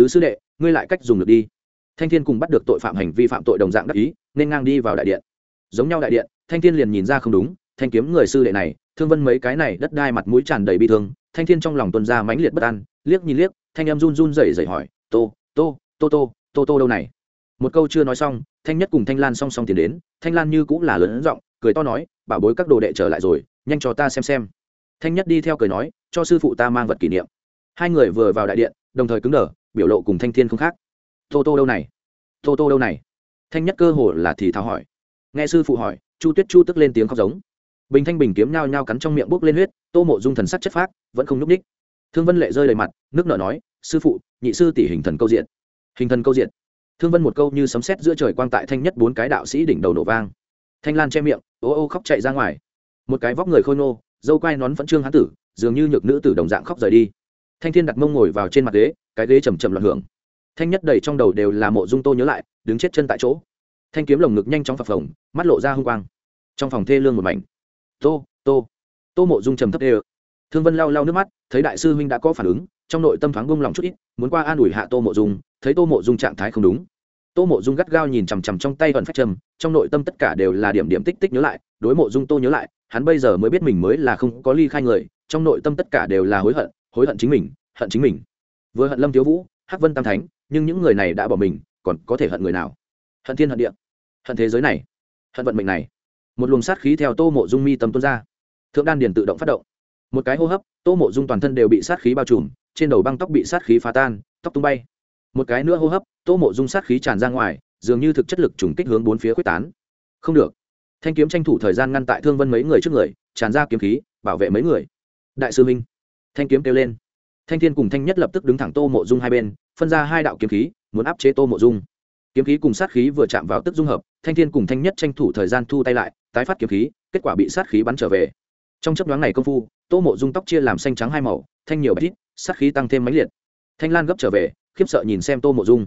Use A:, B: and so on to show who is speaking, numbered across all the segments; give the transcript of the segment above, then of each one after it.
A: thứ sư đệ, ngươi lại cách dùng được đi. Thanh thiên cùng bắt được tội phạm hành vi phạm tội đồng dạng đắc ý, nên ngang đi vào đại điện. Giống nhau đại điện, thanh thiên liền nhìn ra không đúng, thanh kiếm người sư đệ này, thương vân mấy cái này đất đai mặt mũi tràn đầy bi thương, thanh thiên trong lòng tuân ra mãnh liệt bất an, liếc nhìn liếc, thanh em run run rẩy rẩy hỏi, tô tô tô tô tô tô đâu này? Một câu chưa nói xong, thanh nhất cùng thanh lan song song tiến đến, thanh lan như cũng là lớn giọng, cười to nói, bảo bối các đồ đệ trở lại rồi, nhanh cho ta xem xem. Thanh nhất đi theo cười nói, cho sư phụ ta mang vật kỷ niệm. Hai người vừa vào đại điện, đồng thời cứng đờ biểu lộ cùng thanh thiên không khác. Tô tô đâu này? Tô tô đâu này? Thanh nhất cơ hồ là thì thào hỏi. Nghe sư phụ hỏi, chu tuyết chu tức lên tiếng khóc giống. Bình thanh bình kiếm nhao nhao cắn trong miệng bốc lên huyết, tô mộ dung thần sắc chất phác, vẫn không n ú c ních thương vân lệ rơi đầy mặt, nước nợ nói, sư phụ, nhị sư tỷ hình thần câu diện hình thần câu diện thương vân một câu như sấm sét giữa trời quang tại thanh nhất bốn cái đạo sĩ đỉnh đầu nổ vang. Thanh lan che miệng, ô ô khóc chạy ra ngoài. Một cái vóc người khôi nô dâu quai nón vẫn trương hán tử, dường như nhược nữ tử đồng dạng khóc rời đi thanh thiên đặt mông ngồi vào trên mặt ghế, cái ghế chầm chầm loạn hưởng. Thanh nhất đầy trong đầu đều là mộ dung tô nhớ lại, đứng chết chân tại chỗ. Thanh kiếm lồng ngực nhanh chóng phập phồng, mắt lộ ra h u n g quang. Trong phòng thê lương một mảnh. Tô tô. Tô mộ dung trầm thấp đê thương vân lau lau nước mắt, thấy đại sư huynh đã có phản ứng, trong nội tâm thoáng bông lòng chút ít, muốn qua an ủi hạ tô mộ dung, thấy tô mộ dung trạng thái không đúng. Tô mộ dung gắt gao nhìn chằm chằm trong tay ẩn phách trầm, trong nội tâm tất cả đều là điểm điểm tích tích nhớ lại, đối mộ dung tô nhớ lại, hắn bây giờ mới biết mình mới là không có ly khai người, trong nội tâm tất cả đều là hối hận hối hận chính mình, hận chính mình. Vừa hận lâm thiếu vũ, hắc vân tam thánh, nhưng những người này đã bỏ mình, còn có thể hận người nào? Hận thiên hận địa, hận thế giới này, hận vận mệnh này. Một luồng sát khí theo tô mộ dung mi tâm tuôn ra. Thượng đan điền tự động phát động. Một cái hô hấp, tô mộ dung toàn thân đều bị sát khí bao trùm, trên đầu băng tóc bị sát khí phá tan, tóc tung bay. Một cái nữa hô hấp, tô mộ dung sát khí tràn ra ngoài, dường như thực chất lực trùng kích hướng bốn phía quyết tán. Không được. Thanh kiếm tranh thủ thời gian ngăn tại thương vân mấy người trước người, tràn ra kiếm khí, bảo vệ mấy người. Đại sư minh thanh kiếm kêu lên. Thanh thiên cùng thanh nhất lập tức đứng thẳng tô mộ dung hai bên, phân ra hai đạo kiếm khí, muốn áp chế tô mộ dung. Kiếm khí cùng sát khí vừa chạm vào tức dung hợp, thanh thiên cùng thanh nhất tranh thủ thời gian thu tay lại, tái phát kiếm khí, kết quả bị sát khí bắn trở về. Trong chấp nhoáng này công phu, tô mộ dung tóc chia làm xanh trắng hai màu, thanh nhiều bít sát khí tăng thêm máy liệt. Thanh lan gấp trở về, khiếp sợ nhìn xem tô mộ dung.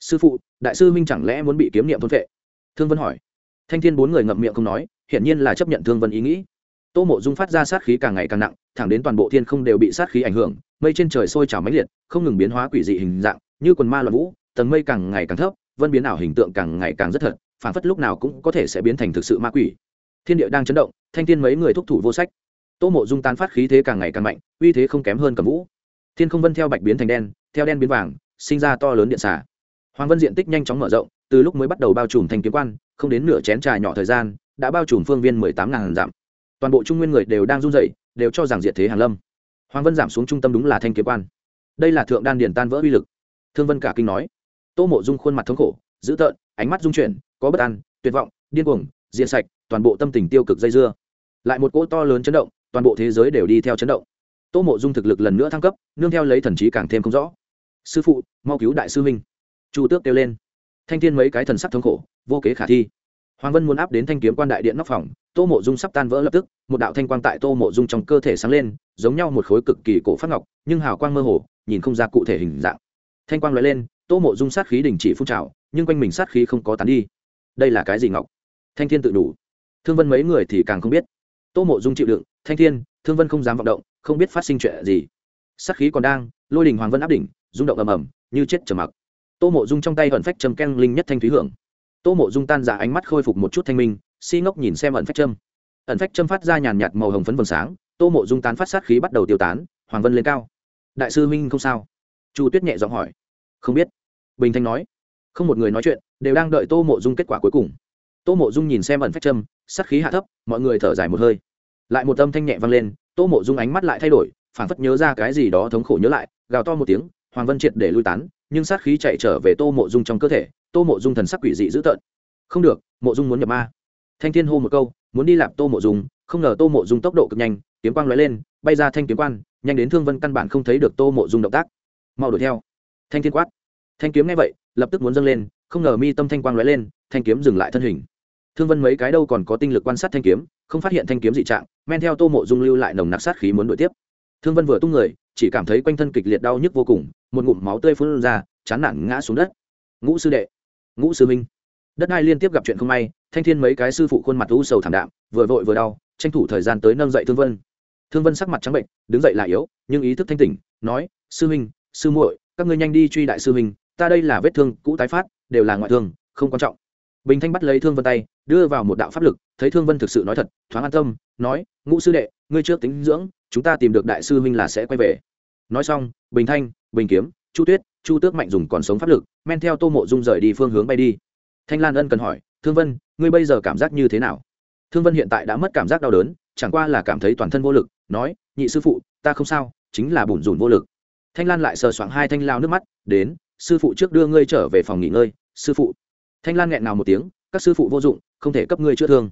A: Sư phụ, đại sư minh chẳng lẽ muốn bị kiếm niệm thôn vệ? Thương vân hỏi. Thanh thiên bốn người ngậm miệng không nói, hiển nhiên là chấp nhận thương vân ý nghĩ tô mộ dung phát ra sát khí càng ngày càng nặng, thẳng đến toàn bộ thiên không đều bị sát khí ảnh hưởng, mây trên trời sôi trào mãnh liệt, không ngừng biến hóa quỷ dị hình dạng, như quần ma loạn vũ, tầng mây càng ngày càng thấp, vân biến ảo hình tượng càng ngày càng rất thật, phản phất lúc nào cũng có thể sẽ biến thành thực sự ma quỷ. Thiên địa đang chấn động, thanh thiên mấy người thúc thủ vô sách. Tô mộ dung tan phát khí thế càng ngày càng mạnh, uy thế không kém hơn cầm vũ. Thiên không vân theo bạch biến thành đen, theo đen biến vàng, sinh ra to lớn điện xả hoàng vân diện tích nhanh chóng mở rộng, từ lúc mới bắt đầu bao trùm thành kiếm quan, không đến nửa chén trà nhỏ thời gian, đã bao trùm phương viên mười tám ngàn dặm toàn bộ trung nguyên người đều đang run rẩy, đều cho rằng diệt thế hàn lâm. Hoàng vân giảm xuống trung tâm đúng là thanh kiếm quan. Đây là thượng đan điền tan vỡ uy lực. Thương vân cả kinh nói. Tô mộ dung khuôn mặt thống khổ, dữ tợn, ánh mắt dung chuyển, có bất an, tuyệt vọng, điên cuồng diện sạch, toàn bộ tâm tình tiêu cực dây dưa. Lại một cỗ to lớn chấn động, toàn bộ thế giới đều đi theo chấn động. Tô mộ dung thực lực lần nữa thăng cấp, nương theo lấy thần trí càng thêm không rõ. Sư phụ, mau cứu đại sư huynh. Chu tước kêu lên. Thanh thiên mấy cái thần sắc thống khổ, vô kế khả thi hoàng vân muốn áp đến thanh kiếm quan đại điện nóc phòng, tô mộ dung sắp tan vỡ lập tức, một đạo thanh quang tại tô mộ dung trong cơ thể sáng lên, giống nhau một khối cực kỳ cổ phát ngọc, nhưng hào quang mơ hồ, nhìn không ra cụ thể hình dạng. Thanh quang nói lên, tô mộ dung sát khí đình chỉ phun trào, nhưng quanh mình sát khí không có tán đi. Đây là cái gì ngọc? Thanh thiên tự đủ. Thương vân mấy người thì càng không biết. Tô mộ dung chịu đựng, thanh thiên, thương vân không dám vọng động, không biết phát sinh chuyện gì. Sát khí còn đang, lôi đình hoàng vân áp đỉnh, rung động ầm ầm, như chết trầm mặc. Tô mộ dung trong tay hận phách trầm keng linh nhất thanh thúy hưởng tô mộ dung tan giả ánh mắt khôi phục một chút thanh minh, si ngốc nhìn xem ẩn phách trâm ẩn phách trâm phát ra nhàn nhạt màu hồng phấn vầng sáng, tô mộ dung tán phát sát khí bắt đầu tiêu tán, hoàng vân lên cao. Đại sư minh không sao? Chu tuyết nhẹ giọng hỏi. Không biết. Bình thanh nói. Không một người nói chuyện, đều đang đợi tô mộ dung kết quả cuối cùng. Tô mộ dung nhìn xem ẩn phách trâm sát khí hạ thấp, mọi người thở dài một hơi. Lại một âm thanh nhẹ vang lên, tô mộ dung ánh mắt lại thay đổi, phảng phất nhớ ra cái gì đó thống khổ nhớ lại, gào to một tiếng, hoàng vân triệt để lui tán, nhưng sát khí chạy trở về tô mộ dung trong cơ thể tô mộ dung thần sắc quỷ dị dữ tợn. Không được, mộ dung muốn nhập ma. Thanh thiên hô một câu, muốn đi lạp tô mộ dung, không ngờ tô mộ dung tốc độ cực nhanh, kiếm quang lóe lên, bay ra thanh kiếm quan, nhanh đến thương vân căn bản không thấy được tô mộ dung động tác. Mau đuổi theo. Thanh thiên quát. Thanh kiếm nghe vậy, lập tức muốn dâng lên, không ngờ mi tâm thanh quang lóe lên, thanh kiếm dừng lại thân hình. Thương vân mấy cái đâu còn có tinh lực quan sát thanh kiếm, không phát hiện thanh kiếm dị trạng, men theo tô mộ dung lưu lại nồng nặc sát khí muốn đuổi tiếp. Thương vân vừa tung người, chỉ cảm thấy quanh thân kịch liệt đau nhức vô cùng, một ngụm máu tươi phun ra, chán nản ngã xuống đất. Ngũ sư đệ ngũ sư minh. Đất đai liên tiếp gặp chuyện không may thanh thiên mấy cái sư phụ khuôn mặt u sầu thảm đạm vừa vội vừa đau tranh thủ thời gian tới nâng dậy thương vân. Thương vân sắc mặt trắng bệnh đứng dậy là yếu nhưng ý thức thanh tỉnh nói sư minh sư muội các ngươi nhanh đi truy đại sư Minh, ta đây là vết thương cũ tái phát đều là ngoại thương không quan trọng. Bình thanh bắt lấy thương vân tay đưa vào một đạo pháp lực thấy thương vân thực sự nói thật thoáng an tâm nói ngũ sư đệ ngươi trước tính dưỡng chúng ta tìm được đại sư Minh là sẽ quay về. Nói xong bình thanh bình kiếm chu tuyết chu tước mạnh dùng còn sống pháp lực, men theo tô mộ dung rời đi phương hướng bay đi. Thanh lan ân cần hỏi, thương vân, ngươi bây giờ cảm giác như thế nào? Thương vân hiện tại đã mất cảm giác đau đớn, chẳng qua là cảm thấy toàn thân vô lực, nói, nhị sư phụ, ta không sao, chính là bùn rùn vô lực. Thanh lan lại sờ soạng hai thanh lao nước mắt, đến, sư phụ trước đưa ngươi trở về phòng nghỉ ngơi, sư phụ. Thanh lan nghẹn nào một tiếng, các sư phụ vô dụng, không thể cấp ngươi chữa thương.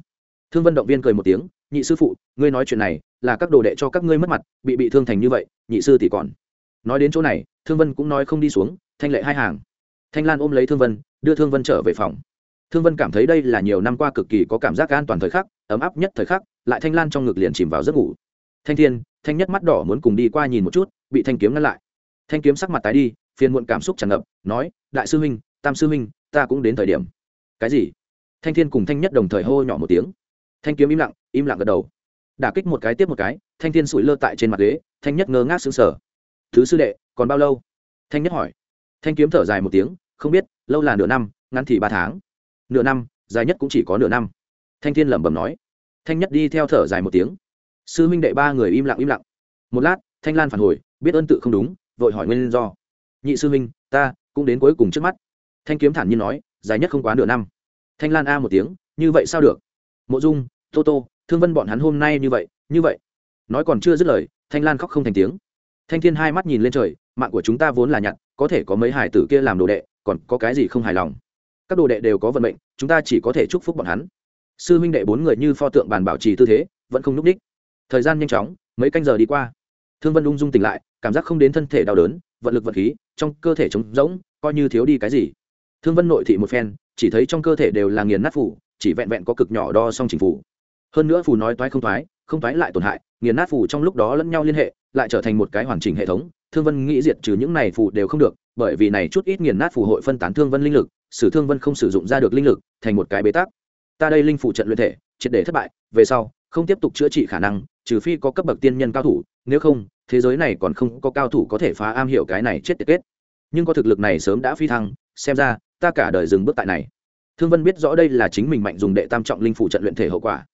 A: Thương vân động viên cười một tiếng, nhị sư phụ, ngươi nói chuyện này là các đồ đệ cho các ngươi mất mặt, bị bị thương thành như vậy, nhị sư thì còn nói đến chỗ này, thương vân cũng nói không đi xuống, thanh lệ hai hàng. Thanh lan ôm lấy thương vân, đưa thương vân trở về phòng. Thương vân cảm thấy đây là nhiều năm qua cực kỳ có cảm giác an toàn thời khắc, ấm áp nhất thời khắc, lại thanh lan trong ngực liền chìm vào giấc ngủ. Thanh thiên, thanh nhất mắt đỏ muốn cùng đi qua nhìn một chút, bị thanh kiếm ngăn lại. Thanh kiếm sắc mặt tái đi, phiền muộn cảm xúc tràn ngập, nói, đại sư huynh, tam sư huynh, ta cũng đến thời điểm. Cái gì? Thanh thiên cùng thanh nhất đồng thời hô nhỏ một tiếng. Thanh kiếm im lặng im lặng gật đầu. Đả kích một cái tiếp một cái, thanh thiên sủi lơ tại trên mặt ghế, thanh nhất ngơ ngác xứng sở thứ sư đệ, còn bao lâu? Thanh nhất hỏi. Thanh kiếm thở dài một tiếng, không biết, lâu là nửa năm, ngắn thì ba tháng. Nửa năm, dài nhất cũng chỉ có nửa năm. Thanh thiên lẩm bẩm nói. Thanh nhất đi theo thở dài một tiếng. Sư minh đệ ba người im lặng im lặng. Một lát, thanh lan phản hồi, biết ơn tự không đúng, vội hỏi nguyên do. Nhị sư minh ta cũng đến cuối cùng trước mắt. Thanh kiếm thản nhiên nói, dài nhất không quá nửa năm. Thanh lan a một tiếng, như vậy sao được? Mộ dung, tô tô, thương vân bọn hắn hôm nay như vậy như vậy. Nói còn chưa dứt lời, thanh lan khóc không thành tiếng thanh thiên hai mắt nhìn lên trời, mạng của chúng ta vốn là nhặt, có thể có mấy hải tử kia làm đồ đệ, còn có cái gì không hài lòng? Các đồ đệ đều có vận mệnh, chúng ta chỉ có thể chúc phúc bọn hắn. Sư huynh đệ bốn người như pho tượng bàn bảo trì tư thế, vẫn không n ú c đích. Thời gian nhanh chóng, mấy canh giờ đi qua. Thương vân ung dung tỉnh lại, cảm giác không đến thân thể đau đớn, vận lực vật khí, trong cơ thể trống rỗng, coi như thiếu đi cái gì. Thương vân nội thị một phen, chỉ thấy trong cơ thể đều là nghiền nát phủ chỉ vẹn vẹn có cực nhỏ đo song trình phủ hơn nữa phù nói toái không toái không toái lại tổn hại, nghiền nát phủ trong lúc đó lẫn nhau liên hệ lại trở thành một cái hoàn chỉnh hệ thống, thương vân nghĩ diệt trừ những này phù đều không được, bởi vì này chút ít nghiền nát phù hội phân tán thương vân linh lực, sử thương vân không sử dụng ra được linh lực, thành một cái bế tắc. Ta đây linh phụ trận luyện thể, triệt để thất bại, về sau, không tiếp tục chữa trị khả năng, trừ phi có cấp bậc tiên nhân cao thủ, nếu không, thế giới này còn không có cao thủ có thể phá am hiểu cái này chết tiệt kết. Nhưng có thực lực này sớm đã phi thăng, xem ra, ta cả đời dừng bước tại này. Thương vân biết rõ đây là chính mình mạnh dùng đệ tam trọng linh phụ trận luyện thể hậu quả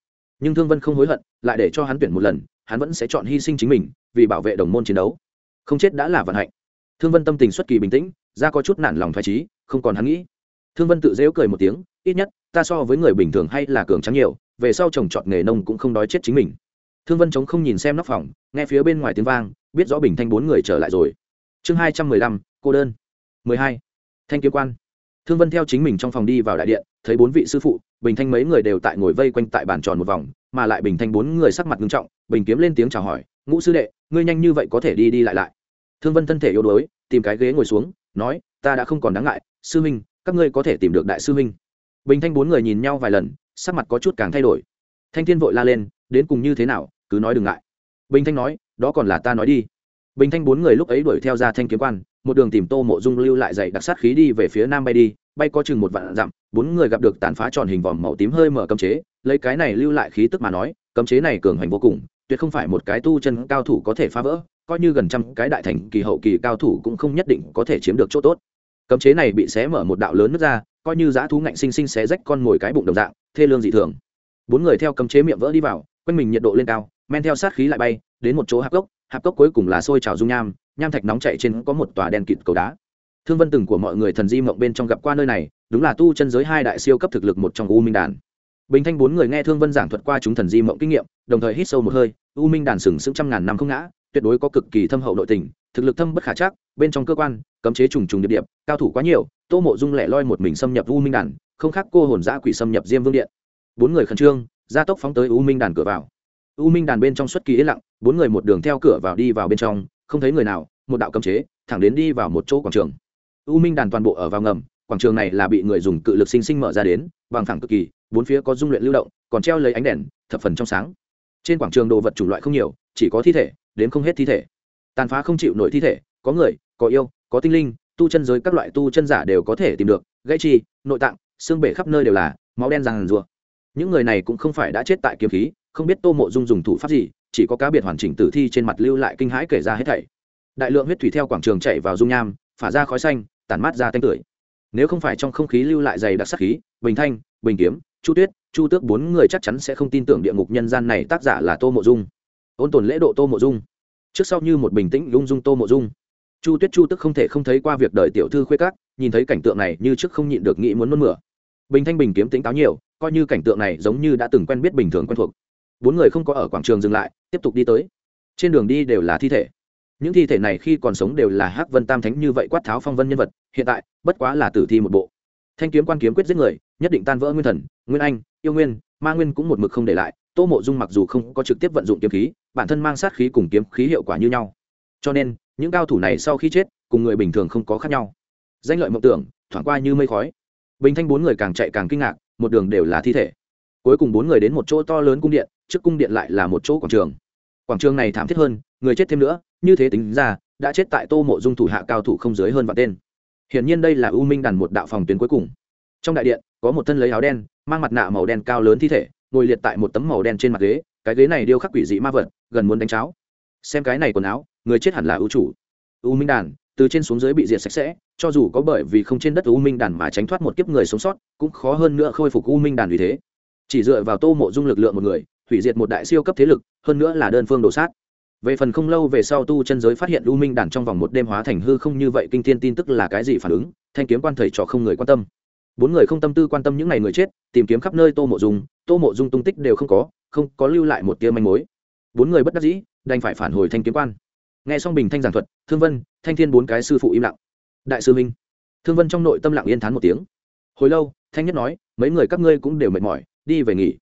A: nhưng thương vân không hối hận, lại để cho hắn tuyển một lần, hắn vẫn sẽ chọn hy sinh chính mình, vì bảo vệ đồng môn chiến đấu. Không chết đã là vận hạnh. Thương vân tâm tình xuất kỳ bình tĩnh, ra có chút nản lòng thoải trí không còn hắn nghĩ. Thương vân tự dễu cười một tiếng, ít nhất, ta so với người bình thường hay là cường trắng nhiều, về sau trồng trọt nghề nông cũng không đói chết chính mình. Thương vân chống không nhìn xem nóc phòng, nghe phía bên ngoài tiếng vang, biết rõ bình thanh bốn người trở lại rồi. Chương hai trăm mười lăm, cô đơn. mười hai. Thanh kiếm quan. Thương vân theo chính mình trong phòng đi vào đại điện thấy bốn vị sư phụ, bình thanh mấy người đều tại ngồi vây quanh tại bàn tròn một vòng, mà lại bình thanh bốn người sắc mặt nghiêm trọng, bình kiếm lên tiếng chào hỏi, ngũ sư đệ, ngươi nhanh như vậy có thể đi đi lại lại? Thương vân thân thể yếu đuối, tìm cái ghế ngồi xuống, nói, ta đã không còn đáng ngại, sư minh các ngươi có thể tìm được đại sư minh bình thanh bốn người nhìn nhau vài lần, sắc mặt có chút càng thay đổi. Thanh thiên vội la lên, đến cùng như thế nào, cứ nói đừng ngại. Bình thanh nói, đó còn là ta nói đi. Bình thanh bốn người lúc ấy đuổi theo ra thanh kiếm quan, một đường tìm tô mộ dung lưu lại dạy đặc sát khí đi về phía nam bay đi bay có chừng một vạn dặm, bốn người gặp được tàn phá tròn hình vòm màu tím hơi mở cấm chế, lấy cái này lưu lại khí tức mà nói, cấm chế này cường hành vô cùng, tuyệt không phải một cái tu chân cao thủ có thể phá vỡ, coi như gần trăm cái đại thành kỳ hậu kỳ cao thủ cũng không nhất định có thể chiếm được chỗ tốt. Cấm chế này bị xé mở một đạo lớn nước ra, coi như dã thú ngạnh sinh sinh xé rách con mồi cái bụng đồng dạng, thê lương dị thường. Bốn người theo cấm chế miệng vỡ đi vào, quanh mình nhiệt độ lên cao, men theo sát khí lại bay, đến một chỗ hạp cốc hạp cốc cuối cùng là sôi trào dung nham nham thạch nóng chạy trên có một tòa đen kịt cầu đá thương vân từng của mọi người thần di mộng bên trong gặp qua nơi này, đúng là tu chân giới hai đại siêu cấp thực lực một trong u minh đàn. Bình thanh bốn người nghe thương vân giảng thuật qua chúng thần di mộng kinh nghiệm, đồng thời hít sâu một hơi, u minh đàn sừng sững trăm ngàn năm không ngã, tuyệt đối có cực kỳ thâm hậu nội tình, thực lực thâm bất khả chắc, bên trong cơ quan, cấm chế trùng trùng điệp điệp, cao thủ quá nhiều, tô mộ dung lẻ loi một mình xâm nhập u minh đàn, không khác cô hồn giã quỷ xâm nhập diêm vương điện. Bốn người khẩn trương, gia tốc phóng tới u minh đàn cửa vào. U minh đàn bên trong xuất kỳ yên lặng, bốn người một đường theo cửa vào đi vào bên trong, không thấy người nào, một đạo cấm chế, thẳng đến đi vào một chỗ quảng trường u minh đàn toàn bộ ở vào ngầm, quảng trường này là bị người dùng cự lực sinh sinh mở ra đến, bằng thẳng cực kỳ, bốn phía có dung luyện lưu động, còn treo lấy ánh đèn, thập phần trong sáng. Trên quảng trường đồ vật chủng loại không nhiều, chỉ có thi thể, đến không hết thi thể. Tàn phá không chịu nổi thi thể, có người, có yêu, có tinh linh, tu chân giới các loại tu chân giả đều có thể tìm được, gãy chi, nội tạng, xương bể khắp nơi đều là, máu đen ràng rùa những người này cũng không phải đã chết tại kiếm khí, không biết tô mộ dung dùng thủ pháp gì, chỉ có cá biệt hoàn chỉnh tử thi trên mặt lưu lại kinh hãi kể ra hết thảy. Đại lượng huyết thủy theo quảng trường chạy vào dung nham, phả ra khói xanh tản mát ra tanh tưởi. Nếu không phải trong không khí lưu lại dày đặc sắc khí, bình thanh, bình kiếm, chu tuyết, chu tước bốn người chắc chắn sẽ không tin tưởng địa ngục nhân gian này tác giả là tô mộ dung. Ôn tồn lễ độ tô mộ dung. Trước sau như một bình tĩnh lung dung tô mộ dung. Chu tuyết, chu tức không thể không thấy qua việc đợi tiểu thư khuê cát nhìn thấy cảnh tượng này như trước không nhịn được nghĩ muốn nôn mửa. Bình thanh, bình kiếm tính táo nhiều, coi như cảnh tượng này giống như đã từng quen biết bình thường quen thuộc. Bốn người không có ở quảng trường dừng lại, tiếp tục đi tới. Trên đường đi đều là thi thể những thi thể này khi còn sống đều là hắc vân tam thánh như vậy quát tháo phong vân nhân vật, hiện tại, bất quá là tử thi một bộ. Thanh kiếm quan kiếm quyết giết người, nhất định tan vỡ nguyên thần, nguyên anh, yêu nguyên, ma nguyên cũng một mực không để lại, tô mộ dung mặc dù không có trực tiếp vận dụng kiếm khí, bản thân mang sát khí cùng kiếm khí hiệu quả như nhau. Cho nên, những cao thủ này sau khi chết, cùng người bình thường không có khác nhau. Danh lợi mộng tưởng, thoảng qua như mây khói. Bình thanh bốn người càng chạy càng kinh ngạc, một đường đều là thi thể. Cuối cùng bốn người đến một chỗ to lớn cung điện, trước cung điện lại là một chỗ quảng trường. Quảng trường này thảm thiết hơn, người chết thêm nữa như thế tính ra, đã chết tại tô mộ dung thủ hạ cao thủ không dưới hơn vạn tên. Hiển nhiên đây là u minh đàn một đạo phòng tuyến cuối cùng. Trong đại điện, có một thân lấy áo đen, mang mặt nạ màu đen cao lớn thi thể, ngồi liệt tại một tấm màu đen trên mặt ghế. Cái ghế này điêu khắc quỷ dị ma vật, gần muốn đánh cháo. Xem cái này quần áo, người chết hẳn là ưu chủ. U minh đàn, từ trên xuống dưới bị diệt sạch sẽ, cho dù có bởi vì không trên đất u minh đàn mà tránh thoát một kiếp người sống sót, cũng khó hơn nữa khôi phục u minh đàn vì thế. Chỉ dựa vào tô mộ dung lực lượng một người, hủy diệt một đại siêu cấp thế lực, hơn nữa là đơn phương đổ sát về phần không lâu về sau tu chân giới phát hiện u minh đàn trong vòng một đêm hóa thành hư không như vậy, kinh thiên tin tức là cái gì phản ứng? Thanh kiếm quan thầy trò không người quan tâm. Bốn người không tâm tư quan tâm những ngày người chết, tìm kiếm khắp nơi tô mộ dung, tô mộ dung tung tích đều không có không có lưu lại một tia manh mối. Bốn người bất đắc dĩ, đành phải phản hồi thanh kiếm quan. Nghe xong bình thanh giảng thuật, thương vân, thanh thiên bốn cái sư phụ im lặng. Đại sư minh thương vân trong nội tâm lặng yên thán một tiếng. Hồi lâu, thanh nhất nói, mấy người các ngươi cũng đều mệt mỏi, đi về nghỉ.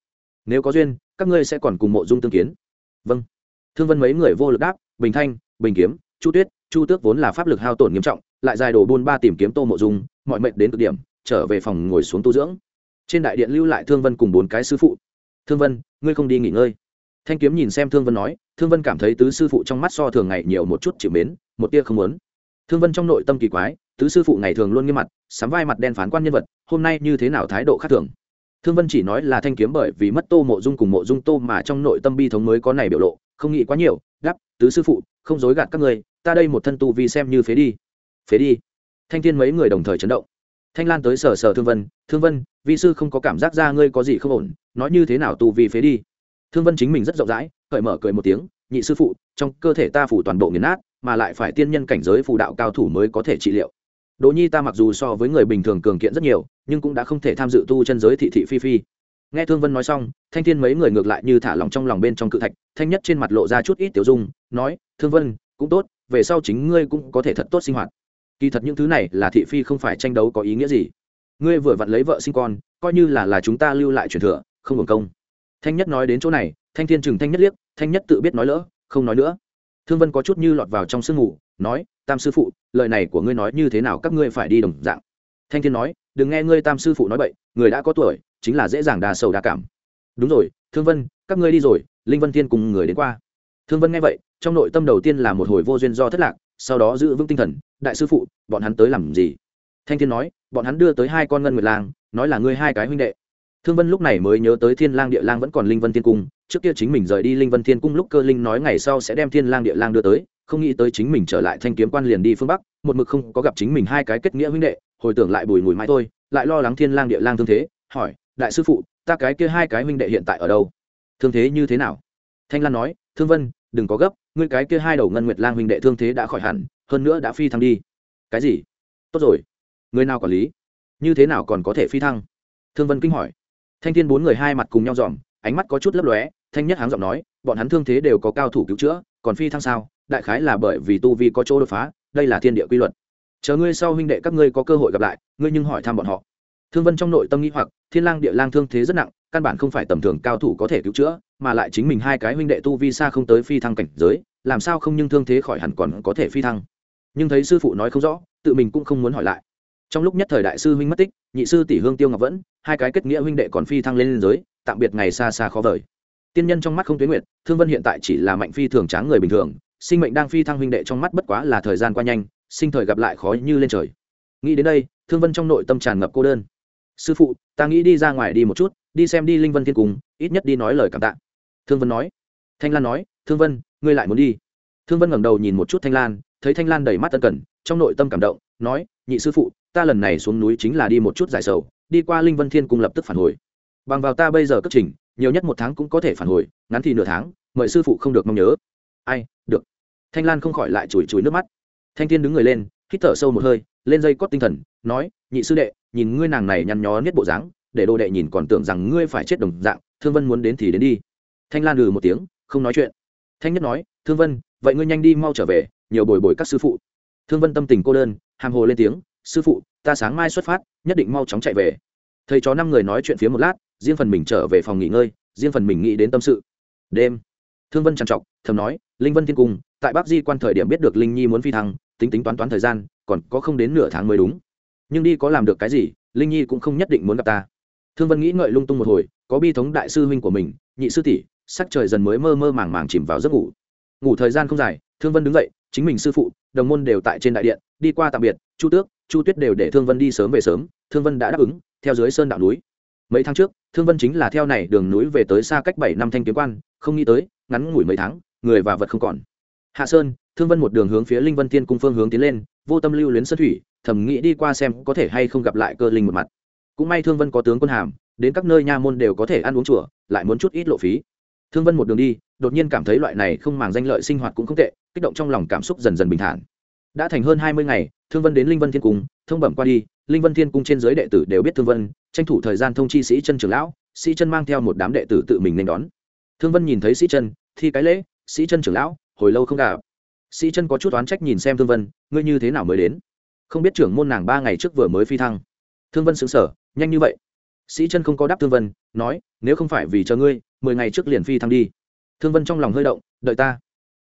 A: Nếu có duyên, các ngươi sẽ còn cùng mộ dung tương kiến. Vâng thương vân mấy người vô lực đáp, bình thanh, bình kiếm, chu tuyết, chu tước vốn là pháp lực hao tổn nghiêm trọng, lại dài đổ buôn ba tìm kiếm tô mộ dung, mọi mệnh đến cực điểm, trở về phòng ngồi xuống tu dưỡng. Trên đại điện lưu lại thương vân cùng bốn cái sư phụ. Thương vân, ngươi không đi nghỉ ngơi. Thanh kiếm nhìn xem thương vân nói, thương vân cảm thấy tứ sư phụ trong mắt so thường ngày nhiều một chút chịu mến, một tia không muốn. Thương vân trong nội tâm kỳ quái, tứ sư phụ ngày thường luôn nghiêm mặt sắm vai mặt đen phán quan nhân vật, hôm nay như thế nào thái độ khác thường? Thương vân chỉ nói là thanh kiếm bởi vì mất tô mộ dung cùng mộ dung tô mà trong nội tâm bi thống mới có này biểu lộ không nghĩ quá nhiều đắp tứ sư phụ, không dối gạt các người ta đây một thân tu vi xem như phế đi. Phế đi? Thanh thiên mấy người đồng thời chấn động. Thanh lan tới sờ sờ thương vân thương vân, vi sư không có cảm giác ra ngươi có gì không ổn, nói như thế nào tu vi phế đi? Thương vân chính mình rất rộng rãi, cởi mở cười một tiếng, nhị sư phụ, trong cơ thể ta phủ toàn bộ nghiền nát, mà lại phải tiên nhân cảnh giới phù đạo cao thủ mới có thể trị liệu. Đỗ nhi ta mặc dù so với người bình thường cường kiện rất nhiều, nhưng cũng đã không thể tham dự tu chân giới thị thị phi phi nghe thương vân nói xong, thanh thiên mấy người ngược lại như thả lòng trong lòng bên trong cự thạch, thanh nhất trên mặt lộ ra chút ít tiểu dung, nói, thương vân, cũng tốt, về sau chính ngươi cũng có thể thật tốt sinh hoạt. Kỳ thật những thứ này là thị phi không phải tranh đấu có ý nghĩa gì. Ngươi vừa vặn lấy vợ sinh con, coi như là là chúng ta lưu lại truyền thừa, không hưởng công. Thanh nhất nói đến chỗ này, thanh thiên trừng thanh nhất liếc, thanh nhất tự biết nói lỡ, không nói nữa. Thương vân có chút như lọt vào trong sương ngủ nói, tam sư phụ, lời này của ngươi nói như thế nào các ngươi phải đi đồng dạng. Thanh thiên nói đừng nghe ngươi tam sư phụ nói bậy, người đã có tuổi, chính là dễ dàng đa sầu đa cảm. Đúng rồi, thương vân, các ngươi đi rồi, linh vân thiên cùng người đến qua. Thương vân nghe vậy, trong nội tâm đầu tiên là một hồi vô duyên do thất lạc, sau đó giữ vững tinh thần, đại sư phụ, bọn hắn tới làm gì? Thanh thiên nói, bọn hắn đưa tới hai con ngân nguyệt lang, nói là ngươi hai cái huynh đệ. Thương vân lúc này mới nhớ tới thiên lang địa lang vẫn còn linh vân thiên cung, trước kia chính mình rời đi linh vân thiên cung lúc cơ linh nói ngày sau sẽ đem thiên lang địa lang đưa tới không nghĩ tới chính mình trở lại thanh kiếm quan liền đi phương bắc, một mực không có gặp chính mình hai cái kết nghĩa huynh đệ, hồi tưởng lại bùi mùi mãi thôi, lại lo lắng thiên lang địa lang thương thế, hỏi, đại sư phụ, ta cái kia hai cái huynh đệ hiện tại ở đâu? Thương thế như thế nào? Thanh lan nói, thương vân, đừng có gấp, ngươi cái kia hai đầu ngân nguyệt lang huynh đệ thương thế đã khỏi hẳn, hơn nữa đã phi thăng đi. Cái gì? Tốt rồi, người nào quản lý? Như thế nào còn có thể phi thăng? Thương vân kinh hỏi. Thanh thiên bốn người hai mặt cùng nhau dòm, ánh mắt có chút lấp lóe, thanh nhất háng giọng nói, bọn hắn thương thế đều có cao thủ cứu chữa còn phi thăng sao? Đại khái là bởi vì tu vi có chỗ đột phá, đây là thiên địa quy luật. Chờ ngươi sau huynh đệ các ngươi có cơ hội gặp lại, ngươi nhưng hỏi thăm bọn họ. Thương vân trong nội tâm nghĩ hoặc, thiên lang địa lang thương thế rất nặng, căn bản không phải tầm thường cao thủ có thể cứu chữa, mà lại chính mình hai cái huynh đệ tu vi xa không tới phi thăng cảnh giới, làm sao không nhưng thương thế khỏi hẳn còn có thể phi thăng. Nhưng thấy sư phụ nói không rõ, tự mình cũng không muốn hỏi lại. Trong lúc nhất thời đại sư huynh mất tích, nhị sư tỷ hương tiêu ngọc vẫn, hai cái kết nghĩa huynh đệ còn phi thăng lên giới, tạm biệt ngày xa xa khó vời tiên nhân trong mắt không tuyến nguyện, thương vân hiện tại chỉ là mạnh phi thường tráng người bình thường sinh mệnh đang phi thăng huynh đệ trong mắt bất quá là thời gian qua nhanh sinh thời gặp lại khó như lên trời. Nghĩ đến đây thương vân trong nội tâm tràn ngập cô đơn. Sư phụ ta nghĩ đi ra ngoài đi một chút đi xem đi linh vân thiên cùng ít nhất đi nói lời cảm tạ. Thương vân nói. Thanh lan nói thương vân ngươi lại muốn đi? Thương vân ngẩng đầu nhìn một chút thanh lan thấy thanh lan đầy mắt tân cần trong nội tâm cảm động nói nhị sư phụ ta lần này xuống núi chính là đi một chút giải sầu đi qua linh vân thiên cung lập tức phản hồi. Bằng vào ta bây giờ cất trình nhiều nhất một tháng cũng có thể phản hồi, ngắn thì nửa tháng, mời sư phụ không được mong nhớ. Ai, được. Thanh lan không khỏi lại chùi chùi nước mắt. Thanh thiên đứng người lên, hít thở sâu một hơi, lên dây cót tinh thần, nói, nhị sư đệ, nhìn ngươi nàng này nhăn nhó nết bộ dáng, để đồ đệ nhìn còn tưởng rằng ngươi phải chết đồng dạng, thương vân muốn đến thì đến đi. Thanh lan lừ một tiếng, không nói chuyện. Thanh nhất nói, thương vân, vậy ngươi nhanh đi mau trở về, nhiều bồi bồi các sư phụ. Thương vân tâm tình cô đơn, hàm hồ lên tiếng, sư phụ, ta sáng mai xuất phát, nhất định mau chóng chạy về. Thầy chó năm người nói chuyện phía một lát riêng phần mình trở về phòng nghỉ ngơi, riêng phần mình nghĩ đến tâm sự. Đêm, thương vân trằn trọc, thầm nói, linh vân thiên cung, tại bắc di quan thời điểm biết được linh nhi muốn phi thăng, tính tính toán toán thời gian, còn có không đến nửa tháng mới đúng. Nhưng đi có làm được cái gì, linh nhi cũng không nhất định muốn gặp ta. Thương vân nghĩ ngợi lung tung một hồi, có bi thống đại sư huynh của mình, nhị sư tỷ, sắc trời dần mới mơ mơ màng màng chìm vào giấc ngủ. Ngủ thời gian không dài, thương vân đứng dậy, chính mình sư phụ, đồng môn đều tại trên đại điện, đi qua tạm biệt, chu tước, chu tuyết đều để thương vân đi sớm về sớm, thương vân đã đáp ứng, theo dưới sơn đạo núi. Mấy tháng trước thương vân chính là theo này đường núi về tới xa cách bảy năm thanh kiếm quan, không nghĩ tới, ngắn ngủi mấy tháng, người và vật không còn. Hạ sơn, thương vân một đường hướng phía linh vân thiên cung phương hướng tiến lên, vô tâm lưu luyến sơn thủy, thầm nghĩ đi qua xem có thể hay không gặp lại cơ linh một mặt. Cũng may thương vân có tướng quân hàm, đến các nơi nha môn đều có thể ăn uống chùa, lại muốn chút ít lộ phí. Thương vân một đường đi, đột nhiên cảm thấy loại này không màng danh lợi sinh hoạt cũng không tệ, kích động trong lòng cảm xúc dần dần bình thản. Đã thành hơn hai mươi ngày, thương vân đến linh vân thiên cung, thông bẩm qua đi linh vân thiên cung trên giới đệ tử đều biết thương vân, tranh thủ thời gian thông chi sĩ chân trưởng lão, sĩ chân mang theo một đám đệ tử tự mình nên đón. Thương vân nhìn thấy sĩ chân thi cái lễ, sĩ chân trưởng lão, hồi lâu không gặp. Sĩ chân có chút oán trách nhìn xem thương vân, ngươi như thế nào mới đến? Không biết trưởng môn nàng ba ngày trước vừa mới phi thăng. Thương vân xứng sở nhanh như vậy. Sĩ chân không có đáp thương vân, nói, nếu không phải vì chờ ngươi, mười ngày trước liền phi thăng đi. Thương vân trong lòng hơi động, đợi ta.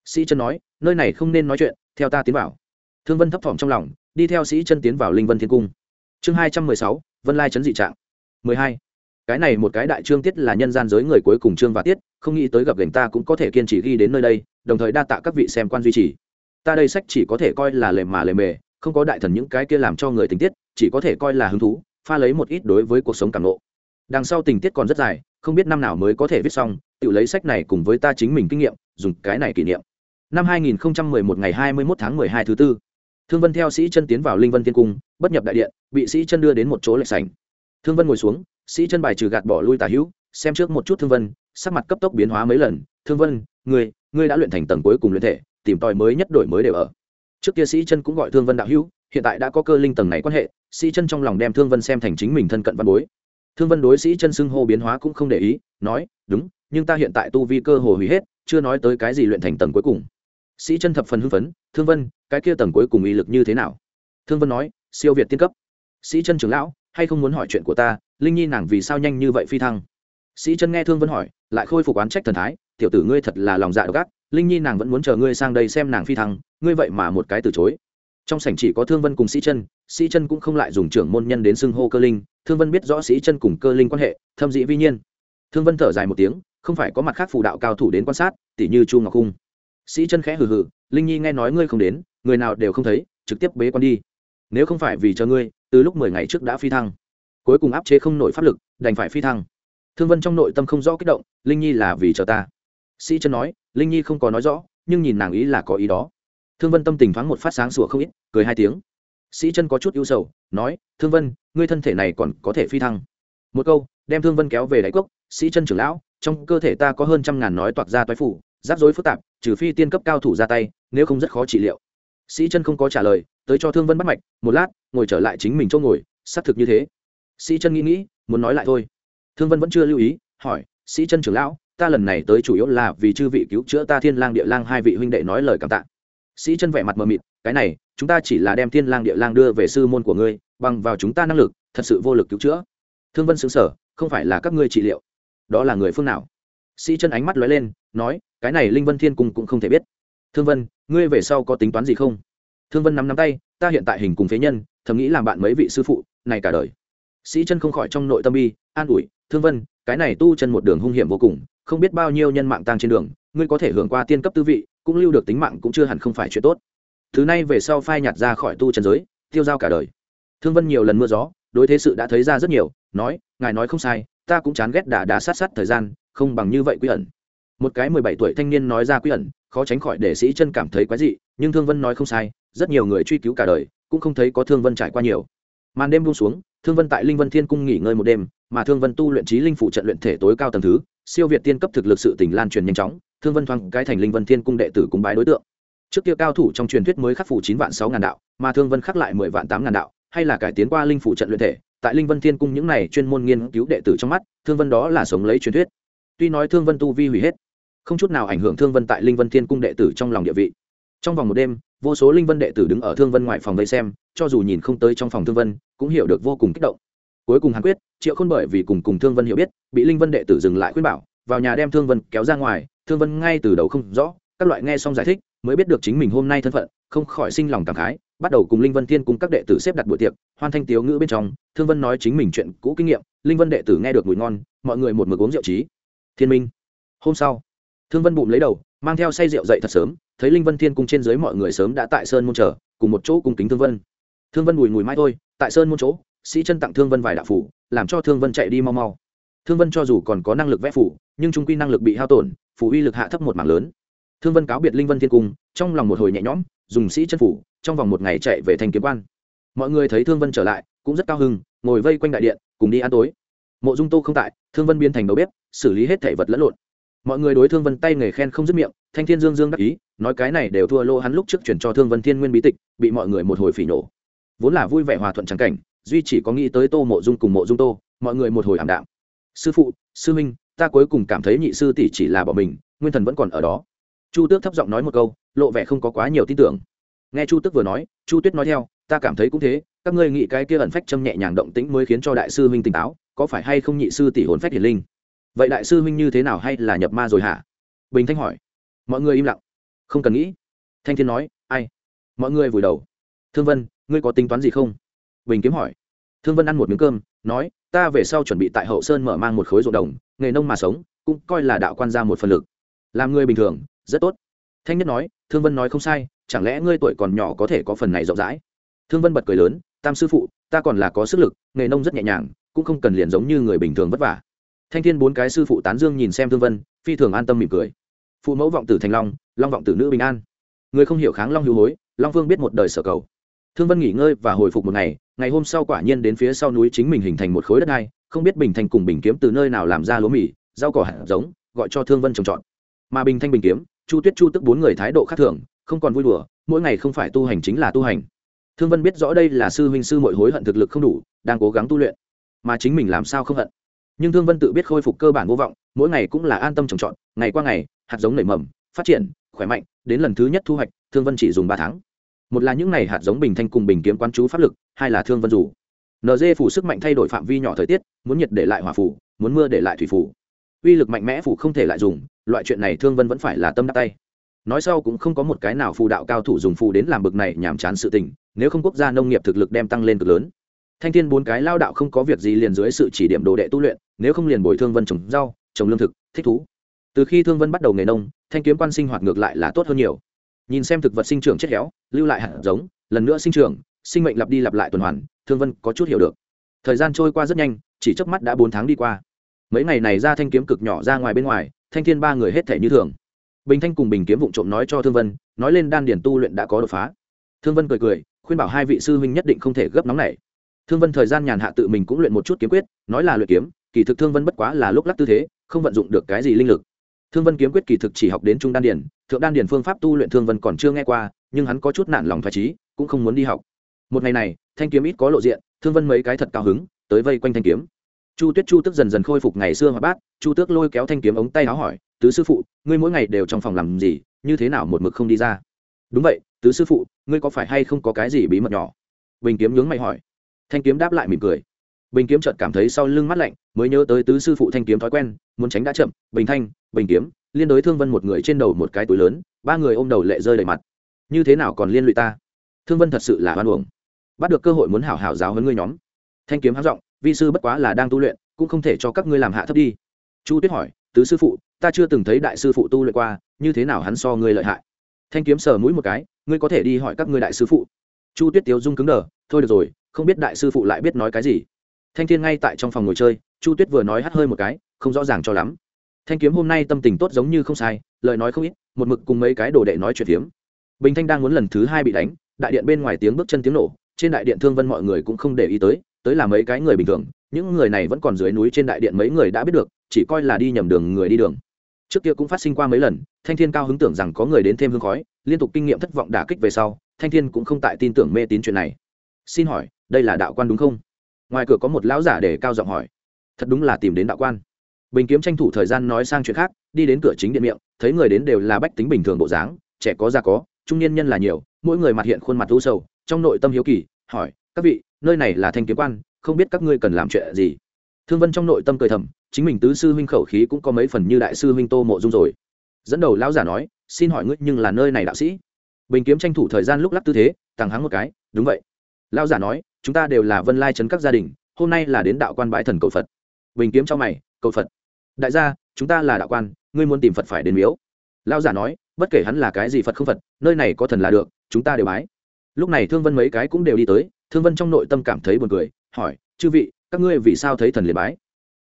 A: Sĩ chân nói, nơi này không nên nói chuyện, theo ta tiến vào. Thương vân thấp thỏm trong lòng, đi theo sĩ chân tiến vào linh vân thiên cung chương hai trăm mười sáu, vân lai chấn dị trạng. mười hai. Cái này một cái đại trương tiết là nhân gian giới người cuối cùng trương và tiết, không nghĩ tới gặp gành ta cũng có thể kiên trì ghi đến nơi đây, đồng thời đa tạ các vị xem quan duy trì. Ta đây sách chỉ có thể coi là lề mà lề mề, không có đại thần những cái kia làm cho người tình tiết, chỉ có thể coi là hứng thú, pha lấy một ít đối với cuộc sống càng lộ đằng sau tình tiết còn rất dài, không biết năm nào mới có thể viết xong, tự lấy sách này cùng với ta chính mình kinh nghiệm, dùng cái này kỷ niệm. Năm 2011 ngày 21 tháng 12 thứ tư thương vân theo sĩ chân tiến vào linh vân thiên cung, bất nhập đại điện, bị sĩ chân đưa đến một chỗ lệch sảnh. Thương vân ngồi xuống, sĩ chân bài trừ gạt bỏ lui tà hữu, xem trước một chút thương vân, sắc mặt cấp tốc biến hóa mấy lần. Thương vân, ngươi ngươi đã luyện thành tầng cuối cùng luyện thể, tìm tòi mới nhất đổi mới đều ở. Trước kia sĩ chân cũng gọi thương vân đạo hữu, hiện tại đã có cơ linh tầng này quan hệ, sĩ chân trong lòng đem thương vân xem thành chính mình thân cận văn bối. Thương vân đối sĩ chân xưng hô biến hóa cũng không để ý, nói, đúng, nhưng ta hiện tại tu vi cơ hồ hủy hết, chưa nói tới cái gì luyện thành tầng cuối cùng sĩ chân thập phần hưng phấn, thương vân, cái kia tầng cuối cùng uy lực như thế nào? Thương vân nói, siêu việt tiên cấp. Sĩ chân trưởng lão, hay không muốn hỏi chuyện của ta, linh nhi nàng vì sao nhanh như vậy phi thăng? Sĩ chân nghe thương vân hỏi, lại khôi phục oán trách thần thái, tiểu tử ngươi thật là lòng dạ độc ác, linh nhi nàng vẫn muốn chờ ngươi sang đây xem nàng phi thăng, ngươi vậy mà một cái từ chối. Trong sảnh chỉ có thương vân cùng sĩ chân sĩ chân cũng không lại dùng trưởng môn nhân đến xưng hô cơ linh, thương vân biết rõ sĩ chân cùng cơ linh quan hệ, thâm dĩ vi nhiên. Thương vân thở dài một tiếng, không phải có mặt khác phù đạo cao thủ đến quan sát tỷ như chu ngọc cung sĩ chân khẽ hừ hừ, linh nhi nghe nói ngươi không đến, người nào đều không thấy, trực tiếp bế quan đi. Nếu không phải vì cho ngươi, từ lúc mười ngày trước đã phi thăng, cuối cùng áp chế không nổi pháp lực, đành phải phi thăng. Thương vân trong nội tâm không rõ kích động, linh nhi là vì chờ ta. Sĩ chân nói, linh nhi không có nói rõ, nhưng nhìn nàng ý là có ý đó. Thương vân tâm tình thoáng một phát sáng sủa không ít, cười hai tiếng. Sĩ chân có chút ưu sầu, nói, thương vân, ngươi thân thể này còn có thể phi thăng. Một câu, đem thương vân kéo về đáy cốc, sĩ chân trưởng lão, trong cơ thể ta có hơn trăm ngàn nói toạc ra toái phủ, rắc rối phức tạp trừ phi tiên cấp cao thủ ra tay, nếu không rất khó trị liệu. Sĩ chân không có trả lời, tới cho thương vân bắt mạch, một lát, ngồi trở lại chính mình chỗ ngồi, xác thực như thế. Sĩ chân nghĩ nghĩ, muốn nói lại thôi. Thương vân vẫn chưa lưu ý, hỏi, sĩ chân trưởng lão, ta lần này tới chủ yếu là vì chư vị cứu chữa ta thiên lang địa lang hai vị huynh đệ nói lời cảm tạ. Sĩ chân vẻ mặt mờ mịt, cái này, chúng ta chỉ là đem thiên lang địa lang đưa về sư môn của ngươi, bằng vào chúng ta năng lực, thật sự vô lực cứu chữa. Thương vân xứng sở không phải là các ngươi trị liệu, đó là người phương nào? Sĩ chân ánh mắt lóe lên, nói cái này linh vân thiên cung cũng không thể biết. Thương vân, ngươi về sau có tính toán gì không? Thương vân nắm nắm tay, ta hiện tại hình cùng phế nhân, thầm nghĩ làm bạn mấy vị sư phụ, này cả đời. Sĩ chân không khỏi trong nội tâm bi, an ủi, thương vân, cái này tu chân một đường hung hiểm vô cùng, không biết bao nhiêu nhân mạng tang trên đường, ngươi có thể hưởng qua tiên cấp tư vị, cũng lưu được tính mạng cũng chưa hẳn không phải chuyện tốt. Thứ này về sau phai nhạt ra khỏi tu chân giới, tiêu dao cả đời. Thương vân nhiều lần mưa gió, đối thế sự đã thấy ra rất nhiều, nói, ngài nói không sai, ta cũng chán ghét đà đà sát sát thời gian, không bằng như vậy quy ẩn một cái mười bảy tuổi thanh niên nói ra quy ẩn, khó tránh khỏi để sĩ chân cảm thấy quái dị, nhưng thương vân nói không sai, rất nhiều người truy cứu cả đời, cũng không thấy có thương vân trải qua nhiều. Màn đêm buông xuống, thương vân tại linh vân thiên cung nghỉ ngơi một đêm, mà thương vân tu luyện trí linh phụ trận luyện thể tối cao tầng thứ, siêu việt tiên cấp thực lực sự tỉnh lan truyền nhanh chóng, thương vân thoáng cái thành linh vân thiên cung đệ tử cung bái đối tượng. Trước kia cao thủ trong truyền thuyết mới khắc phủ chín vạn sáu ngàn đạo, mà thương vân khắc lại mười vạn tám ngàn đạo, hay là cải tiến qua linh phụ trận luyện thể, tại linh vân thiên cung những này chuyên môn nghiên cứu đệ tử trong mắt, thương vân đó là sống lấy truyền thuyết. Tuy nói thương vân tu vi hủy hết không chút nào ảnh hưởng thương vân tại linh vân thiên cung đệ tử trong lòng địa vị. Trong vòng một đêm, vô số linh vân đệ tử đứng ở thương vân ngoài phòng vây xem, cho dù nhìn không tới trong phòng thương vân, cũng hiểu được vô cùng kích động. Cuối cùng hàn quyết, triệu khôn bởi vì cùng cùng thương vân hiểu biết, bị linh vân đệ tử dừng lại khuyên bảo, vào nhà đem thương vân kéo ra ngoài, thương vân ngay từ đầu không rõ, các loại nghe xong giải thích, mới biết được chính mình hôm nay thân phận, không khỏi sinh lòng cảm khái, bắt đầu cùng linh vân thiên cùng các đệ tử xếp đặt buổi tiệc, hoan thanh tiếu ngữ bên trong, thương vân nói chính mình chuyện cũ kinh nghiệm, linh vân đệ tử nghe được mùi ngon, mọi người một mực uống rượu trí thiên minh, hôm sau thương vân bụng lấy đầu, mang theo say rượu dậy thật sớm, thấy linh vân thiên cung trên dưới mọi người sớm đã tại sơn môn chờ, cùng một chỗ cung kính thương vân. Thương vân bùi mùi mai thôi, tại sơn môn chỗ, sĩ chân tặng thương vân vài đạo phủ, làm cho thương vân chạy đi mau mau. Thương vân cho dù còn có năng lực vẽ phủ, nhưng trung quy năng lực bị hao tổn, phủ uy lực hạ thấp một mảng lớn. Thương vân cáo biệt linh vân thiên cung trong lòng một hồi nhẹ nhõm, dùng sĩ chân phủ, trong vòng một ngày chạy về thành kiếm quan. Mọi người thấy thương vân trở lại, cũng rất cao hưng ngồi vây quanh đại điện, cùng đi ăn tối. Mộ dung tô không tại, thương vân biến thành đầu bếp, xử lý hết thể vật lẫn lộn mọi người đối thương vân tay nghề khen không dứt miệng, thanh thiên dương dương đắc ý, nói cái này đều thua lô hắn lúc trước chuyển cho thương vân thiên nguyên bí tịch, bị mọi người một hồi phỉ nổ. Vốn là vui vẻ hòa thuận trắng cảnh, duy chỉ có nghĩ tới tô mộ dung cùng mộ dung tô, mọi người một hồi ảm đạm. Sư phụ, sư minh ta cuối cùng cảm thấy nhị sư tỷ chỉ là bỏ mình, nguyên thần vẫn còn ở đó. Chu tước thấp giọng nói một câu, lộ vẻ không có quá nhiều tin tưởng. Nghe chu tước vừa nói, chu tuyết nói theo, ta cảm thấy cũng thế, các ngươi nghĩ cái kia ẩn phách châm nhẹ nhàng động tĩnh mới khiến cho đại sư minh tỉnh táo, có phải hay không nhị sư tỷ hồn phách hiển linh? Vậy đại sư huynh như thế nào hay là nhập ma rồi hả? Bình thanh hỏi. Mọi người im lặng. Không cần nghĩ. Thanh thiên nói, ai? Mọi người vùi đầu. Thương vân, ngươi có tính toán gì không? Bình kiếm hỏi. Thương vân ăn một miếng cơm, nói, ta về sau chuẩn bị tại hậu sơn mở mang một khối ruộng đồng, nghề nông mà sống, cũng coi là đạo quan ra một phần lực. Làm người bình thường, rất tốt. Thanh nhất nói, thương vân nói không sai, chẳng lẽ ngươi tuổi còn nhỏ có thể có phần này rộng rãi? Thương vân bật cười lớn, tam sư phụ, ta còn là có sức lực, nghề nông rất nhẹ nhàng, cũng không cần liền giống như người bình thường vất vả thanh thiên bốn cái sư phụ tán dương nhìn xem thương vân, phi thường an tâm mỉm cười. Phụ mẫu vọng tử thành long long vọng tử nữ bình an. Người không hiểu kháng long hữu hối, long vương biết một đời sở cầu. Thương vân nghỉ ngơi và hồi phục một ngày ngày hôm sau quả nhiên đến phía sau núi chính mình hình thành một khối đất đai không biết bình thành cùng bình kiếm từ nơi nào làm ra lúa mì, rau cỏ hạt giống, gọi cho thương vân trồng trọt. Mà bình thanh bình kiếm, chu tuyết chu tức bốn người thái độ khác thường, không còn vui đùa, mỗi ngày không phải tu hành chính là tu hành. Thương vân biết rõ đây là sư huynh sư mội hối hận thực lực không đủ, đang cố gắng tu luyện. Mà chính mình làm sao không hận? Nhưng thương vân tự biết khôi phục cơ bản vô vọng, mỗi ngày cũng là an tâm trồng trọt, ngày qua ngày, hạt giống nảy mầm, phát triển, khỏe mạnh, đến lần thứ nhất thu hoạch, thương vân chỉ dùng ba tháng. Một là những ngày hạt giống bình thanh cùng bình kiếm quán chú pháp lực, hai là thương vân rủ nd phủ sức mạnh thay đổi phạm vi nhỏ thời tiết, muốn nhiệt để lại hỏa phủ, muốn mưa để lại thủy phủ. Uy lực mạnh mẽ phủ không thể lại dùng, loại chuyện này thương vân vẫn phải là tâm đắc tay. Nói sau cũng không có một cái nào phù đạo cao thủ dùng phù đến làm bực này nhàm chán sự tình, nếu không quốc gia nông nghiệp thực lực đem tăng lên cực lớn. Thanh thiên bốn cái lao đạo không có việc gì liền dưới sự chỉ điểm đồ đệ tu luyện nếu không liền bồi thương vân trồng rau, trồng lương thực, thích thú. Từ khi thương vân bắt đầu nghề nông, thanh kiếm quan sinh hoạt ngược lại là tốt hơn nhiều. Nhìn xem thực vật sinh trưởng chết héo, lưu lại hạt giống, lần nữa sinh trưởng, sinh mệnh lặp đi lặp lại tuần hoàn, thương vân có chút hiểu được. Thời gian trôi qua rất nhanh, chỉ chớp mắt đã bốn tháng đi qua. Mấy ngày này ra thanh kiếm cực nhỏ ra ngoài bên ngoài, thanh thiên ba người hết thể như thường. Bình thanh cùng bình kiếm vụng trộm nói cho thương vân, nói lên đan điển tu luyện đã có đột phá. Thương vân cười cười, khuyên bảo hai vị sư huynh nhất định không thể gấp nóng này thương vân thời gian nhàn hạ tự mình cũng luyện một chút kiếm quyết, nói là luyện kiếm kỳ thực thương vân bất quá là lúc lắc tư thế, không vận dụng được cái gì linh lực. Thương vân kiếm quyết kỳ thực chỉ học đến trung đan điển thượng đan điển phương pháp tu luyện thương vân còn chưa nghe qua, nhưng hắn có chút nản lòng phải trí, cũng không muốn đi học. Một ngày này, thanh kiếm ít có lộ diện, thương vân mấy cái thật cao hứng, tới vây quanh thanh kiếm. Chu tuyết chu tức dần dần khôi phục ngày xưa hoạt bát, chu tước lôi kéo thanh kiếm ống tay áo hỏi, tứ sư phụ, ngươi mỗi ngày đều trong phòng làm gì, như thế nào một mực không đi ra? Đúng vậy, tứ sư phụ, ngươi có phải hay không có cái gì bí mật nhỏ? Bình kiếm nhướng mày hỏi. Thanh kiếm đáp lại mỉm cười bình kiếm chợt cảm thấy sau lưng mắt lạnh, mới nhớ tới tứ sư phụ thanh kiếm thói quen, muốn tránh đã chậm, bình thanh, bình kiếm, liên đối thương vân một người trên đầu một cái túi lớn, ba người ôm đầu lệ rơi đầy mặt. Như thế nào còn liên lụy ta? Thương vân thật sự là hoan uổng. Bắt được cơ hội muốn hảo hảo giáo hơn ngươi nhóm. Thanh kiếm háng giọng, vi sư bất quá là đang tu luyện, cũng không thể cho các ngươi làm hạ thấp đi. Chu tuyết hỏi, tứ sư phụ, ta chưa từng thấy đại sư phụ tu luyện qua, như thế nào hắn so ngươi lợi hại? Thanh kiếm sờ mũi một cái, ngươi có thể đi hỏi các ngươi đại sư phụ. Chu tuyết tiếu dung cứng đờ, thôi được rồi, không biết đại sư phụ lại biết nói cái gì thanh thiên ngay tại trong phòng ngồi chơi, chu tuyết vừa nói hắt hơi một cái, không rõ ràng cho lắm. Thanh kiếm hôm nay tâm tình tốt giống như không sai, lời nói không ít, một mực cùng mấy cái đồ đệ nói chuyện phiếm. Bình thanh đang muốn lần thứ hai bị đánh, đại điện bên ngoài tiếng bước chân tiếng nổ, trên đại điện thương vân mọi người cũng không để ý tới tới là mấy cái người bình thường, những người này vẫn còn dưới núi trên đại điện mấy người đã biết được, chỉ coi là đi nhầm đường người đi đường. Trước kia cũng phát sinh qua mấy lần, thanh thiên cao hứng tưởng rằng có người đến thêm hương khói, liên tục kinh nghiệm thất vọng đả kích về sau, thanh thiên cũng không tại tin tưởng mê tín chuyện này. Xin hỏi, đây là đạo quan đúng không? Ngoài cửa có một lão giả để cao giọng hỏi. Thật đúng là tìm đến đạo quan. Bình kiếm tranh thủ thời gian nói sang chuyện khác, đi đến cửa chính điện miệng, thấy người đến đều là bách tính bình thường bộ dáng, trẻ có già có, trung niên nhân là nhiều, mỗi người mặt hiện khuôn mặt u sầu, trong nội tâm hiếu kỳ, hỏi, các vị, nơi này là thanh kiếm quan, không biết các ngươi cần làm chuyện gì? Thương vân trong nội tâm cười thầm, chính mình tứ sư huynh khẩu khí cũng có mấy phần như đại sư huynh tô mộ dung rồi. Dẫn đầu lão giả nói, xin hỏi ngươi nhưng là nơi này đạo sĩ? Bình kiếm tranh thủ thời gian lúc lắc tư thế tàng hắng một cái, đúng vậy lão giả nói, chúng ta đều là vân lai trấn các gia đình, hôm nay là đến đạo quan bãi thần cầu phật. Bình kiếm cho mày, cầu phật? Đại gia, chúng ta là đạo quan, ngươi muốn tìm phật phải đến miếu. Lão giả nói, bất kể hắn là cái gì phật không phật, nơi này có thần là được, chúng ta đều bái. Lúc này thương vân mấy cái cũng đều đi tới, thương vân trong nội tâm cảm thấy buồn cười, hỏi, chư vị, các ngươi vì sao thấy thần liền bái?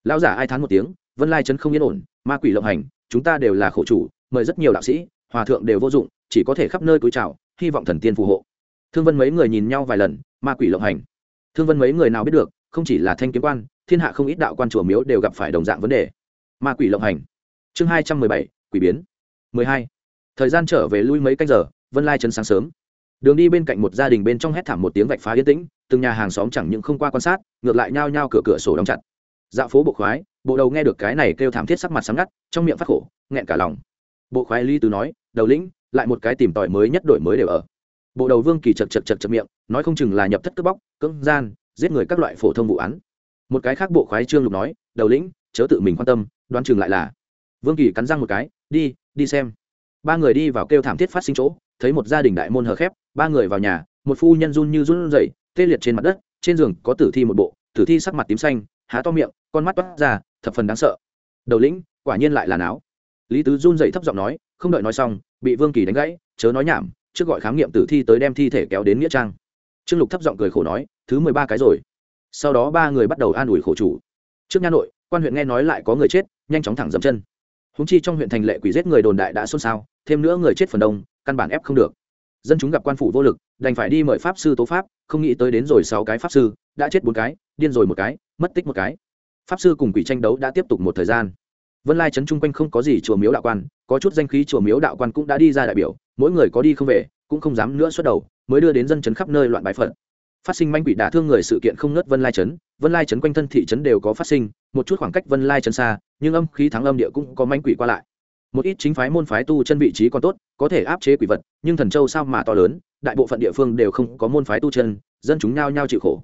A: Lão giả ai thán một tiếng, vân lai trấn không yên ổn, ma quỷ lộng hành, chúng ta đều là khổ chủ, mời rất nhiều đạo sĩ, hòa thượng đều vô dụng, chỉ có thể khắp nơi cúi chào, hy vọng thần tiên phù hộ thương vân mấy người nhìn nhau vài lần, ma quỷ lộng hành. Thương vân mấy người nào biết được, không chỉ là thanh kiếm quan, thiên hạ không ít đạo quan chùa miếu đều gặp phải đồng dạng vấn đề. Ma quỷ lộng hành. Chương hai trăm mười bảy, quỷ biến. mười hai. Thời gian trở về lui mấy canh giờ, vân lai trấn sáng sớm. Đường đi bên cạnh một gia đình bên trong hét thảm một tiếng vạch phá yên tĩnh, từng nhà hàng xóm chẳng những không qua quan sát, ngược lại nhao nhao cửa cửa sổ đóng chặt. Dạo phố bộ khoái, bộ đầu nghe được cái này kêu thảm thiết sắc mặt sáng ngắt, trong miệng phát khổ, nghẹn cả lòng. Bộ khoái ly tứ nói, đầu lĩnh, lại một cái tìm tòi mới nhất đổi mới đều ở bộ đầu vương kỳ chật chật chật chật miệng, nói không chừng là nhập thất cướp bóc, cưỡng gian, giết người các loại phổ thông vụ án. Một cái khác bộ khoái trương lục nói, đầu lĩnh, chớ tự mình quan tâm, đoán chừng lại là. Vương kỳ cắn răng một cái, đi đi xem. Ba người đi vào kêu thảm thiết phát sinh chỗ, thấy một gia đình đại môn hờ khép, ba người vào nhà, một phu nhân run như run rẩy, tê liệt trên mặt đất, trên giường có tử thi một bộ, tử thi sắc mặt tím xanh, há to miệng, con mắt toát ra, thập phần đáng sợ. Đầu lĩnh, quả nhiên lại là não lý tứ run dậy thấp giọng nói, không đợi nói xong, bị vương kỳ đánh gãy, chớ nói nhảm trước gọi khám nghiệm tử thi tới đem thi thể kéo đến nghĩa trang. Trương lục thấp giọng cười khổ nói, thứ mười ba cái rồi. Sau đó ba người bắt đầu an ủi khổ chủ. Trước nha nội, quan huyện nghe nói lại có người chết, nhanh chóng thẳng dậm chân. Húng chi trong huyện thành lệ quỷ giết người đồn đại đã xôn xao, thêm nữa người chết phần đông, căn bản ép không được. Dân chúng gặp quan phủ vô lực, đành phải đi mời pháp sư tố pháp, không nghĩ tới đến rồi sáu cái pháp sư, đã chết bốn cái, điên rồi một cái, mất tích một cái. Pháp sư cùng quỷ tranh đấu đã tiếp tục một thời gian. Vân lai trấn chung quanh không có gì chùa miếu đạo quan, có chút danh khí chùa miếu đạo quan cũng đã đi ra đại biểu mỗi người có đi không về, cũng không dám nữa xuất đầu, mới đưa đến dân chấn khắp nơi loạn bãi phận phát sinh manh quỷ đả thương người sự kiện không nớt vân lai chấn vân lai chấn quanh thân thị trấn đều có phát sinh, một chút khoảng cách vân lai chấn xa, nhưng âm khí thắng âm địa cũng có manh quỷ qua lại. Một ít chính phái môn phái tu chân vị trí còn tốt, có thể áp chế quỷ vật, nhưng thần châu sao mà to lớn, đại bộ phận địa phương đều không có môn phái tu chân, dân chúng nhao nhao chịu khổ.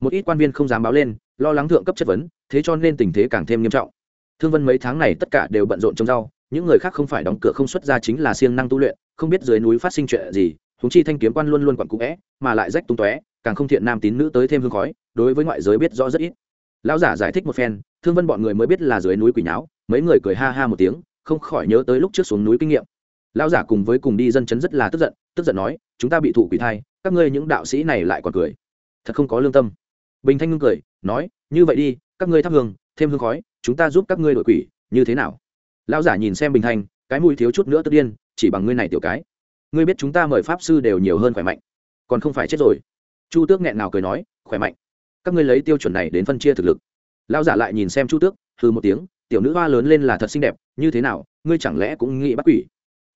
A: Một ít quan viên không dám báo lên, lo lắng thượng cấp chất vấn, thế cho nên tình thế càng thêm nghiêm trọng. Thương vân mấy tháng này tất cả đều bận rộn trồng rau, những người khác không phải đóng cửa không xuất ra chính là siêng năng tu luyện không biết dưới núi phát sinh chuyện gì húng chi thanh kiếm quan luôn luôn quặn cũ vẽ mà lại rách tung tóe, càng không thiện nam tín nữ tới thêm hương khói, đối với ngoại giới biết rõ rất ít. Lão giả giải thích một phen, thương vân bọn người mới biết là dưới núi quỷ nháo, mấy người cười ha ha một tiếng, không khỏi nhớ tới lúc trước xuống núi kinh nghiệm. Lão giả cùng với cùng đi dân chấn rất là tức giận tức giận nói, chúng ta bị thụ quỷ thai, các ngươi những đạo sĩ này lại còn cười. Thật không có lương tâm. Bình thanh ngưng cười, nói, như vậy đi, các ngươi thắp hương, thêm hương khói, chúng ta giúp các ngươi đội quỷ, như thế nào? Lão giả nhìn xem bình thanh, cái mùi thiếu chút nữa tức điên chỉ bằng ngươi này tiểu cái. Ngươi biết chúng ta mời pháp sư đều nhiều hơn khỏe mạnh. Còn không phải chết rồi. Chu tước nghẹn nào cười nói, khỏe mạnh. Các ngươi lấy tiêu chuẩn này đến phân chia thực lực. Lão giả lại nhìn xem chu tước hư một tiếng, tiểu nữ hoa lớn lên là thật xinh đẹp, như thế nào, ngươi chẳng lẽ cũng nghĩ bắt quỷ?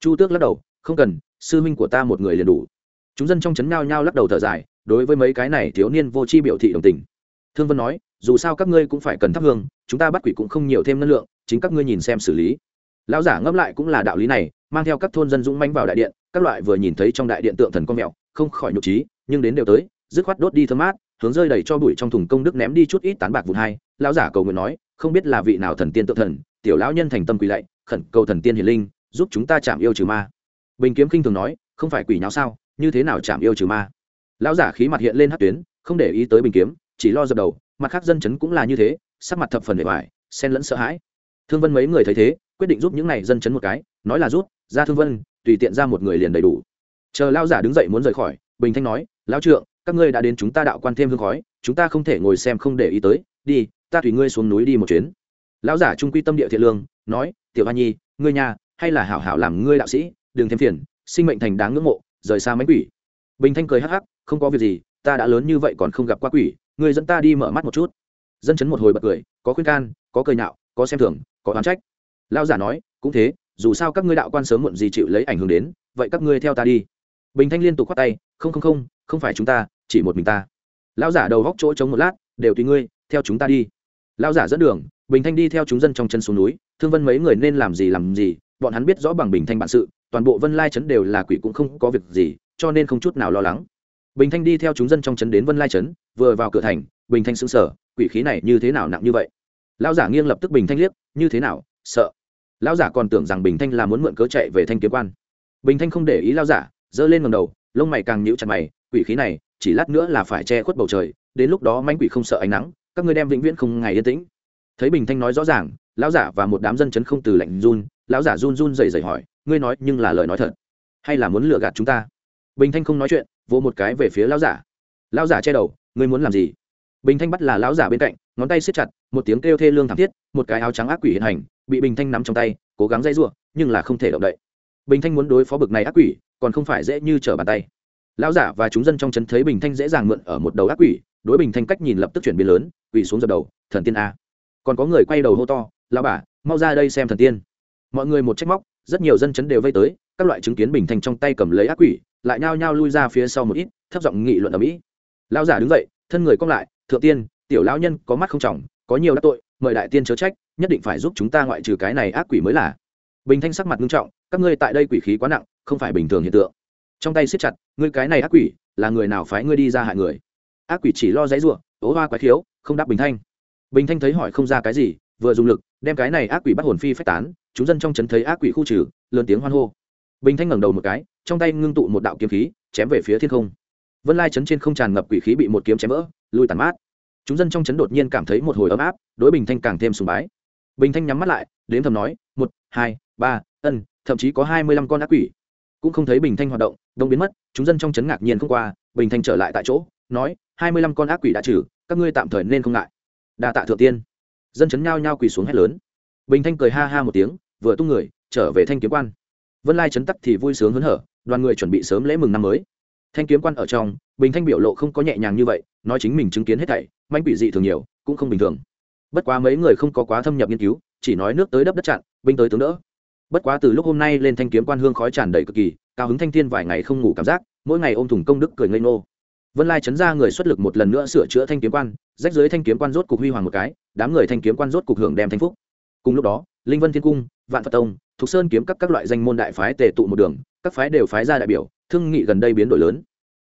A: Chu tước lắc đầu, không cần, sư minh của ta một người liền đủ. Chúng dân trong trấn nhao nhao lắc đầu thở dài, đối với mấy cái này thiếu niên vô tri biểu thị đồng tình. Thương vân nói, dù sao các ngươi cũng phải cần thắp hương, chúng ta bắt quỷ cũng không nhiều thêm năng lượng, chính các ngươi nhìn xem xử lý. Lão giả ngẫm lại cũng là đạo lý này mang theo các thôn dân dũng manh vào đại điện, các loại vừa nhìn thấy trong đại điện tượng thần con mèo, không khỏi nhục trí, nhưng đến đều tới, dứt khoát đốt đi thơm mát, hướng rơi đầy cho bụi trong thùng công đức ném đi chút ít tán bạc vụn hai. Lão giả cầu nguyện nói, không biết là vị nào thần tiên tượng thần, tiểu lão nhân thành tâm quỳ lạy, khẩn cầu thần tiên hiền linh, giúp chúng ta chạm yêu trừ ma. Bình kiếm kinh thường nói, không phải quỷ nháo sao, như thế nào chạm yêu trừ ma? Lão giả khí mặt hiện lên hát tuyến, không để ý tới bình kiếm, chỉ lo dập đầu, mặt khác dân chấn cũng là như thế, sắc mặt thập phần bề bài xen lẫn sợ hãi. Thương vân mấy người thấy thế, quyết định giúp những này dân chấn một cái, nói là rút ra thương vân, tùy tiện ra một người liền đầy đủ. Chờ lao giả đứng dậy muốn rời khỏi, bình thanh nói, lão trượng, các ngươi đã đến chúng ta đạo quan thêm hương khói, chúng ta không thể ngồi xem không để ý tới, đi, ta tùy ngươi xuống núi đi một chuyến. Lão giả trung quy tâm địa thiện lương, nói, tiểu hoa nhi, ngươi nhà, hay là hảo hảo làm ngươi đạo sĩ, đừng thêm phiền, sinh mệnh thành đáng ngưỡng mộ, rời xa mánh quỷ. Bình thanh cười hắc hắc, không có việc gì, ta đã lớn như vậy còn không gặp qua quỷ, ngươi dẫn ta đi mở mắt một chút. Dân chấn một hồi bật cười, có khuyên can, có cười nhạo, có xem thường, có oán trách. Lao giả nói, cũng thế dù sao các ngươi đạo quan sớm muộn gì chịu lấy ảnh hưởng đến, vậy các ngươi theo ta đi. Bình thanh liên tục khoát tay, không không không không phải chúng ta, chỉ một mình ta. Lão giả đầu góc chỗ trống một lát, đều tùy ngươi, theo chúng ta đi. Lão giả dẫn đường, bình thanh đi theo chúng dân trong chân xuống núi, thương vân mấy người nên làm gì làm gì, bọn hắn biết rõ bằng bình thanh bản sự, toàn bộ vân lai trấn đều là quỷ cũng không có việc gì, cho nên không chút nào lo lắng. Bình thanh đi theo chúng dân trong trấn đến vân lai trấn, vừa vào cửa thành, bình thanh xứng sở quỷ khí này như thế nào nặng như vậy? Lão giả nghiêng lập tức bình thanh liếc, như thế nào, sợ lão giả còn tưởng rằng bình thanh là muốn mượn cớ chạy về thanh kiếm quan. Bình thanh không để ý lão giả, giơ lên ngầm đầu, lông mày càng nhíu chặt mày, quỷ khí này, chỉ lát nữa là phải che khuất bầu trời, đến lúc đó mánh quỷ không sợ ánh nắng, các ngươi đem vĩnh viễn không ngày yên tĩnh. Thấy bình thanh nói rõ ràng, lão giả và một đám dân chấn không từ lạnh run, lão giả run run rẩy rẩy hỏi, ngươi nói, nhưng là lời nói thật, hay là muốn lừa gạt chúng ta? Bình thanh không nói chuyện, vỗ một cái về phía lão giả. Lão giả che đầu, ngươi muốn làm gì? Bình thanh bắt là lão giả bên cạnh, ngón tay siết chặt, một tiếng kêu thê lương thảm thiết, một cái áo trắng ác quỷ hiện hành bị bình thanh nắm trong tay, cố gắng dây giụa, nhưng là không thể động đậy. Bình thanh muốn đối phó bực này ác quỷ, còn không phải dễ như trở bàn tay. Lão giả và chúng dân trong trấn thấy bình thanh dễ dàng mượn ở một đầu ác quỷ, đối bình thanh cách nhìn lập tức chuyển biến lớn quỷ xuống dập đầu, thần tiên a. Còn có người quay đầu hô to, lão bà, mau ra đây xem thần tiên. Mọi người một trách móc, rất nhiều dân chấn đều vây tới, các loại chứng kiến bình thanh trong tay cầm lấy ác quỷ, lại nhao nhao lui ra phía sau một ít, thấp giọng nghị luận ở mỹ. Lão giả đứng dậy, thân người cong lại, thượng tiên, tiểu lão nhân có mắt không trọng, có nhiều đắc tội mời đại tiên chớ trách, nhất định phải giúp chúng ta ngoại trừ cái này ác quỷ mới là. Bình thanh sắc mặt nghiêm trọng, các ngươi tại đây quỷ khí quá nặng, không phải bình thường hiện tượng. Trong tay siết chặt, ngươi cái này ác quỷ, là người nào phái ngươi đi ra hại người? Ác quỷ chỉ lo dãy ruộng ố hoa quái thiếu không đáp bình thanh. Bình thanh thấy hỏi không ra cái gì, vừa dùng lực, đem cái này ác quỷ bắt hồn phi phách tán, chúng dân trong trấn thấy ác quỷ khu trừ, lớn tiếng hoan hô. Bình thanh ngẩng đầu một cái, trong tay ngưng tụ một đạo kiếm khí, chém về phía thiên không. Vân lai trấn trên không tràn ngập quỷ khí bị một kiếm chém vỡ, lui tàn mát chúng dân trong trấn đột nhiên cảm thấy một hồi ấm áp, đối bình thanh càng thêm sùng bái. Bình thanh nhắm mắt lại, đến thầm nói, một, hai, ba, ân, thậm chí có hai mươi lăm con ác quỷ. Cũng không thấy bình thanh hoạt động, đông biến mất, chúng dân trong trấn ngạc nhiên không qua, bình thanh trở lại tại chỗ, nói, hai mươi lăm con ác quỷ đã trừ, các ngươi tạm thời nên không ngại. Đa tạ thượng tiên. Dân chấn nhao nhao quỳ xuống hét lớn. Bình thanh cười ha ha một tiếng, vừa tung người, trở về thanh kiếm quan. Vân lai chấn tắc thì vui sướng hớn hở, đoàn người chuẩn bị sớm lễ mừng năm mới thanh kiếm quan ở trong, bình thanh biểu lộ không có nhẹ nhàng như vậy, nói chính mình chứng kiến hết thảy, manh quỷ dị thường nhiều, cũng không bình thường. Bất quá mấy người không có quá thâm nhập nghiên cứu, chỉ nói nước tới đắp đất chặn, binh tới tướng đỡ. Bất quá từ lúc hôm nay lên thanh kiếm quan hương khói tràn đầy cực kỳ, cao hứng thanh thiên vài ngày không ngủ cảm giác, mỗi ngày ôm thùng công đức cười ngây ngô. Vân lai chấn ra người xuất lực một lần nữa sửa chữa thanh kiếm quan, rách dưới thanh kiếm quan rốt cục huy hoàng một cái, đám người thanh kiếm quan rốt cục hưởng đem thanh phúc. Cùng lúc đó, linh vân thiên cung, vạn phật tông thục sơn kiếm các các loại danh môn đại phái tề tụ một đường, các phái đều phái ra đại biểu, thương nghị gần đây biến đổi lớn.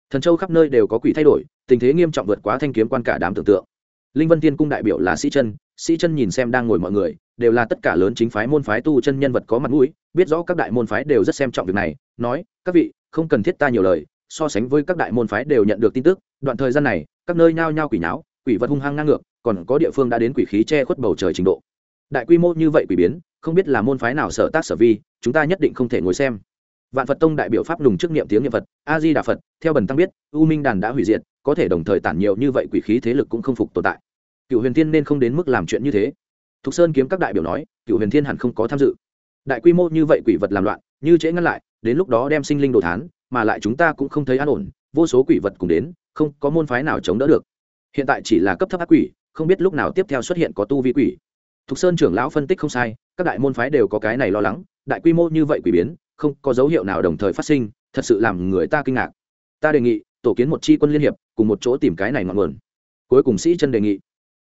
A: Thần châu khắp nơi đều có quỷ thay đổi, tình thế nghiêm trọng vượt quá thanh kiếm quan cả đám tưởng tượng. Linh vân thiên cung đại biểu là sĩ chân sĩ chân nhìn xem đang ngồi mọi người, đều là tất cả lớn chính phái môn phái tu chân nhân vật có mặt mũi, biết rõ các đại môn phái đều rất xem trọng việc này, nói, các vị, không cần thiết ta nhiều lời, so sánh với các đại môn phái đều nhận được tin tức, đoạn thời gian này, các nơi nhao nhao quỷ nháo, quỷ vật hung hăng ngang ngược, còn có địa phương đã đến quỷ khí che khuất bầu trời trình độ đại quy mô như vậy quỷ biến, không biết là môn phái nào sở tác sở vi, chúng ta nhất định không thể ngồi xem. Vạn phật tông đại biểu pháp lùng trước niệm tiếng niệm phật a di đà phật, theo bần tăng biết, u minh đàn đã hủy diệt, có thể đồng thời tản nhiều như vậy quỷ khí thế lực cũng không phục tồn tại. Cựu huyền thiên nên không đến mức làm chuyện như thế. Thục sơn kiếm các đại biểu nói, cựu huyền thiên hẳn không có tham dự. Đại quy mô như vậy quỷ vật làm loạn, như trễ ngăn lại, đến lúc đó đem sinh linh đồ thán, mà lại chúng ta cũng không thấy an ổn, vô số quỷ vật cùng đến, không có môn phái nào chống đỡ được. Hiện tại chỉ là cấp thấp ác quỷ, không biết lúc nào tiếp theo xuất hiện có tu vi quỷ thục sơn trưởng lão phân tích không sai, các đại môn phái đều có cái này lo lắng, đại quy mô như vậy quỷ biến, không có dấu hiệu nào đồng thời phát sinh, thật sự làm người ta kinh ngạc. Ta đề nghị, tổ kiến một chi quân liên hiệp, cùng một chỗ tìm cái này ngọn nguồn. Cuối cùng sĩ chân đề nghị,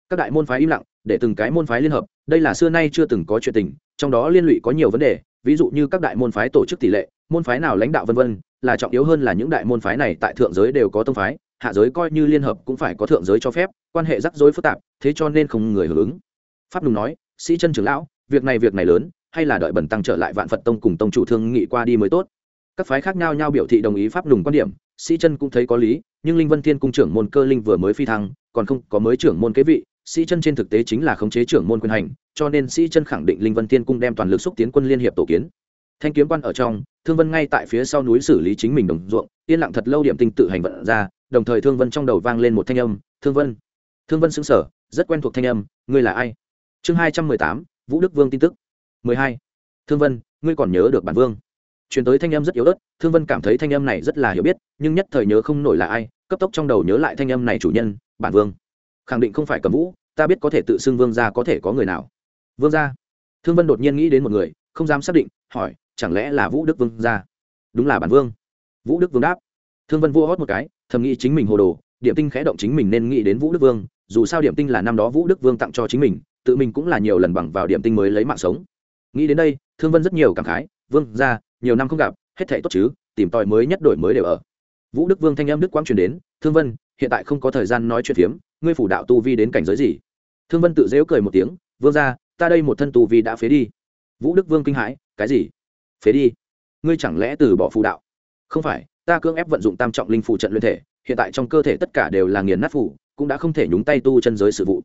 A: các đại môn phái im lặng, để từng cái môn phái liên hợp, đây là xưa nay chưa từng có chuyện tình, trong đó liên lụy có nhiều vấn đề, ví dụ như các đại môn phái tổ chức tỷ lệ, môn phái nào lãnh đạo vân vân, là trọng yếu hơn là những đại môn phái này tại thượng giới đều có tông phái, hạ giới coi như liên hợp cũng phải có thượng giới cho phép, quan hệ rắc rối phức tạp, thế cho nên không người hưởng ứng pháp nùng nói, sĩ chân trưởng lão, việc này việc này lớn, hay là đợi bẩn tăng trở lại vạn phật tông cùng tông chủ thương nghị qua đi mới tốt. Các phái khác nhau nhau biểu thị đồng ý pháp nùng quan điểm, sĩ chân cũng thấy có lý, nhưng linh vân thiên cung trưởng môn cơ linh vừa mới phi thăng, còn không có mới trưởng môn kế vị, sĩ chân trên thực tế chính là khống chế trưởng môn quyền hành, cho nên sĩ chân khẳng định linh vân thiên cung đem toàn lực xúc tiến quân liên hiệp tổ kiến. Thanh kiếm quan ở trong, thương vân ngay tại phía sau núi xử lý chính mình đồng ruộng, yên lặng thật lâu điểm tinh tự hành vận ra, đồng thời thương vân trong đầu vang lên một thanh âm, thương vân. Thương vân xứng sở rất quen thuộc thanh âm, ngươi là ai? Chương hai trăm mười tám, vũ đức vương tin tức. mười hai. Thương vân, ngươi còn nhớ được bản vương? Chuyển tới thanh âm rất yếu ớt, thương vân cảm thấy thanh âm này rất là hiểu biết, nhưng nhất thời nhớ không nổi là ai, cấp tốc trong đầu nhớ lại thanh âm này chủ nhân, bản vương. Khẳng định không phải cầm vũ, ta biết có thể tự xưng vương gia có thể có người nào. Vương gia? Thương vân đột nhiên nghĩ đến một người, không dám xác định, hỏi, chẳng lẽ là vũ đức vương gia? Đúng là bản vương. Vũ đức vương đáp. Thương vân vua hót một cái, thầm nghĩ chính mình hồ đồ, điểm tinh khẽ động chính mình nên nghĩ đến vũ đức vương, dù sao điểm tinh là năm đó vũ đức vương tặng cho chính mình tự mình cũng là nhiều lần bằng vào điểm tinh mới lấy mạng sống. Nghĩ đến đây, thương vân rất nhiều cảm khái, vương ra nhiều năm không gặp, hết thể tốt chứ, tìm tòi mới nhất đổi mới đều ở. Vũ đức vương thanh em đức quang truyền đến, thương vân, hiện tại không có thời gian nói chuyện phiếm, ngươi phủ đạo tu vi đến cảnh giới gì? Thương vân tự dễu cười một tiếng, vương ra ta đây một thân tu vi đã phế đi. Vũ đức vương kinh hãi, cái gì? Phế đi? Ngươi chẳng lẽ từ bỏ phù đạo? Không phải, ta cưỡng ép vận dụng tam trọng linh phù trận luyện thể, hiện tại trong cơ thể tất cả đều là nghiền nát phủ cũng đã không thể nhúng tay tu chân giới sự vụ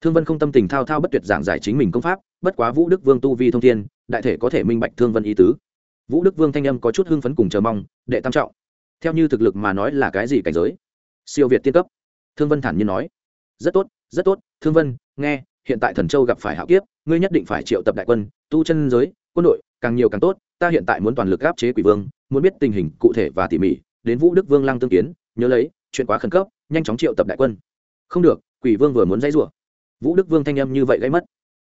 A: thương vân không tâm tình thao thao bất tuyệt giảng giải chính mình công pháp, bất quá vũ đức vương tu vi thông thiên, đại thể có thể minh bạch thương vân ý tứ. Vũ đức vương thanh âm có chút hưng phấn cùng chờ mong, đệ tam trọng. Theo như thực lực mà nói là cái gì cảnh giới? Siêu việt tiên cấp. Thương vân thản nhiên nói. Rất tốt rất tốt, thương vân, nghe, hiện tại thần châu gặp phải hạo kiếp, ngươi nhất định phải triệu tập đại quân, tu chân giới, quân đội, càng nhiều càng tốt, ta hiện tại muốn toàn lực áp chế quỷ vương, muốn biết tình hình cụ thể và tỉ mỉ, đến vũ đức vương lăng tương kiến, nhớ lấy, chuyện quá khẩn cấp, nhanh chóng triệu tập đại quân. Không được, quỷ vương vừa muốn dãy rủa vũ đức vương thanh âm như vậy gây mất.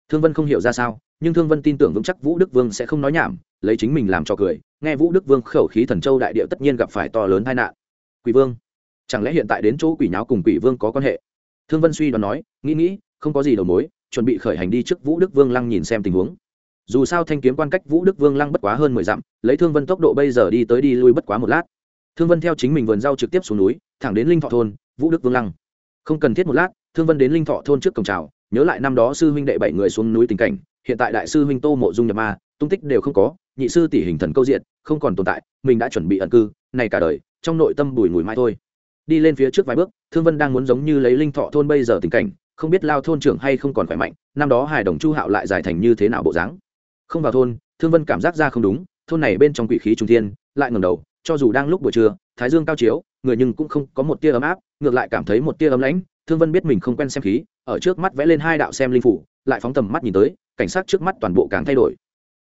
A: Thương vân không hiểu ra sao, nhưng thương vân tin tưởng vững chắc vũ đức vương sẽ không nói nhảm, lấy chính mình làm cho cười. Nghe vũ đức vương khẩu khí thần châu đại địa tất nhiên gặp phải to lớn tai nạn. Quỷ vương, chẳng lẽ hiện tại đến chỗ quỷ nháo cùng quỷ vương có quan hệ? Thương vân suy đoán nói, nghĩ nghĩ, không có gì đầu mối, chuẩn bị khởi hành đi trước vũ đức vương lăng nhìn xem tình huống. Dù sao thanh kiếm quan cách vũ đức vương lăng bất quá hơn mười dặm, lấy thương vân tốc độ bây giờ đi tới đi lui bất quá một lát. Thương vân theo chính mình vườn rau trực tiếp xuống núi, thẳng đến linh thọ thôn, vũ đức vương lăng. Không cần thiết một lát thương vân đến linh thọ thôn trước cổng trào nhớ lại năm đó sư huynh đệ bảy người xuống núi tình cảnh, hiện tại đại sư huynh tô mộ dung nhập ma, tung tích đều không có, nhị sư tỷ hình thần câu diện, không còn tồn tại, mình đã chuẩn bị ẩn cư, này cả đời, trong nội tâm bùi ngùi mai thôi. Đi lên phía trước vài bước, thương vân đang muốn giống như lấy linh thọ thôn bây giờ tình cảnh, không biết lao thôn trưởng hay không còn khỏe mạnh, năm đó hài đồng chu hạo lại giải thành như thế nào bộ dáng. Không vào thôn, thương vân cảm giác ra không đúng, thôn này bên trong quỷ khí trung thiên, lại ngầm đầu, cho dù đang lúc buổi trưa, thái dương cao chiếu, người nhưng cũng không có một tia ấm áp, ngược lại cảm thấy một tia ấm lãnh thương vân biết mình không quen xem khí, ở trước mắt vẽ lên hai đạo xem linh phủ, lại phóng tầm mắt nhìn tới, cảnh sát trước mắt toàn bộ càng thay đổi.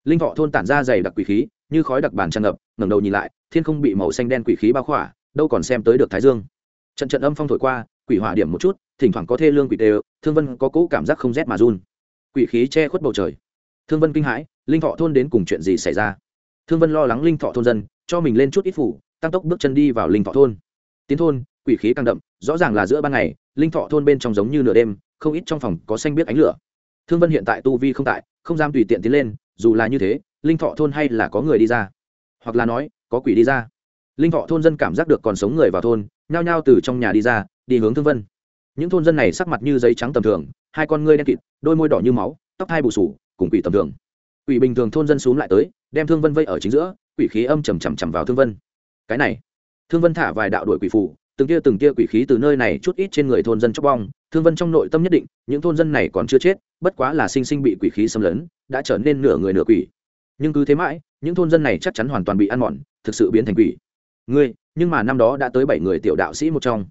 A: Linh thọ thôn tản ra dày đặc quỷ khí, như khói đặc bàn tràn ngập, ngẩng đầu nhìn lại, thiên không bị màu xanh đen quỷ khí bao khỏa, đâu còn xem tới được thái dương. Trận trận âm phong thổi qua, quỷ hỏa điểm một chút, thỉnh thoảng có thê lương quỷ đều thương vân có cỗ cảm giác không rét mà run. Quỷ khí che khuất bầu trời. Thương vân kinh hãi, linh thọ thôn đến cùng chuyện gì xảy ra? Thương vân lo lắng linh thọ thôn dân, cho mình lên chút ít phủ, tăng tốc bước chân đi vào linh thọ thôn. Tiến thôn, quỷ khí càng đậm, rõ ràng là giữa ban ngày linh thọ thôn bên trong giống như nửa đêm, không ít trong phòng có xanh biết ánh lửa. Thương vân hiện tại tu vi không tại, không dám tùy tiện tiến lên, dù là như thế, linh thọ thôn hay là có người đi ra. Hoặc là nói, có quỷ đi ra. Linh thọ thôn dân cảm giác được còn sống người vào thôn, nhao nhao từ trong nhà đi ra, đi hướng thương vân. Những thôn dân này sắc mặt như giấy trắng tầm thường, hai con ngươi đen kịt, đôi môi đỏ như máu, tóc hai bù sủ cùng quỷ tầm thường. Quỷ bình thường thôn dân xuống lại tới, đem thương vân vây ở chính giữa, quỷ khí âm chầm chầm chầm vào thương vân. Cái này, thương vân thả vài đạo đuổi quỷ phủ từng tia từng tia quỷ khí từ nơi này chút ít trên người thôn dân chóc bong, thương vân trong nội tâm nhất định, những thôn dân này còn chưa chết, bất quá là sinh sinh bị quỷ khí xâm lấn, đã trở nên nửa người nửa quỷ. Nhưng cứ thế mãi, những thôn dân này chắc chắn hoàn toàn bị ăn mòn, thực sự biến thành quỷ. Ngươi, nhưng mà năm đó đã tới bảy người tiểu đạo sĩ một trong.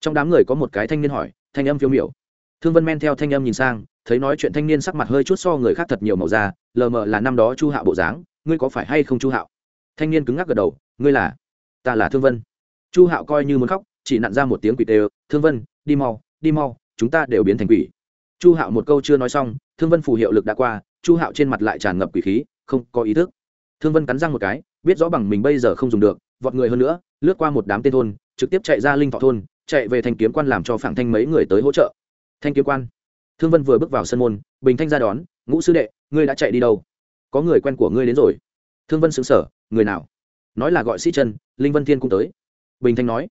A: Trong đám người có một cái thanh niên hỏi, thanh âm phiêu miểu. Thương vân men theo thanh âm nhìn sang, thấy nói chuyện thanh niên sắc mặt hơi chút so người khác thật nhiều màu da, lờ mờ là năm đó chu hạo bộ dáng, ngươi có phải hay không chu hạo? Thanh niên cứng ngắc gật đầu, ngươi là, ta là thương vân. Chu hạo coi như muốn khóc chỉ nặn ra một tiếng quỷ tê thương vân, đi mau đi mau, chúng ta đều biến thành quỷ. Chu hạo một câu chưa nói xong, thương vân phù hiệu lực đã qua, chu hạo trên mặt lại tràn ngập quỷ khí, không có ý thức. Thương vân cắn răng một cái, biết rõ bằng mình bây giờ không dùng được, vọt người hơn nữa, lướt qua một đám tên thôn, trực tiếp chạy ra linh thọ thôn, chạy về thanh kiếm quan làm cho phảng thanh mấy người tới hỗ trợ. Thanh kiếm quan. Thương vân vừa bước vào sân môn, bình thanh ra đón, ngũ sư đệ, ngươi đã chạy đi đâu? Có người quen của ngươi đến rồi. Thương vân xứng sở người nào? Nói là gọi sĩ chân, linh vân thiên cũng tới. Bình thanh nói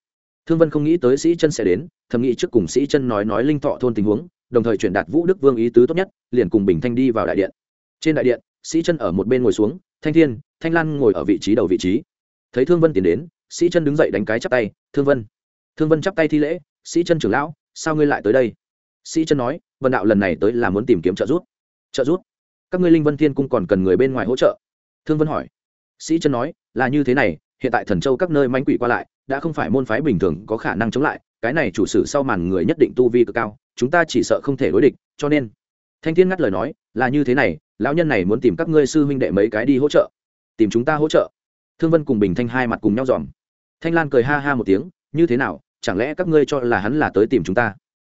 A: thương vân không nghĩ tới sĩ chân sẽ đến, thầm nghĩ trước cùng sĩ chân nói nói linh thọ thôn tình huống, đồng thời truyền đạt vũ đức vương ý tứ tốt nhất, liền cùng bình thanh đi vào đại điện. Trên đại điện, sĩ chân ở một bên ngồi xuống, thanh thiên, thanh lan ngồi ở vị trí đầu vị trí. Thấy thương vân tiến đến, sĩ chân đứng dậy đánh cái chắp tay, thương vân thương vân chắp tay thi lễ, sĩ chân trưởng lão, sao ngươi lại tới đây? Sĩ chân nói, vân đạo lần này tới là muốn tìm kiếm trợ giúp. Trợ giúp? Các ngươi linh vân thiên cung còn cần người bên ngoài hỗ trợ? Thương vân hỏi. Sĩ chân nói, là như thế này, hiện tại thần châu các nơi manh quỷ qua lại đã không phải môn phái bình thường có khả năng chống lại, cái này chủ sử sau màn người nhất định tu vi cực cao, chúng ta chỉ sợ không thể đối địch, cho nên. Thanh thiên ngắt lời nói, là như thế này, lão nhân này muốn tìm các ngươi sư huynh đệ mấy cái đi hỗ trợ. Tìm chúng ta hỗ trợ? Thương vân cùng bình thanh hai mặt cùng nhau dòm. Thanh lan cười ha ha một tiếng, như thế nào, chẳng lẽ các ngươi cho là hắn là tới tìm chúng ta?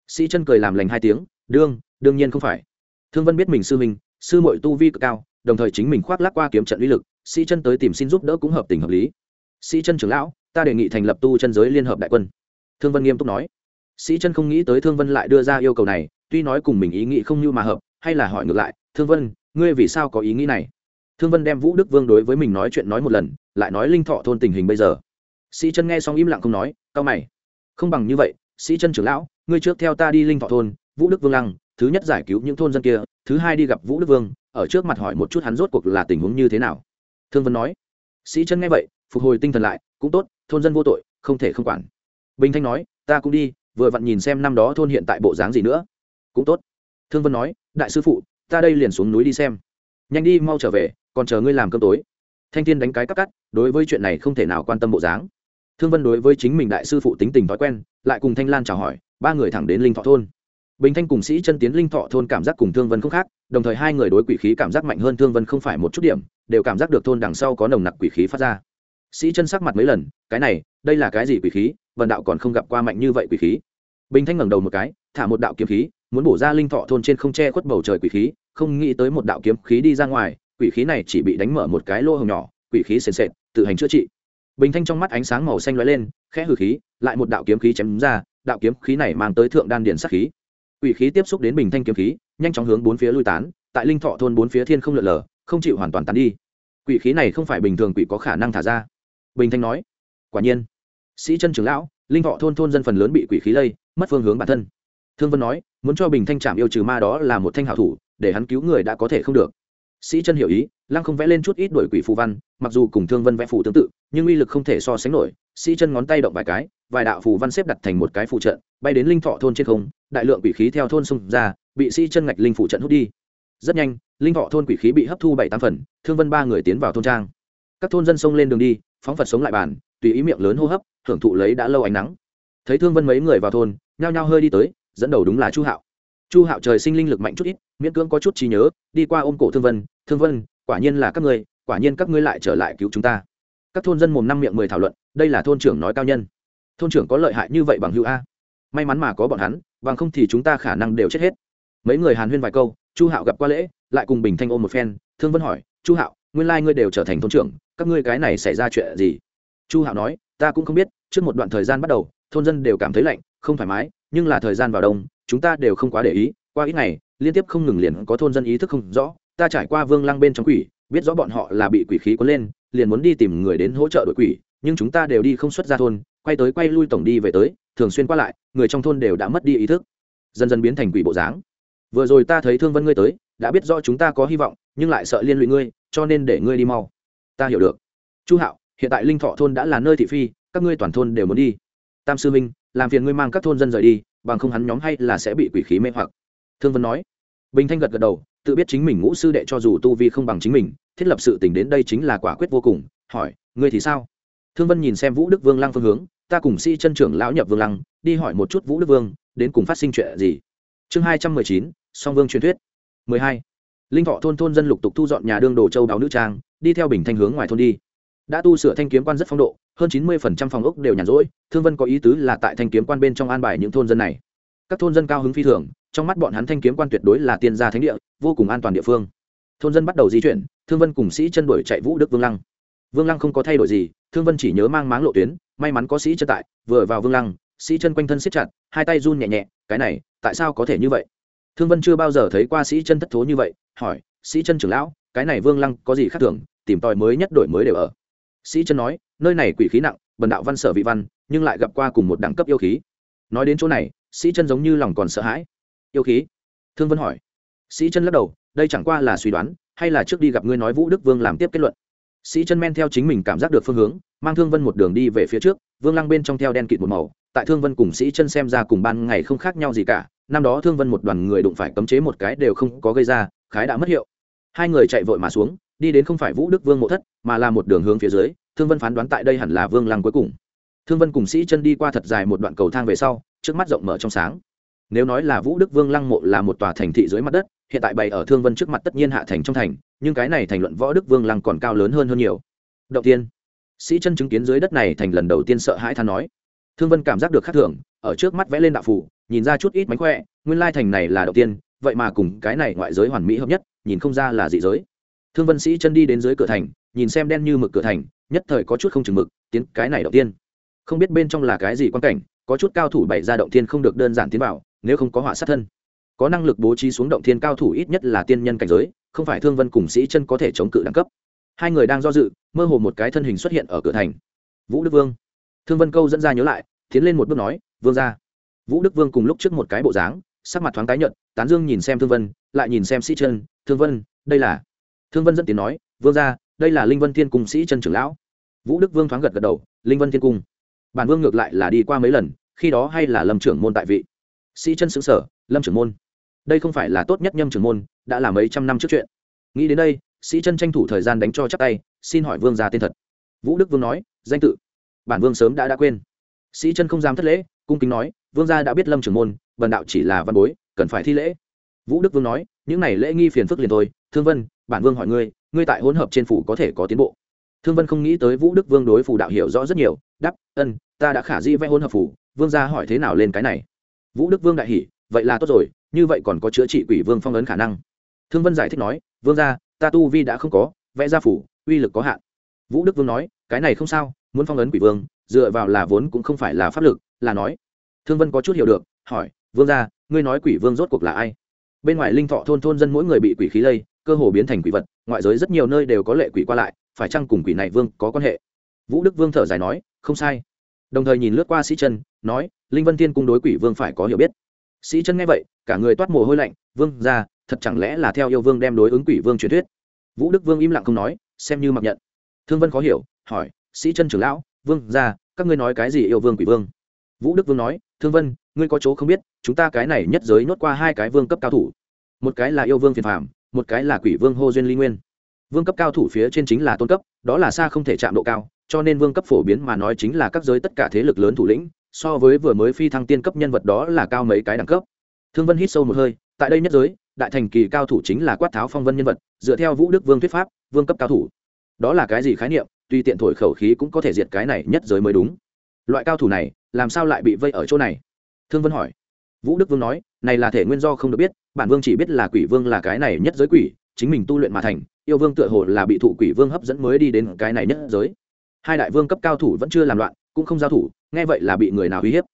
A: Sĩ chân cười làm lành hai tiếng, đương đương nhiên không phải. Thương vân biết mình sư huynh, sư mội tu vi cực cao, đồng thời chính mình khoác lắc qua kiếm trận uy lực, sĩ chân tới tìm xin giúp đỡ cũng hợp tình hợp lý. Sĩ chân trưởng lão ta đề nghị thành lập tu chân giới liên hợp đại quân. Thương vân nghiêm túc nói. Sĩ chân không nghĩ tới thương vân lại đưa ra yêu cầu này, tuy nói cùng mình ý nghĩ không như mà hợp, hay là hỏi ngược lại, thương vân, ngươi vì sao có ý nghĩ này? Thương vân đem vũ đức vương đối với mình nói chuyện nói một lần, lại nói linh thọ thôn tình hình bây giờ. Sĩ chân nghe xong im lặng không nói cao mày. Không bằng như vậy, sĩ chân trưởng lão, ngươi trước theo ta đi linh thọ thôn, vũ đức vương lăng, thứ nhất giải cứu những thôn dân kia, thứ hai đi gặp vũ đức vương, ở trước mặt hỏi một chút hắn rốt cuộc là tình huống như thế nào. Thương vân nói. Sĩ chân nghe vậy, phục hồi tinh thần lại cũng tốt, thôn dân vô tội, không thể không quản. Bình thanh nói, ta cũng đi, vừa vặn nhìn xem năm đó thôn hiện tại bộ dáng gì nữa. Cũng tốt. Thương vân nói, đại sư phụ, ta đây liền xuống núi đi xem. Nhanh đi, mau trở về, còn chờ ngươi làm cơm tối. Thanh thiên đánh cái cắt cắt, đối với chuyện này không thể nào quan tâm bộ dáng. Thương vân đối với chính mình đại sư phụ tính tình thói quen, lại cùng thanh lan chào hỏi, ba người thẳng đến linh thọ thôn. Bình thanh cùng sĩ chân tiến linh thọ thôn cảm giác cùng thương vân không khác, đồng thời hai người đối quỷ khí cảm giác mạnh hơn thương vân không phải một chút điểm, đều cảm giác được thôn đằng sau có nồng nặc quỷ khí phát ra sĩ chân sắc mặt mấy lần, cái này, đây là cái gì quỷ khí vần đạo còn không gặp qua mạnh như vậy quỷ khí. Bình thanh ngẩng đầu một cái, thả một đạo kiếm khí, muốn bổ ra linh thọ thôn trên không che khuất bầu trời quỷ khí, không nghĩ tới một đạo kiếm khí đi ra ngoài, quỷ khí này chỉ bị đánh mở một cái lô hồng nhỏ, quỷ khí sền sệt, tự hành chữa trị. Bình thanh trong mắt ánh sáng màu xanh lóe lên, khẽ hư khí, lại một đạo kiếm khí chém ra, đạo kiếm khí này mang tới thượng đan điện sát khí. Quỷ khí tiếp xúc đến bình thanh kiếm khí, nhanh chóng hướng bốn phía lui tán, tại linh thọ thôn bốn phía thiên không lượn lờ, không chịu hoàn toàn tán đi. Quỷ khí này không phải bình thường quỷ có khả năng thả ra bình thanh nói, quả nhiên, sĩ chân trưởng lão, linh thọ thôn thôn dân phần lớn bị quỷ khí lây, mất phương hướng bản thân. Thương vân nói, muốn cho bình thanh trảm yêu trừ ma đó là một thanh hảo thủ, để hắn cứu người đã có thể không được. Sĩ chân hiểu ý, lăng không vẽ lên chút ít đổi quỷ phù văn, mặc dù cùng thương vân vẽ phù tương tự, nhưng uy lực không thể so sánh nổi. Sĩ chân ngón tay động vài cái, vài đạo phù văn xếp đặt thành một cái phù trận, bay đến linh thọ thôn trên không, đại lượng quỷ khí theo thôn xung ra, bị sĩ chân ngạch linh phù trận hút đi. Rất nhanh, linh thọ thôn quỷ khí bị hấp thu bảy tám phần, thương vân ba người tiến vào thôn trang. Các thôn dân xông lên đường đi phóng phật sống lại bàn, tùy ý miệng lớn hô hấp, hưởng thụ lấy đã lâu ánh nắng. Thấy thương vân mấy người vào thôn, nhao nhao hơi đi tới, dẫn đầu đúng là chu hạo. Chu hạo trời sinh linh lực mạnh chút ít, miễn cưỡng có chút trí nhớ, đi qua ôm cổ thương vân thương vân, quả nhiên là các ngươi, quả nhiên các ngươi lại trở lại cứu chúng ta. Các thôn dân mồm năm miệng mười thảo luận, đây là thôn trưởng nói cao nhân. Thôn trưởng có lợi hại như vậy bằng hữu a? May mắn mà có bọn hắn, bằng không thì chúng ta khả năng đều chết hết. Mấy người hàn huyên vài câu, chu hạo gặp qua lễ, lại cùng bình thanh ôm một phen, thương vân hỏi, chu hạo, nguyên lai ngươi đều trở thành thôn trưởng các ngươi cái này xảy ra chuyện gì? Chu hạo nói, ta cũng không biết, trước một đoạn thời gian bắt đầu, thôn dân đều cảm thấy lạnh, không thoải mái, nhưng là thời gian vào đông, chúng ta đều không quá để ý, qua ít ngày, liên tiếp không ngừng liền có thôn dân ý thức không rõ, ta trải qua vương lăng bên trong quỷ, biết rõ bọn họ là bị quỷ khí cuốn lên, liền muốn đi tìm người đến hỗ trợ đội quỷ, nhưng chúng ta đều đi không xuất ra thôn, quay tới quay lui tổng đi về tới, thường xuyên qua lại, người trong thôn đều đã mất đi ý thức. Dần dần biến thành quỷ bộ dáng. Vừa rồi ta thấy thương vân ngươi tới, đã biết rõ chúng ta có hy vọng, nhưng lại sợ liên lụy ngươi, cho nên để ngươi đi mau ta hiểu được. Chu hạo, hiện tại linh thọ thôn đã là nơi thị phi, các ngươi toàn thôn đều muốn đi. Tam sư minh làm phiền ngươi mang các thôn dân rời đi, bằng không hắn nhóm hay là sẽ bị quỷ khí mê hoặc. Thương vân nói. Bình thanh gật gật đầu, tự biết chính mình ngũ sư đệ cho dù tu vi không bằng chính mình, thiết lập sự tình đến đây chính là quả quyết vô cùng, hỏi, ngươi thì sao? Thương vân nhìn xem vũ đức vương lăng phương hướng, ta cùng si chân trưởng lão nhập vương lăng, đi hỏi một chút vũ đức vương, đến cùng phát sinh chuyện gì? Chương hai trăm mười chín, song vương truyền thuyết. mười hai linh thọ thôn thôn dân lục tục thu dọn nhà đương đồ châu đáo nữ trang, đi theo bình thanh hướng ngoài thôn đi. Đã tu sửa thanh kiếm quan rất phong độ, hơn chín mươi phần trăm phòng ốc đều nhàn rỗi, thương vân có ý tứ là tại thanh kiếm quan bên trong an bài những thôn dân này. Các thôn dân cao hứng phi thường, trong mắt bọn hắn thanh kiếm quan tuyệt đối là tiên gia thánh địa, vô cùng an toàn địa phương. Thôn dân bắt đầu di chuyển, thương vân cùng sĩ chân đuổi chạy vũ đức vương lăng. Vương lăng không có thay đổi gì, thương vân chỉ nhớ mang máng lộ tuyến, may mắn có sĩ chân tại, vừa vào vương lăng, sĩ chân quanh thân siết chặt, hai tay run nhẹ nhẹ, cái này, tại sao có thể như vậy? Thương vân chưa bao giờ thấy qua sĩ chân thất thố như vậy hỏi, sĩ chân trưởng lão, cái này vương lăng có gì khác thường, tìm tòi mới nhất đổi mới đều ở. Sĩ chân nói, nơi này quỷ khí nặng, bần đạo văn sở vị văn, nhưng lại gặp qua cùng một đẳng cấp yêu khí. Nói đến chỗ này, sĩ chân giống như lòng còn sợ hãi. Yêu khí? Thương vân hỏi. Sĩ chân lắc đầu, đây chẳng qua là suy đoán, hay là trước đi gặp ngươi nói vũ đức vương làm tiếp kết luận. Sĩ chân men theo chính mình cảm giác được phương hướng, mang thương vân một đường đi về phía trước, vương lăng bên trong theo đen kịt một màu, tại thương vân cùng sĩ chân xem ra cùng ban ngày không khác nhau gì cả năm đó thương vân một đoàn người đụng phải cấm chế một cái đều không có gây ra, khái đã mất hiệu. Hai người chạy vội mà xuống, đi đến không phải vũ đức vương mộ thất, mà là một đường hướng phía dưới, thương vân phán đoán tại đây hẳn là vương lăng cuối cùng. Thương vân cùng sĩ chân đi qua thật dài một đoạn cầu thang về sau, trước mắt rộng mở trong sáng. Nếu nói là vũ đức vương lăng mộ là một tòa thành thị dưới mặt đất, hiện tại bày ở thương vân trước mặt tất nhiên hạ thành trong thành, nhưng cái này thành luận võ đức vương lăng còn cao lớn hơn hơn nhiều. Động tiên. Sĩ chân chứng kiến dưới đất này thành lần đầu tiên sợ hãi than nói. Thương vân cảm giác được khác thường, ở trước mắt vẽ lên đạo phủ nhìn ra chút ít mánh khỏe, nguyên lai thành này là đầu tiên, vậy mà cùng cái này ngoại giới hoàn mỹ hợp nhất, nhìn không ra là dị giới. Thương vân sĩ chân đi đến dưới cửa thành, nhìn xem đen như mực cửa thành, nhất thời có chút không chừng mực, tiến cái này đầu tiên. Không biết bên trong là cái gì quan cảnh, có chút cao thủ bày ra động thiên không được đơn giản tiến vào, nếu không có họa sát thân. Có năng lực bố trí xuống động thiên cao thủ ít nhất là tiên nhân cảnh giới, không phải thương vân cùng sĩ chân có thể chống cự đẳng cấp. Hai người đang do dự, mơ hồ một cái thân hình xuất hiện ở cửa thành. Vũ đức vương. Thương vân câu dẫn ra nhớ lại, tiến lên một bước nói, vương ra vũ đức vương cùng lúc trước một cái bộ dáng, sắc mặt thoáng tái nhợt, tán dương nhìn xem thương vân, lại nhìn xem sĩ chân thương vân, đây là thương vân dẫn tiến nói, vương ra đây là linh vân thiên cùng sĩ chân trưởng lão. Vũ đức vương thoáng gật gật đầu, linh vân thiên cung. Bản vương ngược lại là đi qua mấy lần, khi đó hay là lâm trưởng môn tại vị. Sĩ chân xứng sở lâm trưởng môn, đây không phải là tốt nhất nhâm trưởng môn, đã là mấy trăm năm trước chuyện. Nghĩ đến đây, sĩ chân tranh thủ thời gian đánh cho chắc tay, xin hỏi vương ra tên thật. Vũ đức vương nói, danh tự. Bản vương sớm đã đã quên. Sĩ chân không dám thất lễ, cung kính nói vương gia đã biết lâm trưởng môn vần đạo chỉ là văn bối, cần phải thi lễ. Vũ đức vương nói, những này lễ nghi phiền phức liền thôi, thương vân, bản vương hỏi ngươi ngươi tại hỗn hợp trên phủ có thể có tiến bộ? Thương vân không nghĩ tới vũ đức vương đối phủ đạo hiểu rõ rất nhiều đắp ân, ta đã khả di vẽ hỗn hợp phủ, vương gia hỏi thế nào lên cái này? Vũ đức vương đại hỉ, vậy là tốt rồi, như vậy còn có chữa trị quỷ vương phong ấn khả năng. Thương vân giải thích nói, vương gia, ta tu vi đã không có, vẽ ra phủ, uy lực có hạn. Vũ đức vương nói, cái này không sao, muốn phong ấn quỷ vương, dựa vào là vốn cũng không phải là pháp lực, là nói thương vân có chút hiểu được, hỏi, vương gia, ngươi nói quỷ vương rốt cuộc là ai? Bên ngoài linh thọ thôn thôn dân mỗi người bị quỷ khí lây, cơ hồ biến thành quỷ vật, ngoại giới rất nhiều nơi đều có lệ quỷ qua lại, phải chăng cùng quỷ này vương có quan hệ? Vũ đức vương thở dài nói, không sai. Đồng thời nhìn lướt qua sĩ chân nói, linh vân Thiên cung đối quỷ vương phải có hiểu biết. Sĩ chân nghe vậy, cả người toát mồ hôi lạnh, vương ra thật chẳng lẽ là theo yêu vương đem đối ứng quỷ vương truyền thuyết? Vũ đức vương im lặng không nói, xem như mặc nhận. Thương vân khó hiểu, hỏi, sĩ chân trưởng lão, vương ra các ngươi nói cái gì yêu vương quỷ vương? Vũ đức vương nói thương vân, ngươi có chỗ không biết, chúng ta cái này nhất giới nhốt qua hai cái vương cấp cao thủ. Một cái là yêu vương phiền phàm, một cái là quỷ vương hô duyên ly nguyên. Vương cấp cao thủ phía trên chính là tôn cấp, đó là xa không thể chạm độ cao, cho nên vương cấp phổ biến mà nói chính là các giới tất cả thế lực lớn thủ lĩnh, so với vừa mới phi thăng tiên cấp nhân vật đó là cao mấy cái đẳng cấp. Thương vân hít sâu một hơi, tại đây nhất giới, đại thành kỳ cao thủ chính là quát tháo phong vân nhân vật, dựa theo vũ đức vương thuyết pháp, vương cấp cao thủ. Đó là cái gì khái niệm tuy tiện thổi khẩu khí cũng có thể diệt cái này nhất giới mới đúng. Loại cao thủ này làm sao lại bị vây ở chỗ này? Thương vân hỏi. Vũ đức vương nói, này là thể nguyên do không được biết, bản vương chỉ biết là quỷ vương là cái này nhất giới quỷ, chính mình tu luyện mà thành, yêu vương tựa hồ là bị thụ quỷ vương hấp dẫn mới đi đến cái này nhất giới. Hai đại vương cấp cao thủ vẫn chưa làm loạn, cũng không giao thủ, nghe vậy là bị người nào uy hiếp.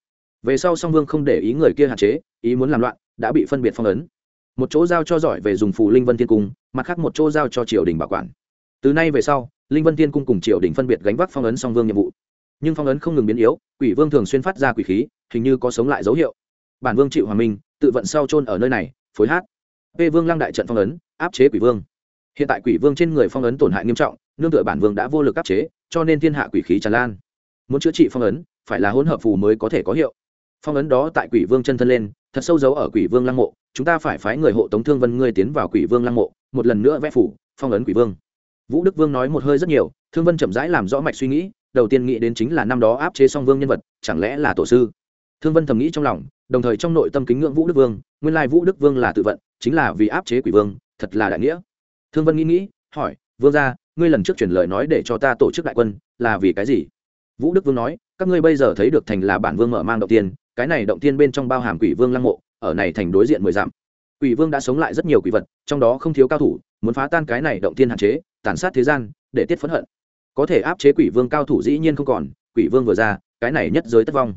A: Về sau song vương không để ý người kia hạn chế, ý muốn làm loạn, đã bị phân biệt phong ấn. Một chỗ giao cho giỏi về dùng phù linh vân thiên cung, mặt khác một chỗ giao cho triều đình bảo quản. Từ nay về sau, linh vân thiên cung cùng triều đình phân biệt gánh vác phong ấn song vương nhiệm vụ nhưng phong ấn không ngừng biến yếu, quỷ vương thường xuyên phát ra quỷ khí, hình như có sống lại dấu hiệu. Bản vương chịu hòa minh, tự vận sau trôn ở nơi này, phối hát. P vương lăng đại trận phong ấn, áp chế quỷ vương. Hiện tại quỷ vương trên người phong ấn tổn hại nghiêm trọng, nương tựa bản vương đã vô lực áp chế, cho nên thiên hạ quỷ khí tràn lan. Muốn chữa trị phong ấn, phải là hỗn hợp phù mới có thể có hiệu. Phong ấn đó tại quỷ vương chân thân lên, thật sâu dấu ở quỷ vương lăng mộ, chúng ta phải phái người hộ tống thương vân ngươi tiến vào quỷ vương lăng mộ, một lần nữa vẽ phủ, phong ấn quỷ vương. Vũ đức vương nói một hơi rất nhiều, thương vân chậm rãi làm rõ mạch suy nghĩ đầu tiên nghĩ đến chính là năm đó áp chế song vương nhân vật, chẳng lẽ là tổ sư? Thương vân thầm nghĩ trong lòng, đồng thời trong nội tâm kính ngưỡng vũ đức vương, nguyên lai vũ đức vương là tự vận, chính là vì áp chế quỷ vương, thật là đại nghĩa. Thương vân nghĩ nghĩ, hỏi, vương ra ngươi lần trước truyền lời nói để cho ta tổ chức đại quân, là vì cái gì? Vũ đức vương nói, các ngươi bây giờ thấy được thành là bản vương mở mang động tiên, cái này động tiên bên trong bao hàm quỷ vương lăng mộ, ở này thành đối diện mười dặm. Quỷ vương đã sống lại rất nhiều quỷ vật, trong đó không thiếu cao thủ, muốn phá tan cái này động tiên hạn chế, tàn sát thế gian, để tiết phẫn hận có thể áp chế quỷ vương cao thủ dĩ nhiên không còn, quỷ vương vừa ra, cái này nhất giới tất vong.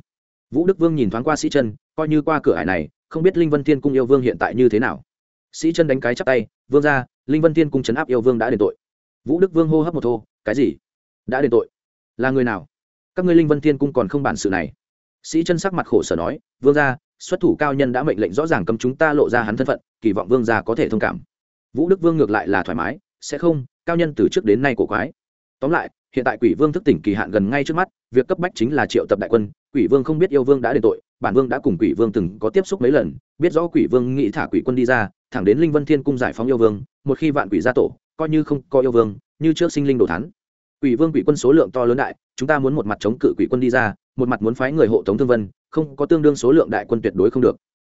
A: Vũ đức vương nhìn thoáng qua sĩ chân, coi như qua cửa hải này, không biết linh vân thiên cung yêu vương hiện tại như thế nào. Sĩ chân đánh cái chắp tay, vương ra linh vân thiên cung chấn áp yêu vương đã đền tội. Vũ đức vương hô hấp một thô, cái gì? Đã đền tội? Là người nào? Các ngươi linh vân thiên cung còn không bản sự này. Sĩ chân sắc mặt khổ sở nói, vương gia, xuất thủ cao nhân đã mệnh lệnh rõ ràng cấm chúng ta lộ ra hắn thân phận, kỳ vọng vương gia có thể thông cảm. Vũ đức vương ngược lại là thoải mái, sẽ không, cao nhân từ trước đến nay cổ quái tóm lại, hiện tại quỷ vương thức tỉnh kỳ hạn gần ngay trước mắt, việc cấp bách chính là triệu tập đại quân. Quỷ vương không biết yêu vương đã đền tội, bản vương đã cùng quỷ vương từng có tiếp xúc mấy lần, biết rõ quỷ vương nghĩ thả quỷ quân đi ra, thẳng đến linh vân thiên cung giải phóng yêu vương, một khi vạn quỷ ra tổ, coi như không có yêu vương, như trước sinh linh đồ thắn quỷ vương quỷ quân số lượng to lớn đại, chúng ta muốn một mặt chống cự quỷ quân đi ra, một mặt muốn phái người hộ tống thương vân, không có tương đương số lượng đại quân tuyệt đối không được.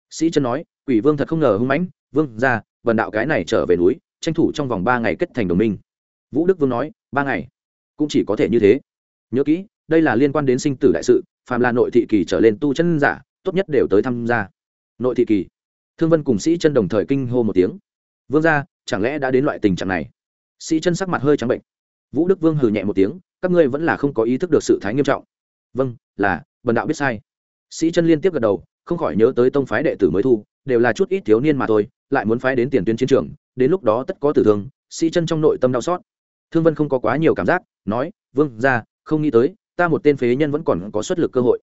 A: Sĩ chân nói, quỷ vương thật không ngờ hưng mãnh, vương ra, vần đạo cái này trở về núi, tranh thủ trong vòng ba ngày kết thành đồng minh. Vũ đức vương nói ba ngày. Cũng chỉ có thể như thế. Nhớ kỹ, đây là liên quan đến sinh tử đại sự, phàm là nội thị kỳ trở lên tu chân giả, tốt nhất đều tới tham gia. Nội thị kỳ. Thương vân cùng sĩ chân đồng thời kinh hô một tiếng. Vương gia, chẳng lẽ đã đến loại tình trạng này? Sĩ chân sắc mặt hơi trắng bệnh. Vũ đức vương hừ nhẹ một tiếng, các ngươi vẫn là không có ý thức được sự thái nghiêm trọng. Vâng là, bần đạo biết sai. Sĩ chân liên tiếp gật đầu, không khỏi nhớ tới tông phái đệ tử mới thu, đều là chút ít thiếu niên mà thôi, lại muốn phái đến tiền tuyến chiến trường, đến lúc đó tất có tử thương, sĩ chân trong nội tâm đau xót thương vân không có quá nhiều cảm giác, nói, vương ra không nghĩ tới, ta một tên phế nhân vẫn còn có xuất lực cơ hội.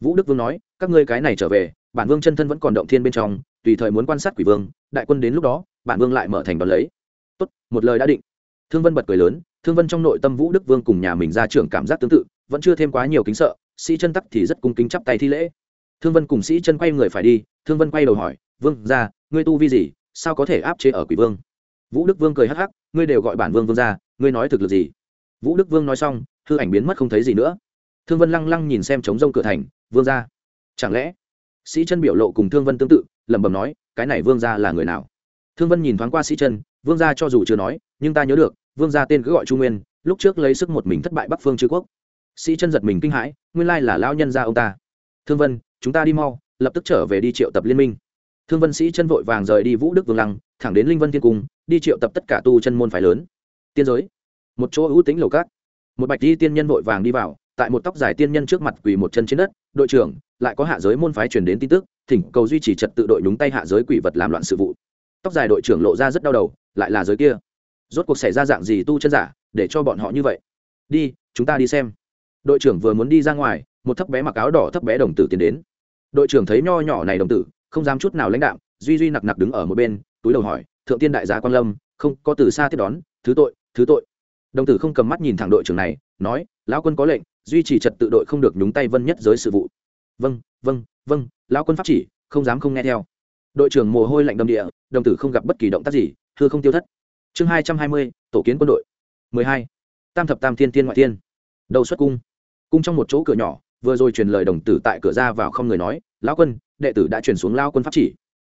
A: Vũ đức vương nói, các ngươi cái này trở về, bản vương chân thân vẫn còn động thiên bên trong, tùy thời muốn quan sát quỷ vương, đại quân đến lúc đó, bản vương lại mở thành đón lấy. Tốt, một lời đã định. Thương vân bật cười lớn, thương vân trong nội tâm vũ đức vương cùng nhà mình ra trưởng cảm giác tương tự, vẫn chưa thêm quá nhiều kính sợ, sĩ chân tắc thì rất cung kính chắp tay thi lễ. Thương vân cùng sĩ chân quay người phải đi, thương vân quay đầu hỏi, vương ra ngươi tu vi gì, sao có thể áp chế ở quỷ vương? Vũ đức vương cười hắc hắc, ngươi đều gọi bản vương vương ra ngươi nói thực lực gì? Vũ đức vương nói xong, hư ảnh biến mất không thấy gì nữa. Thương vân lăng lăng nhìn xem trống rông cửa thành, vương ra chẳng lẽ, sĩ chân biểu lộ cùng thương vân tương tự, lẩm bẩm nói, cái này vương ra là người nào? Thương vân nhìn thoáng qua sĩ chân, vương gia cho dù chưa nói, nhưng ta nhớ được, vương gia tên cứ gọi Trung nguyên, lúc trước lấy sức một mình thất bại bắc phương chư quốc. Sĩ chân giật mình kinh hãi, nguyên lai là lão nhân gia ông ta. Thương vân, chúng ta đi mau, lập tức trở về đi triệu tập liên minh. Thương vân sĩ chân vội vàng rời đi vũ đức vương lăng thẳng đến linh vân thiên cung, đi triệu tập tất cả tu chân môn phái lớn. Tiên giới, một chỗ ưu tính lầu cát. Một bạch di tiên nhân vội vàng đi vào, tại một tóc dài tiên nhân trước mặt quỳ một chân trên đất, đội trưởng, lại có hạ giới môn phái truyền đến tin tức, thỉnh cầu duy trì trật tự đội nhúng tay hạ giới quỷ vật làm loạn sự vụ. Tóc dài đội trưởng lộ ra rất đau đầu, lại là giới kia. Rốt cuộc xảy ra dạng gì tu chân giả, để cho bọn họ như vậy? Đi, chúng ta đi xem. Đội trưởng vừa muốn đi ra ngoài, một thấp bé mặc áo đỏ thấp bé đồng tử tiến đến. Đội trưởng thấy nho nhỏ này đồng tử, không dám chút nào lãnh đạo duy duy nặc nặc đứng ở một bên túi đầu hỏi, thượng tiên đại giá quan lâm, không có từ xa tiếp đón, thứ tội thứ tội. Đồng tử không cầm mắt nhìn thẳng đội trưởng này, nói, lão quân có lệnh, duy trì trật tự đội không được nhúng tay vân nhất giới sự vụ. Vâng vâng vâng lão quân pháp chỉ, không dám không nghe theo. Đội trưởng mồ hôi lạnh đầm địa, đồng tử không gặp bất kỳ động tác gì, thưa không tiêu thất. Chương hai trăm hai mươi, tổ kiến quân đội. mười hai, tam thập tam thiên tiên ngoại tiên đầu xuất cung. Cung trong một chỗ cửa nhỏ, vừa rồi truyền lời đồng tử tại cửa ra vào không người nói, lão quân, đệ tử đã truyền xuống lao quân pháp chỉ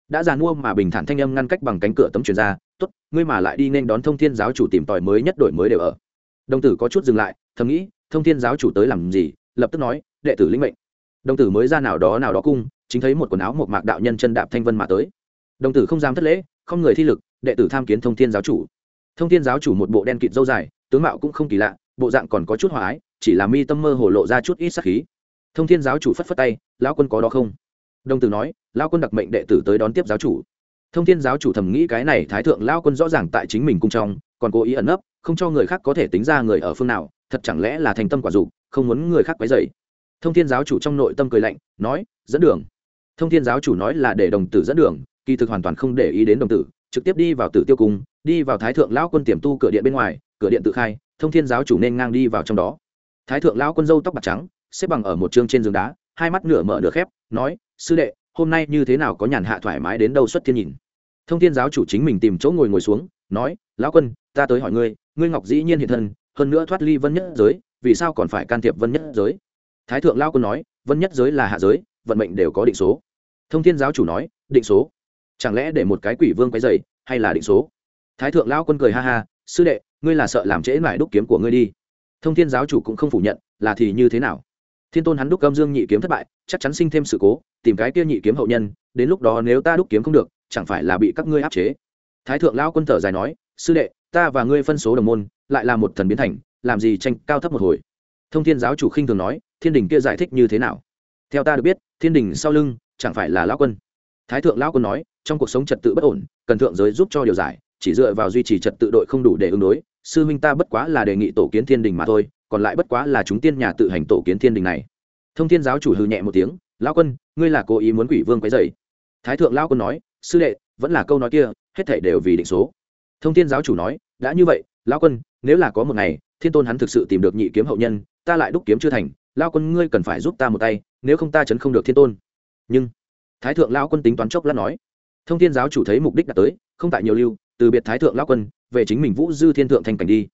A: đã giàn mua mà bình thản thanh âm ngăn cách bằng cánh cửa tấm truyền ra, tốt, ngươi mà lại đi nên đón thông thiên giáo chủ tìm tòi mới nhất đổi mới đều ở. Đồng tử có chút dừng lại, thầm nghĩ, thông thiên giáo chủ tới làm gì? Lập tức nói, đệ tử linh mệnh. Đồng tử mới ra nào đó nào đó cung, chính thấy một quần áo một mạc đạo nhân chân đạp thanh vân mà tới. Đồng tử không dám thất lễ, không người thi lực, đệ tử tham kiến thông thiên giáo chủ. Thông thiên giáo chủ một bộ đen kịt dâu dài, tướng mạo cũng không kỳ lạ, bộ dạng còn có chút hòa ái, chỉ là mi tâm mơ hồ lộ ra chút ít sắc khí. Thông thiên giáo chủ phất phất tay, lão quân có đó không? Đồng tử nói lão quân đặc mệnh đệ tử tới đón tiếp giáo chủ. Thông thiên giáo chủ thầm nghĩ cái này thái thượng lão quân rõ ràng tại chính mình cung trong, còn cố ý ẩn nấp, không cho người khác có thể tính ra người ở phương nào, thật chẳng lẽ là thành tâm quả dục, không muốn người khác quấy dày thông thiên giáo chủ trong nội tâm cười lạnh, nói, dẫn đường. Thông thiên giáo chủ nói là để đồng tử dẫn đường, kỳ thực hoàn toàn không để ý đến đồng tử, trực tiếp đi vào tử tiêu cung, đi vào thái thượng lão quân tiềm tu cửa điện bên ngoài, cửa điện tự khai, thông thiên giáo chủ nên ngang đi vào trong đó. Thái thượng lão quân dâu tóc bạc trắng, xếp bằng ở một chương trên giường đá, hai mắt nửa mở nửa khép nói, sư đệ, hôm nay như thế nào có nhàn hạ thoải mái đến đâu xuất thiên nhìn? Thông thiên giáo chủ chính mình tìm chỗ ngồi ngồi xuống, nói, lão quân, ta tới hỏi ngươi ngươi ngọc dĩ nhiên hiện thân, hơn nữa thoát ly vân nhất giới, vì sao còn phải can thiệp vân nhất giới? Thái thượng lao quân nói, vân nhất giới là hạ giới, vận mệnh đều có định số. Thông thiên giáo chủ nói, định số? Chẳng lẽ để một cái quỷ vương quấy dày hay là định số? Thái thượng lao quân cười ha ha, sư đệ, ngươi là sợ làm trễ lại đúc kiếm của ngươi đi. Thông thiên giáo chủ cũng không phủ nhận, là thì như thế nào? Thiên tôn hắn đúc âm dương nhị kiếm thất bại, chắc chắn sinh thêm sự cố, tìm cái kia nhị kiếm hậu nhân, đến lúc đó nếu ta đúc kiếm không được, chẳng phải là bị các ngươi áp chế? Thái thượng lao quân thở dài nói, sư đệ, ta và ngươi phân số đồng môn, lại là một thần biến thành, làm gì tranh cao thấp một hồi? Thông thiên giáo chủ khinh thường nói, thiên đình kia giải thích như thế nào? Theo ta được biết, thiên đình sau lưng, chẳng phải là lao quân. Thái thượng lao quân nói, trong cuộc sống trật tự bất ổn, cần thượng giới giúp cho điều giải, chỉ dựa vào duy trì trật tự đội không đủ để ứng đối, sư minh ta bất quá là đề nghị tổ kiến thiên đình mà thôi còn lại bất quá là chúng tiên nhà tự hành tổ kiến thiên đình này. Thông thiên giáo chủ hư nhẹ một tiếng, lão quân, ngươi là cố ý muốn quỷ vương quấy dày thái thượng lão quân nói, sư đệ, vẫn là câu nói kia, hết thể đều vì định số. Thông thiên giáo chủ nói, đã như vậy, lão quân, nếu là có một ngày, thiên tôn hắn thực sự tìm được nhị kiếm hậu nhân, ta lại đúc kiếm chưa thành, lão quân ngươi cần phải giúp ta một tay, nếu không ta chấn không được thiên tôn. Nhưng, thái thượng lão quân tính toán chốc lát nói, thông thiên giáo chủ thấy mục đích đã tới, không tại nhiều lưu, từ biệt thái thượng lão quân, về chính mình vũ dư thiên thượng thành cảnh đi.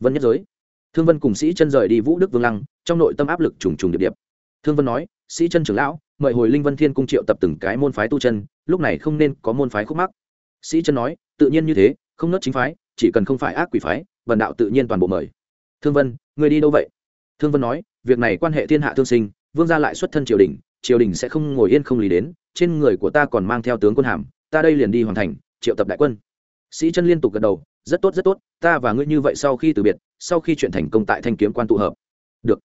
A: Vân nhất giới thương vân cùng sĩ chân rời đi vũ đức vương lăng, trong nội tâm áp lực trùng trùng điệp điệp. Thương vân nói, sĩ chân trưởng lão, mời hồi linh vân thiên cung triệu tập từng cái môn phái tu chân, lúc này không nên có môn phái khúc mắc. Sĩ chân nói, tự nhiên như thế, không nớt chính phái, chỉ cần không phải ác quỷ phái vần đạo tự nhiên toàn bộ mời. Thương vân người đi đâu vậy? Thương vân nói, việc này quan hệ thiên hạ thương sinh, vương gia lại xuất thân triều đình triều đình sẽ không ngồi yên không lý đến, trên người của ta còn mang theo tướng quân hàm, ta đây liền đi hoàn thành, triệu tập đại quân. Sĩ chân liên tục gật đầu rất tốt rất tốt, ta và ngươi như vậy sau khi từ biệt, sau khi chuyện thành công tại thanh kiếm quan tụ hợp. Được.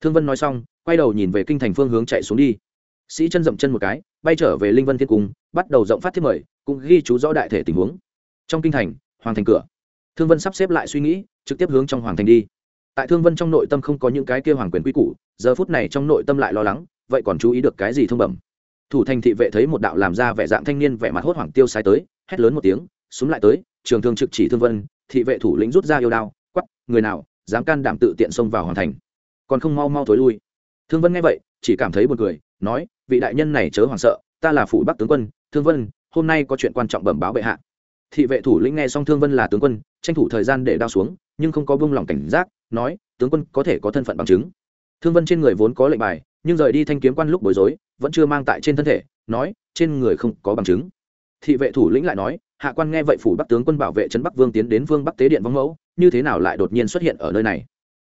A: Thương vân nói xong, quay đầu nhìn về kinh thành phương hướng chạy xuống đi. Sĩ chân dậm chân một cái, bay trở về linh vân thiên cung, bắt đầu rộng phát thiết mời, cũng ghi chú rõ đại thể tình huống. Trong kinh thành, hoàng thành cửa. Thương vân sắp xếp lại suy nghĩ, trực tiếp hướng trong hoàng thành đi. Tại thương vân trong nội tâm không có những cái kia hoàng quyền quy củ, giờ phút này trong nội tâm lại lo lắng, vậy còn chú ý được cái gì thông bẩm? Thủ thành thị vệ thấy một đạo làm ra vẻ dạng thanh niên vẻ mặt hốt hoảng tiêu sai tới, hét lớn một tiếng súng lại tới, trường thương trực chỉ thương vân, thị vệ thủ lĩnh rút ra yêu đao quắp người nào, dám can đảm tự tiện xông vào hoàng thành. Còn không mau mau thối lui. Thương vân nghe vậy, chỉ cảm thấy buồn cười, nói, vị đại nhân này chớ hoảng sợ, ta là phủ bắc tướng quân, thương vân, hôm nay có chuyện quan trọng bẩm báo bệ hạ. Thị vệ thủ lĩnh nghe xong thương vân là tướng quân, tranh thủ thời gian để đao xuống, nhưng không có buông lỏng cảnh giác, nói, tướng quân có thể có thân phận bằng chứng. Thương vân trên người vốn có lệnh bài, nhưng rời đi thanh kiếm quan lúc bối rối, vẫn chưa mang tại trên thân thể, nói, trên người không có bằng chứng. Thị vệ thủ lĩnh lại nói hạ quan nghe vậy phủ bắc tướng quân bảo vệ trấn bắc vương tiến đến vương bắc tế điện vong mẫu, như thế nào lại đột nhiên xuất hiện ở nơi này?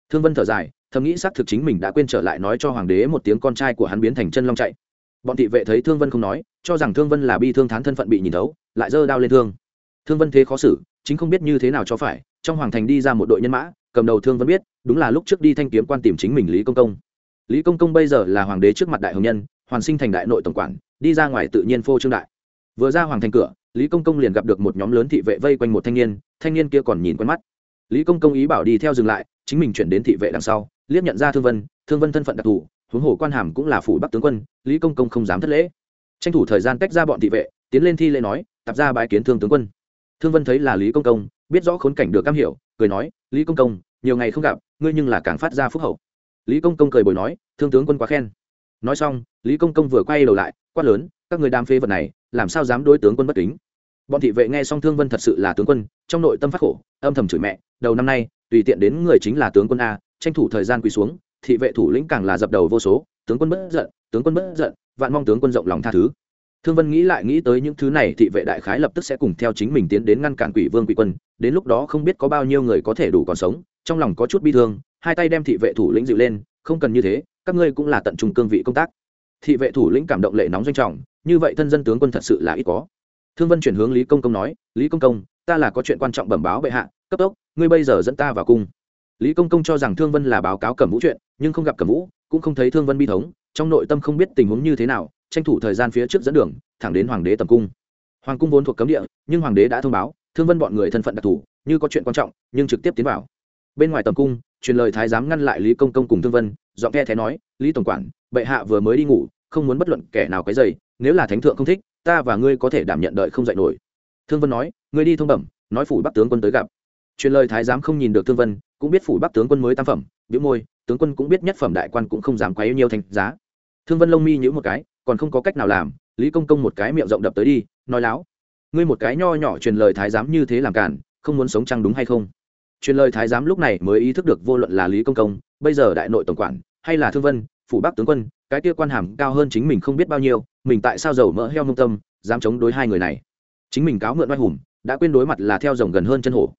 A: Thương vân thở dài, thầm nghĩ xác thực chính mình đã quên trở lại nói cho hoàng đế một tiếng con trai của hắn biến thành chân long chạy. Bọn thị vệ thấy thương vân không nói, cho rằng thương vân là bi thương thán thân phận bị nhìn thấu, lại giơ đao lên thương. Thương vân thế khó xử, chính không biết như thế nào cho phải, trong hoàng thành đi ra một đội nhân mã, cầm đầu thương vân biết, đúng là lúc trước đi thanh kiếm quan tìm chính mình lý công công. Lý công công bây giờ là hoàng đế trước mặt đại hồng nhân, hoàn sinh thành đại nội tổng quản, đi ra ngoài tự nhiên phô trương đại. Vừa ra hoàng thành cửa lý công công liền gặp được một nhóm lớn thị vệ vây quanh một thanh niên thanh niên kia còn nhìn quen mắt. Lý công công ý bảo đi theo dừng lại, chính mình chuyển đến thị vệ đằng sau, liếc nhận ra thương vân thương vân thân phận đặc thù, huống hồ quan hàm cũng là phủ bắc tướng quân, lý công công không dám thất lễ. Tranh thủ thời gian tách ra bọn thị vệ, tiến lên thi lễ nói, tập ra bãi kiến thương tướng quân. Thương vân thấy là lý công công, biết rõ khốn cảnh được cam hiểu, cười nói, lý công công, nhiều ngày không gặp, ngươi nhưng là càng phát ra phúc hậu. Lý công công cười bồi nói, thương tướng quân quá khen. Nói xong, lý công công vừa quay đầu lại, quát lớn, các người đam phê vật này, làm sao dám đối tướng quân bất kính? Bọn thị vệ nghe xong thương vân thật sự là tướng quân, trong nội tâm phát khổ, âm thầm chửi mẹ, đầu năm nay, tùy tiện đến người chính là tướng quân a, tranh thủ thời gian quỳ xuống, thị vệ thủ lĩnh càng là dập đầu vô số, tướng quân bất giận, tướng quân bất giận, vạn mong tướng quân rộng lòng tha thứ. Thương vân nghĩ lại nghĩ tới những thứ này, thị vệ đại khái lập tức sẽ cùng theo chính mình tiến đến ngăn cản quỷ vương quỷ quân, đến lúc đó không biết có bao nhiêu người có thể đủ còn sống, trong lòng có chút bi thương, hai tay đem thị vệ thủ lĩnh dịu lên, không cần như thế, các ngươi cũng là tận trung cương vị công tác. Thị vệ thủ lĩnh cảm động lệ nóng doanh trọng, như vậy thân dân tướng quân thật sự là ít có thương vân chuyển hướng lý công công nói, lý công công, ta là có chuyện quan trọng bẩm báo bệ hạ, cấp tốc, ngươi bây giờ dẫn ta vào cung. Lý công công cho rằng thương vân là báo cáo cẩm vũ chuyện, nhưng không gặp cẩm vũ, cũng không thấy thương vân bi thống, trong nội tâm không biết tình huống như thế nào, tranh thủ thời gian phía trước dẫn đường, thẳng đến hoàng đế tầm cung. Hoàng cung vốn thuộc cấm địa, nhưng hoàng đế đã thông báo, thương vân bọn người thân phận đặc thù, như có chuyện quan trọng, nhưng trực tiếp tiến vào. Bên ngoài tầm cung, truyền lời thái giám ngăn lại lý công công cùng thương vân, giọng khe thế nói, lý tổng quản, bệ hạ vừa mới đi ngủ, không muốn bất luận kẻ nào quấy dày nếu là thánh thượng không thích ta và ngươi có thể đảm nhận đợi không dạy nổi. Thương vân nói, ngươi đi thông bẩm, nói phủ bắc tướng quân tới gặp. Truyền lời thái giám không nhìn được thương vân, cũng biết phủ bắc tướng quân mới tam phẩm, biểu môi, tướng quân cũng biết nhất phẩm đại quan cũng không dám quấy nhiều thành giá. Thương vân lông mi nhữ một cái, còn không có cách nào làm, lý công công một cái miệng rộng đập tới đi, nói láo. Ngươi một cái nho nhỏ truyền lời thái giám như thế làm cản, không muốn sống chăng đúng hay không? Truyền lời thái giám lúc này mới ý thức được vô luận là lý công công, bây giờ đại nội tổng quản, hay là thương vân phủ bắc tướng quân, cái kia quan hàm cao hơn chính mình không biết bao nhiêu, mình tại sao giàu mỡ heo nông tâm, dám chống đối hai người này? Chính mình cáo mượn oai hùng, đã quên đối mặt là theo rồng gần hơn chân hổ.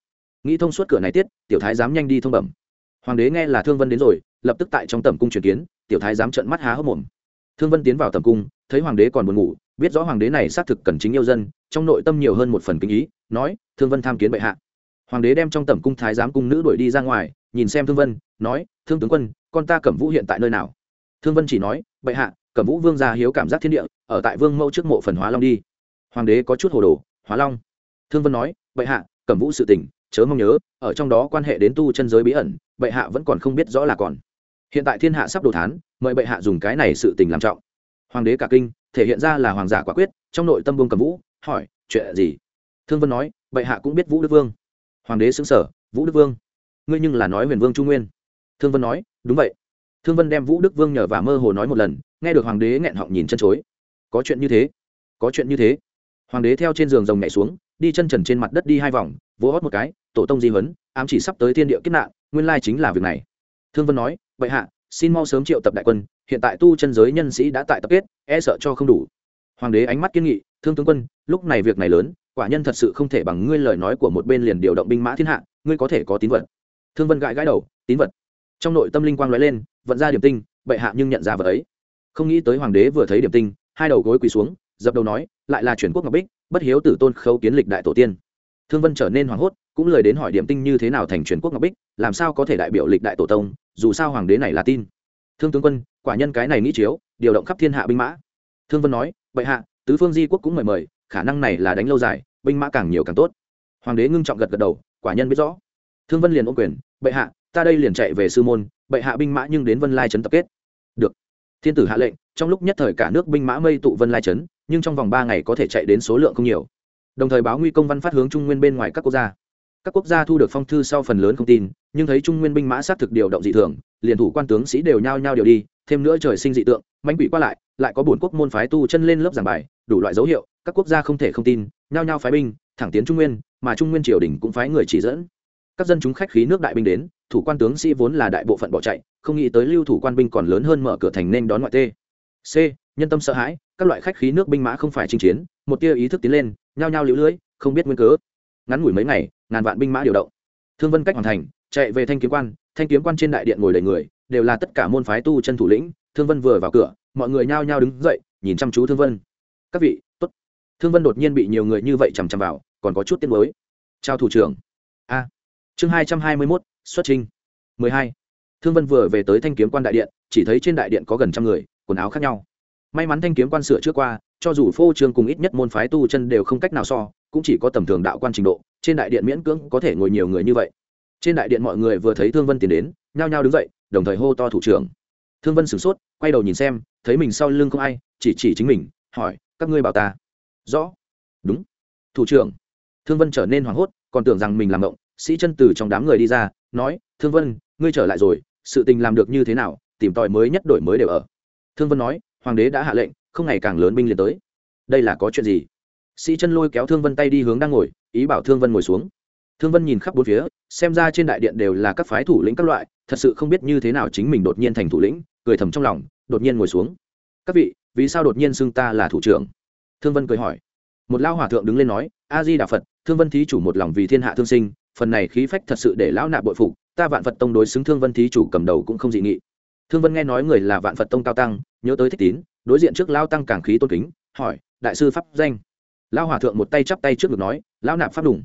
A: Nghĩ thông suốt cửa này tiết, tiểu thái dám nhanh đi thông bẩm. Hoàng đế nghe là thương vân đến rồi, lập tức tại trong tầm cung truyền kiến, tiểu thái dám trận mắt há hốc mồm. Thương vân tiến vào tầm cung, thấy hoàng đế còn buồn ngủ, biết rõ hoàng đế này xác thực cần chính yêu dân, trong nội tâm nhiều hơn một phần kinh ý, nói, thương vân tham kiến bệ hạ. Hoàng đế đem trong tầm cung thái giám cung nữ đuổi đi ra ngoài, nhìn xem thương vân, nói, thương tướng quân, con ta cẩm vũ hiện tại nơi nào? Thương vân chỉ nói, bệ hạ, cẩm vũ vương gia hiếu cảm giác thiên địa, ở tại vương mẫu trước mộ phần hóa long đi. Hoàng đế có chút hồ đồ, hóa long? Thương vân nói, bệ hạ, cẩm vũ sự tình, chớ mong nhớ, ở trong đó quan hệ đến tu chân giới bí ẩn, bệ hạ vẫn còn không biết rõ là còn. Hiện tại thiên hạ sắp đồ thán, mời bệ hạ dùng cái này sự tình làm trọng. Hoàng đế cả kinh, thể hiện ra là hoàng giả quả quyết, trong nội tâm vương cầm vũ, hỏi, chuyện gì? Thương vân nói, bệ hạ cũng biết vũ đức vương. Hoàng đế xứng sở vũ đức vương? Ngươi nhưng là nói huyền vương trung nguyên. Thương vân nói, đúng vậy thương vân đem vũ đức vương nhờ và mơ hồ nói một lần, nghe được hoàng đế nghẹn họng nhìn chân chối. Có chuyện như thế, có chuyện như thế. Hoàng đế theo trên giường rồng nhảy xuống, đi chân trần trên mặt đất đi hai vòng, vỗ hót một cái, tổ tông di huấn, ám chỉ sắp tới thiên địa kiếp nạn, nguyên lai chính là việc này. Thương vân nói, vậy hạ, xin mau sớm triệu tập đại quân, hiện tại tu chân giới nhân sĩ đã tại tập kết e sợ cho không đủ. Hoàng đế ánh mắt kiên nghị, thương tướng quân, lúc này việc này lớn, quả nhân thật sự không thể bằng ngươi lời nói của một bên liền điều động binh mã thiên hạ, ngươi có thể có tín vật. Thương vân gãi gãi đầu, tín vật? Trong nội tâm linh quang nói lên, vận ra điểm tinh, bệ hạ nhưng nhận ra vợ ấy. Không nghĩ tới hoàng đế vừa thấy điểm tinh, hai đầu gối quỳ xuống, dập đầu nói, lại là chuyển quốc ngọc bích, bất hiếu tử tôn khâu kiến lịch đại tổ tiên. Thương vân trở nên hoảng hốt, cũng lời đến hỏi điểm tinh như thế nào thành chuyển quốc ngọc bích, làm sao có thể đại biểu lịch đại tổ tông, dù sao hoàng đế này là tin. Thương tướng quân, quả nhân cái này nghĩ chiếu, điều động khắp thiên hạ binh mã. Thương vân nói, bệ hạ, tứ phương di quốc cũng mời mời, khả năng này là đánh lâu dài, binh mã càng nhiều càng tốt. Hoàng đế ngưng trọng gật gật đầu, quả nhân biết rõ. Thương vân liền ôm quyền, bệ hạ ta đây liền chạy về sư môn, bệ hạ binh mã nhưng đến vân lai trấn tập kết. Được. Thiên tử hạ lệnh, trong lúc nhất thời cả nước binh mã mây tụ vân lai trấn, nhưng trong vòng ba ngày có thể chạy đến số lượng không nhiều. Đồng thời báo nguy công văn phát hướng trung nguyên bên ngoài các quốc gia. Các quốc gia thu được phong thư sau phần lớn không tin, nhưng thấy trung nguyên binh mã xác thực điều động dị thường, liền thủ quan tướng sĩ đều nhao nhao điều đi, thêm nữa trời sinh dị tượng mánh quỷ qua lại lại có bốn quốc môn phái tu chân lên lớp giảng bài, đủ loại dấu hiệu, các quốc gia không thể không tin, nhao nhao phái binh, thẳng tiến trung nguyên, mà trung nguyên triều đình cũng phái người chỉ dẫn. Các dân chúng khách khí nước đại binh đến thủ quan tướng sĩ vốn là đại bộ phận bỏ chạy, không nghĩ tới lưu thủ quan binh còn lớn hơn mở cửa thành nên đón ngoại tê. C, nhân tâm sợ hãi, các loại khách khí nước binh mã không phải chinh chiến, một tia ý thức tiến lên, nhao nhao lũ lưỡi không biết nguyên cớ. Ngắn ngủi mấy ngày, ngàn vạn binh mã điều động. Thương vân cách hoàn thành, chạy về thanh kiếm quan, thanh kiếm quan trên đại điện ngồi đầy người, đều là tất cả môn phái tu chân thủ lĩnh, thương vân vừa vào cửa, mọi người nhao nhao đứng dậy, nhìn chăm chú thương vân. Các vị, tốt. Thương vân đột nhiên bị nhiều người như vậy chằm chằm vào, còn có chút tiếng mới chào thủ trưởng. A. Chương hai trăm hai mươi mốt xuất trình mười hai. Thương vân vừa về tới thanh kiếm quan đại điện, chỉ thấy trên đại điện có gần trăm người, quần áo khác nhau. May mắn thanh kiếm quan sửa trước qua, cho dù phô trương cùng ít nhất môn phái tu chân đều không cách nào so, cũng chỉ có tầm thường đạo quan trình độ, trên đại điện miễn cưỡng có thể ngồi nhiều người như vậy. Trên đại điện mọi người vừa thấy thương vân tiến đến, nhao nhao đứng dậy, đồng thời hô to thủ trưởng. Thương vân sửng sốt, quay đầu nhìn xem, thấy mình sau lưng không ai, chỉ chỉ chính mình, hỏi, các ngươi bảo ta? Rõ. Đúng. Thủ trưởng. Thương vân trở nên hoảng hốt, còn tưởng rằng mình làm động sĩ chân từ trong đám người đi ra nói, thương vân, ngươi trở lại rồi, sự tình làm được như thế nào, tìm tòi mới nhất đổi mới đều ở. Thương vân nói, hoàng đế đã hạ lệnh, không ngày càng lớn binh liền tới. Đây là có chuyện gì? Sĩ chân lôi kéo thương vân tay đi hướng đang ngồi, ý bảo thương vân ngồi xuống. Thương vân nhìn khắp bốn phía, xem ra trên đại điện đều là các phái thủ lĩnh các loại, thật sự không biết như thế nào chính mình đột nhiên thành thủ lĩnh, cười thầm trong lòng, đột nhiên ngồi xuống. Các vị, vì sao đột nhiên xưng ta là thủ trưởng? Thương vân cười hỏi. Một lao hòa thượng đứng lên nói, a di đà phật, thương vân thí chủ một lòng vì thiên hạ thương sinh phần này khí phách thật sự để lão nạp bội phục, ta vạn phật tông đối xứng thương vân thí chủ cầm đầu cũng không dị nghị. Thương vân nghe nói người là vạn phật tông cao tăng, nhớ tới thích tín, đối diện trước lao tăng càng khí tôn kính, hỏi, đại sư pháp danh? Lao hòa thượng một tay chắp tay trước ngực nói, lão nạp pháp đùng.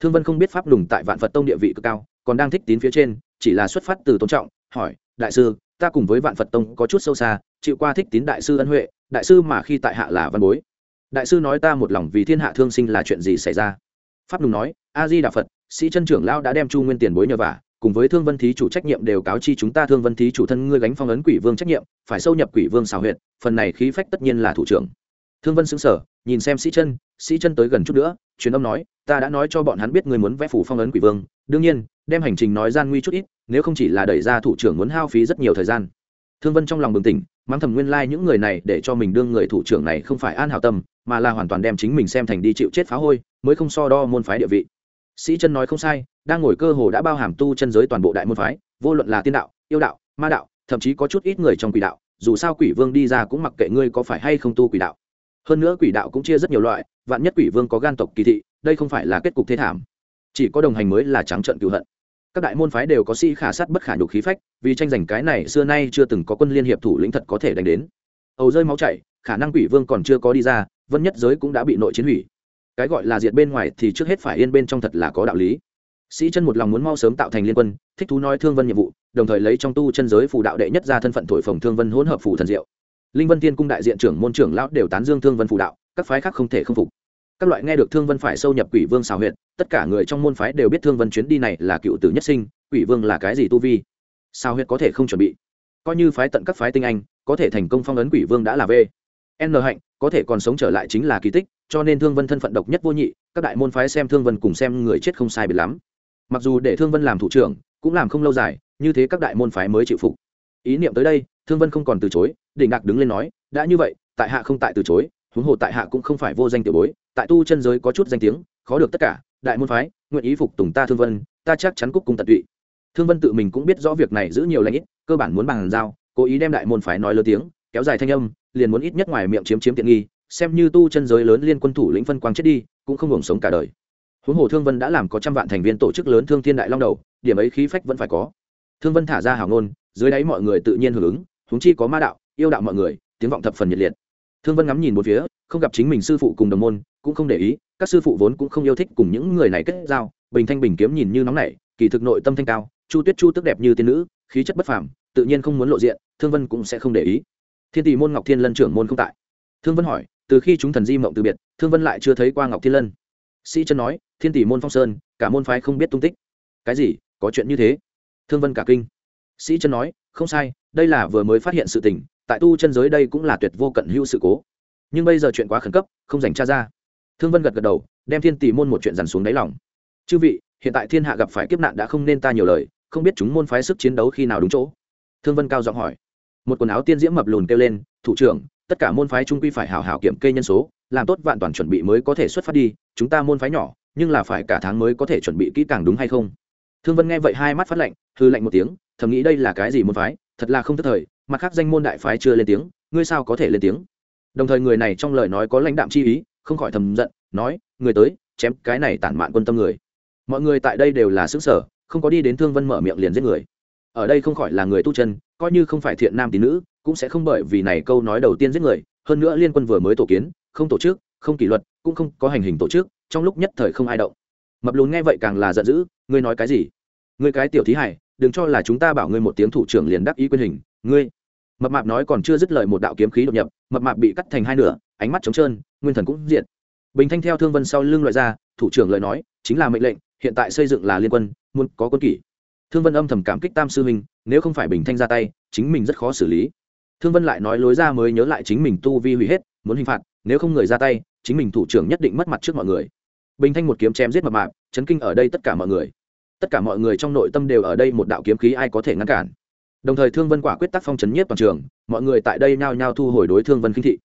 A: Thương vân không biết pháp đùng tại vạn phật tông địa vị cực cao, còn đang thích tín phía trên, chỉ là xuất phát từ tôn trọng, hỏi, đại sư, ta cùng với vạn phật tông có chút sâu xa, chịu qua thích tín đại sư ân huệ, đại sư mà khi tại hạ là văn bối. Đại sư nói ta một lòng vì thiên hạ thương sinh là chuyện gì xảy ra? Pháp nùng nói, a di đà phật, sĩ chân trưởng lão đã đem chu nguyên tiền bối nhờ vả, cùng với thương vân thí chủ trách nhiệm đều cáo chi chúng ta thương vân thí chủ thân ngươi gánh phong ấn quỷ vương trách nhiệm, phải sâu nhập quỷ vương xào huyện phần này khí phách tất nhiên là thủ trưởng. Thương vân xứng sở nhìn xem sĩ chân sĩ chân tới gần chút nữa, truyền âm nói, ta đã nói cho bọn hắn biết người muốn vẽ phủ phong ấn quỷ vương, đương nhiên, đem hành trình nói gian nguy chút ít, nếu không chỉ là đẩy ra thủ trưởng muốn hao phí rất nhiều thời gian thương vân trong lòng bừng tỉnh, mắng thầm nguyên lai những người này để cho mình đương người thủ trưởng này không phải an hảo tâm, mà là hoàn toàn đem chính mình xem thành đi chịu chết phá hôi, mới không so đo môn phái địa vị. Sĩ chân nói không sai, đang ngồi cơ hồ đã bao hàm tu chân giới toàn bộ đại môn phái, vô luận là tiên đạo, yêu đạo, ma đạo, thậm chí có chút ít người trong quỷ đạo, dù sao quỷ vương đi ra cũng mặc kệ ngươi có phải hay không tu quỷ đạo. Hơn nữa quỷ đạo cũng chia rất nhiều loại, vạn nhất quỷ vương có gan tộc kỳ thị, đây không phải là kết cục thế thảm. Chỉ có đồng hành mới là trắng trận cựu hận các đại môn phái đều có sĩ khả sát bất khả nhục khí phách, vì tranh giành cái này xưa nay chưa từng có quân liên hiệp thủ lĩnh thật có thể đánh đến. Ầu rơi máu chảy, khả năng quỷ vương còn chưa có đi ra, vân nhất giới cũng đã bị nội chiến hủy. Cái gọi là diệt bên ngoài thì trước hết phải yên bên trong thật là có đạo lý. Sĩ chân một lòng muốn mau sớm tạo thành liên quân, thích thú nói thương vân nhiệm vụ, đồng thời lấy trong tu chân giới phù đạo đệ nhất ra thân phận thổi phồng thương vân hỗn hợp phù thần diệu. Linh vân thiên cung đại diện trưởng môn trưởng lão đều tán dương thương vân phù đạo, các phái khác không thể không phục các loại nghe được thương vân phải sâu nhập quỷ vương xào huyệt, tất cả người trong môn phái đều biết thương vân chuyến đi này là cựu tử nhất sinh, quỷ vương là cái gì tu vi? Sao huyệt có thể không chuẩn bị. Coi như phái tận các phái tinh anh, có thể thành công phong ấn quỷ vương đã là v n hạnh, có thể còn sống trở lại chính là kỳ tích, cho nên thương vân thân phận độc nhất vô nhị, các đại môn phái xem thương vân cùng xem người chết không sai biệt lắm. Mặc dù để thương vân làm thủ trưởng, cũng làm không lâu dài, như thế các đại môn phái mới chịu phục. Ý niệm tới đây, thương vân không còn từ chối, đỉnh đạc đứng lên nói, đã như vậy, tại hạ không tại từ chối, huống hồ tại hạ cũng không phải vô danh tiểu bối tại tu chân giới có chút danh tiếng, khó được tất cả, đại môn phái, nguyện ý phục tùng ta thương vân, ta chắc chắn cúc cung tận tụy. Thương vân tự mình cũng biết rõ việc này giữ nhiều lãnh ít, cơ bản muốn bằng giao, cố ý đem đại môn phái nói lớn tiếng, kéo dài thanh âm, liền muốn ít nhất ngoài miệng chiếm chiếm tiện nghi, xem như tu chân giới lớn liên quân thủ lĩnh phân quang chết đi, cũng không hưởng sống cả đời. Huống hồ thương vân đã làm có trăm vạn thành viên tổ chức lớn thương thiên đại long đầu, điểm ấy khí phách vẫn phải có. Thương vân thả ra hào ngôn, dưới đáy mọi người tự nhiên hưởng ứng, huống chi có ma đạo, yêu đạo mọi người, tiếng vọng thập phần nhiệt liệt. Thương vân ngắm nhìn một phía, không gặp chính mình sư phụ cùng đồng môn cũng không để ý, các sư phụ vốn cũng không yêu thích cùng những người này kết giao, bình thanh bình kiếm nhìn như nóng nảy, kỳ thực nội tâm thanh cao, chu tuyết chu tức đẹp như tiên nữ, khí chất bất phàm, tự nhiên không muốn lộ diện, thương vân cũng sẽ không để ý. Thiên tỷ môn ngọc thiên lân trưởng môn không tại. Thương vân hỏi, từ khi chúng thần di mộng từ biệt, thương vân lại chưa thấy qua ngọc thiên lân. Sĩ chân nói, thiên tỷ môn phong sơn, cả môn phái không biết tung tích. Cái gì? Có chuyện như thế? Thương vân cả kinh. Sĩ chân nói, không sai, đây là vừa mới phát hiện sự tình, tại tu chân giới đây cũng là tuyệt vô cận hữu sự cố. Nhưng bây giờ chuyện quá khẩn cấp, không dành tra ra thương vân gật gật đầu, đem thiên tỷ môn một chuyện dằn xuống đáy lòng. Chư vị, hiện tại thiên hạ gặp phải kiếp nạn đã không nên ta nhiều lời, không biết chúng môn phái sức chiến đấu khi nào đúng chỗ. Thương vân cao giọng hỏi. Một quần áo tiên diễm mập lùn kêu lên, thủ trưởng, tất cả môn phái trung quy phải hào hào kiểm kê nhân số, làm tốt vạn toàn chuẩn bị mới có thể xuất phát đi, chúng ta môn phái nhỏ, nhưng là phải cả tháng mới có thể chuẩn bị kỹ càng đúng hay không? Thương vân nghe vậy hai mắt phát lạnh hư lạnh một tiếng, thầm nghĩ đây là cái gì môn phái, thật là không thất thời, mặt khác danh môn đại phái chưa lên tiếng, ngươi sao có thể lên tiếng? Đồng thời người này trong lời nói có lãnh đạm chi ý không khỏi thầm giận, nói, người tới, chém cái này tản mạn quân tâm người. Mọi người tại đây đều là xứng sở không có đi đến thương vân mở miệng liền giết người. Ở đây không khỏi là người tu chân, coi như không phải thiện nam tín nữ, cũng sẽ không bởi vì này câu nói đầu tiên giết người, hơn nữa liên quân vừa mới tổ kiến, không tổ chức, không kỷ luật, cũng không có hành hình tổ chức, trong lúc nhất thời không ai động. Mập lùn nghe vậy càng là giận dữ, ngươi nói cái gì? Ngươi cái tiểu thí hải, đừng cho là chúng ta bảo ngươi một tiếng thủ trưởng liền đắc ý quyền hình, ngươi. Mập mạp nói còn chưa dứt lời một đạo kiếm khí đột nhập, mập mạp bị cắt thành hai nửa, ánh mắt trống trơn nguyên thần cũng diện bình thanh theo thương vân sau lưng loại ra, thủ trưởng lời nói, chính là mệnh lệnh, hiện tại xây dựng là liên quân, muốn có quân kỷ. Thương vân âm thầm cảm kích tam sư huynh nếu không phải bình thanh ra tay, chính mình rất khó xử lý. Thương vân lại nói lối ra mới nhớ lại chính mình tu vi hủy hết, muốn hình phạt, nếu không người ra tay, chính mình thủ trưởng nhất định mất mặt trước mọi người. Bình thanh một kiếm chém giết mập mạp, chấn kinh ở đây tất cả mọi người. Tất cả mọi người trong nội tâm đều ở đây một đạo kiếm khí ai có thể ngăn cản. Đồng thời thương vân quả quyết tác phong chấn nhiếp toàn trường, mọi người tại đây nhao nhao thu hồi đối thương vân khinh thị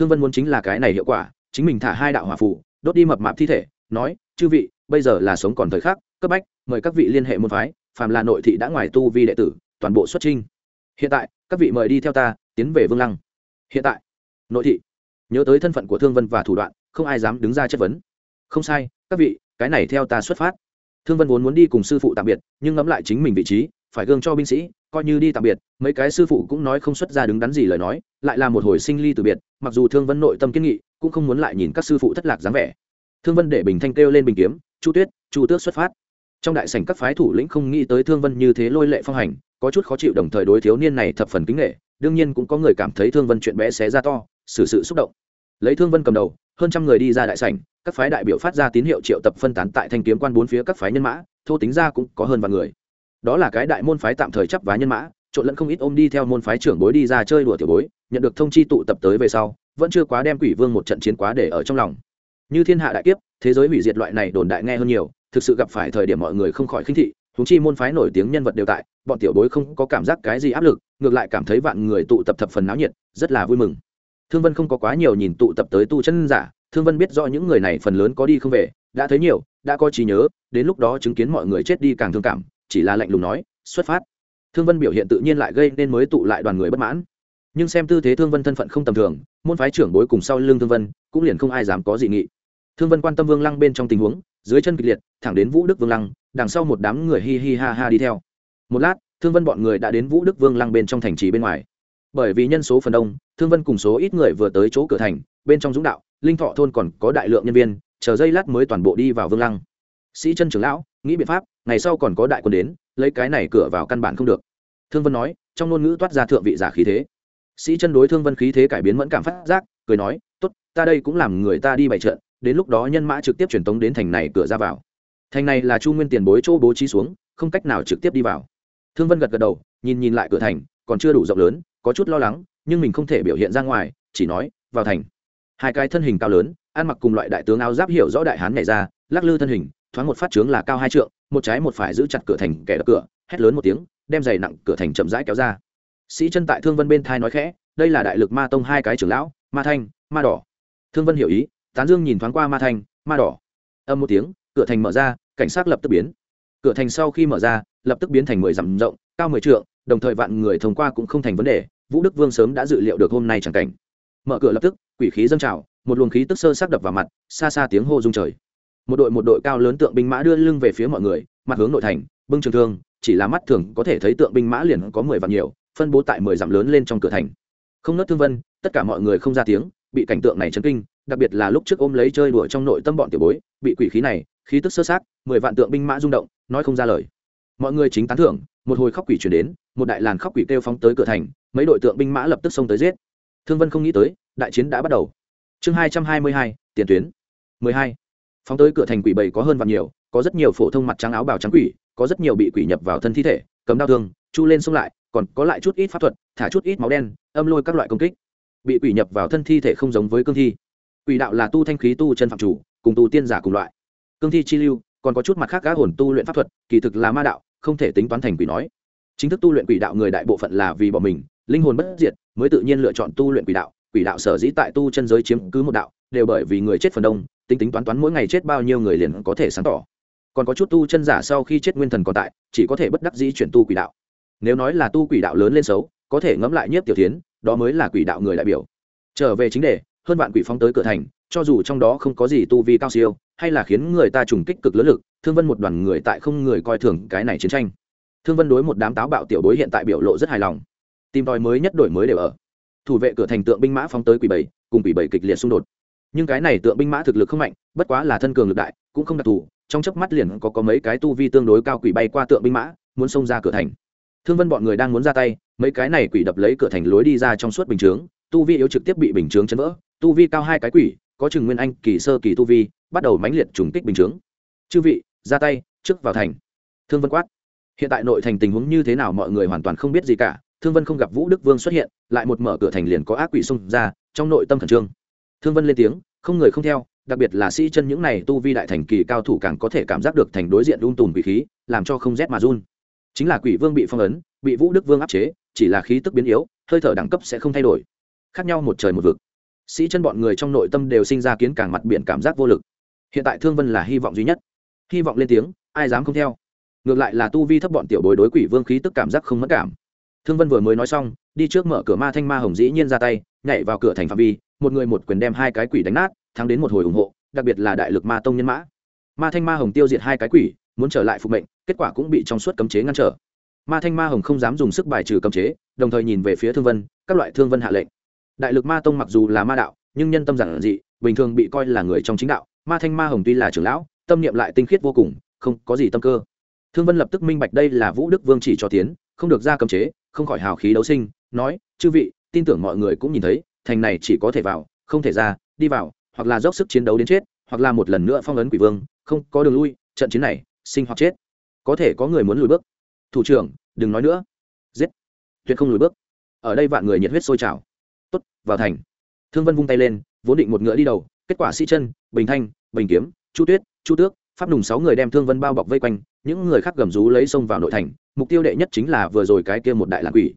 A: thương vân muốn chính là cái này hiệu quả, chính mình thả hai đạo hỏa phủ đốt đi mập mạp thi thể, nói, chư vị, bây giờ là sống còn thời khắc, cấp bách, mời các vị liên hệ môn phái, phàm là nội thị đã ngoài tu vi đệ tử, toàn bộ xuất trinh hiện tại, các vị mời đi theo ta, tiến về vương lăng. Hiện tại, nội thị, nhớ tới thân phận của thương vân và thủ đoạn, không ai dám đứng ra chất vấn. Không sai, các vị, cái này theo ta xuất phát. Thương vân vốn muốn đi cùng sư phụ tạm biệt, nhưng ngẫm lại chính mình vị trí, phải gương cho binh sĩ coi như đi tạm biệt, mấy cái sư phụ cũng nói không xuất ra đứng đắn gì lời nói, lại là một hồi sinh ly từ biệt, mặc dù thương vân nội tâm kiến nghị, cũng không muốn lại nhìn các sư phụ thất lạc dáng vẻ. Thương vân để bình thanh kêu lên bình kiếm, chu tuyết, chu tước xuất phát. Trong đại sảnh các phái thủ lĩnh không nghĩ tới thương vân như thế lôi lệ phong hành, có chút khó chịu đồng thời đối thiếu niên này thập phần kính nghệ đương nhiên cũng có người cảm thấy thương vân chuyện bé xé ra to, xử sự xúc động. Lấy thương vân cầm đầu, hơn trăm người đi ra đại sảnh, các phái đại biểu phát ra tín hiệu triệu tập phân tán tại thanh kiếm quan bốn phía các phái nhân mã, thô tính ra cũng có hơn vài người đó là cái đại môn phái tạm thời chấp vá nhân mã, trộn lẫn không ít ôm đi theo môn phái trưởng bối đi ra chơi đùa tiểu bối, nhận được thông chi tụ tập tới về sau, vẫn chưa quá đem quỷ vương một trận chiến quá để ở trong lòng. Như thiên hạ đại kiếp, thế giới hủy diệt loại này đồn đại nghe hơn nhiều, thực sự gặp phải thời điểm mọi người không khỏi khinh thị thúng chi môn phái nổi tiếng nhân vật đều tại, bọn tiểu bối không có cảm giác cái gì áp lực, ngược lại cảm thấy vạn người tụ tập thập phần náo nhiệt, rất là vui mừng. Thương vân không có quá nhiều nhìn tụ tập tới tu chân giả, thương vân biết rõ những người này phần lớn có đi không về, đã thấy nhiều, đã có trí nhớ, đến lúc đó chứng kiến mọi người chết đi càng thương cảm chỉ là lạnh lùng nói, xuất phát. Thương vân biểu hiện tự nhiên lại gây nên mới tụ lại đoàn người bất mãn. Nhưng xem tư thế thương vân thân phận không tầm thường, môn phái trưởng bối cùng sau lưng thương vân, cũng liền không ai dám có dị nghị. Thương vân quan tâm vương lăng bên trong tình huống, dưới chân kịch liệt, thẳng đến vũ đức vương lăng, đằng sau một đám người hi hi ha ha đi theo. Một lát, thương vân bọn người đã đến vũ đức vương lăng bên trong thành trì bên ngoài. Bởi vì nhân số phần đông, thương vân cùng số ít người vừa tới chỗ cửa thành, bên trong dũng đạo, linh thọ thôn còn có đại lượng nhân viên, chờ giây lát mới toàn bộ đi vào vương lăng. Sĩ chân trưởng lão, nghĩ biện pháp ngày sau còn có đại quân đến, lấy cái này cửa vào căn bản không được. Thương vân nói, trong ngôn ngữ toát ra thượng vị giả khí thế. Sĩ chân đối thương vân khí thế cải biến mẫn cảm phát giác, cười nói, tốt, ta đây cũng làm người ta đi bày trận, đến lúc đó nhân mã trực tiếp truyền tống đến thành này cửa ra vào. Thành này là chu nguyên tiền bối chỗ bố trí xuống, không cách nào trực tiếp đi vào. Thương vân gật gật đầu, nhìn nhìn lại cửa thành, còn chưa đủ rộng lớn, có chút lo lắng, nhưng mình không thể biểu hiện ra ngoài, chỉ nói, vào thành. Hai cái thân hình cao lớn, ăn mặc cùng loại đại tướng áo giáp hiểu rõ đại hán nhảy ra, lắc lư thân hình, thoáng một phát trướng là cao hai trượng một trái một phải giữ chặt cửa thành kẻ đập cửa, hét lớn một tiếng, đem giày nặng cửa thành chậm rãi kéo ra. Sĩ chân tại thương vân bên thai nói khẽ, đây là đại lực ma tông hai cái trưởng lão, ma thanh, ma đỏ. Thương vân hiểu ý, tán dương nhìn thoáng qua ma thanh, ma đỏ. Âm một tiếng, cửa thành mở ra, cảnh sát lập tức biến. Cửa thành sau khi mở ra, lập tức biến thành mười dặm rộng, cao mười trượng, đồng thời vạn người thông qua cũng không thành vấn đề, vũ đức vương sớm đã dự liệu được hôm nay chẳng cảnh. Mở cửa lập tức, quỷ khí dâng trào, một luồng khí tức sơ sắc đập vào mặt, xa xa tiếng hô rung trời một đội một đội cao lớn tượng binh mã đưa lưng về phía mọi người, mặt hướng nội thành, bưng trường thương, chỉ là mắt thường có thể thấy tượng binh mã liền có mười vạn nhiều, phân bố tại mười dặm lớn lên trong cửa thành. Không nớt thương vân, tất cả mọi người không ra tiếng, bị cảnh tượng này chấn kinh, đặc biệt là lúc trước ôm lấy chơi đùa trong nội tâm bọn tiểu bối, bị quỷ khí này, khí tức sơ sát mười vạn tượng binh mã rung động, nói không ra lời. Mọi người chính tán thưởng, một hồi khóc quỷ chuyển đến, một đại làn khóc quỷ kêu phóng tới cửa thành, mấy đội tượng binh mã lập tức xông tới giết. Thương vân không nghĩ tới, đại chiến đã bắt đầu. Chương hai trăm hai mươi hai, tiền tuyến. mười hai phóng tới cửa thành quỷ bầy có hơn và nhiều, có rất nhiều phổ thông mặt trắng áo bào trắng quỷ, có rất nhiều bị quỷ nhập vào thân thi thể, cầm đau thương, chu lên xông lại, còn có lại chút ít pháp thuật, thả chút ít máu đen, âm lôi các loại công kích. Bị quỷ nhập vào thân thi thể không giống với cương thi. Quỷ đạo là tu thanh khí tu chân phạm chủ, cùng tu tiên giả cùng loại. Cương thi chi lưu, còn có chút mặt khác các hồn tu luyện pháp thuật, kỳ thực là ma đạo, không thể tính toán thành quỷ nói. Chính thức tu luyện quỷ đạo người đại bộ phận là vì bỏ mình, linh hồn bất diệt, mới tự nhiên lựa chọn tu luyện quỷ đạo. Quỷ đạo sở dĩ tại tu chân giới chiếm cứ một đạo, đều bởi vì người chết phần đông tính tính toán toán mỗi ngày chết bao nhiêu người liền có thể sáng tỏ. Còn có chút tu chân giả sau khi chết nguyên thần còn tại, chỉ có thể bất đắc dĩ chuyển tu quỷ đạo. Nếu nói là tu quỷ đạo lớn lên xấu, có thể ngẫm lại nhiếp tiểu tiến đó mới là quỷ đạo người đại biểu. Trở về chính đề, hơn vạn quỷ phóng tới cửa thành, cho dù trong đó không có gì tu vi cao siêu, hay là khiến người ta trùng kích cực lớn lực, thương vân một đoàn người tại không người coi thường cái này chiến tranh. Thương vân đối một đám táo bạo tiểu bối hiện tại biểu lộ rất hài lòng. Tìm tòi mới nhất đổi mới đều ở. Thủ vệ cửa thành tượng binh mã phóng tới quỷ bảy, cùng quỷ bảy kịch liệt xung đột nhưng cái này tượng binh mã thực lực không mạnh, bất quá là thân cường lực đại, cũng không đặc thù, trong chớp mắt liền có có mấy cái tu vi tương đối cao quỷ bay qua tượng binh mã, muốn xông ra cửa thành. Thương vân bọn người đang muốn ra tay, mấy cái này quỷ đập lấy cửa thành lối đi ra trong suốt bình chướng, tu vi yếu trực tiếp bị bình chướng chấn vỡ, tu vi cao hai cái quỷ, có chừng nguyên anh, kỳ sơ, kỳ tu vi, bắt đầu mãnh liệt trùng kích bình chướng. Chư vị, ra tay, trước vào thành. Thương vân quát. Hiện tại nội thành tình huống như thế nào mọi người hoàn toàn không biết gì cả, thương vân không gặp vũ đức vương xuất hiện, lại một mở cửa thành liền có ác quỷ xông ra, trong nội tâm khẩn trương thương vân lên tiếng, không người không theo, đặc biệt là sĩ chân những này tu vi đại thành kỳ cao thủ càng có thể cảm giác được thành đối diện lung tùm quỷ khí, làm cho không rét mà run. Chính là quỷ vương bị phong ấn, bị vũ đức vương áp chế, chỉ là khí tức biến yếu, hơi thở đẳng cấp sẽ không thay đổi. Khác nhau một trời một vực. Sĩ chân bọn người trong nội tâm đều sinh ra kiến càng mặt biển cảm giác vô lực. Hiện tại thương vân là hy vọng duy nhất. Hy vọng lên tiếng, ai dám không theo? Ngược lại là tu vi thấp bọn tiểu bối đối quỷ vương khí tức cảm giác không mất cảm. Thương vân vừa mới nói xong, đi trước mở cửa ma thanh ma hồng dĩ nhiên ra tay, nhảy vào cửa thành phạm vi một người một quyền đem hai cái quỷ đánh nát, thắng đến một hồi ủng hộ, đặc biệt là đại lực ma tông nhân mã. Ma thanh ma hồng tiêu diệt hai cái quỷ, muốn trở lại phục mệnh, kết quả cũng bị trong suốt cấm chế ngăn trở. Ma thanh ma hồng không dám dùng sức bài trừ cấm chế, đồng thời nhìn về phía thương vân, các loại thương vân hạ lệnh. Đại lực ma tông mặc dù là ma đạo, nhưng nhân tâm giản dị, bình thường bị coi là người trong chính đạo. Ma thanh ma hồng tuy là trưởng lão, tâm niệm lại tinh khiết vô cùng, không có gì tâm cơ. Thương vân lập tức minh bạch đây là vũ đức vương chỉ cho tiến, không được ra cấm chế, không khỏi hào khí đấu sinh, nói, chư vị, tin tưởng mọi người cũng nhìn thấy thành này chỉ có thể vào, không thể ra, đi vào, hoặc là dốc sức chiến đấu đến chết, hoặc là một lần nữa phong ấn quỷ vương, không có đường lui, trận chiến này, sinh hoặc chết. Có thể có người muốn lùi bước. Thủ trưởng, đừng nói nữa. Giết. Tuyệt không lùi bước. Ở đây vạn người nhiệt huyết sôi trào. Tốt, vào thành. Thương vân vung tay lên, vốn định một ngựa đi đầu, kết quả sĩ chân, bình thanh, bình kiếm, chu tuyết, chu tước, pháp nùng sáu người đem thương vân bao bọc vây quanh, những người khác gầm rú lấy sông vào nội thành, mục tiêu đệ nhất chính là vừa rồi cái kia một đại lạc quỷ.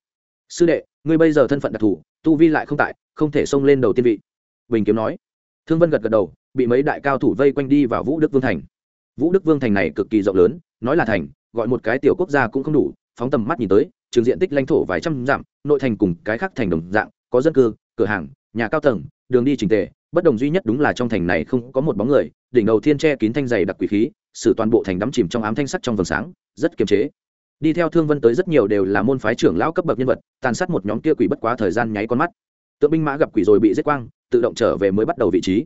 A: Sư đệ, ngươi bây giờ thân phận đặc thù, tu vi lại không tại không thể xông lên đầu tiên vị. Bình kiếm nói. Thương vân gật gật đầu, bị mấy đại cao thủ vây quanh đi vào vũ đức vương thành. Vũ đức vương thành này cực kỳ rộng lớn, nói là thành, gọi một cái tiểu quốc gia cũng không đủ, phóng tầm mắt nhìn tới, trường diện tích lãnh thổ vài trăm dặm, nội thành cùng cái khác thành đồng dạng, có dân cư, cửa hàng, nhà cao tầng, đường đi trình tề, bất đồng duy nhất đúng là trong thành này không có một bóng người, đỉnh đầu thiên che kín thanh dày đặc quỷ khí xử toàn bộ thành đắm chìm trong ám thanh sắc trong vầng sáng, rất kiềm chế. Đi theo thương vân tới rất nhiều đều là môn phái trưởng lão cấp bậc nhân vật, tàn sát một nhóm kia quỷ bất quá thời gian nháy con mắt tượng binh mã gặp quỷ rồi bị giết quang, tự động trở về mới bắt đầu vị trí.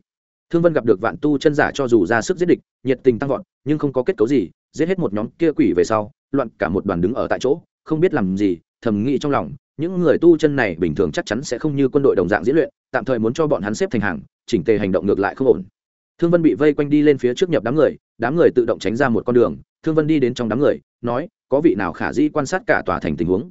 A: Thương vân gặp được vạn tu chân giả cho dù ra sức giết địch, nhiệt tình tăng vọt, nhưng không có kết cấu gì, giết hết một nhóm kia quỷ về sau, loạn cả một đoàn đứng ở tại chỗ, không biết làm gì, thầm nghĩ trong lòng, những người tu chân này bình thường chắc chắn sẽ không như quân đội đồng dạng diễn luyện, tạm thời muốn cho bọn hắn xếp thành hàng, chỉnh tề hành động ngược lại không ổn. Thương vân bị vây quanh đi lên phía trước nhập đám người đám người tự động tránh ra một con đường, thương vân đi đến trong đám người, nói, có vị nào khả di quan sát cả tòa thành tình huống?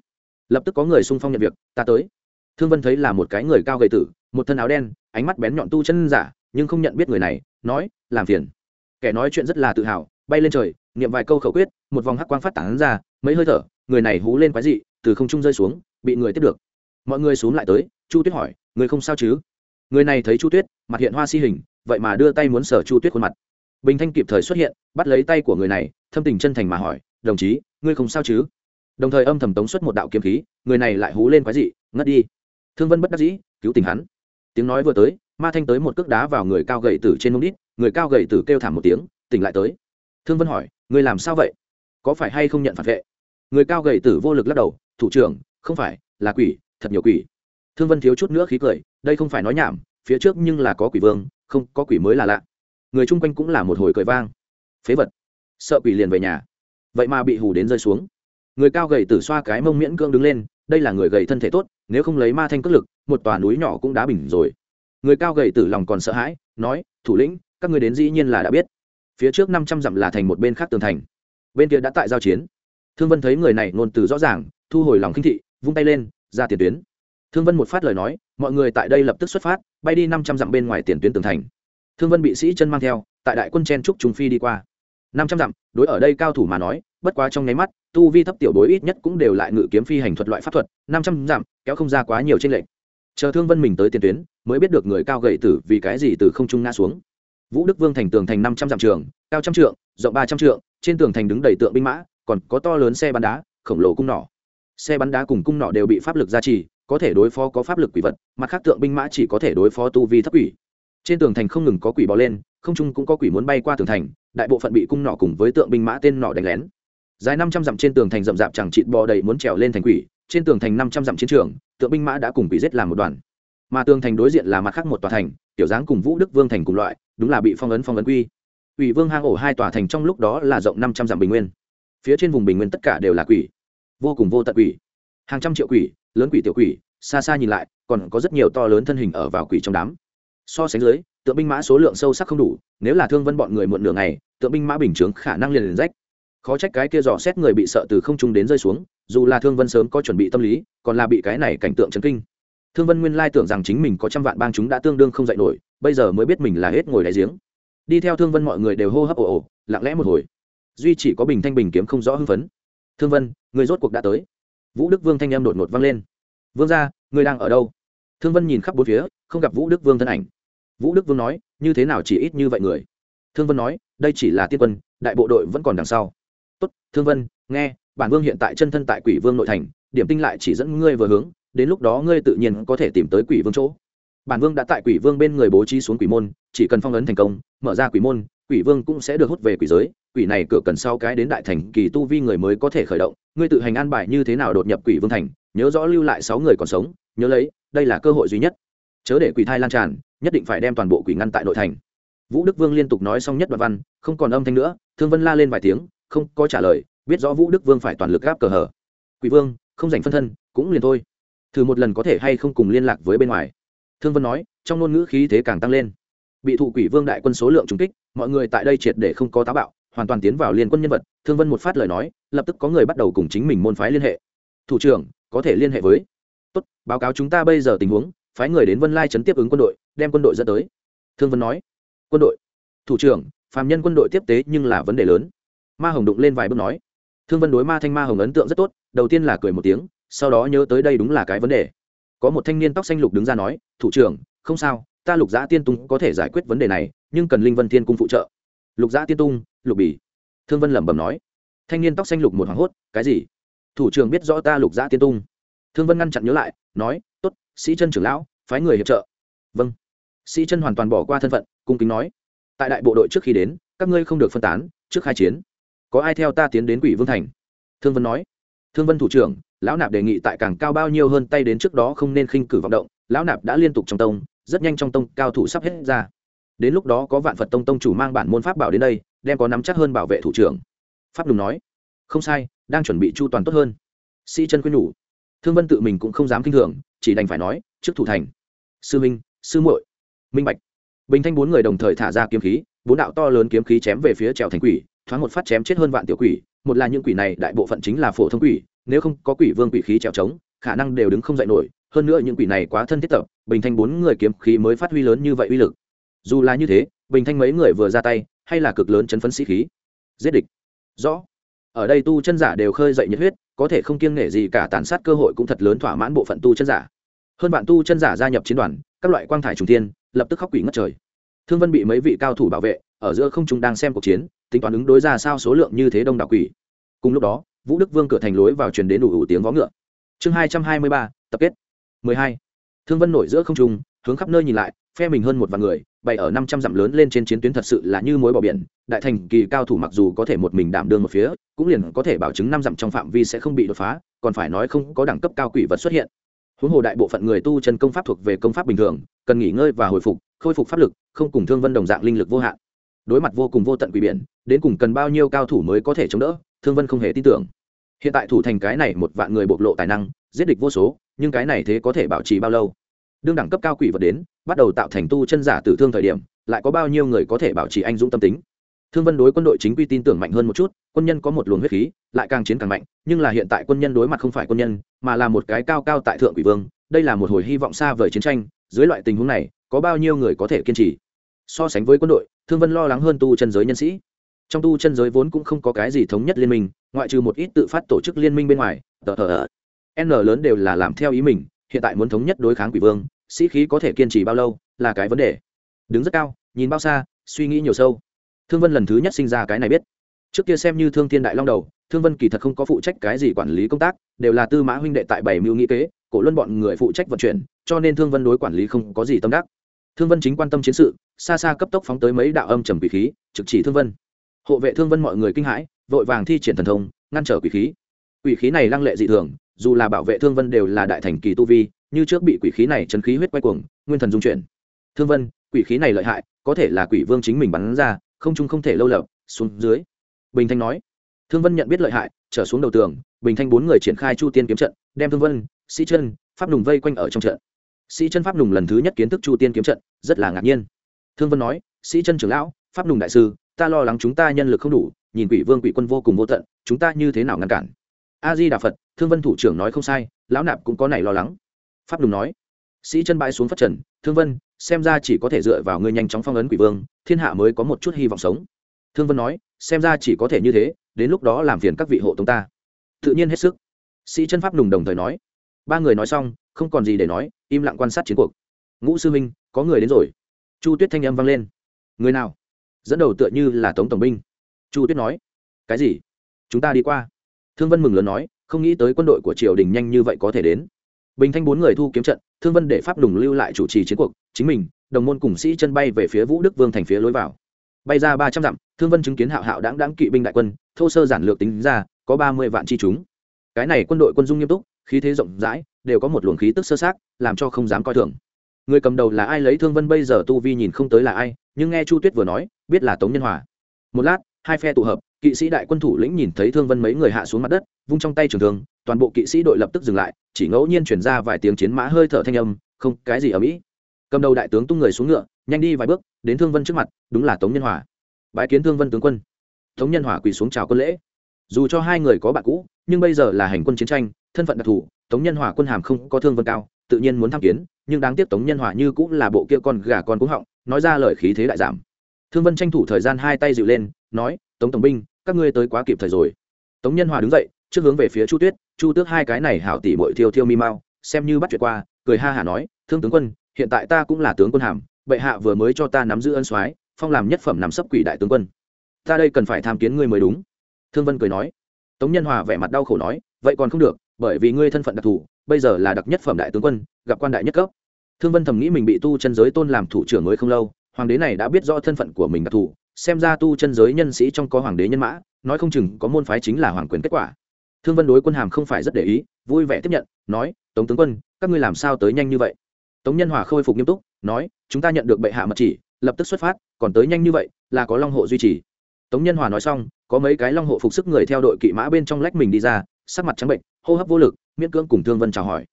A: Lập tức có người xung phong nhận việc, ta tới thương vân thấy là một cái người cao gầy tử, một thân áo đen, ánh mắt bén nhọn tu chân giả, nhưng không nhận biết người này, nói, làm phiền. Kẻ nói chuyện rất là tự hào, bay lên trời, niệm vài câu khẩu quyết, một vòng hắc quang phát tán ra, mấy hơi thở, người này hú lên quái dị, từ không trung rơi xuống, bị người tiếp được. Mọi người xuống lại tới, chu tuyết hỏi, người không sao chứ? Người này thấy chu tuyết, mặt hiện hoa si hình, vậy mà đưa tay muốn sở chu tuyết khuôn mặt. Bình thanh kịp thời xuất hiện, bắt lấy tay của người này, thâm tình chân thành mà hỏi, đồng chí, ngươi không sao chứ? Đồng thời âm thầm tống xuất một đạo kiếm khí, người này lại hú lên quái dị, ngất đi thương vân bất đắc dĩ, cứu tình hắn. Tiếng nói vừa tới, ma thanh tới một cước đá vào người cao gậy tử trên mông đít, người cao gậy tử kêu thảm một tiếng, tỉnh lại tới. Thương vân hỏi người làm sao vậy? Có phải hay không nhận phản vệ? Người cao gầy tử vô lực lắc đầu, thủ trưởng, không phải, là quỷ, thật nhiều quỷ. Thương vân thiếu chút nữa khí cười, đây không phải nói nhảm, phía trước nhưng là có quỷ vương, không, có quỷ mới là lạ. Người chung quanh cũng là một hồi cười vang. Phế vật, sợ quỷ liền về nhà. Vậy mà bị hù đến rơi xuống. Người cao gầy tử xoa cái mông miễn cưỡng đứng lên đây là người gầy thân thể tốt, nếu không lấy ma thanh cất lực, một tòa núi nhỏ cũng đã bình rồi. Người cao gầy tử lòng còn sợ hãi, nói, thủ lĩnh, các người đến dĩ nhiên là đã biết. Phía trước năm trăm dặm là thành một bên khác tường thành. Bên kia đã tại giao chiến. Thương vân thấy người này ngôn từ rõ ràng, thu hồi lòng khinh thị, vung tay lên, ra tiền tuyến. Thương vân một phát lời nói, mọi người tại đây lập tức xuất phát, bay đi năm trăm dặm bên ngoài tiền tuyến tường thành. Thương vân bị sĩ chân mang theo, tại đại quân chen trúc trùng phi đi qua. Năm trăm dặm, đối ở đây cao thủ mà nói bất quá trong nháy mắt, tu vi thấp tiểu bối ít nhất cũng đều lại ngự kiếm phi hành thuật loại pháp thuật, năm trăm dặm, kéo không ra quá nhiều trên lệnh chờ thương vân mình tới tiền tuyến, mới biết được người cao gậy tử vì cái gì từ không trung ngã xuống. Vũ đức vương thành tường thành năm trăm dặm trường, cao trăm trượng, rộng ba trăm trượng, trên tường thành đứng đầy tượng binh mã, còn có to lớn xe bắn đá, khổng lồ cung nỏ. Xe bắn đá cùng cung nỏ đều bị pháp lực gia trì, có thể đối phó có pháp lực quỷ vật, mặt khác tượng binh mã chỉ có thể đối phó tu vi thấp quỷ. Trên tường thành không ngừng có quỷ bò lên, không trung cũng có quỷ muốn bay qua tường thành, đại bộ phận bị cung nỏ cùng với tượng binh mã tên nỏ đánh lén dài năm trăm dặm trên tường thành rậm rạp chẳng chịt bò đầy muốn trèo lên thành quỷ, trên tường thành năm trăm dặm chiến trường, tượng binh mã đã cùng quỷ giết làm một đoàn. Mà tường thành đối diện là mặt khác một tòa thành, tiểu dáng cùng vũ đức vương thành cùng loại, đúng là bị phong ấn phong ấn quy. Quỷ vương hang ổ hai tòa thành trong lúc đó là rộng năm trăm dặm bình nguyên. Phía trên vùng bình nguyên tất cả đều là quỷ. Vô cùng vô tận quỷ. Hàng trăm triệu quỷ, lớn quỷ tiểu quỷ, xa xa nhìn lại, còn có rất nhiều to lớn thân hình ở vào quỷ trong đám. So sánh dưới, tượng binh mã số lượng sâu sắc không đủ, nếu là thương vân bọn người muộn nửa ngày, tượng binh mã bình chướng khả năng liền liền rách khó trách cái kia dò xét người bị sợ từ không trung đến rơi xuống, dù là thương vân sớm có chuẩn bị tâm lý, còn là bị cái này cảnh tượng chấn kinh. Thương vân nguyên lai tưởng rằng chính mình có trăm vạn bang chúng đã tương đương không dạy nổi, bây giờ mới biết mình là hết ngồi đáy giếng. Đi theo thương vân mọi người đều hô hấp ồ ồ, lặng lẽ một hồi. Duy chỉ có bình thanh bình kiếm không rõ hưng phấn. Thương vân, người rốt cuộc đã tới. Vũ đức vương thanh em đột ngột vang lên. Vương ra người đang ở đâu? Thương vân nhìn khắp bốn phía, không gặp vũ đức vương thân ảnh. Vũ đức vương nói, như thế nào chỉ ít như vậy người? Thương vân nói, đây chỉ là tiên quân, đại bộ đội vẫn còn đằng sau tốt, thương vân, nghe, bản vương hiện tại chân thân tại quỷ vương nội thành, điểm tinh lại chỉ dẫn ngươi vừa hướng, đến lúc đó ngươi tự nhiên có thể tìm tới quỷ vương chỗ. Bản vương đã tại quỷ vương bên người bố trí xuống quỷ môn, chỉ cần phong ấn thành công, mở ra quỷ môn, quỷ vương cũng sẽ được hút về quỷ giới. Quỷ này cửa cần sau cái đến đại thành kỳ tu vi người mới có thể khởi động. Ngươi tự hành an bài như thế nào đột nhập quỷ vương thành, nhớ rõ lưu lại sáu người còn sống, nhớ lấy, đây là cơ hội duy nhất. Chớ để quỷ thai lan tràn, nhất định phải đem toàn bộ quỷ ngăn tại nội thành. Vũ đức vương liên tục nói xong nhất đoạn văn, không còn âm thanh nữa, thương vân la lên vài tiếng không có trả lời, biết rõ vũ đức vương phải toàn lực gáp cờ hở. Quỷ vương, không dành phân thân, cũng liền thôi. Thử một lần có thể hay không cùng liên lạc với bên ngoài. Thương vân nói, trong ngôn ngữ khí thế càng tăng lên. Bị thụ quỷ vương đại quân số lượng trúng kích, mọi người tại đây triệt để không có táo bạo, hoàn toàn tiến vào liên quân nhân vật. Thương vân một phát lời nói, lập tức có người bắt đầu cùng chính mình môn phái liên hệ. Thủ trưởng, có thể liên hệ với. Tốt, báo cáo chúng ta bây giờ tình huống, phái người đến vân lai chấn tiếp ứng quân đội, đem quân đội dẫn tới. Thương vân nói. Quân đội. Thủ trưởng, phàm nhân quân đội tiếp tế nhưng là vấn đề lớn ma hồng đụng lên vài bước nói, thương vân đối ma thanh ma hồng ấn tượng rất tốt, đầu tiên là cười một tiếng, sau đó nhớ tới đây đúng là cái vấn đề. Có một thanh niên tóc xanh lục đứng ra nói, thủ trưởng, không sao, ta lục giã tiên tung có thể giải quyết vấn đề này, nhưng cần linh vân thiên cung phụ trợ. Lục giã tiên tung, lục bỉ. Thương vân lẩm bẩm nói. Thanh niên tóc xanh lục một hoảng hốt, cái gì? Thủ trưởng biết rõ ta lục giã tiên tung. Thương vân ngăn chặn nhớ lại, nói t ố t sĩ chân trưởng lão, phái người hiệp trợ. Vâng. Sĩ chân hoàn toàn bỏ qua thân phận, cung kính nói, tại đại bộ đội trước khi đến, các ngươi không được phân tán, trước khai chiến có ai theo ta tiến đến quỷ vương thành? Thương vân nói. Thương vân thủ trưởng, lão nạp đề nghị tại càng cao bao nhiêu hơn tay đến trước đó không nên khinh cử vọng động, lão nạp đã liên tục trong tông, rất nhanh trong tông cao thủ sắp hết ra. Đến lúc đó có vạn phật tông tông chủ mang bản môn pháp bảo đến đây, đem có nắm chắc hơn bảo vệ thủ trưởng. Pháp đùng nói. Không sai, đang chuẩn bị chu toàn tốt hơn. Sĩ chân khuyên nhủ. Thương vân tự mình cũng không dám kinh thường, chỉ đành phải nói, trước thủ thành. Sư minh, sư muội. Minh bạch. Bình thanh bốn người đồng thời thả ra kiếm khí, bốn đạo to lớn kiếm khí chém về phía trèo thành quỷ thoáng một phát chém chết hơn vạn tiểu quỷ, một là những quỷ này đại bộ phận chính là phổ thông quỷ, nếu không có quỷ vương quỷ khí trèo trống, khả năng đều đứng không dậy nổi, hơn nữa những quỷ này quá thân thiết tập, bình thanh bốn người kiếm khí mới phát huy lớn như vậy uy lực. Dù là như thế, bình thanh mấy người vừa ra tay, hay là cực lớn chấn phấn sĩ khí. Giết địch. Rõ. Ở đây tu chân giả đều khơi dậy nhiệt huyết, có thể không kiêng nể gì cả tàn sát cơ hội cũng thật lớn thỏa mãn bộ phận tu chân giả. Hơn bạn tu chân giả gia nhập chiến đoàn, các loại quang thải trùng tiên lập tức khóc quỷ ngất trời. Thương vân bị mấy vị cao thủ bảo vệ, ở giữa không chúng đang xem cuộc chiến tính toán ứng đối ra sao số lượng như thế đông đảo quỷ. Cùng lúc đó, vũ đức vương cửa thành lối vào truyền đến đủ đủ tiếng vó ngựa. Chương hai trăm hai mươi ba, tập kết. mười hai. Thương vân nổi giữa không trung, hướng khắp nơi nhìn lại, phe mình hơn một vạn người, bày ở năm trăm dặm lớn lên trên chiến tuyến thật sự là như mối bỏ biển. Đại thành kỳ cao thủ mặc dù có thể một mình đảm đương một phía, cũng liền có thể bảo chứng năm dặm trong phạm vi sẽ không bị đột phá, còn phải nói không có đẳng cấp cao quỷ vật xuất hiện. Huống hồ đại bộ phận người tu chân công pháp thuộc về công pháp bình thường, cần nghỉ ngơi và hồi phục, khôi phục pháp lực, không cùng thương vân đồng dạng linh lực vô hạn đối mặt vô cùng vô tận quỷ biển, đến cùng cần bao nhiêu cao thủ mới có thể chống đỡ, thương vân không hề tin tưởng. Hiện tại thủ thành cái này một vạn người bộc lộ tài năng, giết địch vô số, nhưng cái này thế có thể bảo trì bao lâu? Đương đẳng cấp cao quỷ vật đến, bắt đầu tạo thành tu chân giả tử thương thời điểm, lại có bao nhiêu người có thể bảo trì anh dũng tâm tính? Thương vân đối quân đội chính quy tin tưởng mạnh hơn một chút, quân nhân có một luồng huyết khí, lại càng chiến càng mạnh, nhưng là hiện tại quân nhân đối mặt không phải quân nhân, mà là một cái cao cao tại thượng quỷ vương, đây là một hồi hy vọng xa vời chiến tranh, dưới loại tình huống này, có bao nhiêu người có thể kiên trì? So sánh với quân đội, thương vân lo lắng hơn tu chân giới nhân sĩ. Trong tu chân giới vốn cũng không có cái gì thống nhất liên minh, ngoại trừ một ít tự phát tổ chức liên minh bên ngoài, tờ tờ n lớn đều là làm theo ý mình, hiện tại muốn thống nhất đối kháng quỷ vương, sĩ khí có thể kiên trì bao lâu, là cái vấn đề. Đứng rất cao, nhìn bao xa, suy nghĩ nhiều sâu. Thương vân lần thứ nhất sinh ra cái này biết. Trước kia xem như thương thiên đại long đầu, thương vân kỳ thật không có phụ trách cái gì quản lý công tác, đều là tư mã huynh đệ tại bảy mưu nghĩ kế, cổ luân bọn người phụ trách vận chuyển, cho nên thương vân đối quản lý không có gì tâm đắc thương vân chính quan tâm chiến sự, xa xa cấp tốc phóng tới mấy đạo âm trầm quỷ khí, trực chỉ thương vân. Hộ vệ thương vân mọi người kinh hãi, vội vàng thi triển thần thông, ngăn trở quỷ khí. Quỷ khí này lăng lệ dị thường, dù là bảo vệ thương vân đều là đại thành kỳ tu vi, như trước bị quỷ khí này chấn khí huyết quay cuồng, nguyên thần dung chuyển. Thương vân, quỷ khí này lợi hại, có thể là quỷ vương chính mình bắn ra, không chung không thể lâu lập xuống dưới. Bình thanh nói. Thương vân nhận biết lợi hại, trở xuống đầu tường, bình thanh bốn người triển khai chu tiên kiếm trận, đem thương vân, sĩ chân, pháp nùng vây quanh ở trong trận sĩ chân pháp nùng lần thứ nhất kiến thức chu tiên kiếm trận, rất là ngạc nhiên. Thương vân nói, sĩ chân trưởng lão, pháp nùng đại sư, ta lo lắng chúng ta nhân lực không đủ, nhìn quỷ vương quỷ quân vô cùng vô tận, chúng ta như thế nào ngăn cản? A di đà phật, thương vân thủ trưởng nói không sai, lão nạp cũng có này lo lắng. Pháp nùng nói, sĩ chân bãi xuống phát trần, thương vân, xem ra chỉ có thể dựa vào ngươi nhanh chóng phong ấn quỷ vương, thiên hạ mới có một chút hy vọng sống. Thương vân nói, xem ra chỉ có thể như thế, đến lúc đó làm phiền các vị hộ tống ta. Tự nhiên hết sức. Sĩ chân pháp nùng đồng thời nói, ba người nói xong không còn gì để nói, im lặng quan sát chiến cuộc. Ngũ sư minh có người đến rồi. Chu tuyết thanh âm vang lên. Người nào? Dẫn đầu tựa như là tống tổng binh. Chu tuyết nói. Cái gì? Chúng ta đi qua. Thương vân mừng lớn nói, không nghĩ tới quân đội của triều đình nhanh như vậy có thể đến. Bình thanh bốn người thu kiếm trận, thương vân để pháp đùng lưu lại chủ trì chiến cuộc, chính mình, đồng môn cùng sĩ chân bay về phía vũ đức vương thành phía lối vào. Bay ra ba trăm dặm, thương vân chứng kiến hạo hạo đáng đáng kỵ binh đại quân, thô sơ giản lược tính ra, có ba mươi vạn chi chúng. Cái này quân đội quân dung nghiêm túc khí thế rộng rãi, đều có một luồng khí tức sơ sát làm cho không dám coi thường. Người cầm đầu là ai lấy thương vân bây giờ tu vi nhìn không tới là ai, nhưng nghe chu tuyết vừa nói, biết là tống nhân hòa. Một lát, hai phe tụ hợp, kỵ sĩ đại quân thủ lĩnh nhìn thấy thương vân mấy người hạ xuống mặt đất, vung trong tay trường thương, toàn bộ kỵ sĩ đội lập tức dừng lại, chỉ ngẫu nhiên chuyển ra vài tiếng chiến mã hơi thở thanh âm, không, cái gì ở mỹ? Cầm đầu đại tướng tung người xuống ngựa, nhanh đi vài bước, đến thương vân trước mặt, đúng là tống nhân hòa. Bãi kiến thương vân tướng quân. Tống nhân hòa quỳ xuống chào quân lễ. Dù cho hai người có bạn cũ, nhưng bây giờ là hành quân chiến tranh thân phận đặc thù, tống nhân hòa quân hàm không có thương vân cao, tự nhiên muốn tham kiến, nhưng đáng tiếc tống nhân hòa như cũng là bộ kia con gà con cúng họng, nói ra lời khí thế đại giảm. Thương vân tranh thủ thời gian hai tay dịu lên, nói, tống tổng binh, các ngươi tới quá kịp thời rồi. Tống nhân hòa đứng dậy, trước hướng về phía chu tuyết, chu tước hai cái này hảo tỷ bội thiêu thiêu mi mau, xem như bắt chuyện qua, cười ha hả nói, thương tướng quân, hiện tại ta cũng là tướng quân hàm, bệ hạ vừa mới cho ta nắm giữ ân soái, phong làm nhất phẩm nằm sấp quỷ đại tướng quân. Ta đây cần phải tham kiến ngươi mới đúng. Thương vân cười nói. Tống nhân hòa vẻ mặt đau khổ nói, vậy còn không được bởi vì ngươi thân phận đặc thù, bây giờ là đặc nhất phẩm đại tướng quân, gặp quan đại nhất cấp. Thương vân thầm nghĩ mình bị tu chân giới tôn làm thủ trưởng mới không lâu, hoàng đế này đã biết rõ thân phận của mình đặc thù, xem ra tu chân giới nhân sĩ trong có hoàng đế nhân mã, nói không chừng có môn phái chính là hoàng quyền kết quả. Thương vân đối quân hàm không phải rất để ý, vui vẻ tiếp nhận, nói, tống tướng quân, các ngươi làm sao tới nhanh như vậy? Tống nhân hòa khôi phục nghiêm túc, nói, chúng ta nhận được bệ hạ mật chỉ, lập tức xuất phát, còn tới nhanh như vậy, là có long hộ duy trì. Tống nhân hòa nói xong, có mấy cái long hộ phục sức người theo đội kỵ mã bên trong lách mình đi ra sắc mặt trắng bệnh, hô hấp vô lực, miễn cưỡng cùng thương vân chào hỏi.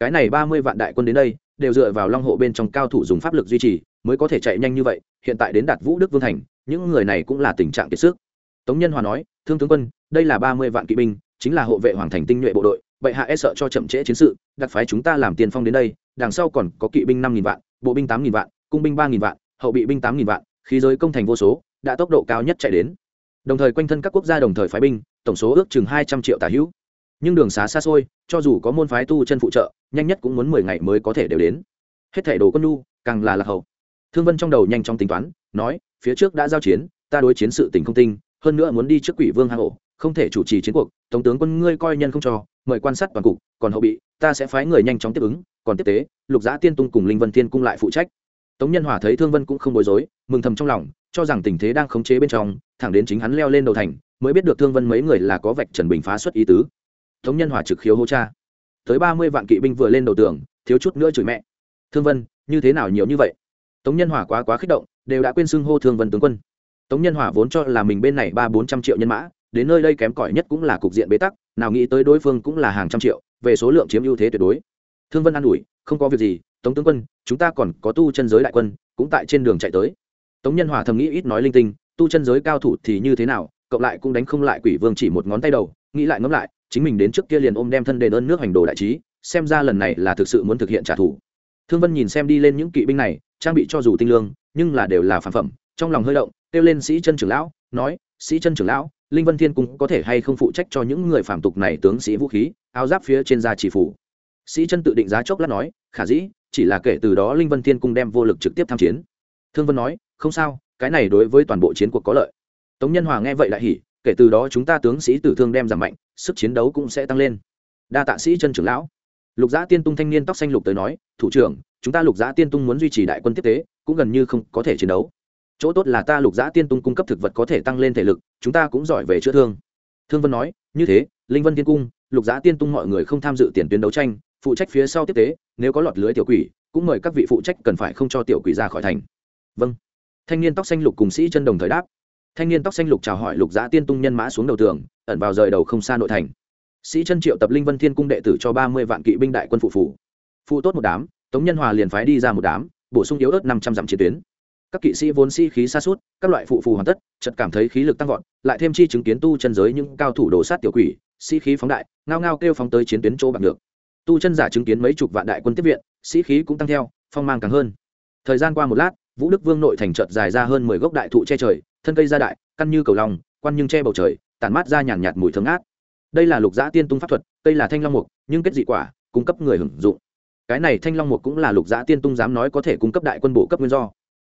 A: Cái này ba mươi vạn đại quân đến đây, đều dựa vào long hộ bên trong cao thủ dùng pháp lực duy trì, mới có thể chạy nhanh như vậy, hiện tại đến đạt vũ đức vương thành, những người này cũng là tình trạng kiệt sức. Tống nhân hòa nói, thương tướng quân, đây là ba mươi vạn kỵ binh, chính là hộ vệ hoàng thành tinh nhuệ bộ đội bệ hạ e sợ cho chậm trễ chiến sự, đặc phái chúng ta làm tiền phong đến đây, đằng sau còn có kỵ binh năm nghìn vạn, bộ binh tám nghìn vạn, cung binh ba nghìn vạn, hậu bị binh tám nghìn vạn, khí giới công thành vô số, đã tốc độ cao nhất chạy đến. Đồng thời quanh thân các quốc gia đồng thời phái binh, tổng số ước chừng hai trăm triệu tà hữu nhưng đường xá xa xôi, cho dù có môn phái tu chân phụ trợ, nhanh nhất cũng muốn mười ngày mới có thể đều đến. Hết thảy đồ quân nhu, càng là lạc hậu. Thương vân trong đầu nhanh chóng tính toán, nói, phía trước đã giao chiến, ta đối chiến sự tình không tinh hơn nữa muốn đi trước quỷ vương hang ổ, không thể chủ trì chiến cuộc tổng tướng quân ngươi coi nhân không cho, mời quan sát toàn cục, còn hậu bị, ta sẽ phái người nhanh chóng tiếp ứng, còn tiếp tế, lục giã tiên tung cùng linh vân tiên cung lại phụ trách. Tống nhân hòa thấy thương vân cũng không bối rối, mừng thầm trong lòng, cho rằng tình thế đang khống chế bên trong, thẳng đến chính hắn leo lên đầu thành, mới biết được thương vân mấy người là có vạch trần bình phá xuất ý tứ tống nhân hòa trực khiếu hô cha. Tới ba mươi vạn kỵ binh vừa lên đầu tường, thiếu chút nữa chửi mẹ. Thương vân, như thế nào nhiều như vậy? Tống nhân hòa quá quá kích động, đều đã quên xưng hô thương vân tướng quân. Tống nhân hòa vốn cho là mình bên này ba bốn trăm triệu nhân mã, đến nơi đây kém cỏi nhất cũng là cục diện bế tắc, nào nghĩ tới đối phương cũng là hàng trăm triệu, về số lượng chiếm ưu thế tuyệt đối. Thương vân an ủi, không có việc gì, tống tướng quân, chúng ta còn có tu chân giới đại quân, cũng tại trên đường chạy tới. Tống nhân hòa thầm nghĩ ít nói linh tinh, tu chân giới cao thủ thì như thế nào, cộng lại cũng đánh không lại quỷ vương chỉ một ngón tay đầu, nghĩ lại ngẫm lại chính mình đến trước kia liền ôm đem thân đền ơn nước hành đồ đại trí, xem ra lần này là thực sự muốn thực hiện trả thù. Thương vân nhìn xem đi lên những kỵ binh này, trang bị cho dù tinh lương, nhưng là đều là phản phẩm, trong lòng hơi động, kêu lên sĩ chân trưởng lão, nói, sĩ chân trưởng lão, linh vân thiên cung có thể hay không phụ trách cho những người phạm tục này tướng sĩ vũ khí, áo giáp phía trên da chỉ phủ? Sĩ chân tự định giá chốc lát nói, khả dĩ, chỉ là kể từ đó linh vân thiên cung đem vô lực trực tiếp tham chiến. Thương vân nói, không sao, cái này đối với toàn bộ chiến cuộc có lợi. Tống nhân hòa nghe vậy lại hỉ kể từ đó chúng ta tướng sĩ tử thương đem giảm mạnh, sức chiến đấu cũng sẽ tăng lên. Đa tạ sĩ chân trưởng lão. Lục giã tiên tung thanh niên tóc xanh lục tới nói, thủ trưởng, chúng ta lục giã tiên tung muốn duy trì đại quân tiếp tế, cũng gần như không có thể chiến đấu. Chỗ tốt là ta lục giã tiên tung cung cấp thực vật có thể tăng lên thể lực, chúng ta cũng giỏi về chữa thương. Thương vân nói, như thế, linh vân tiên cung, lục giã tiên tung mọi người không tham dự tiền tuyến đấu tranh, phụ trách phía sau tiếp tế, nếu có lọt lưới tiểu quỷ, cũng mời các vị phụ trách cần phải không cho tiểu quỷ ra khỏi thành. Vâng. Thanh niên tóc xanh lục cùng sĩ chân đồng thời đáp thanh niên tóc xanh lục chào hỏi lục giã tiên tung nhân mã xuống đầu tường, ẩn vào rời đầu không xa nội thành. Sĩ chân triệu tập linh vân thiên cung đệ tử cho ba mươi vạn kỵ binh đại quân phụ phủ. Phụ tốt một đám, tống nhân hòa liền phái đi ra một đám, bổ sung yếu ớt năm trăm dặm chiến tuyến. Các kỵ sĩ vốn sĩ khí xa suốt, các loại phụ phù hoàn tất, chợt cảm thấy khí lực tăng vọt, lại thêm chi chứng kiến tu chân giới những cao thủ đồ sát tiểu quỷ, sĩ khí phóng đại, ngao ngao kêu phóng tới chiến tuyến chỗ bạc được tu chân giả chứng kiến mấy chục vạn đại quân tiếp viện, sĩ khí cũng tăng theo, phong mang càng hơn. Thời gian qua một lát vũ đức vương nội thành chợt dài ra hơn mười gốc đại thụ che trời, thân cây gia đại, căn như cầu lòng quan nhưng che bầu trời, tản mát ra nhàn nhạt mùi thơm ngát. Đây là lục giã tiên tung pháp thuật cây là thanh long mục, nhưng kết dị quả, cung cấp người hưởng dụng. Cái này thanh long mục cũng là lục giã tiên tung dám nói có thể cung cấp đại quân bộ cấp nguyên do.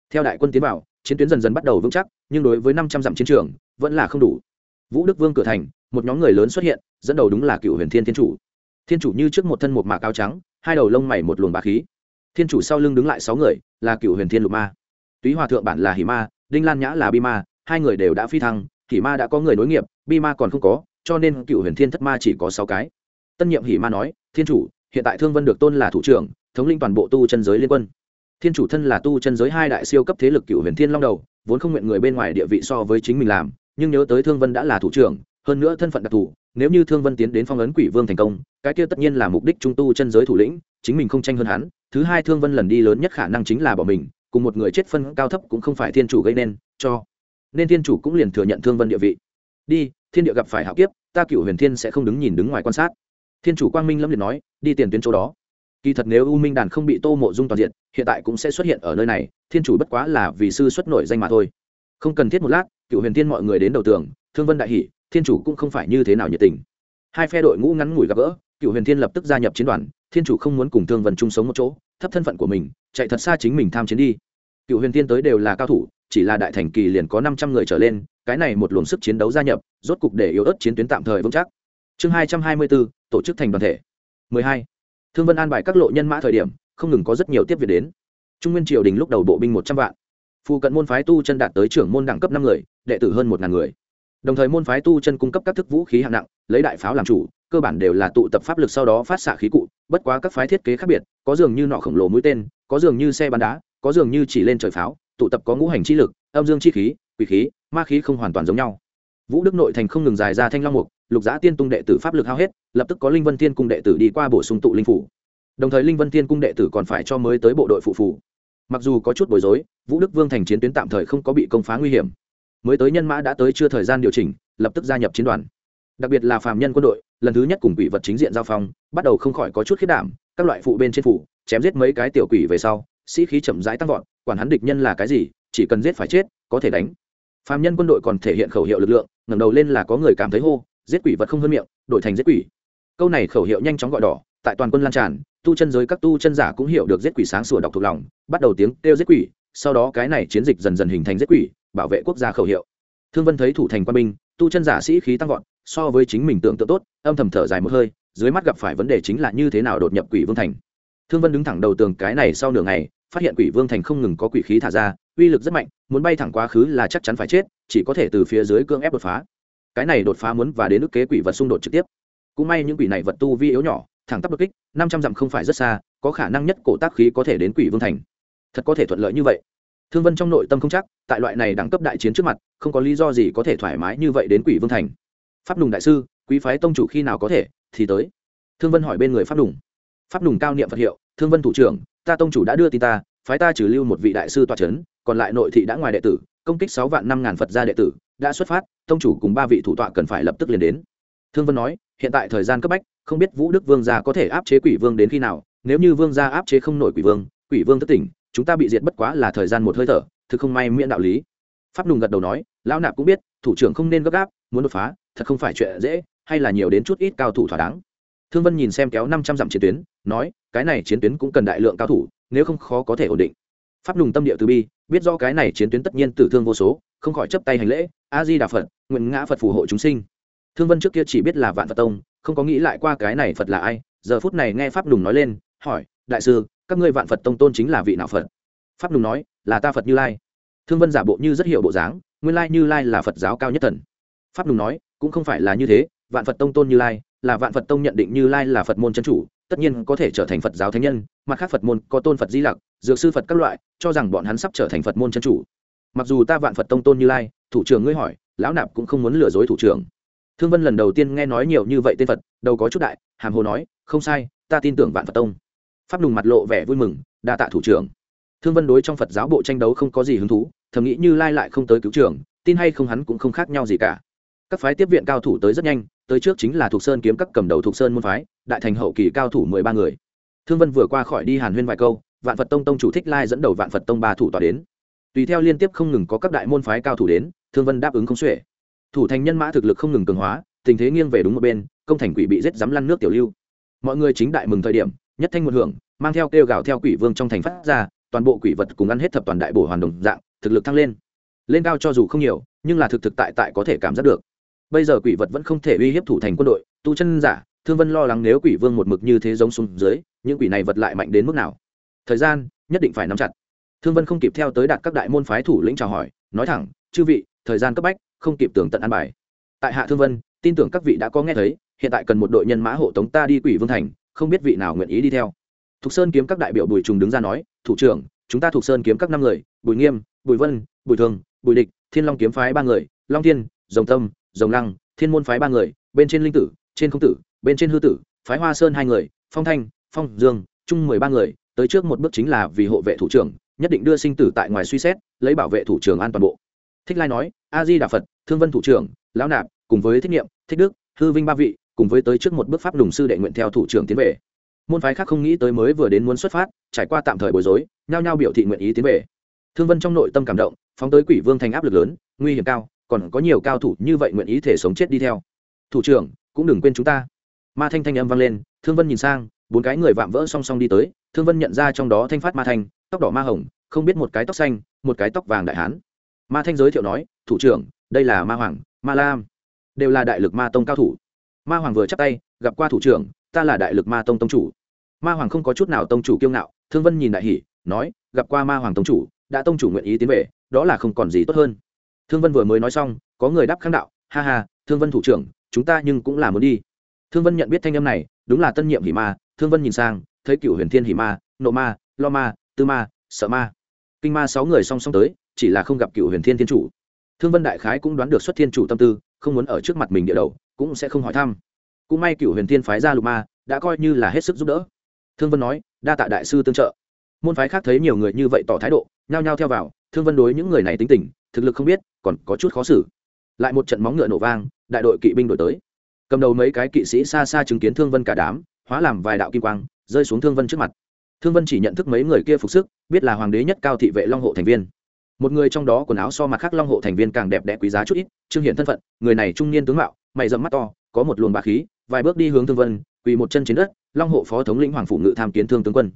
A: Theo đại quân tiến vào, chiến tuyến dần dần bắt đầu vững chắc, nhưng đối với năm trăm dặm chiến trường, vẫn là không đủ. Vũ đức vương cửa thành, một nhóm người lớn xuất hiện, dẫn đầu đúng là cựu huyền thiên thiên chủ. Thiên chủ như trước một thân một mạc áo trắng, hai đầu lông mày một luồng bá khí thiên chủ sau lưng đứng lại sáu người, là cựu huyền thiên lục ma. Túy hòa thượng bản là hỉ ma, đinh lan nhã là bi ma, hai người đều đã phi thăng hỉ ma đã có người nối nghiệp, bi ma còn không có, cho nên cựu huyền thiên thất ma chỉ có sáu cái. Tân nhiệm hỉ ma nói, thiên chủ, hiện tại thương vân được tôn là thủ trưởng, thống linh toàn bộ tu chân giới liên quân. Thiên chủ thân là tu chân giới hai đại siêu cấp thế lực cựu huyền thiên long đầu, vốn không nguyện người bên ngoài địa vị so với chính mình làm, nhưng nhớ tới thương vân đã là thủ trưởng, hơn nữa thân phận đặc thù, nếu như thương vân tiến đến phong ấn quỷ vương thành công, cái kia tất nhiên là mục đích trung tu chân giới thủ lĩnh, chính mình không tranh hơn hắn thứ hai thương vân lần đi lớn nhất khả năng chính là bỏ mình, cùng một người chết phân cao thấp cũng không phải thiên chủ gây nên, cho nên thiên chủ cũng liền thừa nhận thương vân địa vị. Đi, thiên địa gặp phải hạo kiếp, ta cựu huyền thiên sẽ không đứng nhìn đứng ngoài quan sát. Thiên chủ quang minh lâm liệt nói, đi tiền tuyến chỗ đó. Kỳ thật nếu u minh đàn không bị tô mộ dung toàn diện, hiện tại cũng sẽ xuất hiện ở nơi này, thiên chủ bất quá là vì sư xuất nổi danh mà thôi. Không cần thiết một lát cựu huyền thiên mọi người đến đầu tường, thương vân đại hỷ thiên chủ cũng không phải như thế nào nhiệt tình. Hai phe đội ngũ ngắn ngủi gặp gỡ cựu huyền thiên lập tức gia nhập chiến đoàn, thiên chủ không muốn cùng thương vân chung sống một chỗ, thấp thân phận của mình, chạy thật xa chính mình tham chiến đi. Cựu huyền thiên tới đều là cao thủ, chỉ là đại thành kỳ liền có năm trăm người trở lên, cái này một luồng sức chiến đấu gia nhập, rốt cục để yếu ớt chiến tuyến tạm thời vững chắc. Chương hai trăm hai mươi bốn tổ chức thành đoàn thể. mười hai. Thương vân an bài các lộ nhân mã thời điểm, không ngừng có rất nhiều tiếp việc đến. Trung nguyên triều đình lúc đầu bộ binh một trăm vạn. Phụ cận môn phái tu chân đạt tới trưởng môn đẳng cấp năm người, đệ tử hơn một ngàn người đồng thời môn phái tu chân cung cấp các thức vũ khí hạng nặng, lấy đại pháo làm chủ, cơ bản đều là tụ tập pháp lực sau đó phát xạ khí cụ, bất quá các phái thiết kế khác biệt, có dường như nọ khổng lồ mũi tên, có dường như xe bắn đá, có dường như chỉ lên trời pháo, tụ tập có ngũ hành chi lực, âm dương chi khí, quỷ khí, ma khí không hoàn toàn giống nhau. Vũ đức nội thành không ngừng dài ra thanh long mục, lục giã tiên tung đệ tử pháp lực hao hết, lập tức có linh vân tiên cung đệ tử đi qua bổ sung tụ linh phủ. Đồng thời linh vân tiên cung đệ tử còn phải cho mới tới bộ đội phụ phủ. Mặc dù có chút bối rối, vũ đức vương thành chiến tuyến tạm thời không có bị công phá nguy hiểm mới tới nhân mã đã tới chưa thời gian điều chỉnh, lập tức gia nhập chiến đoàn. Đặc biệt là phạm nhân quân đội, lần thứ nhất cùng quỷ vật chính diện giao phong, bắt đầu không khỏi có chút khiết đảm, các loại phụ bên trên phủ, chém giết mấy cái tiểu quỷ về sau, sĩ khí chậm rãi tăng vọt, quản hắn địch nhân là cái gì, chỉ cần giết phải chết, có thể đánh. Phạm nhân quân đội còn thể hiện khẩu hiệu lực lượng, ngẩng đầu lên là có người cảm thấy hô, giết quỷ vật không hơn miệng, đổi thành giết quỷ. Câu này khẩu hiệu nhanh chóng gọi đỏ, tại toàn quân lan tràn, tu chân giới các tu chân giả cũng hiểu được giết quỷ sáng sủa đọc thuộc lòng, bắt đầu tiếng kêu giết quỷ, sau đó cái này chiến dịch dần dần hình thành giết quỷ bảo vệ quốc gia khẩu hiệu. Thương vân thấy thủ thành quân binh, tu chân giả sĩ khí tăng vọt, so với chính mình tưởng tượng tốt, âm thầm thở dài một hơi, dưới mắt gặp phải vấn đề chính là như thế nào đột nhập quỷ vương thành. Thương vân đứng thẳng đầu tường cái này sau nửa ngày, phát hiện quỷ vương thành không ngừng có quỷ khí thả ra, uy lực rất mạnh, muốn bay thẳng quá khứ là chắc chắn phải chết, chỉ có thể từ phía dưới cưỡng ép đột phá. Cái này đột phá muốn và đến ức kế quỷ vật xung đột trực tiếp. Cũng may những quỷ này vật tu vi yếu nhỏ, thẳng tắp đột kích, năm trăm dặm không phải rất xa, có khả năng nhất cổ tác khí có thể đến quỷ vương thành. Thật có thể thuận lợi như vậy thương vân trong nội tâm không chắc, tại loại này đẳng cấp đại chiến trước mặt, không có lý do gì có thể thoải mái như vậy đến quỷ vương thành. Pháp đùng đại sư, quý phái tông chủ khi nào có thể thì tới? Thương vân hỏi bên người pháp đùng pháp đùng cao niệm phật hiệu, thương vân thủ trưởng, ta tông chủ đã đưa tin ta, phái ta trừ lưu một vị đại sư toa c h ấ n còn lại nội thị đã ngoài đệ tử, công kích sáu vạn năm ngàn phật gia đệ tử, đã xuất phát, tông chủ cùng ba vị thủ tọa cần phải lập tức liền đến. Thương vân nói, hiện tại thời gian cấp bách, không biết vũ đức vương gia có thể áp chế quỷ vương đến khi nào, nếu như vương gia áp chế không nổi quỷ vương quỷ vương thất tỉnh chúng ta bị diệt bất quá là thời gian một hơi thở, thực không may miễn đạo lý. Pháp đùng gật đầu nói, lão nạp cũng biết, thủ trưởng không nên gấp gáp, muốn đột phá, thật không phải chuyện dễ, hay là nhiều đến chút ít cao thủ thỏa đáng. Thương vân nhìn xem kéo năm trăm dặm chiến tuyến, nói, cái này chiến tuyến cũng cần đại lượng cao thủ, nếu không khó có thể ổn định. Pháp nùng tâm địa từ bi, biết do cái này chiến tuyến tất nhiên tử thương vô số, không khỏi chấp tay hành lễ a di đà phật, nguyện ngã phật phù hộ chúng sinh. Thương vân trước kia chỉ biết là vạn phật tông, không có nghĩ lại qua cái này phật là ai, giờ phút này nghe pháp nùng nói lên, hỏi, đại sư các ngươi vạn phật tông tôn chính là vị nào phật pháp nùng nói là ta phật như lai thương vân giả bộ như rất hiểu bộ dáng nguyên lai như lai là phật giáo cao nhất thần pháp nùng nói cũng không phải là như thế vạn phật tông tôn như lai là vạn phật tông nhận định như lai là phật môn chân chủ tất nhiên có thể trở thành phật giáo thánh nhân mặt khác phật môn có tôn phật di lặc dược sư phật các loại cho rằng bọn hắn sắp trở thành phật môn chân chủ mặc dù ta vạn phật tông tôn như lai thủ trưởng ngươi hỏi lão nạp cũng không muốn lừa dối thủ trưởng thương vân lần đầu tiên nghe nói nhiều như vậy tên phật đầu có chút đại hàm hồ nói không sai ta tin tưởng vạn phật tông pháp đùng mặt lộ vẻ vui mừng, đa tạ thủ trưởng. Thương vân đối trong phật giáo bộ tranh đấu không có gì hứng thú, thầm nghĩ như lai lại không tới cứu trưởng tin hay không hắn cũng không khác nhau gì cả. Các phái tiếp viện cao thủ tới rất nhanh, tới trước chính là thuộc sơn kiếm các cầm đầu thuộc sơn môn phái, đại thành hậu kỳ cao thủ mười ba người. Thương vân vừa qua khỏi đi hàn huyên vài câu, vạn phật tông tông chủ thích lai dẫn đầu vạn phật tông ba thủ tòa đến. Tùy theo liên tiếp không ngừng có các đại môn phái cao thủ đến, thương vân đáp ứng không xuể. Thủ thành nhân mã thực lực không ngừng cường hóa, tình thế nghiêng về đúng một bên, công thành quỷ bị rết dám lăn nước tiểu lưu. Mọi người chính đại mừng thời điểm nhất thanh một hưởng, mang theo kêu gào theo quỷ vương trong thành phát ra, toàn bộ quỷ vật cùng ăn hết thập toàn đại bổ hoàn đồng dạng, thực lực thăng lên. Lên cao cho dù không nhiều, nhưng là thực thực tại tại có thể cảm giác được. Bây giờ quỷ vật vẫn không thể uy hiếp thủ thành quân đội, tu chân giả, thương vân lo lắng nếu quỷ vương một mực như thế giống xuống dưới, những quỷ này vật lại mạnh đến mức nào. Thời gian, nhất định phải nắm chặt. Thương vân không kịp theo tới đạt các đại môn phái thủ lĩnh chào hỏi, nói thẳng, chư vị, thời gian cấp bách, không kịp tưởng tận an bài. Tại hạ thương vân, tin tưởng các vị đã có nghe thấy, hiện tại cần một đội nhân mã hộ tống ta đi quỷ vương thành không biết vị nào nguyện ý đi theo. Thục sơn kiếm các đại biểu bùi trùng đứng ra nói, thủ trưởng, chúng ta thục sơn kiếm các năm người, bùi nghiêm, bùi vân, bùi thường, bùi địch, thiên long kiếm phái ba người, long thiên dòng tâm, rồng lăng, thiên môn phái ba người, bên trên linh tử, trên không tử, bên trên hư tử, phái hoa sơn hai người, phong thanh, phong dương, chung mười ba người, tới trước một bước chính là vì hộ vệ thủ trưởng, nhất định đưa sinh tử tại ngoài suy xét, lấy bảo vệ thủ trưởng an toàn bộ. Thích lai nói, a di đà phật, thương vân thủ trưởng, lão nạp, cùng với thích nghiệm thích đức, hư vinh ba vị cùng với tới trước một bước pháp đùng sư đệ nguyện theo thủ trưởng tiến về. Môn phái khác không nghĩ tới mới vừa đến muốn xuất phát, trải qua tạm thời bối rối, nhao nhao biểu thị nguyện ý tiến về. Thương vân trong nội tâm cảm động, phóng tới quỷ vương thành áp lực lớn, nguy hiểm cao, còn có nhiều cao thủ như vậy nguyện ý thể sống chết đi theo. Thủ trưởng, cũng đừng quên chúng ta. Ma thanh thanh âm vang lên, thương vân nhìn sang, bốn cái người vạm vỡ song song đi tới, thương vân nhận ra trong đó thanh phát ma thanh, tóc đỏ ma hồng, không biết một cái tóc xanh, một cái tóc vàng đại hán. Ma thanh giới thiệu nói, thủ trưởng, đây là ma hoàng, ma lam, đều là đại lực ma tông cao thủ ma hoàng vừa chắp tay, gặp qua thủ trưởng, ta là đại lực ma tông tông chủ. Ma hoàng không có chút nào tông chủ kiêu ngạo, thương vân nhìn đại hỷ nói, gặp qua ma hoàng tông chủ, đã tông chủ nguyện ý tiến về, đó là không còn gì tốt hơn. Thương vân vừa mới nói xong, có người đáp kháng đạo, ha ha, thương vân thủ trưởng, chúng ta nhưng cũng là muốn đi. Thương vân nhận biết thanh âm này, đúng là tân nhiệm hỉ ma, thương vân nhìn sang, thấy cựu huyền thiên hỉ ma, nộ ma, lo ma, tư ma, sợ ma. Kinh ma sáu người song song tới, chỉ là không gặp cựu huyền thiên thiên chủ. Thương vân đại khái cũng đoán được xuất thiên chủ tâm tư, không muốn ở trước mặt mình địa đầu cũng sẽ không hỏi thăm. Cũng may cựu huyền thiên phái ra lục ma đã coi như là hết sức giúp đỡ. Thương vân nói, đa tạ đại sư tương trợ. Môn phái khác thấy nhiều người như vậy tỏ thái độ, nhao nhao theo vào. Thương vân đối những người này tính tình, thực lực không biết, còn có chút khó xử. Lại một trận móng ngựa nổ vang, đại đội kỵ binh đổi tới. Cầm đầu mấy cái kỵ sĩ xa xa chứng kiến thương vân cả đám, hóa làm vài đạo kim quang, rơi xuống thương vân trước mặt. Thương vân chỉ nhận thức mấy người kia phục sức, biết là hoàng đế nhất cao thị vệ long hộ thành viên. Một người trong đó quần áo so mặt khác long hộ thành viên càng đẹp đẽ quý giá chút ít, trương hiện thân phận, người này trung niên tướng mạo mày dẫm mắt to, có một luồng bá khí, vài bước đi hướng thương vân, quỳ một chân trên đất, long hộ phó thống lĩnh hoàng phủ ngự tham kiến thương tướng quân.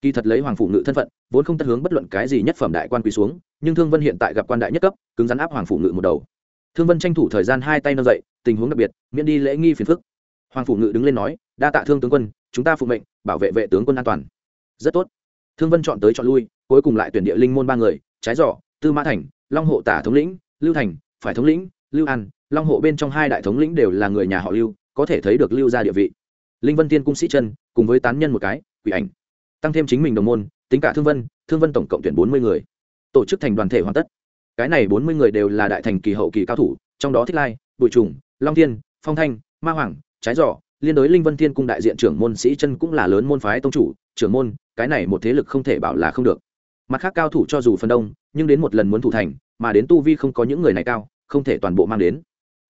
A: Kỳ thật lấy hoàng phủ ngự thân phận, vốn không tất hướng bất luận cái gì nhất phẩm đại quan quỳ xuống, nhưng thương vân hiện tại gặp quan đại nhất cấp, cứng rắn áp hoàng phủ ngự một đầu. Thương vân tranh thủ thời gian hai tay nâng dậy, tình huống đặc biệt, miễn đi lễ nghi phiền phức. Hoàng phủ ngự đứng lên nói, đa tạ thương tướng quân, chúng ta phụ mệnh, bảo vệ vệ tướng quân an toàn. Rất tốt. Thương vân chọn tới chọn lui, cuối cùng lại tuyển địa linh môn ba người, trái giỏ, tư mã thành, long hộ tả thống lĩnh, lưu thành, phải thống lĩnh lưu an, long hộ bên trong hai đại thống lĩnh đều là người nhà họ lưu, có thể thấy được lưu ra địa vị. Linh vân tiên cung sĩ chân, cùng với tán nhân một cái, quỷ ảnh. Tăng thêm chính mình đồng môn, tính cả thương vân thương vân tổng cộng tuyển bốn mươi người. Tổ chức thành đoàn thể hoàn tất. Cái này bốn mươi người đều là đại thành kỳ hậu kỳ cao thủ, trong đó thích lai bụi trùng, long thiên, phong thanh, ma hoàng, trái giỏ liên đối linh vân thiên cung đại diện trưởng môn sĩ chân cũng là lớn môn phái tông chủ, trưởng môn, cái này một thế lực không thể bảo là không được. Mặt khác cao thủ cho dù phần đông, nhưng đến một lần muốn thủ thành, mà đến tu vi không có những người này cao không thể toàn bộ mang đến.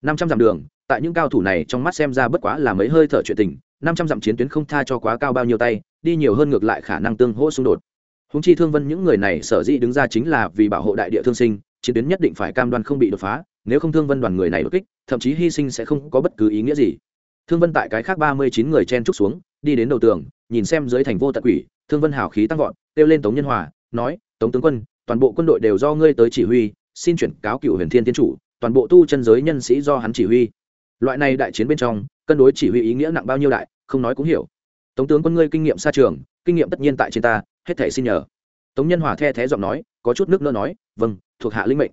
A: Năm trăm dặm đường, tại những cao thủ này trong mắt xem ra bất quá là mấy hơi thở chuyện tình, năm trăm dặm chiến tuyến không tha cho quá cao bao nhiêu tay, đi nhiều hơn ngược lại khả năng tương hỗ xung đột. Húng chi thương vân những người này sở dĩ đứng ra chính là vì bảo hộ đại địa thương sinh, chiến tuyến nhất định phải cam đoan không bị đột phá, nếu không thương vân đoàn người này đột kích, thậm chí hy sinh sẽ không có bất cứ ý nghĩa gì. Thương vân tại cái khác ba mươi chín người chen trúc xuống, đi đến đầu tường, nhìn xem dưới thành vô tận quỷ, thương vân hào khí tăng vọt, kêu lên tống nhân hòa, nói, tống tướng quân, toàn bộ quân đội đều do ngươi tới chỉ huy, xin chuyển cáo cựu huyền thiên tiến chủ toàn bộ tu chân giới nhân sĩ do hắn chỉ huy. Loại này đại chiến bên trong, cân đối chỉ huy ý nghĩa nặng bao nhiêu đại, không nói cũng hiểu. Tống tướng quân ngươi kinh nghiệm xa trường, kinh nghiệm tất nhiên tại trên ta, hết thể xin nhờ. Tống nhân hòa the thé giọng nói, có chút nước nữa nói vâng thuộc hạ linh mệnh.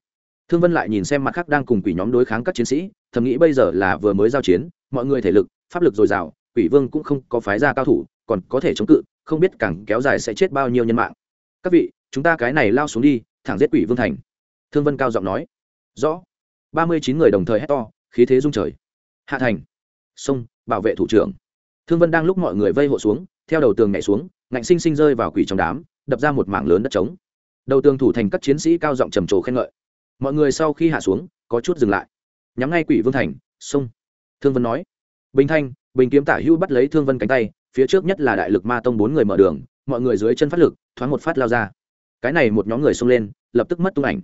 A: Thương vân lại nhìn xem mặt khác đang cùng quỷ nhóm đối kháng các chiến sĩ, thầm nghĩ bây giờ là vừa mới giao chiến, mọi người thể lực, pháp lực dồi dào, quỷ vương cũng không có phái ra cao thủ, còn có thể chống cự, không biết càng kéo dài sẽ chết bao nhiêu nhân mạng. Các vị, chúng ta cái này lao xuống đi, thẳng giết quỷ vương thành. Thương vân cao giọng nói. Rõ ba mươi chín người đồng thời hét to, khí thế rung trời. Hạ thành, sông, bảo vệ thủ trưởng. Thương vân đang lúc mọi người vây hộ xuống, theo đầu tường nhảy xuống, ngạnh sinh sinh rơi vào quỷ trong đám, đập ra một mảng lớn đất trống. Đầu tường thủ thành các chiến sĩ cao giọng trầm trồ khen ngợi. Mọi người sau khi hạ xuống, có chút dừng lại. Nhắm ngay quỷ vương thành, sông. Thương vân nói, bình thanh, bình kiếm tả hưu bắt lấy thương vân cánh tay, phía trước nhất là đại lực ma tông bốn người mở đường, mọi người dưới chân phát lực, thoáng một phát lao ra. Cái này một nhóm người xông lên, lập tức mất tung ảnh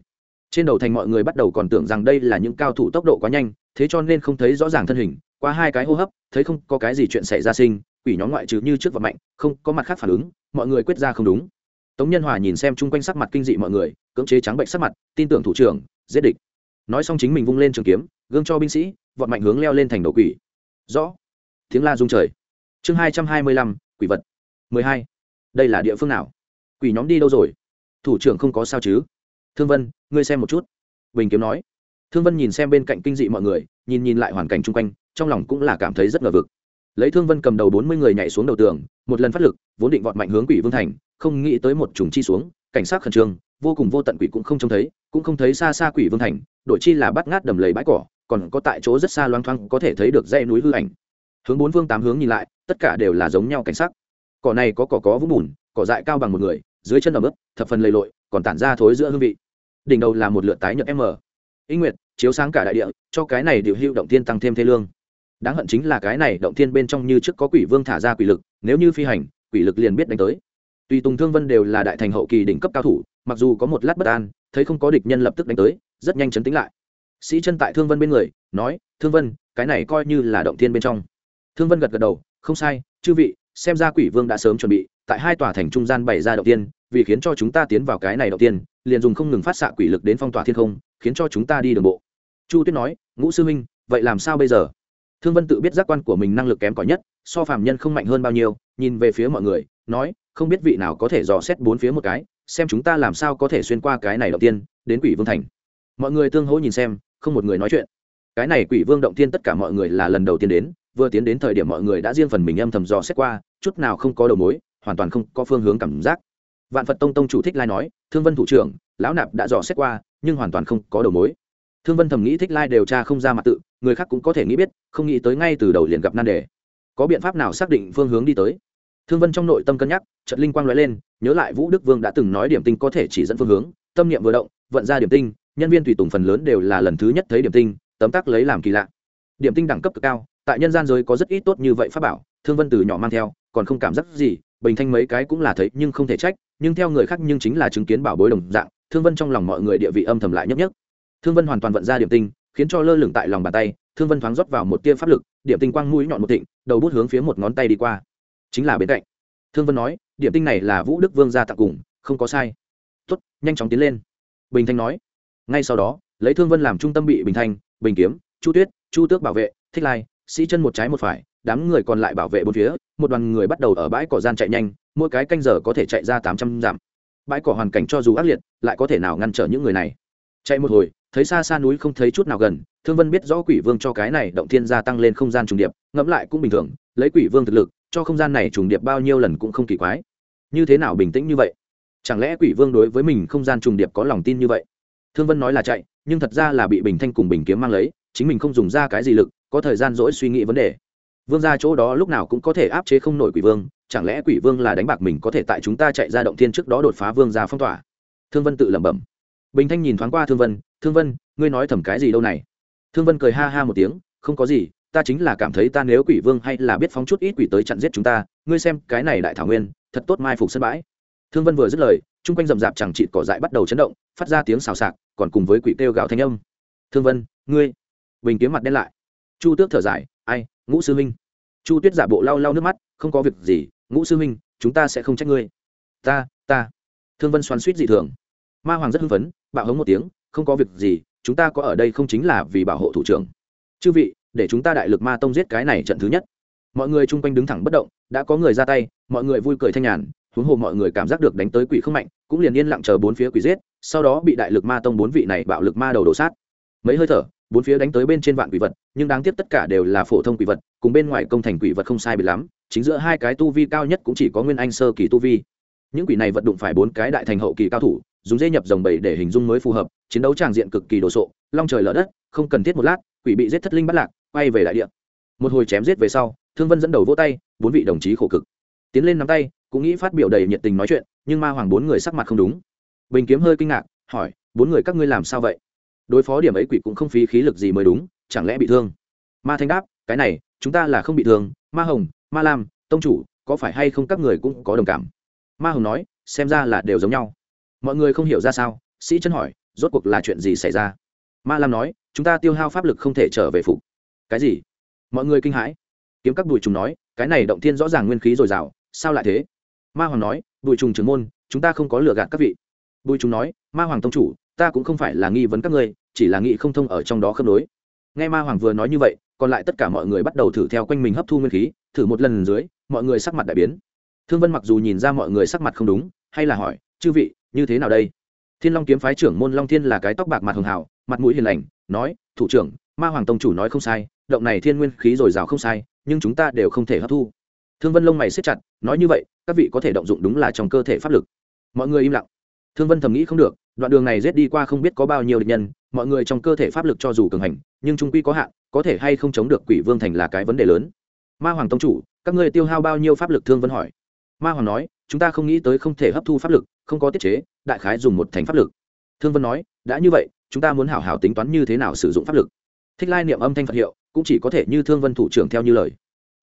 A: trên đầu thành mọi người bắt đầu còn tưởng rằng đây là những cao thủ tốc độ quá nhanh, thế cho nên không thấy rõ ràng thân hình, qua hai cái hô hấp, thấy không có cái gì chuyện xảy ra sinh, quỷ nhóm ngoại trừ như trước và mạnh, không có mặt khác phản ứng, mọi người quyết ra không đúng. Tống nhân hòa nhìn xem chung quanh sắc mặt kinh dị mọi người, cưỡng chế trắng bệnh sắc mặt, tin tưởng thủ trưởng, giết địch. Nói xong chính mình vung lên trường kiếm, gương cho binh sĩ, vọt mạnh hướng leo lên thành đầu quỷ. Rõ. Tiếng la rung trời. Chương hai trăm hai mươi lăm, quỷ vật. mười hai. Đây là địa phương nào? Quỷ nhóm đi đâu rồi? Thủ trưởng không có sao chứ? Thương vân, ngươi xem một chút. Bình kiếm nói. Thương vân nhìn xem bên cạnh kinh dị mọi người, nhìn nhìn lại hoàn cảnh chung quanh, trong lòng cũng là cảm thấy rất ngờ vực. Lấy thương vân cầm đầu bốn mươi người nhảy xuống đầu tường, một lần phát lực, vốn định vọt mạnh hướng quỷ vương thành, không nghĩ tới một trùng chi xuống, cảnh sát khẩn trương, vô cùng vô tận quỷ cũng không trông thấy, cũng không thấy xa xa quỷ vương thành, đội chi là bắt ngát đầm lầy bãi cỏ, còn có tại chỗ rất xa loang thoang có thể thấy được dãy núi hư ảnh. Hướng bốn phương tám hướng nhìn lại, tất cả đều là giống nhau cảnh sắc. Cỏ này có cỏ có vũng bùn, cỏ dại cao bằng một người, dưới chân ẩm ướt, thập phần lầy lội, còn tản ra thối giữa hương vị đỉnh đầu là một lượt tái nhợt m. Ý nguyệt, chiếu sáng cả đại địa, cho cái này điều hưu động tiên tăng thêm thế lương. Đáng hận chính là cái này động tiên bên trong như trước có quỷ vương thả ra quỷ lực, nếu như phi hành, quỷ lực liền biết đánh tới. Tùy tùng thương vân đều là đại thành hậu kỳ đỉnh cấp cao thủ, mặc dù có một lát bất an, thấy không có địch nhân lập tức đánh tới, rất nhanh chấn tĩnh lại. Sĩ chân tại thương vân bên người, nói, thương vân, cái này coi như là động thiên bên trong. Thương vân gật gật đầu, không sai, chư vị, xem ra quỷ vương đã sớm chuẩn bị, tại hai tòa thành trung gian bày ra động tiên vì khiến cho chúng ta tiến vào cái này động tiên, liền dùng không ngừng phát xạ quỷ lực đến phong tỏa thiên không, khiến cho chúng ta đi đường bộ. Chu tuyết nói, ngũ sư minh vậy làm sao bây giờ? Thương vân tự biết giác quan của mình năng lực kém cỏi nhất, so phàm nhân không mạnh hơn bao nhiêu, nhìn về phía mọi người, nói, không biết vị nào có thể dò xét bốn phía một cái, xem chúng ta làm sao có thể xuyên qua cái này động tiên, đến quỷ vương thành. Mọi người tương hỗ nhìn xem, không một người nói chuyện. Cái này quỷ vương động tiên tất cả mọi người là lần đầu tiên đến, vừa tiến đến thời điểm mọi người đã riêng phần mình âm thầm dò xét qua, chút nào không có đầu mối, hoàn toàn không có phương hướng cảm giác vạn phật tông tông chủ thích lai nói, thương vân thủ trưởng, lão nạp đã dò xét qua, nhưng hoàn toàn không có đầu mối. Thương vân thầm nghĩ thích lai điều tra không ra mặt tự, người khác cũng có thể nghĩ biết, không nghĩ tới ngay từ đầu liền gặp nan đề. Có biện pháp nào xác định phương hướng đi tới? Thương vân trong nội tâm cân nhắc trận linh quang nói lên, nhớ lại vũ đức vương đã từng nói điểm tinh có thể chỉ dẫn phương hướng, tâm niệm vừa động, vận ra điểm tinh, nhân viên tùy tùng phần lớn đều là lần thứ nhất thấy điểm tinh, tấm tắc lấy làm kỳ lạ. Điểm tinh đẳng cấp cực cao, tại nhân gian giới có rất ít tốt như vậy pháp bảo, thương vân từ nhỏ mang theo, còn không cảm giác gì, bình thanh mấy cái cũng là thấy, nhưng không thể trách nhưng theo người khác nhưng chính là chứng kiến bảo bối đồng dạng, thương vân trong lòng mọi người địa vị âm thầm lại nhấp nhấp. Thương vân hoàn toàn vận ra điểm tinh, khiến cho lơ lửng tại lòng bàn tay, thương vân thoáng rót vào một tia pháp lực, điểm tinh quang mũi nhọn một thịnh, đầu bút hướng phía một ngón tay đi qua. Chính là bên cạnh. Thương vân nói, điểm tinh này là vũ đức vương gia tặng cùng, không có sai. Tuất nhanh chóng tiến lên. Bình thanh nói. Ngay sau đó, lấy thương vân làm trung tâm bị bình thanh, bình kiếm, chu tuyết, chu tước bảo vệ, thích lai, sĩ chân một trái một phải, đám người còn lại bảo vệ bốn phía, một đoàn người bắt đầu ở bãi cỏ gian chạy nhanh mỗi cái canh giờ có thể chạy ra tám trăm dặm. Bãi cỏ hoàn cảnh cho dù ác liệt, lại có thể nào ngăn trở những người này? Chạy một hồi, thấy xa xa núi không thấy chút nào gần, thương vân biết rõ quỷ vương cho cái này động thiên gia tăng lên không gian trùng điệp, ngẫm lại cũng bình thường, lấy quỷ vương thực lực, cho không gian này trùng điệp bao nhiêu lần cũng không kỳ quái. Như thế nào bình tĩnh như vậy? Chẳng lẽ quỷ vương đối với mình không gian trùng điệp có lòng tin như vậy? Thương vân nói là chạy, nhưng thật ra là bị bình thanh cùng bình kiếm mang lấy, chính mình không dùng ra cái gì lực, có thời gian dỗi suy nghĩ vấn đề. Vương ra chỗ đó lúc nào cũng có thể áp chế không nổi quỷ vương chẳng lẽ quỷ vương là đánh bạc mình có thể tại chúng ta chạy ra động thiên trước đó đột phá vương ra phong tỏa? Thương vân tự lẩm bẩm. Bình thanh nhìn thoáng qua thương vân thương vân, ngươi nói thầm cái gì đâu này? Thương vân cười ha ha một tiếng, không có gì, ta chính là cảm thấy ta nếu quỷ vương hay là biết phóng chút ít quỷ tới chặn giết chúng ta, ngươi xem cái này đại thảo nguyên, thật tốt mai phục sân bãi. Thương vân vừa dứt lời, chung quanh rậm rạp chẳng chịt cỏ dại bắt đầu chấn động, phát ra tiếng xào xạc, còn cùng với quỷ kêu gào thanh âm. Thương vân, ngươi? Bình kiếm mặt đen lại. Chu tước thở dài, ai, ngũ sư huynh chu tuyết giả bộ lau lau nước mắt, không có việc gì ngũ sư huynh, chúng ta sẽ không trách ngươi. Ta ta. Thương vân xoắn suýt dị thường. Ma hoàng rất hưng phấn, bạo hống một tiếng, không có việc gì, chúng ta có ở đây không chính là vì bảo hộ thủ trưởng. Chư vị, để chúng ta đại lực ma tông giết cái này trận thứ nhất. Mọi người chung quanh đứng thẳng bất động, đã có người ra tay, mọi người vui cười thanh nhàn, huống hồ mọi người cảm giác được đánh tới quỷ không mạnh, cũng liền yên lặng chờ bốn phía quỷ giết, sau đó bị đại lực ma tông bốn vị này bạo lực ma đầu đổ sát. Mấy hơi thở, bốn phía đánh tới bên trên vạn quỷ vật, nhưng đáng tiếc tất cả đều là phổ thông quỷ vật, cùng bên ngoài công thành quỷ vật không sai bị lắm chính giữa hai cái tu vi cao nhất cũng chỉ có nguyên anh sơ kỳ tu vi. Những quỷ này vận đụng phải bốn cái đại thành hậu kỳ cao thủ, dùng dây nhập dòng bầy để hình dung mới phù hợp, chiến đấu tràng diện cực kỳ đồ sộ, long trời lở đất, không cần thiết một lát, quỷ bị giết thất linh bắt lạc, quay về đại địa. Một hồi chém giết về sau, thương vân dẫn đầu vỗ tay, bốn vị đồng chí khổ cực. Tiến lên nắm tay, cũng nghĩ phát biểu đầy nhiệt tình nói chuyện, nhưng ma hoàng bốn người sắc mặt không đúng. Bình kiếm hơi kinh ngạc, hỏi, bốn người các ngươi làm sao vậy? Đối phó điểm ấy quỷ cũng không phí khí lực gì mới đúng, chẳng lẽ bị thương? Ma thanh đáp, cái này, chúng ta là không bị thương, ma hồng ma lam, tông chủ, có phải hay không các người cũng có đồng cảm? Ma hồng nói, xem ra là đều giống nhau. Mọi người không hiểu ra sao, sĩ chân hỏi, rốt cuộc là chuyện gì xảy ra? Ma lam nói, chúng ta tiêu hao pháp lực không thể trở về phục. Cái gì? Mọi người kinh hãi. Kiếm các bùi trùng nói, cái này động thiên rõ ràng nguyên khí dồi dào, sao lại thế? Ma hoàng nói, bùi trùng trưởng môn, chúng ta không có lừa gạt các vị. Bùi trùng nói, ma hoàng tông chủ, ta cũng không phải là nghi vấn các ngươi, chỉ là nghị không thông ở trong đó khớp nối. Nghe ma hoàng vừa nói như vậy còn lại tất cả mọi người bắt đầu thử theo quanh mình hấp thu nguyên khí, thử một lần dưới, mọi người sắc mặt đại biến. Thương vân mặc dù nhìn ra mọi người sắc mặt không đúng, hay là hỏi, chư vị, như thế nào đây? Thiên long kiếm phái trưởng môn long thiên là cái tóc bạc mặt hường hào, mặt mũi hiền lành, nói, thủ trưởng, ma hoàng tông chủ nói không sai, động này thiên nguyên khí dồi dào không sai, nhưng chúng ta đều không thể hấp thu. Thương vân lông mày xếp chặt, nói như vậy, các vị có thể động dụng đúng là trong cơ thể pháp lực. Mọi người im lặng. Thương vân thầm nghĩ không được, đoạn đường này rét đi qua không biết có bao nhiêu địch nhân, mọi người trong cơ thể pháp lực cho dù cường hành, nhưng trung quy có hạn có thể hay không chống được quỷ vương thành là cái vấn đề lớn. Ma hoàng tông chủ, các ngươi tiêu hao bao nhiêu pháp lực thương vân hỏi. Ma hoàng nói, chúng ta không nghĩ tới không thể hấp thu pháp lực, không có tiết chế, đại khái dùng một thành pháp lực. Thương vân nói, đã như vậy, chúng ta muốn hảo hảo tính toán như thế nào sử dụng pháp lực. Thích lai niệm âm thanh phật hiệu, cũng chỉ có thể như thương vân thủ trưởng theo như lời.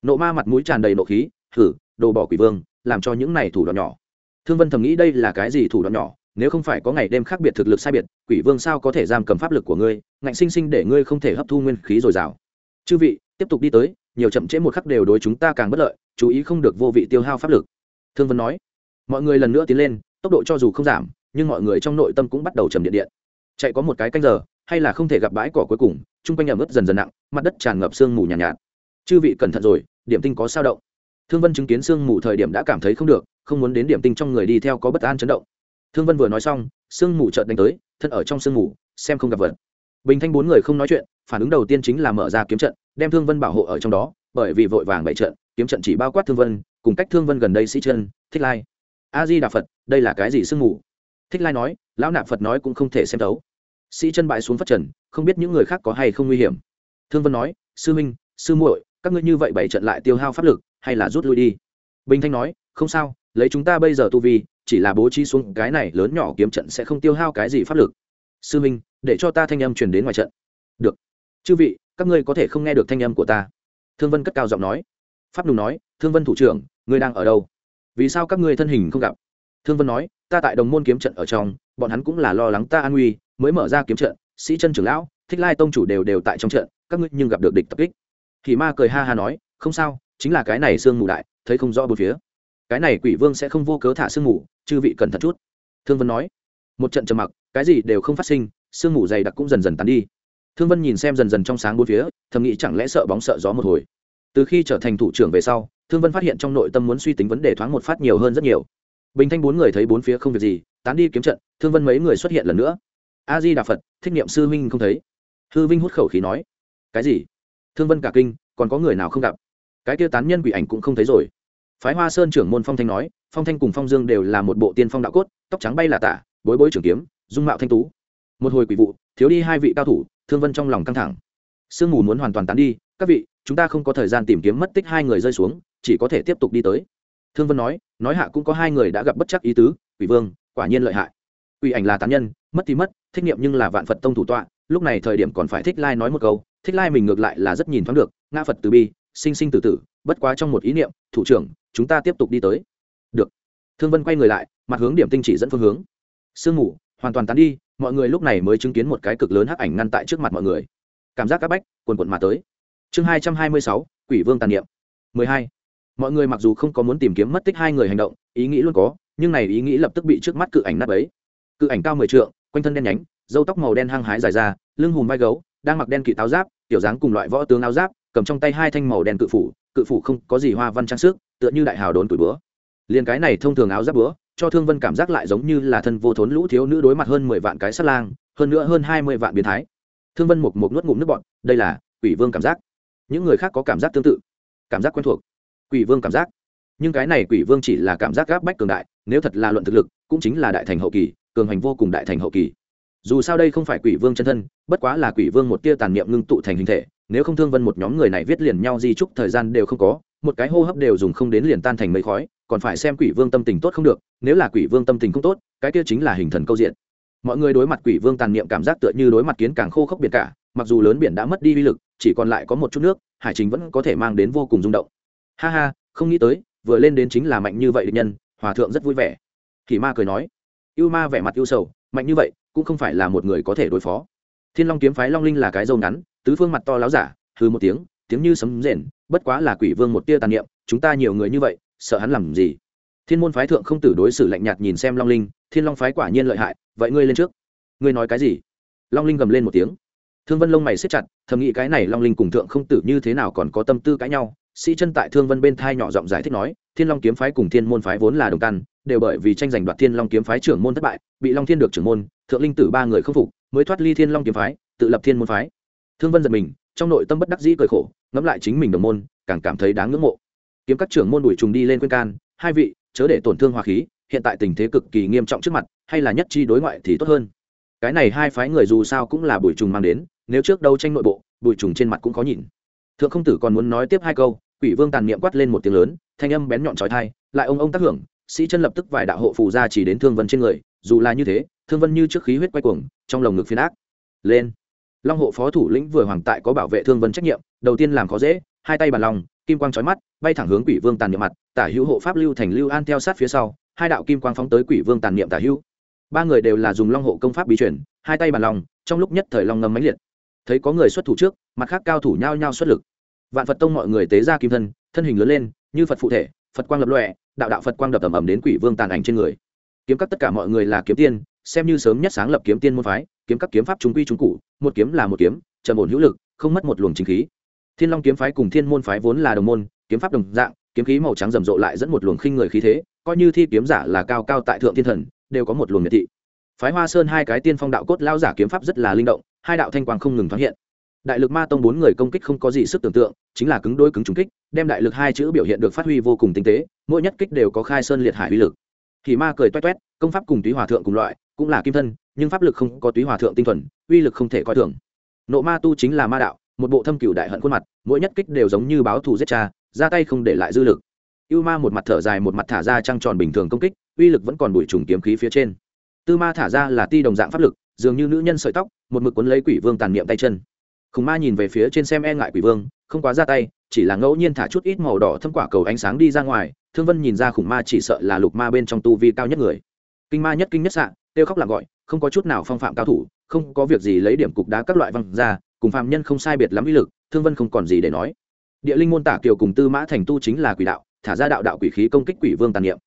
A: Nộ ma mặt mũi tràn đầy nộ khí thử đồ bỏ quỷ vương, làm cho những này thủ đoạn nhỏ. Thương vân thầm nghĩ đây là cái gì thủ đoạn nhỏ nếu không phải có ngày đêm khác biệt thực lực sai biệt quỷ vương sao có thể giam cầm pháp lực của ngươi ngạnh sinh sinh để ngươi không thể hấp thu nguyên khí dồi dào. Chư vị tiếp tục đi tới nhiều chậm trễ một khắc đều đối chúng ta càng bất lợi chú ý không được vô vị tiêu hao pháp lực. Thương vân nói. Mọi người lần nữa tiến lên tốc độ cho dù không giảm nhưng mọi người trong nội tâm cũng bắt đầu trầm điện điện. Chạy có một cái canh giờ hay là không thể gặp bãi cỏ cuối cùng chung quanh ẩm ướt dần dần nặng mặt đất tràn ngập sương mù nhàn nhạt, nhạt. Chư vị cẩn thận rồi điểm tinh có sao động. Thương vân chứng kiến sương mù thời điểm đã cảm thấy không được không muốn đến điểm tinh trong người đi theo có bất an chấn động thương vân vừa nói xong, sương mù chợt đánh tới, thân ở trong sương mù, xem không gặp vật. Bình thanh bốn người không nói chuyện, phản ứng đầu tiên chính là mở ra kiếm trận, đem thương vân bảo hộ ở trong đó, bởi vì vội vàng bậy trận, kiếm trận chỉ bao quát thương vân, cùng cách thương vân gần đây sĩ chân, thích lai. A di đà phật, đây là cái gì sương mù? Thích lai nói, lão nạp phật nói cũng không thể xem thấu. Sĩ chân bại xuống phát trần, không biết những người khác có hay không nguy hiểm. Thương vân nói, sư minh sư muội, các ngươi như vậy bày trận lại tiêu hao pháp lực, hay là rút lui đi? Bình thanh nói, không sao, lấy chúng ta bây giờ tu vi chỉ là bố trí xuống cái này lớn nhỏ kiếm trận sẽ không tiêu hao cái gì pháp lực. Sư minh, để cho ta thanh âm truyền đến ngoài trận. Được. Chư vị, các ngươi có thể không nghe được thanh âm của ta. Thương vân cất cao giọng nói. Pháp đùng nói, thương vân thủ trưởng, ngươi đang ở đâu? Vì sao các ngươi thân hình không gặp? Thương vân nói, ta tại đồng môn kiếm trận ở trong, bọn hắn cũng là lo lắng ta an nguy, mới mở ra kiếm trận, sĩ chân trưởng lão, thích lai tông chủ đều đều tại trong trận, các ngươi nhưng gặp được địch tập kích. Thì ma cười ha ha nói, không sao, chính là cái này sương mù đại, thấy không rõ bốn phía cái này quỷ vương sẽ không vô cớ thả sương mù, chư vị cẩn thận chút. Thương vân nói. Một trận trầm mặc, cái gì đều không phát sinh, sương mù dày đặc cũng dần dần tán đi. Thương vân nhìn xem dần dần trong sáng bốn phía, thầm nghĩ chẳng lẽ sợ bóng sợ gió một hồi. Từ khi trở thành thủ trưởng về sau, thương vân phát hiện trong nội tâm muốn suy tính vấn đề thoáng một phát nhiều hơn rất nhiều. Bình thanh bốn người thấy bốn phía không việc gì, tán đi kiếm trận, thương vân mấy người xuất hiện lần nữa. A di đà phật, thích niệm sư huynh không thấy. Hư vinh hút khẩu khí nói. Cái gì? Thương vân cả kinh, còn có người nào không gặp? Cái kia tán nhân quỷ ảnh cũng không thấy rồi phái hoa sơn trưởng môn phong thanh nói, phong thanh cùng phong dương đều là một bộ tiên phong đạo cốt, tóc trắng bay là tả, bối bối trưởng kiếm, dung mạo thanh tú. Một hồi quỷ vụ, thiếu đi hai vị cao thủ, thương vân trong lòng căng thẳng. Sương mù muốn hoàn toàn tán đi, các vị, chúng ta không có thời gian tìm kiếm mất tích hai người rơi xuống, chỉ có thể tiếp tục đi tới. Thương vân nói nói hạ cũng có hai người đã gặp bất chắc ý tứ, quỷ vương, quả nhiên lợi hại. Quỷ ảnh là tán nhân, mất thì mất, thích niệm nhưng là vạn phật tông thủ tọa, lúc này thời điểm còn phải thích lai nói một câu, thích lai mình ngược lại là rất nhìn thoáng được, ngã phật từ bi, sinh sinh từ tử, bất quá trong một ý niệm, thủ trưởng chúng ta tiếp tục đi tới. Được. Thương vân quay người lại, mặt hướng điểm tinh chỉ dẫn phương hướng. Sương mù, hoàn toàn tán đi, mọi người lúc này mới chứng kiến một cái cực lớn hắc ảnh ngăn tại trước mặt mọi người. Cảm giác các bách, quần quần mà tới. Chương hai trăm hai mươi sáu, quỷ vương tàn niệm. mười hai. Mọi người mặc dù không có muốn tìm kiếm mất tích hai người hành động, ý nghĩ luôn có, nhưng này ý nghĩ lập tức bị trước mắt cự ảnh nắp ấy cự ảnh cao mười trượng, quanh thân đen nhánh dâu tóc màu đen hăng hái dài ra, lưng hùm vai gấu, đang mặc đen kỵ táo giáp tiểu dáng cùng loại võ tướng áo giáp, cầm trong tay hai thanh màu đen cự phủ cự phủ không có gì hoa văn trang sức, tựa như đại hào đốn tuổi bữa liền cái này thông thường áo giáp bữa cho thương vân cảm giác lại giống như là thân vô thốn lũ thiếu nữ đối mặt hơn mười vạn cái sắt lang, hơn nữa hơn hai mươi vạn biến thái. Thương vân một một nuốt ngụm nước bọn đây là quỷ vương cảm giác. Những người khác có cảm giác tương tự, cảm giác quen thuộc. Quỷ vương cảm giác. Nhưng cái này quỷ vương chỉ là cảm giác gáp bách cường đại, nếu thật là luận thực lực, cũng chính là đại thành hậu kỳ, cường hành vô cùng đại thành hậu kỳ. Dù sao đây không phải quỷ vương chân thân, bất quá là quỷ vương một tia tàn niệm ngưng tụ thành hình thể nếu không thương vân một nhóm người này viết liền nhau di trúc thời gian đều không có, một cái hô hấp đều dùng không đến liền tan thành mây khói, còn phải xem quỷ vương tâm tình tốt không được, nếu là quỷ vương tâm tình không tốt, cái kia chính là hình thần câu diện. Mọi người đối mặt quỷ vương tàn niệm cảm giác tựa như đối mặt kiến càng khô khốc biển cả, mặc dù lớn biển đã mất đi uy lực, chỉ còn lại có một chút nước, hải trình vẫn có thể mang đến vô cùng rung động. Ha ha, không nghĩ tới, vừa lên đến chính là mạnh như vậy địch nhân, hòa thượng rất vui vẻ. Thì ma cười nói yêu ma vẻ mặt yêu sầu, mạnh như vậy cũng không phải là một người có thể đối phó. Thiên long kiếm phái long linh là cái dâu ngắn tứ phương mặt to láo giả hư một tiếng tiếng như sấm rền, bất quá là quỷ vương một tia tàn niệm, chúng ta nhiều người như vậy, sợ hắn làm gì? Thiên môn phái thượng không tử đối xử lạnh nhạt nhìn xem long linh, thiên long phái quả nhiên lợi hại, vậy ngươi lên trước. Ngươi nói cái gì? Long linh gầm lên một tiếng. Thương vân lông mày xếp chặt, thầm nghĩ cái này long linh cùng thượng không tử như thế nào còn có tâm tư cãi nhau. Sĩ chân tại thương vân bên thai nhỏ giọng giải thích nói, thiên long kiếm phái cùng thiên môn phái vốn là đồng căn, đều bởi vì tranh giành đoạt thiên long kiếm phái trưởng môn thất bại, bị long thiên được trưởng môn, thượng linh tử ba người không phục, mới thoát ly thiên long kiếm phái, tự lập thiên môn phái thương vân giật mình, trong nội tâm bất đắc dĩ cười khổ, ngẫm lại chính mình đồng môn, càng cảm thấy đáng ngưỡng mộ. Kiếm các trưởng môn đuổi trùng đi lên khuyên can, hai vị, chớ để tổn thương hòa khí, hiện tại tình thế cực kỳ nghiêm trọng trước mặt, hay là nhất chi đối ngoại thì tốt hơn. Cái này hai phái người dù sao cũng là bùi trùng mang đến, nếu trước đấu tranh nội bộ bùi trùng trên mặt cũng khó nhìn. Thượng không tử còn muốn nói tiếp hai câu, quỷ vương tàn niệm quát lên một tiếng lớn, thanh âm bén nhọn trói thai lại ông ông tác hưởng, sĩ chân lập tức vài đạo hộ phù ra chỉ đến thương vân trên người, dù là như thế, thương vân như trước khí huyết quay cuồng, trong lồng ngực phiến ác. Lên long hộ phó thủ lĩnh vừa hoàng tại có bảo vệ thương vân trách nhiệm, đầu tiên làm khó dễ, hai tay bàn lòng, kim quang trói mắt, bay thẳng hướng quỷ vương tàn niệm mặt, tả hữu hộ pháp lưu thành lưu an theo sát phía sau, hai đạo kim quang phóng tới quỷ vương tàn niệm tả hữu. Ba người đều là dùng long hộ công pháp bí chuyển hai tay bàn lòng, trong lúc nhất thời long ngâm mãnh liệt. Thấy có người xuất thủ trước, mặt khác cao thủ nhao nhao xuất lực. Vạn phật tông mọi người tế ra kim thân thân hình lớn lên, như phật phụ thể, phật quang lập lọe đạo đạo phật quang đập ầm ầm đến quỷ vương tàn ảnh trên người. Kiếm các tất cả mọi người là kiếm tiên, xem như sớm nhất sáng lập kiếm tiên môn phái kiếm các kiếm pháp trung quy trung cụ, một kiếm là một kiếm, trầm ổn hữu lực, không mất một luồng chính khí. Thiên long kiếm phái cùng thiên môn phái vốn là đồng môn, kiếm pháp đồng dạng, kiếm khí màu trắng rầm rộ lại dẫn một luồng khinh người khí thế, coi như thi kiếm giả là cao cao tại thượng thiên thần, đều có một luồng miệt thị. Phái hoa sơn hai cái tiên phong đạo cốt lao giả kiếm pháp rất là linh động, hai đạo thanh quang không ngừng thoáng hiện. Đại lực ma tông bốn người công kích không có gì sức tưởng tượng, chính là cứng đôi cứng trúng kích, đem đại lực hai chữ biểu hiện được phát huy vô cùng tinh tế, mỗi nhất kích đều có khai sơn liệt hải uy lực. Thì ma cười toét toét, công pháp cùng túy hòa thượng cùng loại, cũng là kim thân nhưng pháp lực không có túy hòa thượng tinh thuần, uy lực không thể coi thường. Nộ ma tu chính là ma đạo, một bộ thâm cửu đại hận khuôn mặt, mỗi nhất kích đều giống như báo thù giết cha, ra tay không để lại dư lực. Yêu ma một mặt thở dài một mặt thả ra trăng tròn bình thường công kích, uy lực vẫn còn bụi trùng kiếm khí phía trên. Tư ma thả ra là ti đồng dạng pháp lực, dường như nữ nhân sợi tóc, một mực cuốn lấy quỷ vương tàn niệm tay chân. Khùng ma nhìn về phía trên xem e ngại quỷ vương, không quá ra tay, chỉ là ngẫu nhiên thả chút ít màu đỏ thâm quả cầu ánh sáng đi ra ngoài, thương vân nhìn ra khủng ma chỉ sợ là lục ma bên trong tu vi cao nhất người. Kinh ma nhất kinh nhất sạn kêu khóc làm gọi không có chút nào phong phạm cao thủ, không có việc gì lấy điểm cục đá các loại văng ra, cùng phạm nhân không sai biệt lắm uy lực, thương vân không còn gì để nói. Địa linh môn tả kiều cùng tư mã thành tu chính là quỷ đạo, thả ra đạo đạo quỷ khí công kích quỷ vương tàn niệm.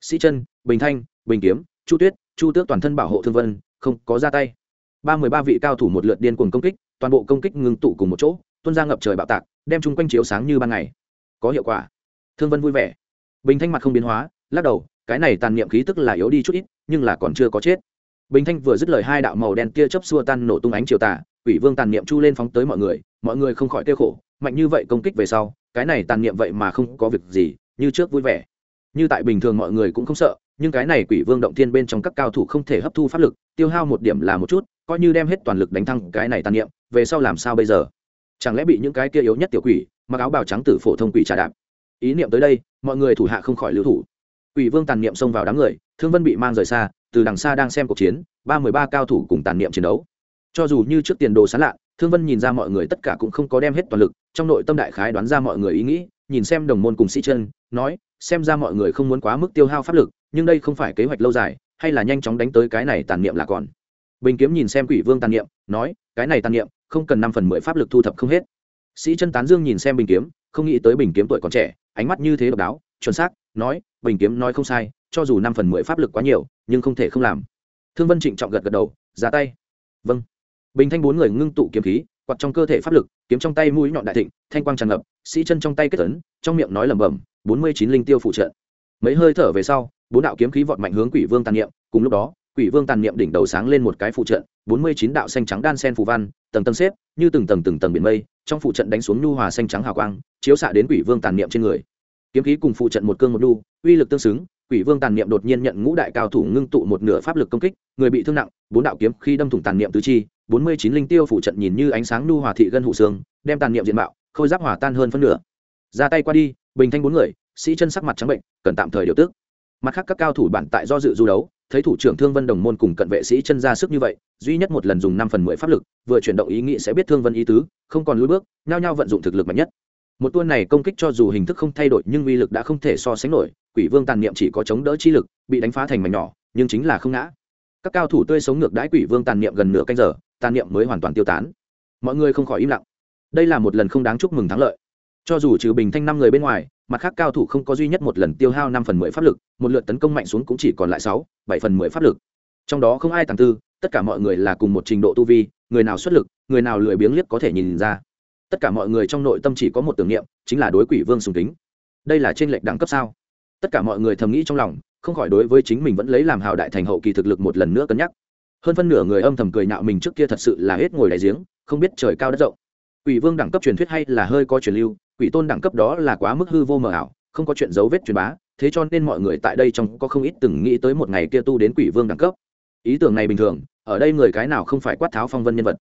A: Sĩ chân, bình thanh, bình kiếm, chu tuyết, chu tước toàn thân bảo hộ thương vân, không có ra tay. Ba mươi ba vị cao thủ một lượt điên cuồng công kích, toàn bộ công kích ngừng tụ cùng một chỗ, tuôn ra ngập trời bạo tạc, đem chung quanh chiếu sáng như ban ngày. Có hiệu quả. Thương vân vui vẻ. Bình thanh mặt không biến hóa, lắc đầu, cái này tàn niệm khí tức là yếu đi chút ít, nhưng là còn chưa có chết bình thanh vừa dứt lời hai đạo màu đen kia chớp xua tan nổ tung ánh chiều tà, quỷ vương tàn niệm chu lên phóng tới mọi người mọi người không khỏi kêu khổ, mạnh như vậy công kích về sau, cái này tàn niệm vậy mà không có việc gì, như trước vui vẻ. Như tại bình thường mọi người cũng không sợ, nhưng cái này quỷ vương động thiên bên trong các cao thủ không thể hấp thu pháp lực, tiêu hao một điểm là một chút, coi như đem hết toàn lực đánh thăng cái này tàn niệm, về sau làm sao bây giờ? Chẳng lẽ bị những cái kia yếu nhất tiểu quỷ, mặc áo bào trắng tử phổ thông quỷ trà đạp? Ý niệm tới đây, mọi người thủ hạ không khỏi lưu thủ. Quỷ vương tàn niệm xông vào đám người thương vân bị mang rời xa, từ đằng xa đang xem cuộc chiến, ba mươi ba cao thủ cùng tàn niệm chiến đấu. Cho dù như trước tiền đồ sán lạ, thương vân nhìn ra mọi người tất cả cũng không có đem hết toàn lực, trong nội tâm đại khái đoán ra mọi người ý nghĩ, nhìn xem đồng môn cùng sĩ chân, nói, xem ra mọi người không muốn quá mức tiêu hao pháp lực, nhưng đây không phải kế hoạch lâu dài, hay là nhanh chóng đánh tới cái này tàn niệm là còn. Bình kiếm nhìn xem quỷ vương tàn niệm, nói, cái này tàn niệm, không cần năm phần mười pháp lực thu thập không hết. Sĩ chân tán dương nhìn xem bình kiếm, không nghĩ tới bình kiếm tuổi còn trẻ, ánh mắt như thế độc đáo, chuẩn xác, nói, bình kiếm nói không sai cho dù năm phần mười pháp lực quá nhiều, nhưng không thể không làm. Thương vân trịnh trọng gật gật đầu ra tay. Vâng. Bình thanh bốn người ngưng tụ kiếm khí quặt trong cơ thể pháp lực, kiếm trong tay mũi nhọn đại thịnh, thanh quang tràn ngập, sĩ chân trong tay kết tấn trong miệng nói lẩm bẩm, bốn mươi chín linh tiêu phụ trợ. Mấy hơi thở về sau, bốn đạo kiếm khí vọt mạnh hướng quỷ vương tàn niệm, cùng lúc đó, quỷ vương tàn niệm đỉnh đầu sáng lên một cái phụ trận, bốn mươi chín đạo xanh trắng đan sen phù văn, tầng tầng xếp, như từng tầng từng tầng biển mây, trong phụ trận đánh xuống nhu hòa xanh trắng hào quang, chiếu xạ đến quỷ vương tàn niệm trên người. Kiếm khí cùng phụ trận một cương một đu, uy lực tương xứng quỷ vương tàn niệm đột nhiên nhận ngũ đại cao thủ ngưng tụ một nửa pháp lực công kích, người bị thương nặng, bốn đạo kiếm khi đâm thủng tàn niệm tứ chi, bốn mươi chín linh tiêu phủ trận nhìn như ánh sáng nu hòa thị gân hụ xương, đem tàn niệm diện mạo, khôi giáp hòa tan hơn phân nửa. Ra tay qua đi, bình thanh bốn người, sĩ chân sắc mặt trắng bệnh, cần tạm thời điều tước mặt khác các cao thủ bản tại do dự du đấu, thấy thủ trưởng thương vân đồng môn cùng cận vệ sĩ chân ra sức như vậy, duy nhất một lần dùng năm phần mười pháp lực, vừa chuyển động ý nghĩ sẽ biết thương vân ý tứ, không còn lùi bước, nhao nhao vận dụng thực lực mạnh nhất một tuôn này công kích cho dù hình thức không thay đổi nhưng uy lực đã không thể so sánh nổi, quỷ vương tàn niệm chỉ có chống đỡ chi lực, bị đánh phá thành mảnh nhỏ, nhưng chính là không ngã. Các cao thủ tươi sống ngược đãi quỷ vương tàn niệm gần nửa canh giờ, tàn niệm mới hoàn toàn tiêu tán. Mọi người không khỏi im lặng. Đây là một lần không đáng chúc mừng thắng lợi. Cho dù trừ bình thanh năm người bên ngoài, mặt khác cao thủ không có duy nhất một lần tiêu hao năm phần mười pháp lực, một lượt tấn công mạnh xuống cũng chỉ còn lại sáu, bảy phần mười pháp lực. Trong đó không ai tàng tư, tất cả mọi người là cùng một trình độ tu vi, người nào xuất lực, người nào lười biếng liếc có thể nhìn ra tất cả mọi người trong nội tâm chỉ có một tưởng niệm, chính là đối quỷ vương sùng kính. Đây là trên lệch đẳng cấp sao? Tất cả mọi người thầm nghĩ trong lòng, không khỏi đối với chính mình vẫn lấy làm hào đại thành hậu kỳ thực lực một lần nữa cân nhắc. Hơn phân nửa người âm thầm cười nhạo mình trước kia thật sự là hết ngồi đại giếng, không biết trời cao đất rộng. Quỷ vương đẳng cấp truyền thuyết hay là hơi có truyền lưu, quỷ tôn đẳng cấp đó là quá mức hư vô mờ ảo, không có chuyện dấu vết truyền bá, thế cho nên mọi người tại đây trong có không ít từng nghĩ tới một ngày kia tu đến quỷ vương đẳng cấp. Ý tưởng này bình thường, ở đây người cái nào không phải quát tháo phong vân nhân vật?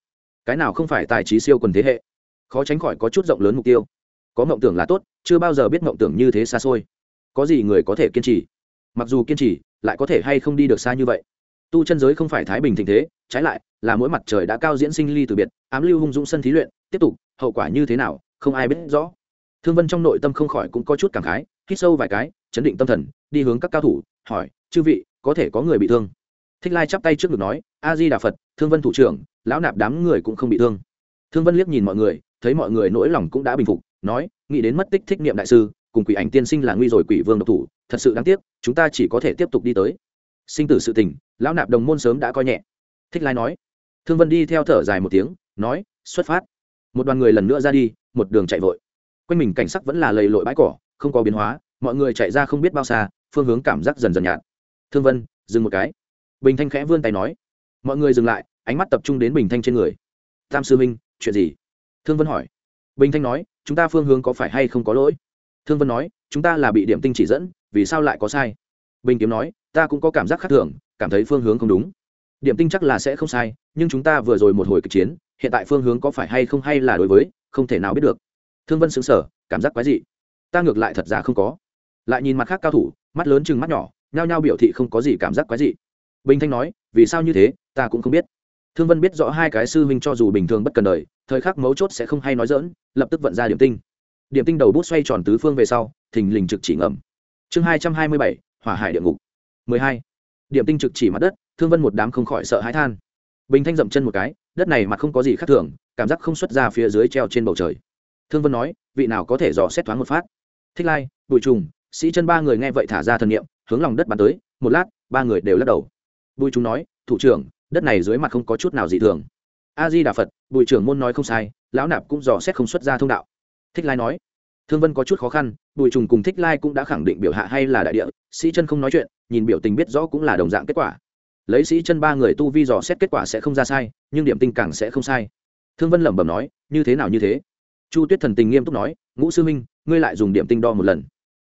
A: Cái nào không phải tài trí siêu quần thế hệ? Khó tránh khỏi có chút rộng lớn mục tiêu. Có mộng tưởng là tốt, chưa bao giờ biết mộng tưởng như thế xa xôi. Có gì người có thể kiên trì? Mặc dù kiên trì, lại có thể hay không đi được xa như vậy? Tu chân giới không phải thái bình thịnh thế, trái lại, là mỗi mặt trời đã cao diễn sinh ly từ biệt, ám lưu hung dũng sân thí luyện, tiếp tục, hậu quả như thế nào, không ai biết rõ. Thương vân trong nội tâm không khỏi cũng có chút cảm khái, hít sâu vài cái, chấn định tâm thần, đi hướng các cao thủ, hỏi, chư vị, có thể có người bị thương? Thích lai chắp tay trước ngực nói, a di đà phật, thương vân thủ trưởng, lão nạp đám người cũng không bị thương. Thương vân liếc nhìn mọi người thấy mọi người nỗi lòng cũng đã bình phục, nói, nghĩ đến mất tích thích niệm đại sư, cùng quỷ ảnh tiên sinh là nguy rồi quỷ vương độc thủ, thật sự đáng tiếc, chúng ta chỉ có thể tiếp tục đi tới. Sinh tử sự tình, lão nạp đồng môn sớm đã coi nhẹ. Thích lai nói. Thương vân đi theo thở dài một tiếng, nói, xuất phát. Một đoàn người lần nữa ra đi, một đường chạy vội. Quanh mình cảnh sắc vẫn là lầy lội bãi cỏ, không có biến hóa, mọi người chạy ra không biết bao xa, phương hướng cảm giác dần dần nhạt. Thương vân, dừng một cái. Bình thanh khẽ vươn tay nói. Mọi người dừng lại, ánh mắt tập trung đến bình thanh trên người. Tam sư minh chuyện gì? Thương vân hỏi. Bình thanh nói, chúng ta phương hướng có phải hay không có lỗi? Thương vân nói, chúng ta là bị điểm tinh chỉ dẫn, vì sao lại có sai? Bình kiếm nói, ta cũng có cảm giác khác thường, cảm thấy phương hướng không đúng. Điểm tinh chắc là sẽ không sai, nhưng chúng ta vừa rồi một hồi kịch chiến, hiện tại phương hướng có phải hay không hay là đối với, không thể nào biết được. Thương vân xứng sở cảm giác quái dị. Ta ngược lại thật ra không có. Lại nhìn mặt khác cao thủ, mắt lớn chừng mắt nhỏ, nhao nhao biểu thị không có gì cảm giác quái dị. Bình thanh nói, vì sao như thế, ta cũng không biết thương vân biết rõ hai cái sư huynh cho dù bình thường bất cần đời, thời khắc mấu chốt sẽ không hay nói dỡn, lập tức vận ra điểm tinh. Điểm tinh đầu bút xoay tròn tứ phương về sau, thình lình trực chỉ ngầm. Chương hai trăm hai mươi bảy, hỏa hải địa ngục. mười hai. Điểm tinh trực chỉ mặt đất, thương vân một đám không khỏi sợ hãi than. Bình thanh dậm chân một cái, đất này mặt không có gì khác thường, cảm giác không xuất ra phía dưới treo trên bầu trời. Thương vân nói, vị nào có thể dò xét thoáng một phát? Thích lai bụi trùng, sĩ chân ba người nghe vậy thả ra thần niệm, hướng lòng đất bắn tới, một lát, ba người đều lắc đầu. Bùi trùng nói, thủ trưởng đất này dưới mặt không có chút nào dị thường. A di đà phật, bùi trưởng môn nói không sai, lão nạp cũng dò xét không xuất ra thông đạo. Thích lai nói, thương vân có chút khó khăn, bùi trùng cùng thích lai cũng đã khẳng định biểu hạ hay là đại địa, sĩ chân không nói chuyện, nhìn biểu tình biết rõ cũng là đồng dạng kết quả. Lấy sĩ chân ba người tu vi dò xét kết quả sẽ không ra sai, nhưng điểm tinh càng sẽ không sai. Thương vân lẩm bẩm nói, như thế nào như thế? Chu tuyết thần tình nghiêm túc nói, ngũ sư minh ngươi lại dùng điểm tinh đo một lần.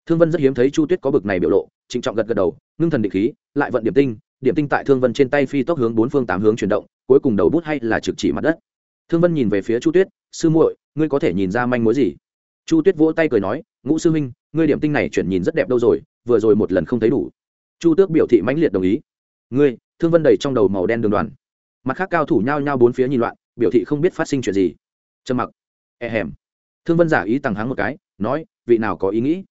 A: Thương vân rất hiếm thấy chu tuyết có bực này biểu lộ, trịnh trọng gật gật đầu, ngưng thần định khí, lại vận điểm tinh điểm tinh tại thương vân trên tay phi tốc hướng bốn phương tám hướng chuyển động, cuối cùng đầu bút hay là trực chỉ mặt đất. Thương vân nhìn về phía chu tuyết, sư muội, ngươi có thể nhìn ra manh mối gì? Chu tuyết vỗ tay cười nói, ngũ sư huynh, ngươi điểm tinh này chuyển nhìn rất đẹp đâu rồi, vừa rồi một lần không thấy đủ. Chu tước biểu thị mãnh liệt đồng ý. Ngươi, thương vân đầy trong đầu màu đen đường đoàn. Mặt khác cao thủ nhao nhao bốn phía nhìn loạn, biểu thị không biết phát sinh chuyện gì. Trầm mặc. E hèm. Thương vân giả ý tằng hắng một cái, nói, vị nào có ý nghĩ?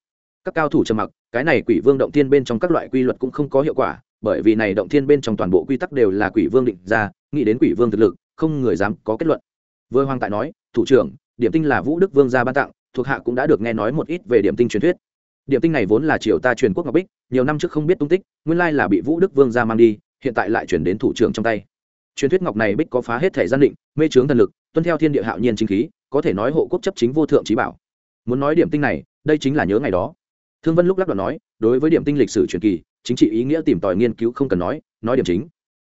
A: Các cao thủ trầm mặc, cái này quỷ vương động thiên bên trong các loại quy luật cũng không có hiệu quả bởi vì này động thiên bên trong toàn bộ quy tắc đều là quỷ vương định ra, nghĩ đến quỷ vương thực lực, không người dám có kết luận. Vừa hoàng tại nói, thủ trưởng, điểm tinh là vũ đức vương gia ban tặng, thuộc hạ cũng đã được nghe nói một ít về điểm tinh truyền thuyết. Điểm tinh này vốn là triều ta truyền quốc ngọc bích, nhiều năm trước không biết tung tích, nguyên lai là bị vũ đức vương gia mang đi, hiện tại lại chuyển đến thủ trưởng trong tay. Truyền thuyết ngọc này bích có phá hết thể gian định, mê trướng thần lực, tuân theo thiên địa hạo nhiên chính khí, có thể nói hộ quốc chấp chính vô thượng trí bảo. Muốn nói điểm tinh này, đây chính là nhớ ngày đó. Thương vân lúc lắc đầu nói, đối với điểm tinh lịch sử truyền kỳ chính trị ý nghĩa tìm tòi nghiên cứu không cần nói nói điểm chính.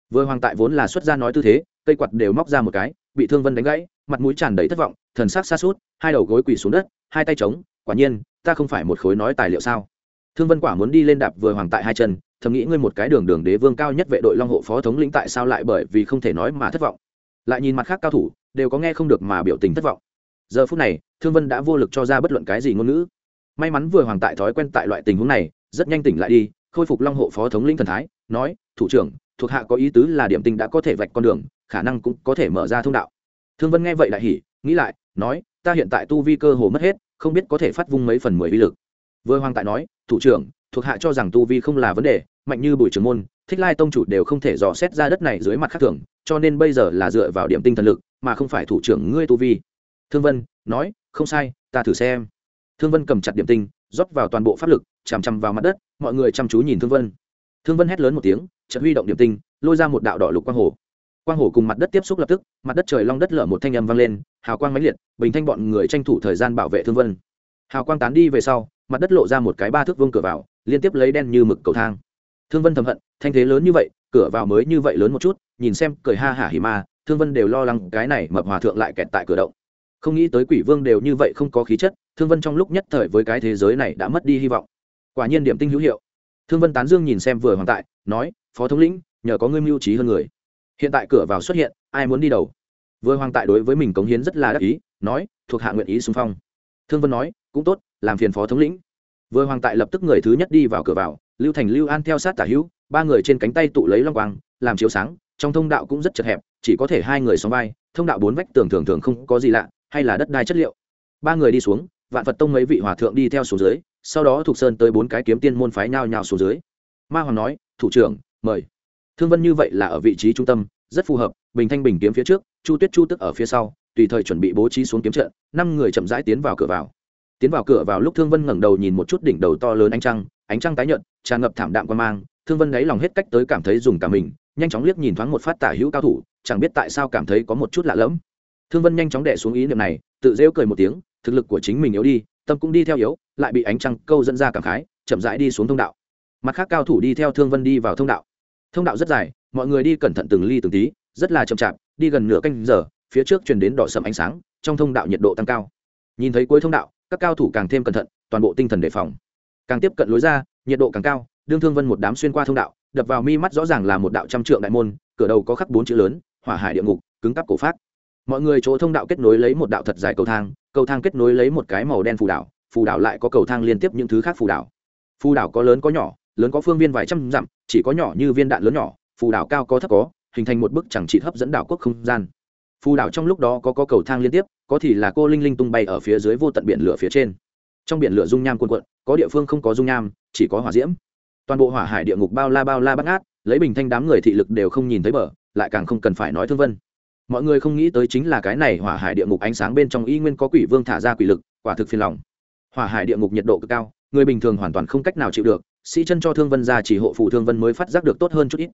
A: Vừa hoàng tại vốn là xuất gia nói tư thế, cây quạt đều móc ra một cái, bị thương vân đánh gãy, mặt mũi tràn đầy thất vọng, thần sắc xa suốt hai đầu gối quỳ xuống đất, hai tay trống quả nhiên, ta không phải một khối nói tài liệu sao? Thương vân quả muốn đi lên đạp vừa hoàng tại hai chân, thầm nghĩ ngươi một cái đường đường đế vương cao nhất vệ đội long hộ phó thống lĩnh tại sao lại bởi vì không thể nói mà thất vọng? Lại nhìn mặt khác cao thủ, đều có nghe không được mà biểu tình thất vọng. Giờ phút này, thương vân đã vô lực cho ra bất luận cái gì ngôn ngữ. May mắn vừa hoàng tại thói quen tại loại tình huống này, rất nhanh tỉnh lại đi khôi phục long hộ phó thống lĩnh thần thái, nói, thủ trưởng, thuộc hạ có ý tứ là điểm tinh đã có thể vạch con đường, khả năng cũng có thể mở ra thông đạo. Thương vân nghe vậy lại hỉ, nghĩ lại, nói, ta hiện tại tu vi cơ hồ mất hết, không biết có thể phát vung mấy phần mười vi lực. Vừa hoàng tại nói, thủ trưởng, thuộc hạ cho rằng tu vi không là vấn đề, mạnh như bùi trưởng môn, thích lai tông chủ đều không thể dò xét ra đất này dưới mặt khác thường, cho nên bây giờ là dựa vào điểm tinh thần lực, mà không phải thủ trưởng ngươi tu vi. Thương vân nói, không sai, ta thử xem. Thương vân cầm chặt điểm tinh, rót vào toàn bộ pháp lực, chằm chằm vào mặt đất mọi người chăm chú nhìn thương vân. Thương vân hét lớn một tiếng, chợt huy động điểm tinh, lôi ra một đạo đỏ lục quang hồ. Quang hồ cùng mặt đất tiếp xúc lập tức, mặt đất trời long đất lở một thanh âm vang lên, hào quang mãnh liệt, bình thanh bọn người tranh thủ thời gian bảo vệ thương vân. Hào quang tán đi về sau, mặt đất lộ ra một cái ba thước vương cửa vào, liên tiếp lấy đen như mực cầu thang. Thương vân thầm hận, thanh thế lớn như vậy, cửa vào mới như vậy lớn một chút, nhìn xem cười ha hả hỉ ma, thương vân đều lo lắng cái này mập hòa thượng lại kẹt tại cửa động. Không nghĩ tới quỷ vương đều như vậy không có khí chất, thương vân trong lúc nhất thời với cái thế giới này đã mất đi hy vọng quả nhiên điểm tinh hữu hiệu. Thương vân tán dương nhìn xem vừa hoàng tại, nói, phó thống lĩnh, nhờ có ngươi mưu trí hơn người. Hiện tại cửa vào xuất hiện, ai muốn đi đầu? Vừa hoàng tại đối với mình cống hiến rất là đắc ý, nói, thuộc hạ nguyện ý xung phong. Thương vân nói, cũng tốt, làm phiền phó thống lĩnh. Vừa hoàng tại lập tức người thứ nhất đi vào cửa vào, lưu thành, lưu an theo sát tả hữu, ba người trên cánh tay tụ lấy long quang, làm chiếu sáng, trong thông đạo cũng rất chật hẹp, chỉ có thể hai người xóm vai, thông đạo bốn vách tường thường thường không có gì lạ, hay là đất đai chất liệu. Ba người đi xuống, vạn phật tông mấy vị hòa thượng đi theo xuống dưới sau đó thuộc sơn tới bốn cái kiếm tiên môn phái nhao nhao xuống dưới. Ma hoàng nói, thủ trưởng, mời. Thương vân như vậy là ở vị trí trung tâm, rất phù hợp, bình thanh bình kiếm phía trước, chu tuyết chu tức ở phía sau, tùy thời chuẩn bị bố trí xuống kiếm trận, năm người chậm rãi tiến vào cửa vào. Tiến vào cửa vào lúc thương vân ngẩng đầu nhìn một chút đỉnh đầu to lớn ánh trăng ánh trăng tái nhợt, tràn ngập thảm đạm quan mang, thương vân đáy lòng hết cách tới cảm thấy dùng cả mình, nhanh chóng liếc nhìn thoáng một phát tả hữu cao thủ, chẳng biết tại sao cảm thấy có một chút lạ lẫm. Thương vân nhanh chóng đẻ xuống ý niệm này, tự rêu cười một tiếng, thực lực của chính mình yếu đi tâm cũng đi theo yếu, lại bị ánh trăng câu dẫn ra cảm khái, chậm rãi đi xuống thông đạo. Mặt khác cao thủ đi theo thương vân đi vào thông đạo. Thông đạo rất dài, mọi người đi cẩn thận từng ly từng tí, rất là chậm chạp, đi gần nửa canh giờ, phía trước truyền đến đỏ sầm ánh sáng, trong thông đạo nhiệt độ tăng cao. Nhìn thấy cuối thông đạo, các cao thủ càng thêm cẩn thận, toàn bộ tinh thần đề phòng. Càng tiếp cận lối ra, nhiệt độ càng cao, đương thương vân một đám xuyên qua thông đạo, đập vào mi mắt rõ ràng là một đạo trăm trượng đại môn, cửa đầu có khắc bốn chữ lớn, hỏa hải địa ngục, cứng cắp cổ phát mọi người chỗ thông đạo kết nối lấy một đạo thật dài cầu thang cầu thang kết nối lấy một cái màu đen phù đảo phù đảo lại có cầu thang liên tiếp những thứ khác phù đảo. Phù đảo có lớn có nhỏ lớn có phương viên vài trăm dặm chỉ có nhỏ như viên đạn lớn nhỏ phù đảo cao có thấp có hình thành một bức chẳng trị hấp dẫn đảo quốc không gian. Phù đảo trong lúc đó có, có cầu thang liên tiếp có thì là cô linh linh tung bay ở phía dưới vô tận biển lửa phía trên. Trong biển lửa dung nham cuồn cuộn có địa phương không có dung nham chỉ có hỏa diễm. Toàn bộ hỏa hải địa ngục bao la bao la bắt ngát lấy bình thanh đám người thị lực đều không nhìn thấy bờ lại càng không cần phải nói thương vân mọi người không nghĩ tới chính là cái này hỏa hải địa ngục ánh sáng bên trong y nguyên có quỷ vương thả ra quỷ lực, quả thực phiền lòng. Hỏa hải địa ngục nhiệt độ cực cao, người bình thường hoàn toàn không cách nào chịu được, sĩ chân cho thương vân ra chỉ hộ phụ thương vân mới phát giác được tốt hơn chút ít.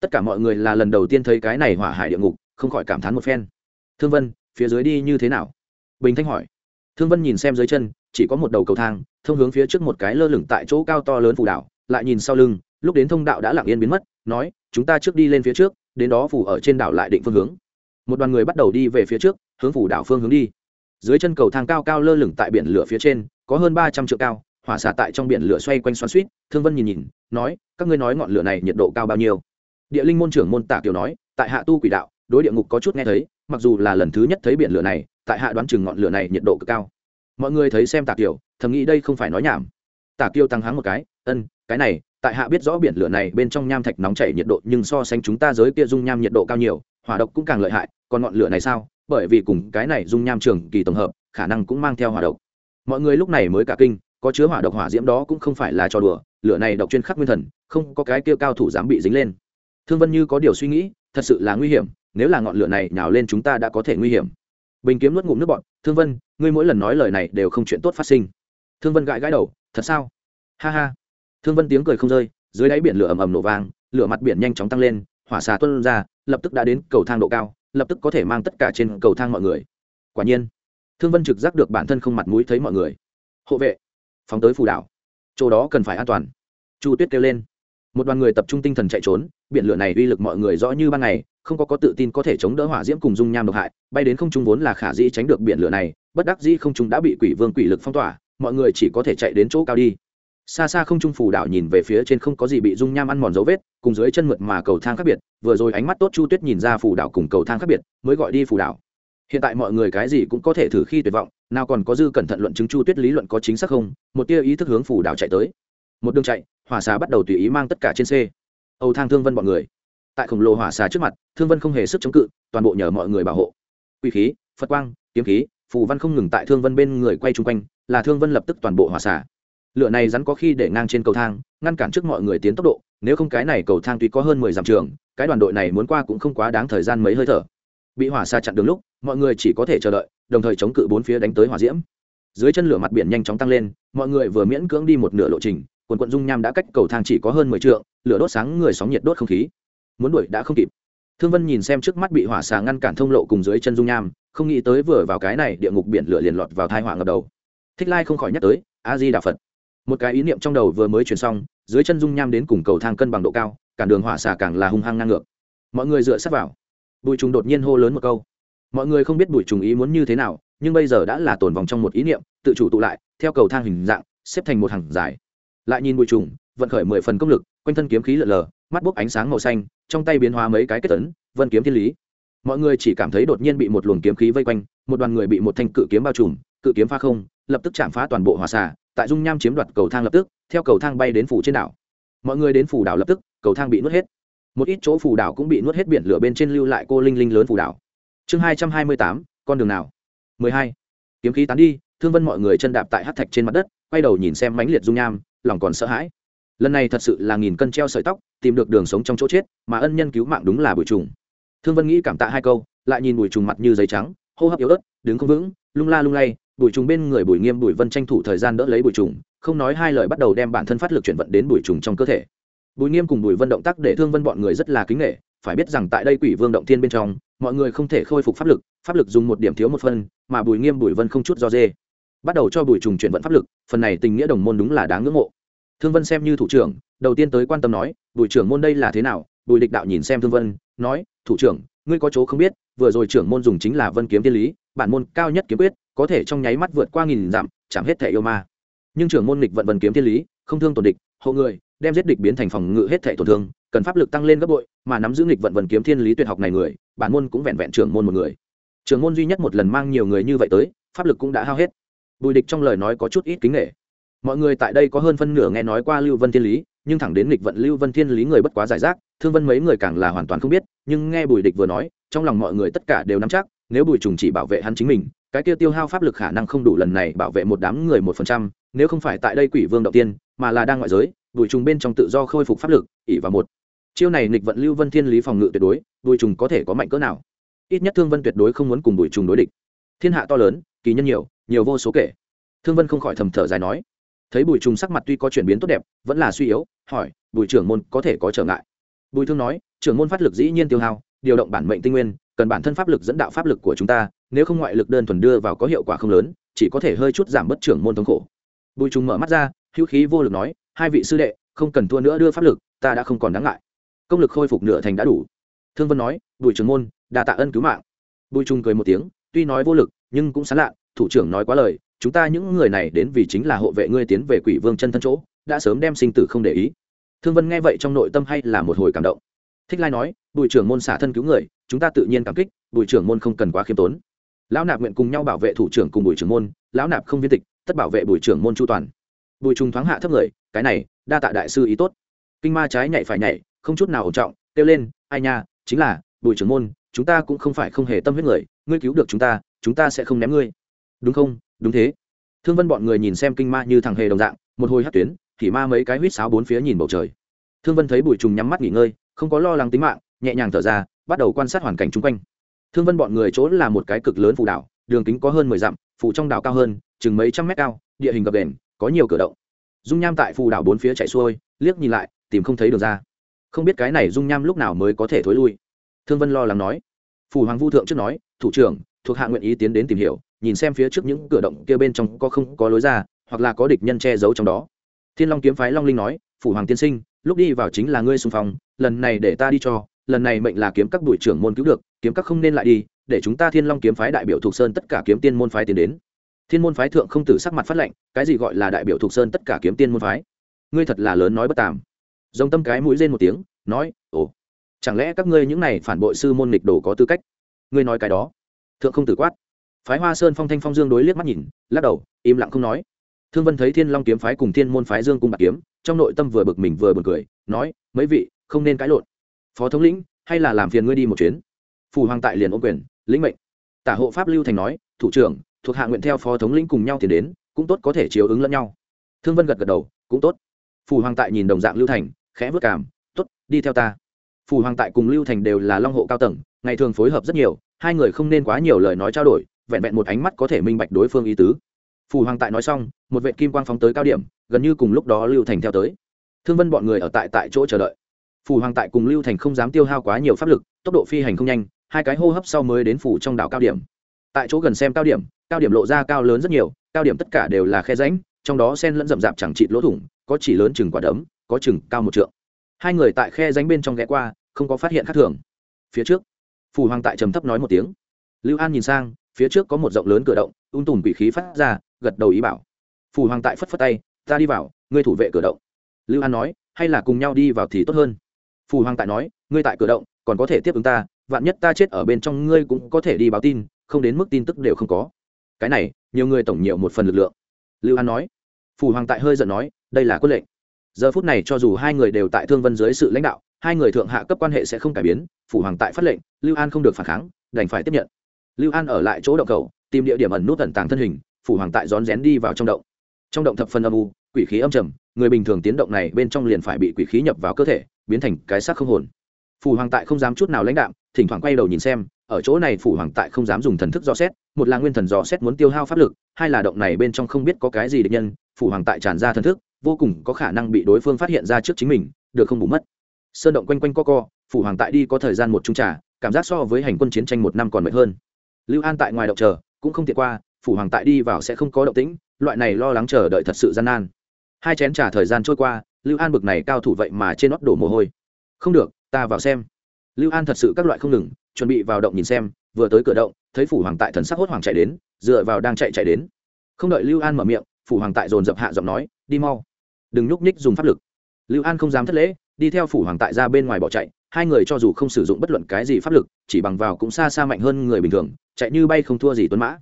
A: Tất cả mọi người là lần đầu tiên thấy cái này hỏa hải địa ngục, không khỏi cảm thán một phen. Thương vân, phía dưới đi như thế nào? Bình thanh hỏi. Thương vân nhìn xem dưới chân, chỉ có một đầu cầu thang, thông hướng phía trước một cái lơ lửng tại chỗ cao to lớn phù đảo, lại nhìn sau lưng, lúc đến thông đạo đã lặng yên biến mất, nói, chúng ta trước đi lên phía trước, đến đó phủ ở trên đảo lại định phương hướng một đoàn người bắt đầu đi về phía trước, hướng phủ đảo phương hướng đi. Dưới chân cầu thang cao cao lơ lửng tại biển lửa phía trên, có hơn ba trăm triệu cao, hỏa xả tại trong biển lửa xoay quanh xoắn suýt thương vân nhìn nhìn, nói, các ngươi nói ngọn lửa này nhiệt độ cao bao nhiêu? Địa linh môn trưởng môn tạ kiều nói, tại hạ tu quỷ đạo, đối địa ngục có chút nghe thấy, mặc dù là lần thứ nhất thấy biển lửa này, tại hạ đoán chừng ngọn lửa này nhiệt độ cực cao. Mọi người thấy xem tạ kiều, thầm nghĩ đây không phải nói nhảm. Tạ kiều tăng háng một cái, ân, cái này, tại hạ biết rõ biển lửa này bên trong nham thạch nóng chảy nhiệt độ, nhưng so sánh chúng ta giới kia dung nham nhiệt độ cao nhiều hỏa độc cũng càng lợi hại, còn ngọn lửa này sao? Bởi vì cùng cái này dung nham trường kỳ tổng hợp, khả năng cũng mang theo hỏa độc. Mọi người lúc này mới cả kinh, có chứa hỏa độc hỏa diễm đó cũng không phải là trò đùa, lửa này độc chuyên khắc nguyên thần, không có cái kia cao thủ dám bị dính lên. Thương vân như có điều suy nghĩ, thật sự là nguy hiểm, nếu là ngọn lửa này nhào lên chúng ta đã có thể nguy hiểm. Bình kiếm nuốt ngụm nước bọn thương vân, ngươi mỗi lần nói lời này đều không chuyện tốt phát sinh. Thương vân gãi gãi đầu, thật sao? Ha ha. Thương vân tiếng cười không rơi, dưới đáy biển lửa ầm ầm nổ vang, lửa mặt biển nhanh chóng tăng lên hỏa xà tuân ra, lập tức đã đến cầu thang độ cao, lập tức có thể mang tất cả trên cầu thang mọi người. Quả nhiên, thương vân trực giác được bản thân không mặt mũi thấy mọi người. Hộ vệ, phóng tới phù đảo. Chỗ đó cần phải an toàn. Chu tuyết kêu lên. Một đoàn người tập trung tinh thần chạy trốn, biển lửa này uy lực mọi người rõ như ban ngày, không có có tự tin có thể chống đỡ hỏa diễm cùng dung nham độc hại, bay đến không trung vốn là khả dĩ tránh được biển lửa này, bất đắc dĩ không trung đã bị quỷ vương quỷ lực phong tỏa, mọi người chỉ có thể chạy đến chỗ cao đi xa xa không trung phù đảo nhìn về phía trên không có gì bị dung nham ăn mòn dấu vết, cùng dưới chân mượt mà cầu thang khác biệt, vừa rồi ánh mắt tốt chu tuyết nhìn ra phù đảo cùng cầu thang khác biệt, mới gọi đi phù đảo. Hiện tại mọi người cái gì cũng có thể thử khi tuyệt vọng, nào còn có dư cẩn thận luận chứng chu tuyết lý luận có chính xác không, một tia ý thức hướng phù đảo chạy tới. Một đường chạy, hỏa xà bắt đầu tùy ý mang tất cả trên xe âu thang thương vân bọn người. Tại khổng lồ hỏa xà trước mặt, thương vân không hề sức chống cự, toàn bộ nhờ mọi người bảo hộ. Quy khí, phật quang, kiếm khí, phù văn không ngừng tại thương vân bên người quay chung quanh, là thương vân lập tức toàn bộ hỏa xà. Lửa này rắn có khi để ngang trên cầu thang, ngăn cản trước mọi người tiến tốc độ, nếu không cái này cầu thang tuy có hơn mười dặm trường, cái đoàn đội này muốn qua cũng không quá đáng thời gian mấy hơi thở. Bị hỏa xa chặn đường lúc, mọi người chỉ có thể chờ đợi, đồng thời chống cự bốn phía đánh tới hỏa diễm. Dưới chân lửa mặt biển nhanh chóng tăng lên, mọi người vừa miễn cưỡng đi một nửa lộ trình, quần quận dung nham đã cách cầu thang chỉ có hơn mười t lửa đốt sáng người sóng nhiệt đốt không khí. Muốn đuổi đã không kịp. Thương vân nhìn xem trước mắt bị hỏa xà ngăn cản thông lộ cùng dưới chân dung nham, không nghĩ tới vừa vào cái này địa ngục biển lửa liền lọt vào thai hỏa ngập đầu. Thích lai không khỏi nhắc tới, a di đà phật một cái ý niệm trong đầu vừa mới chuyển xong, dưới chân dung nham đến cùng cầu thang cân bằng độ cao cản đường hỏa xà càng là hung hăng ngang ngược. Mọi người dựa sát vào. Bùi trùng đột nhiên hô lớn một câu. Mọi người không biết bùi trùng ý muốn như thế nào, nhưng bây giờ đã là tồn vòng trong một ý niệm, tự chủ tụ lại, theo cầu thang hình dạng, xếp thành một hàng dài. Lại nhìn bùi trùng, vận khởi mười phần công lực, quanh thân kiếm khí lợn lờ, mắt bốc ánh sáng màu xanh, trong tay biến hóa mấy cái kết tấn vân kiếm thiên lý. Mọi người chỉ cảm thấy đột nhiên bị một luồng kiếm khí vây quanh, một đoàn người bị một thanh cự kiếm bao trùm, cự kiếm pha không, lập tức chạm phá toàn bộ hòa xà tại dung nham chiếm đoạt cầu thang lập tức, theo cầu thang bay đến phủ trên đảo. Mọi người đến phủ đảo lập tức, cầu thang bị nuốt hết. Một ít chỗ phủ đảo cũng bị nuốt hết biển lửa bên trên lưu lại cô linh linh lớn phủ đảo. Chương hai trăm hai mươi tám, con đường nào? Mười hai. Kiếm khí tán đi, thương vân mọi người chân đạp tại hát thạch trên mặt đất, quay đầu nhìn xem mãnh liệt dung nham, lòng còn sợ hãi. Lần này thật sự là nghìn cân treo sợi tóc, tìm được đường sống trong chỗ chết, mà ân nhân cứu mạng đúng là bụi trùng. Thương vân nghĩ cảm tạ hai câu, lại nhìn bụi trùng mặt như giấy trắng, hô hấp yếu ớt, đứng không vững, lung la lung lay bùi trùng bên người bùi nghiêm bùi vân tranh thủ thời gian đỡ lấy bùi trùng, không nói hai lời bắt đầu đem bản thân phát lực chuyển vận đến bùi trùng trong cơ thể. Bùi nghiêm cùng bùi vân động tác để thương vân bọn người rất là kính nghệ phải biết rằng tại đây quỷ vương động thiên bên trong, mọi người không thể khôi phục pháp lực pháp lực dùng một điểm thiếu một phân mà bùi nghiêm bùi vân không chút do dê. Bắt đầu cho bùi trùng chuyển vận pháp lực, phần này tình nghĩa đồng môn đúng là đáng ngưỡng mộ. Thương vân xem như thủ trưởng, đầu tiên tới quan tâm nói, bùi trưởng môn đây là thế nào? Bùi địch đạo nhìn xem thương vân, nói, thủ trưởng, ngươi có chỗ không biết, vừa rồi trưởng môn dùng chính là vân kiếm tiên lý, bản môn cao nhất kiếm quyết có thể trong nháy mắt vượt qua nghìn dặm chẳng hết thể yêu ma. Nhưng trưởng môn nghịch vận vần kiếm thiên lý, không thương tổn địch, hộ người, đem giết địch biến thành phòng ngự hết thể tổn thương, cần pháp lực tăng lên gấp bội, mà nắm giữ nghịch vận vần kiếm thiên lý tuyệt học này người, bản môn cũng vẹn vẹn trưởng môn một người. Trưởng môn duy nhất một lần mang nhiều người như vậy tới, pháp lực cũng đã hao hết. Bùi địch trong lời nói có chút ít kính nghệ mọi người tại đây có hơn phân nửa nghe nói qua lưu vân thiên lý, nhưng thẳng đến nghịch vận lưu vân thiên lý người bất quá giải rác, thương vân mấy người càng là hoàn toàn không biết, nhưng nghe bùi địch vừa nói, trong lòng mọi người tất cả đều nắm chắc, nếu bùi trùng chỉ bảo vệ hắn chính mình cái kia tiêu hao pháp lực khả năng không đủ lần này bảo vệ một đám người một phần trăm, nếu không phải tại đây quỷ vương đầu tiên, mà là đang ngoại giới, bùi trùng bên trong tự do khôi phục pháp lực ỉ vào một. Chiêu này nghịch vận lưu vân thiên lý phòng ngự tuyệt đối, bùi trùng có thể có mạnh cỡ nào? Ít nhất thương vân tuyệt đối không muốn cùng bùi trùng đối địch. Thiên hạ to lớn, kỳ nhân nhiều nhiều vô số kể. Thương vân không khỏi thầm thở dài nói. Thấy bùi trùng sắc mặt tuy có chuyển biến tốt đẹp, vẫn là suy yếu, hỏi, bùi trưởng môn có thể có trở ngại? Bùi thương nói, trưởng môn pháp lực dĩ nhiên tiêu hao, điều động bản mệnh tinh nguyên, cần bản thân pháp lực dẫn đạo pháp lực của chúng ta nếu không ngoại lực đơn thuần đưa vào có hiệu quả không lớn, chỉ có thể hơi chút giảm bất trưởng môn thống khổ. Bùi trùng mở mắt ra, hữu khí vô lực nói, hai vị sư đệ, không cần thua nữa đưa pháp lực, ta đã không còn đáng ngại. Công lực khôi phục nửa thành đã đủ. Thương vân nói, bùi trưởng môn đà tạ ân cứu mạng. Bùi trùng cười một tiếng, tuy nói vô lực, nhưng cũng sán lạ, thủ trưởng nói quá lời, chúng ta những người này đến vì chính là hộ vệ ngươi tiến về quỷ vương chân thân chỗ, đã sớm đem sinh tử không để ý. Thương vân nghe vậy trong nội tâm hay là một hồi cảm động. Thích lai nói, bùi trưởng môn xả thân cứu người, chúng ta tự nhiên cảm kích, bùi trưởng môn không cần quá khiêm tốn lão nạp nguyện cùng nhau bảo vệ thủ trưởng cùng bùi trưởng môn, lão nạp không viên tịch, tất bảo vệ bùi trưởng môn chu toàn. Bùi trung thoáng hạ thấp người, cái này, đa tạ đại sư ý tốt. Kinh ma trái nhảy phải nhảy, không chút nào ổn trọng, kêu lên, ai nha, chính là, bùi trưởng môn, chúng ta cũng không phải không hề tâm huyết người, ngươi cứu được chúng ta chúng ta sẽ không ném ngươi. Đúng không? Đúng thế. Thương vân bọn người nhìn xem kinh ma như thằng hề đồng dạng, một hồi hát tuyến, thì ma mấy cái huýt sáo bốn phía nhìn bầu trời. Thương vân thấy bùi trùng nhắm mắt nghỉ ngơi, không có lo lắng tính mạng, nhẹ nhàng thở ra, bắt đầu quan sát hoàn cảnh chung quanh thương vân bọn người chỗ là một cái cực lớn phù đảo, đường kính có hơn mười dặm phủ trong đảo cao hơn, chừng mấy trăm mét cao, địa hình gập đền có nhiều cửa động. Dung nham tại phù đảo bốn phía chạy xuôi, liếc nhìn lại, tìm không thấy đường ra. Không biết cái này dung nham lúc nào mới có thể thối lui. Thương vân lo lắng nói. Phù hoàng vu thượng trước nói, thủ trưởng, thuộc hạ nguyện ý tiến đến tìm hiểu, nhìn xem phía trước những cửa động kia bên trong có không có lối ra, hoặc là có địch nhân che giấu trong đó. Thiên long kiếm phái long linh nói phủ hoàng tiên sinh, lúc đi vào chính là ngươi xung phong, lần này để ta đi cho, lần này mệnh là kiếm các đội trưởng môn cứu được kiếm các không nên lại đi, để chúng ta thiên long kiếm phái đại biểu thuộc sơn tất cả kiếm tiên môn phái tiến đến. Thiên môn phái thượng không tử sắc mặt phát lệnh, cái gì gọi là đại biểu thuộc sơn tất cả kiếm tiên môn phái? Ngươi thật là lớn nói bất tàm. Dòng tâm cái mũi rên một tiếng, nói, ồ, chẳng lẽ các ngươi những này phản bội sư môn nghịch đồ có tư cách? Ngươi nói cái đó. Thượng không tử quát. Phái hoa sơn phong thanh phong dương đối liếc mắt nhìn, lắc đầu, im lặng không nói. Thương vân thấy thiên long kiếm phái cùng thiên môn phái dương cung bạc kiếm, trong nội tâm vừa bực mình vừa buồn cười, nói, mấy vị, không nên cãi lộn. Phó thống lĩnh, hay là làm phiền ngươi đi một chuyến? Phù hoàng tại liền ôm quyền, lĩnh mệnh. Tả hộ pháp lưu thành nói, thủ trưởng, thuộc hạ nguyện theo phó thống lĩnh cùng nhau tiến đến, cũng tốt có thể chiếu ứng lẫn nhau. Thương vân gật gật đầu, cũng tốt. Phù hoàng tại nhìn đồng dạng lưu thành, khẽ vất cảm, tốt, đi theo ta. Phù hoàng tại cùng lưu thành đều là long hộ cao tầng, ngày thường phối hợp rất nhiều, hai người không nên quá nhiều lời nói trao đổi, vẹn vẹn một ánh mắt có thể minh bạch đối phương ý tứ. Phù hoàng tại nói xong, một vệ kim quang phóng tới cao điểm, gần như cùng lúc đó lưu thành theo tới. Thương vân bọn người ở tại tại chỗ chờ đợi. Phù hoàng tại cùng lưu thành không dám tiêu hao quá nhiều pháp lực, tốc độ phi hành không nhanh hai cái hô hấp sau mới đến phủ trong đảo cao điểm. Tại chỗ gần xem cao điểm cao điểm lộ ra cao lớn rất nhiều, cao điểm tất cả đều là khe ránh trong đó sen lẫn rậm rạp chẳng chịt lỗ thủng, có chỉ lớn chừng quả đấm, có chừng cao một trượng. Hai người tại khe ránh bên trong ghé qua, không có phát hiện khác thường. Phía trước phù hoàng tại trầm thấp nói một tiếng. Lưu an nhìn sang, phía trước có một rộng lớn cửa động, ung tùm quỷ khí phát ra, gật đầu ý bảo. Phù hoàng tại phất phất tay, ta đi vào, ngươi thủ vệ cửa động. Lưu an nói, hay là cùng nhau đi vào thì tốt hơn. Phù hoàng tại nói, ngươi tại cửa động, còn có thể tiếp ứng ta vạn nhất ta chết ở bên trong, ngươi cũng có thể đi báo tin, không đến mức tin tức đều không có. Cái này, nhiều người tổng nhiều một phần lực lượng. Lưu an nói. Phù hoàng tại hơi giận nói, đây là quân lệnh. Giờ phút này cho dù hai người đều tại thương vân dưới sự lãnh đạo, hai người thượng hạ cấp quan hệ sẽ không cải biến phủ hoàng tại phát lệnh, lưu an không được phản kháng, đành phải tiếp nhận. Lưu an ở lại chỗ động cầu, tìm địa điểm ẩn nút ẩn tàng thân hình phủ hoàng tại rón rén đi vào trong động. Trong động thập phân âm u, quỷ khí âm trầm, người bình thường tiến động này bên trong liền phải bị quỷ khí nhập vào cơ thể, biến thành cái xác không hồn phủ hoàng tại không dám chút nào lãnh đạm, thỉnh thoảng quay đầu nhìn xem, ở chỗ này phủ hoàng tại không dám dùng thần thức dò xét, một là nguyên thần dò xét muốn tiêu hao pháp lực, hai là động này bên trong không biết có cái gì địch nhân, phủ hoàng tại tràn ra thần thức, vô cùng có khả năng bị đối phương phát hiện ra trước chính mình, được không bù mất. Sơn động quanh quanh co co, phủ hoàng tại đi có thời gian một trung trà, cảm giác so với hành quân chiến tranh một năm còn mệt hơn. Lưu an tại ngoài động chờ, cũng không tiện qua, phủ hoàng tại đi vào sẽ không có động tĩnh, loại này lo lắng chờ đợi thật sự gian nan. Hai chén trả thời gian trôi qua, lưu an bực này cao thủ vậy mà trên nót đổ mồ hôi. Không được ta vào xem. Lưu an thật sự các loại không ngừng, chuẩn bị vào động nhìn xem, vừa tới cửa động, thấy phủ hoàng tại thần sắc hốt hoàng chạy đến, dựa vào đang chạy chạy đến. Không đợi lưu an mở miệng, phủ hoàng tại dồn dập hạ giọng nói, đi mau. Đừng nhúc nhích dùng pháp lực. Lưu an không dám thất lễ, đi theo phủ hoàng tại ra bên ngoài bỏ chạy, hai người cho dù không sử dụng bất luận cái gì pháp lực, chỉ bằng vào cũng xa xa mạnh hơn người bình thường, chạy như bay không thua gì tuấn mã.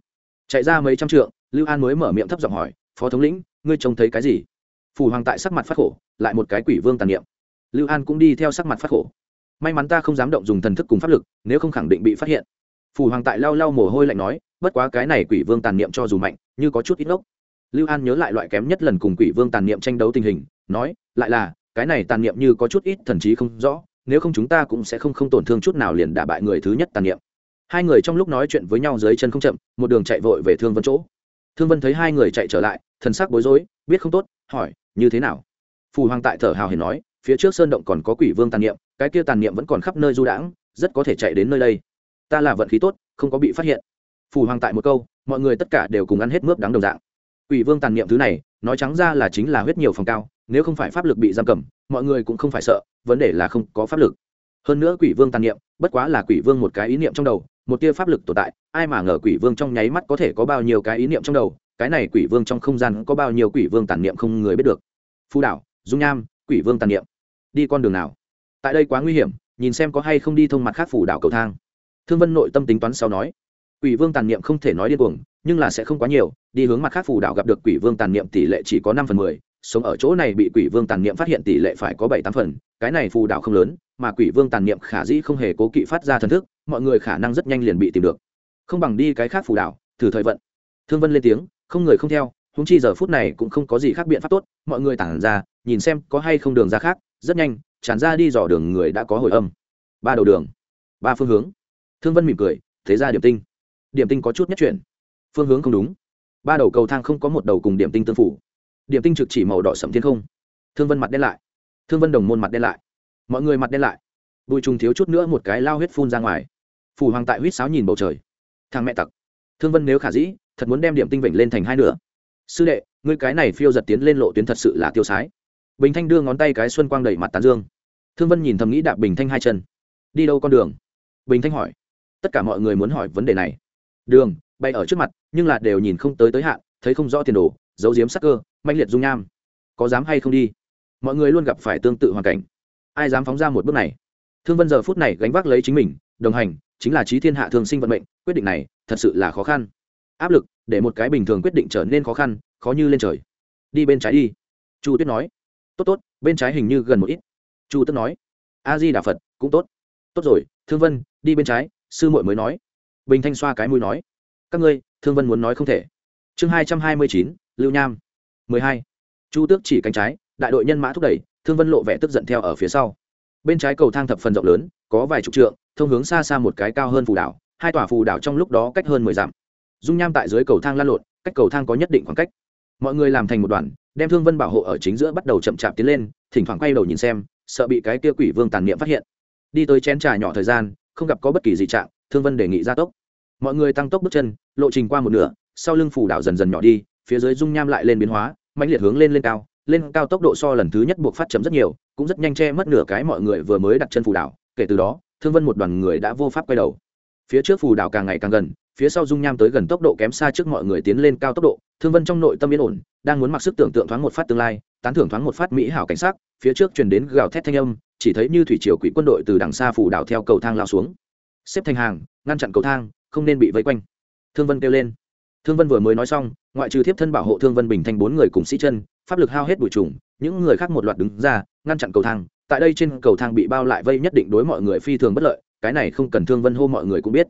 A: Chạy ra mấy trăm trượng, lưu an mới mở miệng thấp giọng hỏi, phó thống lĩnh, ngươi trông thấy cái gì? Phủ hoàng tại sắc mặt phát khổ, lại một cái quỷ vương tàn niệm lưu an cũng đi theo sắc mặt phát khổ. May mắn ta không dám động dùng thần thức cùng pháp lực, nếu không khẳng định bị phát hiện. Phù hoàng tại lau lau mồ hôi lạnh nói, bất quá cái này quỷ vương tàn niệm cho dù mạnh, như có chút ít ngốc lưu an nhớ lại loại kém nhất lần cùng quỷ vương tàn niệm tranh đấu tình hình, nói, lại là, cái này tàn niệm như có chút ít, thần trí không rõ, nếu không chúng ta cũng sẽ không không tổn thương chút nào liền đả bại người thứ nhất tàn niệm. Hai người trong lúc nói chuyện với nhau dưới chân không chậm, một đường chạy vội về thương vân chỗ. Thương vân thấy hai người chạy trở lại, thần sắc bối rối, biết không tốt, hỏi, như thế nào? Phù hoàng tại thở hào hiền nói phía trước sơn động còn có quỷ vương tàn niệm, cái kia tàn niệm vẫn còn khắp nơi du đãng, rất có thể chạy đến nơi đây. Ta là vận khí tốt, không có bị phát hiện. Phù hoàng tại một câu, mọi người tất cả đều cùng ăn hết mướp đắng đồng dạng. Quỷ vương tàn niệm thứ này, nói trắng ra là chính là huyết nhiều phòng cao, nếu không phải pháp lực bị giam cầm, mọi người cũng không phải sợ, vấn đề là không có pháp lực. Hơn nữa quỷ vương tàn niệm, bất quá là quỷ vương một cái ý niệm trong đầu, một tia pháp lực tồn tại, ai mà ngờ quỷ vương trong nháy mắt có thể có bao nhiêu cái ý niệm trong đầu, cái này quỷ vương trong không gian có bao nhiêu quỷ vương tàn niệm không người biết được. Phù đảo dung nham, quỷ vương tàn niệm đi con đường nào? Tại đây quá nguy hiểm, nhìn xem có hay không đi thông mặt khác phủ đảo cầu thang. Thương vân nội tâm tính toán sau nói. Quỷ vương tàn niệm không thể nói điên cuồng, nhưng là sẽ không quá nhiều, đi hướng mặt khác phủ đảo gặp được quỷ vương tàn niệm tỷ lệ chỉ có năm phần mười, sống ở chỗ này bị quỷ vương tàn niệm phát hiện tỷ lệ phải có bảy tám phần, cái này phù đảo không lớn, mà quỷ vương tàn niệm khả dĩ không hề cố kỵ phát ra thần thức, mọi người khả năng rất nhanh liền bị tìm được. Không bằng đi cái khác phù đảo, thử thời vận. Thương vân lên tiếng, không người không theo húng chi giờ phút này cũng không có gì khác biện pháp tốt, mọi người tản ra, nhìn xem có hay không đường ra khác rất nhanh, tràn ra đi dò đường người đã có hồi âm. Ba đầu đường, ba phương hướng. Thương vân mỉm cười, thế ra điểm tinh. Điểm tinh có chút nhất chuyển. Phương hướng không đúng. Ba đầu cầu thang không có một đầu cùng điểm tinh tương phủ. Điểm tinh trực chỉ màu đỏ sậm thiên không. Thương vân mặt đen lại. Thương vân đồng môn mặt đen lại. Mọi người mặt đen lại. Bùi trùng thiếu chút nữa một cái lao huyết phun ra ngoài. Phủ hoàng tại huýt sáo nhìn bầu trời. Thằng mẹ tặc. Thương vân nếu khả dĩ, thật muốn đem điểm tinh vịnh lên thành hai nửa. Sư đệ, ngươi cái này phiêu giật tiến lên lộ tuyến thật sự là tiêu sái bình thanh đưa ngón tay cái xuân quang đẩy mặt tán dương. Thương vân nhìn thầm nghĩ đạp bình thanh hai chân. Đi đâu con đường? Bình thanh hỏi. Tất cả mọi người muốn hỏi vấn đề này. Đường, bay ở trước mặt, nhưng là đều nhìn không tới tới hạn, thấy không rõ tiền đồ, giấu giếm sắc cơ manh liệt dung nham. Có dám hay không đi? Mọi người luôn gặp phải tương tự hoàn cảnh. Ai dám phóng ra một bước này? Thương vân giờ phút này gánh vác lấy chính mình, đồng hành, chính là trí thiên hạ thường sinh vận mệnh, quyết định này thật sự là khó khăn. Áp lực để một cái bình thường quyết định trở nên khó khăn, khó như lên trời. Đi bên trái đi. Chu tuyết nói tốt tốt, bên trái hình như gần một ít. Chu tức nói a di đà phật, cũng tốt. Tốt rồi, thương vân, đi bên trái, sư muội mới nói. Bình thanh xoa cái mũi nói, các ngươi, thương vân muốn nói không thể. Chương hai trăm hai mươi chín, lưu nham. mười hai. Chu tước chỉ cánh trái, đại đội nhân mã thúc đẩy, thương vân lộ vẻ tức giận theo ở phía sau. Bên trái cầu thang thập phần rộng lớn, có vài chục trượng, thông hướng xa xa một cái cao hơn phù đảo, hai tòa phù đảo trong lúc đó cách hơn mười dặm. Dung nham tại dưới cầu thang lan lộn, cách cầu thang có nhất định khoảng cách. Mọi người làm thành một đoàn đem thương vân bảo hộ ở chính giữa bắt đầu chậm chạp tiến lên, thỉnh thoảng quay đầu nhìn xem, sợ bị cái kia quỷ vương tàn niệm phát hiện. Đi tới chén trà nhỏ thời gian, không gặp có bất kỳ dị trạng, thương vân đề nghị gia tốc. Mọi người tăng tốc bước chân, lộ trình qua một nửa, sau lưng phủ đảo dần dần nhỏ đi, phía dưới dung nham lại lên biến hóa mạnh liệt hướng lên lên cao lên cao tốc độ so lần thứ nhất buộc phát chấm rất nhiều, cũng rất nhanh che mất nửa cái mọi người vừa mới đặt chân phủ đảo, kể từ đó, thương vân một đoàn người đã vô pháp quay đầu phía trước phù đảo càng ngày càng gần, phía sau dung nham tới gần tốc độ kém xa trước mọi người tiến lên cao tốc độ, thương vân trong nội tâm yên ổn, đang muốn mặc sức tưởng tượng thoáng một phát tương lai, tán thưởng thoáng một phát mỹ hảo cảnh sắc. phía trước truyền đến gào thét thanh âm, chỉ thấy như thủy triều quỷ quân đội từ đằng xa phủ đảo theo cầu thang lao xuống xếp thành hàng, ngăn chặn cầu thang, không nên bị vây quanh thương vân kêu lên thương vân vừa mới nói xong, ngoại trừ thiếp thân bảo hộ thương vân bình thành bốn người cùng sĩ chân, pháp lực hao hết bụi trùng, những người khác một loạt đứng ra, ngăn chặn cầu thang, tại đây trên cầu thang bị bao lại vây nhất định đối mọi người phi thường bất lợi cái này không cần thương vân hô mọi người cũng biết.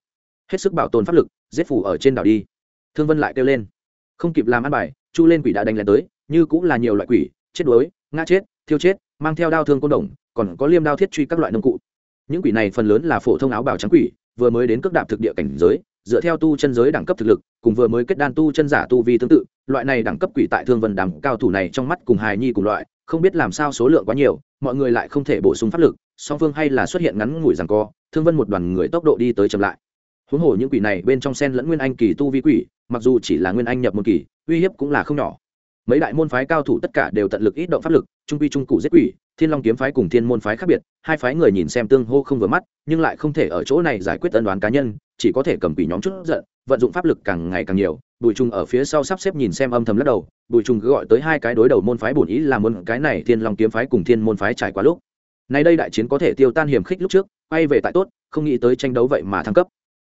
A: Hết sức bảo tồn pháp lực, giết phủ ở trên đảo đi. Thương vân lại kêu lên. Không kịp làm ăn bài, chu lên quỷ đã đánh lên tới, như cũng là nhiều loại quỷ, chết đuối, ngã chết, thiêu chết, mang theo đao thương côn đồng, còn có liêm đao thiết truy các loại nông cụ. Những quỷ này phần lớn là phổ thông áo bào trắng quỷ, vừa mới đến cước đạp thực địa cảnh giới, dựa theo tu chân giới đẳng cấp thực lực, cùng vừa mới kết đan tu chân giả tu vi tương tự, loại này đẳng cấp quỷ tại thương vân đàm cao thủ này trong mắt cùng hài nhi cùng loại, không biết làm sao số lượng quá nhiều, mọi người lại không thể bổ sung pháp lực, song phương hay là xuất hiện ngắn ngủi rằng co thương vân một đoàn người tốc độ đi tới chậm lại. Huống hồ những quỷ này bên trong sen lẫn nguyên anh kỳ tu vi quỷ, mặc dù chỉ là nguyên anh nhập một kỳ, uy hiếp cũng là không nhỏ. Mấy đại môn phái cao thủ tất cả đều tận lực ít động pháp lực, trung quy trung cụ giết quỷ, thiên long kiếm phái cùng thiên môn phái khác biệt, hai phái người nhìn xem tương hô không vừa mắt, nhưng lại không thể ở chỗ này giải quyết tân đoán cá nhân, chỉ có thể cầm quỷ nhóm chút giận, vận dụng pháp lực càng ngày càng nhiều. Bùi trung ở phía sau sắp xếp nhìn xem âm thầm lắc đầu, bùi trung cứ gọi tới hai cái đối đầu môn phái bổn ý là muốn cái này thiên long kiếm phái cùng thiên môn phái trải qua lúc. Nay đây đại chiến có thể tiêu tan hiểm khích lúc trước quay về tại tốt, không nghĩ tới tranh đấu vậy mà thăng cấp.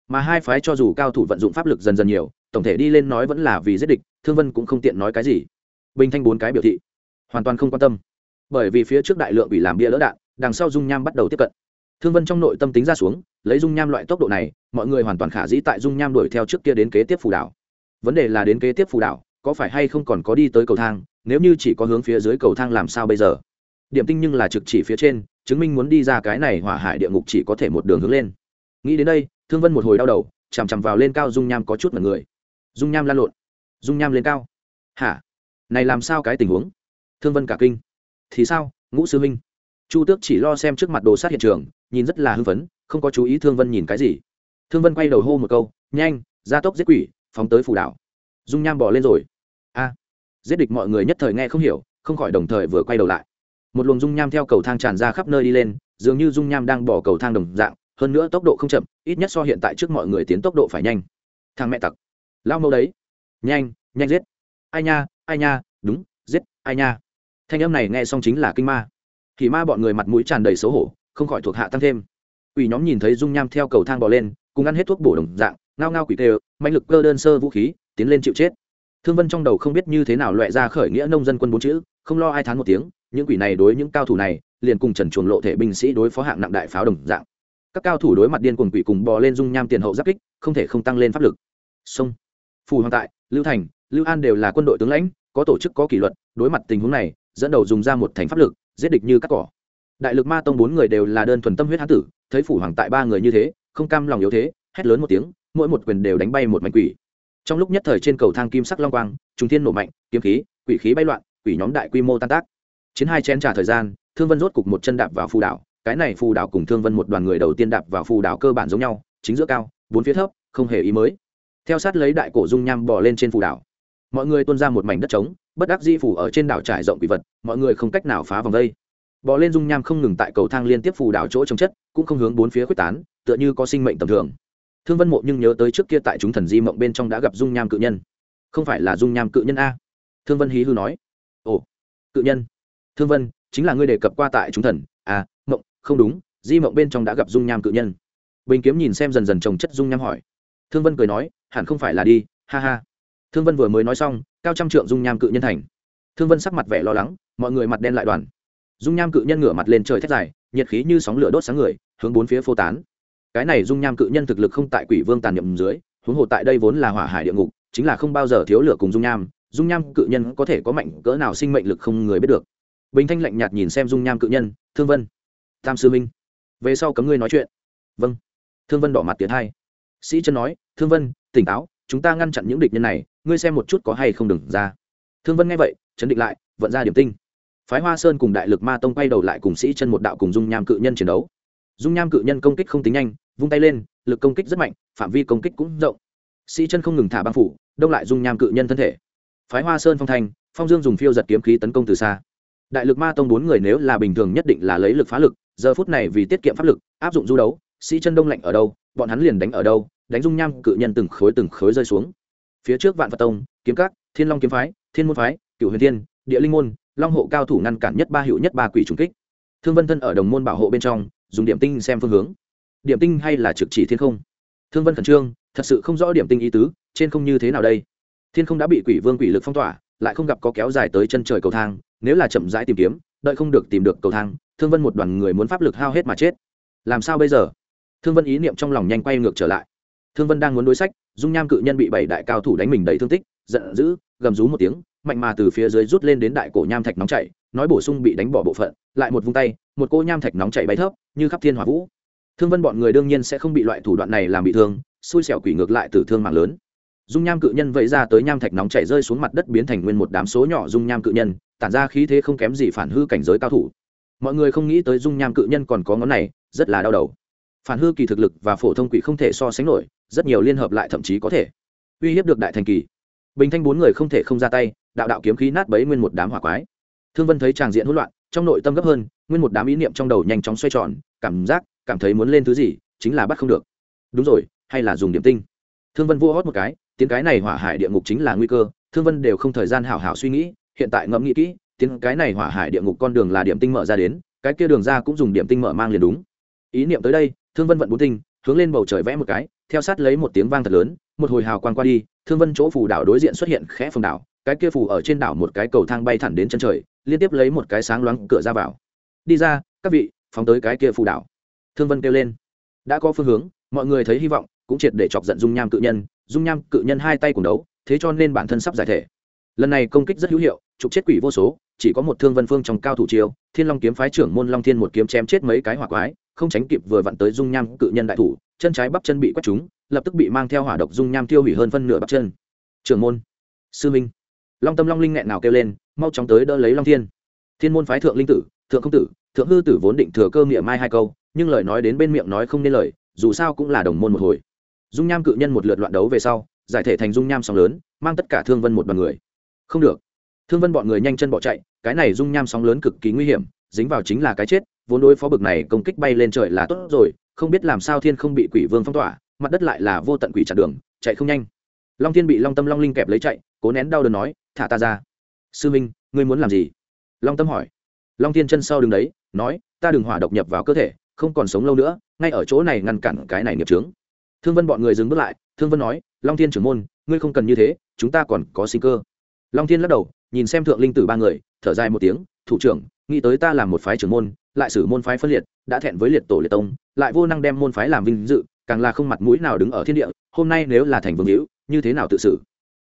A: Mà hai phái cho dù cao thủ vận dụng pháp lực dần dần nhiều, tổng thể đi lên nói vẫn là vì giết địch, thương vân cũng không tiện nói cái gì. Bình thanh bốn cái biểu thị, hoàn toàn không quan tâm. Bởi vì phía trước đại lượng bị làm bia lỡ đạn, đằng sau dung nham bắt đầu tiếp cận. Thương vân trong nội tâm tính ra xuống, lấy dung nham loại tốc độ này, mọi người hoàn toàn khả dĩ tại dung nham đuổi theo trước kia đến kế tiếp phù đảo. Vấn đề là đến kế tiếp phù đảo, có phải hay không còn có đi tới cầu thang, nếu như chỉ có hướng phía dưới cầu thang làm sao bây giờ? Điểm tinh nhưng là trực chỉ phía trên chứng minh muốn đi ra cái này hỏa hải địa ngục chỉ có thể một đường hướng lên. Nghĩ đến đây, thương vân một hồi đau đầu, chằm chằm vào lên cao dung nham có chút mật người. Dung nham lan lộn. Dung nham lên cao. Hả? Này làm sao cái tình huống? Thương vân cả kinh. Thì sao, ngũ sư huynh? Chu tước chỉ lo xem trước mặt đồ sát hiện trường, nhìn rất là hưng phấn, không có chú ý thương vân nhìn cái gì. Thương vân quay đầu hô một câu, nhanh, gia tốc giết quỷ, phóng tới phủ đảo. Dung nham bỏ lên rồi. A. Giết địch mọi người nhất thời nghe không hiểu, không khỏi đồng thời vừa quay đầu lại một luồng dung nham theo cầu thang tràn ra khắp nơi đi lên, dường như dung nham đang bỏ cầu thang đồng dạng, hơn nữa tốc độ không chậm, ít nhất so hiện tại trước mọi người tiến tốc độ phải nhanh. Thằng mẹ tặc. Lao mâu đấy. Nhanh nhanh giết. Ai nha ai nha, đúng, giết, ai nha. Thanh âm này nghe xong chính là kinh ma. Thì ma bọn người mặt mũi tràn đầy xấu hổ, không khỏi thuộc hạ tăng thêm. Quỷ nhóm nhìn thấy dung nham theo cầu thang bỏ lên, cùng ăn hết thuốc bổ đồng dạng, ngao ngao quỷ tê mạnh lực cơ đơn sơ vũ khí, tiến lên chịu chết. Thương vân trong đầu không biết như thế nào loại ra khởi nghĩa nông dân quân bốn chữ không lo ai thán một tiếng, những quỷ này đối những cao thủ này, liền cùng trần chuồng lộ thể binh sĩ đối phó hạng nặng đại pháo đồng dạng. Các cao thủ đối mặt điên cuồng quỷ cùng bò lên dung nham tiền hậu giáp kích, không thể không tăng lên pháp lực. Sông, phù hoàng tại, lưu thành, lưu an đều là quân đội tướng lãnh, có tổ chức, có kỷ luật, đối mặt tình huống này, dẫn đầu dùng ra một thành pháp lực, giết địch như cắt cỏ. Đại lực ma tông bốn người đều là đơn thuần tâm huyết hán tử, thấy phủ hoàng tại ba người như thế, không cam lòng yếu thế, hét lớn một tiếng, mỗi một quyền đều đánh bay một mảnh quỷ. Trong lúc nhất thời trên cầu thang kim sắc long quang trung thiên nổ mạnh, kiếm khí, quỷ khí bay loạn quỷ nhóm đại quy mô tan tác. Chiến hai chén trả thời gian, thương vân rốt cục một chân đạp vào phù đảo. Cái này phù đảo cùng thương vân một đoàn người đầu tiên đạp vào phù đảo cơ bản giống nhau, chính giữa cao, bốn phía thấp, không hề ý mới. Theo sát lấy đại cổ dung nham bỏ lên trên phù đảo. Mọi người tuôn ra một mảnh đất trống, bất đắc di phủ ở trên đảo trải rộng quỷ vật, mọi người không cách nào phá vòng vây. Bò lên dung nham không ngừng tại cầu thang liên tiếp phù đảo chỗ trồng chất, cũng không hướng bốn phía quyết tán, tựa như có sinh mệnh tầm thường. Thương vân mộ nhưng nhớ tới trước kia tại chúng thần di mộng bên trong đã gặp dung nham cự nhân. Không phải là dung nham cự nhân a. Thương vân hí hư nói ồ, cự nhân. Thương vân, chính là ngươi đề cập qua tại chúng thần. À mộng, không đúng, di mộng bên trong đã gặp dung nham cự nhân. Bình kiếm nhìn xem dần dần trồng chất dung nham hỏi. Thương vân cười nói, hẳn không phải là đi, ha ha. Thương vân vừa mới nói xong, cao trăm trượng dung nham cự nhân thành. Thương vân sắc mặt vẻ lo lắng, mọi người mặt đen lại đoàn. Dung nham cự nhân ngửa mặt lên trời thét dài, nhiệt khí như sóng lửa đốt sáng người, hướng bốn phía phô tán. Cái này dung nham cự nhân thực lực không tại quỷ vương tàn nhậm dưới, huống hồ tại đây vốn là hỏa hải địa ngục, chính là không bao giờ thiếu lửa cùng dung nham dung nham cự nhân có thể có mạnh cỡ nào sinh mệnh lực không người biết được. Bình thanh lạnh nhạt nhìn xem dung nham cự nhân, thương vân, tam sư minh về sau cấm ngươi nói chuyện. Vâng. Thương vân đỏ mặt tiến hai. Sĩ chân nói, thương vân, tỉnh táo, chúng ta ngăn chặn những địch nhân này, ngươi xem một chút có hay không đừng ra. Thương vân nghe vậy, chấn định lại, vận ra điểm tinh. Phái hoa sơn cùng đại lực ma tông quay đầu lại cùng sĩ chân một đạo cùng dung nham cự nhân chiến đấu. Dung nham cự nhân công kích không tính nhanh, vung tay lên, lực công kích rất mạnh, phạm vi công kích cũng rộng. Sĩ chân không ngừng thả băng phủ, đông lại dung nham cự nhân thân thể phái hoa sơn phong Thanh, phong dương dùng phiêu giật kiếm khí tấn công từ xa. Đại lực ma tông bốn người nếu là bình thường nhất định là lấy lực phá lực giờ phút này vì tiết kiệm pháp lực áp dụng du đấu sĩ chân đông lạnh ở đâu bọn hắn liền đánh ở đâu đánh dung nham cự nhân từng khối từng khối rơi xuống. Phía trước vạn phật tông kiếm các thiên long kiếm phái thiên môn phái cựu huyền thiên địa linh môn long hộ cao thủ ngăn cản nhất ba hiệu nhất ba quỷ trùng kích. Thương vân thân ở đồng môn bảo hộ bên trong dùng điểm tinh xem phương hướng. Điểm tinh hay là trực chỉ thiên không? Thương vân khẩn trương thật sự không rõ điểm tinh ý tứ trên không như thế nào đây? Thiên không đã bị quỷ vương quỷ lực phong tỏa, lại không gặp có kéo dài tới chân trời cầu thang, nếu là chậm rãi tìm kiếm, đợi không được tìm được cầu thang, thương vân một đoàn người muốn pháp lực hao hết mà chết. Làm sao bây giờ? Thương vân ý niệm trong lòng nhanh quay ngược trở lại. Thương vân đang muốn đối sách, dung nham cự nhân bị bảy đại cao thủ đánh mình đầy thương tích, giận dữ, gầm rú một tiếng, mạnh mà từ phía dưới rút lên đến đại cổ nham thạch nóng chảy, nói bổ sung bị đánh bỏ bộ phận, lại một vung tay, một cô nham thạch nóng chảy bay thấp, như khắp thiên hỏa vũ. Thương vân bọn người đương nhiên sẽ không bị loại thủ đoạn này làm bị thương, xui xẻo quỷ ngược lại từ thương mạng lớn dung nham cự nhân vẫy ra tới nham thạch nóng chảy rơi xuống mặt đất biến thành nguyên một đám số nhỏ dung nham cự nhân, tản ra khí thế không kém gì phản hư cảnh giới cao thủ. Mọi người không nghĩ tới dung nham cự nhân còn có ngón này, rất là đau đầu. Phản hư kỳ thực lực và phổ thông quỷ không thể so sánh nổi, rất nhiều liên hợp lại thậm chí có thể uy hiếp được đại thành kỳ. Bình thanh bốn người không thể không ra tay, đạo đạo kiếm khí nát bấy nguyên một đám hỏa quái. Thương vân thấy tràng diện hỗn loạn, trong nội tâm gấp hơn, nguyên một đám ý niệm trong đầu nhanh chóng xoay tròn, cảm giác, cảm thấy muốn lên thứ gì, chính là bắt không được. Đúng rồi, hay là dùng điểm tinh. Thương vân vua hót một cái tiếng cái này hỏa hải địa ngục chính là nguy cơ, thương vân đều không thời gian hảo hảo suy nghĩ, hiện tại ngẫm nghĩ kỹ tiếng cái này hỏa hải địa ngục con đường là điểm tinh mở ra đến, cái kia đường ra cũng dùng điểm tinh mở mang liền đúng. Ý niệm tới đây, thương vân vận bốn tinh, hướng lên bầu trời vẽ một cái, theo sát lấy một tiếng vang thật lớn, một hồi hào quang qua đi, thương vân chỗ phù đảo đối diện xuất hiện khẽ phồng đảo, cái kia phù ở trên đảo một cái cầu thang bay thẳng đến chân trời, liên tiếp lấy một cái sáng loáng cửa ra vào. Đi ra, các vị, phóng tới cái kia phù đảo. Thương vân kêu lên. Đã có phương hướng, mọi người thấy hy vọng, cũng triệt để chọc giận dung nham cự nhân dung nham cự nhân hai tay cùng đấu, thế cho nên bản thân sắp giải thể. Lần này công kích rất hữu hiệu, trục chết quỷ vô số, chỉ có một thương vân phương trong cao thủ chiêu, thiên long kiếm phái trưởng môn long thiên một kiếm chém chết mấy cái hỏa quái, không tránh kịp vừa vặn tới dung nham cự nhân đại thủ, chân trái bắp chân bị quét trúng, lập tức bị mang theo hỏa độc dung nham tiêu hủy hơn phân nửa bắp chân. Trưởng môn, sư minh. Long tâm long linh nghẹn nào kêu lên, mau chóng tới đỡ lấy long thiên. Thiên môn phái thượng linh tử, thượng không tử, thượng hư tử vốn định thừa cơ miệng mai hai câu, nhưng lời nói đến bên miệng nói không nên lời, dù sao cũng là đồng môn một hồi dung nham cự nhân một lượt loạn đấu về sau, giải thể thành dung nham sóng lớn, mang tất cả thương vân một đoàn người. Không được. Thương vân bọn người nhanh chân bỏ chạy, cái này dung nham sóng lớn cực kỳ nguy hiểm, dính vào chính là cái chết, vốn đối phó bực này công kích bay lên trời là tốt rồi, không biết làm sao thiên không bị quỷ vương phong tỏa, mặt đất lại là vô tận quỷ chặn đường, chạy không nhanh. Long thiên bị long tâm long linh kẹp lấy chạy, cố nén đau đớn nói, thả ta ra. Sư minh, ngươi muốn làm gì? Long tâm hỏi. Long thiên chân sau đứng đấy, nói, ta đừng hỏa độc nhập vào cơ thể, không còn sống lâu nữa, ngay ở chỗ này ngăn cản cái này nghiệp trướng thương vân bọn người dừng bước lại, thương vân nói, long thiên trưởng môn, ngươi không cần như thế, chúng ta còn có sinh cơ. Long thiên lắc đầu, nhìn xem thượng linh tử ba người, thở dài một tiếng, thủ trưởng, nghĩ tới ta làm một phái trưởng môn, lại xử môn phái phân liệt, đã thẹn với liệt tổ liệt tông, lại vô năng đem môn phái làm vinh dự, càng là không mặt mũi nào đứng ở thiên địa, hôm nay nếu là thành vương hữu, như thế nào tự xử?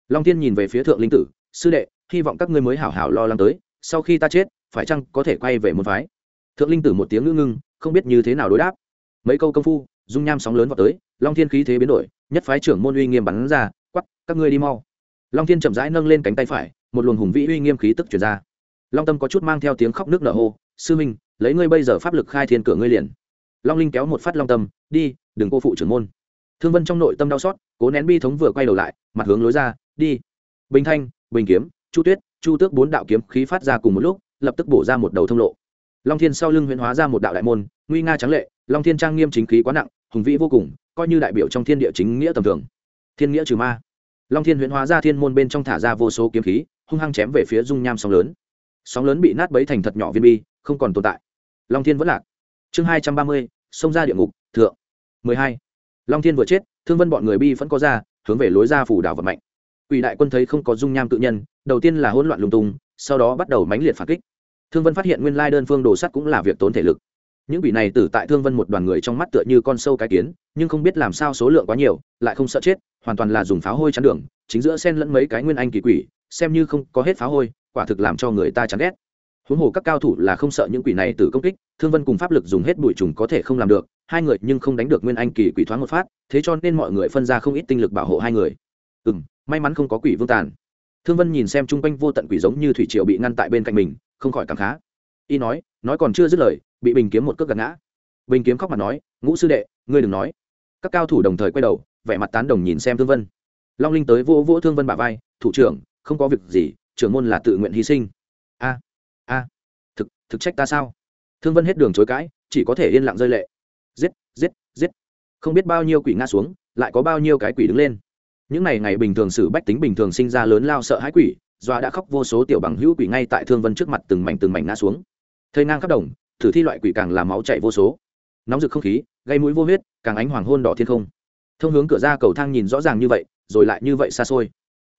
A: Long thiên nhìn về phía thượng linh tử, sư đệ, hy vọng các ngươi mới hảo hảo lo lắng tới, sau khi ta chết, phải chăng có thể quay về môn phái? Thượng linh tử một tiếng ngưng ngưng, không biết như thế nào đối đáp. Mấy câu công phu, dung nham sóng lớn vào tới long thiên khí thế biến đổi, nhất phái trưởng môn uy nghiêm bắn ra quắp các ngươi đi mau. Long thiên chậm rãi nâng lên cánh tay phải, một luồng hùng vĩ uy nghiêm khí tức chuyển ra. Long tâm có chút mang theo tiếng khóc nước nở hô, sư minh, lấy ngươi bây giờ pháp lực khai thiên cửa ngươi liền. Long linh kéo một phát long tâm, đi, đừng cô phụ trưởng môn. Thương vân trong nội tâm đau xót, cố nén bi thống vừa quay đầu lại, mặt hướng lối ra, đi. Bình thanh, bình kiếm, chu tuyết, chu tước bốn đạo kiếm khí phát ra cùng một lúc, lập tức bổ ra một đầu thông lộ. Long thiên sau lưng huyễn hóa ra một đạo đại môn, nguy nga trắng lệ, long thiên trang nghiêm chính khí quá nặng hùng vĩ vô cùng, coi như đại biểu trong thiên địa chính nghĩa tầm thường. Thiên nghĩa trừ ma. Long thiên huyễn hóa ra thiên môn bên trong thả ra vô số kiếm khí, hung hăng chém về phía dung nham sóng lớn. Sóng lớn bị nát bấy thành thật nhỏ viên bi, không còn tồn tại. Long thiên vẫn lạc. Chương hai trăm ba mươi, xông ra địa ngục, thượng. mười hai. Long thiên vừa chết, thương vân bọn người bi vẫn có ra, hướng về lối ra phủ đảo vật mạnh quỷ đại quân thấy không có dung nham tự nhân, đầu tiên là hỗn loạn lung tung, sau đó bắt đầu mãnh liệt phản kích. Thương vân phát hiện nguyên lai đơn phương đồ sắt cũng là việc tốn thể lực những quỷ này tử tại thương vân một đoàn người trong mắt tựa như con sâu cái kiến, nhưng không biết làm sao số lượng quá nhiều, lại không sợ chết, hoàn toàn là dùng pháo hôi chắn đường, chính giữa sen lẫn mấy cái nguyên anh kỳ quỷ, xem như không có hết pháo hôi, quả thực làm cho người ta chán ghét. Huống hồ các cao thủ là không sợ những quỷ này tử công kích, thương vân cùng pháp lực dùng hết bụi trùng có thể không làm được, hai người nhưng không đánh được nguyên anh kỳ quỷ thoáng một phát, thế cho nên mọi người phân ra không ít tinh lực bảo hộ hai người. Ừ m may mắn không có quỷ vương tàn. Thương vân nhìn xem chung quanh vô tận quỷ giống như thủy triều bị ngăn tại bên cạnh mình, không khỏi cảm khá. Y nói nói còn chưa dứt lời bị bình kiếm một cước gạt ngã. Bình kiếm khóc mặt nói, ngũ sư đệ, ngươi đừng nói. Các cao thủ đồng thời quay đầu, vẻ mặt tán đồng nhìn xem thương vân. Long linh tới vỗ vỗ thương vân bà vai, thủ trưởng, không có việc gì, trưởng môn là tự nguyện hy sinh. A a, thực thực trách ta sao? Thương vân hết đường chối cãi, chỉ có thể yên lặng rơi lệ. Giết giết giết. Không biết bao nhiêu quỷ ngã xuống, lại có bao nhiêu cái quỷ đứng lên. Những ngày ngày bình thường xử bách tính bình thường sinh ra lớn lao sợ hãi quỷ, doa đã khóc vô số tiểu bằng hữu quỷ ngay tại thương vân trước mặt từng mảnh từng mảnh ngã xuống. Thây ngang khắp đồng thử thi loại quỷ càng làm máu chảy vô số. Nóng rực không khí, gây mũi vô huyết, càng ánh hoàng hôn đỏ thiên không. Thông hướng cửa ra cầu thang nhìn rõ ràng như vậy, rồi lại như vậy xa xôi.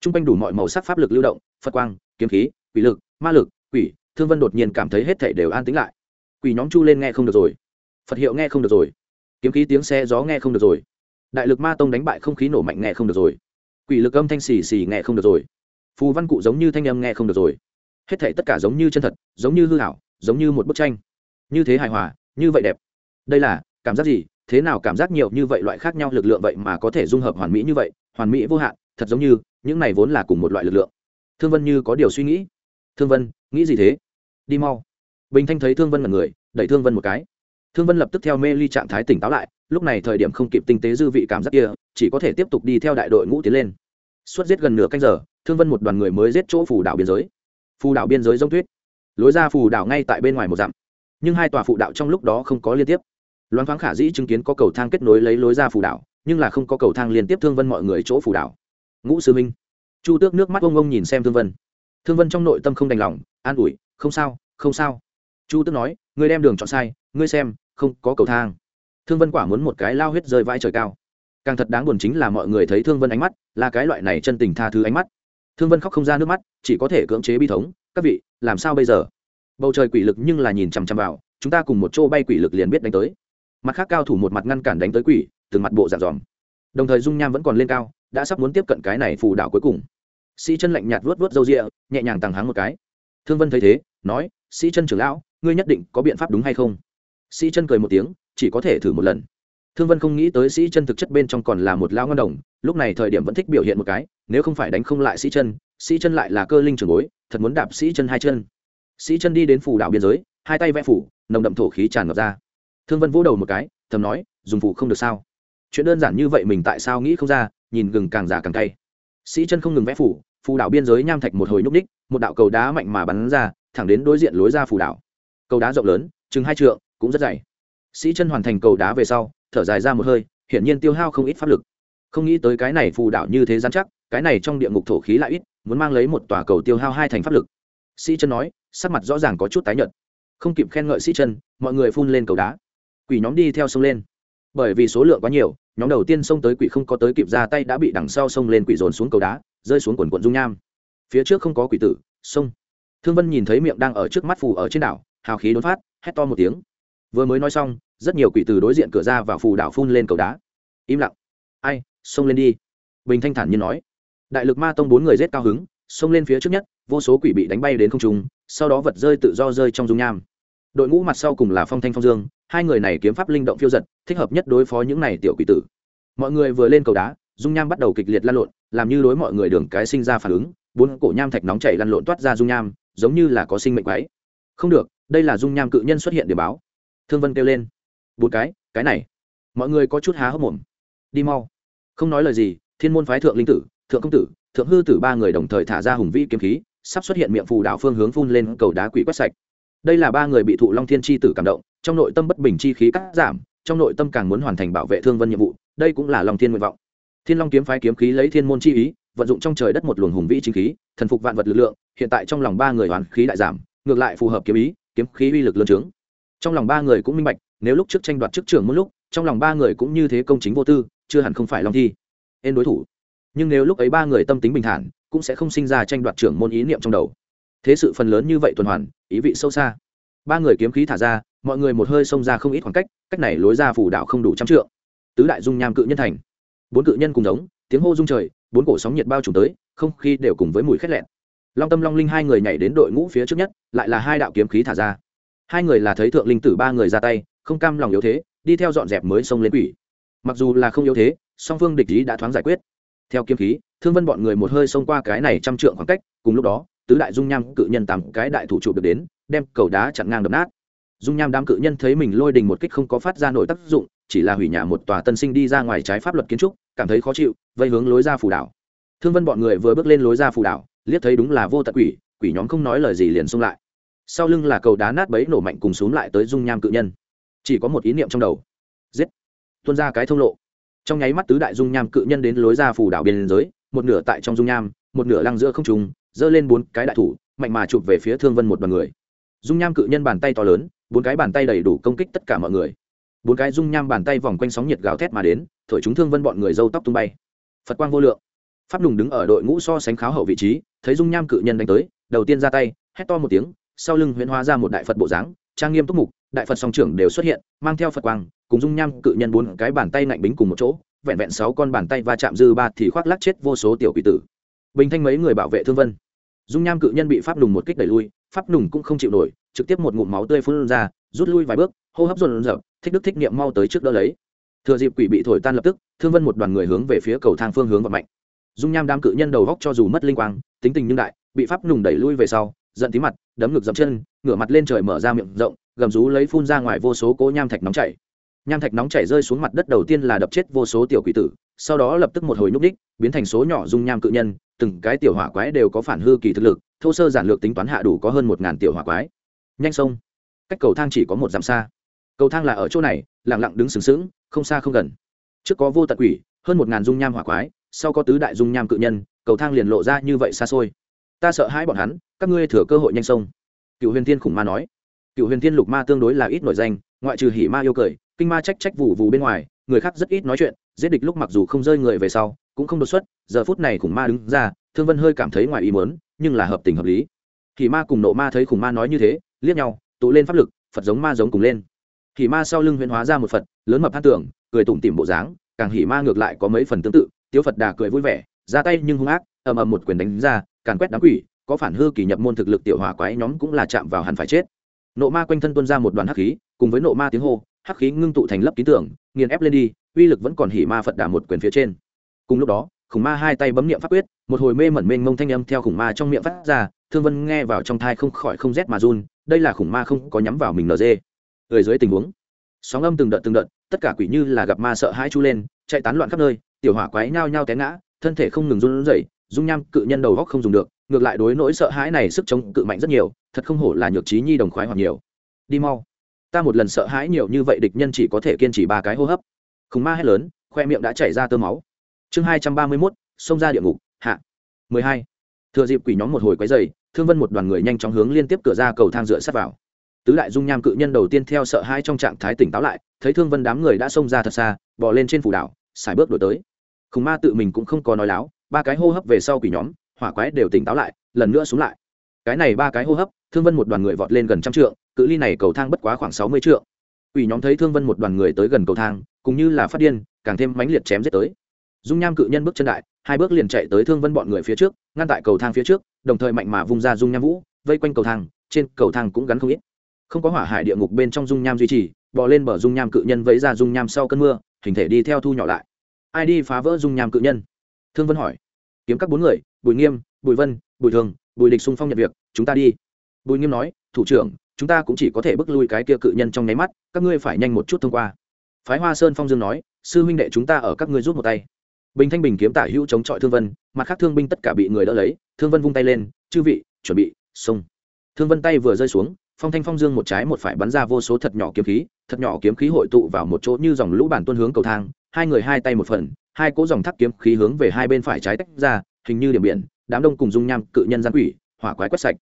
A: T r u n g quanh đủ mọi màu sắc pháp lực lưu động, phật quang, kiếm khí, quỷ lực, ma lực, quỷ, thương vân đột nhiên cảm thấy hết thể đều an tính lại. Quỷ nhóm chu lên nghe không được rồi. Phật hiệu nghe không được rồi. Kiếm khí tiếng xe gió nghe không được rồi. Đại lực ma tông đánh bại không khí nổ mạnh nghe không được rồi. Quỷ lực âm thanh xì xì nghe không được rồi. Phù văn cụ giống như thanh âm nghe không được rồi. Hết thể tất cả giống như chân thật, giống như hư hảo giống như một bức tranh như thế hài hòa, như vậy đẹp. Đây là, cảm giác gì? Thế nào cảm giác nhiều như vậy loại khác nhau lực lượng vậy mà có thể dung hợp hoàn mỹ như vậy? Hoàn mỹ vô hạn, thật giống như, những này vốn là cùng một loại lực lượng. Thương vân như có điều suy nghĩ. Thương vân, nghĩ gì thế? Đi mau. Bình thanh thấy thương vân là người, đẩy thương vân một cái. Thương vân lập tức theo mê ly trạng thái tỉnh táo lại, lúc này thời điểm không kịp tinh tế dư vị cảm giác kia, chỉ có thể tiếp tục đi theo đại đội ngũ tiến lên. Suốt giết gần nửa canh giờ, thương vân một đoàn người mới giết chỗ phù đảo biên giới. Phù đảo biên giới giống tuyết. Lối ra phù đảo ngay tại bên ngoài một dặm nhưng hai tòa phụ đạo trong lúc đó không có liên tiếp. Loan thoáng khả dĩ chứng kiến có cầu thang kết nối lấy lối ra phù đảo nhưng là không có cầu thang liên tiếp thương vân mọi người chỗ phù đảo ngũ sư minh, chu tước nước mắt ông ông nhìn xem thương vân. Thương vân trong nội tâm không đành lòng, an ủi, không sao không sao. Chu tước nói, ngươi đem đường chọn sai, ngươi xem, không có cầu thang. Thương vân quả muốn một cái lao huyết rơi vai trời cao. Càng thật đáng buồn chính là mọi người thấy thương vân ánh mắt, là cái loại này chân tình tha thứ ánh mắt. Thương vân khóc không ra nước mắt, chỉ có thể cưỡng chế bi thống, các vị, làm sao bây giờ? Bầu trời quỷ lực nhưng là nhìn chằm chằm vào, chúng ta cùng một chỗ bay quỷ lực liền biết đánh tới. Mặt khác cao thủ một mặt ngăn cản đánh tới quỷ, từng mặt bộ giả dòm. Đồng thời dung nham vẫn còn lên cao, đã sắp muốn tiếp cận cái này phù đảo cuối cùng. Sĩ chân lạnh nhạt vuốt vuốt râu rịa, nhẹ nhàng tàng háng một cái. Thương vân thấy thế, nói, sĩ chân trưởng lão, ngươi nhất định có biện pháp đúng hay không? Sĩ chân cười một tiếng, chỉ có thể thử một lần. Thương vân không nghĩ tới sĩ chân thực chất bên trong còn là một lao ngân đồng, lúc này thời điểm vẫn thích biểu hiện một cái, nếu không phải đánh không lại sĩ chân sĩ chân lại là cơ linh trường bối, thật muốn đạp sĩ chân hai chân sĩ chân đi đến phủ đảo biên giới, hai tay vẽ phủ, nồng đậm thổ khí tràn ngập ra. Thương vân vỗ đầu một cái, thầm nói, dùng phủ không được sao? Chuyện đơn giản như vậy mình tại sao nghĩ không ra, nhìn gừng càng già càng cay. Sĩ chân không ngừng vẽ phủ phù đảo biên giới nham thạch một hồi nhúc ních một đạo cầu đá mạnh mà bắn ra, thẳng đến đối diện lối ra phù đảo. Cầu đá rộng lớn, chừng hai trượng, cũng rất dày. Sĩ chân hoàn thành cầu đá về sau, thở dài ra một hơi, hiển nhiên tiêu hao không ít pháp lực. Không nghĩ tới cái này phù đảo như thế gian chắc, cái này trong địa ngục thổ khí lại ít, muốn mang lấy một tòa cầu tiêu hao hai thành pháp lực. Sĩ chân nói sắc mặt rõ ràng có chút tái nhợt. Không kịp khen ngợi sĩ chân, mọi người phun lên cầu đá. Quỷ nhóm đi theo sông lên. Bởi vì số lượng quá nhiều, nhóm đầu tiên xông tới quỷ không có tới kịp ra tay đã bị đằng sau xông lên quỷ dồn xuống cầu đá, rơi xuống quần quận dung nham. Phía trước không có quỷ tử sông thương vân nhìn thấy miệng đang ở trước mắt phù ở trên đảo, hào khí đốn phát, hét to một tiếng. Vừa mới nói xong, rất nhiều quỷ tử đối diện cửa ra và phù đảo phun lên cầu đá. Im lặng. Ai, xông lên đi. Bình thanh thản như nói. Đại lực ma tông bốn người rết cao hứng, xông lên phía trước nhất, vô số quỷ bị đánh bay đến không trung sau đó vật rơi tự do rơi trong dung nham. Đội ngũ mặt sau cùng là phong thanh phong dương, hai người này kiếm pháp linh động phiêu giật, thích hợp nhất đối phó những này tiểu quỷ tử. Mọi người vừa lên cầu đá, dung nham bắt đầu kịch liệt lan lộn, làm như đối mọi người đường cái sinh ra phản ứng, bốn cổ nham thạch nóng chảy lăn lộn toát ra dung nham, giống như là có sinh mệnh quái. Không được, đây là dung nham cự nhân xuất hiện để báo. Thương vân kêu lên. Bốn cái cái này. Mọi người có chút há hốc mồm. Đi mau. Không nói lời gì, thiên môn phái thượng linh tử, thượng công tử, thượng hư tử ba người đồng thời thả ra hùng vĩ kiếm khí sắp xuất hiện miệng phù đạo phương hướng phun lên cầu đá quỷ quét sạch. Đây là ba người bị thụ long thiên tri tử cảm động, trong nội tâm bất bình chi khí cắt giảm, trong nội tâm càng muốn hoàn thành bảo vệ thương vân nhiệm vụ, đây cũng là lòng thiên nguyện vọng. Thiên long kiếm phái kiếm khí lấy thiên môn chi ý, vận dụng trong trời đất một luồng hùng vĩ chính khí, thần phục vạn vật lực lượng, hiện tại trong lòng ba người hoàn khí đại giảm, ngược lại phù hợp kiếm ý, kiếm khí uy lực lớn trướng. Trong lòng ba người cũng minh bạch, nếu lúc trước tranh đoạt chức trưởng một lúc, trong lòng ba người cũng như thế công chính vô tư, chưa hẳn không phải long thi. Ên đối thủ. Nhưng nếu lúc ấy ba người tâm tính bình thản cũng sẽ không sinh ra tranh đoạt trưởng môn ý niệm trong đầu. Thế sự phần lớn như vậy tuần hoàn, ý vị sâu xa. Ba người kiếm khí thả ra, mọi người một hơi xông ra không ít khoảng cách cách này lối ra phủ đạo không đủ trăm trượng. Tứ đại dung nham cự nhân thành. Bốn cự nhân cùng giống, tiếng hô rung trời, bốn cổ sóng nhiệt bao trùm tới, không khí đều cùng với mùi khét lẹn. Long tâm long linh hai người nhảy đến đội ngũ phía trước nhất, lại là hai đạo kiếm khí thả ra. Hai người là thấy thượng linh tử ba người ra tay, không cam lòng yếu thế, đi theo dọn dẹp mới xông lên quỷ. Mặc dù là không yếu thế, song phương địch ý đã thoáng giải quyết theo kiếm khí, thương vân bọn người một hơi xông qua cái này trăm trượng khoảng cách, cùng lúc đó, tứ đại dung nham cự nhân tầm cái đại thủ trụ được đến, đem cầu đá chặn ngang đập nát. Dung nham đám cự nhân thấy mình lôi đình một kích không có phát ra nổi tác dụng, chỉ là hủy nhà một tòa tân sinh đi ra ngoài trái pháp luật kiến trúc, cảm thấy khó chịu, vây hướng lối ra phù đảo. Thương vân bọn người vừa bước lên lối ra phù đảo, liếc thấy đúng là vô tận quỷ quỷ nhóm không nói lời gì liền xông lại. Sau lưng là cầu đá nát bấy nổ mạnh cùng xuống lại tới dung nham cự nhân. Chỉ có một ý niệm trong đầu. Giết! Tuôn ra cái thông lộ trong nháy mắt tứ đại dung nham cự nhân đến lối ra phù đảo biên giới, một nửa tại trong dung nham, một nửa lăng giữa không trùng giơ lên bốn cái đại thủ, mạnh mà chụp về phía thương vân một đoàn người. Dung nham cự nhân bàn tay to lớn, bốn cái bàn tay đầy đủ công kích tất cả mọi người. Bốn cái dung nham bàn tay vòng quanh sóng nhiệt gào thét mà đến, thổi chúng thương vân bọn người dâu tóc tung bay. Phật quang vô lượng. Pháp lùng đứng ở đội ngũ so sánh kháo hậu vị trí, thấy dung nham cự nhân đánh tới, đầu tiên ra tay, hét to một tiếng, sau lưng huyễn hóa ra một đại phật bộ dáng, trang nghiêm túc mục đại phật song trưởng đều xuất hiện, mang theo phật quang, cùng dung nham cự nhân bốn cái bàn tay ngạnh bính cùng một chỗ, vẹn vẹn sáu con bàn tay va chạm dư ba thì khoác lắc chết vô số tiểu quỷ tử. Bình thanh mấy người bảo vệ thương vân. Dung nham cự nhân bị pháp nùng một kích đẩy lui, pháp nùng cũng không chịu nổi, trực tiếp một ngụm máu tươi phun ra, rút lui vài bước, hô hấp dồn dập thích đức thích niệm mau tới trước đỡ lấy. Thừa dịp quỷ bị thổi tan lập tức, thương vân một đoàn người hướng về phía cầu thang phương hướng vận mạnh dung nham đám cự nhân đầu góc cho dù mất linh quang, tính tình nhưng đại, bị pháp nùng đẩy lui về sau, giận tí mặt, đấm ngực dậm chân, ngửa mặt lên trời mở ra miệng rộng gầm rú lấy phun ra ngoài vô số cỗ nham thạch nóng chảy. Nham thạch nóng chảy rơi xuống mặt đất đầu tiên là đập chết vô số tiểu quỷ tử, sau đó lập tức một hồi nhúc đích biến thành số nhỏ dung nham cự nhân, từng cái tiểu hỏa quái đều có phản hư kỳ thực lực, thô sơ giản lược tính toán hạ đủ có hơn một ngàn tiểu hỏa quái. Nhanh sông. Cách cầu thang chỉ có một dặm xa. Cầu thang là ở chỗ này lẳng lặng đứng sừng sững, không xa không gần. Trước có vô tận quỷ, hơn một ngàn dung nham hỏa quái, sau có tứ đại dung nham cự nhân, cầu thang liền lộ ra như vậy xa xôi. Ta sợ hai bọn hắn, các ngươi thừa cơ hội nhanh sông. Cựu huyền thiên khủng ma nói cựu huyền thiên lục ma tương đối là ít nổi danh, ngoại trừ hỉ ma yêu cười, kinh ma trách trách vụ vù bên ngoài, người khác rất ít nói chuyện, giết địch lúc mặc dù không rơi người về sau, cũng không đột xuất, giờ phút này khủng ma đứng ra, thương vân hơi cảm thấy ngoài ý muốn, nhưng là hợp tình hợp lý. Hỉ ma cùng nộ ma thấy khủng ma nói như thế, liếc nhau, tụ lên pháp lực, phật giống ma giống cùng lên. Hỉ ma sau lưng huyễn hóa ra một phật, lớn mập hát tưởng, cười tủm tỉm bộ dáng, càng hỉ ma ngược lại có mấy phần tương tự, tiếu phật đà cười vui vẻ, ra tay nhưng hung ác, ầm ầm một quyền đánh ra, càn quét đám quỷ, có phản hư kỳ nhập môn thực lực tiểu hỏa quái nhóm cũng là chạm vào hẳn phải chết nộ ma quanh thân tuôn ra một đoàn hắc khí, cùng với nộ ma tiếng hô, hắc khí ngưng tụ thành lấp ký tưởng nghiền ép lên đi, uy lực vẫn còn hỉ ma phật đà một quyền phía trên. Cùng lúc đó, khủng ma hai tay bấm niệm pháp quyết, một hồi mê mẩn mênh mông thanh âm theo khủng ma trong miệng phát ra, thương vân nghe vào trong thai không khỏi không rét mà run, đây là khủng ma không có nhắm vào mình nd người dưới tình huống, sóng âm từng đợt từng đợt, tất cả quỷ như là gặp ma sợ hãi chu lên, chạy tán loạn khắp nơi, tiểu hỏa quái nhao nhao té ngã, thân thể không ngừng run rẩy dung nham cự nhân đầu góc không dùng được, ngược lại đối nỗi sợ hãi này sức chống cự mạnh rất nhiều, thật không hổ là nhược trí nhi đồng khoái hoặc nhiều. Đi mau. Ta một lần sợ hãi nhiều như vậy địch nhân chỉ có thể kiên trì ba cái hô hấp. Khủng ma hét lớn, khoe miệng đã chảy ra tơ máu. Chương hai trăm ba mươi mốt, xông ra địa ngục, hạ. mười hai. Thừa dịp quỷ nhóm một hồi quấy dày thương vân một đoàn người nhanh chóng hướng liên tiếp cửa ra cầu thang dựa sát vào. Tứ đại dung nham cự nhân đầu tiên theo sợ hãi trong trạng thái tỉnh táo lại, thấy thương vân đám người đã xông ra thật xa bỏ lên trên phủ đảo xài bước đổi tới. Khủng ma tự mình cũng không có nói láo ba cái hô hấp về sau quỷ nhóm, hỏa quái đều tỉnh táo lại, lần nữa xuống lại. Cái này ba cái hô hấp, thương vân một đoàn người vọt lên gần trăm trượng, cự ly này cầu thang bất quá khoảng sáu mươi trượng. Quỷ nhóm thấy thương vân một đoàn người tới gần cầu thang cũng như là phát điên, càng thêm mãnh liệt chém giết tới. Dung nham cự nhân bước chân đại, hai bước liền chạy tới thương vân bọn người phía trước, ngăn tại cầu thang phía trước, đồng thời mạnh mà vung ra dung nham vũ, vây quanh cầu thang, trên cầu thang cũng gắn không ít. Không có hỏa hải địa ngục bên trong dung nham duy trì, bò lên bờ dung nham cự nhân vẫy ra dung nham sau cơn mưa, hình thể đi theo thu nhỏ lại. Ai đi phá vỡ dung nham cự nhân? Thương vân hỏi kiếm các bốn người, bùi nghiêm, bùi vân, bùi thường, bùi địch xung phong nhận việc, chúng ta đi. Bùi nghiêm nói, thủ trưởng, chúng ta cũng chỉ có thể bước lui cái kia cự nhân trong nháy mắt, các ngươi phải nhanh một chút thông qua. Phái hoa sơn phong dương nói, sư huynh đệ chúng ta ở các ngươi rút một tay. Bình thanh bình kiếm tả hữu chống chọi thương vân, mặt khác thương binh tất cả bị người đỡ lấy, thương vân vung tay lên, chư vị, chuẩn bị, xông. Thương vân tay vừa rơi xuống, phong thanh phong dương một trái một phải bắn ra vô số thật nhỏ kiếm khí, thật nhỏ kiếm khí hội tụ vào một chỗ như dòng lũ bản tuân hướng cầu thang hai người hai tay một phần, hai cỗ dòng thác kiếm khí hướng về hai bên phải trái tách ra, hình như điểm biển, đám đông cùng dung nham cự nhân gian quỷ, hỏa quái quét sạch.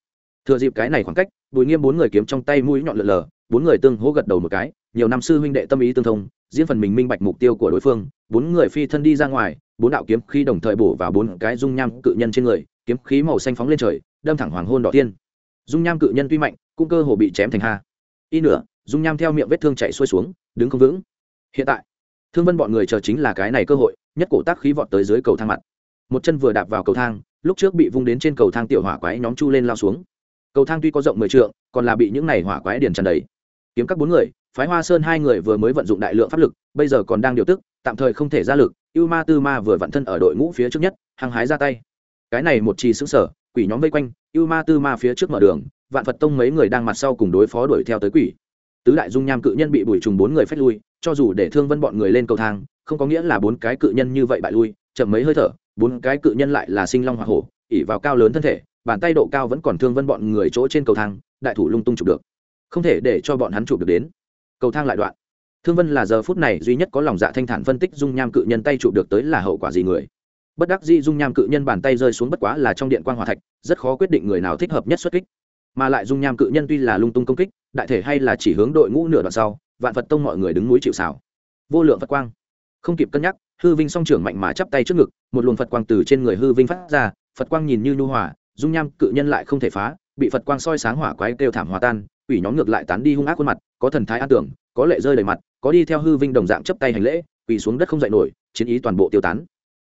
A: Thừa dịp cái này khoảng cách, bùi nghiêm bốn người kiếm trong tay mũi nhọn lượn lờ, bốn người tương hô gật đầu một cái, nhiều năm sư huynh đệ tâm ý tương thông riêng phần mình minh bạch mục tiêu của đối phương, bốn người phi thân đi ra ngoài, bốn đạo kiếm khí đồng thời bổ vào bốn cái dung nham cự nhân trên người, kiếm khí màu xanh phóng lên trời, đâm thẳng hoàng hôn đỏ tiên dung nham cự nhân tuy mạnh, cũng cơ hồ bị chém thành ha. Y nửa dung nham theo miệng vết thương chạy xuôi xuống, đứng không vững. Hiện tại thương vân bọn người chờ chính là cái này cơ hội, nhất cổ tác khí vọt tới dưới cầu thang mặt. Một chân vừa đạp vào cầu thang, lúc trước bị vung đến trên cầu thang tiểu hỏa quái nhóm chu lên lao xuống. Cầu thang tuy có rộng mười trượng, còn là bị những này hỏa quái điền tràn đầy. Kiếm các bốn người, phái hoa sơn hai người vừa mới vận dụng đại lượng pháp lực, bây giờ còn đang điều tức, tạm thời không thể ra lực, ưu ma tư ma vừa vận thân ở đội ngũ phía trước nhất, hăng hái ra tay. Cái này một trì xứng sở quỷ nhóm vây quanh, ưu ma tư ma phía trước mở đường, vạn phật tông mấy người đang mặt sau cùng đối phó đuổi theo tới quỷ. Tứ đại dung nham cự nhân bị bùi trùng bốn người phách lui cho dù để thương vân bọn người lên cầu thang, không có nghĩa là bốn cái cự nhân như vậy bại lui, chậm mấy hơi thở, bốn cái cự nhân lại là sinh long hoa hổ ỉ vào cao lớn thân thể, bàn tay độ cao vẫn còn thương vân bọn người chỗ trên cầu thang, đại thủ lung tung chụp được. Không thể để cho bọn hắn chụp được đến. Cầu thang lại đoạn. Thương vân là giờ phút này duy nhất có lòng dạ thanh thản phân tích dung nham cự nhân tay chụp được tới là hậu quả gì người. Bất đắc dĩ dung nham cự nhân bàn tay rơi xuống bất quá là trong điện quan hòa thạch, rất khó quyết định người nào thích hợp nhất xuất kích. Mà lại dung nham cự nhân tuy là lung tung công kích, đại thể hay là chỉ hướng đội ngũ nửa đoạn sau vạn phật tông mọi người đứng núi chịu xảo vô lượng phật quang. Không kịp cân nhắc, hư vinh song trưởng mạnh mà chắp tay trước ngực, một luồng phật quang từ trên người hư vinh phát ra, phật quang nhìn như nhu hòa, dung nham cự nhân lại không thể phá, bị phật quang soi sáng hỏa quái kêu thảm hòa tan ủy nhóm ngược lại tán đi hung ác khuôn mặt, có thần thái an tưởng, có lệ rơi đầy mặt, có đi theo hư vinh đồng dạng chấp tay hành lễ, quỳ xuống đất không dậy nổi, chiến ý toàn bộ tiêu tán.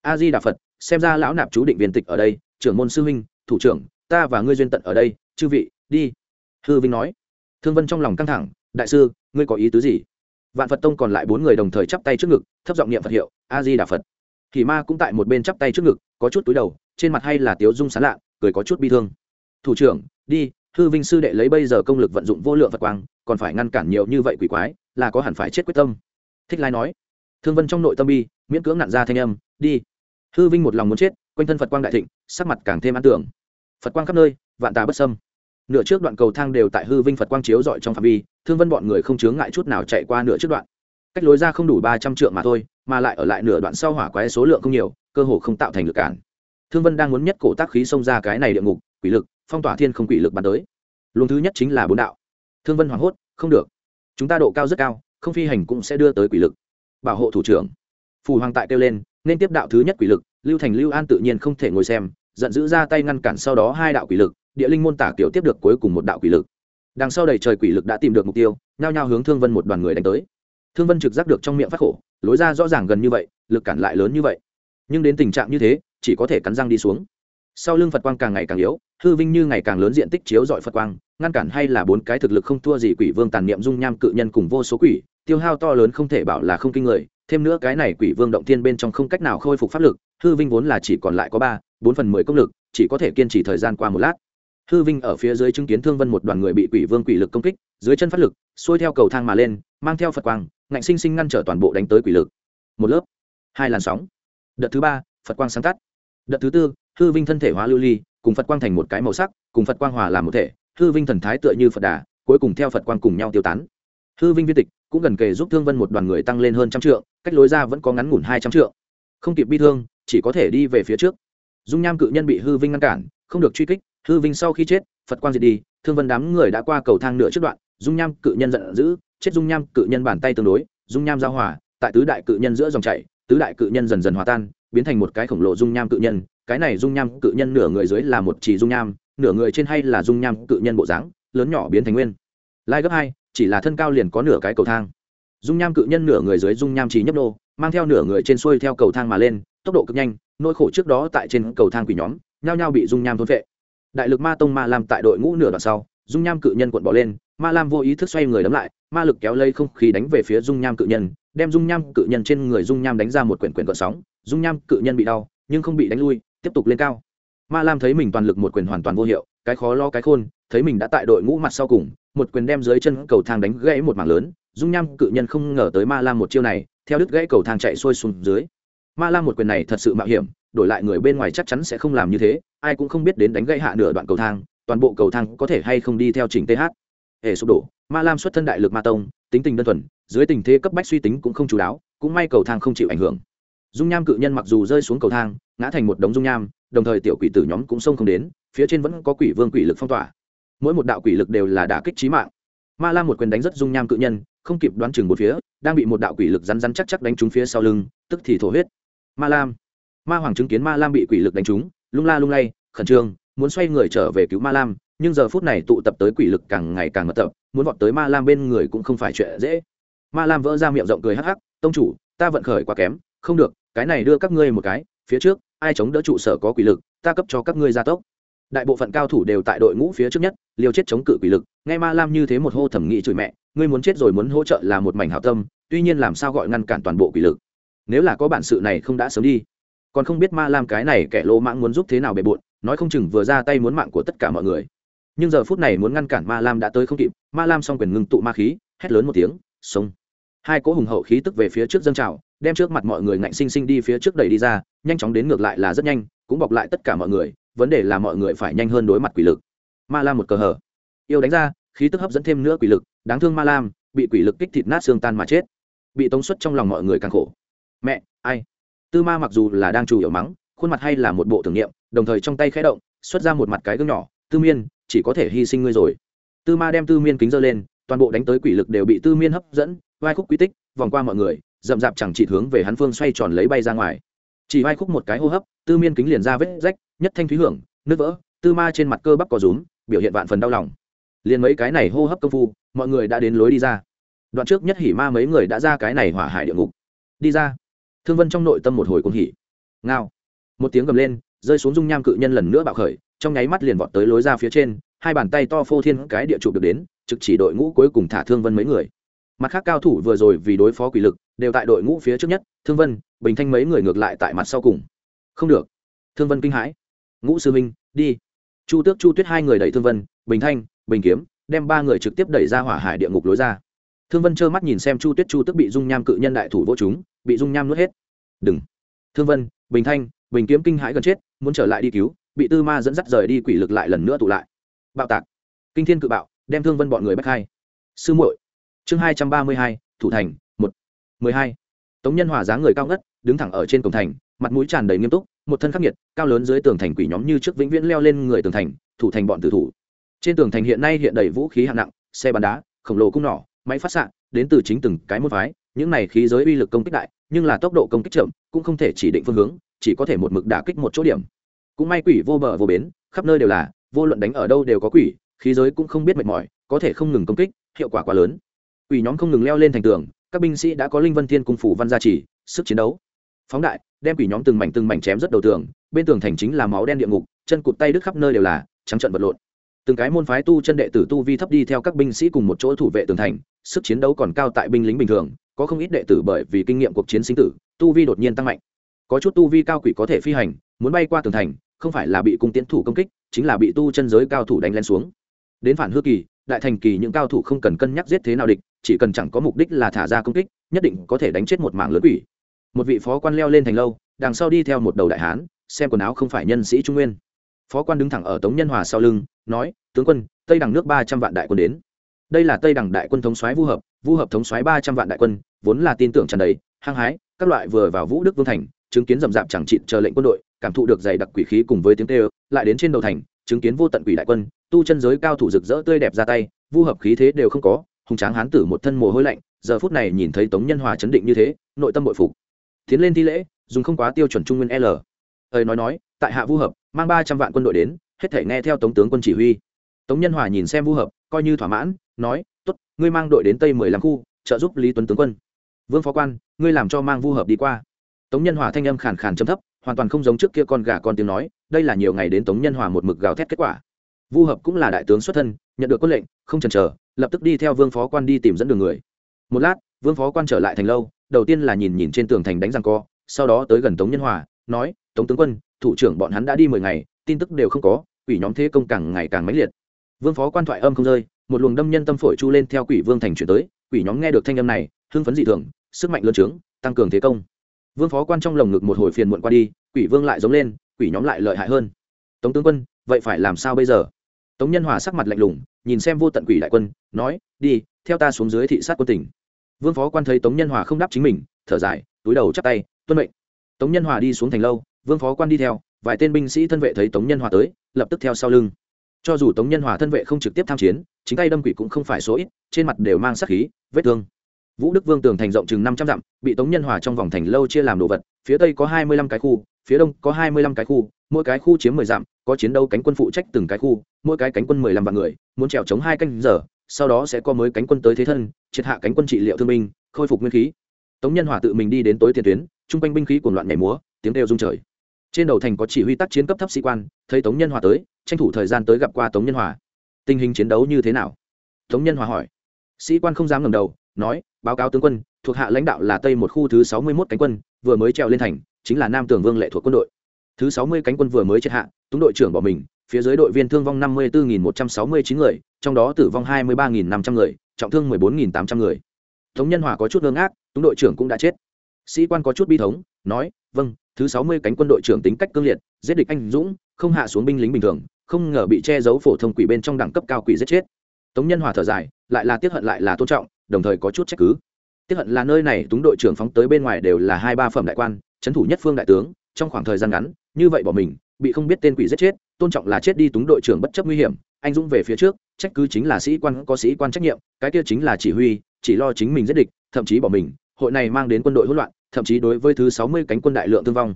A: A di đà phật, xem ra lão nạp chú định viên tịch ở đây, trưởng môn sư huynh, thủ trưởng, ta và ngươi duyên tận ở đây, chư vị, đi. Hư vinh nói. Thương vân trong lòng căng thẳng, đại sư ngươi có ý tứ gì? Vạn phật tông còn lại bốn người đồng thời chắp tay trước ngực, thấp giọng niệm phật hiệu, a di đà phật. Thì ma cũng tại một bên chắp tay trước ngực, có chút túi đầu, trên mặt hay là tiếu dung sán lạ, cười có chút bi thương. Thủ trưởng, đi, hư vinh sư đệ lấy bây giờ công lực vận dụng vô lượng phật quang, còn phải ngăn cản nhiều như vậy quỷ quái, là có hẳn phải chết quyết tâm. Thích lai nói. Thương vân trong nội tâm bi, miễn cưỡng nặn ra thanh âm, đi. Hư vinh một lòng muốn chết, quanh thân phật quang đại thịnh, sắc mặt càng thêm an tưởng. Phật quang khắp nơi, vạn tà bất sâm nửa trước đoạn cầu thang đều tại hư vinh phật quang chiếu dọi trong phạm vi, thương vân bọn người không chướng ngại chút nào chạy qua nửa trước đoạn. Cách lối ra không đủ ba trăm trượng mà thôi, mà lại ở lại nửa đoạn sau hỏa quái số lượng không nhiều, cơ hồ không tạo thành lực cản. Thương vân đang muốn nhất cổ tác khí xông ra cái này địa ngục, quỷ lực, phong tỏa thiên không quỷ lực bắn tới. Luồng thứ nhất chính là bốn đạo. Thương vân hoảng hốt, không được. Chúng ta độ cao rất cao, không phi hành cũng sẽ đưa tới quỷ lực. Bảo hộ thủ trưởng. Phù hoàng tại kêu lên, nên tiếp đạo thứ nhất quỷ lực, lưu thành lưu an tự nhiên không thể ngồi xem, giận dữ ra tay ngăn cản sau đó hai đạo quỷ lực địa linh môn tả kiểu tiếp được cuối cùng một đạo quỷ lực. Đằng sau đầy trời quỷ lực đã tìm được mục tiêu, nhao nhao hướng thương vân một đoàn người đánh tới. Thương vân trực giác được trong miệng phát khổ, lối ra rõ ràng gần như vậy, lực cản lại lớn như vậy. Nhưng đến tình trạng như thế, chỉ có thể cắn răng đi xuống. Sau lưng phật quang càng ngày càng yếu, hư vinh như ngày càng lớn diện tích chiếu dọi phật quang, ngăn cản hay là bốn cái thực lực không thua gì quỷ vương tàn niệm dung nham cự nhân cùng vô số quỷ, tiêu hao to lớn không thể bảo là không kinh người, thêm nữa cái này quỷ vương động thiên bên trong không cách nào khôi phục pháp lực, hư vinh vốn là chỉ còn lại có ba, bốn phần mười công lực, chỉ có thể kiên trì thời gian qua một lát hư vinh ở phía dưới chứng kiến thương vân một đoàn người bị quỷ vương quỷ lực công kích, dưới chân phát lực, xuôi theo cầu thang mà lên, mang theo phật quang, ngạnh sinh sinh ngăn trở toàn bộ đánh tới quỷ lực. Một lớp, hai làn sóng. Đợt thứ ba, phật quang sáng tắt. Đợt thứ tư, hư vinh thân thể hóa lưu ly, cùng phật quang thành một cái màu sắc, cùng phật quang hòa làm một thể. Hư vinh thần thái tựa như phật đà, cuối cùng theo phật quang cùng nhau tiêu tán. Hư vinh viên tịch cũng gần kề giúp thương vân một đoàn người tăng lên hơn trăm trượng, cách lối ra vẫn có ngắn ngủn hai trăm trượng. Không kịp bi thương, chỉ có thể đi về phía trước. Dung nham cự nhân bị hư vinh ngăn cản, không được truy kích hư vinh sau khi chết, phật quang diệt đi, thương vân đám người đã qua cầu thang nửa trước đoạn, dung nham cự nhân giận dữ, chết dung nham cự nhân bàn tay tương đối, dung nham giao hòa, tại tứ đại cự nhân giữa dòng chảy, tứ đại cự nhân dần dần hòa tan, biến thành một cái khổng lồ dung nham cự nhân, cái này dung nham cự nhân nửa người dưới là một chỉ dung nham, nửa người trên hay là dung nham cự nhân bộ dáng, lớn nhỏ biến thành nguyên. Lai gấp hai, chỉ là thân cao liền có nửa cái cầu thang. Dung nham cự nhân nửa người dưới dung nham chỉ nhấp nô, mang theo nửa người trên xuôi theo cầu thang mà lên, tốc độ cực nhanh, nỗi khổ trước đó tại trên cầu thang quỷ nhóm, nhao nhao bị dung nham thôn vệ đại lực ma tông ma lam tại đội ngũ nửa đoạn sau, dung nham cự nhân cuộn bỏ lên, ma lam vô ý thức xoay người đấm lại, ma lực kéo lây không khí đánh về phía dung nham cự nhân, đem dung nham cự nhân trên người dung nham đánh ra một quyển quyển cỡ sóng, dung nham cự nhân bị đau, nhưng không bị đánh lui, tiếp tục lên cao. Ma lam thấy mình toàn lực một quyền hoàn toàn vô hiệu, cái khó lo cái khôn, thấy mình đã tại đội ngũ mặt sau cùng, một quyền đem dưới chân cầu thang đánh gãy một mảng lớn, dung nham cự nhân không ngờ tới ma lam một chiêu này, theo đứt gãy cầu thang chạy xuôi xuống dưới. Ma lam một quyền này thật sự mạo hiểm đổi lại người bên ngoài chắc chắn sẽ không làm như thế, ai cũng không biết đến đánh gãy hạ nửa đoạn cầu thang, toàn bộ cầu thang có thể hay không đi theo trình th hệ sụp đổ, ma lam xuất thân đại lực ma tông, tính tình đơn thuần, dưới tình thế cấp bách suy tính cũng không chú đáo, cũng may cầu thang không chịu ảnh hưởng. Dung nham cự nhân mặc dù rơi xuống cầu thang, ngã thành một đống dung nham, đồng thời tiểu quỷ tử nhóm cũng xông không đến, phía trên vẫn có quỷ vương quỷ lực phong tỏa. Mỗi một đạo quỷ lực đều là đả kích trí mạng. Ma lam một quyền đánh rất dung nham cự nhân, không kịp đoán chừng một phía, đang bị một đạo quỷ lực rắn rắn chắc chắc đánh trúng phía sau lưng, tức thì thổ huyết. Ma lam ma hoàng chứng kiến ma lam bị quỷ lực đánh trúng, lung la lung lay, khẩn trương, muốn xoay người trở về cứu ma lam, nhưng giờ phút này tụ tập tới quỷ lực càng ngày càng mật tập muốn vọt tới ma lam bên người cũng không phải chuyện dễ. Ma lam vỡ ra miệng rộng cười hắc hắc, tông chủ, ta vận khởi quá kém, không được, cái này đưa các ngươi một cái, phía trước, ai chống đỡ trụ sở có quỷ lực, ta cấp cho các ngươi gia tốc. Đại bộ phận cao thủ đều tại đội ngũ phía trước nhất, liều chết chống cự quỷ lực, nghe ma lam như thế một hô thẩm nghị chửi mẹ, ngươi muốn chết rồi muốn hỗ trợ là một mảnh hảo tâm, tuy nhiên làm sao gọi ngăn cản toàn bộ quỷ lực? Nếu là có bản sự này không đã sớm đi còn không biết ma lam cái này kẻ lỗ mãng muốn giúp thế nào bề bộn, nói không chừng vừa ra tay muốn mạng của tất cả mọi người. Nhưng giờ phút này muốn ngăn cản ma lam đã tới không kịp, ma lam s o n g quyền ngưng tụ ma khí, hét lớn một tiếng sông hai cỗ hùng hậu khí tức về phía trước dân trào, đem trước mặt mọi người ngạnh sinh sinh đi phía trước đẩy đi ra, nhanh chóng đến ngược lại là rất nhanh, cũng bọc lại tất cả mọi người, vấn đề là mọi người phải nhanh hơn đối mặt quỷ lực. Ma lam một cờ hở. Yêu đánh ra, khí tức hấp dẫn thêm nữa quỷ lực, đáng thương ma lam, bị quỷ lực kích thịt nát xương tan mà chết. Bị tống suất trong lòng mọi người càng khổ. Mẹ, ai? Tư ma mặc dù là đang chủ yếu mắng, khuôn mặt hay là một bộ thử nghiệm đồng thời trong tay khẽ động, xuất ra một mặt cái gương nhỏ, tư miên, chỉ có thể hy sinh ngươi rồi. Tư ma đem tư miên kính dơ lên, toàn bộ đánh tới quỷ lực đều bị tư miên hấp dẫn, vai khúc quy tích, vòng qua mọi người, rậm rạp chẳng chỉ hướng về hắn phương xoay tròn lấy bay ra ngoài. Chỉ vai khúc một cái hô hấp, tư miên kính liền ra vết rách, nhất thanh thúy hưởng, nứt vỡ, tư ma trên mặt cơ bắp có rúm, biểu hiện vạn phần đau lòng. Liền mấy cái này hô hấp công phu, mọi người đã đến lối đi ra. Đoạn trước nhất hỉ ma mấy người đã ra cái này hỏa hải địa ngục. Đi ra thương vân trong nội tâm một hồi cũng hỉ. Ngao. Một tiếng gầm lên, rơi xuống dung nham cự nhân lần nữa bạo khởi, trong nháy mắt liền vọt tới lối ra phía trên, hai bàn tay to phô thiên cái địa chụp được đến, trực chỉ đội ngũ cuối cùng thả thương vân mấy người. Mặt khác cao thủ vừa rồi vì đối phó quỷ lực, đều tại đội ngũ phía trước nhất, thương vân, bình thanh mấy người ngược lại tại mặt sau cùng. Không được. Thương vân kinh hãi. Ngũ sư minh đi. Chu tước chu tuyết hai người đẩy thương vân, bình thanh, bình kiếm, đem ba người trực tiếp đẩy ra hỏa hải địa ngục lối ra thương vân trơ mắt nhìn xem chu tuyết, chu tức bị dung nham cự nhân đại thủ vô chúng, bị dung nham nuốt hết. Đừng. Thương vân, bình thanh, bình kiếm kinh hãi gần chết, muốn trở lại đi cứu, bị tư ma dẫn dắt rời đi quỷ lực lại lần nữa tụ lại. Bạo tạc. Kinh thiên cự bạo, đem thương vân bọn người bắt khai sư muội. Chương hai trăm ba mươi hai, thủ thành, một. mười hai. Tống nhân hòa dáng người cao ngất, đứng thẳng ở trên cổng thành, mặt mũi tràn đầy nghiêm túc, một thân khắc nghiệt, cao lớn dưới tường thành quỷ nhóm như trước vĩnh viễn leo lên người tường thành, thủ thành bọn tử thủ. Trên tường thành hiện nay hiện đầy vũ khí hạng nặng, xe bắn đá, khổng lồ cung nỏ máy phát xạ, đến từ chính từng cái môn phái. Những này khí giới uy lực công kích đại, nhưng là tốc độ công kích chậm, cũng không thể chỉ định phương hướng, chỉ có thể một mực đả kích một chỗ điểm. Cũng may quỷ vô bờ vô bến, khắp nơi đều là, vô luận đánh ở đâu đều có quỷ, khí giới cũng không biết mệt mỏi, có thể không ngừng công kích, hiệu quả quá lớn. Quỷ nhóm không ngừng leo lên thành tường, các binh sĩ đã có linh vân thiên cung phủ văn gia trì, sức chiến đấu. Phóng đại, đem quỷ nhóm từng mảnh từng mảnh chém rất đầu tường, bên tường thành chính là máu đen địa ngục, chân cụt tay đứt khắp nơi đều là, trắng trận vật lộn. Từng cái môn phái tu chân đệ tử tu vi thấp đi theo các binh sĩ cùng một chỗ thủ vệ tường thành sức chiến đấu còn cao tại binh lính bình thường, có không ít đệ tử bởi vì kinh nghiệm cuộc chiến sinh tử, tu vi đột nhiên tăng mạnh. Có chút tu vi cao quỷ có thể phi hành, muốn bay qua tường thành, không phải là bị cung tiến thủ công kích, chính là bị tu chân giới cao thủ đánh lên xuống. Đến phản hư kỳ, đại thành kỳ những cao thủ không cần cân nhắc giết thế nào địch, chỉ cần chẳng có mục đích là thả ra công kích, nhất định có thể đánh chết một mảng lớn quỷ. Một vị phó quan leo lên thành lâu, đằng sau đi theo một đầu đại hán, xem quần áo không phải nhân sĩ trung nguyên. Phó quan đứng thẳng ở tống nhân hòa sau lưng, nói, tướng quân, tây đằng nước ba trăm vạn đại quân đến đây là tây đẳng đại quân thống soái vu hợp vu hợp thống soái ba trăm vạn đại quân, vốn là tin tưởng tràn đầy, hăng hái, các loại vừa vào vũ đức vương thành, chứng kiến rầm rạp chẳng trịn chờ lệnh quân đội, cảm thụ được dày đặc quỷ khí cùng với tiếng tê lại đến trên đầu thành, chứng kiến vô tận quỷ đại quân, tu chân giới cao thủ rực rỡ tươi đẹp ra tay, vu hợp khí thế đều không có, hùng tráng hán tử một thân mồ hôi lạnh, giờ phút này nhìn thấy tống nhân hòa chấn định như thế, nội tâm bội phục. Tiến lên thi lễ, dùng không quá tiêu chuẩn trung nguyên l. Ơi nói nói, tại hạ vu hợp, mang ba trăm vạn quân đội đến, hết thể nghe theo tống tướng quân chỉ huy. Tống nhân hòa nhìn xem vu hợp, coi như thỏa mãn nói, tốt, ngươi mang đội đến tây mười lăm khu, trợ giúp lý tuấn tướng quân. Vương phó quan, ngươi làm cho mang vu hợp đi qua. Tống nhân hòa thanh âm khàn khàn chấm thấp, hoàn toàn không giống trước kia con gà con tiếng nói, đây là nhiều ngày đến tống nhân hòa một mực gào thét kết quả. Vu hợp cũng là đại tướng xuất thân, nhận được quân lệnh, không chần chờ, lập tức đi theo vương phó quan đi tìm dẫn đường người. Một lát, vương phó quan trở lại thành lâu, đầu tiên là nhìn nhìn trên tường thành đánh răng co, sau đó tới gần tống nhân hòa, nói, tống tướng quân, thủ trưởng bọn hắn đã đi mười ngày, tin tức đều không có, ủy nhóm thế công càng ngày càng mãnh liệt. Vương phó quan thoại âm không rơi một luồng đâm nhân tâm phổi chu lên theo quỷ vương thành chuyển tới, quỷ nhóm nghe được thanh âm này, hưng phấn dị thường, sức mạnh lớn trướng, tăng cường thế công. Vương phó quan trong lồng ngực một hồi phiền muộn qua đi, quỷ vương lại giống lên, quỷ nhóm lại lợi hại hơn. Tống tướng quân, vậy phải làm sao bây giờ? Tống nhân hòa sắc mặt lạnh lùng, nhìn xem vô tận quỷ đại quân, nói, đi, theo ta xuống dưới thị sát quân tỉnh. Vương phó quan thấy tống nhân hòa không đáp chính mình, thở dài, túi đầu chắp tay, tuân mệnh. Tống nhân hòa đi xuống thành lâu, vương phó quan đi theo, vài tên binh sĩ thân vệ thấy tống nhân hòa tới, lập tức theo sau lưng cho dù tống nhân hòa thân vệ không trực tiếp tham chiến, chính tay đâm quỷ cũng không phải số ít, trên mặt đều mang sắc khí, vết thương. Vũ đức vương tường thành rộng chừng năm trăm dặm, bị tống nhân hòa trong vòng thành lâu chia làm đồ vật, phía tây có hai mươi lăm cái khu, phía đông có hai mươi lăm cái khu, mỗi cái khu chiếm mười dặm, có chiến đấu cánh quân phụ trách từng cái khu, mỗi cái cánh quân mười lăm vạn người, muốn trèo chống hai canh giờ, sau đó sẽ có mới cánh quân tới thế thân, triệt hạ cánh quân trị liệu thương binh, khôi phục nguyên khí. Tống nhân hòa tự mình đi đến tối tiền tuyến chung quanh binh khí cuồng loạn nhảy múa, tiếng đều rung trời trên đầu thành có chỉ huy tác chiến cấp thấp sĩ quan, thấy tống nhân hòa tới, tranh thủ thời gian tới gặp qua tống nhân hòa. Tình hình chiến đấu như thế nào? Tống nhân hòa hỏi. Sĩ quan không dám ngầm đầu, nói, báo cáo tướng quân, thuộc hạ lãnh đạo là tây một khu thứ sáu mươi một cánh quân, vừa mới treo lên thành, chính là nam tường vương lệ thuộc quân đội. Thứ sáu mươi cánh quân vừa mới triệt hạ, túng đội trưởng bỏ mình, phía dưới đội viên thương vong năm mươi bốn một trăm sáu mươi chín người, trong đó tử vong hai mươi ba năm trăm người, trọng thương mười bốn tám trăm người. Tống nhân hòa có chút ngơ ngác, túng đội trưởng cũng đã chết. Sĩ quan có chút bi thống, nói vâng thứ sáu mươi cánh quân đội trưởng tính cách cương liệt, giết địch anh dũng, không hạ xuống binh lính bình thường, không ngờ bị che giấu phổ thông quỷ bên trong đẳng cấp cao quỷ giết chết. Tống nhân hòa thở dài, lại là tiếc hận lại là tôn trọng, đồng thời có chút trách cứ. Tiếc hận là nơi này túng đội trưởng phóng tới bên ngoài đều là hai ba phẩm đại quan trấn thủ nhất phương đại tướng, trong khoảng thời gian ngắn, như vậy bỏ mình, bị không biết tên quỷ giết chết, tôn trọng là chết đi túng đội trưởng bất chấp nguy hiểm, anh dũng về phía trước, trách cứ chính là sĩ quan, có sĩ quan trách nhiệm, cái kia chính là chỉ huy, chỉ lo chính mình giết địch, thậm chí bỏ mình, hội này mang đến quân đội hỗn loạn thậm chí đối với thứ sáu mươi cánh quân đại lượng thương vong,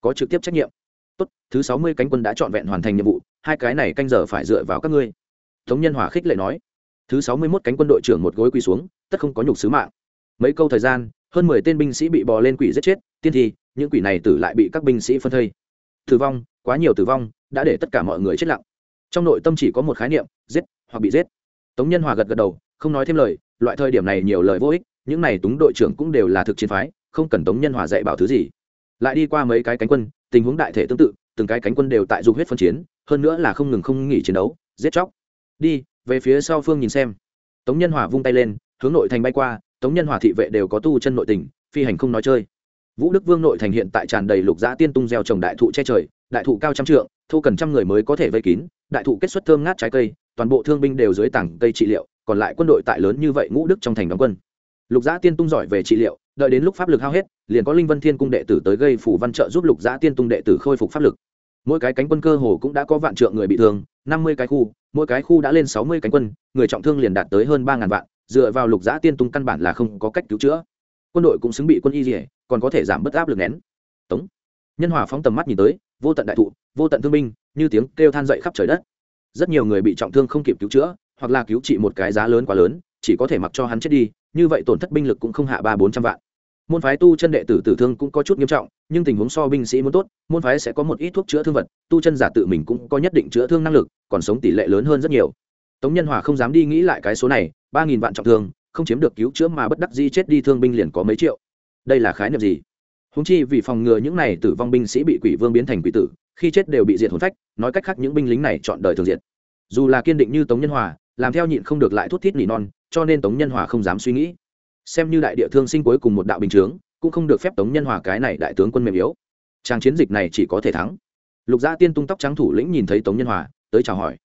A: có trực tiếp trách nhiệm. Tốt, thứ sáu mươi cánh quân đã trọn vẹn hoàn thành nhiệm vụ, hai cái này canh giờ phải dựa vào các ngươi. Tống nhân hòa khích lệ nói. Thứ sáu mươi mốt cánh quân đội trưởng một gối quỳ xuống, tất không có nhục sứ mạng. Mấy câu thời gian, hơn mười tên binh sĩ bị bò lên quỷ giết chết, tiên thi, những quỷ này tử lại bị các binh sĩ phân thây. Tử vong, quá nhiều tử vong, đã để tất cả mọi người chết lặng. Trong nội tâm chỉ có một khái niệm, giết hoặc bị giết. Tống nhân hòa gật gật đầu, không nói thêm lời, loại thời điểm này nhiều lời vô ích, những này túng đội trưởng cũng đều là thực chiến phái không cần tống nhân hòa dạy bảo thứ gì. Lại đi qua mấy cái cánh quân, tình huống đại thể tương tự, từng cái cánh quân đều tại dục huyết phân chiến, hơn nữa là không ngừng không nghỉ chiến đấu, giết chóc. Đi, về phía sau phương nhìn xem. Tống nhân hòa vung tay lên, hướng nội thành bay qua, tống nhân hòa thị vệ đều có tu chân nội tình, phi hành không nói chơi. Vũ đức vương nội thành hiện tại tràn đầy lục giã tiên tung gieo trồng đại thụ che trời, đại thụ cao trăm trượng, thu cần trăm người mới có thể vây kín, đại thụ kết xuất thơm ngát trái cây, toàn bộ thương binh đều dưới tảng cây trị liệu, còn lại quân đội tại lớn như vậy ngũ đức trong thành đóng quân. Lục giã tiên tung giỏi về trị liệu đợi đến lúc pháp lực hao hết, liền có linh vân thiên cung đệ tử tới gây phủ văn trợ giúp lục giã tiên tung đệ tử khôi phục pháp lực. Mỗi cái cánh quân cơ hồ cũng đã có vạn trượng người bị thương, năm mươi cái khu, mỗi cái khu đã lên sáu mươi cánh quân, người trọng thương liền đạt tới hơn ba ngàn vạn, dựa vào lục giã tiên tung căn bản là không có cách cứu chữa. Quân đội cũng xứng bị quân y dỉa còn có thể giảm bớt áp lực nén. Tống. Nhân hòa phóng tầm mắt nhìn tới, vô tận đại thụ, vô tận thương binh, như tiếng kêu than dậy khắp trời đất. Rất nhiều người bị trọng thương không kịp cứu chữa, hoặc là cứu trị một cái giá lớn quá lớn, chỉ có thể mặc cho hắn chết đi như vậy tổn thất binh lực cũng không hạ ba bốn trăm vạn. Môn phái tu chân đệ tử tử thương cũng có chút nghiêm trọng, nhưng tình huống so binh sĩ muốn tốt, môn phái sẽ có một ít thuốc chữa thương vật, tu chân giả tự mình cũng có nhất định chữa thương năng lực, còn sống tỷ lệ lớn hơn rất nhiều. Tống nhân hòa không dám đi nghĩ lại cái số này, ba nghìn vạn trọng thương, không chiếm được cứu chữa mà bất đắc di chết đi thương binh liền có mấy triệu. Đây là khái niệm gì? Húng chi vì phòng ngừa những này tử vong binh sĩ bị quỷ vương biến thành quỷ tử, khi chết đều bị diệt hồn phách, nói cách khác những binh lính này chọn đời thường diệt. Dù là kiên định như tống nhân hòa làm theo nhịn không được lại thút thít nỉ non, cho nên tống nhân hòa không dám suy nghĩ. Xem như đại địa thương sinh cuối cùng một đạo bình chướng, cũng không được phép tống nhân hòa cái này đại tướng quân mềm yếu. Trang chiến dịch này chỉ có thể thắng. Lục gia tiên tung tóc trắng thủ lĩnh nhìn thấy tống nhân hòa, tới chào hỏi.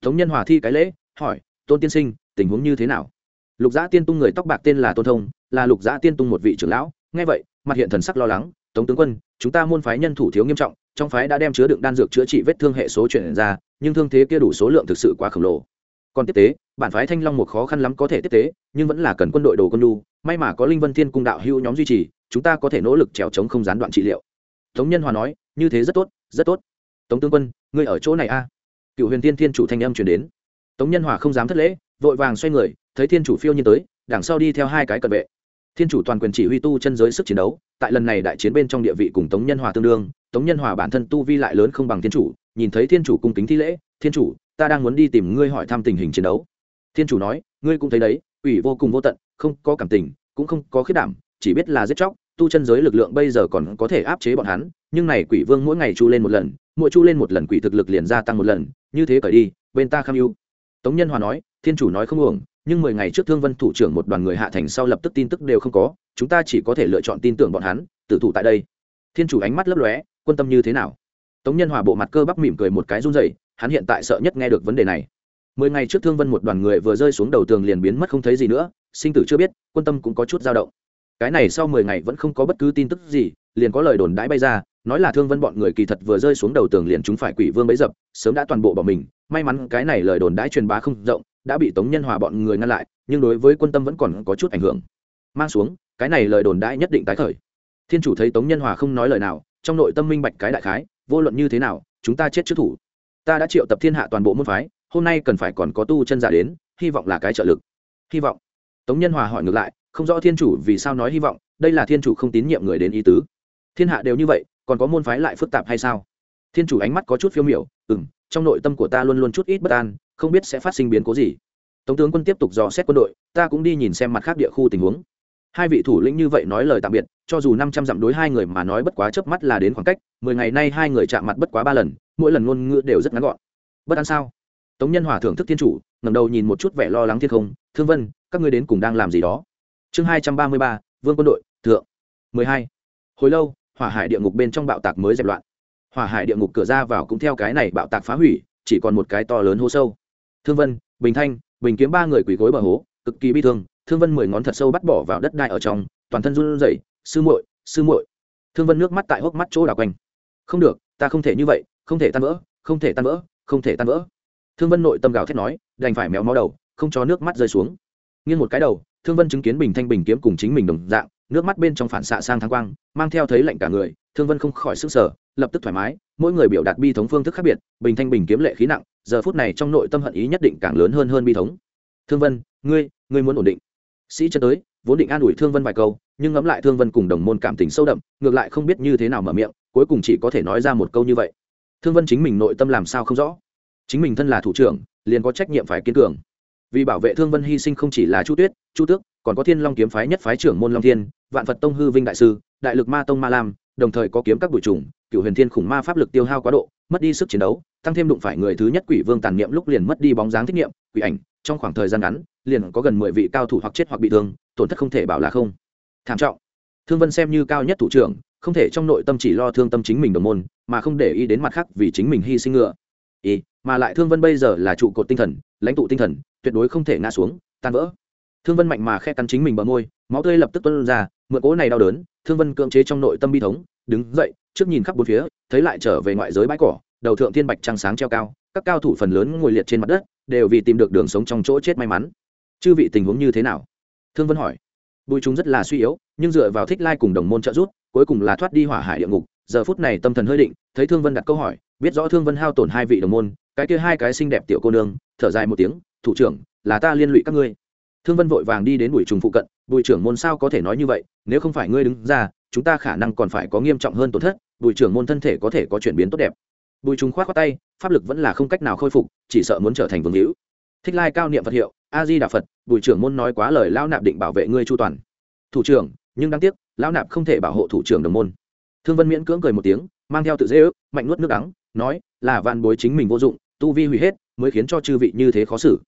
A: Tống nhân hòa thi cái lễ, hỏi, tôn tiên sinh, tình huống như thế nào? Lục gia tiên tung người tóc bạc tên là tôn thông, là lục gia tiên tung một vị trưởng lão. Nghe vậy, mặt hiện thần sắc lo lắng, tống tướng quân, chúng ta môn phái nhân thủ thiếu nghiêm trọng, trong phái đã đem chứa đựng đan dược chữa trị vết thương hệ số chuyển ra, nhưng thương thế kia đủ số lượng thực sự quá khổng lồ còn tiếp tế, bản phái thanh long một khó khăn lắm có thể tiếp tế, nhưng vẫn là cần quân đội đồ quân lu may mà có linh vân thiên cung đạo hưu nhóm duy trì, chúng ta có thể nỗ lực trèo chống không gián đoạn trị liệu. Tống nhân hòa nói, như thế rất tốt rất tốt. Tống tướng quân, ngươi ở chỗ này a? Cựu huyền tiên thiên chủ thanh âm chuyển đến. Tống nhân hòa không dám thất lễ, vội vàng xoay người, thấy thiên chủ phiêu nhiên tới, đằng sau đi theo hai cái cận vệ. Thiên chủ toàn quyền chỉ huy tu chân giới sức chiến đấu, tại lần này đại chiến bên trong địa vị cùng tống nhân hòa tương đương, tống nhân hòa bản thân tu vi lại lớn không bằng thiên chủ, nhìn thấy thiên chủ cung kính thi lễ, thiên chủ ta đang muốn đi tìm ngươi hỏi thăm tình hình chiến đấu. Thiên chủ nói, ngươi cũng thấy đấy ủy vô cùng vô tận, không có cảm tình, cũng không có khiết đảm, chỉ biết là giết chóc, tu chân giới lực lượng bây giờ còn có thể áp chế bọn hắn, nhưng này quỷ vương mỗi ngày chu lên một lần, mỗi chu lên một lần quỷ thực lực liền gia tăng một lần, như thế cởi đi, bên ta kham yêu tống nhân hòa nói, thiên chủ nói không uổng, nhưng mười ngày trước thương vân thủ trưởng một đoàn người hạ thành sau lập tức tin tức đều không có, chúng ta chỉ có thể lựa chọn tin tưởng bọn hắn, tử thủ tại đây. Thiên chủ ánh mắt lấp lóe, quân tâm như thế nào? Tống nhân hòa bộ mặt cơ bắp mỉm cười một cái run rẩy hắn hiện tại sợ nhất nghe được vấn đề này. Mười ngày trước thương vân một đoàn người vừa rơi xuống đầu tường liền biến mất không thấy gì nữa, sinh tử chưa biết, quân tâm cũng có chút dao động. Cái này sau mười ngày vẫn không có bất cứ tin tức gì, liền có lời đồn đãi bay ra, nói là thương vân bọn người kỳ thật vừa rơi xuống đầu tường liền chúng phải quỷ vương bấy dập, sớm đã toàn bộ bỏ mình. May mắn cái này lời đồn đãi truyền bá không rộng, đã bị tống nhân hòa bọn người ngăn lại, nhưng đối với quân tâm vẫn còn có chút ảnh hưởng. Mang xuống, cái này lời đồn đãi nhất định tái khởi. Thiên chủ thấy tống nhân hòa không nói lời nào, trong nội tâm minh bạch cái đại khái, vô luận như thế nào, chúng ta chết trước thủ ta đã triệu tập thiên hạ toàn bộ môn phái, hôm nay cần phải còn có tu chân giả đến, hy vọng là cái trợ lực. Hy vọng. Tống nhân hòa hỏi ngược lại, không rõ thiên chủ vì sao nói hy vọng, đây là thiên chủ không tín nhiệm người đến ý tứ. Thiên hạ đều như vậy, còn có môn phái lại phức tạp hay sao? Thiên chủ ánh mắt có chút phiêu miểu ừ m trong nội tâm của ta luôn luôn chút ít bất an, không biết sẽ phát sinh biến cố gì. Tống tướng quân tiếp tục dò xét quân đội, ta cũng đi nhìn xem mặt khác địa khu tình huống. Hai vị thủ lĩnh như vậy nói lời tạm biệt, cho dù năm trăm dặm đối hai người mà nói bất quá chớp mắt là đến khoảng cách, mười ngày nay hai người chạm mặt bất quá ba lần mỗi lần ngôn ngữ đều rất ngắn gọn. Bất an sao? Tống nhân hòa thưởng thức thiên chủ ngầm đầu nhìn một chút vẻ lo lắng thiên không. Thương vân, các ngươi đến cùng đang làm gì đó? Chương hai trăm ba mươi ba, vương quân đội, thượng. mười hai. Hồi lâu, hỏa hải địa ngục bên trong bạo tạc mới dẹp loạn. Hỏa hải địa ngục cửa ra vào cũng theo cái này bạo tạc phá hủy, chỉ còn một cái to lớn hố sâu. Thương vân, bình thanh, bình kiếm ba người quỳ gối bờ hố, cực kỳ bi thương. Thương vân mười ngón thật sâu bắt bỏ vào đất đai ở trong, toàn thân run rẩy. Sư muội sư muội. Thương vân nước mắt tại hốc mắt chỗ đào quanh. Không được, ta không thể như vậy không thể tan vỡ, không thể tan vỡ, không thể tan vỡ. Thương vân nội tâm gào thét nói, đành phải méo mó đầu, không cho nước mắt rơi xuống. Nghiêng một cái đầu, thương vân chứng kiến bình thanh bình kiếm cùng chính mình đồng dạng, nước mắt bên trong phản xạ sang thang quang, mang theo thấy lạnh cả người, thương vân không khỏi sức sở lập tức thoải mái, mỗi người biểu đạt bi thống phương thức khác biệt, bình thanh bình kiếm lệ khí nặng, giờ phút này trong nội tâm hận ý nhất định càng lớn hơn hơn bi thống. Thương vân, ngươi ngươi muốn ổn định. Sĩ chân tới, vốn định an ủi thương vân vài câu, nhưng ngẫm lại thương vân cùng đồng môn cảm tình sâu đậm, ngược lại không biết như thế nào mở miệng, cuối cùng chỉ có thể nói ra một câu như vậy thương vân chính mình nội tâm làm sao không rõ? Chính mình thân là thủ trưởng, liền có trách nhiệm phải kiên cường. Vì bảo vệ thương vân hy sinh không chỉ là chu tuyết, chu tước, còn có thiên long kiếm phái nhất phái trưởng môn long thiên, vạn phật tông hư vinh đại sư, đại lực ma tông ma lam, đồng thời có kiếm các bụi trùng cựu huyền thiên khủng ma pháp lực tiêu hao quá độ, mất đi sức chiến đấu, tăng thêm đụng phải người thứ nhất quỷ vương tàn niệm lúc liền mất đi bóng dáng thích niệm, quỷ ảnh, trong khoảng thời gian ngắn, liền có gần mười vị cao thủ hoặc chết hoặc bị thương, tổn thất không thể bảo là không. Thảm trọng. Thương vân xem như cao nhất thủ trưởng không thể trong nội tâm chỉ lo thương tâm chính mình đồng môn, mà không để ý đến mặt khác vì chính mình hy sinh ngựa. Ý, mà lại thương vân bây giờ là trụ cột tinh thần, lãnh tụ tinh thần, tuyệt đối không thể ngã xuống, tan vỡ. Thương vân mạnh mà khe cắn chính mình bờ môi, máu tươi lập tức tuân ra, mượn cỗ này đau đớn, thương vân cưỡng chế trong nội tâm bi thống, đứng dậy, trước nhìn khắp bốn phía, thấy lại trở về ngoại giới bãi cỏ, đầu thượng thiên bạch trăng sáng treo cao, các cao thủ phần lớn ngồi liệt trên mặt đất, đều vì tìm được đường sống trong chỗ chết may mắn. Chư vị tình huống như thế nào? Thương vân hỏi bùi chúng rất là suy yếu, nhưng dựa vào thích lai cùng đồng môn trợ giúp, cuối cùng là thoát đi hỏa hải địa ngục. Giờ phút này tâm thần hơi định, thấy thương vân đặt câu hỏi, biết rõ thương vân hao tổn hai vị đồng môn, cái kia hai cái xinh đẹp tiểu cô nương, thở dài một tiếng, thủ trưởng, là ta liên lụy các ngươi. Thương vân vội vàng đi đến bùi trùng phụ cận, bùi trưởng môn sao có thể nói như vậy, nếu không phải ngươi đứng ra, chúng ta khả năng còn phải có nghiêm trọng hơn tổn thất, bùi trưởng môn thân thể có thể có chuyển biến tốt đẹp. Bùi trùng khoát khoát tay, pháp lực vẫn là không cách nào khôi phục, chỉ sợ muốn trở thành vương hữu thích lai cao niệm phật hiệu a di đà phật, bùi trưởng môn nói quá lời lao nạp định bảo vệ ngươi chu toàn. Thủ trưởng, nhưng đáng tiếc, lão nạp không thể bảo hộ thủ trưởng đồng môn. Thương vân miễn cưỡng cười một tiếng, mang theo tự dễ ước, mạnh nuốt nước đắng, nói, là vạn bối chính mình vô dụng, tu vi hủy hết, mới khiến cho chư vị như thế khó xử.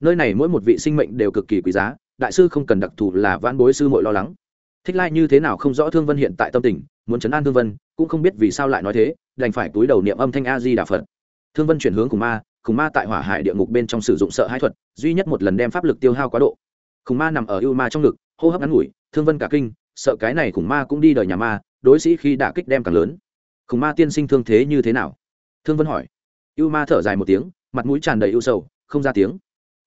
A: Nơi này mỗi một vị sinh mệnh đều cực kỳ quý giá, đại sư không cần đặc thù là vạn bối sư mội lo lắng. Thích lai như thế nào không rõ thương vân hiện tại tâm tình, muốn chấn an thương vân, cũng không biết vì sao lại nói thế, đành phải túi đầu niệm âm thanh a di đà phật. Thương vân chuyển hướng cùng ma khủng ma tại hỏa hải địa ngục bên trong sử dụng sợ hãi thuật duy nhất một lần đem pháp lực tiêu hao quá độ. Khủng ma nằm ở ưu ma trong ngực hô hấp ngắn ngủi thương vân cả kinh sợ cái này khủng ma cũng đi đời nhà ma đối sĩ khi đả kích đem càng lớn. Khủng ma tiên sinh thương thế như thế nào? Thương vân hỏi. Ưu ma thở dài một tiếng mặt mũi tràn đầy ưu sầu không ra tiếng.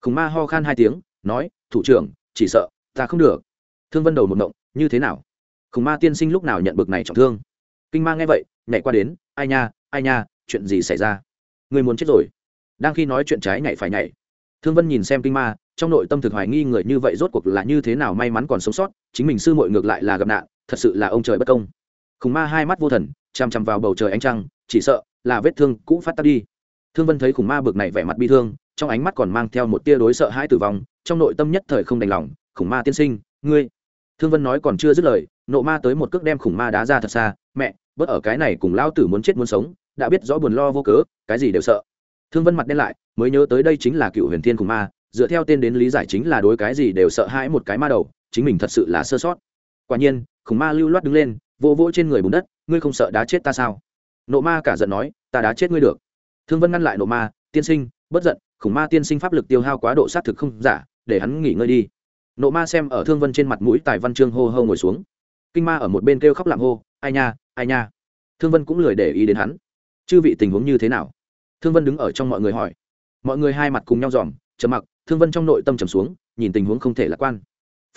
A: Khủng ma ho khan hai tiếng nói thủ trưởng chỉ sợ ta không được. Thương vân đầu một động, như thế nào? Khủng ma tiên sinh lúc nào nhận bực này trọng thương? Kinh ma nghe vậy nhảy qua đến ai nha ai nha chuyện gì xảy ra? Người muốn chết rồi đang khi nói chuyện trái nhảy phải nhảy. Thương vân nhìn xem kinh ma, trong nội tâm thực hoài nghi người như vậy rốt cuộc là như thế nào may mắn còn sống sót, chính mình sư mội ngược lại là gặp nạn, thật sự là ông trời bất công. Khủng ma hai mắt vô thần chằm chằm vào bầu trời ánh trăng, chỉ sợ là vết thương cũ phát tắt đi. Thương vân thấy khủng ma bực này vẻ mặt bi thương, trong ánh mắt còn mang theo một tia đối sợ hãi tử vong, trong nội tâm nhất thời không đành lòng, khủng ma tiên sinh, ngươi thương vân nói còn chưa dứt lời, nộ ma tới một cước đem khủng ma đá ra thật xa, mẹ, bớt ở cái này cùng lao tử muốn chết muốn sống, đã biết rõ buồn lo vô cớ, cái gì đều sợ thương vân mặt đen lại, mới nhớ tới đây chính là cựu huyền thiên khủng ma, dựa theo tên đến lý giải chính là đối cái gì đều sợ hãi một cái ma đầu, chính mình thật sự là sơ sót. Quả nhiên, khủng ma lưu loát đứng lên vô vỗ trên người bùn đất, ngươi không sợ đá chết ta sao? Nộ ma cả giận nói, ta đá chết ngươi được. Thương vân ngăn lại nộ ma, tiên sinh, bất giận, khủng ma tiên sinh pháp lực tiêu hao quá độ sát thực không giả, để hắn nghỉ ngơi đi. Nộ ma xem ở thương vân trên mặt mũi tài văn chương hô hô ngồi xuống. Kinh ma ở một bên kêu khóc lặng hô, ai nha ai nha. Thương vân cũng lười để ý đến hắn. Chư vị tình huống như thế nào? Thương vân đứng ở trong mọi người hỏi. Mọi người hai mặt cùng nhau dòm, trầm mặc, thương vân trong nội tâm trầm xuống, nhìn tình huống không thể lạc quan.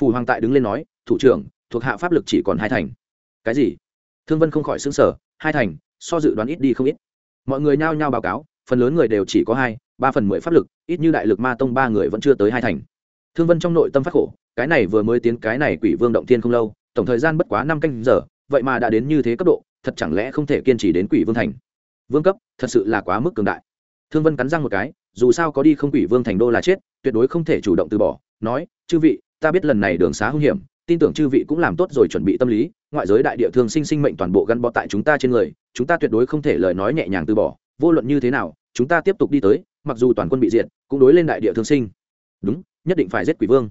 A: Phù hoàng tại đứng lên nói, thủ trưởng, thuộc hạ pháp lực chỉ còn hai thành. Cái gì? Thương vân không khỏi xứng sở hai thành, so dự đoán ít đi không ít. Mọi người nhao nhao báo cáo, phần lớn người đều chỉ có hai, ba phần mười pháp lực, ít như đại lực ma tông ba người vẫn chưa tới hai thành. Thương vân trong nội tâm phát khổ, cái này vừa mới tiến, cái này quỷ vương động thiên không lâu, tổng thời gian bất quá năm canh giờ, vậy mà đã đến như thế cấp độ, thật chẳng lẽ không thể kiên trì đến quỷ vương thành? Vương cấp, thật sự là quá mức cường đại. Thương vân cắn răng một cái, dù sao có đi không quỷ vương thành đô là chết, tuyệt đối không thể chủ động từ bỏ, nói, chư vị, ta biết lần này đường xá hung hiểm, tin tưởng chư vị cũng làm tốt rồi chuẩn bị tâm lý, ngoại giới đại địa thương sinh sinh mệnh toàn bộ gắn bó tại chúng ta trên người, chúng ta tuyệt đối không thể lời nói nhẹ nhàng từ bỏ, vô luận như thế nào, chúng ta tiếp tục đi tới, mặc dù toàn quân bị diệt, cũng đối lên đại địa thương sinh. Đúng, nhất định phải giết quỷ vương.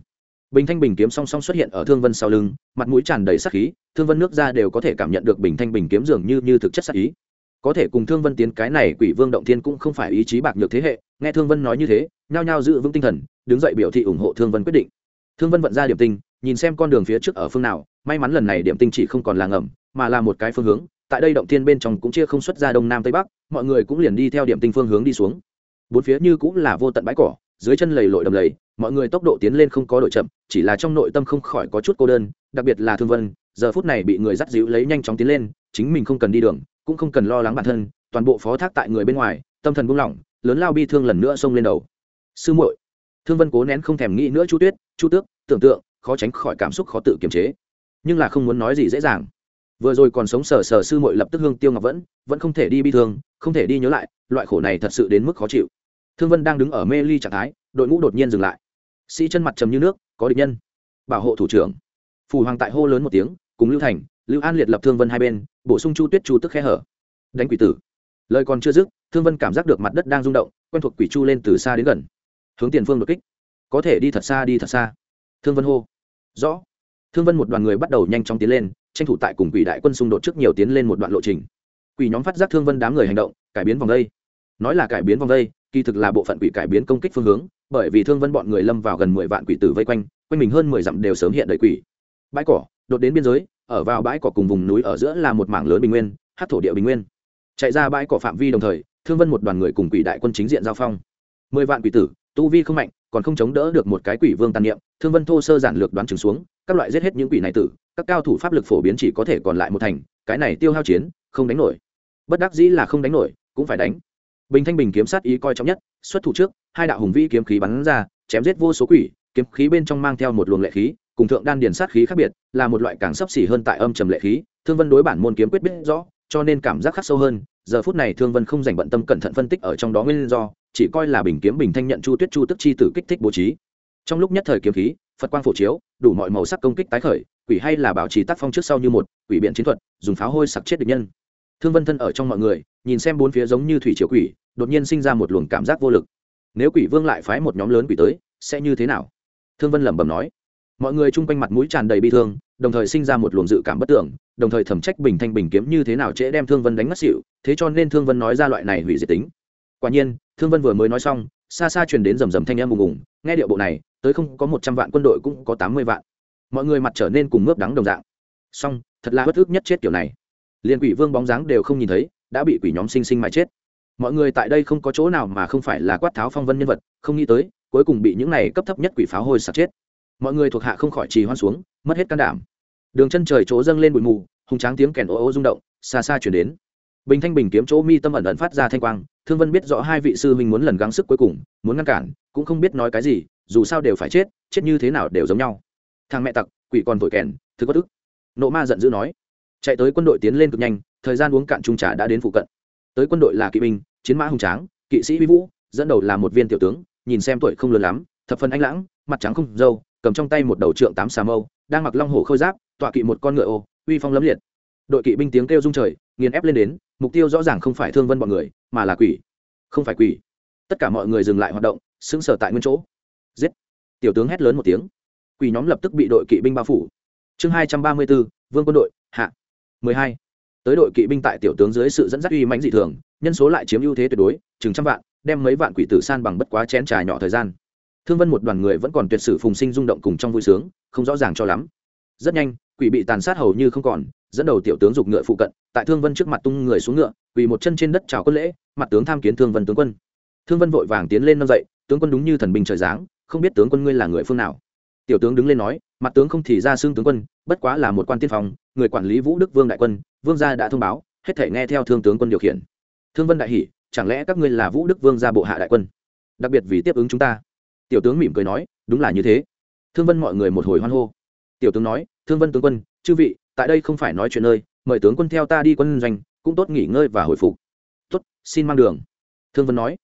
A: Bình thanh bình kiếm song song xuất hiện ở thương vân sau lưng, mặt mũi tràn đầy sắc khí, thương vân nước ra đều có thể cảm nhận được bình thanh bình kiếm dường như như thực chất sắc ý có thể cùng thương vân tiến cái này quỷ vương động thiên cũng không phải ý chí bạc nhược thế hệ, nghe thương vân nói như thế, nhao nhao giữ vững tinh thần, đứng dậy biểu thị ủng hộ thương vân quyết định. Thương vân vận ra điểm tinh, nhìn xem con đường phía trước ở phương nào, may mắn lần này điểm tinh chỉ không còn là ngầm, mà là một cái phương hướng, tại đây động thiên bên trong cũng chia không xuất ra đông nam tây bắc, mọi người cũng liền đi theo điểm tinh phương hướng đi xuống. Bốn phía như cũng là vô tận bãi cỏ, dưới chân lầy lội đầm lầy, mọi người tốc độ tiến lên không có đội chậm, chỉ là trong nội tâm không khỏi có chút cô đơn, đặc biệt là thương vân, giờ phút này bị người dắt dịu lấy nhanh chóng tiến lên, chính mình không cần đi đường cũng không cần lo lắng bản thân, toàn bộ phó thác tại người bên ngoài, tâm thần buông lỏng, lớn lao bi thương lần nữa xông lên đầu. Sư muội, thương vân cố nén không thèm nghĩ nữa chu tuyết, chu tước, tưởng tượng, khó tránh khỏi cảm xúc khó tự kiềm chế. Nhưng là không muốn nói gì dễ dàng. Vừa rồi còn sống sờ sờ sư muội lập tức hương tiêu ngọc vẫn vẫn không thể đi bi thương, không thể đi nhớ lại, loại khổ này thật sự đến mức khó chịu. Thương vân đang đứng ở mê ly trạng thái, đội ngũ đột nhiên dừng lại. Sĩ chân mặt trầm như nước, có địch nhân. Bảo hộ thủ trưởng. Phù hoàng tại hô lớn một tiếng, cùng lưu thành lưu an liệt lập thương vân hai bên, bổ sung chu tuyết chu tức khe hở. Đánh quỷ tử. Lời còn chưa dứt, thương vân cảm giác được mặt đất đang rung động, quen thuộc quỷ chu lên từ xa đến gần. Hướng tiền phương đột kích. Có thể đi thật xa, đi thật xa. Thương vân hô. Rõ. Thương vân một đoàn người bắt đầu nhanh chóng tiến lên, tranh thủ tại cùng quỷ đại quân xung đột trước nhiều tiến lên một đoạn lộ trình. Quỷ nhóm phát giác thương vân đám người hành động, cải biến vòng đây. Nói là cải biến vòng đây, kỳ thực là bộ phận quỷ cải biến công kích phương hướng, bởi vì thương vân bọn người lâm vào gần mười vạn quỷ tử vây quanh quanh mình hơn mười dặm đều sớm hiện đầy quỷ. Bãi cỏ, đột đến biên giới ở vào bãi cỏ cùng vùng núi ở giữa là một mảng lớn bình nguyên, hát thổ địa bình nguyên. Chạy ra bãi cỏ phạm vi đồng thời, thương vân một đoàn người cùng quỷ đại quân chính diện giao phong. Mười vạn quỷ tử, tu vi không mạnh, còn không chống đỡ được một cái quỷ vương tàn niệm, thương vân thô sơ giản lược đoán chừng xuống, các loại giết hết những quỷ này tử, các cao thủ pháp lực phổ biến chỉ có thể còn lại một thành, cái này tiêu hao chiến, không đánh nổi. Bất đắc dĩ là không đánh nổi, cũng phải đánh. Bình thanh bình kiếm sát ý coi trọng nhất, xuất thủ trước, hai đạo hùng vĩ kiếm khí bắn ra, chém giết vô số quỷ, kiếm khí bên trong mang theo một luồng lệ khí cùng thượng đan điền sát khí khác biệt, là một loại càng sấp xỉ hơn tại âm trầm lệ khí, thương vân đối bản môn kiếm quyết biết rõ, cho nên cảm giác khắc sâu hơn, giờ phút này thương vân không dành bận tâm cẩn thận phân tích ở trong đó nguyên do, chỉ coi là bình kiếm bình thanh nhận chu tuyết chu tức chi tử kích thích bố trí. Trong lúc nhất thời kiếm khí, phật quang phổ chiếu, đủ mọi màu sắc công kích tái khởi, quỷ hay là bảo trì tác phong trước sau như một, quỷ biện chiến thuật, dùng pháo hôi sặc chết địch nhân. Thương vân thân ở trong mọi người, nhìn xem bốn phía giống như thủy triều quỷ, đột nhiên sinh ra một luồng cảm giác vô lực. Nếu quỷ vương lại phái một nhóm lớn quỷ tới, sẽ như thế nào? Thương vân lẩm bẩm nói mọi người chung quanh mặt mũi tràn đầy bi thương, đồng thời sinh ra một luồng dự cảm bất tưởng, đồng thời thẩm trách bình thanh bình kiếm như thế nào trễ đem thương vân đánh mất xịu thế cho nên thương vân nói ra loại này hủy diệt tính. Quả nhiên, thương vân vừa mới nói xong, xa xa truyền đến rầm rầm thanh em ùng ùng, nghe điệu bộ này, tới không có một trăm vạn quân đội cũng có tám mươi vạn. Mọi người mặt trở nên cùng mướp đắng đồng dạng. Song thật là bất ức nhất chết kiểu này. Liền quỷ vương bóng dáng đều không nhìn thấy, đã bị quỷ nhóm sinh sinh mà chết. Mọi người tại đây không có chỗ nào mà không phải là quát tháo phong vân nhân vật, không nghĩ tới, cuối cùng bị những này cấp thấp nhất quỷ pháo hôi sạt chết mọi người thuộc hạ không khỏi trì hoan xuống, mất hết can đảm. Đường chân trời chỗ dâng lên bụi mù, hùng tráng tiếng kèn ô ô rung động, xa xa chuyển đến. Bình thanh bình kiếm chỗ mi tâm ẩn ẩn phát ra thanh quang, thương vân biết rõ hai vị sư huynh muốn lần gắng sức cuối cùng, muốn ngăn cản, cũng không biết nói cái gì, dù sao đều phải chết chết như thế nào đều giống nhau. Thằng mẹ tặc, quỷ còn thổi kèn, thứ có tức nộ ma giận dữ nói, chạy tới quân đội tiến lên cực nhanh, thời gian uống cạn trung trà đã đến phụ cận. Tới quân đội là kỵ binh, chiến mã hùng tráng, kỵ sĩ vi vũ, dẫn đầu là một viên tiểu tướng, nhìn xem tuổi không lớn lắm, thập phần anh lãng, mặt trắng không dâu cầm trong tay một đầu trượng tám xà mâu, đang mặc long hổ khôi giáp, tọa kỵ một con ngựa ô, uy phong lấm liệt. Đội kỵ binh tiếng kêu rung trời, nghiền ép lên đến, mục tiêu rõ ràng không phải thương vân bọn người, mà là quỷ. Không phải quỷ. Tất cả mọi người dừng lại hoạt động, sững sờ tại nguyên chỗ. Giết. Tiểu tướng hét lớn một tiếng. Quỷ nhóm lập tức bị đội kỵ binh bao phủ. Chương hai trăm ba mươi bốn, vương quân đội, hạ. mười hai. Tới đội kỵ binh tại tiểu tướng dưới sự dẫn dắt uy mãnh dị thường, nhân số lại chiếm ưu thế tuyệt đối, chừng trăm vạn, đem mấy vạn quỷ tử san bằng bất quá chén trà nhỏ thời gian thương vân một đoàn người vẫn còn tuyệt sử phùng sinh rung động cùng trong vui sướng không rõ ràng cho lắm. Rất nhanh quỷ bị tàn sát hầu như không còn dẫn đầu tiểu tướng giục ngựa phụ cận tại thương vân trước mặt tung người xuống ngựa quỳ một chân trên đất chào quân lễ mặt tướng tham kiến thương vân tướng quân. Thương vân vội vàng tiến lên nâng dậy tướng quân đúng như thần binh trời giáng không biết tướng quân ngươi là người phương nào. Tiểu tướng đứng lên nói mặt tướng không thì ra xương tướng quân bất quá là một quan tiên phòng, người quản lý vũ đức vương đại quân vương gia đã thông báo hết thể nghe theo thương tướng quân điều khiển. Thương vân đại hỷ chẳng lẽ các ngươi là vũ đức vương gia bộ hạ đại quân? Đặc biệt vì tiếp ứng chúng ta tiểu tướng mỉm cười nói, đúng là như thế. Thương vân mọi người một hồi hoan hô. Tiểu tướng nói, thương vân tướng quân, chư vị, tại đây không phải nói chuyện nơi, mời tướng quân theo ta đi quân doanh, cũng tốt nghỉ ngơi và hồi phục. Tốt, xin mang đường. Thương vân nói.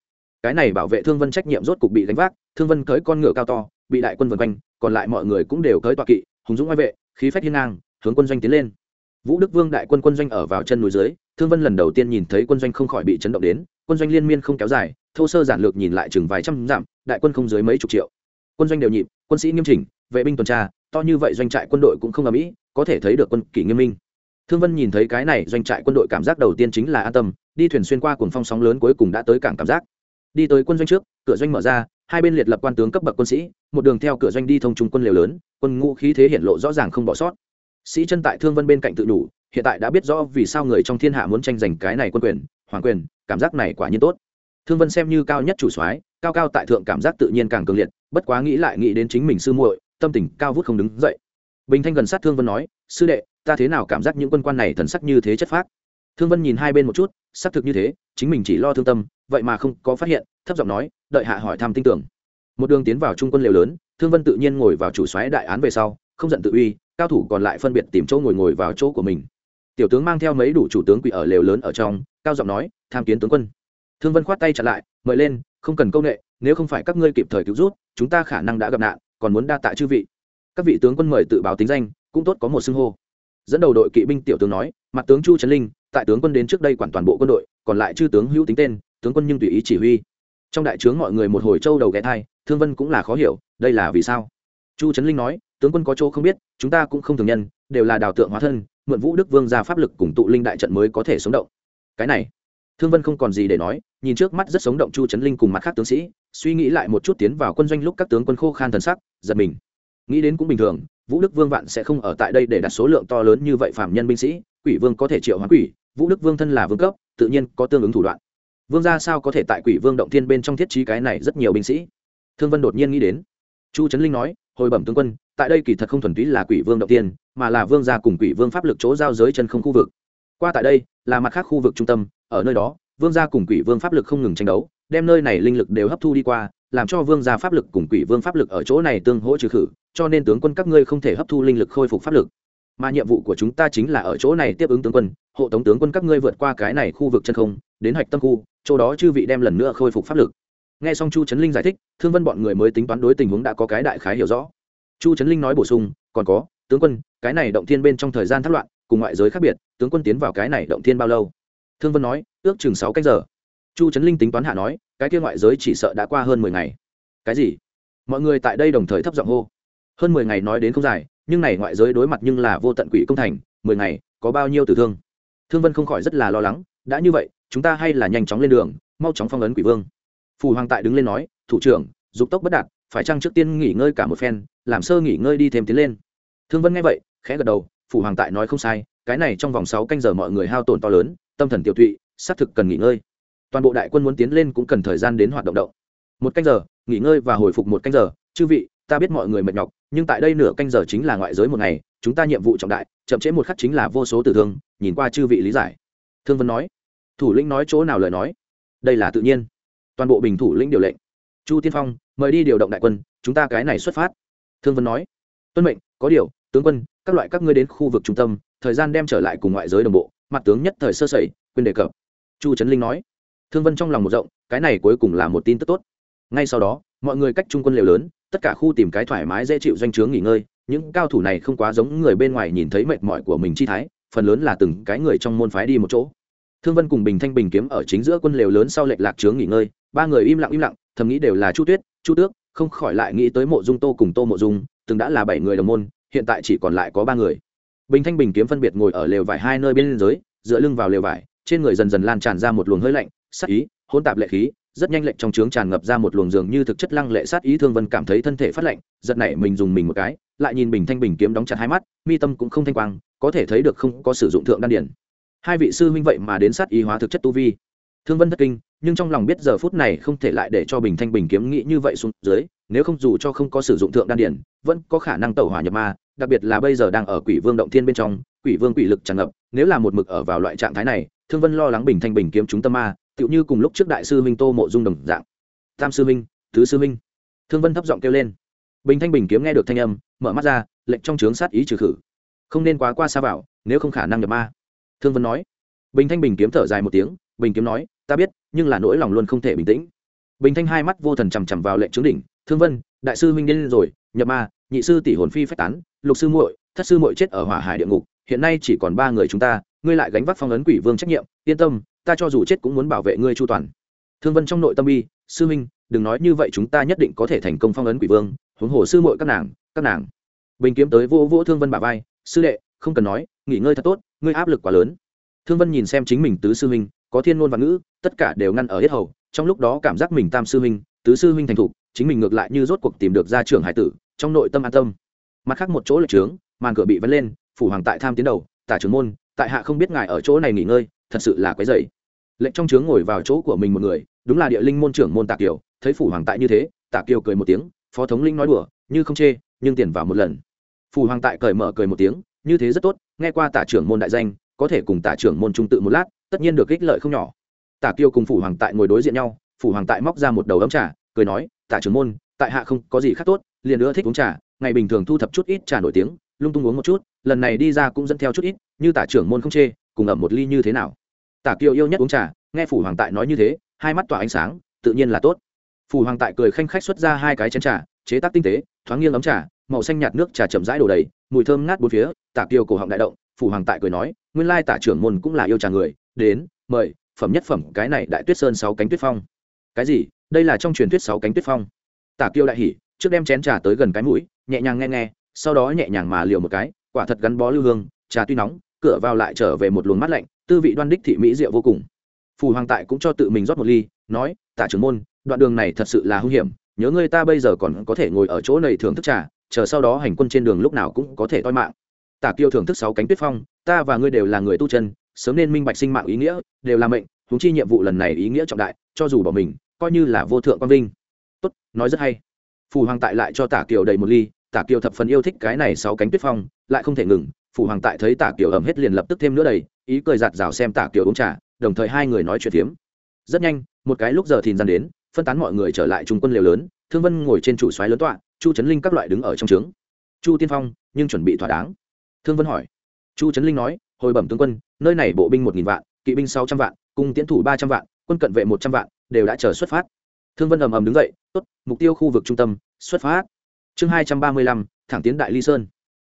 A: Cái này bảo vệ thương vân trách nhiệm rốt cục bị đánh vác, thương vân cưới con ngựa cao to, bị đại quân vân quanh, còn lại mọi người cũng đều cưới tọa kỵ, hùng dũng oai vệ, khí phách hiên ngang, hướng quân doanh tiến lên. Vũ đức vương đại quân quân doanh ở vào chân núi dưới, thương vân lần đầu tiên nhìn thấy quân doanh không khỏi bị chấn động đến, quân doanh liên miên không kéo dài thô sơ giản lược nhìn lại chừng vài trăm dặm, đại quân không dưới mấy chục triệu. Quân doanh đều nhịp, quân sĩ nghiêm chỉnh, vệ binh tuần tra, to như vậy doanh trại quân đội cũng không ở mỹ có thể thấy được quân kỷ nghiêm minh. Thương vân nhìn thấy cái này, doanh trại quân đội cảm giác đầu tiên chính là an tâm, đi thuyền xuyên qua cuồng phong sóng lớn cuối cùng đã tới cảng cảm giác. Đi tới quân doanh trước, cửa doanh mở ra, hai bên liệt lập quan tướng cấp bậc quân sĩ, một đường theo cửa doanh đi thông trung quân liều lớn, quân ngũ khí thế hiện lộ rõ ràng không bỏ sót. Sĩ chân tại thương vân bên cạnh tự đủ, hiện tại đã biết rõ vì sao người trong thiên hạ muốn tranh giành cái này quân quyền, hoàng quyền, cảm giác này quả nhiên tốt thương vân xem như cao nhất chủ soái, cao cao tại thượng cảm giác tự nhiên càng cường liệt, bất quá nghĩ lại nghĩ đến chính mình sư muội, tâm tình cao vút không đứng dậy. Bình thanh gần sát thương vân nói, sư đệ, ta thế nào cảm giác những quân quan này thần sắc như thế chất phác? Thương vân nhìn hai bên một chút, xác thực như thế, chính mình chỉ lo thương tâm, vậy mà không có phát hiện, thấp giọng nói, đợi hạ hỏi thăm tin tưởng. Một đường tiến vào trung quân liều lớn, thương vân tự nhiên ngồi vào chủ xoáy đại án về sau, không giận tự uy, cao thủ còn lại phân biệt tìm chỗ ngồi ngồi vào chỗ của mình. Tiểu tướng mang theo mấy đủ chủ tướng quỷ ở lều lớn ở trong, cao giọng nói, tham kiến tướng quân thương vân khoát tay chặn lại, mời lên, không cần công nghệ nếu không phải các ngươi kịp thời cứu rút, chúng ta khả năng đã gặp nạn, còn muốn đa tạ chư vị. Các vị tướng quân mời tự báo tính danh, cũng tốt có một xưng hô. Dẫn đầu đội kỵ binh tiểu tướng nói, mặt tướng chu trấn linh, tại tướng quân đến trước đây quản toàn bộ quân đội, còn lại chư tướng hữu tính tên, tướng quân nhưng tùy ý chỉ huy. Trong đại trướng mọi người một hồi châu đầu ghé thai, thương vân cũng là khó hiểu, đây là vì sao? Chu trấn linh nói, tướng quân có chỗ không biết, chúng ta cũng không thường nhân, đều là đào tượng hóa thân, mượn vũ đức vương ra pháp lực cùng tụ linh đại trận mới có thể sống động. Cái này, thương vân không còn gì để nói nhìn trước mắt rất sống động chu trấn linh cùng mặt khác tướng sĩ, suy nghĩ lại một chút tiến vào quân doanh lúc các tướng quân khô khan thần sắc, giật mình. Nghĩ đến cũng bình thường, vũ đức vương vạn sẽ không ở tại đây để đặt số lượng to lớn như vậy phạm nhân binh sĩ, quỷ vương có thể triệu hoán quỷ, vũ đức vương thân là vương cấp, tự nhiên có tương ứng thủ đoạn. Vương gia sao có thể tại quỷ vương động thiên bên trong thiết trí cái này rất nhiều binh sĩ? Thương vân đột nhiên nghĩ đến. Chu trấn linh nói, hồi bẩm tướng quân, tại đây kỳ thật không thuần túy là quỷ vương động tiên mà là vương gia cùng quỷ vương pháp lực chỗ giao giới chân không khu vực. Qua tại đây là mặt khác khu vực trung tâm, ở nơi đó vương gia cùng quỷ vương pháp lực không ngừng tranh đấu, đem nơi này linh lực đều hấp thu đi qua, làm cho vương gia pháp lực cùng quỷ vương pháp lực ở chỗ này tương hỗ trừ khử, cho nên tướng quân các ngươi không thể hấp thu linh lực khôi phục pháp lực. Mà nhiệm vụ của chúng ta chính là ở chỗ này tiếp ứng tướng quân, hộ tống tướng quân các ngươi vượt qua cái này khu vực chân không, đến hạch tâm khu, chỗ đó chư vị đem lần nữa khôi phục pháp lực. Nghe xong chu trấn linh giải thích, thương vân bọn người mới tính toán đối tình huống đã có cái đại khái hiểu rõ. Chu trấn linh nói bổ sung, còn có, tướng quân, cái này động thiên bên trong thời gian thất loạn, cùng ngoại giới khác biệt, tướng quân tiến vào cái này động thiên bao lâu? Thương vân nói, ước chừng sáu cách giờ. Chu trấn linh tính toán hạ nói, cái kia ngoại giới chỉ sợ đã qua hơn mười ngày. Cái gì? Mọi người tại đây đồng thời thấp giọng hô. Hơn mười ngày nói đến không dài, nhưng này ngoại giới đối mặt nhưng là vô tận quỷ công thành, mười ngày, có bao nhiêu tử thương? Thương vân không khỏi rất là lo lắng, đã như vậy, chúng ta hay là nhanh chóng lên đường, mau chóng phong ấn quỷ vương. Phù hoàng tại đứng lên nói, thủ trưởng, dục tốc bất đạt, phải chăng trước tiên nghỉ ngơi cả một phen, làm sơ nghỉ ngơi đi thêm tiến lên? Thương vân nghe vậy, khẽ gật đầu phủ hoàng tại nói không sai, cái này trong vòng sáu canh giờ mọi người hao tổn to lớn tâm thần tiểu tụy xác thực cần nghỉ ngơi. Toàn bộ đại quân muốn tiến lên cũng cần thời gian đến hoạt động động. Một canh giờ, nghỉ ngơi và hồi phục một canh giờ. Chư vị, ta biết mọi người mệt nhọc, nhưng tại đây nửa canh giờ chính là ngoại giới một ngày, chúng ta nhiệm vụ trọng đại, chậm trễ một khắc chính là vô số tử thương, nhìn qua chư vị lý giải. Thương vân nói. Thủ lĩnh nói chỗ nào lời nói? Đây là tự nhiên. Toàn bộ bình thủ lĩnh điều lệnh. Chu tiên phong, mời đi điều động đại quân, chúng ta cái này xuất phát. Thương vân nói. Tuân mệnh, có điều, tướng quân, các loại các ngươi đến khu vực trung tâm, thời gian đem trở lại cùng ngoại giới đồng bộ mặt tướng nhất thời sơ sẩy, quên đề cập. Chu trấn linh nói, thương vân trong lòng một rộng, cái này cuối cùng là một tin tức tốt. Ngay sau đó, mọi người cách trung quân liều lớn, tất cả khu tìm cái thoải mái dễ chịu doanh trướng nghỉ ngơi, những cao thủ này không quá giống người bên ngoài nhìn thấy mệt mỏi của mình chi thái, phần lớn là từng cái người trong môn phái đi một chỗ. Thương vân cùng bình thanh bình kiếm ở chính giữa quân liều lớn sau lệch lạc trướng nghỉ ngơi, ba người im lặng im lặng, thầm nghĩ đều là chu tuyết, chu tước, không khỏi lại nghĩ tới mộ dung tô cùng tô mộ dung, từng đã là bảy người đồng môn, hiện tại chỉ còn lại có ba người bình thanh bình kiếm phân biệt ngồi ở lều vải hai nơi bên dưới, dựa lưng vào lều vải, trên người dần dần lan tràn ra một luồng hơi lạnh sắc ý, hỗn tạp lệ khí, rất nhanh lệnh trong trướng tràn ngập ra một luồng dường như thực chất lăng lệ sát ý thương vân cảm thấy thân thể phát lạnh, giật nảy mình dùng mình một cái, lại nhìn bình thanh bình kiếm đóng chặt hai mắt, mi tâm cũng không thanh quang, có thể thấy được không có sử dụng thượng đan điển. Hai vị sư huynh vậy mà đến sát ý hóa thực chất tu vi. Thương vân thất kinh, nhưng trong lòng biết giờ phút này không thể lại để cho bình thanh bình kiếm nghĩ như vậy xuống dưới, nếu không dù cho không có sử dụng thượng đan điển, vẫn có khả năng tẩu hỏa nhập ma đặc biệt là bây giờ đang ở quỷ vương động thiên bên trong, quỷ vương quỷ lực tràn ngập, nếu là một mực ở vào loại trạng thái này, thương vân lo lắng bình thanh bình kiếm chúng tâm ma, tựu như cùng lúc trước đại sư minh tô mộ dung đồng dạng. Tam sư minh thứ sư minh thương vân thấp giọng kêu lên. Bình thanh bình kiếm nghe được thanh âm, mở mắt ra, lệnh trong trướng sát ý trừ khử. Không nên quá qua xa vào, nếu không khả năng nhập ma. Thương vân nói. Bình thanh bình kiếm thở dài một tiếng, bình kiếm nói, ta biết, nhưng là nỗi lòng luôn không thể bình tĩnh. Bình thanh hai mắt vô thần chằm chằm vào lệnh trướng đỉnh. Thương vân, đại sư minh điên rồi, nhập ma, nhị sư tỷ hồn phi phách tán lục sư muội, thất sư muội chết ở hỏa hải địa ngục, hiện nay chỉ còn ba người chúng ta, ngươi lại gánh vác phong ấn quỷ vương trách nhiệm, yên tâm, ta cho dù chết cũng muốn bảo vệ ngươi chu toàn. Thương vân trong nội tâm bi, sư minh đừng nói như vậy chúng ta nhất định có thể thành công phong ấn quỷ vương, huống hồ sư muội các nàng các nàng. Bình kiếm tới vô vỗ thương vân bà vai, sư đệ, không cần nói, nghỉ ngơi thật tốt, ngươi áp lực quá lớn. Thương vân nhìn xem chính mình tứ sư minh có thiên ngôn và ngữ, tất cả đều ngăn ở hết hầu, trong lúc đó cảm giác mình tam sư minh tứ sư minh thành thục, chính mình ngược lại như rốt cuộc tìm được ra trưởng hải tử, trong nội tâm an tâm mặt khác một chỗ lệch trướng, màn cửa bị vấn lên, phủ hoàng tại tham tiến đầu, tả trưởng môn, tại hạ không biết ngài ở chỗ này nghỉ ngơi, thật sự là quấy dày lệnh trong trướng ngồi vào chỗ của mình một người, đúng là địa linh môn trưởng môn tạ kiều, thấy phủ hoàng tại như thế tạ kiều cười một tiếng, phó thống linh nói đùa, như không chê, nhưng tiền vào một lần. Phủ hoàng tại cởi mở cười một tiếng, như thế rất tốt, nghe qua tả trưởng môn đại danh, có thể cùng tả trưởng môn trung tự một lát, tất nhiên được ích lợi không nhỏ. Tả kiều cùng phủ hoàng tại ngồi đối diện nhau, phủ hoàng tại móc ra một đầu ấm trà, cười nói, tả trưởng môn, tại hạ không có gì khác tốt, liền nữa thích uống trà ngày bình thường thu thập chút ít trà nổi tiếng, lung tung uống một chút, lần này đi ra cũng dẫn theo chút ít, như tả trưởng môn không chê, cùng ẩm một ly như thế nào. Tả kiều yêu nhất uống trà, nghe phủ hoàng tại nói như thế, hai mắt tỏa ánh sáng, tự nhiên là tốt. Phủ hoàng tại cười khanh khách xuất ra hai cái chén trà, chế tác tinh tế, thoáng nghiêng ấm trà, màu xanh nhạt nước trà chậm rãi đổ đầy, mùi thơm ngát bốn phía, tả kiều cổ họng đại động, phủ hoàng tại cười nói, nguyên lai tả trưởng môn cũng là yêu trà người, đến, mời, phẩm nhất phẩm, cái này đại tuyết sơn sáu cánh tuyết phong. Cái gì? Đây là trong truyền thuyết sáu cánh tuyết phong. Tả kiều đại hỉ trước đem chén trà tới gần cái mũi, nhẹ nhàng nghe nghe, sau đó nhẹ nhàng mà liều một cái, quả thật gắn bó lưu hương, trà tuy nóng, cửa vào lại trở về một luồng mát lạnh, tư vị đoan đích thị mỹ diệu vô cùng. Phù hoàng tại cũng cho tự mình rót một ly, nói, tạ trưởng môn, đoạn đường này thật sự là hung hiểm, nhớ ngươi ta bây giờ còn có thể ngồi ở chỗ này thưởng thức trà, chờ sau đó hành quân trên đường lúc nào cũng có thể toi mạng. Tả kiêu thưởng thức sáu cánh tuyết phong, ta và ngươi đều là người tu chân, sớm nên minh bạch sinh mạng ý nghĩa, đều là mệnh húng chi nhiệm vụ lần này ý nghĩa trọng đại, cho dù bỏ mình, coi như là vô thượng quang vinh. Tốt, nói rất hay phù hoàng tại lại cho tả kiều đầy một ly, tả kiều thập phần yêu thích cái này sáu cánh tuyết phong, lại không thể ngừng, phù hoàng tại thấy tả kiều ẩm hết liền lập tức thêm nữa đầy, ý cười giạt rào xem tả kiều uống trà, đồng thời hai người nói chuyện phiếm. Rất nhanh, một cái lúc giờ thìn gian đến, phân tán mọi người trở lại trung quân liều lớn, thương vân ngồi trên chủ xoáy lớn tọa, chu trấn linh các loại đứng ở trong trướng. Chu tiên phong, nhưng chuẩn bị thỏa đáng. Thương vân hỏi. Chu trấn linh nói, hồi bẩm tướng quân, nơi này bộ binh một nghìn vạn, kỵ binh sáu trăm vạn, cung tiến thủ ba trăm vạn, quân cận vệ một trăm vạn, đều đã chờ xuất phát. Thương vân ầm ầm đứng dậy, tốt, mục tiêu khu vực trung tâm xuất phát. Chương hai trăm ba mươi lăm, thẳng tiến đại ly sơn.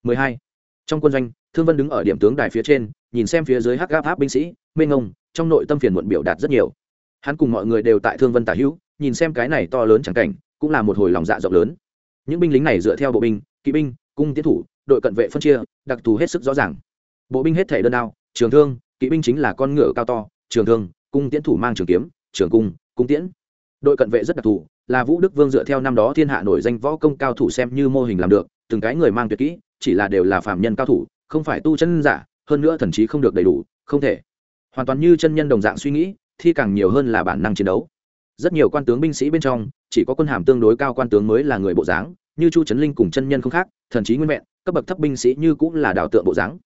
A: mười hai. Trong quân doanh, thương vân đứng ở điểm tướng đài phía trên, nhìn xem phía dưới hắc gáp tháp binh sĩ mê ngông trong nội tâm phiền muộn biểu đạt rất nhiều. Hắn cùng mọi người đều tại thương vân tả hữu, nhìn xem cái này to lớn chẳng cảnh, cũng là một hồi lòng dạ rộng lớn. Những binh lính này dựa theo bộ binh, kỵ binh, cung tiến thủ, đội cận vệ phân chia, đặc thù hết sức rõ ràng. Bộ binh hết thể đơn đao, trường thương, kỵ binh chính là con ngựa cao to, trường thương, cung tiễn thủ mang trường kiếm, trường cung cung tiễn. Đội cận vệ rất đặc thù là vũ đức vương dựa theo năm đó thiên hạ nổi danh võ công cao thủ xem như mô hình làm được, từng cái người mang tuyệt kỹ, chỉ là đều là phạm nhân cao thủ, không phải tu chân giả, hơn nữa thần chí không được đầy đủ, không thể. Hoàn toàn như chân nhân đồng dạng suy nghĩ, thi càng nhiều hơn là bản năng chiến đấu. Rất nhiều quan tướng binh sĩ bên trong, chỉ có quân hàm tương đối cao quan tướng mới là người bộ dáng, như chu trấn linh cùng chân nhân không khác, thần chí nguyên vẹn, cấp bậc thấp binh sĩ như cũng là đào tượng bộ dáng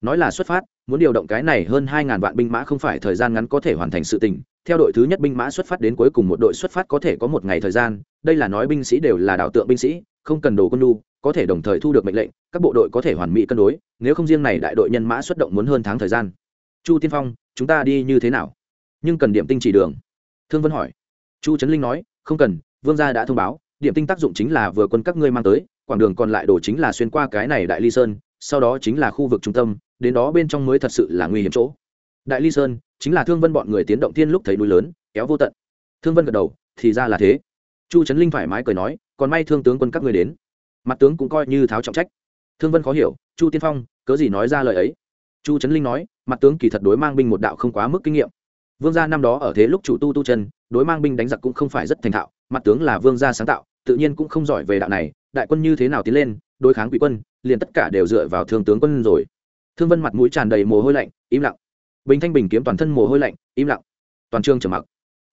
A: nói là xuất phát, muốn điều động cái này hơn hai ngàn vạn binh mã không phải thời gian ngắn có thể hoàn thành sự tình. Theo đội thứ nhất binh mã xuất phát đến cuối cùng một đội xuất phát có thể có một ngày thời gian. Đây là nói binh sĩ đều là đạo tượng binh sĩ, không cần đồ quân lu có thể đồng thời thu được mệnh lệnh, các bộ đội có thể hoàn mỹ cân đối, nếu không riêng này đại đội nhân mã xuất động muốn hơn tháng thời gian. Chu tiên phong, chúng ta đi như thế nào? Nhưng cần điểm tinh chỉ đường. Thương vân hỏi. Chu trấn linh nói, không cần, vương gia đã thông báo, điểm tinh tác dụng chính là vừa quân các ngươi mang tới quãng đường còn lại đổ chính là xuyên qua cái này đại ly sơn, sau đó chính là khu vực trung tâm đến đó bên trong mới thật sự là nguy hiểm chỗ. Đại ly sơn chính là thương vân bọn người tiến động tiên lúc thấy núi lớn, kéo vô tận. Thương vân gật đầu, thì ra là thế. Chu trấn linh thoải mái cười nói, còn may thương tướng quân các ngươi đến. Mặt tướng cũng coi như tháo trọng trách. Thương vân khó hiểu, chu tiên phong, cớ gì nói ra lời ấy? Chu trấn linh nói, mặt tướng kỳ thật đối mang binh một đạo không quá mức kinh nghiệm. Vương gia năm đó ở thế lúc chủ tu tu chân, đối mang binh đánh giặc cũng không phải rất thành thạo, mặt tướng là vương gia sáng tạo, tự nhiên cũng không giỏi về đạo này, đại quân như thế nào tiến lên, đối kháng quỷ quân, liền tất cả đều dựa vào thương tướng quân rồi thương vân mặt mũi tràn đầy mồ hôi lạnh, im lặng. Bình thanh bình kiếm toàn thân mồ hôi lạnh, im lặng. Toàn trường trầm mặc.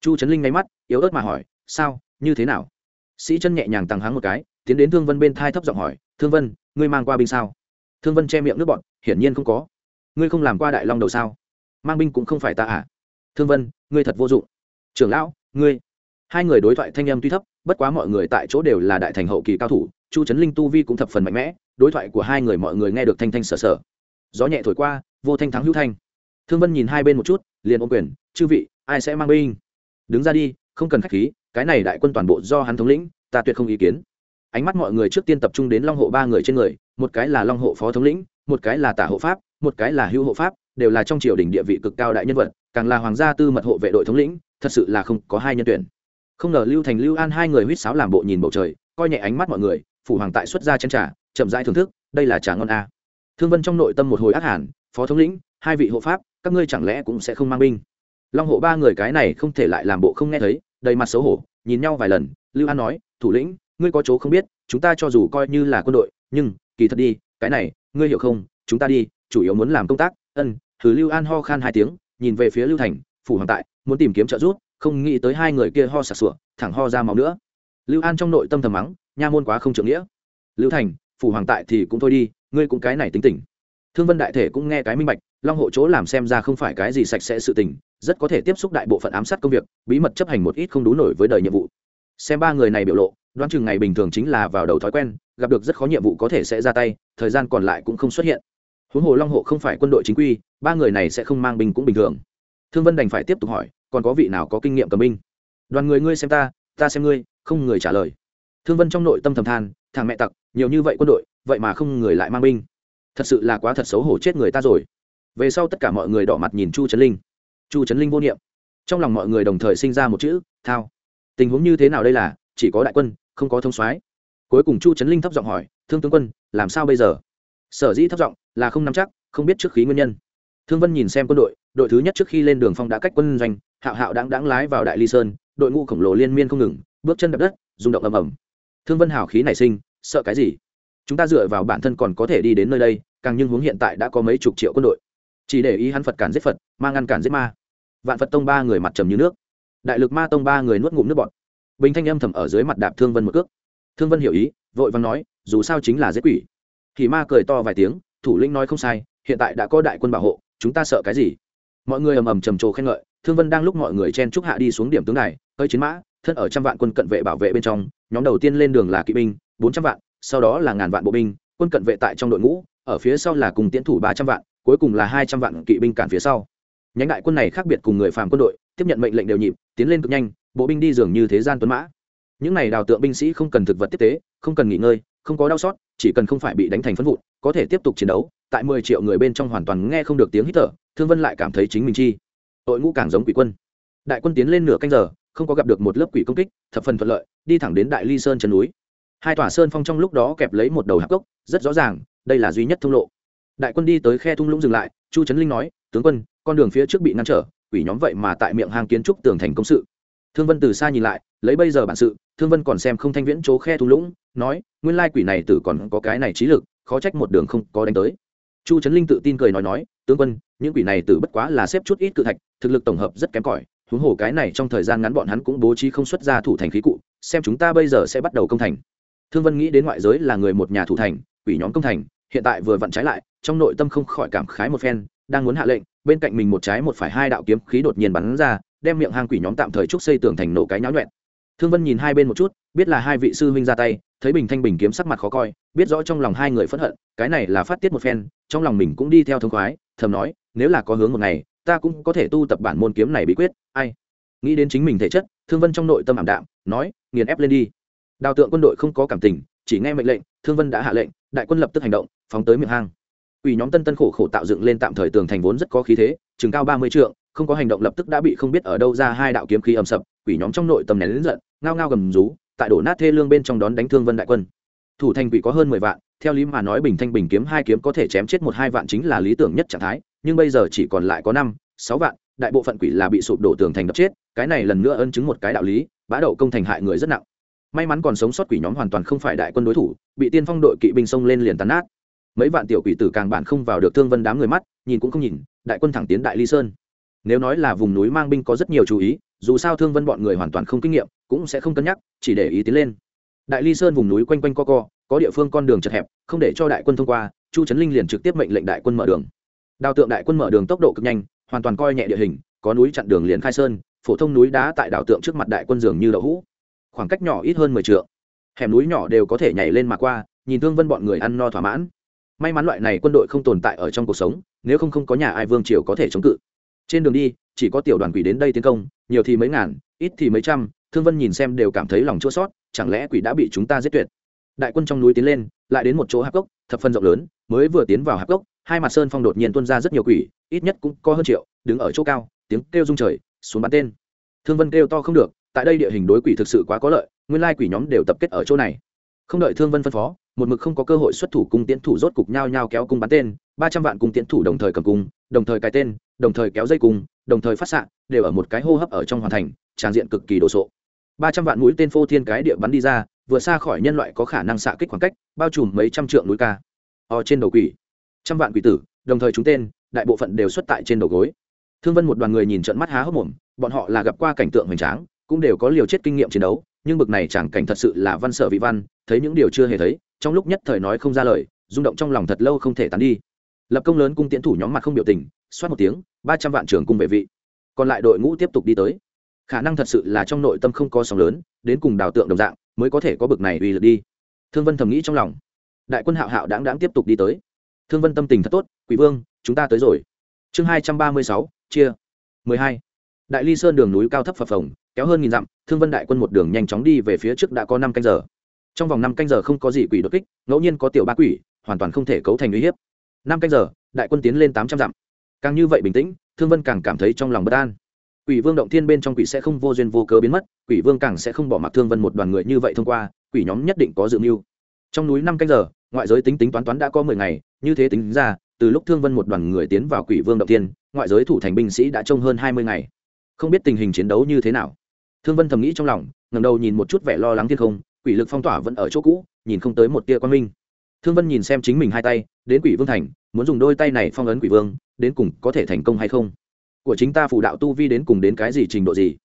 A: Chu trấn linh ngay mắt, yếu ớt mà hỏi, sao? Như thế nào? Sĩ chân nhẹ nhàng tăng háng một cái, tiến đến thương vân bên thai thấp giọng hỏi, thương vân, ngươi mang qua binh sao? Thương vân che miệng nước bọn hiển nhiên không có. Ngươi không làm qua đại long đầu sao? Mang binh cũng không phải ta à? Thương vân, ngươi thật vô dụng. Trưởng lão, ngươi. Hai người đối thoại thanh âm tuy thấp, bất quá mọi người tại chỗ đều là đại thành hậu kỳ cao thủ, chu trấn linh tu vi cũng thập phần mạnh mẽ, đối thoại của hai người mọi người nghe được thanh thanh sở sở gió nhẹ thổi qua, vô thanh thắng hữu thanh. Thương vân nhìn hai bên một chút, liền ôm quyền, chư vị, ai sẽ mang binh? Đứng ra đi, không cần khách khí, cái này đại quân toàn bộ do hắn thống lĩnh, ta tuyệt không ý kiến. Ánh mắt mọi người trước tiên tập trung đến long hộ ba người trên người, một cái là long hộ phó thống lĩnh, một cái là tả hộ pháp, một cái là hữu hộ pháp, đều là trong triều đình địa vị cực cao đại nhân vật, càng là hoàng gia tư mật hộ vệ đội thống lĩnh, thật sự là không có hai nhân tuyển. Không ngờ lưu thành, lưu an hai người huýt sáo làm bộ nhìn bầu trời, coi nhẹ ánh mắt mọi người, phủ hoàng tại xuất ra chân trà, chậm rãi thưởng thức, đây là trà ngon a thương vân trong nội tâm một hồi ác hẳn phó thống lĩnh, hai vị hộ pháp, các ngươi chẳng lẽ cũng sẽ không mang binh? Long hộ ba người cái này không thể lại làm bộ không nghe thấy, đầy mặt xấu hổ, nhìn nhau vài lần, lưu an nói, thủ lĩnh, ngươi có chỗ không biết, chúng ta cho dù coi như là quân đội, nhưng, kỳ thật đi, cái này, ngươi hiểu không? Chúng ta đi, chủ yếu muốn làm công tác. Ân, thử lưu an ho khan hai tiếng, nhìn về phía lưu thành, phủ hoàng tại, muốn tìm kiếm trợ giúp, không nghĩ tới hai người kia ho sặc sụa, thẳng ho ra máu nữa. Lưu an trong nội tâm thầm mắng, nha môn quá không trưởng nghĩa. Lưu thành phủ hoàng tại thì cũng thôi đi, ngươi cũng cái này tính tình. Thương vân đại thể cũng nghe cái minh bạch, long hộ chỗ làm xem ra không phải cái gì sạch sẽ sự tình, rất có thể tiếp xúc đại bộ phận ám sát công việc, bí mật chấp hành một ít không đủ nổi với đời nhiệm vụ. Xem ba người này biểu lộ, đoán chừng ngày bình thường chính là vào đầu thói quen, gặp được rất khó nhiệm vụ có thể sẽ ra tay, thời gian còn lại cũng không xuất hiện. Huống hồ long hộ không phải quân đội chính quy, ba người này sẽ không mang binh cũng bình thường. Thương vân đành phải tiếp tục hỏi, còn có vị nào có kinh nghiệm cầm binh? Đoàn người ngươi xem ta ta xem ngươi, không người trả lời. Thương vân trong nội tâm thầm than thằng mẹ tặc, nhiều như vậy quân đội, vậy mà không người lại mang binh. Thật sự là quá thật xấu hổ chết người ta rồi. Về sau tất cả mọi người đỏ mặt nhìn chu trấn linh. Chu trấn linh vô niệm. Trong lòng mọi người đồng thời sinh ra một chữ, thao. Tình huống như thế nào đây là, chỉ có đại quân, không có thông soái. Cuối cùng chu trấn linh thấp giọng hỏi, thương tướng quân, làm sao bây giờ? Sở dĩ thấp giọng là không nắm chắc, không biết trước khí nguyên nhân. Thương vân nhìn xem quân đội đội thứ nhất trước khi lên đường phong đã cách quân doanh, hạo hạo đáng đáng lái vào đại ly sơn, đội ngũ khổng lồ liên miên không ngừng, bước chân đập đất, rung động ầm ầm thương vân hào khí nảy sinh, sợ cái gì? Chúng ta dựa vào bản thân còn có thể đi đến nơi đây, càng nhưng hướng hiện tại đã có mấy chục triệu quân đội. Chỉ để ý hắn phật cản giết phật, ma ngăn cản giết ma. Vạn phật tông ba người mặt trầm như nước. Đại lực ma tông ba người nuốt ngụm nước bọt. Bình thanh âm thầm ở dưới mặt đạp thương vân một cước. Thương vân hiểu ý, vội vàng nói, dù sao chính là giết quỷ. Thì ma cười to vài tiếng, thủ lĩnh nói không sai, hiện tại đã có đại quân bảo hộ, chúng ta sợ cái gì? Mọi người ầm ầm trầm trồ khen ngợi, thương vân đang lúc mọi người chen trúc hạ đi xuống điểm tướng này hơi chiến mã thân ở trăm vạn quân cận vệ bảo vệ bên trong, nhóm đầu tiên lên đường là kỵ binh, bốn trăm vạn, sau đó là ngàn vạn bộ binh, quân cận vệ tại trong đội ngũ, ở phía sau là cùng tiến thủ ba trăm vạn, cuối cùng là hai trăm vạn kỵ binh cản phía sau. Nhánh đại quân này khác biệt cùng người phàm quân đội, tiếp nhận mệnh lệnh đều nhịp, tiến lên cực nhanh, bộ binh đi dường như thế gian tuấn mã. Những này đào tượng binh sĩ không cần thực vật tiếp tế, không cần nghỉ ngơi, không có đau xót, chỉ cần không phải bị đánh thành phân vụn, có thể tiếp tục chiến đấu, tại mười triệu người bên trong hoàn toàn nghe không được tiếng hít thở, thương vân lại cảm thấy chính mình chi. Đội ngũ càng giống quỷ quân. Đại quân tiến lên nửa canh giờ không có gặp được một lớp quỷ công kích, thập phần thuận lợi, đi thẳng đến đại ly sơn chân núi. Hai tòa sơn phong trong lúc đó kẹp lấy một đầu hạp cốc, rất rõ ràng, đây là duy nhất thông lộ. Đại quân đi tới khe thung lũng dừng lại, chu trấn linh nói, tướng quân, con đường phía trước bị ngăn trở, quỷ nhóm vậy mà tại miệng hang kiến trúc tường thành công sự. Thương vân từ xa nhìn lại, lấy bây giờ bản sự, thương vân còn xem không thanh viễn chỗ khe thung lũng, nói, nguyên lai quỷ này tử còn có cái này trí lực, khó trách một đường không có đánh tới. Chu trấn linh tự tin cười nói nói, tướng quân, những quỷ này tử bất quá là xếp chút ít cự thạch, thực lực tổng hợp rất kém cỏi huống hồ cái này trong thời gian ngắn bọn hắn cũng bố trí không xuất ra thủ thành khí cụ, xem chúng ta bây giờ sẽ bắt đầu công thành. Thương vân nghĩ đến ngoại giới là người một nhà thủ thành, quỷ nhóm công thành, hiện tại vừa vặn trái lại, trong nội tâm không khỏi cảm khái một phen, đang muốn hạ lệnh, bên cạnh mình một trái một phải hai đạo kiếm khí đột nhiên bắn ra, đem miệng hang quỷ nhóm tạm thời trúc xây tường thành nổ cái nháo nhuẹn. Thương vân nhìn hai bên một chút, biết là hai vị sư huynh ra tay, thấy bình thanh bình kiếm sắc mặt khó coi, biết rõ trong lòng hai người phẫn hận, cái này là phát tiết một phen, trong lòng mình cũng đi theo thông khoái, thầm nói, nếu là có hướng một ngày ta cũng có thể tu tập bản môn kiếm này bí quyết, ai? Nghĩ đến chính mình thể chất, thương vân trong nội tâm ảm đạm, nói, nghiền ép lên đi. Đào tượng quân đội không có cảm tình, chỉ nghe mệnh lệnh, thương vân đã hạ lệnh, đại quân lập tức hành động, phóng tới miệng hang. Ủy nhóm tân tân khổ khổ tạo dựng lên tạm thời tường thành vốn rất có khí thế, chừng cao ba mươi trượng, không có hành động lập tức đã bị không biết ở đâu ra hai đạo kiếm khí ầm sập, quỷ nhóm trong nội tâm nén lớn giận, ngao ngao gầm rú, tại đổ nát thê lương bên trong đón đánh thương vân đại quân. Thủ thành quỷ có hơn mười vạn, theo lý mà nói bình thanh bình kiếm hai kiếm có thể chém chết một hai vạn chính là lý tưởng nhất trạng thái nhưng bây giờ chỉ còn lại có năm, sáu vạn, đại bộ phận quỷ là bị sụp đổ tường thành đập chết, cái này lần nữa ân chứng một cái đạo lý, bá đậu công thành hại người rất nặng. May mắn còn sống sót quỷ nhóm hoàn toàn không phải đại quân đối thủ, bị tiên phong đội kỵ binh xông lên liền tàn nát. Mấy vạn tiểu quỷ tử càng bản không vào được thương vân đám người mắt, nhìn cũng không nhìn, đại quân thẳng tiến đại ly sơn. Nếu nói là vùng núi mang binh có rất nhiều chú ý, dù sao thương vân bọn người hoàn toàn không kinh nghiệm, cũng sẽ không cân nhắc, chỉ để ý tiến lên. Đại ly sơn vùng núi quanh quanh co co, có địa phương con đường chật hẹp, không để cho đại quân thông qua, chu trấn linh liền trực tiếp mệnh lệnh đại quân mở đường đào tượng đại quân mở đường tốc độ cực nhanh, hoàn toàn coi nhẹ địa hình, có núi chặn đường liền khai sơn, phổ thông núi đá tại đảo tượng trước mặt đại quân dường như đậu hũ. Khoảng cách nhỏ ít hơn mười t hẻm núi nhỏ đều có thể nhảy lên mà qua, nhìn thương vân bọn người ăn no thỏa mãn. May mắn loại này quân đội không tồn tại ở trong cuộc sống, nếu không không có nhà ai vương triều có thể chống cự. Trên đường đi, chỉ có tiểu đoàn quỷ đến đây tiến công, nhiều thì mấy ngàn, ít thì mấy trăm, thương vân nhìn xem đều cảm thấy lòng chua sót chẳng lẽ quỷ đã bị chúng ta giết tuyệt? Đại quân trong núi tiến lên, lại đến một chỗ hạp cốc, thập phân rộng lớn, mới vừa tiến vào hạp cốc hai mặt sơn phong đột nhiên tuôn ra rất nhiều quỷ, ít nhất cũng có hơn triệu, đứng ở chỗ cao, tiếng kêu rung trời, xuống bắn tên. Thương vân kêu to không được, tại đây địa hình đối quỷ thực sự quá có lợi, nguyên lai quỷ nhóm đều tập kết ở chỗ này. Không đợi thương vân phân phó, một mực không có cơ hội xuất thủ cung tiến thủ rốt cục nhau nhau kéo cung bắn tên, ba trăm vạn cung tiến thủ đồng thời cầm cung, đồng thời cài tên, đồng thời kéo dây cung, đồng thời phát xạ, đều ở một cái hô hấp ở trong hoàn thành, tràn diện cực kỳ đồ sộ. Ba trăm vạn mũi tên phô thiên cái địa bắn đi ra vừa xa khỏi nhân loại có khả năng xạ kích khoảng cách, bao trùm mấy trăm trượng núi ca. O trên đầu quỷ trăm vạn quỷ tử, đồng thời chúng tên, đại bộ phận đều xuất tại trên đầu gối. Thương vân một đoàn người nhìn trận mắt há hốc mồm, bọn họ là gặp qua cảnh tượng hoành tráng, cũng đều có liều chết kinh nghiệm chiến đấu, nhưng bực này chẳng cảnh thật sự là văn sở vị văn, thấy những điều chưa hề thấy, trong lúc nhất thời nói không ra lời, rung động trong lòng thật lâu không thể tán đi. Lập công lớn cung tiễn thủ nhóm mặt không biểu tình, xoát một tiếng, ba trăm vạn trường cung vệ vị. Còn lại đội ngũ tiếp tục đi tới. Khả năng thật sự là trong nội tâm không có sóng lớn, đến cùng đào tượng đồng dạng, mới có thể có bực này uy lực đi. Thương vân thầm nghĩ trong lòng. Đại quân hạo hạo đáng đáng tiếp tục đi tới thương vân tâm tình thật tốt, quỷ vương, chúng ta tới rồi. Chương hai trăm ba mươi sáu, chia mười hai. Đại ly sơn đường núi cao thấp phập phồng, kéo hơn nghìn dặm, thương vân đại quân một đường nhanh chóng đi về phía trước đã có năm canh giờ. Trong vòng năm canh giờ không có gì quỷ đột kích, ngẫu nhiên có tiểu ba quỷ, hoàn toàn không thể cấu thành uy hiếp. Năm canh giờ, đại quân tiến lên tám trăm dặm. Càng như vậy bình tĩnh, thương vân càng cảm thấy trong lòng bất an. Quỷ vương động thiên bên trong quỷ sẽ không vô duyên vô cớ biến mất, quỷ vương càng sẽ không bỏ mặc thương vân một đoàn người như vậy thông qua, quỷ nhóm nhất định có dự mưu. Trong núi năm canh giờ, ngoại giới tính tính toán toán đã có mười ngày như thế tính ra, từ lúc thương vân một đoàn người tiến vào quỷ vương động tiên ngoại giới thủ thành binh sĩ đã trông hơn hai mươi ngày. Không biết tình hình chiến đấu như thế nào. Thương vân thầm nghĩ trong lòng ngầm đầu nhìn một chút vẻ lo lắng thiên không, quỷ lực phong tỏa vẫn ở chỗ cũ, nhìn không tới một tia quan minh. Thương vân nhìn xem chính mình hai tay, đến quỷ vương thành, muốn dùng đôi tay này phong ấn quỷ vương, đến cùng có thể thành công hay không? Của chính ta phủ đạo tu vi đến cùng đến cái gì trình độ gì?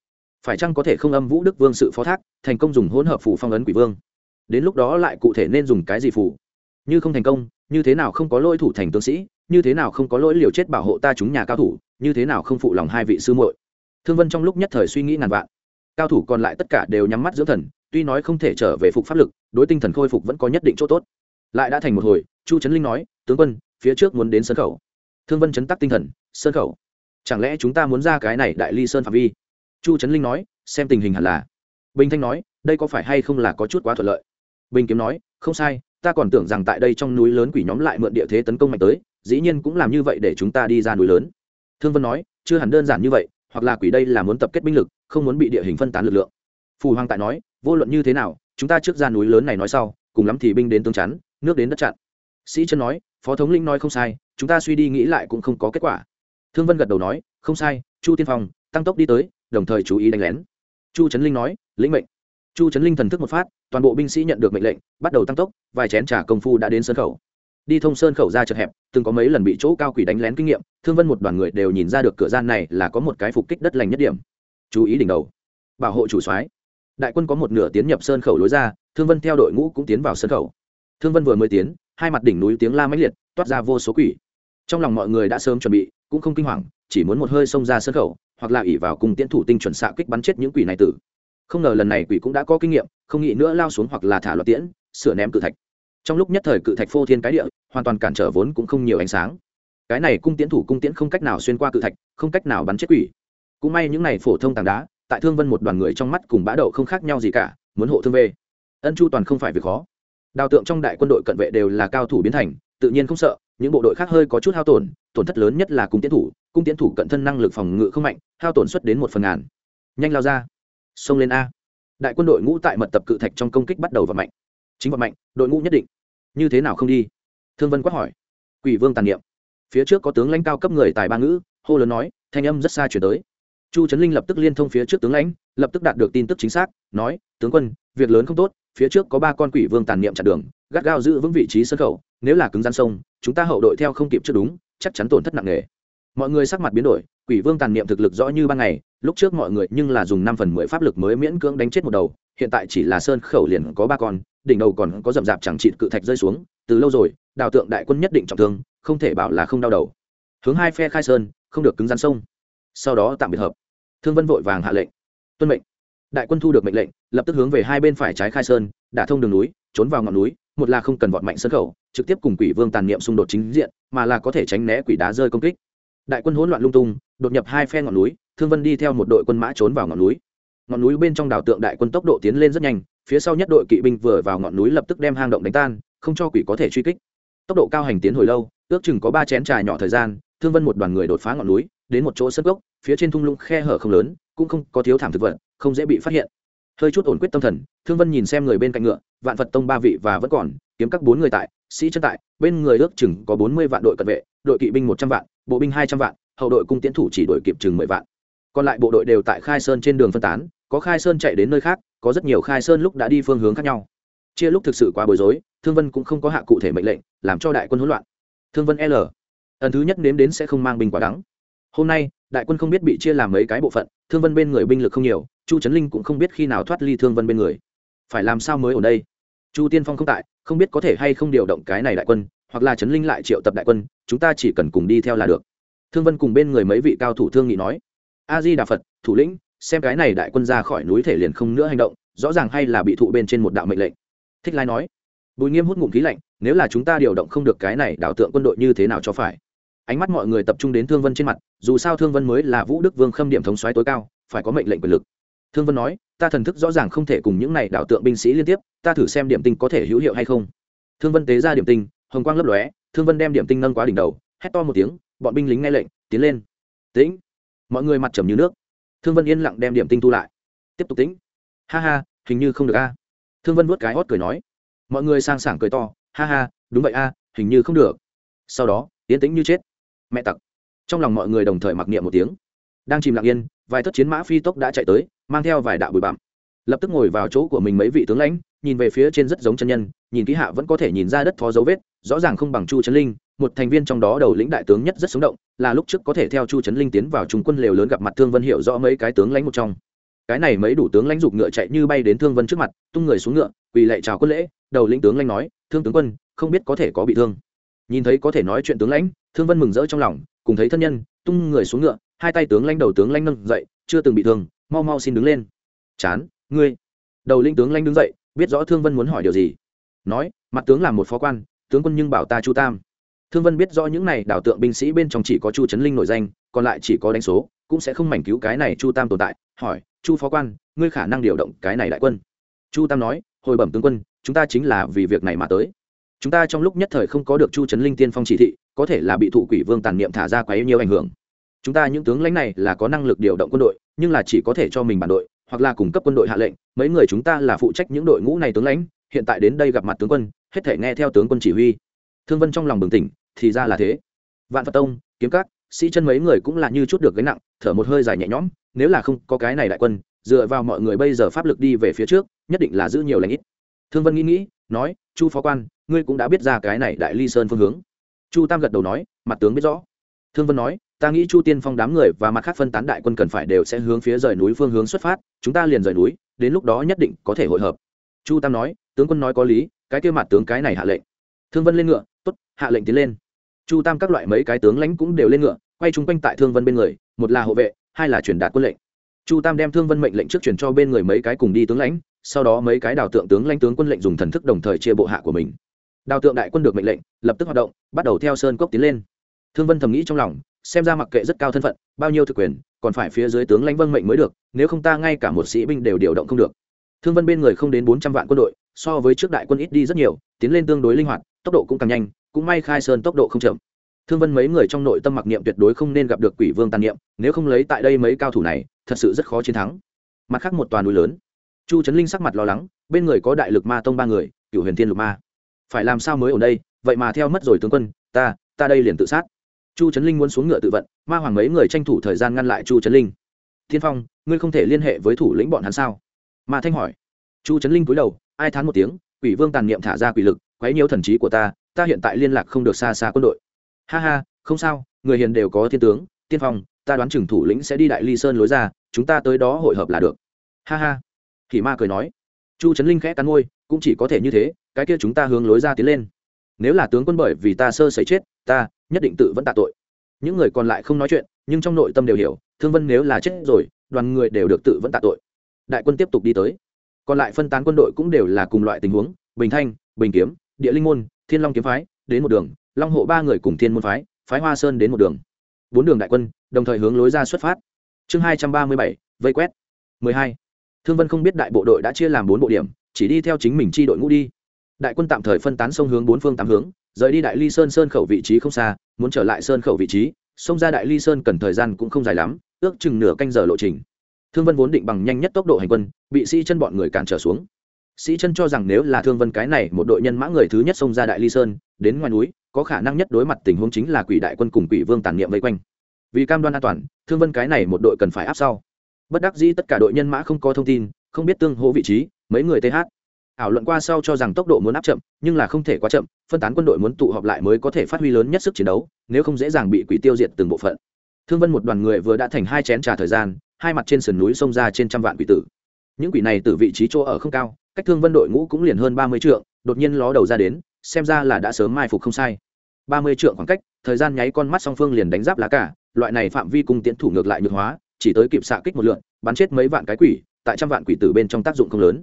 A: Phải chăng có thể không âm vũ đức vương sự phó thác, thành công dùng hỗn hợp phủ phong ấn quỷ vương? Đến lúc đó lại cụ thể nên dùng cái gì phủ như không thành công như thế nào không có lỗi thủ thành tướng sĩ, như thế nào không có lỗi liều chết bảo hộ ta chúng nhà cao thủ, như thế nào không phụ lòng hai vị sư muội. Thương vân trong lúc nhất thời suy nghĩ ngàn vạn. Cao thủ còn lại tất cả đều nhắm mắt dưỡng thần, tuy nói không thể trở về phục pháp lực, đối tinh thần khôi phục vẫn có nhất định chỗ tốt. Lại đã thành một hồi, chu trấn linh nói, tướng quân, phía trước muốn đến sân khẩu. Thương vân chấn tắc tinh thần, sân khẩu? Chẳng lẽ chúng ta muốn ra cái này đại ly sơn phạm vi? Chu trấn linh nói, xem tình hình hẳn là. Bình thanh nói, đây có phải hay không là có chút quá thuận lợi? Bình kiếm nói, không sai ta còn tưởng rằng tại đây trong núi lớn quỷ nhóm lại mượn địa thế tấn công mạnh tới, dĩ nhiên cũng làm như vậy để chúng ta đi ra núi lớn. Thương vân nói, chưa hẳn đơn giản như vậy, hoặc là quỷ đây là muốn tập kết binh lực, không muốn bị địa hình phân tán lực lượng. Phù hoàng tại nói, vô luận như thế nào, chúng ta trước ra núi lớn này nói sau, cùng lắm thì binh đến tương chắn, nước đến đất chặn. Sĩ chân nói, phó thống lĩnh nói không sai, chúng ta suy đi nghĩ lại cũng không có kết quả. Thương vân gật đầu nói, không sai, chu tiên phong, tăng tốc đi tới, đồng thời chú ý đánh lén. Chu trấn linh nói, lĩnh mệnh chu trấn linh thần thức một phát, toàn bộ binh sĩ nhận được mệnh lệnh, bắt đầu tăng tốc, vài chén trả công phu đã đến sân khẩu. Đi thông sơn khẩu ra chật hẹp, từng có mấy lần bị chỗ cao quỷ đánh lén kinh nghiệm, thương vân một đoàn người đều nhìn ra được cửa gian này là có một cái phục kích đất lành nhất điểm. Chú ý đỉnh đầu. Bảo hộ chủ soái. Đại quân có một nửa tiến nhập sơn khẩu lối ra, thương vân theo đội ngũ cũng tiến vào sơn khẩu. Thương vân vừa mới tiến, hai mặt đỉnh núi tiếng la mãnh liệt, toát ra vô số quỷ. Trong lòng mọi người đã sớm chuẩn bị, cũng không kinh hoàng, chỉ muốn một hơi xông ra sơn khẩu, hoặc là ỉ vào cùng tiến thủ tinh chuẩn xạ kích bắn chết những quỷ này tử không ngờ lần này quỷ cũng đã có kinh nghiệm, không nghĩ nữa lao xuống hoặc là thả loạt tiễn, sửa ném cự thạch. Trong lúc nhất thời cự thạch phô thiên cái địa, hoàn toàn cản trở vốn cũng không nhiều ánh sáng. Cái này cung tiễn thủ cung tiễn không cách nào xuyên qua cự thạch, không cách nào bắn chết quỷ. Cũng may những này phổ thông tảng đá, tại thương vân một đoàn người trong mắt cùng bã đậu không khác nhau gì cả, muốn hộ thương về. Ân chu toàn không phải việc khó. Đào tượng trong đại quân đội cận vệ đều là cao thủ biến thành, tự nhiên không sợ, những bộ đội khác hơi có chút hao tổn tổn thất lớn nhất là cung tiến thủ, cung tiến thủ cận thân năng lực phòng ngự không mạnh, hao tổn suất đến một phần ngàn. Nhanh lao ra xông lên a. Đại quân đội ngũ tại mật tập cự thạch trong công kích bắt đầu vận mạnh chính vận mạnh đội ngũ nhất định. Như thế nào không đi? Thương vân quát hỏi. Quỷ vương tàn niệm. Phía trước có tướng lãnh cao cấp người tài ba ngữ, hô lớn nói, thanh âm rất xa chuyển tới. Chu trấn linh lập tức liên thông phía trước tướng lãnh, lập tức đạt được tin tức chính xác, nói, tướng quân, việc lớn không tốt, phía trước có ba con quỷ vương tàn niệm chặn đường, gắt gao giữ vững vị trí sân khẩu, nếu là cứng gian sông, chúng ta hậu đội theo không kịp trước đúng, chắc chắn tổn thất nặng nề. Mọi người sắc mặt biến đổi quỷ vương tàn niệm thực lực rõ như ban ngày, lúc trước mọi người nhưng là dùng năm phần mười pháp lực mới miễn cưỡng đánh chết một đầu, hiện tại chỉ là sơn khẩu liền có ba con, đỉnh đầu còn có rậm rạp chẳng trị cự thạch rơi xuống, từ lâu rồi, đào tượng đại quân nhất định trọng thương, không thể bảo là không đau đầu. Hướng hai phe khai sơn, không được cứng rắn sông. Sau đó tạm biệt hợp. Thương vân vội vàng hạ lệnh. Tuân mệnh. Đại quân thu được mệnh lệnh, lập tức hướng về hai bên phải trái khai sơn, đả thông đường núi, trốn vào ngọn núi, một là không cần vọt mạnh sân khẩu, trực tiếp cùng quỷ vương tàn niệm xung đột chính diện, mà là có thể tránh né quỷ đá rơi công kích đại quân hỗn loạn lung tung, đột nhập hai phe ngọn núi, thương vân đi theo một đội quân mã trốn vào ngọn núi. Ngọn núi bên trong đảo tượng đại quân tốc độ tiến lên rất nhanh, phía sau nhất đội kỵ binh vừa vào ngọn núi lập tức đem hang động đánh tan, không cho quỷ có thể truy kích. Tốc độ cao hành tiến hồi lâu, ước chừng có ba chén trà nhỏ thời gian, thương vân một đoàn người đột phá ngọn núi, đến một chỗ sân gốc, phía trên thung lũng khe hở không lớn, cũng không có thiếu thảm thực vật, không dễ bị phát hiện hơi chút ổn quyết tâm thần, thương vân nhìn xem người bên cạnh ngựa, vạn phật tông ba vị và vẫn còn, kiếm các bốn người tại, sĩ chân tại, bên người ước chừng có bốn mươi vạn đội cận vệ, đội kỵ binh một trăm vạn, bộ binh hai trăm vạn, hậu đội cung tiến thủ chỉ đội kịp chừng mười vạn. Còn lại bộ đội đều tại khai sơn trên đường phân tán, có khai sơn chạy đến nơi khác, có rất nhiều khai sơn lúc đã đi phương hướng khác nhau. Chia lúc thực sự quá bối rối, thương vân cũng không có hạ cụ thể mệnh lệnh, làm cho đại quân hỗn loạn. Thương vân l, ẩn thứ nhất nếm đến sẽ không mang binh quả đắng. Hôm nay, đại quân không biết bị chia làm mấy cái bộ phận, thương vân bên người binh lực không nhiều chu trấn linh cũng không biết khi nào thoát ly thương vân bên người. Phải làm sao mới ở đây? Chu tiên phong không tại, không biết có thể hay không điều động cái này đại quân, hoặc là trấn linh lại triệu tập đại quân, chúng ta chỉ cần cùng đi theo là được. Thương vân cùng bên người mấy vị cao thủ thương nghị nói, a di đà phật, thủ lĩnh, xem cái này đại quân ra khỏi núi thể liền không nữa hành động, rõ ràng hay là bị thụ bên trên một đạo mệnh lệnh. Thích lai nói, bùi nghiêm hút ngụm khí lạnh, nếu là chúng ta điều động không được cái này đảo tượng quân đội như thế nào cho phải? Ánh mắt mọi người tập trung đến thương vân trên mặt, dù sao thương vân mới là vũ đức vương khâm điểm thống xoáy tối cao, phải có mệnh lệnh quyền lực thương vân nói, ta thần thức rõ ràng không thể cùng những này đảo tượng binh sĩ liên tiếp, ta thử xem điểm tinh có thể hữu hiệu hay không. Thương vân tế ra điểm tinh, hồng quang lấp lóe, thương vân đem điểm tinh nâng quá đỉnh đầu, hét to một tiếng, bọn binh lính nghe lệnh, tiến lên. Tĩnh! Mọi người mặt trầm như nước. Thương vân yên lặng đem điểm tinh thu lại. Tiếp tục tĩnh. Ha ha, hình như không được a. Thương vân vuốt cái hót cười nói. Mọi người sang sảng cười to. Ha ha, đúng vậy a, hình như không được. Sau đó yên tĩnh như chết. Mẹ tặc. Trong lòng mọi người đồng thời mặc niệm một tiếng. Đang chìm lặng yên vài thất chiến mã phi tốc đã chạy tới, mang theo vài đạo bụi bặm. Lập tức ngồi vào chỗ của mình mấy vị tướng lãnh, nhìn về phía trên rất giống chân nhân, nhìn kỹ hạ vẫn có thể nhìn ra đất thó dấu vết, rõ ràng không bằng chu trấn linh, một thành viên trong đó đầu lĩnh đại tướng nhất rất sống động, là lúc trước có thể theo chu trấn linh tiến vào trung quân lều lớn gặp mặt thương vân hiệu rõ mấy cái tướng lãnh một trong. Cái này mấy đủ tướng lãnh giục ngựa chạy như bay đến thương vân trước mặt, tung người xuống ngựa, quỳ lệ chào quân lễ, đầu lĩnh tướng lãnh nói, thương tướng quân, không biết có thể có bị thương. Nhìn thấy có thể nói chuyện tướng lãnh, thương vân mừng rỡ trong lòng, cùng thấy thân nhân, tung người xuống ngựa hai tay tướng lãnh đầu tướng lãnh nâng dậy, chưa từng bị thương, mau mau xin đứng lên. Chán, ngươi. Đầu linh tướng lãnh đứng dậy, biết rõ thương vân muốn hỏi điều gì. Nói, mặt tướng làm một phó quan, tướng quân nhưng bảo ta chu tam. Thương vân biết rõ những này đảo tượng binh sĩ bên trong chỉ có chu trấn linh nổi danh, còn lại chỉ có đánh số, cũng sẽ không mảnh cứu cái này chu tam tồn tại. Hỏi, chu phó quan, ngươi khả năng điều động cái này đại quân? Chu tam nói, hồi bẩm tướng quân, chúng ta chính là vì việc này mà tới. Chúng ta trong lúc nhất thời không có được chu trấn linh tiên phong chỉ thị, có thể là bị thụ quỷ vương tàn niệm thả ra quá nhiều ảnh hưởng chúng ta những tướng lãnh này là có năng lực điều động quân đội, nhưng là chỉ có thể cho mình bản đội, hoặc là cung cấp quân đội hạ lệnh. Mấy người chúng ta là phụ trách những đội ngũ này tướng lãnh, hiện tại đến đây gặp mặt tướng quân, hết thể nghe theo tướng quân chỉ huy. Thương vân trong lòng bừng tỉnh, thì ra là thế. Vạn phật tông, kiếm các, sĩ chân mấy người cũng là như chút được gánh nặng, thở một hơi dài nhẹ nhõm, nếu là không có cái này đại quân, dựa vào mọi người bây giờ pháp lực đi về phía trước, nhất định là giữ nhiều lãnh ít. Thương vân nghĩ nghĩ, nói, chu phó quan, ngươi cũng đã biết ra cái này đại ly sơn phương hướng. Chu tam gật đầu nói, mặt tướng biết rõ. Thương vân nói ta nghĩ chu tiên phong đám người và mặt khác phân tán đại quân cần phải đều sẽ hướng phía rời núi phương hướng xuất phát, chúng ta liền rời núi, đến lúc đó nhất định có thể hội hợp. Chu tam nói, tướng quân nói có lý, cái kêu mặt tướng cái này hạ lệnh. Thương vân lên ngựa t ố t hạ lệnh tiến lên. Chu tam các loại mấy cái tướng lãnh cũng đều lên ngựa, quay chung quanh tại thương vân bên người, một là hộ vệ, hai là truyền đạt quân lệnh. Chu tam đem thương vân mệnh lệnh trước truyền cho bên người mấy cái cùng đi tướng lãnh, sau đó mấy cái đào tượng tướng lãnh tướng quân lệnh dùng thần thức đồng thời chia bộ hạ của mình. Đào tượng đại quân được mệnh lệnh, lập tức hoạt động, bắt đầu theo sơn cốc tiến lên. Thương vân thầm nghĩ trong lòng xem ra mặc kệ rất cao thân phận, bao nhiêu thực quyền, còn phải phía dưới tướng lãnh vâng mệnh mới được, nếu không ta ngay cả một sĩ binh đều điều động không được. Thương vân bên người không đến bốn trăm vạn quân đội, so với trước đại quân ít đi rất nhiều, tiến lên tương đối linh hoạt, tốc độ cũng càng nhanh, cũng may khai sơn tốc độ không chậm. Thương vân mấy người trong nội tâm mặc niệm tuyệt đối không nên gặp được quỷ vương tàn niệm, nếu không lấy tại đây mấy cao thủ này, thật sự rất khó chiến thắng. Mặt khác một toàn núi lớn. Chu trấn linh sắc mặt lo lắng, bên người có đại lực ma tông ba người cựu huyền thiên lục ma. Phải làm sao mới ở đây? Vậy mà theo mất rồi tướng quân, ta ta đây liền tự sát chu trấn linh muốn xuống ngựa tự vận, ma hoàng mấy người tranh thủ thời gian ngăn lại chu trấn linh. Thiên phong, ngươi không thể liên hệ với thủ lĩnh bọn hắn sao? Ma thanh hỏi. Chu trấn linh cúi đầu, ai thán một tiếng, quỷ vương tàn niệm thả ra quỷ lực, quấy nhiều thần trí của ta ta hiện tại liên lạc không được xa xa quân đội. Ha ha, không sao, người hiền đều có thiên tướng tiên phong, ta đoán chừng thủ lĩnh sẽ đi đại ly sơn lối ra, chúng ta tới đó hội hợp là được. Ha ha kỳ ma cười nói. Chu trấn linh khẽ cắn môi, cũng chỉ có thể như thế, cái kia chúng ta hướng lối ra tiến lên nếu là tướng quân bởi vì ta sơ sẩy chết, ta nhất định tự vẫn tạ tội. Những người còn lại không nói chuyện, nhưng trong nội tâm đều hiểu, thương vân nếu là chết rồi, đoàn người đều được tự vẫn tạ tội. Đại quân tiếp tục đi tới. Còn lại phân tán quân đội cũng đều là cùng loại tình huống, bình thanh, bình kiếm, địa linh môn, thiên long kiếm phái, đến một đường, long hộ ba người cùng thiên môn phái phái hoa sơn đến một đường. Bốn đường đại quân, đồng thời hướng lối ra xuất phát. Chương hai trăm ba mươi bảy, vây quét. mười hai. Thương vân không biết đại bộ đội đã chia làm bốn bộ điểm, chỉ đi theo chính mình chi đội ngũ đi đại quân tạm thời phân tán sông hướng bốn phương tám hướng, rời đi đại ly sơn sơn khẩu vị trí không xa, muốn trở lại sơn khẩu vị trí xông ra đại ly sơn cần thời gian cũng không dài lắm, ước chừng nửa canh giờ lộ trình. Thương vân vốn định bằng nhanh nhất tốc độ hành quân, bị sĩ chân bọn người cản trở xuống. Sĩ chân cho rằng nếu là thương vân cái này một đội nhân mã người thứ nhất xông ra đại ly sơn, đến ngoài núi, có khả năng nhất đối mặt tình huống chính là quỷ đại quân cùng quỷ vương tàn niệm vây quanh. Vì cam đoan an toàn, thương vân cái này một đội cần phải áp sau. Bất đắc dĩ tất cả đội nhân mã không có thông tin, không biết tương hỗ vị trí, mấy người th ảo luận qua sau cho rằng tốc độ muốn áp chậm, nhưng là không thể quá chậm, phân tán quân đội muốn tụ họp lại mới có thể phát huy lớn nhất sức chiến đấu, nếu không dễ dàng bị quỷ tiêu diệt từng bộ phận. Thương vân một đoàn người vừa đã thành hai chén trà thời gian, hai mặt trên sườn núi xông ra trên trăm vạn quỷ tử. Những quỷ này từ vị trí chỗ ở không cao, cách thương vân đội ngũ cũng liền hơn ba mươi trượng, đột nhiên ló đầu ra đến, xem ra là đã sớm mai phục không sai. ba mươi trượng khoảng cách, thời gian nháy con mắt song phương liền đánh giáp lá cả, loại này phạm vi cung tiễn thủ ngược lại nhược hóa, chỉ tới kịp xạ kích một lượn, bắn chết mấy vạn cái quỷ, tại trăm vạn quỷ tử bên trong tác dụng không lớn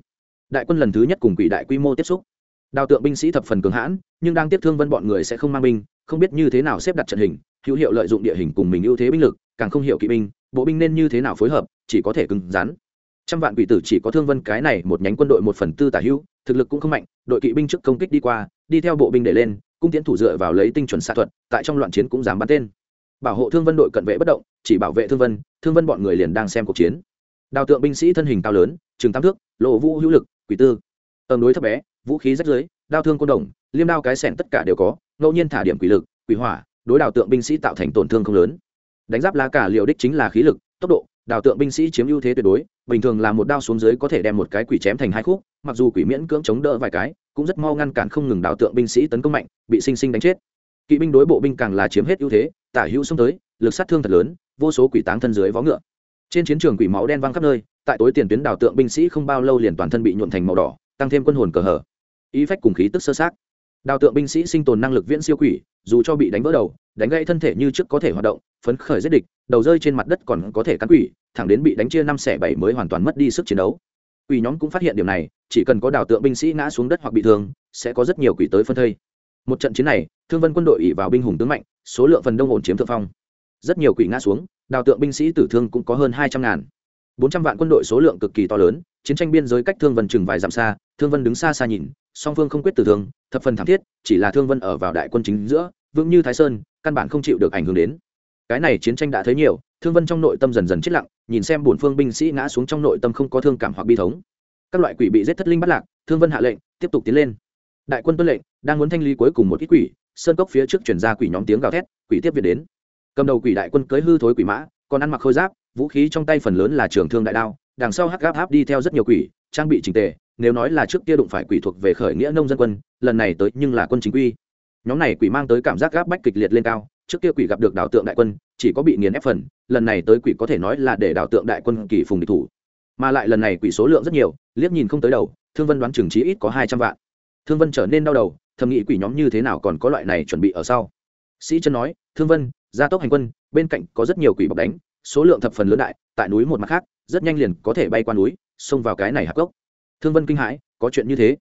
A: đại quân lần thứ nhất cùng quỷ đại quy mô tiếp xúc. Đào tượng binh sĩ thập phần cường hãn, nhưng đang tiếp thương vân bọn người sẽ không mang binh, không biết như thế nào xếp đặt trận hình, hữu hiệu lợi dụng địa hình cùng mình ưu thế binh lực, càng không hiểu kỵ binh, bộ binh nên như thế nào phối hợp, chỉ có thể cứng rắn. Trăm vạn quỷ tử chỉ có thương vân cái này một nhánh quân đội một phần tư tả hữu, thực lực cũng không mạnh, đội kỵ binh trước công kích đi qua, đi theo bộ binh để lên, cung tiến thủ dựa vào lấy tinh chuẩn xạ thuật, tại trong loạn chiến cũng dám bắn tên. Bảo hộ thương vân đội cận vệ bất động, chỉ bảo vệ thương vân thương vân bọn người liền đang xem cuộc chiến. Đào tượng binh sĩ thân hình cao lớn chừng tam thước, lộ vũ hữu lực quỷ tư. Tầng đối thấp bé, vũ khí rách dưới đao thương côn đồng, liêm đao cái sẻn tất cả đều có, ngẫu nhiên thả điểm quỷ lực, quỷ hỏa, đối đào tượng binh sĩ tạo thành tổn thương không lớn. Đánh giáp lá cả liều đích chính là khí lực, tốc độ đào tượng binh sĩ chiếm ưu thế tuyệt đối, bình thường là một đao xuống dưới có thể đem một cái quỷ chém thành hai khúc, mặc dù quỷ miễn cưỡng chống đỡ vài cái, cũng rất mau ngăn cản không ngừng đào tượng binh sĩ tấn công mạnh, bị sinh sinh đánh chết. Kỵ binh đối bộ binh càng là chiếm hết ưu thế, tả hữu xông tới, lực sát thương thật lớn, vô số quỷ táng thân dưới vó ngựa trên chiến trường quỷ máu đen văng khắp nơi, tại tối tiền tuyến đào tượng binh sĩ không bao lâu liền toàn thân bị nhuộn thành màu đỏ, tăng thêm quân hồn cờ hở ý phách cùng khí tức sơ sát đào tượng binh sĩ sinh tồn năng lực viễn siêu quỷ, dù cho bị đánh vỡ đầu, đánh gãy thân thể như trước có thể hoạt động, phấn khởi giết địch, đầu rơi trên mặt đất còn có thể cắn quỷ, thẳng đến bị đánh chia năm xẻ bảy mới hoàn toàn mất đi sức chiến đấu. Quỷ nhóm cũng phát hiện điều này, chỉ cần có đào tượng binh sĩ ngã xuống đất hoặc bị thương, sẽ có rất nhiều quỷ tới phân thây. Một trận chiến này, thương vân quân đội ỉ vào binh hùng tướng mạnh, số lượng phần đông ổn chiếm thượng phong. Rất nhiều quỷ ngã xuống đào tượng binh sĩ tử thương cũng có hơn hai trăm ngàn. Bốn trăm vạn quân đội số lượng cực kỳ to lớn, chiến tranh biên giới cách thương vân chừng vài dặm xa, thương vân đứng xa xa nhìn, song phương không quyết tử thương, thập phần thảm thiết, chỉ là thương vân ở vào đại quân chính giữa, vững như thái sơn, căn bản không chịu được ảnh hưởng đến. Cái này chiến tranh đã thấy nhiều, thương vân trong nội tâm dần dần chết lặng, nhìn xem bổn phương binh sĩ ngã xuống trong nội tâm không có thương cảm hoặc bi thống. Các loại quỷ bị giết thất linh bắt lạc, thương vân hạ lệnh, tiếp tục tiến lên. Đại quân tuân lệnh, đang muốn thanh lý cuối cùng một ít quỷ, sơn cốc phía trước chuyển ra quỷ nhóm tiếng gào thét, quỷ tiếp việt đến cầm đầu quỷ đại quân cưới hư thối quỷ mã, còn ăn mặc khôi giáp, vũ khí trong tay phần lớn là trường thương đại đao, đằng sau hắc gáp tháp đi theo rất nhiều quỷ, trang bị trình tề, nếu nói là trước kia đụng phải quỷ thuộc về khởi nghĩa nông dân quân, lần này tới nhưng là quân chính quy. Nhóm này quỷ mang tới cảm giác gáp bách kịch liệt lên cao, trước kia quỷ gặp được đảo tượng đại quân, chỉ có bị nghiền ép phần, lần này tới quỷ có thể nói là để đảo tượng đại quân kỳ phùng địch thủ. Mà lại lần này quỷ số lượng rất nhiều, liếc nhìn không tới đầu, thương vân đoán chừng trí ít có hai trăm vạn. Thương vân trở nên đau đầu, thầm nghĩ quỷ nhóm như thế nào còn có loại này chuẩn bị ở sau. Sĩ chân nói, thương vân gia tốc hành quân, bên cạnh có rất nhiều quỷ bọc đánh, số lượng thập phần lớn đại, tại núi một mặt khác, rất nhanh liền có thể bay qua núi, xông vào cái này hạp gốc thương vân kinh hãi, có chuyện như thế.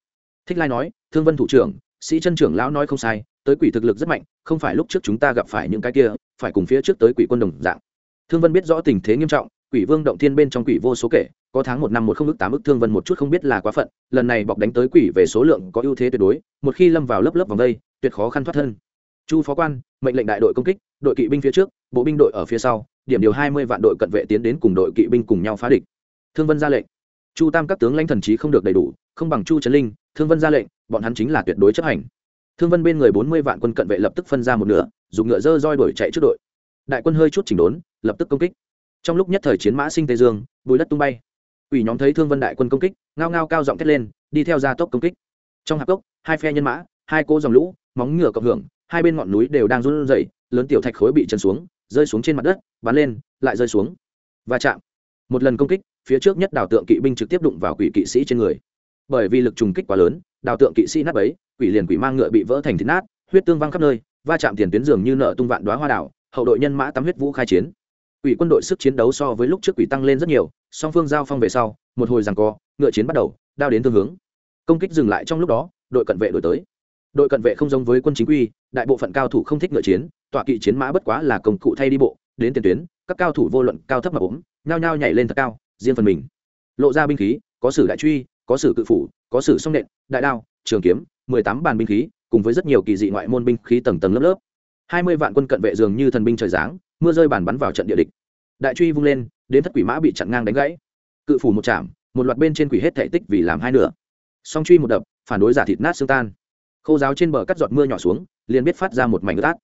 A: Thích lai nói, thương vân thủ trưởng, sĩ chân trưởng lão nói không sai, tới quỷ thực lực rất mạnh, không phải lúc trước chúng ta gặp phải những cái kia, phải cùng phía trước tới quỷ quân đồng dạng. Thương vân biết rõ tình thế nghiêm trọng, quỷ vương động thiên bên trong quỷ vô số kể, có tháng một năm một không ước tám ước thương vân một chút không biết là quá phận, lần này bọc đánh tới quỷ về số lượng có ưu thế tuyệt đối, một khi lâm vào lớp lớp vòng đây, tuyệt khó khăn thoát thân. Chu phó quan, mệnh lệnh đại đội công kích đội kỵ binh phía trước, bộ binh đội ở phía sau, điểm điều hai mươi vạn đội cận vệ tiến đến cùng đội kỵ binh cùng nhau phá địch. Thương vân ra lệnh. Chu tam các tướng lãnh thần trí không được đầy đủ, không bằng chu trấn linh, thương vân ra lệnh, bọn hắn chính là tuyệt đối chấp hành. Thương vân bên người bốn mươi vạn quân cận vệ lập tức phân ra một nửa, dùng ngựa dơ roi đuổi chạy trước đội. Đại quân hơi chút chỉnh đốn, lập tức công kích. Trong lúc nhất thời chiến mã sinh tây dương, bùi đất tung bay. Ủy nhóm thấy thương vân đại quân công kích, ngao ngao cao giọng thét lên, đi theo gia tốc công kích. Trong hạp cốc, hai phe nhân mã, hai cô dòng lũ, móng ngựa cộng hưởng, hai bên ngọn núi đều đang run rẩy lớn tiểu thạch khối bị chân xuống, rơi xuống trên mặt đất, bắn lên, lại rơi xuống. Và chạm. Một lần công kích, phía trước nhất đào tượng kỵ binh trực tiếp đụng vào quỷ kỵ sĩ trên người. Bởi vì lực trùng kích quá lớn đào tượng kỵ sĩ nát ấy quỷ liền quỷ mang ngựa bị vỡ thành thịt nát, huyết tương văng khắp nơi, va chạm tiền tuyến dường như nợ tung vạn đoá hoa đảo, hậu đội nhân mã tắm huyết vũ khai chiến. Quỷ quân đội sức chiến đấu so với lúc trước quỷ tăng lên rất nhiều, song phương giao phong về sau, một hồi rằng co, ngựa chiến bắt đầu, đao đến tương hướng. Công kích dừng lại trong lúc đó, đội cận vệ đổi tới. Đội cận vệ không giống với quân chính quy, đại bộ phận cao thủ không thích ngựa chiến tọa kỵ chiến mã bất quá là công cụ thay đi bộ, đến tiền tuyến, các cao thủ vô luận cao thấp mà ốm, nhao nhao nhảy lên thật cao, riêng phần mình. Lộ ra binh khí, có sử đại truy, có sử cự phủ, có sử song nện, đại đao, trường kiếm, mười tám bàn binh khí, cùng với rất nhiều kỳ dị ngoại môn binh khí tầng tầng lớp lớp. Hai mươi vạn quân cận vệ dường như thần binh trời giáng, mưa rơi bàn bắn vào trận địa địch. Đại truy vung lên, đến thất quỷ mã bị chặn ngang đánh gãy. Cự phủ một chạm, một loạt bên trên quỷ hết thể tích vì làm hai nửa. Song truy một đập, phản đối giả thịt nát xương tan. Khô giáo trên bờ cắt giọt mưa nhỏ xuống, liền biết phát ra một mảnh ướt át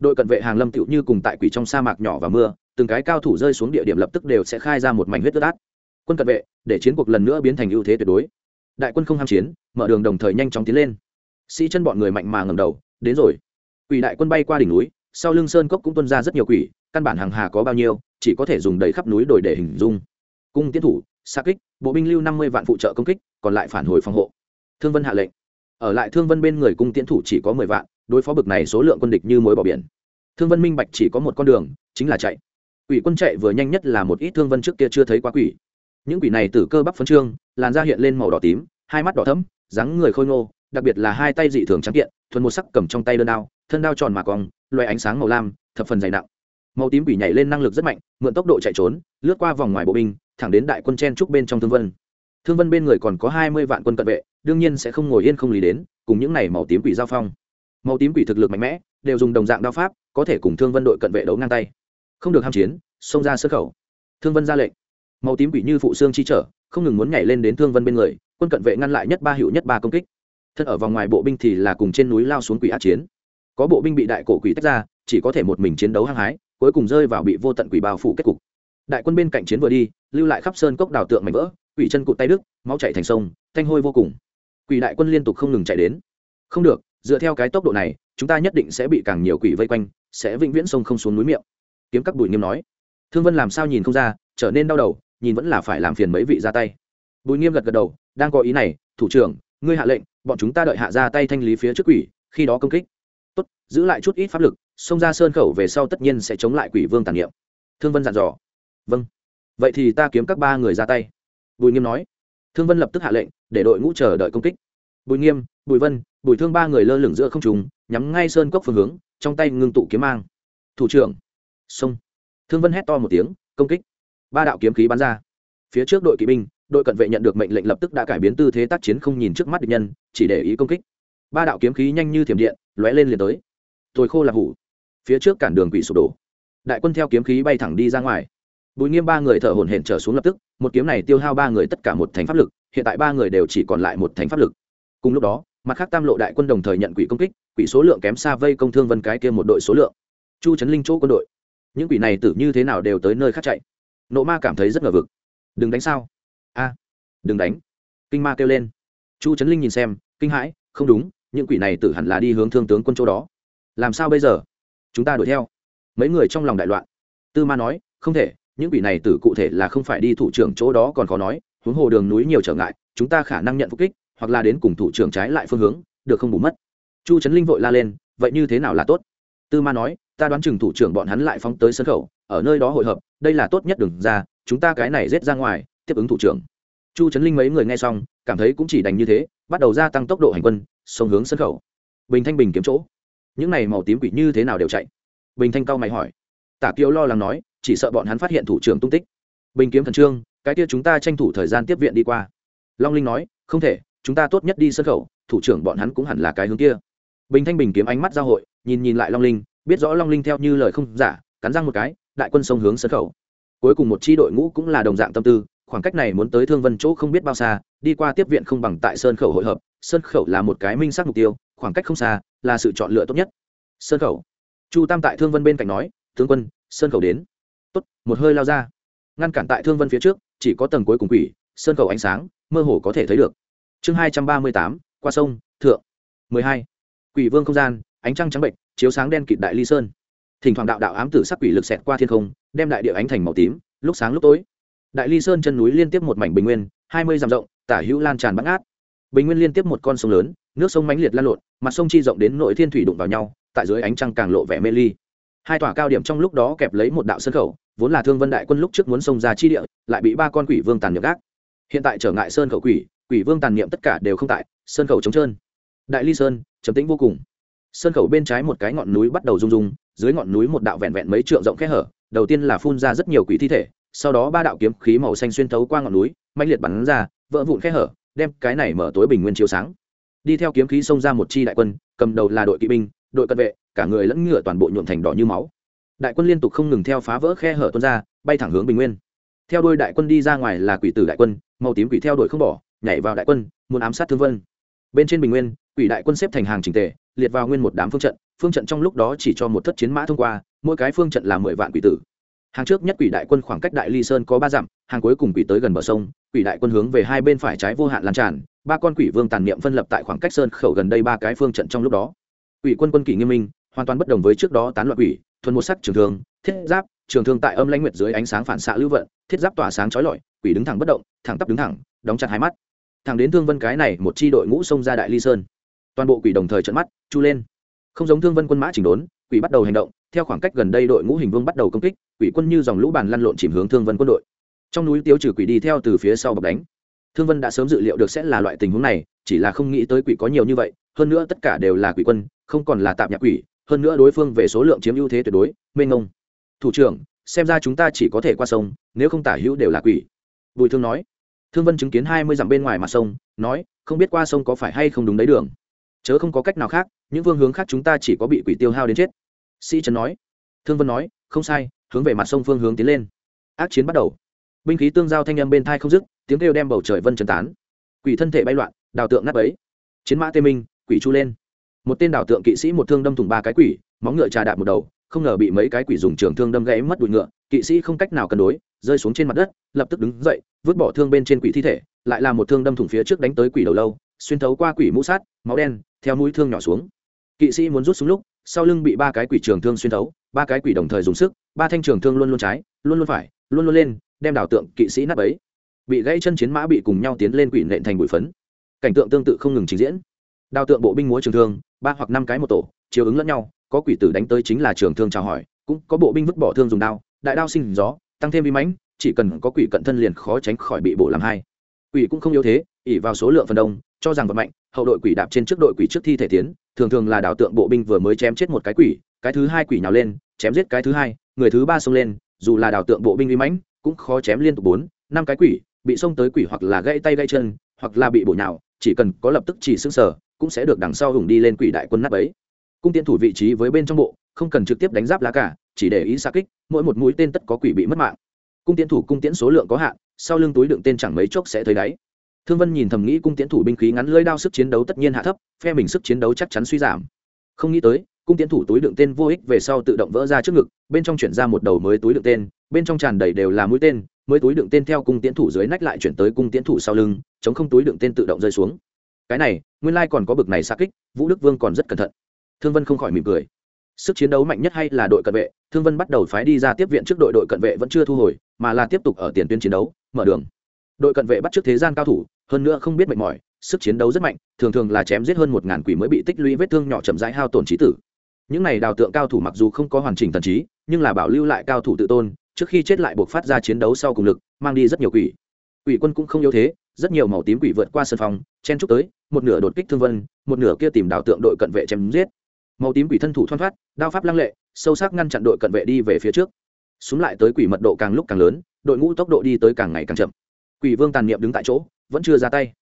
A: đội cận vệ hàng lâm tựu như cùng tại quỷ trong sa mạc nhỏ và mưa, từng cái cao thủ rơi xuống địa điểm lập tức đều sẽ khai ra một mảnh huyết tức át quân cận vệ, để chiến cuộc lần nữa biến thành ưu thế tuyệt đối. Đại quân không ham chiến, mở đường đồng thời nhanh chóng tiến lên. Sĩ chân bọn người mạnh mà ngầm đầu, đến rồi. Quỷ đại quân bay qua đỉnh núi, sau lưng sơn cốc cũng tuân ra rất nhiều quỷ, căn bản hàng hà có bao nhiêu, chỉ có thể dùng đầy khắp núi đổi để hình dung. Cung tiến thủ xa kích, bộ binh lưu năm mươi vạn phụ trợ công kích, còn lại phản hồi phòng hộ. Thương vân hạ lệnh. Ở lại thương vân bên người cung tiến thủ chỉ có mười vạn đối phó bực này số lượng quân địch như mối bỏ biển. Thương vân minh bạch chỉ có một con đường, chính là chạy. Quỷ quân chạy vừa nhanh nhất là một ít thương vân trước kia chưa thấy quá quỷ. Những quỷ này từ cơ bắp phấn trương, làn da hiện lên màu đỏ tím, hai mắt đỏ thấm dáng người khôi ngô, đặc biệt là hai tay dị thường trắng kiện, thuần một sắc cầm trong tay đơn đao, thân đao tròn mà cong loài ánh sáng màu lam, thập phần dày nặng. Màu tím quỷ nhảy lên năng lực rất mạnh, mượn tốc độ chạy trốn, lướt qua vòng ngoài bộ binh, thẳng đến đại quân chen trúc bên trong thương vân. Thương vân bên người còn có hai mươi vạn quân cận vệ, đương nhiên sẽ không ngồi yên không lý đến, cùng những n à y màu tím quỷ giao phong màu tím quỷ thực lực mạnh mẽ, đều dùng đồng dạng đao pháp, có thể cùng thương vân đội cận vệ đấu ngang tay. Không được ham chiến, xông ra sơ khẩu. Thương vân ra lệnh. Màu tím quỷ như phụ xương chi trở, không ngừng muốn nhảy lên đến thương vân bên người, quân cận vệ ngăn lại nhất ba hiệu nhất ba công kích. Thân ở vòng ngoài bộ binh thì là cùng trên núi lao xuống quỷ át chiến. Có bộ binh bị đại cổ quỷ tách ra, chỉ có thể một mình chiến đấu hăng hái, cuối cùng rơi vào bị vô tận quỷ bao phủ kết cục. Đại quân bên cạnh chiến vừa đi, lưu lại khắp sơn cốc đào tượng mảnh vỡ, quỷ chân cụt tay đức máu chạy thành sông, thanh hôi vô cùng. Quỷ đại quân liên tục không ngừng chạy đến. Không được dựa theo cái tốc độ này, chúng ta nhất định sẽ bị càng nhiều quỷ vây quanh, sẽ vĩnh viễn sông không xuống núi miệng. Kiếm các bùi nghiêm nói. Thương vân làm sao nhìn không ra, trở nên đau đầu, nhìn vẫn là phải làm phiền mấy vị ra tay. Bùi nghiêm gật gật đầu, đang có ý này, thủ trưởng, ngươi hạ lệnh, bọn chúng ta đợi hạ ra tay thanh lý phía trước quỷ, khi đó công kích. Tốt, giữ lại chút ít pháp lực, xông ra sơn khẩu về sau tất nhiên sẽ chống lại quỷ vương tàn niệm. Thương vân dặn dò. Vâng. Vậy thì ta kiếm các ba người ra tay. Bùi nghiêm nói. Thương vân lập tức hạ lệnh, để đội ngũ chờ đợi công kích bùi nghiêm, bùi vân, bùi thương ba người lơ lửng giữa không trùng nhắm ngay sơn cốc phương hướng, trong tay ngưng tụ kiếm mang. Thủ trưởng. Xông thương vân hét to một tiếng, công kích. Ba đạo kiếm khí bắn ra. Phía trước đội kỵ binh, đội cận vệ nhận được mệnh lệnh lập tức đã cải biến tư thế tác chiến không nhìn trước mắt địch nhân, chỉ để ý công kích. Ba đạo kiếm khí nhanh như thiểm điện, lóe lên liền tới. Tôi khô là hủ. Phía trước cản đường quỷ sụp đổ. Đại quân theo kiếm khí bay thẳng đi ra ngoài. Bùi nghiêm ba người thở hổn hển trở xuống lập tức, một kiếm này tiêu hao ba người tất cả một thành pháp lực, hiện tại ba người đều chỉ còn lại một thành pháp lực cùng lúc đó, mặt khác tam lộ đại quân đồng thời nhận quỷ công kích, quỷ số lượng kém xa vây công thương vân cái kia một đội số lượng. Chu trấn linh chỗ quân đội. Những quỷ này tử như thế nào đều tới nơi khác chạy. Nộ ma cảm thấy rất ngờ vực. Đừng đánh sao? A, đừng đánh. Kinh ma kêu lên. Chu trấn linh nhìn xem, kinh hãi, không đúng, những quỷ này tử hẳn là đi hướng thương tướng quân chỗ đó. Làm sao bây giờ? Chúng ta đuổi theo. Mấy người trong lòng đại loạn. Tư ma nói, không thể, những quỷ này tử cụ thể là không phải đi thủ trưởng chỗ đó còn khó nói, huống hồ đường núi nhiều trở ngại, chúng ta khả năng nhận phục kích hoặc là đến cùng thủ trưởng trái lại phương hướng, được không bù mất. Chu trấn linh vội la lên, vậy như thế nào là tốt? Tư ma nói, ta đoán chừng thủ trưởng bọn hắn lại phóng tới sân khẩu, ở nơi đó hội hợp, đây là tốt nhất đừng ra, chúng ta cái này rết ra ngoài, tiếp ứng thủ trưởng. Chu trấn linh mấy người nghe xong, cảm thấy cũng chỉ đành như thế, bắt đầu gia tăng tốc độ hành quân sông hướng sân khẩu. Bình thanh bình kiếm chỗ. Những này màu tím quỷ như thế nào đều chạy? Bình thanh cao mày hỏi. Tả kiều lo lắng nói, chỉ sợ bọn hắn phát hiện thủ trưởng tung tích. Bình kiếm thần trương, cái kia chúng ta tranh thủ thời gian tiếp viện đi qua. Long linh nói, không thể chúng ta tốt nhất đi sân khẩu, thủ trưởng bọn hắn cũng hẳn là cái hướng kia. Bình thanh bình kiếm ánh mắt giao hội, nhìn nhìn lại long linh, biết rõ long linh theo như lời không giả, cắn răng một cái, đại quân sông hướng sân khẩu. Cuối cùng một c h i đội ngũ cũng là đồng dạng tâm tư, khoảng cách này muốn tới thương vân chỗ không biết bao xa, đi qua tiếp viện không bằng tại sơn khẩu hội hợp sơn khẩu là một cái minh xác mục tiêu, khoảng cách không xa, là sự chọn lựa tốt nhất. Sơn khẩu. Chu tam tại thương vân bên cạnh nói thương quân sơn khẩu đến. Tốt, một hơi lao ra. Ngăn cản tại thương vân phía trước, chỉ có tầng cuối cùng quỷ sơn khẩu ánh sáng, mơ hồ có thể thấy được chương hai trăm ba mươi tám, qua sông, thượng. mười hai. Quỷ vương không gian, ánh trăng trắng bệnh, chiếu sáng đen kịt đại ly sơn. Thỉnh thoảng đạo đạo ám tử sắc quỷ lực xẹt qua thiên không, đem đại địa ánh thành màu tím, lúc sáng lúc tối. Đại ly sơn chân núi liên tiếp một mảnh bình nguyên, hai mươi dặm rộng, tả hữu lan tràn bắt ngát bình nguyên liên tiếp một con sông lớn, nước sông mãnh liệt lan lộn, mặt sông chi rộng đến nội thiên thủy đụng vào nhau, tại dưới ánh trăng càng lộ vẻ mê ly. Hai tòa cao điểm trong lúc đó kẹp lấy một đạo sân khẩu, vốn là thương vân đại quân lúc trước muốn xông ra chi địa, lại bị ba con quỷ vương tàn nhược gác. Hiện tại trở ngại sơn khẩu quỷ quỷ vương tàn niệm tất cả đều không tại sơn khẩu trống trơn. Đại ly sơn, trầm tĩnh vô cùng. Sơn khẩu bên trái một cái ngọn núi bắt đầu rung rung, dưới ngọn núi một đạo vẹn vẹn mấy trượng rộng khe hở, đầu tiên là phun ra rất nhiều quỷ thi thể, sau đó ba đạo kiếm khí màu xanh xuyên thấu qua ngọn núi mạnh liệt bắn ra, vỡ vụn khe hở, đem cái này mở tối bình nguyên chiếu sáng. Đi theo kiếm khí xông ra một chi đại quân, cầm đầu là đội kỵ binh, đội cận vệ, cả người lẫn ngựa toàn bộ nhuộm thành đỏ như máu. Đại quân liên tục không ngừng theo phá vỡ khe hở tuôn ra, bay thẳng hướng bình nguyên. Theo đôi đại quân đi ra ngoài là quỷ tử đại quân, màu tím quỷ theo đuổi không bỏ nhảy vào đại quân, muốn ám sát thương vân. Bên trên bình nguyên, quỷ đại quân xếp thành hàng trình tề, liệt vào nguyên một đám phương trận. Phương trận trong lúc đó chỉ cho một thất chiến mã thông qua, mỗi cái phương trận là mười vạn quỷ tử. Hàng trước nhất quỷ đại quân khoảng cách đại ly sơn có ba dặm, hàng cuối cùng quỷ tới gần bờ sông, quỷ đại quân hướng về hai bên phải trái vô hạn lan tràn. Ba con quỷ vương tàn niệm phân lập tại khoảng cách sơn khẩu gần đây ba cái phương trận trong lúc đó. Quỷ quân quân kỷ nghiêm minh, hoàn toàn bất đồng với trước đó tán loạn quỷ, thuần một sắc trường thương, thiết giáp, trường thương tại âm lãnh nguyệt dưới ánh sáng phản xạ lưu vận, thiết giáp tỏa sáng chói lọi, quỷ đứng thẳng bất động, thẳng tắp đứng thẳng, đóng chặt hai mắt thẳng đến thương vân cái này một chi đội ngũ xông ra đại ly sơn. Toàn bộ quỷ đồng thời trận mắt, chu lên. Không giống thương vân quân mã chỉnh đốn, quỷ bắt đầu hành động, theo khoảng cách gần đây đội ngũ hình vương bắt đầu công kích, quỷ quân như dòng lũ bàn lăn lộn chìm hướng thương vân quân đội. Trong núi tiêu trừ quỷ đi theo từ phía sau bọc đánh. Thương vân đã sớm dự liệu được sẽ là loại tình huống này, chỉ là không nghĩ tới quỷ có nhiều như vậy, hơn nữa tất cả đều là quỷ quân, không còn là tạm nhạc quỷ, hơn nữa đối phương về số lượng chiếm ưu thế tuyệt đối, mênh ngông thủ trưởng, xem ra chúng ta chỉ có thể qua sông, nếu không tả hữu đều là quỷ. Bùi thương nói thương vân chứng kiến hai mươi dặm bên ngoài mặt sông, nói, không biết qua sông có phải hay không đúng đấy đường. Chớ không có cách nào khác, những phương hướng khác chúng ta chỉ có bị quỷ tiêu hao đến chết. Sĩ trần nói. Thương vân nói, không sai, hướng về mặt sông phương hướng tiến lên. Ác chiến bắt đầu. Binh khí tương giao thanh âm bên thai không dứt, tiếng kêu đem bầu trời vân trần tán. Quỷ thân thể bay loạn, đào tượng nắp ấy chiến mã tê minh, quỷ chu lên. Một tên đào tượng kỵ sĩ một thương đâm thủng ba cái quỷ, móng ngựa trà đạp một đầu, không ngờ bị mấy cái quỷ dùng trường thương đâm gãy mất đùi ngựa, kỵ sĩ không cách nào cân đối rơi xuống trên mặt đất, lập tức đứng dậy, vứt bỏ thương bên trên quỷ thi thể, lại là một thương đâm thủng phía trước đánh tới quỷ đầu lâu, xuyên thấu qua quỷ mũ sát, máu đen, theo mũi thương nhỏ xuống. Kỵ sĩ muốn rút xuống lúc, sau lưng bị ba cái quỷ trường thương xuyên thấu, ba cái quỷ đồng thời dùng sức, ba thanh trường thương luôn luôn trái, luôn luôn phải, luôn luôn lên, đem đảo tượng kỵ sĩ nắp ấy bị gãy chân chiến mã bị cùng nhau tiến lên quỷ nện thành bụi phấn. Cảnh tượng tương tự không ngừng trình diễn. Đào tượng bộ binh múa trường thương, ba hoặc năm cái một tổ chiếu ứng lẫn nhau, có quỷ tử đánh tới chính là trường thương chào hỏi, cũng có bộ binh vứt bỏ thương dùng đao, đại đao sinh gió tăng thêm vi mãnh, chỉ cần có quỷ cận thân liền khó tránh khỏi bị bổ làm hai. Quỷ cũng không yếu thế ỉ vào số lượng phần đông, cho rằng vật mạnh, hậu đội quỷ đạp trên trước đội quỷ trước thi thể tiến, thường thường là đào tượng bộ binh vừa mới chém chết một cái quỷ, cái thứ hai quỷ nhào lên, chém giết cái thứ hai, người thứ ba xông lên, dù là đào tượng bộ binh uy mãnh, cũng khó chém liên tục bốn, năm cái quỷ, bị xông tới quỷ hoặc là gãy tay gãy chân, hoặc là bị bổ nhào, chỉ cần có lập tức chỉ xương sở, cũng sẽ được đằng sau hùng đi lên quỷ đại quân nắp ấy cung tiến thủ vị trí với bên trong bộ, không cần trực tiếp đánh giáp lá cả, chỉ để ý xa kích, mỗi một mũi tên tất có quỷ bị mất mạng. Cung tiến thủ cung tiễn số lượng có hạn, sau lưng túi đựng tên chẳng mấy chốc sẽ thấy đáy. Thương vân nhìn thầm nghĩ cung tiến thủ binh khí ngắn lưỡi đao sức chiến đấu tất nhiên hạ thấp, phe mình sức chiến đấu chắc chắn suy giảm. Không nghĩ tới, cung tiến thủ túi đựng tên vô ích về sau tự động vỡ ra trước ngực, bên trong chuyển ra một đầu mới túi đựng tên, bên trong tràn đầy đều là mũi tên, mới túi đựng tên theo cung tiến thủ dưới nách lại chuyển tới cung tiến thủ sau lưng, chống không túi đựng tên tự động rơi xuống. Cái này, nguyên lai còn có bực này xa kích, vũ đức vương còn rất cẩn thận thương vân không khỏi mỉm cười. Sức chiến đấu mạnh nhất hay là đội cận vệ? Thương vân bắt đầu phái đi ra tiếp viện trước đội đội cận vệ vẫn chưa thu hồi, mà là tiếp tục ở tiền tuyến chiến đấu, mở đường. Đội cận vệ bắt trước thế gian cao thủ, hơn nữa không biết mệt mỏi, sức chiến đấu rất mạnh, thường thường là chém giết hơn một ngàn quỷ mới bị tích lũy vết thương nhỏ chậm rãi hao tổn trí tử. Những này đào tượng cao thủ mặc dù không có hoàn chỉnh thần trí, nhưng là bảo lưu lại cao thủ tự tôn, trước khi chết lại buộc phát ra chiến đấu sau cùng lực, mang đi rất nhiều quỷ. Quỷ quân cũng không yếu thế, rất nhiều màu tím quỷ vượt qua sân phòng, chen trúc tới, một nửa đột kích thương vân, một nửa kia tìm đào tượng đội cận vệ chém giết màu tím quỷ thân thủ thoăn thoát, đao pháp lăng lệ, sâu sắc ngăn chặn đội cận vệ đi về phía trước. Súng lại tới quỷ mật độ càng lúc càng lớn, đội ngũ tốc độ đi tới càng ngày càng chậm. Quỷ vương tàn niệm đứng tại chỗ, vẫn chưa ra tay.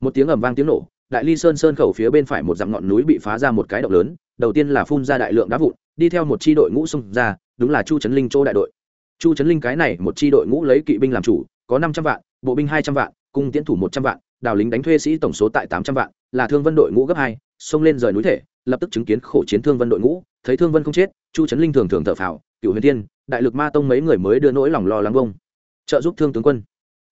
A: Một tiếng ầm vang tiếng nổ, đại ly sơn sơn khẩu phía bên phải một dặm ngọn núi bị phá ra một cái động lớn, đầu tiên là phun ra đại lượng đá vụn, đi theo một chi đội ngũ xung ra, đúng là chu trấn linh chỗ đại đội. Chu trấn linh cái này, một chi đội ngũ lấy kỵ binh làm chủ, có năm trăm vạn, bộ binh hai trăm vạn, cung tiến thủ một trăm vạn, đào lính đánh thuê sĩ tổng số tại tám trăm vạn, là thương vân đội ngũ gấp hai, xông lên rời núi thể lập tức chứng kiến khổ chiến thương vân đội ngũ, thấy thương vân không chết, chu trấn linh thường thường thở phào, cựu huyền tiên đại lực ma tông mấy người mới đưa nỗi lòng lo lắng bông. Trợ giúp thương tướng quân.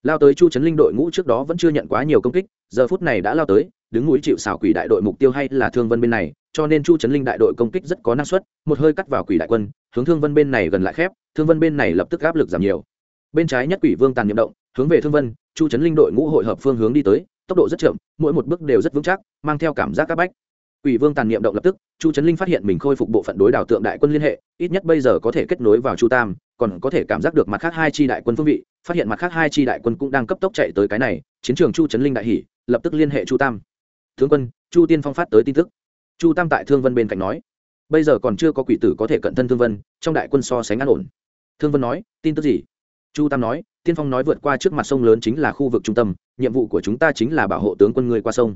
A: Lao tới chu trấn linh đội ngũ trước đó vẫn chưa nhận quá nhiều công kích, giờ phút này đã lao tới, đứng núi chịu xảo quỷ đại đội mục tiêu hay là thương vân bên này, cho nên chu trấn linh đại đội công kích rất có năng suất, một hơi cắt vào quỷ đại quân, hướng thương vân bên này gần lại khép, thương vân bên này lập tức áp lực giảm nhiều. Bên trái nhất quỷ vương tàn nhiệm động, hướng về thương vân, chu trấn linh đội ngũ hội hợp phương hướng đi tới, tốc độ rất chậm, mỗi một bước đều rất vững chắc, mang theo cảm giác áp bách quỷ vương tàn niệm động lập tức, chu trấn linh phát hiện mình khôi phục bộ phận đối đảo tượng đại quân liên hệ, ít nhất bây giờ có thể kết nối vào chu tam, còn có thể cảm giác được mặt khác hai chi đại quân phương vị, phát hiện mặt khác hai chi đại quân cũng đang cấp tốc chạy tới cái này, chiến trường chu trấn linh đại hỷ lập tức liên hệ chu tam. Tướng quân, chu tiên phong phát tới tin tức. Chu tam tại thương vân bên cạnh nói. Bây giờ còn chưa có quỷ tử có thể cận thân thương vân, trong đại quân so sánh an ổn. Thương vân nói, tin tức gì? Chu tam nói, tiên phong nói vượt qua trước mặt sông lớn chính là khu vực trung tâm, nhiệm vụ của chúng ta chính là bảo hộ tướng quân người qua sông.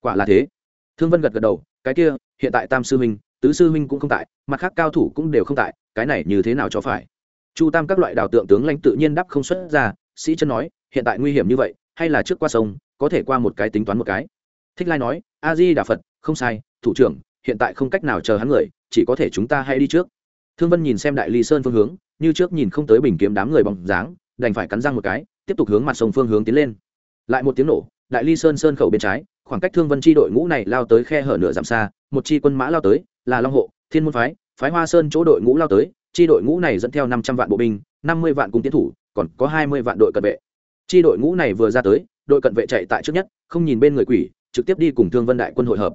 A: Quả là thế thương vân gật gật đầu, cái kia, hiện tại tam sư huynh, tứ sư huynh cũng không tại, mặt khác cao thủ cũng đều không tại, cái này như thế nào cho phải? Chu tam các loại đào tượng tướng lãnh tự nhiên đắp không xuất ra, sĩ chân nói, hiện tại nguy hiểm như vậy, hay là trước qua sông, có thể qua một cái tính toán một cái. Thích lai nói, a di đà phật, không sai, thủ trưởng, hiện tại không cách nào chờ hắn người, chỉ có thể chúng ta hay đi trước. Thương vân nhìn xem đại ly sơn phương hướng, như trước nhìn không tới bình kiếm đám người bóng dáng, đành phải cắn răng một cái, tiếp tục hướng mặt sông phương hướng tiến lên. Lại một tiếng nổ, đại ly sơn sơn khẩu bên trái khoảng cách thương vân chi đội ngũ này lao tới khe hở nửa dặm xa, một chi quân mã lao tới, là long hộ, thiên môn phái phái hoa sơn chỗ đội ngũ lao tới, chi đội ngũ này dẫn theo năm trăm vạn bộ binh, năm mươi vạn cung tiến thủ, còn có hai mươi vạn đội cận vệ. Chi đội ngũ này vừa ra tới, đội cận vệ chạy tại trước nhất, không nhìn bên người quỷ, trực tiếp đi cùng thương vân đại quân hội hợp.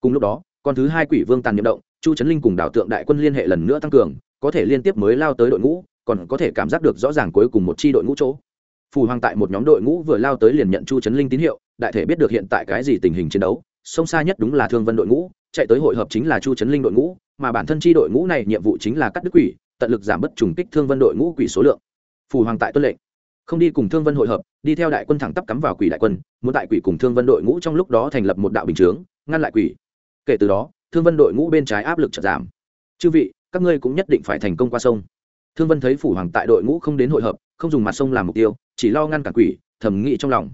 A: Cùng lúc đó, con thứ hai quỷ vương tàn nhiệm động, chu trấn linh cùng đảo tượng đại quân liên hệ lần nữa tăng cường, có thể liên tiếp mới lao tới đội ngũ, còn có thể cảm giác được rõ ràng cuối cùng một chi đội ngũ chỗ. Phù hoàng tại một nhóm đội ngũ vừa lao tới liền nhận chu trấn linh tín hiệu đại thể biết được hiện tại cái gì tình hình chiến đấu, sông xa nhất đúng là thương vân đội ngũ, chạy tới hội hợp chính là chu trấn linh đội ngũ, mà bản thân chi đội ngũ này nhiệm vụ chính là cắt đứt quỷ, tận lực giảm bớt trùng kích thương vân đội ngũ quỷ số lượng. Phù hoàng tại tuân lệnh. Không đi cùng thương vân hội hợp, đi theo đại quân thẳng tắp cắm vào quỷ đại quân, muốn tại quỷ cùng thương vân đội ngũ trong lúc đó thành lập một đạo bình chướng, ngăn lại quỷ. Kể từ đó, thương vân đội ngũ bên trái áp lực chật giảm. Chư vị, các ngươi cũng nhất định phải thành công qua sông. Thương vân thấy phủ hoàng tại đội ngũ không đến hội hợp, không dùng mặt sông làm mục tiêu, chỉ lo ngăn cản quỷ, thầm nghĩ trong lòng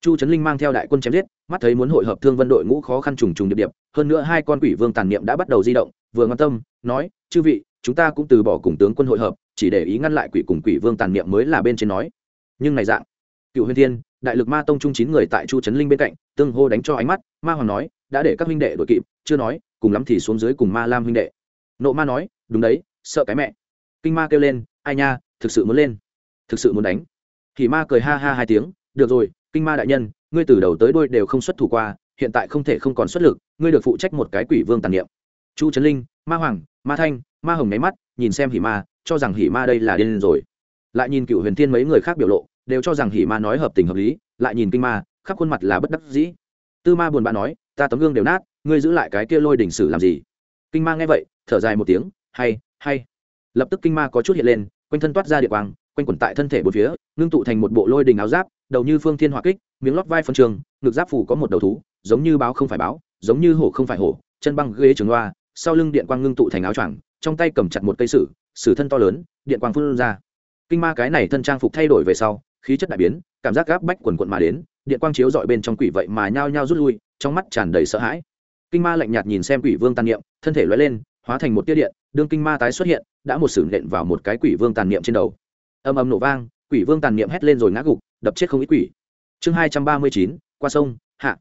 A: chu trấn linh mang theo đại quân chém giết, mắt thấy muốn hội hợp thương vân đội ngũ khó khăn trùng trùng điệp điệp, hơn nữa hai con quỷ vương tàn niệm đã bắt đầu di động, vừa ngăn tâm, nói, chư vị, chúng ta cũng từ bỏ cùng tướng quân hội hợp, chỉ để ý ngăn lại quỷ cùng quỷ vương tàn niệm mới là bên trên nói. Nhưng này dạng, cựu huyền thiên, đại lực ma tông trung chín người tại chu trấn linh bên cạnh, tương hô đánh cho ánh mắt, ma hoàng nói, đã để các huynh đệ đội kịp, chưa nói, cùng lắm thì xuống dưới cùng ma lam huynh đệ. Nộ ma nói, đúng đấy, sợ cái mẹ. Kinh ma kêu lên, ai nha, thực sự muốn lên, thực sự muốn đánh. Thì ma cười ha ha hai tiếng, được rồi kinh ma đại nhân, ngươi từ đầu tới đôi đều không xuất thủ qua, hiện tại không thể không còn xuất lực, ngươi được phụ trách một cái quỷ vương tàn niệm. Chu trấn linh, ma hoàng, ma thanh, ma hồng nháy mắt, nhìn xem hỉ ma, cho rằng hỉ ma đây là điên rồi. Lại nhìn cựu huyền thiên mấy người khác biểu lộ, đều cho rằng hỉ ma nói hợp tình hợp lý, lại nhìn kinh ma, khắp khuôn mặt là bất đắc dĩ. Tư ma buồn bã nói, ta tấm gương đều nát, ngươi giữ lại cái kia lôi đỉnh sử làm gì? Kinh ma nghe vậy, thở dài một tiếng, hay hay. Lập tức kinh ma có chút hiện lên, quanh thân toát ra địa quang, quanh quẩn tại thân thể bốn phía, ngưng tụ thành một bộ lôi đình áo giáp đầu như phương thiên hỏa kích, miếng lót vai phân trường, ngực giáp phủ có một đầu thú, giống như báo không phải báo, giống như hổ không phải hổ, chân băng ghế trường loa, sau lưng điện quang ngưng tụ thành áo choàng, trong tay cầm chặt một cây sử sử thân to lớn, điện quang phun ra. Kinh ma cái này thân trang phục thay đổi về sau, khí chất đại biến, cảm giác gáp bách quần quận mà đến, điện quang chiếu dọi bên trong quỷ vậy mà nhao nhao rút lui, trong mắt tràn đầy sợ hãi. Kinh ma lạnh nhạt nhìn xem quỷ vương tàn niệm, thân thể lóe lên, hóa thành một tia điện, đương kinh ma tái xuất hiện, đã một sử nện vào một cái quỷ vương tàn niệm trên đầu. Âm âm nổ vang quỷ vương tàn niệm hét lên rồi ngã gục, đập chết không ít quỷ. Chương hai trăm ba mươi chín, qua sông, hạ.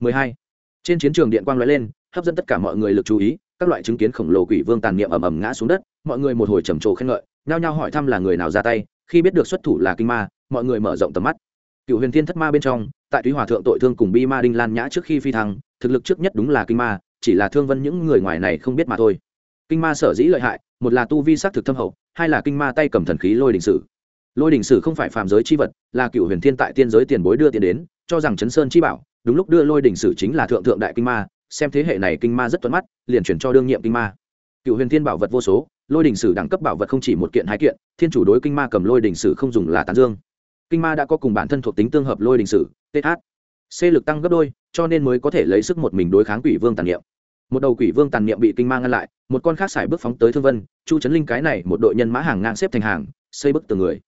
A: Mười hai. Trên chiến trường điện quang lóe lên, hấp dẫn tất cả mọi người lực chú ý, các loại chứng kiến khổng lồ quỷ vương tàn niệm ầm ầm ngã xuống đất, mọi người một hồi trầm trồ khen ngợi, nhao nhao hỏi thăm là người nào ra tay, khi biết được xuất thủ là kinh ma, mọi người mở rộng tầm mắt. Cựu huyền thiên thất ma bên trong, tại túy hòa thượng tội thương cùng bi ma đinh lan nhã trước khi phi thăng, thực lực trước nhất đúng là kinh ma, chỉ là thương vân những người ngoài này không biết mà thôi. Kinh ma sở dĩ lợi hại, một là tu vi s á c thực thâm hậu, hai là kinh ma tay cầm thần khí lôi đình sử lôi đình sử không phải phàm giới c h i vật, là cựu huyền thiên tại tiên giới tiền bối đưa tiền đến, cho rằng chấn sơn chi bảo, đúng lúc đưa lôi đình sử chính là thượng thượng đại kinh ma, xem thế hệ này kinh ma rất tuấn mắt, liền chuyển cho đương nhiệm kinh ma. Cựu huyền thiên bảo vật vô số, lôi đình sử đẳng cấp bảo vật không chỉ một kiện hai kiện, thiên chủ đối kinh ma cầm lôi đình sử không dùng là tán dương. Kinh ma đã có cùng bản thân thuộc tính tương hợp lôi đình sử th c lực tăng gấp đôi, cho nên mới có thể lấy sức một mình đối kháng quỷ vương tàn niệm. Một đầu quỷ vương tàn niệm bị kinh ma ngăn lại, một con khác xài bước phóng tới thương vân, chu trấn linh cái này một đội nhân mã hàng ngang xếp thành hàng, xây bức từng người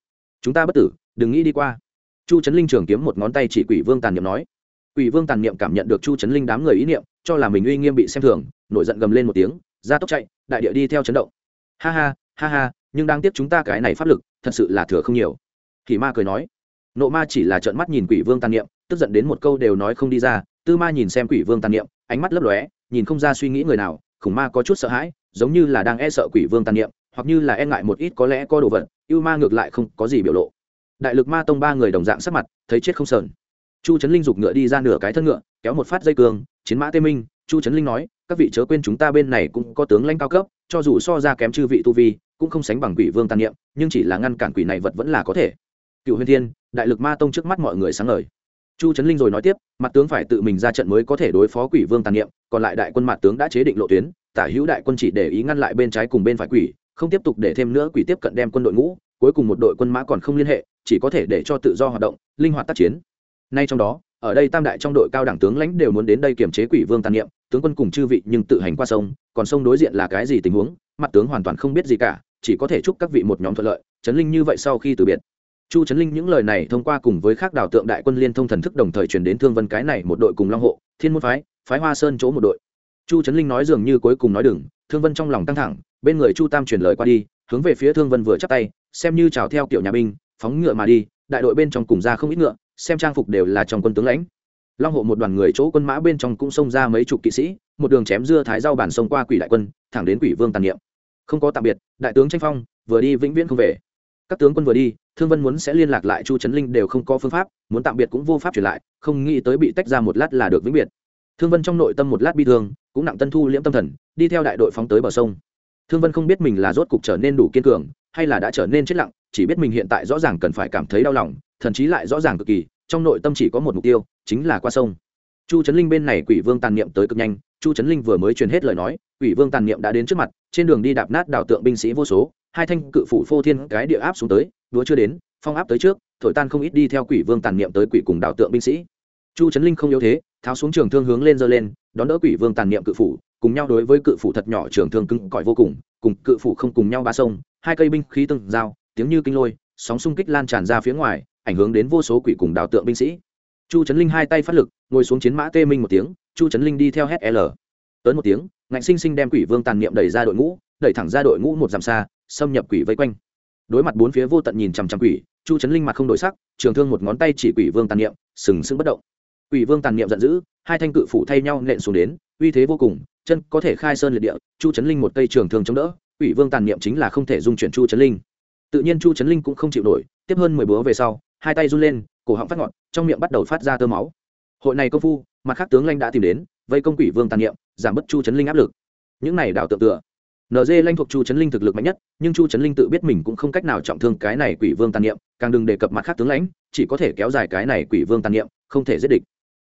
A: chúng ta bất tử, đừng nghĩ đi qua. Chu trấn linh trường kiếm một ngón tay chỉ quỷ vương tàn niệm nói. Quỷ vương tàn niệm cảm nhận được chu trấn linh đám người ý niệm, cho là mình uy nghiêm bị xem thường, nổi giận gầm lên một tiếng, ra tốc chạy, đại địa đi theo chấn động. Ha ha ha ha, nhưng đang tiếp chúng ta cái này pháp lực, thật sự là thừa không nhiều. Kỳ ma cười nói. Nộ ma chỉ là trợn mắt nhìn quỷ vương tàn niệm, tức giận đến một câu đều nói không đi ra, tư ma nhìn xem quỷ vương tàn niệm, ánh mắt lấp lóe, nhìn không ra suy nghĩ người nào, khủng ma có chút sợ hãi, giống như là đang e sợ quỷ vương tàn niệm, hoặc như là e ngại một ít có lẽ có đồ vật yêu ma ngược lại không có gì biểu lộ. Đại lực ma tông ba người đồng dạng sắc mặt, thấy chết không sờn. Chu trấn linh giục ngựa đi ra nửa cái thân ngựa, kéo một phát dây cường, chiến mã tê minh. Chu trấn linh nói, các vị chớ quên chúng ta bên này cũng có tướng lãnh cao cấp, cho dù so ra kém chư vị tu vi, cũng không sánh bằng quỷ vương tàn niệm, nhưng chỉ là ngăn cản quỷ này vật vẫn là có thể. Cựu huyền thiên, đại lực ma tông trước mắt mọi người sáng ngời. Chu trấn linh rồi nói tiếp, mặt tướng phải tự mình ra trận mới có thể đối phó quỷ vương tàn niệm, còn lại đại quân mặt tướng đã chế định lộ tuyến, tả hữu đại quân chỉ để ý ngăn lại bên trái cùng bên phải quỷ không tiếp tục để thêm nữa quỷ tiếp cận đem quân đội ngũ, cuối cùng một đội quân mã còn không liên hệ, chỉ có thể để cho tự do hoạt động, linh hoạt tác chiến. Nay trong đó, ở đây tam đại trong đội cao đẳng tướng lãnh đều muốn đến đây kiểm chế quỷ vương tàn niệm, tướng quân cùng chư vị nhưng tự hành qua sông, còn sông đối diện là cái gì tình huống, mặt tướng hoàn toàn không biết gì cả, chỉ có thể chúc các vị một nhóm thuận lợi. Chấn linh như vậy sau khi từ biệt, chu chấn linh những lời này thông qua cùng với các đào tượng đại quân liên thông thần thức đồng thời truyền đến thương vân cái này một đội cùng long hộ, thiên môn phái phái hoa sơn chỗ một đội. Chu chấn linh nói dường như cuối cùng nói đừng thương vân trong lòng căng thẳng, bên người chu tam truyền lời qua đi, hướng về phía thương vân vừa chắp tay, xem như chào theo kiểu nhà binh, phóng ngựa mà đi, đại đội bên trong cùng ra không ít ngựa, xem trang phục đều là trong quân tướng lãnh. Long hộ một đoàn người chỗ quân mã bên trong cũng xông ra mấy chục kỵ sĩ, một đường chém dưa thái rau bản xông qua quỷ đại quân, thẳng đến quỷ vương tàn niệm. Không có tạm biệt, đại tướng tranh phong vừa đi vĩnh viễn không về. Các tướng quân vừa đi, thương vân muốn sẽ liên lạc lại chu trấn linh đều không có phương pháp, muốn tạm biệt cũng vô pháp truyền lại, không nghĩ tới bị tách ra một lát là được vĩnh biệt thương vân trong nội tâm một lát bi thương, cũng nặng tân thu liễm tâm thần, đi theo đại đội phóng tới bờ sông. Thương vân không biết mình là rốt cục trở nên đủ kiên cường, hay là đã trở nên chết lặng, chỉ biết mình hiện tại rõ ràng cần phải cảm thấy đau lòng, thậm chí lại rõ ràng cực kỳ, trong nội tâm chỉ có một mục tiêu, chính là qua sông. Chu trấn linh bên này quỷ vương tàn niệm tới cực nhanh, chu trấn linh vừa mới truyền hết lời nói, quỷ vương tàn niệm đã đến trước mặt, trên đường đi đạp nát đảo tượng binh sĩ vô số, hai thanh cự phủ phô thiên cái địa áp xuống tới, đúa chưa đến, phong áp tới trước, thổi tan không ít đi theo quỷ vương tàn niệm tới quỷ cùng đảo tượng binh sĩ chu trấn linh không yếu thế, tháo xuống trường thương hướng lên giơ lên, đón đỡ quỷ vương tàn niệm cự phủ, cùng nhau đối với cự phủ thật nhỏ trường thương cứng cỏi vô cùng cùng cự phủ không cùng nhau ba sông, hai cây binh khí từng dao tiếng như kinh lôi, sóng xung kích lan tràn ra phía ngoài, ảnh hưởng đến vô số quỷ cùng đào tượng binh sĩ. Chu trấn linh hai tay phát lực, ngồi xuống chiến mã tê minh một tiếng, chu trấn linh đi theo hét l. Tới một tiếng, ngạnh sinh sinh đem quỷ vương tàn niệm đẩy ra đội ngũ, đẩy thẳng ra đội ngũ một dặm xa, xâm nhập quỷ vây quanh. Đối mặt bốn phía vô tận nhìn chằm chằm quỷ, chu trấn linh mặt không đổi sắc, trường thương một ngón tay chỉ quỷ vương tàn niệm, sừng sững bất động quỷ vương tàn niệm giận dữ, hai thanh cự phủ thay nhau nện xuống đến, uy thế vô cùng, chân có thể khai sơn liệt địa, chu trấn linh một cây trường thường chống đỡ, quỷ vương tàn niệm chính là không thể dung chuyển chu trấn linh. Tự nhiên chu trấn linh cũng không chịu nổi, tiếp hơn mười búa về sau, hai tay run lên, cổ họng phát ngọn, trong miệng bắt đầu phát ra tơ máu. Hội này công phu, mặt khác tướng lãnh đã tìm đến, vây công quỷ vương tàn niệm, giảm bớt chu trấn linh áp lực. Những này đảo tượng tựa. Nd lanh thuộc chu trấn linh thực lực mạnh nhất, nhưng chu trấn linh tự biết mình cũng không cách nào trọng thương cái này quỷ vương tàn niệm, càng đừng đề cập mặt khác tướng lãnh, chỉ có thể kéo dài cái này quỷ vương tàn niệm, không thể giết địch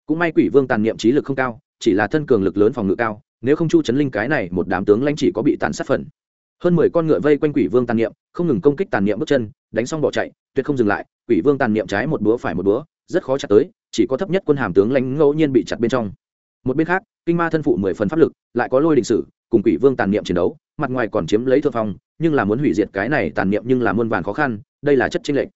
A: cũng may quỷ vương tàn niệm trí lực không cao, chỉ là thân cường lực lớn phòng ngự cao, nếu không chu chấn linh cái này một đám tướng lãnh chỉ có bị tàn sát phần. Hơn mười con ngựa vây quanh quỷ vương tàn niệm, không ngừng công kích tàn niệm bước chân, đánh xong bỏ chạy, tuyệt không dừng lại, quỷ vương tàn niệm trái một búa phải một búa, rất khó chặt tới, chỉ có thấp nhất quân hàm tướng lãnh ngẫu nhiên bị chặt bên trong. Một bên khác, kinh ma thân phụ mười phần pháp lực, lại có lôi đình sử, cùng quỷ vương tàn niệm chiến đấu, mặt ngoài còn chiếm lấy thượng phong, nhưng là muốn hủy diệt cái này tàn niệm nhưng là muôn vàn khó khăn, đây là chất chênh lệch.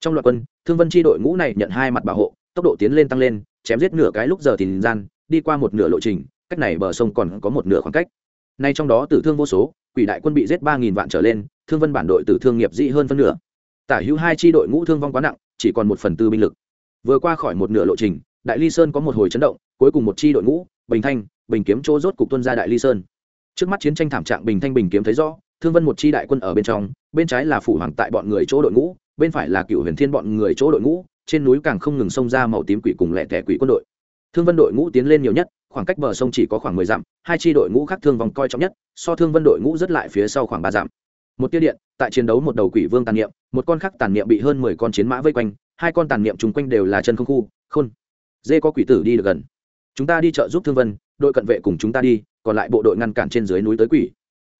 A: Trong loạt quân, thương vân chi đội ngũ này nhận hai mặt bảo hộ tốc độ tiến lên tăng lên, chém giết nửa cái lúc giờ thì gian, đi qua một nửa lộ trình, cách này bờ sông còn có một nửa khoảng cách. Nay trong đó tử thương vô số, quỷ đại quân bị giết ba nghìn vạn trở lên, thương vân bản đội tử thương nghiệp dị hơn phân nửa. Tả hữu hai chi đội ngũ thương vong quá nặng, chỉ còn một phần tư binh lực. Vừa qua khỏi một nửa lộ trình, đại ly sơn có một hồi chấn động, cuối cùng một chi đội ngũ, bình thanh, bình kiếm chỗ rốt cục tuân ra đại ly sơn. Trước mắt chiến tranh thảm trạng bình thanh, bình kiếm thấy rõ, thương vân một chi đại quân ở bên trong, bên trái là phủ hoàng tại bọn người chỗ đội ngũ, bên phải là cựu huyền thiên bọn người chỗ đội ngũ trên núi càng không ngừng xông ra màu tím quỷ cùng lẻ tẻ quỷ quân đội. Thương vân đội ngũ tiến lên nhiều nhất, khoảng cách bờ sông chỉ có khoảng mười dặm, hai tri đội ngũ khác thương vòng coi trọng nhất, so thương vân đội ngũ rất lại phía sau khoảng ba dặm. Một tia điện, tại chiến đấu một đầu quỷ vương tàn niệm, một con khác tàn niệm bị hơn mười con chiến mã vây quanh, hai con tàn niệm chung quanh đều là chân không khu, khôn. Dê có quỷ tử đi được gần. Chúng ta đi chợ giúp thương vân, đội cận vệ cùng chúng ta đi, còn lại bộ đội ngăn cản trên dưới núi tới quỷ.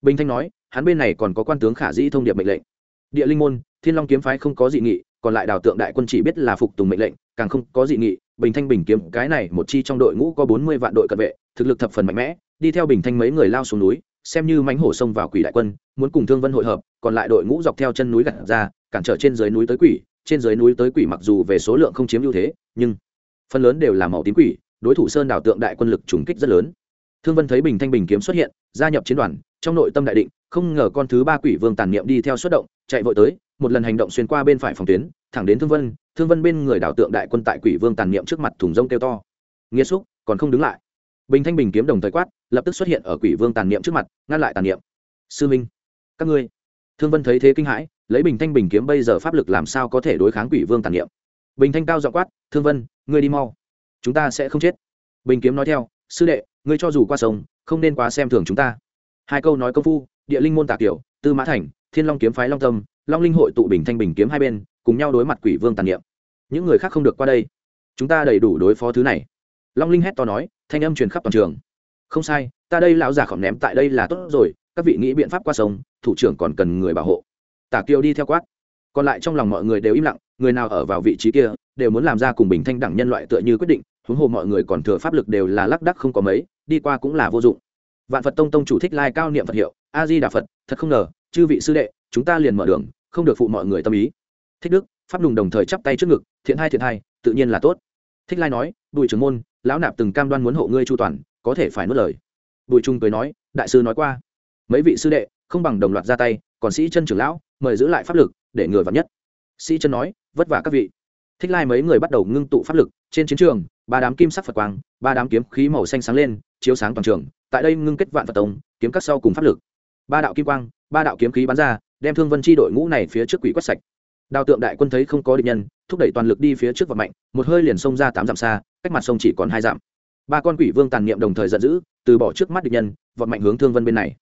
A: Bình thanh nói, hắn bên này còn có quan tướng khả dĩ thông điệp mệnh lệnh. Địa linh môn, thiên long kiếm phái không có dị nghị còn lại đào tượng đại quân chỉ biết là phục tùng mệnh lệnh, càng không có dị nghị, bình thanh bình kiếm cái này một chi trong đội ngũ có bốn mươi vạn đội cận vệ, thực lực thập phần mạnh mẽ, đi theo bình thanh mấy người lao xuống núi, xem như mánh hổ xông vào quỷ đại quân, muốn cùng thương vân hội hợp, còn lại đội ngũ dọc theo chân núi gặt ra, cản trở trên dưới núi tới quỷ, trên dưới núi tới quỷ mặc dù về số lượng không chiếm ưu thế, nhưng phần lớn đều là màu tím quỷ, đối thủ sơn đảo tượng đại quân lực trùng kích rất lớn. Thương vân thấy bình thanh bình kiếm xuất hiện, gia nhập chiến đoàn, trong nội tâm đại định, không ngờ con thứ ba quỷ vương tàn niệm đi theo xuất động, chạy vội tới một lần hành động xuyên qua bên phải phòng tuyến, thẳng đến thương vân thương vân bên người đảo tượng đại quân tại quỷ vương tàn niệm trước mặt thùng rông kêu to. Nghĩa xúc, còn không đứng lại. Bình thanh bình kiếm đồng thời quát, lập tức xuất hiện ở quỷ vương tàn niệm trước mặt, ngăn lại tàn niệm. Sư minh, các ngươi. Thương vân thấy thế kinh hãi, lấy bình thanh bình kiếm bây giờ pháp lực làm sao có thể đối kháng quỷ vương tàn niệm? Bình thanh cao dọ quát, thương vân, ngươi đi mau. Chúng ta sẽ không chết. Bình kiếm nói theo, sư đệ, ngươi cho dù qua sông, không nên quá xem thường chúng ta. Hai câu nói công phu, địa linh môn tạc tiểu tư mã thành, thiên long kiếm phái long tâm long linh hội tụ bình thanh bình kiếm hai bên, cùng nhau đối mặt quỷ vương tàn niệm. Những người khác không được qua đây. Chúng ta đầy đủ đối phó thứ này. Long linh hét to nói, thanh âm truyền khắp toàn trường. Không sai, ta đây lão già khỏm ném tại đây là tốt rồi, các vị nghĩ biện pháp qua sông, thủ trưởng còn cần người bảo hộ. Tả kiều đi theo quát. Còn lại trong lòng mọi người đều im lặng, người nào ở vào vị trí kia, đều muốn làm ra cùng bình thanh đẳng nhân loại tựa như quyết định, huống hồ mọi người còn thừa pháp lực đều là lác đắc không có mấy, đi qua cũng là vô dụng. Vạn phật tông tông chủ thích lai cao niệm phật hiệu, a di đà phật, thật không ngờ chư vị sư đệ, chúng ta liền mở đường, không được phụ mọi người tâm ý. Thích đức, pháp đùng đồng thời chắp tay trước ngực, thiện hai thiện hai, tự nhiên là tốt. Thích lai nói, bùi trưởng môn, lão nạp từng cam đoan muốn hộ ngươi chu toàn, có thể phải nuốt lời. Bùi trung cười nói, đại sư nói qua, mấy vị sư đệ, không bằng đồng loạt ra tay, còn sĩ chân trưởng lão, mời giữ lại pháp lực, để người vắn nhất. Sĩ chân nói, vất vả các vị. Thích lai mấy người bắt đầu ngưng tụ pháp lực, trên chiến trường, ba đám kim sắc phật quang, ba đám kiếm khí màu xanh sáng lên, chiếu sáng toàn trường, tại đây ngưng kết vạn phật tông, kiếm các sau cùng pháp lực ba đạo kim quang, ba đạo kiếm khí bắn ra, đem thương vân chi đội ngũ này phía trước quỷ quét sạch. Đào tượng đại quân thấy không có địch nhân, thúc đẩy toàn lực đi phía trước và mạnh một hơi liền xông ra tám dặm xa, cách mặt sông chỉ còn hai dặm. Ba con quỷ vương tàn niệm đồng thời giận dữ, từ bỏ trước mắt địch nhân vọt mạnh hướng thương vân bên này.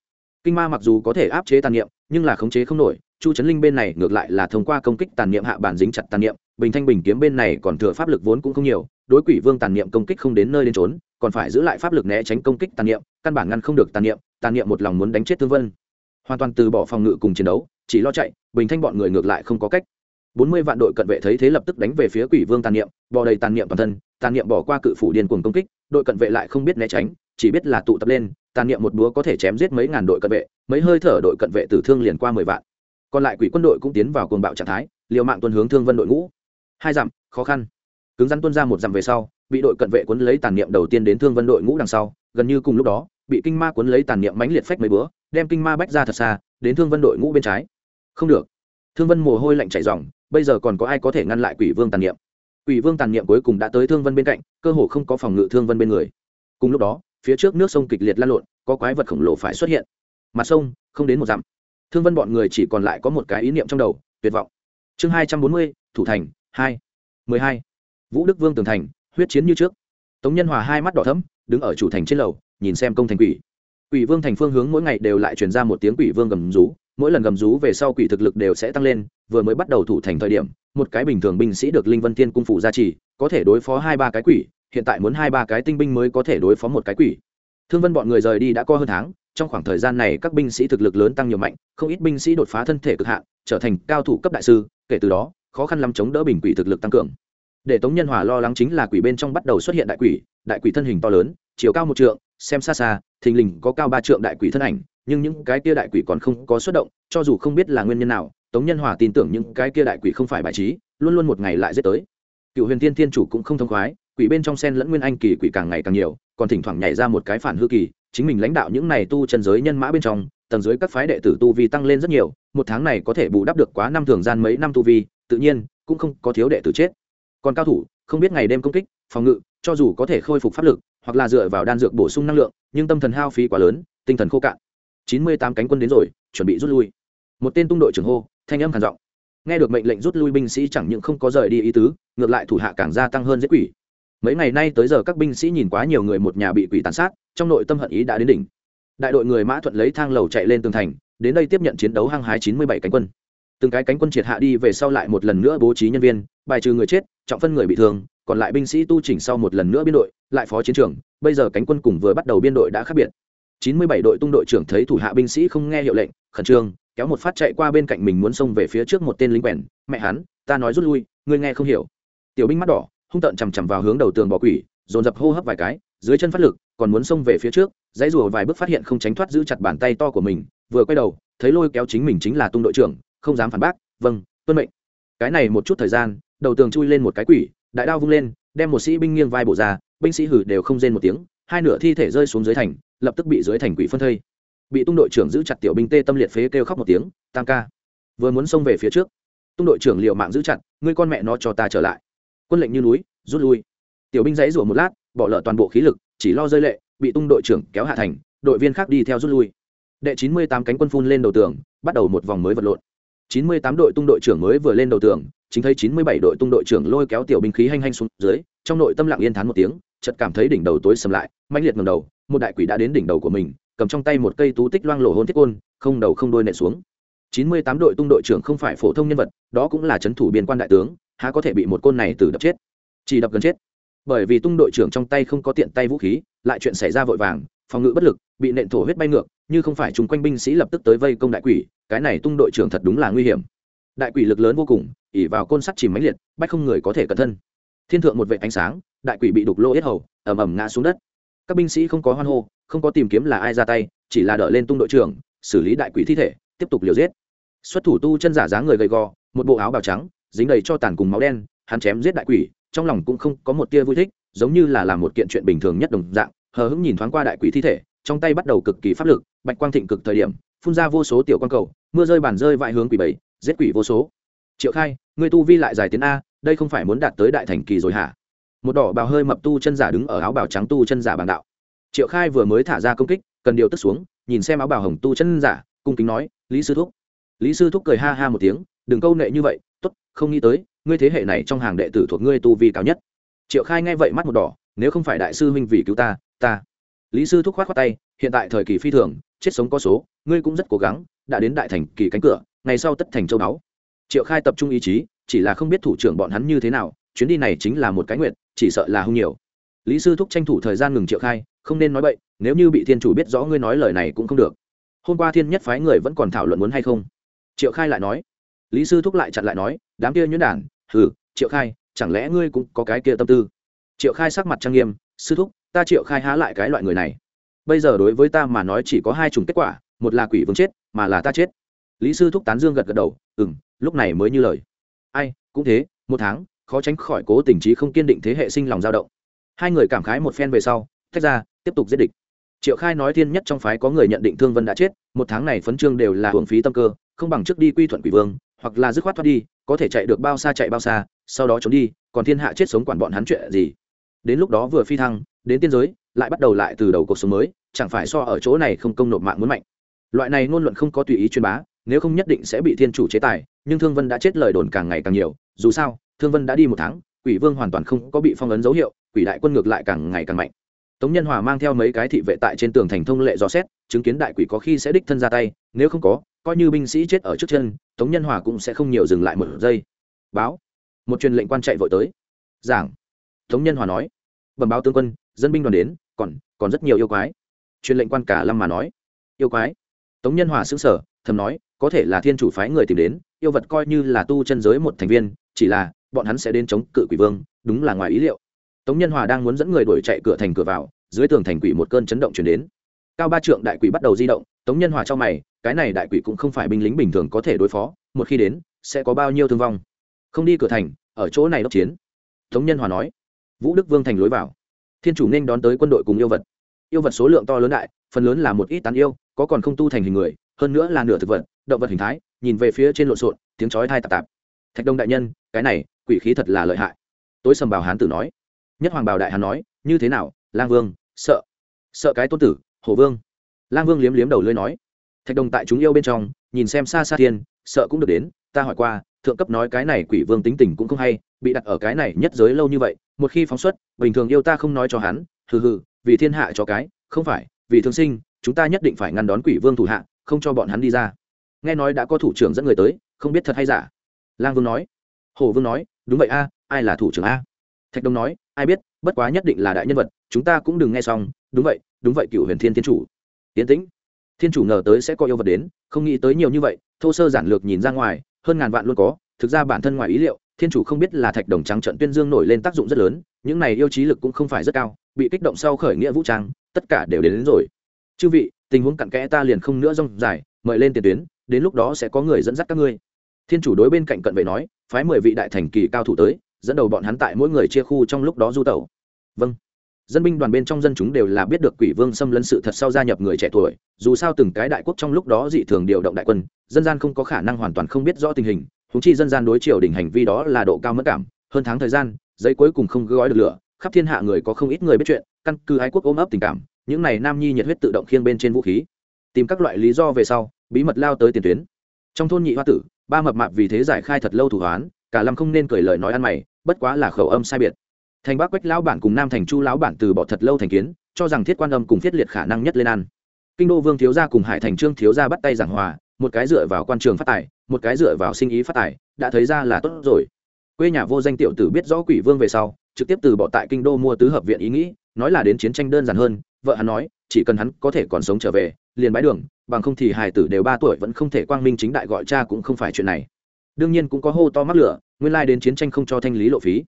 A: Kinh ma mặc dù có thể áp chế tàn niệm, nhưng là khống chế không nổi, chu trấn linh bên này ngược lại là thông qua công kích tàn niệm hạ bản dính chặt tàn niệm, bình thanh bình kiếm bên này còn thừa pháp lực vốn cũng không nhiều, đối quỷ vương tàn niệm công kích không đến nơi đến trốn còn phải giữ lại pháp lực né tránh công kích tàn niệm, căn bản ngăn không được tàn niệm tàn niệm một lòng muốn đánh chết thương vân. Hoàn toàn từ bỏ phòng ngự cùng chiến đấu, chỉ lo chạy, bình thanh bọn người ngược lại không có cách. Bốn mươi vạn đội cận vệ thấy thế lập tức đánh về phía quỷ vương tàn niệm, bò đầy tàn niệm toàn thân, tàn niệm bỏ qua cự phủ điên cuồng công kích, đội cận vệ lại không biết né tránh, chỉ biết là tụ tập lên, tàn niệm một búa có thể chém giết mấy ngàn đội cận vệ, mấy hơi thở đội cận vệ tử thương liền qua mười vạn. Còn lại quỷ quân đội cũng tiến vào cuồng bạo trạng thái, liều mạng tuân hướng thương vân đội ngũ. Hai dặm, khó khăn. Cứng rắn tuân ra một dặm về sau, bị đội cận vệ cuốn lấy tàn niệm đầu tiên đến thương vân đội ngũ đằng sau, gần như cùng lúc đó bị kinh ma cuốn lấy tàn niệm mãnh liệt phách mấy bữa đem kinh ma bách ra thật xa, đến thương vân đội ngũ bên trái. Không được. Thương vân mồ hôi lạnh chảy ròng, bây giờ còn có ai có thể ngăn lại quỷ vương tàn niệm? Quỷ vương tàn niệm cuối cùng đã tới thương vân bên cạnh, cơ hồ không có phòng ngự thương vân bên người. Cùng lúc đó, phía trước nước sông kịch liệt lan lộn, có quái vật khổng lồ phải xuất hiện. Mặt sông, không đến một dặm. Thương vân bọn người chỉ còn lại có một cái ý niệm trong đầu, tuyệt vọng. Chương hai trăm bốn mươi, thủ thành, hai, mười hai. Vũ đức vương tường thành, huyết chiến như trước. Tống nhân hòa hai mắt đỏ thấm đứng ở chủ thành trên lầu nhìn xem công thành quỷ. Quỷ vương thành phương hướng mỗi ngày đều lại truyền ra một tiếng quỷ vương gầm rú, mỗi lần gầm rú về sau quỷ thực lực đều sẽ tăng lên, vừa mới bắt đầu thủ thành thời điểm, một cái bình thường binh sĩ được linh vân tiên cung phủ gia trì, có thể đối phó hai ba cái quỷ, hiện tại muốn hai ba cái tinh binh mới có thể đối phó một cái quỷ. Thương vân bọn người rời đi đã có hơn tháng, trong khoảng thời gian này các binh sĩ thực lực lớn tăng nhiều mạnh, không ít binh sĩ đột phá thân thể cực hạn, trở thành cao thủ cấp đại sư, kể từ đó, khó khăn lắm chống đỡ bình quỷ thực lực tăng cường. Để tống nhân hòa lo lắng chính là quỷ bên trong bắt đầu xuất hiện đại quỷ đại quỷ thân hình to lớn, chiều cao một trượng xem xa xa, thình lình có cao ba trượng đại quỷ thân ảnh, nhưng những cái kia đại quỷ còn không có xuất động, cho dù không biết là nguyên nhân nào, tống nhân hòa tin tưởng những cái kia đại quỷ không phải bài trí, luôn luôn một ngày lại dết tới. Cựu huyền tiên thiên chủ cũng không thông khoái, quỷ bên trong sen lẫn nguyên anh kỳ quỷ càng ngày càng nhiều, còn thỉnh thoảng nhảy ra một cái phản hư kỳ, chính mình lãnh đạo những này tu chân giới nhân mã bên trong, tầng dưới các phái đệ tử tu vi tăng lên rất nhiều, một tháng này có thể bù đắp được quá năm thường gian mấy năm tu vi, tự nhiên, cũng không có thiếu đệ tử chết. Còn cao thủ, không biết ngày đêm công kích, phòng ngự, cho dù có thể khôi phục pháp lực hoặc là dựa vào đan dược bổ sung năng lượng, nhưng tâm thần hao phí quá lớn, tinh thần khô cạn. Chín mươi tám cánh quân đến rồi, chuẩn bị rút lui. Một tên tung đội trưởng hô, thanh âm khàn giọng. Nghe được mệnh lệnh rút lui binh sĩ chẳng những không có rời đi ý tứ, ngược lại thủ hạ càng gia tăng hơn giết quỷ. Mấy ngày nay tới giờ các binh sĩ nhìn quá nhiều người một nhà bị quỷ tàn sát, trong nội tâm hận ý đã đến đỉnh. Đại đội người mã thuận lấy thang lầu chạy lên tường thành, đến đây tiếp nhận chiến đấu hăng hái chín mươi bảy cánh quân. Từng cái cánh quân triệt hạ đi, về sau lại một lần nữa bố trí nhân viên, bài trừ người chết, trọng phân người bị thương, còn lại binh sĩ tu chỉnh sau một lần nữa biên đội lại phó chiến trường, bây giờ cánh quân cùng vừa bắt đầu biên đội đã khác biệt. Chín mươi bảy đội tung đội trưởng thấy thủ hạ binh sĩ không nghe hiệu lệnh, khẩn trương, kéo một phát chạy qua bên cạnh mình muốn xông về phía trước một tên lính quèn. Mẹ hắn, ta nói rút lui, ngươi nghe không hiểu. Tiểu binh mắt đỏ, hung tợn chằm chằm vào hướng đầu tường bỏ quỷ, dồn dập hô hấp vài cái, dưới chân phát lực, còn muốn xông về phía trước, dãy rùa vài bước phát hiện không tránh thoát giữ chặt bàn tay to của mình, vừa quay đầu, thấy lôi kéo chính mình chính là tung đội trưởng, không dám phản bác vâng tuân mệnh. Cái này một chút thời gian, đầu tường chui lên một cái quỷ, đại đao vung lên, đem một sĩ binh nghiêng vai bổ ra binh sĩ hử đều không rên một tiếng, hai nửa thi thể rơi xuống dưới thành, lập tức bị dưới thành quỷ phân thây. Bị tung đội trưởng giữ chặt tiểu binh tê tâm liệt phế kêu khóc một tiếng, tam ca, vừa muốn xông về phía trước. Tung đội trưởng liệu mạng giữ chặt, ngươi con mẹ nó cho ta trở lại. Quân lệnh như núi, rút lui. Tiểu binh dãy rủa một lát, bỏ lỡ toàn bộ khí lực, chỉ lo rơi lệ, bị tung đội trưởng kéo hạ thành, đội viên khác đi theo rút lui. Đệ chín mươi tám cánh quân phun lên đầu tường, bắt đầu một vòng mới vật lộn. Chín mươi tám đội tung đội trưởng mới vừa lên đầu tường, chính thấy chín mươi bảy đội tung đội trưởng lôi kéo tiểu binh khí hành hành xuống dưới, trong nội tâm lặng yên thán một tiếng chợt cảm thấy đỉnh đầu tối sầm lại, mãnh liệt ngầm đầu, một đại quỷ đã đến đỉnh đầu của mình, cầm trong tay một cây tú tích loang lổ hôn thiết côn, không đầu không đuôi nện xuống. Chín mươi tám đội tung đội trưởng không phải phổ thông nhân vật, đó cũng là trấn thủ biên quan đại tướng, há có thể bị một côn này từ đập chết? Chỉ đập gần chết. Bởi vì tung đội trưởng trong tay không có tiện tay vũ khí, lại chuyện xảy ra vội vàng, phòng ngự bất lực, bị nện thổ huyết bay ngược, như không phải chung quanh binh sĩ lập tức tới vây công đại quỷ, cái này tung đội trưởng thật đúng là nguy hiểm. Đại quỷ lực lớn vô cùng ỉ vào côn sắt chìm mãnh liệt, bách không người có thể cẩn thân thiên thượng một vệ ánh sáng, đại quỷ bị đục lô yết hầu ẩm ẩm ngã xuống đất. Các binh sĩ không có hoan hô, không có tìm kiếm là ai ra tay, chỉ là đợi lên tung đội trưởng, xử lý đại quỷ thi thể, tiếp tục liều giết. Xuất thủ tu chân giả dáng người gầy gò, một bộ áo bào trắng, dính đầy cho tàn cùng máu đen, hắn chém giết đại quỷ, trong lòng cũng không có một tia vui thích, giống như là làm một kiện chuyện bình thường nhất đồng dạng, hờ hững nhìn thoáng qua đại quỷ thi thể, trong tay bắt đầu cực kỳ pháp lực, bạch quang thịnh cực thời điểm, phun ra vô số tiểu quang cầu, mưa rơi bàn rơi vãi hướng quỷ bảy, giết quỷ vô số. Triệu khai người tu vi lại giải tiến a đây không phải muốn đạt tới đại thành kỳ rồi hả? Một đỏ bào hơi mập tu chân giả đứng ở áo bào trắng tu chân giả bàn đạo. Triệu khai vừa mới thả ra công kích, cần điều tức xuống, nhìn xem áo bào hồng tu chân giả, cung kính nói, lý sư thúc. Lý sư thúc cười ha ha một tiếng, đừng câu nệ như vậy t ố t không nghĩ tới, ngươi thế hệ này trong hàng đệ tử thuộc ngươi tu vi cao nhất. Triệu khai nghe vậy mắt một đỏ, nếu không phải đại sư huynh vì cứu ta ta lý sư thúc khoát khoát tay, hiện tại thời kỳ phi thường, chết sống có số, ngươi cũng rất cố gắng, đã đến đại thành kỳ cánh cửa, ngày sau tất thành châu đáo triệu khai tập trung ý chí chỉ là không biết thủ trưởng bọn hắn như thế nào, chuyến đi này chính là một cái nguyện, chỉ sợ là hung nhiều. Lý sư thúc tranh thủ thời gian ngừng triệu khai, không nên nói bậy, nếu như bị thiên chủ biết rõ ngươi nói lời này cũng không được. Hôm qua thiên nhất phái người vẫn còn thảo luận muốn hay không? Triệu khai lại nói. Lý sư thúc lại chặn lại nói, đám kia nhuyễn đản hừ, triệu khai, chẳng lẽ ngươi cũng có cái kia tâm tư? Triệu khai sắc mặt trang nghiêm, sư thúc, ta triệu khai há lại cái loại người này. Bây giờ đối với ta mà nói chỉ có hai chủng kết quả, một là quỷ vương chết, mà là ta chết. Lý sư thúc tán dương gật gật đầu ừ m lúc này mới như lời ai, cũng thế, một tháng, khó tránh khỏi cố tình trí không kiên định thế hệ sinh lòng dao động. Hai người cảm khái một phen về sau, tách ra, tiếp tục giết địch. Triệu khai nói thiên nhất trong phái có người nhận định thương vân đã chết, một tháng này phấn trương đều là hưởng phí tâm cơ, không bằng trước đi quy thuận quỷ vương, hoặc là dứt khoát thoát đi, có thể chạy được bao xa chạy bao xa, sau đó trốn đi, còn thiên hạ chết sống quản bọn hắn chuyện gì? Đến lúc đó vừa phi thăng, đến tiên giới, lại bắt đầu lại từ đầu cuộc sống mới, chẳng phải so ở chỗ này không công nộp mạng muốn mạnh. Loại này ngôn luận không có tùy ý truyền bá nếu không nhất định sẽ bị thiên chủ chế tài, nhưng thương vân đã chết lời đồn càng ngày càng nhiều, dù sao, thương vân đã đi một tháng, quỷ vương hoàn toàn không có bị phong ấn dấu hiệu, quỷ đại quân ngược lại càng ngày càng mạnh. Tống nhân hòa mang theo mấy cái thị vệ tại trên tường thành thông lệ dò xét, chứng kiến đại quỷ có khi sẽ đích thân ra tay, nếu không có, coi như binh sĩ chết ở trước chân, tống nhân hòa cũng sẽ không nhiều dừng lại một giây. Báo. Một truyền lệnh quan chạy vội tới. Giảng. Tống nhân hòa nói. Bẩm báo tướng quân, dân binh đoàn đến, còn còn rất nhiều yêu quái. Truyền lệnh quan cả lâm mà nói. Yêu quái. Tống nhân hòa xứng sở thầm nói có thể là thiên chủ phái người tìm đến, yêu vật coi như là tu chân giới một thành viên, chỉ là, bọn hắn sẽ đến chống cự quỷ vương, đúng là ngoài ý liệu. Tống nhân hòa đang muốn dẫn người đuổi chạy cửa thành cửa vào, dưới tường thành quỷ một cơn chấn động chuyển đến. Cao ba trượng đại quỷ bắt đầu di động, tống nhân hòa cho mày, cái này đại quỷ cũng không phải binh lính bình thường có thể đối phó, một khi đến, sẽ có bao nhiêu thương vong. Không đi cửa thành, ở chỗ này đốc chiến. Tống nhân hòa nói. Vũ đức vương thành lối vào. Thiên chủ nên đón tới quân đội cùng yêu vật. Yêu vật số lượng to lớn đại, phần lớn là một ít tán yêu, có còn không tu thành hình người hơn nữa là nửa thực vật, động vật hình thái, nhìn về phía trên lộn xộn, tiếng chói thai tạp tạp. Thạch đông đại nhân, cái này, quỷ khí thật là lợi hại. Tối sầm bảo hán tử nói. Nhất hoàng bảo đại hán nói, như thế nào, lang vương, sợ. Sợ cái tôn tử, hổ vương. Lang vương liếm liếm đầu lưới nói. Thạch đồng tại chúng yêu bên trong, nhìn xem xa xa thiên, sợ cũng được đến, ta hỏi qua, thượng cấp nói cái này quỷ vương tính tình cũng không hay, bị đặt ở cái này nhất giới lâu như vậy, một khi phóng xuất, bình thường yêu ta không nói cho hắn, hừ hừ, vì thiên hạ cho cái, không phải, vì thương sinh, chúng ta nhất định phải ngăn đón quỷ vương thủ hạ không cho bọn hắn đi ra. Nghe nói đã có thủ trưởng dẫn người tới không biết thật hay giả. Lang vương nói. Hồ vương nói đúng vậy a ai là thủ trưởng a? Thạch đông nói ai biết bất quá nhất định là đại nhân vật chúng ta cũng đừng nghe xong. Đúng vậy đúng vậy cựu huyền thiên thiên chủ. Tiến tĩnh. Thiên chủ ngờ tới sẽ có yêu vật đến không nghĩ tới nhiều như vậy thô sơ giản lược nhìn ra ngoài hơn ngàn vạn luôn có. Thực ra bản thân ngoài ý liệu thiên chủ không biết là thạch đồng trắng trận tuyên dương nổi lên tác dụng rất lớn những này yêu trí lực cũng không phải rất cao bị kích động sau khởi nghĩa vũ trang tất cả đều đến, đến rồi. Chư vị tình huống cặn kẽ ta liền không nữa rong dài, mời lên tiền tuyến, đến lúc đó sẽ có người dẫn dắt các ngươi. Thiên chủ đối bên cạnh cận vệ nói, phái mười vị đại thành kỳ cao thủ tới, dẫn đầu bọn hắn tại mỗi người chia khu trong lúc đó du tẩu. Vâng. Dân binh đoàn bên trong dân chúng đều là biết được quỷ vương xâm lấn sự thật sau gia nhập người trẻ tuổi, dù sao từng cái đại quốc trong lúc đó dị thường điều động đại quân, dân gian không có khả năng hoàn toàn không biết rõ tình hình húng chi dân gian đối triều đình hành vi đó là độ cao mất cảm, hơn tháng thời gian, giấy cuối cùng không gói được lửa, khắp thiên hạ người có không ít người biết chuyện, căn cứ ái quốc ôm ấp tình cảm những này nam nhi nhiệt huyết tự động khiêng bên trên vũ khí, tìm các loại lý do về sau, bí mật lao tới tiền tuyến. Trong thôn nhị hoa tử, ba mập mạp vì thế giải khai thật lâu thủ hoán, cả lâm không nên cười lời nói ăn mày, bất quá là khẩu âm sai biệt. Thành bác quách lão bản cùng nam thành chu lão bản từ bỏ thật lâu thành kiến, cho rằng thiết quan âm cùng thiết liệt khả năng nhất lên ăn. Kinh đô vương thiếu gia cùng hải thành trương thiếu gia bắt tay giảng hòa, một cái dựa vào quan trường phát tài, một cái dựa vào sinh ý phát tài, đã thấy ra là tốt rồi. Quê nhà vô danh tiểu tử biết rõ quỷ vương về sau, trực tiếp từ bỏ tại kinh đô mua tứ hợp viện ý nghĩ, nói là đến chiến tranh đơn giản hơn vợ hắn nói, chỉ cần hắn có thể còn sống trở về, liền bái đường, bằng không thì hài tử đều ba tuổi vẫn không thể quang minh chính đại gọi cha cũng không phải chuyện này. Đương nhiên cũng có hô to mắc lửa, nguyên lai đến chiến tranh không cho thanh lý lộ phí.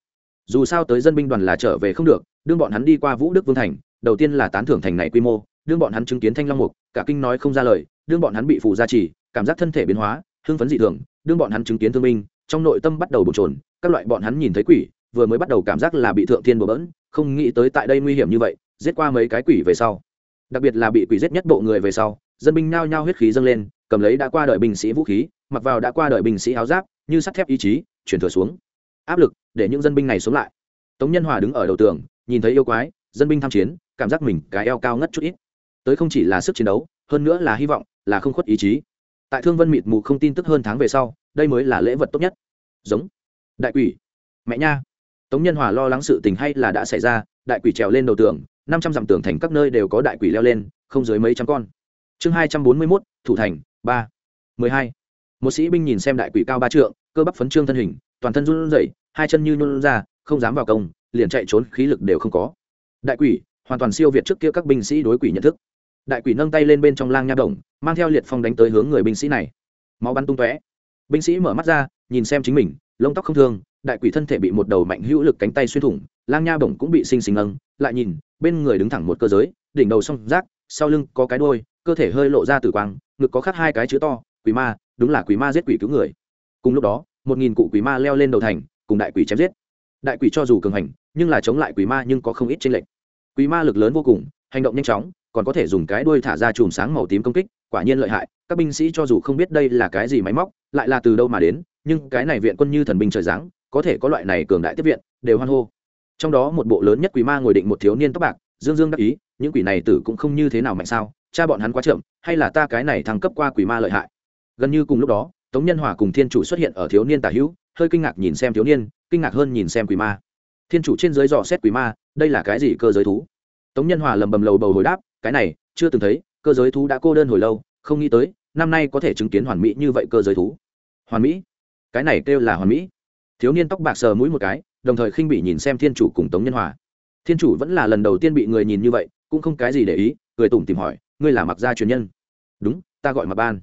A: Dù sao tới dân binh đoàn là trở về không được, đương bọn hắn đi qua vũ đức vương thành, đầu tiên là tán thưởng thành này quy mô, đương bọn hắn chứng kiến thanh long mục, cả kinh nói không ra lời, đương bọn hắn bị phù gia trì, cảm giác thân thể biến hóa, hưng phấn dị thường, đương bọn hắn chứng kiến thương binh, trong nội tâm bắt đầu bồn trồn các loại bọn hắn nhìn thấy quỷ, vừa mới bắt đầu cảm giác là bị thượng thiên bừa bỡn, không nghĩ tới tại đây nguy hiểm như vậy giết qua mấy cái quỷ về sau. Đặc biệt là bị quỷ giết nhất bộ người về sau, dân binh nhao nhao huyết khí dâng lên, cầm lấy đã qua đời binh sĩ vũ khí, mặc vào đã qua đời binh sĩ áo giáp, như sắt thép ý chí, chuyển thừa xuống. Áp lực để những dân binh này sống lại. Tống nhân hòa đứng ở đầu tường, nhìn thấy yêu quái, dân binh tham chiến, cảm giác mình cái eo cao ngất chút ít. Tới không chỉ là sức chiến đấu, hơn nữa là hy vọng, là không khuất ý chí. Tại thương vân mịt mù không tin tức hơn tháng về sau, đây mới là lễ vật tốt nhất. Giống. Đại quỷ. Mẹ nha. Tống nhân hòa lo lắng sự tình hay là đã xảy ra, đại quỷ trèo lên đầu tường năm trăm dặm tường thành các nơi đều có đại quỷ leo lên, không dưới mấy trăm con. Chương hai trăm bốn mươi mốt, thủ thành, ba. mười hai. Một sĩ binh nhìn xem đại quỷ cao ba trượng, cơ bắp phấn trương thân hình, toàn thân run rẩy, hai chân như nhún ra, không dám vào công, liền chạy trốn, khí lực đều không có. Đại quỷ, hoàn toàn siêu việt trước kia các binh sĩ đối quỷ nhận thức. Đại quỷ nâng tay lên bên trong lang nha đồng, mang theo liệt phong đánh tới hướng người binh sĩ này. Máu bắn tung tóe. Binh sĩ mở mắt ra, nhìn xem chính mình, lông tóc không thương, đại quỷ thân thể bị một đầu mạnh hữu lực cánh tay xuyên thủng lang nha bổng cũng bị sinh sinh âng lại nhìn, bên người đứng thẳng một cơ giới, đỉnh đầu song rác sau lưng có cái đôi cơ thể hơi lộ ra từ quang, ngực có khắc hai cái chữ to, quỷ ma, đúng là quỷ ma giết quỷ cứu người. Cùng lúc đó, một nghìn cụ quỷ ma leo lên đầu thành, cùng đại quỷ chém giết. Đại quỷ cho dù cường hành, nhưng là chống lại quỷ ma nhưng có không ít tranh lệch. Quỷ ma lực lớn vô cùng, hành động nhanh chóng, còn có thể dùng cái đuôi thả ra chùm sáng màu tím công kích, quả nhiên lợi hại. Các binh sĩ cho dù không biết đây là cái gì máy móc, lại là từ đâu mà đến, nhưng cái này viện quân như thần binh trời giáng, có thể có loại này cường đại tiếp viện, đều hoan hô trong đó một bộ lớn nhất quỷ ma ngồi định một thiếu niên tóc bạc, dương dương đắc ý, những quỷ này tử cũng không như thế nào mạnh sao, cha bọn hắn quá chậm, hay là ta cái này thăng cấp qua quỷ ma lợi hại? Gần như cùng lúc đó, tống nhân hòa cùng thiên chủ xuất hiện ở thiếu niên tả hữu, hơi kinh ngạc nhìn xem thiếu niên, kinh ngạc hơn nhìn xem quỷ ma. Thiên chủ trên dưới dò xét quỷ ma, đây là cái gì cơ giới thú? Tống nhân hòa lầm bầm lầu bầu hồi đáp, cái này, chưa từng thấy, cơ giới thú đã cô đơn hồi lâu, không nghĩ tới, năm nay có thể chứng kiến hoàn mỹ như vậy cơ giới thú. Hoàn mỹ? Cái này kêu là hoàn mỹ. Thiếu niên tóc bạc sờ mũi một cái đồng thời khinh bị nhìn xem thiên chủ cùng tống nhân hòa. Thiên chủ vẫn là lần đầu tiên bị người nhìn như vậy, cũng không cái gì để ý người tủm tìm hỏi, ngươi là mặc gia truyền nhân? Đúng, ta gọi mặc ban.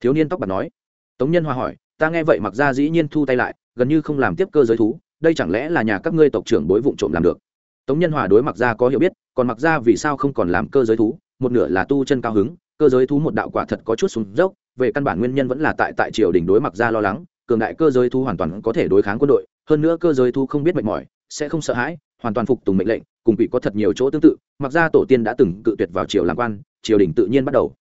A: Thiếu niên tóc bạc nói. Tống nhân hòa hỏi, ta nghe vậy mặc gia dĩ nhiên thu tay lại, gần như không làm tiếp cơ giới thú, đây chẳng lẽ là nhà các ngươi tộc trưởng bối vụ trộm làm được? Tống nhân hòa đối mặc gia có hiểu biết, còn mặc gia vì sao không còn làm cơ giới thú, một nửa là tu chân cao hứng, cơ giới thú một đạo quả thật có chút xuống dốc, về căn bản nguyên nhân vẫn là tại tại triều đình đối mặc gia lo lắng, cường đại cơ giới thú hoàn toàn có thể đối kháng quân đội hơn nữa cơ giới thú không biết mệt mỏi, sẽ không sợ hãi, hoàn toàn phục tùng mệnh lệnh, cùng quỷ có thật nhiều chỗ tương tự, mặc ra tổ tiên đã từng cự tuyệt vào triều làm quan, triều đình tự nhiên bắt đầu.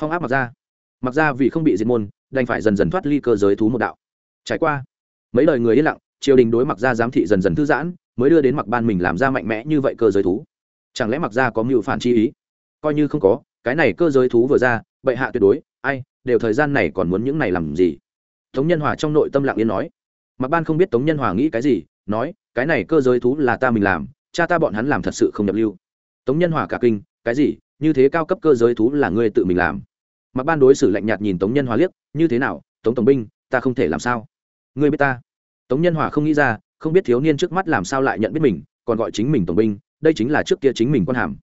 A: Phong áp mặc ra mặc ra vì không bị diệt môn, đành phải dần dần thoát ly cơ giới thú một đạo. Trải qua mấy lời người yên lặng, triều đình đối mặc ra giám thị dần dần thư giãn, mới đưa đến mặc ban mình làm ra mạnh mẽ như vậy cơ giới thú. Chẳng lẽ mặc ra có mưu phản chi ý? Coi như không có, cái này cơ giới thú vừa ra, bệ hạ tuyệt đối, ai, đều thời gian này còn muốn những này làm gì? Tống nhân hòa trong nội tâm lặng yên nói mặc ban không biết tống nhân hòa nghĩ cái gì, nói, cái này cơ giới thú là ta mình làm, cha ta bọn hắn làm thật sự không nhập lưu. Tống nhân hòa cả kinh, cái gì? Như thế cao cấp cơ giới thú là ngươi tự mình làm? Mặc ban đối xử lạnh nhạt nhìn tống nhân hòa liếc, như thế nào, tống tổng binh, ta không thể làm sao? Ngươi biết ta? Tống nhân hòa không nghĩ ra, không biết thiếu niên trước mắt làm sao lại nhận biết mình, còn gọi chính mình tổng binh, đây chính là trước kia chính mình quan hàm.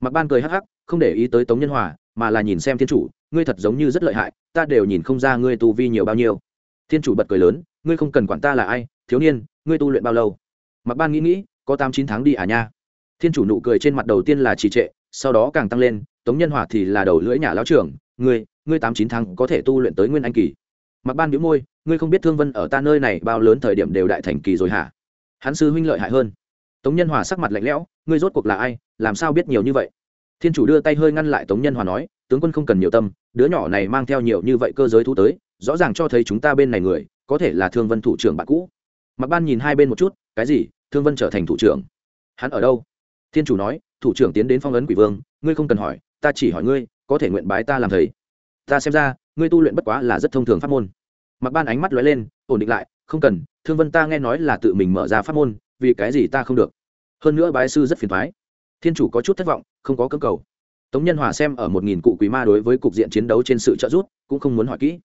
A: Mặc ban cười hắc hắc, không để ý tới tống nhân hòa, mà là nhìn xem thiên chủ, ngươi thật giống như rất lợi hại, ta đều nhìn không ra ngươi tu vi nhiều bao nhiêu. Thiên chủ bật cười lớn ngươi không cần quản ta là ai, thiếu niên, ngươi tu luyện bao lâu? Mặc ban nghĩ nghĩ, có tám chín tháng đi à nha. Thiên chủ nụ cười trên mặt đầu tiên là trì trệ, sau đó càng tăng lên, tống nhân hòa thì là đầu lưỡi nhà lão trưởng, ngươi ngươi tám chín tháng có thể tu luyện tới nguyên anh kỳ. Mặc ban biếu môi, ngươi không biết thương vân ở ta nơi này bao lớn thời điểm đều đại thành kỳ rồi hả? Hắn sư huynh lợi hại hơn. Tống nhân hòa sắc mặt lạnh lẽo, ngươi rốt cuộc là ai, làm sao biết nhiều như vậy? Thiên chủ đưa tay hơi ngăn lại tống nhân hòa nói, tướng quân không cần nhiều tâm, đứa nhỏ này mang theo nhiều như vậy cơ giới thú tới, rõ ràng cho thấy chúng ta bên này người có thể là thương vân thủ trưởng bạn cũ. Mặc ban nhìn hai bên một chút, cái gì? Thương vân trở thành thủ trưởng. Hắn ở đâu? Thiên chủ nói, thủ trưởng tiến đến phong ấn quỷ vương, ngươi không cần hỏi, ta chỉ hỏi ngươi, có thể nguyện bái ta làm thầy. Ta xem ra, ngươi tu luyện bất quá là rất thông thường pháp môn. Mặc ban ánh mắt lóe lên, ổn định lại, không cần, thương vân ta nghe nói là tự mình mở ra pháp môn, vì cái gì ta không được? Hơn nữa bái sư rất phiền thoái thiên chủ có chút thất vọng, không có cơ cầu. Tống nhân hòa xem ở một nghìn cụ quý ma đối với cục diện chiến đấu trên sự trợ giúp, cũng không muốn hỏi kỹ.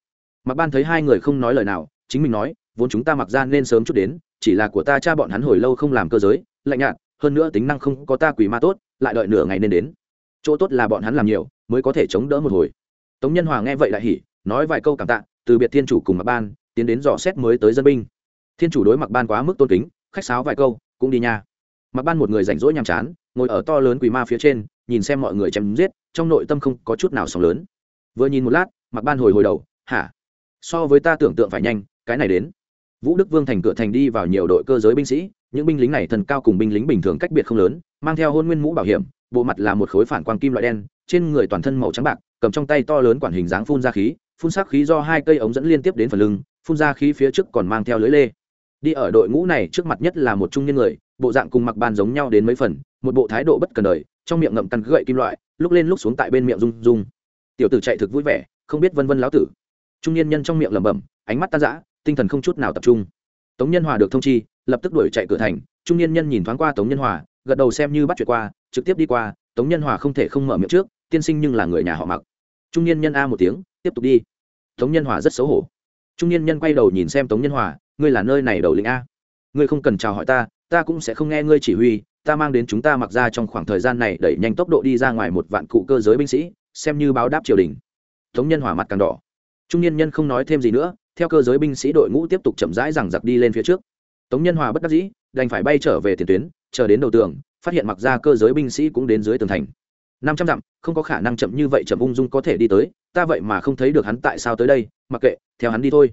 A: Mặc ban thấy hai người không nói lời nào chính mình nói, vốn chúng ta mặc ra nên sớm chút đến, chỉ là của ta cha bọn hắn hồi lâu không làm cơ giới, lạnh nhạt, hơn nữa tính năng không có ta quỷ ma tốt, lại đợi nửa ngày nên đến. Chỗ tốt là bọn hắn làm nhiều, mới có thể chống đỡ một hồi. Tống nhân hòa nghe vậy lại hỉ, nói vài câu cảm tạ, từ biệt thiên chủ cùng mặc ban, tiến đến dò xét mới tới dân binh. Thiên chủ đối mặc ban quá mức tôn kính, khách sáo vài câu, cũng đi nha. Mặc ban một người rảnh rỗi nhàm chán, ngồi ở to lớn quỷ ma phía trên, nhìn xem mọi người chém giết, trong nội tâm không có chút nào sóng lớn. Vừa nhìn một lát mặc ban hồi hồi đầu, hả? So với ta tưởng tượng phải nhanh cái này đến. Vũ đức vương thành cửa thành đi vào nhiều đội cơ giới binh sĩ, những binh lính này thần cao cùng binh lính bình thường cách biệt không lớn, mang theo hôn nguyên mũ bảo hiểm, bộ mặt là một khối phản quang kim loại đen, trên người toàn thân màu trắng bạc, cầm trong tay to lớn quản hình dáng phun ra khí, phun sắc khí do hai cây ống dẫn liên tiếp đến phần lưng, phun ra khí phía trước còn mang theo lưới lê. Đi ở đội ngũ này trước mặt nhất là một trung niên người, bộ dạng cùng mặc ban giống nhau đến mấy phần, một bộ thái độ bất cần đời, trong miệng ngậm căn gậy kim loại, lúc lên lúc xuống tại bên miệng rung rung. Tiểu tử chạy thực vui vẻ, không biết vân vân láo tử. Trung niên nhân trong miệng lẩm bẩm, ánh mắt tan rã tinh thần không chút nào tập trung. Tống nhân hòa được thông chi, lập tức đuổi chạy cửa thành, trung niên nhân nhìn thoáng qua tống nhân hòa, gật đầu xem như bắt chuyện qua, trực tiếp đi qua, tống nhân hòa không thể không mở miệng trước, tiên sinh nhưng là người nhà họ mặc. Trung niên nhân a một tiếng, tiếp tục đi. Tống nhân hòa rất xấu hổ. Trung niên nhân quay đầu nhìn xem tống nhân hòa, ngươi là nơi này đầu lĩnh a? Ngươi không cần chào hỏi ta ta cũng sẽ không nghe ngươi chỉ huy, ta mang đến chúng ta mặc ra trong khoảng thời gian này đẩy nhanh tốc độ đi ra ngoài một vạn cụ cơ giới binh sĩ, xem như báo đáp triều đình. Tống nhân hòa mặt càng đỏ. Trung niên nhân không nói thêm gì nữa theo cơ giới binh sĩ đội ngũ tiếp tục chậm rãi rằng giặc đi lên phía trước. Tống nhân hòa bất đắc dĩ, đành phải bay trở về tiền tuyến, chờ đến đầu tường, phát hiện mặc ra cơ giới binh sĩ cũng đến dưới tường thành. Năm trăm dặm, không có khả năng chậm như vậy chậm ung dung có thể đi tới, ta vậy mà không thấy được hắn tại sao tới đây, mặc kệ, theo hắn đi thôi.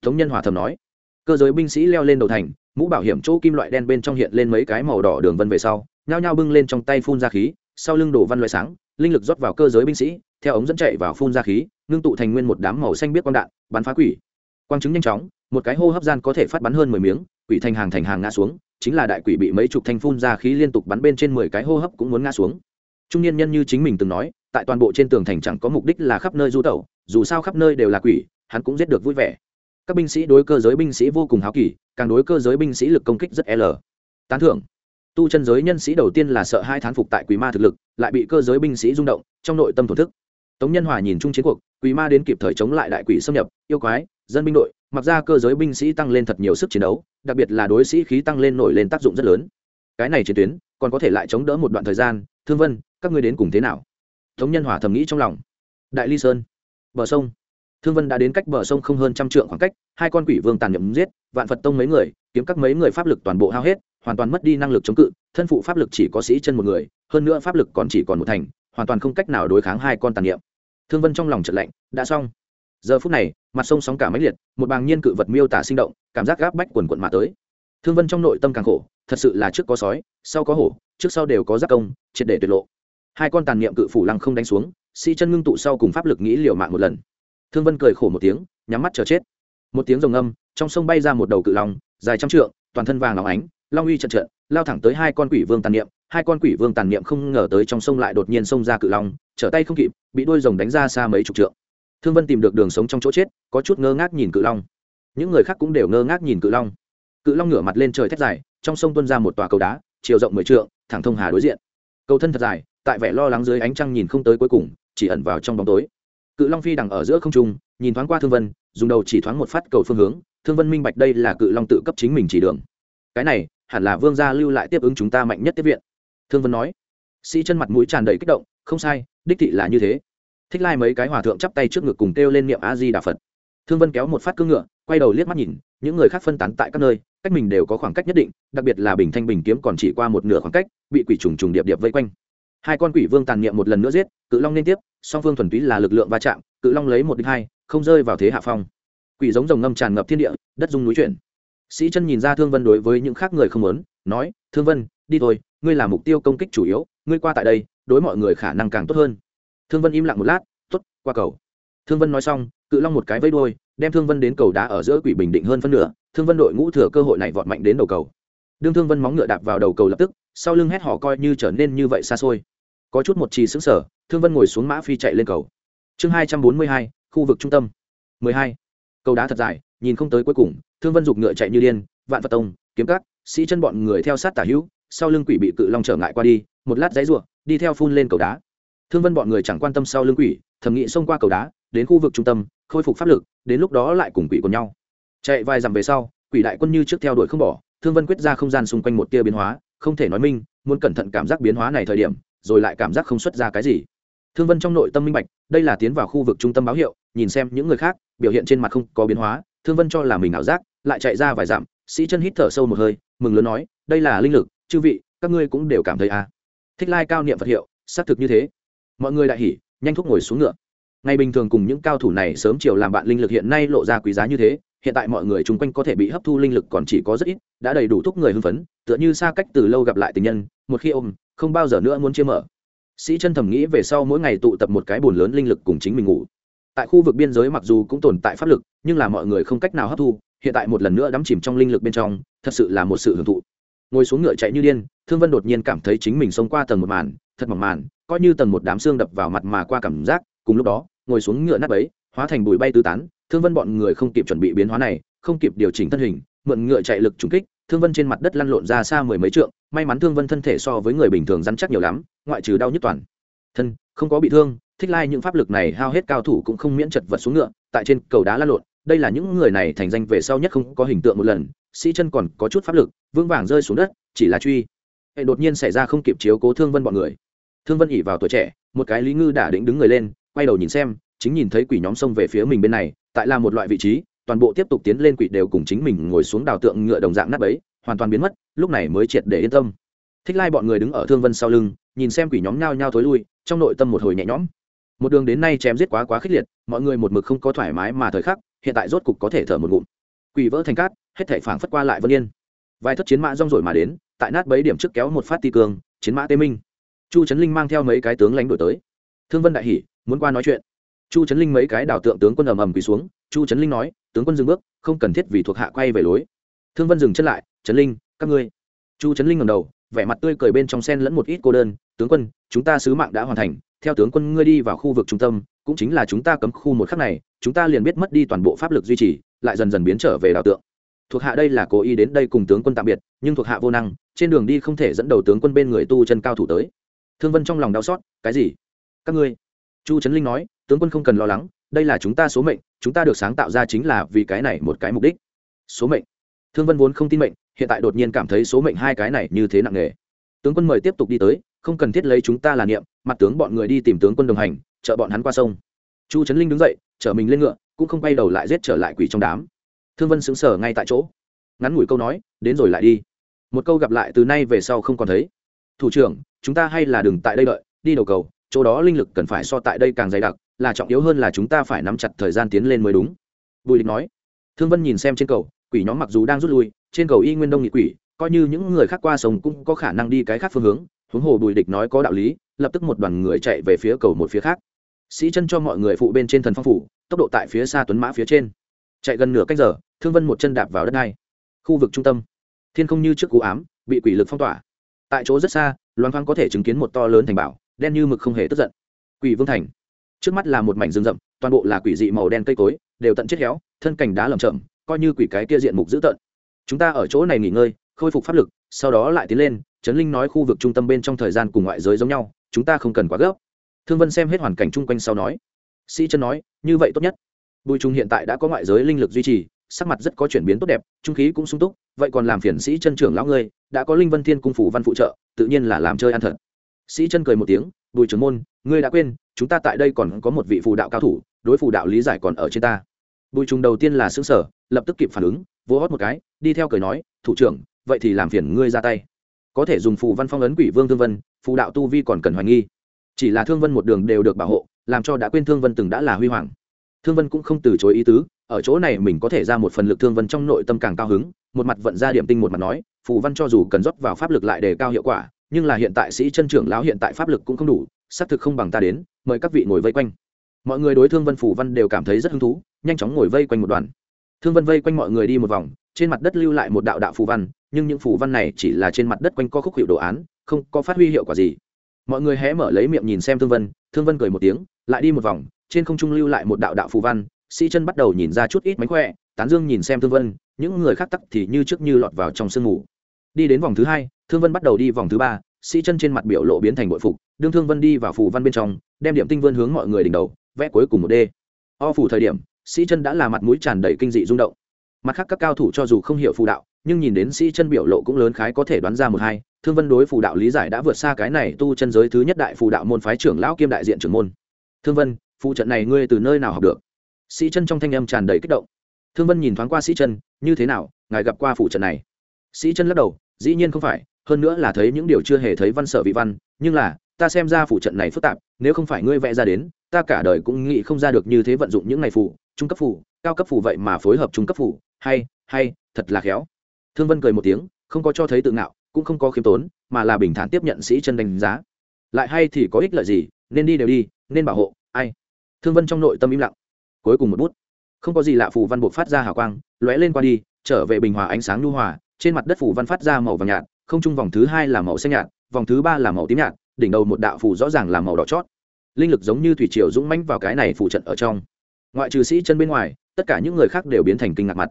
A: Tống nhân hòa thầm nói. Cơ giới binh sĩ leo lên đầu thành, mũ bảo hiểm chỗ kim loại đen bên trong hiện lên mấy cái màu đỏ đường vân về sau, nhao nhao bưng lên trong tay phun ra khí, sau lưng đổ văn loại sáng, linh lực rót vào cơ giới binh sĩ, theo ống dẫn chạy vào phun ra khí, ngưng tụ thành nguyên một đám màu xanh biết quang đạn, bắn phá quỷ quang chứng nhanh chóng, một cái hô hấp gian có thể phát bắn hơn mười miếng, quỷ thành hàng thành hàng ngã xuống, chính là đại quỷ bị mấy chục thanh phun ra khí liên tục bắn bên trên mười cái hô hấp cũng muốn ngã xuống. Trung niên nhân như chính mình từng nói, tại toàn bộ trên tường thành chẳng có mục đích là khắp nơi du tẩu, dù sao khắp nơi đều là quỷ, hắn cũng giết được vui vẻ. Các binh sĩ đối cơ giới binh sĩ vô cùng háo kỳ, càng đối cơ giới binh sĩ lực công kích rất l. Tán thưởng. Tu chân giới nhân sĩ đầu tiên là sợ hai thán phục tại quỷ ma thực lực, lại bị cơ giới binh sĩ rung động, trong nội tâm thổn thức. Tống nhân hòa nhìn chung chiến cuộc, quỷ ma đến kịp thời chống lại đại quỷ xâm nhập, yêu quái dân binh đội, mặc ra cơ giới binh sĩ tăng lên thật nhiều sức chiến đấu, đặc biệt là đối sĩ khí tăng lên nổi lên tác dụng rất lớn. Cái này chiến tuyến, còn có thể lại chống đỡ một đoạn thời gian, thương vân, các ngươi đến cùng thế nào? Thống nhân hòa thầm nghĩ trong lòng. Đại ly sơn, bờ sông. Thương vân đã đến cách bờ sông không hơn trăm trượng khoảng cách, hai con quỷ vương tàn nhậm giết, vạn phật tông mấy người, kiếm các mấy người pháp lực toàn bộ hao hết, hoàn toàn mất đi năng lực chống cự, thân phụ pháp lực chỉ có sĩ chân một người, hơn nữa pháp lực còn chỉ còn một thành, hoàn toàn không cách nào đối kháng hai con tàn niệm. Thương vân trong lòng trận lạnh, đã xong giờ phút này, mặt sông sóng cả máy liệt, một bàng nhiên cự vật miêu tả sinh động, cảm giác gáp bách quần quận mà tới. Thương vân trong nội tâm càng khổ, thật sự là trước có sói, sau có hổ, trước sau đều có giác công, triệt để tuyệt lộ. Hai con tàn niệm cự phủ lăng không đánh xuống, sĩ chân ngưng tụ sau cùng pháp lực nghĩ liều mạng một lần. Thương vân cười khổ một tiếng, nhắm mắt chờ chết. Một tiếng rồng âm trong sông bay ra một đầu cự long, dài trăm trượng, toàn thân vàng óng ánh, long uy trận trận, lao thẳng tới hai con quỷ vương tàn niệm, hai con quỷ vương tàn niệm không ngờ tới trong sông lại đột nhiên xông ra cự long, trở tay không kịp, bị đuôi rồng đánh ra xa mấy chục trượng thương vân tìm được đường sống trong chỗ chết, có chút ngơ ngác nhìn cự long. Những người khác cũng đều ngơ ngác nhìn cự long. Cự long ngửa mặt lên trời thét dài, trong sông tuôn ra một tòa cầu đá, chiều rộng mười trượng, thẳng thông hà đối diện. Cầu thân thật dài, tại vẻ lo lắng dưới ánh trăng nhìn không tới cuối cùng, chỉ ẩn vào trong bóng tối. Cự long phi đằng ở giữa không trung, nhìn thoáng qua thương vân, dùng đầu chỉ thoáng một phát cầu phương hướng, thương vân minh bạch đây là cự long tự cấp chính mình chỉ đường. Cái này, hẳn là vương gia lưu lại tiếp ứng chúng ta mạnh nhất tiếp viện. Thương vân nói. Sĩ chân mặt mũi tràn đầy kích động, không sai, đích thị là như thế thích lai mấy cái hòa thượng chắp tay trước ngực cùng kêu lên niệm a di đà phật. Thương vân kéo một phát cương ngựa, quay đầu liếc mắt nhìn, những người khác phân tán tại các nơi, cách mình đều có khoảng cách nhất định, đặc biệt là bình thanh bình kiếm còn chỉ qua một nửa khoảng cách, bị quỷ trùng trùng điệp điệp vây quanh. Hai con quỷ vương tàn niệm một lần nữa giết, cự long liên tiếp, song phương thuần túy là lực lượng va chạm, cự long lấy một đích hai, không rơi vào thế hạ phong. Quỷ giống rồng ngâm tràn ngập thiên địa, đất dung núi chuyển. Sĩ chân nhìn ra thương vân đối với những khác người không lớn nói, thương vân, đi thôi, ngươi là mục tiêu công kích chủ yếu, ngươi qua tại đây, đối mọi người khả năng càng tốt hơn thương vân im lặng một lát t ố t qua cầu. Thương vân nói xong, cự long một cái vây đôi đem thương vân đến cầu đá ở giữa quỷ bình định hơn phân nửa, thương vân đội ngũ thừa cơ hội này vọt mạnh đến đầu cầu. Đương thương vân móng ngựa đạp vào đầu cầu lập tức, sau lưng hét họ coi như trở nên như vậy xa xôi. Có chút một trì xứng sở thương vân ngồi xuống mã phi chạy lên cầu. Chương hai trăm bốn mươi hai, khu vực trung tâm. mười hai. Cầu đá thật dài, nhìn không tới cuối cùng, thương vân giục ngựa chạy như điên, vạn phật tông, kiếm cắt sĩ chân bọn người theo sát tả hữu, sau lưng quỷ bị cự long trở ngại qua đi, một lát giấy ruộng đi theo phun lên cầu đá thương vân bọn người chẳng quan tâm sau lưng quỷ thẩm nghĩ xông qua cầu đá, đến khu vực trung tâm, khôi phục pháp lực, đến lúc đó lại cùng quỷ cùng nhau chạy vài dặm về sau, quỷ đại quân như trước theo đuổi không bỏ, thương vân quyết ra không gian xung quanh một tia biến hóa, không thể nói minh, muốn cẩn thận cảm giác biến hóa này thời điểm, rồi lại cảm giác không xuất ra cái gì thương vân trong nội tâm minh bạch, đây là tiến vào khu vực trung tâm báo hiệu, nhìn xem những người khác, biểu hiện trên mặt không có biến hóa, thương vân cho là mình ảo giác, lại chạy ra vài dặm, sĩ chân hít thở sâu một hơi, mừng lớn nói, đây là linh lực, chư vị, các ngươi cũng đều cảm thấy à. thích lai cao niệm phật hiệu, xác thực như thế mọi người đại hỉ, nhanh thúc ngồi xuống ngựa. Ngày bình thường cùng những cao thủ này sớm chiều làm bạn linh lực hiện nay lộ ra quý giá như thế, hiện tại mọi người chung quanh có thể bị hấp thu linh lực còn chỉ có rất ít, đã đầy đủ thúc người hưng phấn, tựa như xa cách từ lâu gặp lại tình nhân, một khi ôm, không bao giờ nữa muốn chia mở. Sĩ chân thầm nghĩ về sau mỗi ngày tụ tập một cái bồn lớn linh lực cùng chính mình ngủ. Tại khu vực biên giới mặc dù cũng tồn tại pháp lực, nhưng là mọi người không cách nào hấp thu, hiện tại một lần nữa đắm chìm trong linh lực bên trong, thật sự là một sự hưởng thụ. Ngồi xuống ngựa chạy như điên, thương vân đột nhiên cảm thấy chính mình xông qua tầng một màn, thật mỏng màn coi như tầng một đám xương đập vào mặt mà qua cảm giác, cùng lúc đó, ngồi xuống ngựa nắp ấy hóa thành bụi bay tứ tán, thương vân bọn người không kịp chuẩn bị biến hóa này, không kịp điều chỉnh thân hình, mượn ngựa chạy lực trúng kích, thương vân trên mặt đất lăn lộn ra xa mười mấy trượng, may mắn thương vân thân thể so với người bình thường dăn chắc nhiều lắm, ngoại trừ đau nhất toàn. Thân, không có bị thương, thích lai những pháp lực này hao hết cao thủ cũng không miễn chật vật xuống ngựa, tại trên cầu đá lăn lộn, đây là những người này thành danh về sau nhất không có hình tượng một lần, sĩ chân còn có chút pháp lực, vững vàng rơi xuống đất, chỉ là truy. Hệ đột nhiên xảy ra không kịp chiếu cố thương vân bọn người thương vân ỉ vào tuổi trẻ, một cái lý ngư đã định đứng người lên, quay đầu nhìn xem, chính nhìn thấy quỷ nhóm xông về phía mình bên này, tại là một loại vị trí, toàn bộ tiếp tục tiến lên quỷ đều cùng chính mình ngồi xuống đào tượng ngựa đồng dạng nắp ấy, hoàn toàn biến mất, lúc này mới triệt để yên tâm. Thích lai bọn người đứng ở thương vân sau lưng, nhìn xem quỷ nhóm nhao nhao thối lui, trong nội tâm một hồi nhẹ nhõm. Một đường đến nay chém giết quá quá khích liệt, mọi người một mực không có thoải mái mà thời khắc, hiện tại rốt cục có thể thở một ngụm. Quỷ vỡ thành cát, hết thể phảng phất qua lại vân yên. Vài thất chiến mã rong rồi mà đến, tại nát bấy điểm trước kéo một phát ti cường chiến mã tê minh chu trấn linh mang theo mấy cái tướng lãnh đổi tới. Thương vân đại hỉ, muốn qua nói chuyện. Chu trấn linh mấy cái đảo tượng tướng quân ầm ầm quỳ xuống. Chu trấn linh nói, tướng quân dừng bước, không cần thiết vì thuộc hạ quay về lối. Thương vân dừng chân lại trấn linh, các ngươi. Chu trấn linh ngầm đầu, vẻ mặt tươi cười bên trong sen lẫn một ít cô đơn. Tướng quân, chúng ta sứ mạng đã hoàn thành. Theo tướng quân ngươi đi vào khu vực trung tâm, cũng chính là chúng ta cấm khu một khắc này, chúng ta liền biết mất đi toàn bộ pháp lực duy trì, lại dần dần biến trở về đảo tượng. Thuộc hạ đây là cố ý đến đây cùng tướng quân tạm biệt, nhưng thuộc hạ vô năng, trên đường đi không thể dẫn đầu tướng quân bên người tu chân cao thủ tới thương vân trong lòng đau xót, cái gì? Các ngươi? Chu trấn linh nói, tướng quân không cần lo lắng, đây là chúng ta số mệnh, chúng ta được sáng tạo ra chính là vì cái này một cái mục đích. Số mệnh? Thương vân vốn không tin mệnh, hiện tại đột nhiên cảm thấy số mệnh hai cái này như thế nặng nề. Tướng quân mời tiếp tục đi tới, không cần thiết lấy chúng ta là niệm, mặt tướng bọn người đi tìm tướng quân đồng hành chở bọn hắn qua sông. Chu trấn linh đứng dậy, chở mình lên ngựa, cũng không quay đầu lại giết trở lại quỷ trong đám. Thương vân xứng sở ngay tại chỗ, ngắn ngủi câu nói, đến rồi lại đi. Một câu gặp lại từ nay về sau không còn thấy. Thủ trưởng chúng ta hay là đừng tại đây đợi, đi đầu cầu, chỗ đó linh lực cần phải so tại đây càng dày đặc, là trọng yếu hơn là chúng ta phải nắm chặt thời gian tiến lên mới đúng. Bùi địch nói. Thương vân nhìn xem trên cầu, quỷ nhóm mặc dù đang rút lui, trên cầu y nguyên đông nghị quỷ, coi như những người khác qua sông cũng có khả năng đi cái khác phương hướng, huống hồ bùi địch nói có đạo lý, lập tức một đoàn người chạy về phía cầu một phía khác. Sĩ chân cho mọi người phụ bên trên thần phong phủ, tốc độ tại phía xa tuấn mã phía trên. Chạy gần nửa cách giờ, thương vân một chân đạp vào đất này khu vực trung tâm. Thiên không như trước cú ám, bị quỷ lực phong tỏa. Tại chỗ rất xa loan thoáng có thể chứng kiến một to lớn thành bảo, đen như mực không hề tức giận. Quỷ vương thành. Trước mắt là một mảnh rừng rậm, toàn bộ là quỷ dị màu đen cây cối, đều tận chết héo, thân cảnh đá lầm chậm coi như quỷ cái kia diện mục dữ tợn. Chúng ta ở chỗ này nghỉ ngơi, khôi phục pháp lực, sau đó lại tiến lên, trấn linh nói khu vực trung tâm bên trong thời gian cùng ngoại giới giống nhau, chúng ta không cần quá gấp. Thương vân xem hết hoàn cảnh chung quanh sau nói. Sĩ chân nói, như vậy tốt nhất. Bùi trung hiện tại đã có ngoại giới linh lực duy trì sắc mặt rất có chuyển biến tốt đẹp, trung khí cũng sung túc, vậy còn làm phiền sĩ chân trưởng lão ngươi, đã có linh vân thiên cung phủ văn phụ trợ, tự nhiên là làm chơi ăn thật. Sĩ chân cười một tiếng, bùi trưởng môn, ngươi đã quên, chúng ta tại đây còn có một vị phù đạo cao thủ, đối phù đạo lý giải còn ở trên ta. Bùi trùng đầu tiên là xương sở lập tức kịp phản ứng vô hót một cái, đi theo cười nói, thủ trưởng, vậy thì làm phiền ngươi ra tay. Có thể dùng phù văn phong ấn quỷ vương thương vân, phù đạo tu vi còn cần hoài nghi. Chỉ là thương vân một đường đều được bảo hộ, làm cho đã quên thương vân từng đã là huy hoàng thương vân cũng không từ chối ý tứ, ở chỗ này mình có thể ra một phần lực thương vân trong nội tâm càng cao hứng, một mặt vận ra điểm tinh một mặt nói, phù văn cho dù cần rót vào pháp lực lại đề cao hiệu quả, nhưng là hiện tại sĩ chân trưởng lão hiện tại pháp lực cũng không đủ, xác thực không bằng ta đến, mời các vị ngồi vây quanh. Mọi người đối thương vân phù văn đều cảm thấy rất hứng thú, nhanh chóng ngồi vây quanh một đoàn. Thương vân vây quanh mọi người đi một vòng, trên mặt đất lưu lại một đạo đạo phù văn, nhưng những phù văn này chỉ là trên mặt đất quanh co khúc hiệu đồ án, không có phát huy hiệu quả gì. Mọi người hé mở lấy miệng nhìn xem thương vân thương vân cười một tiếng, lại đi một vòng trên không trung lưu lại một đạo đạo phù văn, sĩ chân bắt đầu nhìn ra chút ít mánh khỏe, tán dương nhìn xem thương vân, những người khác tắc thì như trước như lọt vào trong sương mù. Đi đến vòng thứ hai, thương vân bắt đầu đi vòng thứ ba, sĩ chân trên mặt biểu lộ biến thành bội phục, đương thương vân đi vào phù văn bên trong, đem điểm tinh vân hướng mọi người đỉnh đầu, vẽ cuối cùng một đê. O phủ thời điểm, sĩ chân đã là mặt mũi tràn đầy kinh dị rung động. Mặt khác các cao thủ cho dù không hiểu phù đạo, nhưng nhìn đến sĩ chân biểu lộ cũng lớn khái có thể đoán ra một hai, thương vân đối phù đạo lý giải đã vượt xa cái này tu chân giới thứ nhất đại phù đạo môn phái trưởng lão kiêm đại diện trưởng môn. Thương vân phụ trận này ngươi từ nơi nào học được? Sĩ chân trong thanh âm tràn đầy kích động. Thương vân nhìn thoáng qua sĩ chân, như thế nào, ngài gặp qua phụ trận này? Sĩ chân lắc đầu, dĩ nhiên không phải, hơn nữa là thấy những điều chưa hề thấy văn sở vị văn, nhưng là, ta xem ra phụ trận này phức tạp, nếu không phải ngươi vẽ ra đến, ta cả đời cũng nghĩ không ra được như thế vận dụng những ngày phụ trung cấp phụ cao cấp phụ vậy mà phối hợp trung cấp phụ hay hay, thật là khéo. Thương vân cười một tiếng, không có cho thấy tự ngạo, cũng không có khiêm tốn, mà là bình thản tiếp nhận sĩ chân đánh giá. Lại hay thì có ích lợi gì, nên đi đều đi, nên bảo hộ, ai? Thương vân trong nội tâm im lặng. Cuối cùng một bút. Không có gì lạ phù văn buộc phát ra hào quang, lóe lên qua đi, trở về bình hòa ánh sáng nhu hòa, trên mặt đất phù văn phát ra màu vàng nhạt, không chung vòng thứ hai là màu xanh nhạt, vòng thứ ba là màu tím nhạt, đỉnh đầu một đạo phù rõ ràng là màu đỏ chót. Linh lực giống như thủy triều dũng mãnh vào cái này phù trận ở trong. Ngoại trừ sĩ chân bên ngoài, tất cả những người khác đều biến thành kinh ngạc mặt.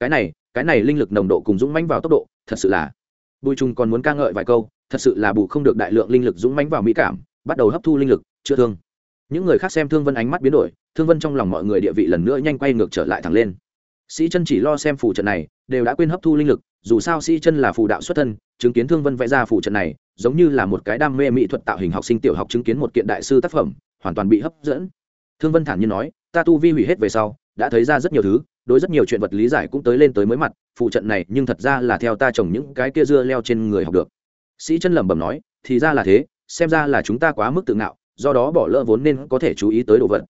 A: Cái này cái này linh lực nồng độ cùng dũng mãnh vào tốc độ, thật sự là bùi trung còn muốn ca ngợi vài câu, thật sự là bù không được đại lượng linh lực dũng mãnh vào mỹ cảm, bắt đầu hấp thu linh lực, chữa thương những người khác xem thương vân ánh mắt biến đổi, thương vân trong lòng mọi người địa vị lần nữa nhanh quay ngược trở lại thẳng lên. Sĩ chân chỉ lo xem phù trận này, đều đã quên hấp thu linh lực, dù sao sĩ chân là phù đạo xuất thân, chứng kiến thương vân vẽ ra phù trận này, giống như là một cái đam mê mỹ thuật tạo hình học sinh tiểu học chứng kiến một kiện đại sư tác phẩm, hoàn toàn bị hấp dẫn. Thương vân thản nhiên nói, ta tu vi hủy hết về sau, đã thấy ra rất nhiều thứ, đối rất nhiều chuyện vật lý giải cũng tới lên tới mới mặt phụ trận này nhưng thật ra là theo ta trồng những cái kia dưa leo trên người học được. Sĩ chân lẩm bẩm nói, thì ra là thế, xem ra là chúng ta quá mức tự ngạo do đó bỏ lỡ vốn nên có thể chú ý tới đồ vật.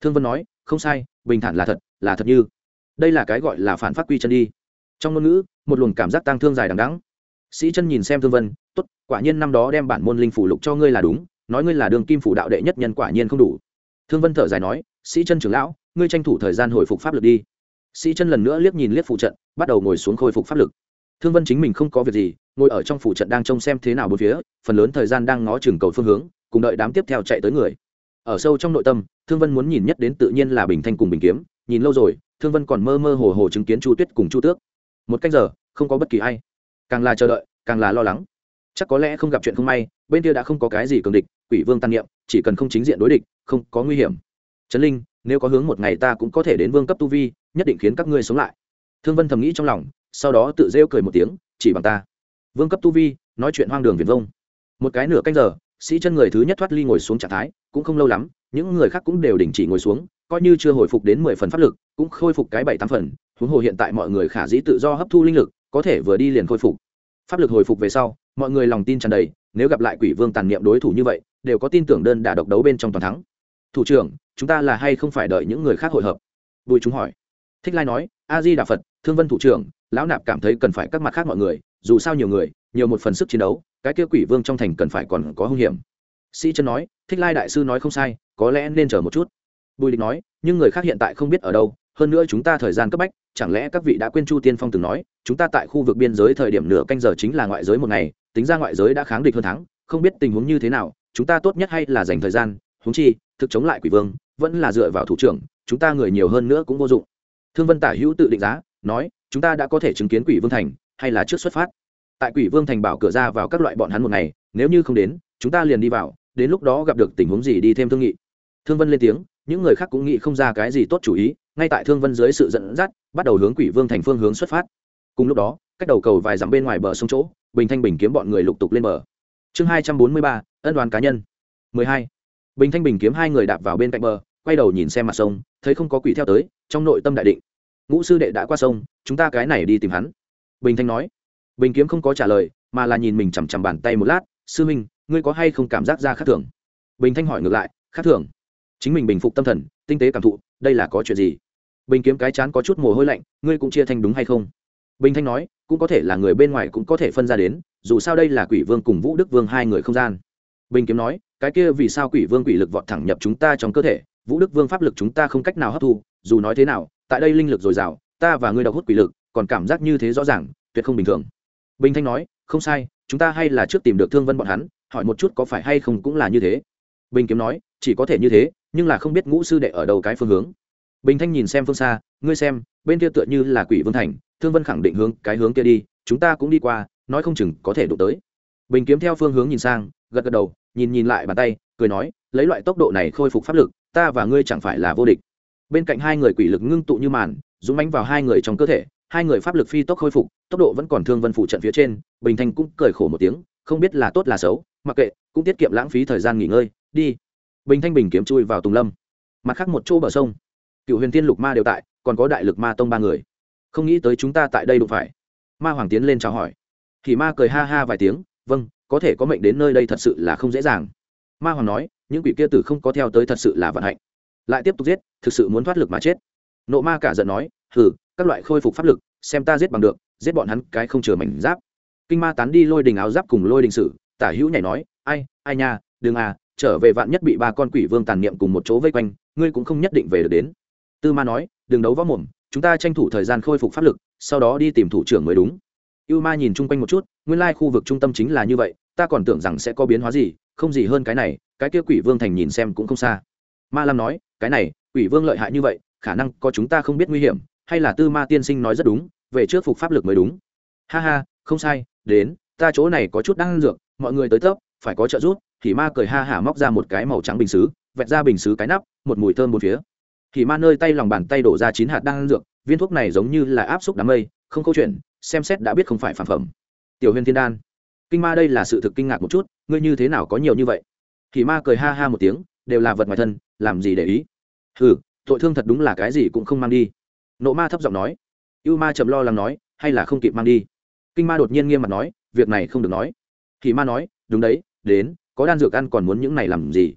A: Thương vân nói, không sai, bình thản là thật là thật như. Đây là cái gọi là phản phát quy chân đi. Trong ngôn ngữ, một luồng cảm giác tăng thương dài đằng đắng sĩ chân nhìn xem thương vân, tốt, quả nhiên năm đó đem bản môn linh phủ lục cho ngươi là đúng, nói ngươi là đường kim phủ đạo đệ nhất nhân quả nhiên không đủ. Thương vân thở dài nói, sĩ chân trưởng lão, ngươi tranh thủ thời gian hồi phục pháp lực đi. Sĩ chân lần nữa liếc nhìn liếc phụ trận, bắt đầu ngồi xuống khôi phục pháp lực. Thương vân chính mình không có việc gì, ngồi ở trong phủ trận đang trông xem thế nào bốn phía, phần lớn thời gian đang ngó chừng cầu phương hướng cùng đợi đám tiếp theo chạy tới người. Ở sâu trong nội tâm, thương vân muốn nhìn nhất đến tự nhiên là bình thanh cùng bình kiếm, nhìn lâu rồi, thương vân còn mơ mơ hồ hồ chứng kiến chu tuyết cùng chu tước. Một cách giờ, không có bất kỳ ai. Càng là chờ đợi, càng là lo lắng. Chắc có lẽ không gặp chuyện không may, bên kia đã không có cái gì cường địch, quỷ vương tăng niệm, chỉ cần không chính diện đối địch, không có nguy hiểm. Trấn linh, nếu có hướng một ngày ta cũng có thể đến vương cấp tu vi, nhất định khiến các ngươi sống lại. Thương vân thầm nghĩ trong lòng, sau đó tự rêu cười một tiếng, chỉ bằng ta. Vương cấp tu vi, nói chuyện hoang đường viền vông. Một cái nửa canh giờ sĩ chân người thứ nhất thoát ly ngồi xuống trạng thái, cũng không lâu lắm, những người khác cũng đều đình chỉ ngồi xuống, coi như chưa hồi phục đến mười phần pháp lực, cũng khôi phục cái bảy tám phần, huống hồ hiện tại mọi người khả dĩ tự do hấp thu linh lực, có thể vừa đi liền khôi phục. Pháp lực hồi phục về sau, mọi người lòng tin tràn đầy, nếu gặp lại quỷ vương tàn niệm đối thủ như vậy, đều có tin tưởng đơn đả độc đấu bên trong toàn thắng. Thủ trưởng, chúng ta là hay không phải đợi những người khác hội hợp? Bùi chúng hỏi. Thích lai nói, a di đà phật, thương vân thủ trưởng, lão nạp cảm thấy cần phải các mặt khác mọi người, dù sao nhiều người, nhiều một phần sức chiến đấu cái kia quỷ vương trong thành cần phải còn có hung hiểm. Sĩ chân nói, thích lai đại sư nói không sai, có lẽ nên chờ một chút. Bùi địch nói, nhưng người khác hiện tại không biết ở đâu, hơn nữa chúng ta thời gian cấp bách, chẳng lẽ các vị đã quên chu tiên phong từng nói, chúng ta tại khu vực biên giới thời điểm nửa canh giờ chính là ngoại giới một ngày, tính ra ngoại giới đã kháng địch hơn thắng, không biết tình huống như thế nào, chúng ta tốt nhất hay là dành thời gian, huống chi, thực chống lại quỷ vương, vẫn là dựa vào thủ trưởng, chúng ta người nhiều hơn nữa cũng vô dụng. Thương vân tả hữu tự định giá, nói, chúng ta đã có thể chứng kiến quỷ vương thành, hay là trước xuất phát? Tại quỷ vương thành bảo cửa ra vào các loại bọn hắn một ngày, nếu như không đến, chúng ta liền đi vào, đến lúc đó gặp được tình huống gì đi thêm thương nghị. Thương vân lên tiếng, những người khác cũng nghĩ không ra cái gì tốt chủ ý, ngay tại thương vân dưới sự dẫn dắt, bắt đầu hướng quỷ vương thành phương hướng xuất phát. Cùng lúc đó, cách đầu cầu vài dặm bên ngoài bờ sông chỗ, bình thanh bình kiếm bọn người lục tục lên bờ. Chương hai trăm bốn mươi ba, ân đoàn cá nhân. mười hai. Bình thanh bình kiếm hai người đạp vào bên cạnh bờ, quay đầu nhìn xem mặt sông, thấy không có quỷ theo tới, trong nội tâm đại định. Ngũ sư đệ đã qua sông, chúng ta cái này đi tìm hắn. Bình thanh nói bình kiếm không có trả lời, mà là nhìn mình chằm chằm bàn tay một lát, sư minh, ngươi có hay không cảm giác ra khác thường? Bình thanh hỏi ngược lại, khác thường. Chính mình bình phục tâm thần, tinh tế cảm thụ, đây là có chuyện gì? Bình kiếm cái chán có chút mồ hôi lạnh, ngươi cũng chia thanh đúng hay không? Bình thanh nói, cũng có thể là người bên ngoài cũng có thể phân ra đến, dù sao đây là quỷ vương cùng vũ đức vương hai người không gian. Bình kiếm nói, cái kia vì sao quỷ vương quỷ lực vọt thẳng nhập chúng ta trong cơ thể, vũ đức vương pháp lực chúng ta không cách nào hấp thu, dù nói thế nào, tại đây linh lực dồi dào, ta và ngươi đọc hút quỷ lực, còn cảm giác như thế rõ ràng, tuyệt không bình thường bình thanh nói, không sai, chúng ta hay là trước tìm được thương vân bọn hắn, hỏi một chút có phải hay không cũng là như thế. Bình kiếm nói, chỉ có thể như thế, nhưng là không biết ngũ sư đệ ở đầu cái phương hướng. Bình thanh nhìn xem phương xa, ngươi xem, bên kia tựa như là quỷ vương thành, thương vân khẳng định hướng cái hướng kia đi, chúng ta cũng đi qua, nói không chừng có thể đụng tới. Bình kiếm theo phương hướng nhìn sang, gật gật đầu, nhìn nhìn lại bàn tay, cười nói, lấy loại tốc độ này khôi phục pháp lực, ta và ngươi chẳng phải là vô địch. Bên cạnh hai người quỷ lực ngưng tụ như màn, dũng mánh vào hai người trong cơ thể hai người pháp lực phi tốc khôi phục, tốc độ vẫn còn thương vân phụ trận phía trên, bình thanh cũng cười khổ một tiếng, không biết là tốt là xấu, mặc kệ, cũng tiết kiệm lãng phí thời gian nghỉ ngơi, đi. Bình thanh bình kiếm chui vào tùng lâm. Mặt khác một chỗ bờ sông. Cựu huyền tiên lục ma đều tại, còn có đại lực ma tông ba người. Không nghĩ tới chúng ta tại đây đụng phải. Ma hoàng tiến lên chào hỏi. Thì ma cười ha ha vài tiếng vâng có thể có mệnh đến nơi đây thật sự là không dễ dàng. Ma hoàng nói, những quỷ kia tử không có theo tới thật sự là vận hạnh. Lại tiếp tục giết, thực sự muốn thoát lực mà chết. Nộ ma cả giận nói, hừ các loại khôi phục pháp lực, xem ta giết bằng được, giết bọn hắn cái không chừa mảnh giáp. Kinh ma tán đi lôi đình áo giáp cùng lôi đình sử, tả hữu nhảy nói, ai ai nha, đừng à trở về vạn nhất bị ba con quỷ vương tàn niệm cùng một chỗ vây quanh, ngươi cũng không nhất định về được đến. Tư ma nói, đừng đấu võ mồm, chúng ta tranh thủ thời gian khôi phục pháp lực, sau đó đi tìm thủ trưởng mới đúng. Ưu ma nhìn chung quanh một chút, nguyên lai khu vực trung tâm chính là như vậy, ta còn tưởng rằng sẽ có biến hóa gì, không gì hơn cái này, cái kia quỷ vương thành nhìn xem cũng không xa. Ma lam nói, cái này, quỷ vương lợi hại như vậy, khả năng có chúng ta không biết nguy hiểm hay là tư ma tiên sinh nói rất đúng, về trước phục pháp lực mới đúng. Ha ha, không sai, đến, ta chỗ này có chút đang dược, mọi người tới tấp, phải có trợ giúp, thì ma cười ha hả móc ra một cái màu trắng bình xứ vẹt ra bình xứ cái nắp, một mùi thơm một phía. Thì ma nơi tay lòng bàn tay đổ ra chín hạt đang dược, viên thuốc này giống như là áp xúc đám mây, không câu chuyện, xem xét đã biết không phải phản phẩm. Tiểu huyền thiên đan, kinh ma đây là sự thực kinh ngạc một chút, ngươi như thế nào có nhiều như vậy? Thì ma cười ha ha một tiếng, đều là vật ngoài thân, làm gì để ý? Ừ tội thương thật đúng là cái gì cũng không mang đi nộ ma thấp giọng nói. Ưu ma chậm lo lắng nói, hay là không kịp mang đi. Kinh ma đột nhiên nghiêm mặt nói, việc này không được nói. Thì ma nói, đúng đấy, đến, có đan dược ăn còn muốn những này làm gì?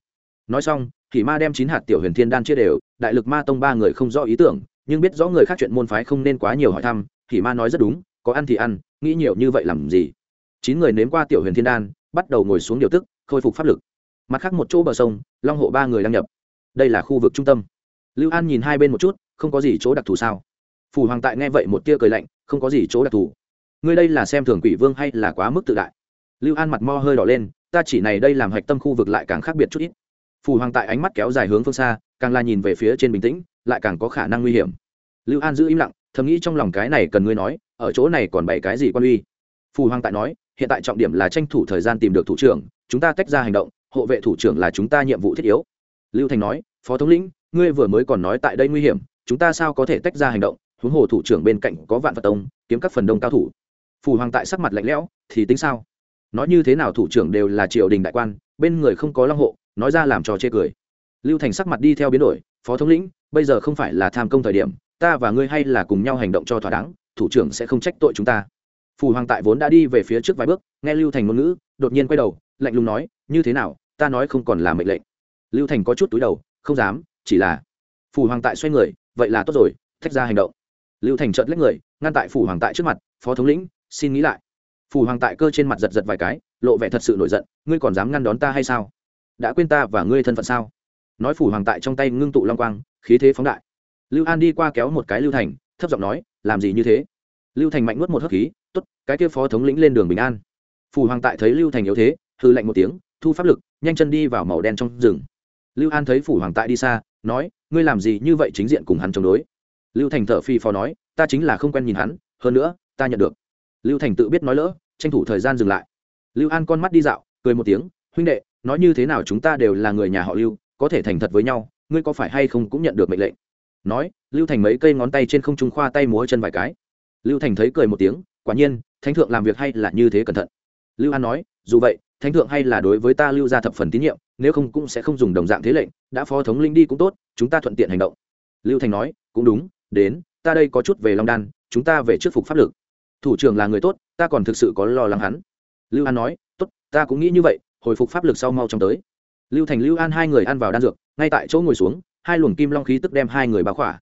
A: Nói xong thì ma đem chín hạt tiểu huyền thiên đan chia đều, đại lực ma tông ba người không rõ ý tưởng, nhưng biết rõ người khác chuyện môn phái không nên quá nhiều hỏi thăm thì ma nói rất đúng, có ăn thì ăn, nghĩ nhiều như vậy làm gì? Chín người nếm qua tiểu huyền thiên đan, bắt đầu ngồi xuống điều tức, khôi phục pháp lực. Mặt khác một chỗ bờ sông, long hộ ba người đăng nhập. Đây là khu vực trung tâm. Lưu an nhìn hai bên một chút không có gì chỗ đặc thù sao? Phù hoàng tại nghe vậy một tia cười lạnh, không có gì chỗ đặc thù. Ngươi đây là xem thường quỷ vương hay là quá mức tự đại? Lưu an mặt mo hơi đỏ lên, ta chỉ này đây làm hạch tâm khu vực lại càng khác biệt chút ít. Phù hoàng tại ánh mắt kéo dài hướng phương xa, càng là nhìn về phía trên bình tĩnh, lại càng có khả năng nguy hiểm. Lưu an giữ im lặng, thầm nghĩ trong lòng cái này cần ngươi nói, ở chỗ này còn bảy cái gì quan uy? Phù hoàng tại nói, hiện tại trọng điểm là tranh thủ thời gian tìm được thủ trưởng, chúng ta tách ra hành động, hộ vệ thủ trưởng là chúng ta nhiệm vụ thiết yếu. Lưu thành nói, phó thống lĩnh, ngươi vừa mới còn nói tại đây nguy hiểm chúng ta sao có thể tách ra hành động, huống hồ thủ trưởng bên cạnh có vạn vật tông, kiếm các phần đông cao thủ. Phù hoàng tại sắc mặt lạnh lẽo, thì tính sao? Nói như thế nào thủ trưởng đều là triều đình đại quan, bên người không có long hộ, nói ra làm trò chê cười. Lưu thành sắc mặt đi theo biến đổi, phó thống lĩnh, bây giờ không phải là tham công thời điểm, ta và ngươi hay là cùng nhau hành động cho thỏa đáng, thủ trưởng sẽ không trách tội chúng ta. Phù hoàng tại vốn đã đi về phía trước vài bước, nghe lưu thành ngôn ngữ, đột nhiên quay đầu, lạnh lùng nói, như thế nào, ta nói không còn là mệnh lệnh. Lưu thành có chút túi đầu, không dám, chỉ là phù hoàng tại xoay người vậy là tốt rồi, thách ra hành động. Lưu thành trợn lấy người, ngăn tại phủ hoàng tại trước mặt, phó thống lĩnh, xin nghĩ lại. Phủ hoàng tại cơ trên mặt giật giật vài cái, lộ vẻ thật sự nổi giận, ngươi còn dám ngăn đón ta hay sao? Đã quên ta và ngươi thân phận sao? Nói phủ hoàng tại trong tay ngưng tụ long quang, khí thế phóng đại. Lưu an đi qua kéo một cái lưu thành, thấp giọng nói, làm gì như thế? Lưu thành mạnh nuốt một hớp khí t ố t cái kia phó thống lĩnh lên đường bình an. Phủ hoàng tại thấy lưu thành yếu thế hư lạnh một tiếng, thu pháp lực, nhanh chân đi vào màu đen trong rừng. Lưu an thấy phủ hoàng tại đi xa, nói ngươi làm gì như vậy chính diện cùng hắn chống đối? Lưu thành thở phi phò nói, ta chính là không quen nhìn hắn, hơn nữa, ta nhận được. Lưu thành tự biết nói lỡ, tranh thủ thời gian dừng lại. Lưu an con mắt đi dạo, cười một tiếng, huynh đệ, nói như thế nào chúng ta đều là người nhà họ lưu, có thể thành thật với nhau, ngươi có phải hay không cũng nhận được mệnh lệnh? Nói, lưu thành mấy cây ngón tay trên không trung khoa tay múa chân vài cái. Lưu thành thấy cười một tiếng, quả nhiên, thánh thượng làm việc hay là như thế cẩn thận. Lưu an nói, dù vậy thánh thượng hay là đối với ta lưu ra thập phần tín nhiệm, nếu không cũng sẽ không dùng đồng dạng thế lệnh, đã phó thống linh đi cũng tốt, chúng ta thuận tiện hành động. Lưu thành nói, cũng đúng, đến, ta đây có chút về long đan, chúng ta về trước phục pháp lực. Thủ trưởng là người tốt, ta còn thực sự có lo lắng hắn. Lưu an nói, tốt, ta cũng nghĩ như vậy, hồi phục pháp lực sau mau trong tới. Lưu thành, lưu an hai người ăn vào đan dược, ngay tại chỗ ngồi xuống, hai luồng kim long khí tức đem hai người báo khỏa.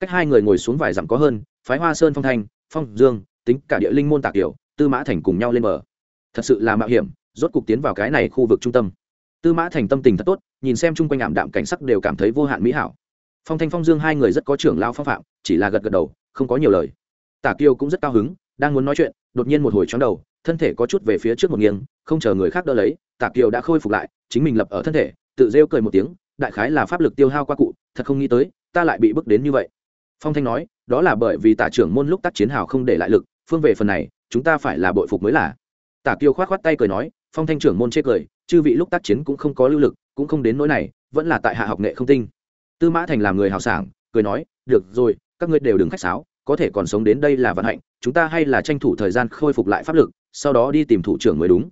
A: Cách hai người ngồi xuống vài dặm có hơn, phái hoa sơn phong thanh, phong dương, tính cả địa linh môn tạc kiểu tư mã thành cùng nhau lên bờ. Thật sự là mạo hiểm rốt cục tiến vào cái này khu vực trung tâm. Tư mã thành tâm tình thật tốt, nhìn xem chung quanh ảm đạm cảnh sắc đều cảm thấy vô hạn mỹ hảo. Phong thanh phong dương hai người rất có trưởng lao phong phạm, chỉ là gật gật đầu, không có nhiều lời. Tả kiêu cũng rất cao hứng, đang muốn nói chuyện, đột nhiên một hồi chóng đầu, thân thể có chút về phía trước một nghiêng, không chờ người khác đỡ lấy, tả kiều đã khôi phục lại, chính mình lập ở thân thể, tự rêu cười một tiếng, đại khái là pháp lực tiêu hao qua cụ, thật không nghĩ tới, ta lại bị bước đến như vậy. Phong thanh nói, đó là bởi vì tả trưởng môn lúc tác chiến hào không để lại lực, phương về phần này, chúng ta phải là bội phục mới là. Tả kiều khoát khoát tay cười nói phong thanh trưởng môn chê cười, chư vị lúc tác chiến cũng không có lưu lực, cũng không đến nỗi này, vẫn là tại hạ học nghệ không tinh. Tư mã thành làm người hào sảng, cười nói, được rồi, các ngươi đều đừng khách sáo, có thể còn sống đến đây là vận hạnh, chúng ta hay là tranh thủ thời gian khôi phục lại pháp lực, sau đó đi tìm thủ trưởng mới đúng.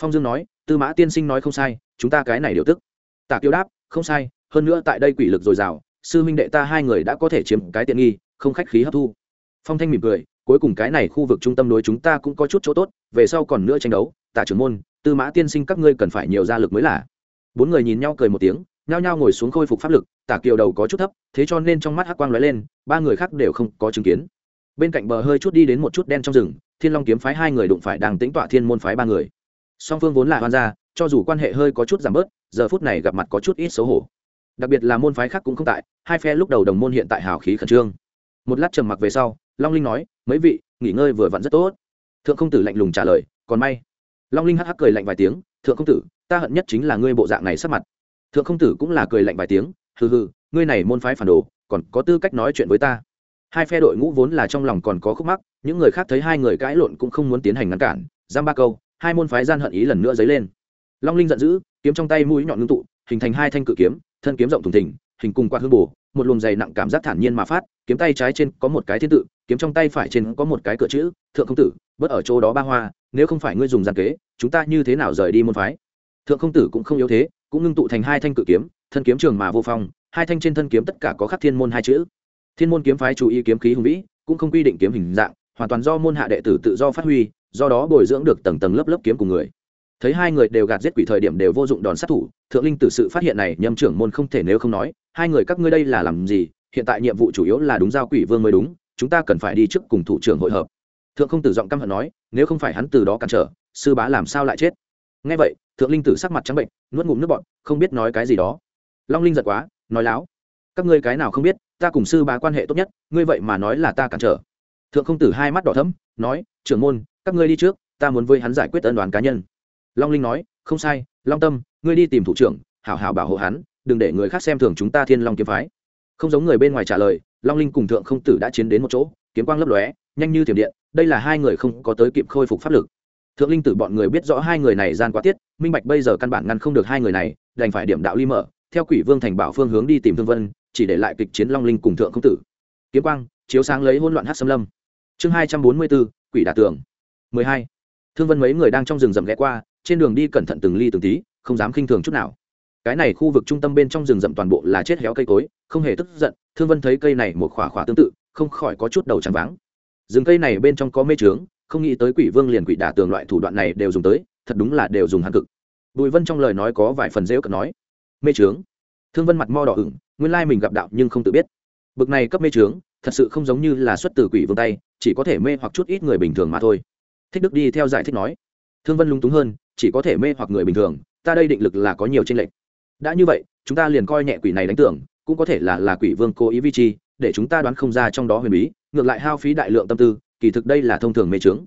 A: Phong dương nói, tư mã tiên sinh nói không sai, chúng ta cái này điều tức. Tạ kiêu đáp, không sai, hơn nữa tại đây quỷ lực dồi dào, sư minh đệ ta hai người đã có thể chiếm cái tiện nghi, không khách khí hấp thu. Phong thanh mỉm cười, cuối cùng cái này khu vực trung tâm đối chúng ta cũng có chút chỗ tốt, về sau còn nữa tranh đấu, tạ trưởng môn tư mã tiên sinh các ngươi cần phải nhiều gia lực mới là. Bốn người nhìn nhau cười một tiếng, nhao nhao ngồi xuống khôi phục pháp lực, tả kiều đầu có chút thấp, thế cho nên trong mắt hắc quang lóe lên, ba người khác đều không có chứng kiến. Bên cạnh bờ hơi chút đi đến một chút đen trong rừng, thiên long kiếm phái hai người đụng phải đang tính tọa thiên môn phái ba người. Song phương vốn là hoan gia, cho dù quan hệ hơi có chút giảm bớt, giờ phút này gặp mặt có chút ít xấu hổ. Đặc biệt là môn phái khác cũng không tại, hai phe lúc đầu đồng môn hiện tại hào khí khẩn trương. Một lát trầm mặc về sau, long linh nói, mấy vị, nghỉ ngơi vừa vặn rất tốt. Thượng không tử lạnh lùng trả lời, còn may long linh hắc hắc cười lạnh vài tiếng, thượng không tử, ta hận nhất chính là ngươi bộ dạng này sắp mặt. Thượng không tử cũng là cười lạnh vài tiếng, hừ hừ, ngươi này môn phái phản đồ, còn có tư cách nói chuyện với ta. Hai phe đội ngũ vốn là trong lòng còn có khúc mắc, những người khác thấy hai người cãi lộn cũng không muốn tiến hành ngăn cản, giam ba câu, hai môn phái gian hận ý lần nữa dấy lên. Long linh giận dữ, kiếm trong tay mũi nhọn ngưng tụ, hình thành hai thanh cự kiếm, thân kiếm rộng thùng thình, hình cùng quạt hương bù một luồng dày nặng cảm giác thản nhiên mà phát, kiếm tay trái trên có một cái thiên tự, kiếm trong tay phải trên có một cái cửa chữ, thượng không tử, bớt ở chỗ đó ba hoa, nếu không phải ngươi dùng gian kế, chúng ta như thế nào rời đi môn phái? Thượng không tử cũng không yếu thế, cũng ngưng tụ thành hai thanh cự kiếm, thân kiếm trường mà vô phong, hai thanh trên thân kiếm tất cả có khắc thiên môn hai chữ. Thiên môn kiếm phái chú ý kiếm khí hùng vĩ, cũng không quy định kiếm hình dạng, hoàn toàn do môn hạ đệ tử tự do phát huy, do đó bồi dưỡng được tầng tầng lớp lớp kiếm của người. Thấy hai người đều gạt giết quỷ thời điểm đều vô dụng đòn sát thủ, thượng linh tử sự phát hiện này, nhâm trưởng môn không thể nếu không nói hai người các ngươi đây là làm gì? Hiện tại nhiệm vụ chủ yếu là đúng giao quỷ vương mới đúng, chúng ta cần phải đi trước cùng thủ trưởng hội hợp. Thượng không tử giọng căm hận nói, nếu không phải hắn từ đó cản trở, sư bá làm sao lại chết? Ngay vậy, thượng linh tử sắc mặt trắng bệnh, nuốt ngụm nước bọn không biết nói cái gì đó. Long linh giật quá, nói láo, các ngươi cái nào không biết, ta cùng sư bá quan hệ tốt nhất, ngươi vậy mà nói là ta cản trở. Thượng không tử hai mắt đỏ thấm nói, trưởng môn, các ngươi đi trước, ta muốn với hắn giải quyết ân đoàn cá nhân. Long linh nói, không sai, long tâm, ngươi đi tìm thủ trưởng, hảo hảo bảo hộ hắn đừng để người khác xem thường chúng ta thiên long kiếm phái. Không giống người bên ngoài trả lời, long linh cùng thượng không tử đã chiến đến một chỗ, kiếm quang lấp lóe, nhanh như thiểm điện, đây là hai người không có tới kịp khôi phục pháp lực. Thượng linh tử bọn người biết rõ hai người này gian quá tiết, minh bạch bây giờ căn bản ngăn không được hai người này, đành phải điểm đạo ly mở, theo quỷ vương thành bảo phương hướng đi tìm thương vân, chỉ để lại kịch chiến long linh cùng thượng không tử. Kiếm quang, chiếu sáng lấy hỗn loạn hát xâm lâm. Chương hai trăm bốn mươi bốn, quỷ đả tường. mười hai. Thương vân mấy người đang trong rừng rậm ghé qua, trên đường đi cẩn thận từng ly từng tí, không dám khinh thường chút nào cái này khu vực trung tâm bên trong rừng rậm toàn bộ là chết héo cây cối, không hề tức giận, thương vân thấy cây này một khỏa khỏa tương tự, không khỏi có chút đầu trắng váng. Rừng cây này bên trong có mê trướng, không nghĩ tới quỷ vương liền quỷ đả tường loại thủ đoạn này đều dùng tới, thật đúng là đều dùng hàn cực. Bùi vân trong lời nói có vài phần dễ cận nói, mê trướng? Thương vân mặt mo đỏ ửng, nguyên lai mình gặp đạo nhưng không tự biết. Bực này cấp mê trướng, thật sự không giống như là xuất từ quỷ vương tay, chỉ có thể mê hoặc chút ít người bình thường mà thôi. Thích đức đi theo giải thích nói. Thương vân lung túng hơn, chỉ có thể mê hoặc người bình thường, ta đây định lực là có nhiều tranh lệch đã như vậy, chúng ta liền coi nhẹ quỷ này đánh tưởng, cũng có thể là là quỷ vương cố ý vi chi, để chúng ta đoán không ra trong đó huyền bí, ngược lại hao phí đại lượng tâm tư, kỳ thực đây là thông thường mê trướng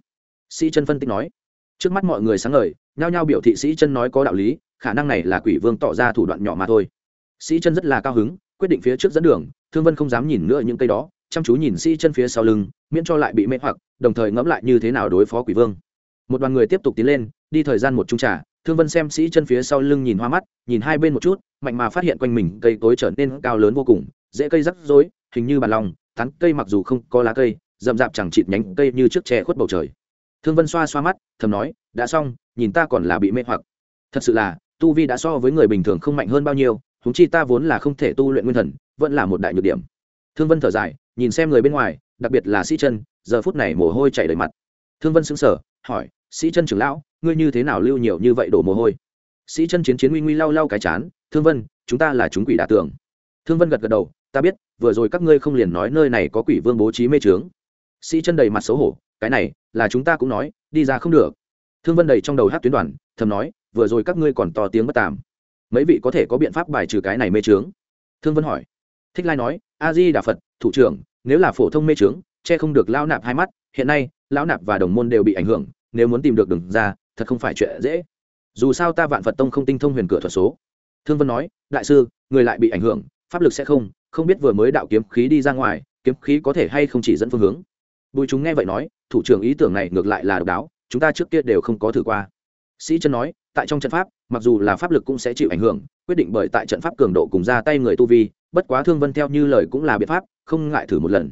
A: sĩ chân phân tích nói. Trước mắt mọi người sáng ngời, nhao nhao biểu thị sĩ chân nói có đạo lý, khả năng này là quỷ vương tỏ ra thủ đoạn nhỏ mà thôi. Sĩ chân rất là cao hứng, quyết định phía trước dẫn đường, thương vân không dám nhìn nữa những cây đó, chăm chú nhìn sĩ chân phía sau lưng, miễn cho lại bị mê hoặc, đồng thời ngẫm lại như thế nào đối phó quỷ vương. Một đoàn người tiếp tục tiến lên, đi thời gian một trung trả thương vân xem sĩ chân phía sau lưng nhìn hoa mắt, nhìn hai bên một chút, mạnh mà phát hiện quanh mình cây cối trở nên cao lớn vô cùng, dễ cây rắc rối, hình như bàn lòng, tán cây mặc dù không có lá cây, rậm rạp chẳng chịt nhánh cây như chiếc tre khuất bầu trời. Thương vân xoa xoa mắt, thầm nói, đã xong, nhìn ta còn là bị mê hoặc. Thật sự là, tu vi đã so với người bình thường không mạnh hơn bao nhiêu húng chi ta vốn là không thể tu luyện nguyên thần, vẫn là một đại nhược điểm. Thương vân thở dài, nhìn xem người bên ngoài, đặc biệt là sĩ chân, giờ phút này mồ hôi chảy đầy mặt. Thương vân xứng sở hỏi sĩ chân trưởng lão, ngươi như thế nào lưu nhiều như vậy đổ mồ hôi? Sĩ chân chiến chiến nguy nguy lau lau cái chán, thương vân, chúng ta là chúng quỷ đả tường. Thương vân gật gật đầu, ta biết, vừa rồi các ngươi không liền nói nơi này có quỷ vương bố trí mê trướng. Sĩ chân đầy mặt xấu hổ, cái này, là chúng ta cũng nói, đi ra không được. Thương vân đầy trong đầu hát tuyến đoàn, thầm nói, vừa rồi các ngươi còn to tiếng bất tàm. Mấy vị có thể có biện pháp bài trừ cái này mê trướng? Thương vân hỏi. Thích lai nói, a di đà phật, thủ trưởng, nếu là phổ thông mê trướng, che không được lao nạp hai mắt, hiện nay, lão nạp và đồng môn đều bị ảnh hưởng nếu muốn tìm được đường ra, thật không phải chuyện dễ. Dù sao ta vạn phật tông không tinh thông huyền cửa thuật số. Thương vân nói, đại sư, người lại bị ảnh hưởng, pháp lực sẽ không không biết vừa mới đạo kiếm khí đi ra ngoài, kiếm khí có thể hay không chỉ dẫn phương hướng. Bùi chúng nghe vậy nói, thủ trưởng ý tưởng này ngược lại là độc đáo, chúng ta trước kia đều không có thử qua. Sĩ chân nói, tại trong trận pháp, mặc dù là pháp lực cũng sẽ chịu ảnh hưởng, quyết định bởi tại trận pháp cường độ cùng ra tay người tu vi, bất quá thương vân theo như lời cũng là biện pháp, không ngại thử một lần.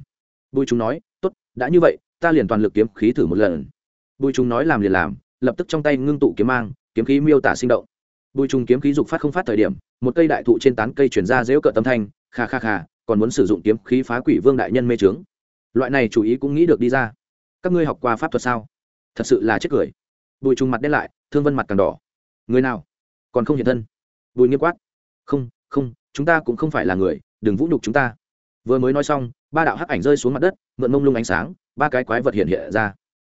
A: Bùi chúng nói, tốt, đã như vậy, ta liền toàn lực kiếm khí thử một lần bùi trùng nói làm liền làm, lập tức trong tay ngưng tụ kiếm mang, kiếm khí miêu tả sinh động. Bùi trùng kiếm khí dục phát không phát thời điểm, một cây đại thụ trên tán cây chuyển ra dễu cợt tâm thanh, kha kha kha, còn muốn sử dụng kiếm khí phá quỷ vương đại nhân mê trướng loại này chủ ý cũng nghĩ được đi ra. Các ngươi học qua pháp thuật sao? Thật sự là chết cười. Bùi trùng mặt đen lại, thương vân mặt càng đỏ. Người nào? Còn không hiện thân. Bùi nghiêm quát. Không không, chúng ta cũng không phải là người, đừng vũ nhục chúng ta. Vừa mới nói xong, ba đạo hắc ảnh rơi xuống mặt đất, mượn mông lung ánh sáng, ba cái quái vật hiện hiện ra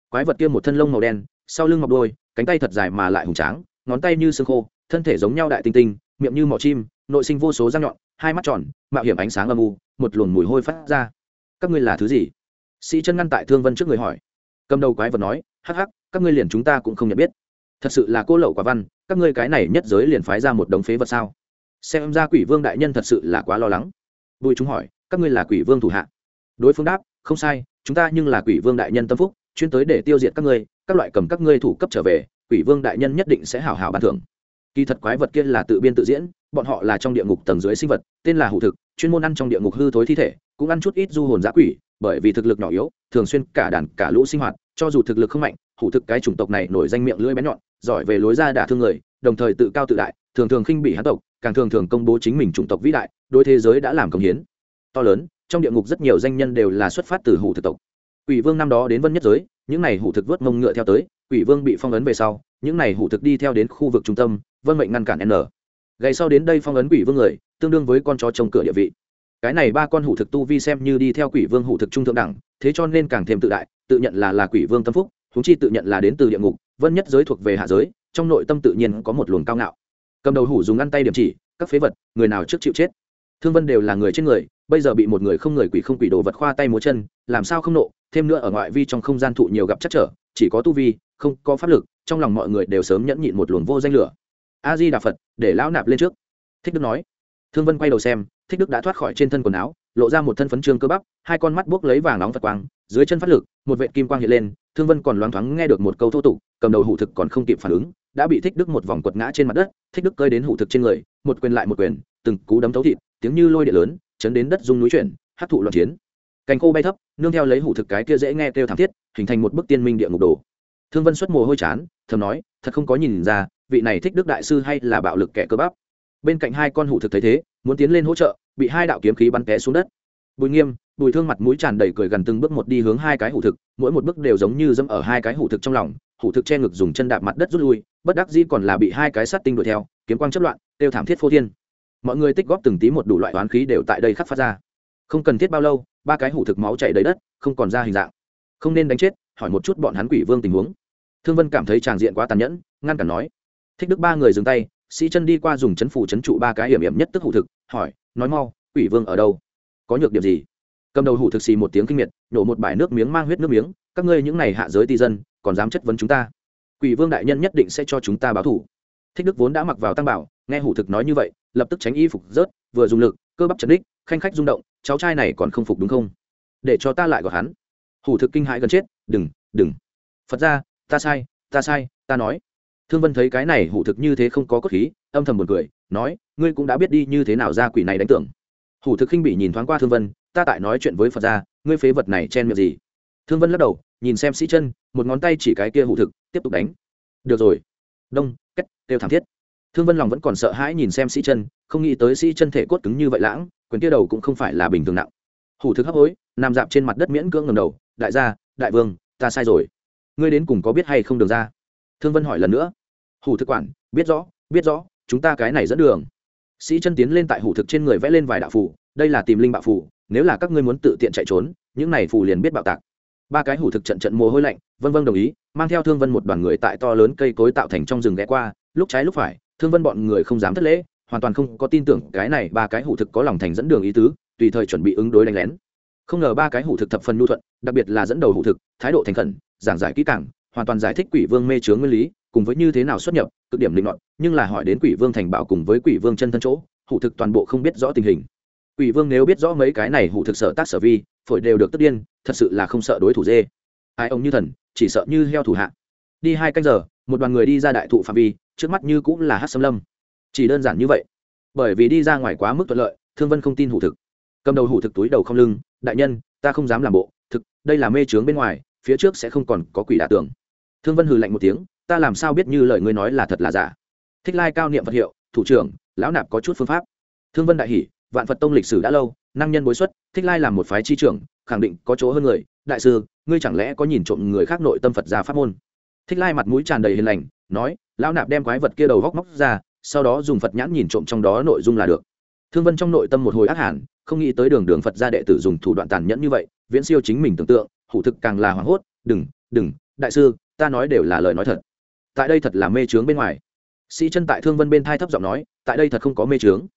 A: quái vật kia một thân lông màu đen, sau lưng mọc đôi cánh tay thật dài mà lại hùng tráng, ngón tay như xương khô, thân thể giống nhau đại tinh tinh, miệng như mỏ chim, nội sinh vô số răng nhọn, hai mắt tròn, mạo hiểm ánh sáng âm u, một luồng mùi hôi phát ra. Các ngươi là thứ gì? Sĩ chân ngăn tại thương vân trước người hỏi. Cầm đầu quái vật nói, hắc hắc, các ngươi liền chúng ta cũng không nhận biết. Thật sự là cô lậu quả văn, các ngươi cái này nhất giới liền phái ra một đống phế vật sao? Xem ra quỷ vương đại nhân thật sự là quá lo lắng. Bùi chúng hỏi, các ngươi là quỷ vương thủ hạ? Đối phương đáp, không sai, chúng ta nhưng là quỷ vương đại nhân tâm phúc chuyên tới để tiêu diệt các ngươi, các loại cầm các ngươi thủ cấp trở về, quỷ vương đại nhân nhất định sẽ hảo hảo ban thưởng. Kỳ thật quái vật kia là tự biên tự diễn, bọn họ là trong địa ngục tầng dưới sinh vật, tên là hủ thực, chuyên môn ăn trong địa ngục hư thối thi thể, cũng ăn chút ít du hồn giã quỷ, bởi vì thực lực nhỏ yếu, thường xuyên cả đàn cả lũ sinh hoạt, cho dù thực lực không mạnh, hủ thực cái chủng tộc này nổi danh miệng lưỡi bén nhọn, giỏi về lối ra đả thương người, đồng thời tự cao tự đại, thường thường khinh bị hán tộc, càng thường thường công bố chính mình chủng tộc vĩ đại đôi thế giới đã làm công hiến. To lớn, trong địa ngục rất nhiều danh nhân đều là xuất phát từ hủ thực tộc quỷ vương năm đó đến vân nhất giới, những này hủ thực vớt mông ngựa theo tới, quỷ vương bị phong ấn về sau, những này hủ thực đi theo đến khu vực trung tâm, vân mệnh ngăn cản n. Gầy sau đến đây phong ấn quỷ vương người, tương đương với con chó trông cửa địa vị. Cái này ba con hủ thực tu vi xem như đi theo quỷ vương hủ thực trung thượng đẳng, thế cho nên càng thêm tự đại, tự nhận là là quỷ vương tâm phúc thúng chi tự nhận là đến từ địa ngục, vân nhất giới thuộc về hạ giới, trong nội tâm tự nhiên có một luồng cao ngạo. Cầm đầu hủ dùng ngăn tay điểm chỉ, các phế vật, người nào trước chịu chết? Thương vân đều là người trên người bây giờ bị một người không người quỷ không quỷ đồ vật khoa tay múa chân, làm sao không nộ, thêm nữa ở ngoại vi trong không gian thụ nhiều gặp chắc trở, chỉ có tu vi, không có pháp lực, trong lòng mọi người đều sớm nhẫn nhịn một luồng vô danh lửa. A di đà phật để lão nạp lên trước. Thích đức nói. Thương vân quay đầu xem, thích đức đã thoát khỏi trên thân quần áo, lộ ra một thân phấn trương cơ bắp, hai con mắt buốc lấy vàng nóng phật quang, dưới chân phát lực, một vệ kim quang hiện lên, thương vân còn loáng thoáng nghe được một câu thô tục, cầm đầu hủ thực còn không kịp phản ứng, đã bị thích đức một vòng quật ngã trên mặt đất, thích đức cơi đến hủ thực trên người, một quyền lại một quyền, từng cú đấm thấu thịt, tiếng như lôi địa lớn chấn đến đất rung núi chuyển hát thụ loạn chiến. Cành khô bay thấp, nương theo lấy hủ thực cái kia dễ nghe kêu thảm thiết, hình thành một bức tiên minh địa ngục đồ. Thương vân xuất mồ hôi chán, thầm nói, thật không có nhìn ra, vị này thích đức đại sư hay là bạo lực kẻ cơ bắp. Bên cạnh hai con hủ thực thấy thế, muốn tiến lên hỗ trợ, bị hai đạo kiếm khí bắn té xuống đất. Bùi nghiêm, bùi thương mặt mũi tràn đầy cười gần từng bước một đi hướng hai cái hủ thực, mỗi một bước đều giống như dẫm ở hai cái hủ thực trong lòng, hủ thực che ngực dùng chân đạp mặt đất rút lui, bất đắc dĩ còn là bị hai cái sát tinh đuổi theo, kiếm quang chất loạn tiêu thảm thiết phô thiên mọi người tích góp từng tí một đủ loại oán khí đều tại đây khắc phát ra. Không cần thiết bao lâu, ba cái hủ thực máu chảy đầy đất, không còn ra hình dạng. Không nên đánh chết, hỏi một chút bọn hắn quỷ vương tình huống. Thương vân cảm thấy tràng diện quá tàn nhẫn, ngăn cản nói. Thích đức ba người dừng tay, sĩ chân đi qua dùng chấn phủ chấn trụ ba cái hiểm hiểm nhất tức hủ thực, hỏi, nói mau, quỷ vương ở đâu? Có nhược điểm gì? Cầm đầu hủ thực xì một tiếng kinh miệt, nổ một bãi nước miếng mang huyết nước miếng, các ngươi những này hạ giới ti dân, còn dám chất vấn chúng ta? Quỷ vương đại nhân nhất định sẽ cho chúng ta báo thủ. Thích đức vốn đã mặc vào tăng bảo nghe hủ thực nói như vậy, lập tức tránh y phục rớt, vừa dùng lực, cơ bắp chấn đích, khanh khách rung động, cháu trai này còn không phục đúng không? Để cho ta lại gọi hắn. Hủ thực kinh hãi gần chết, đừng đừng. Phật ra ta sai ta sai, ta nói. Thương vân thấy cái này hủ thực như thế không có cốt khí, âm thầm buồn cười, nói, ngươi cũng đã biết đi như thế nào ra quỷ này đánh tưởng. Hủ thực khinh bị nhìn thoáng qua thương vân, ta tại nói chuyện với phật ra ngươi phế vật này chen miệng gì? Thương vân lắc đầu, nhìn xem sĩ chân, một ngón tay chỉ cái kia hủ thực, tiếp tục đánh. Được rồi. Đông cách kêu thảm thiết thương vân lòng vẫn còn sợ hãi nhìn xem sĩ chân, không nghĩ tới sĩ chân thể cốt cứng như vậy lãng, quyền kia đầu cũng không phải là bình thường nặng. Hủ thực hấp hối, nằm dạp trên mặt đất miễn cưỡng ngầm đầu, đại gia, đại vương, ta sai rồi. Ngươi đến cùng có biết hay không đường ra? Thương vân hỏi lần nữa. Hủ thực quản, biết rõ biết rõ, chúng ta cái này dẫn đường. Sĩ chân tiến lên tại hủ thực trên người vẽ lên vài đạo phù, đây là tìm linh bạo phù, nếu là các ngươi muốn tự tiện chạy trốn, những này phù liền biết bạo tạc. Ba cái hủ thực trận trận mồ hôi lạnh, vân vân đồng ý, mang theo thương vân một đoàn người tại to lớn cây cối tạo thành trong rừng ghé qua, lúc trái lúc phải thương vân bọn người không dám thất lễ, hoàn toàn không có tin tưởng cái này ba cái hủ thực có lòng thành dẫn đường ý tứ, tùy thời chuẩn bị ứng đối đánh lén. Không ngờ ba cái hủ thực thập phần nhu thuận, đặc biệt là dẫn đầu hủ thực, thái độ thành khẩn, giảng giải kỹ càng, hoàn toàn giải thích quỷ vương mê chướng nguyên lý, cùng với như thế nào xuất nhập, cực điểm linh luận, nhưng là hỏi đến quỷ vương thành bảo cùng với quỷ vương chân thân chỗ, hủ thực toàn bộ không biết rõ tình hình. Quỷ vương nếu biết rõ mấy cái này hủ thực sở tác sở vi, phổi đều được tất điên, thật sự là không sợ đối thủ dê. Ai ông như thần, chỉ sợ như heo thủ hạ. Đi hai canh giờ, một đoàn người đi ra đại thụ phạm vi trước mắt như cũng là hát xâm lâm. Chỉ đơn giản như vậy. Bởi vì đi ra ngoài quá mức thuận lợi, thương vân không tin hủ thực. Cầm đầu hủ thực túi đầu không lưng, đại nhân, ta không dám làm bộ. Thực, đây là mê trướng bên ngoài, phía trước sẽ không còn có quỷ đả tường. Thương vân hừ lạnh một tiếng, ta làm sao biết như lời ngươi nói là thật là giả? Thích lai cao niệm vật hiệu, thủ trưởng, lão nạp có chút phương pháp. Thương vân đại hỷ vạn phật tông lịch sử đã lâu, năng nhân bối xuất, thích lai làm một phái chi trưởng, khẳng định có chỗ hơn người. Đại sư, ngươi chẳng lẽ có nhìn trộm người khác nội tâm phật ra pháp môn? Thích lai mặt mũi tràn đầy hiền lành nói, lão nạp đem quái vật kia đầu góc móc ra, sau đó dùng phật nhãn nhìn trộm trong đó nội dung là được. Thương vân trong nội tâm một hồi ác hẳn, không nghĩ tới đường đường phật gia đệ tử dùng thủ đoạn tàn nhẫn như vậy, viễn siêu chính mình tưởng tượng, hủ thực càng là hoảng hốt, đừng đừng, đại sư, ta nói đều là lời nói thật. Tại đây thật là mê trướng bên ngoài. Sĩ chân tại thương vân bên thai thấp giọng nói, tại đây thật không có mê trướng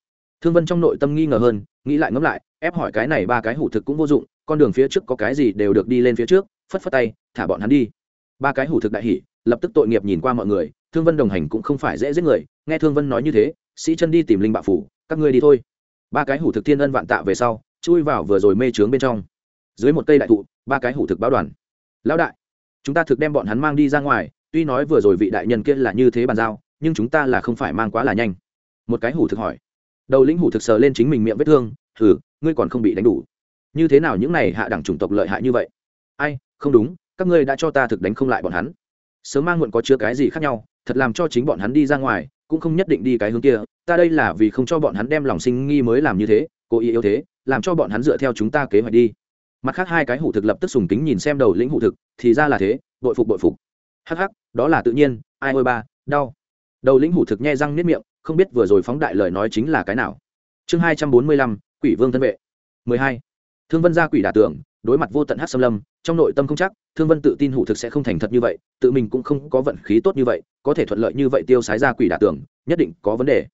A: thương vân trong nội tâm nghi ngờ hơn, nghĩ lại ngẫm lại, ép hỏi cái này ba cái hủ thực cũng vô dụng, con đường phía trước có cái gì đều được đi lên phía trước, phất phất tay, thả bọn hắn đi. Ba cái hủ thực đại hỉ lập tức tội nghiệp nhìn qua mọi người, thương vân đồng hành cũng không phải dễ giết người, nghe thương vân nói như thế, sĩ chân đi tìm linh bạ phủ, các ngươi đi thôi. Ba cái hủ thực thiên ân vạn tạ về sau, chui vào vừa rồi mê trướng bên trong. Dưới một cây đại thụ, ba cái hủ thực báo đoàn. Lão đại, chúng ta thực đem bọn hắn mang đi ra ngoài, tuy nói vừa rồi vị đại nhân kia là như thế bàn giao, nhưng chúng ta là không phải mang quá là nhanh. Một cái hủ thực hỏi. Đầu lĩnh hủ thực sờ lên chính mình miệng vết thương thử ngươi còn không bị đánh đủ. Như thế nào những này hạ đẳng chủng tộc lợi hại như vậy? Ai, không đúng, các ngươi đã cho ta thực đánh không lại bọn hắn sớm mang muộn có chứa cái gì khác nhau, thật làm cho chính bọn hắn đi ra ngoài, cũng không nhất định đi cái hướng kia, ta đây là vì không cho bọn hắn đem lòng sinh nghi mới làm như thế, cố ý yếu thế, làm cho bọn hắn dựa theo chúng ta kế hoạch đi. Mặt khác hai cái hủ thực lập tức sùng kính nhìn xem đầu lĩnh hủ thực, thì ra là thế bội phục bội phục. Hắc hắc, đó là tự nhiên, ai ôi ba, đau. Đầu lĩnh hủ thực nhe răng nếp miệng, không biết vừa rồi phóng đại lời nói chính là cái nào. Chương hai trăm bốn mươi lăm, quỷ vương thân vệ. mười hai. Thương vân gia quỷ đả tưởng đối mặt vô tận hát xâm lâm, trong nội tâm không chắc, thương vân tự tin hủ thực sẽ không thành thật như vậy, tự mình cũng không có vận khí tốt như vậy, có thể thuận lợi như vậy tiêu sái ra quỷ đả tưởng nhất định có vấn đề.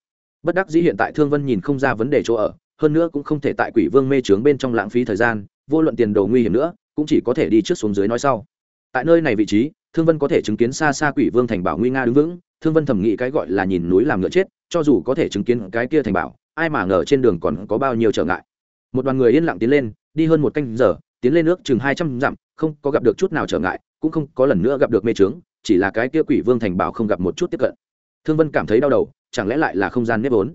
A: Bất đắc dĩ hiện tại thương vân nhìn không ra vấn đề chỗ ở, hơn nữa cũng không thể tại quỷ vương mê trướng bên trong lãng phí thời gian, vô luận tiền đồ nguy hiểm nữa, cũng chỉ có thể đi trước xuống dưới nói sau. Tại nơi này vị trí, thương vân có thể chứng kiến xa xa quỷ vương thành bảo nguy nga đứng vững, thương vân thẩm nghĩ cái gọi là nhìn núi làm ngựa chết, cho dù có thể chứng kiến cái kia thành bảo, ai mà ngờ trên đường còn có bao nhiêu trở ngại. Một đoàn người yên lặng tiến lên, đi hơn một canh giờ tiến lên nước chừng hai trăm dặm, không có gặp được chút nào trở ngại, cũng không có lần nữa gặp được mê trướng chỉ là cái kia quỷ vương thành bảo không gặp một chút tiếp cận. Thương vân cảm thấy đau đầu, chẳng lẽ lại là không gian nếp vốn?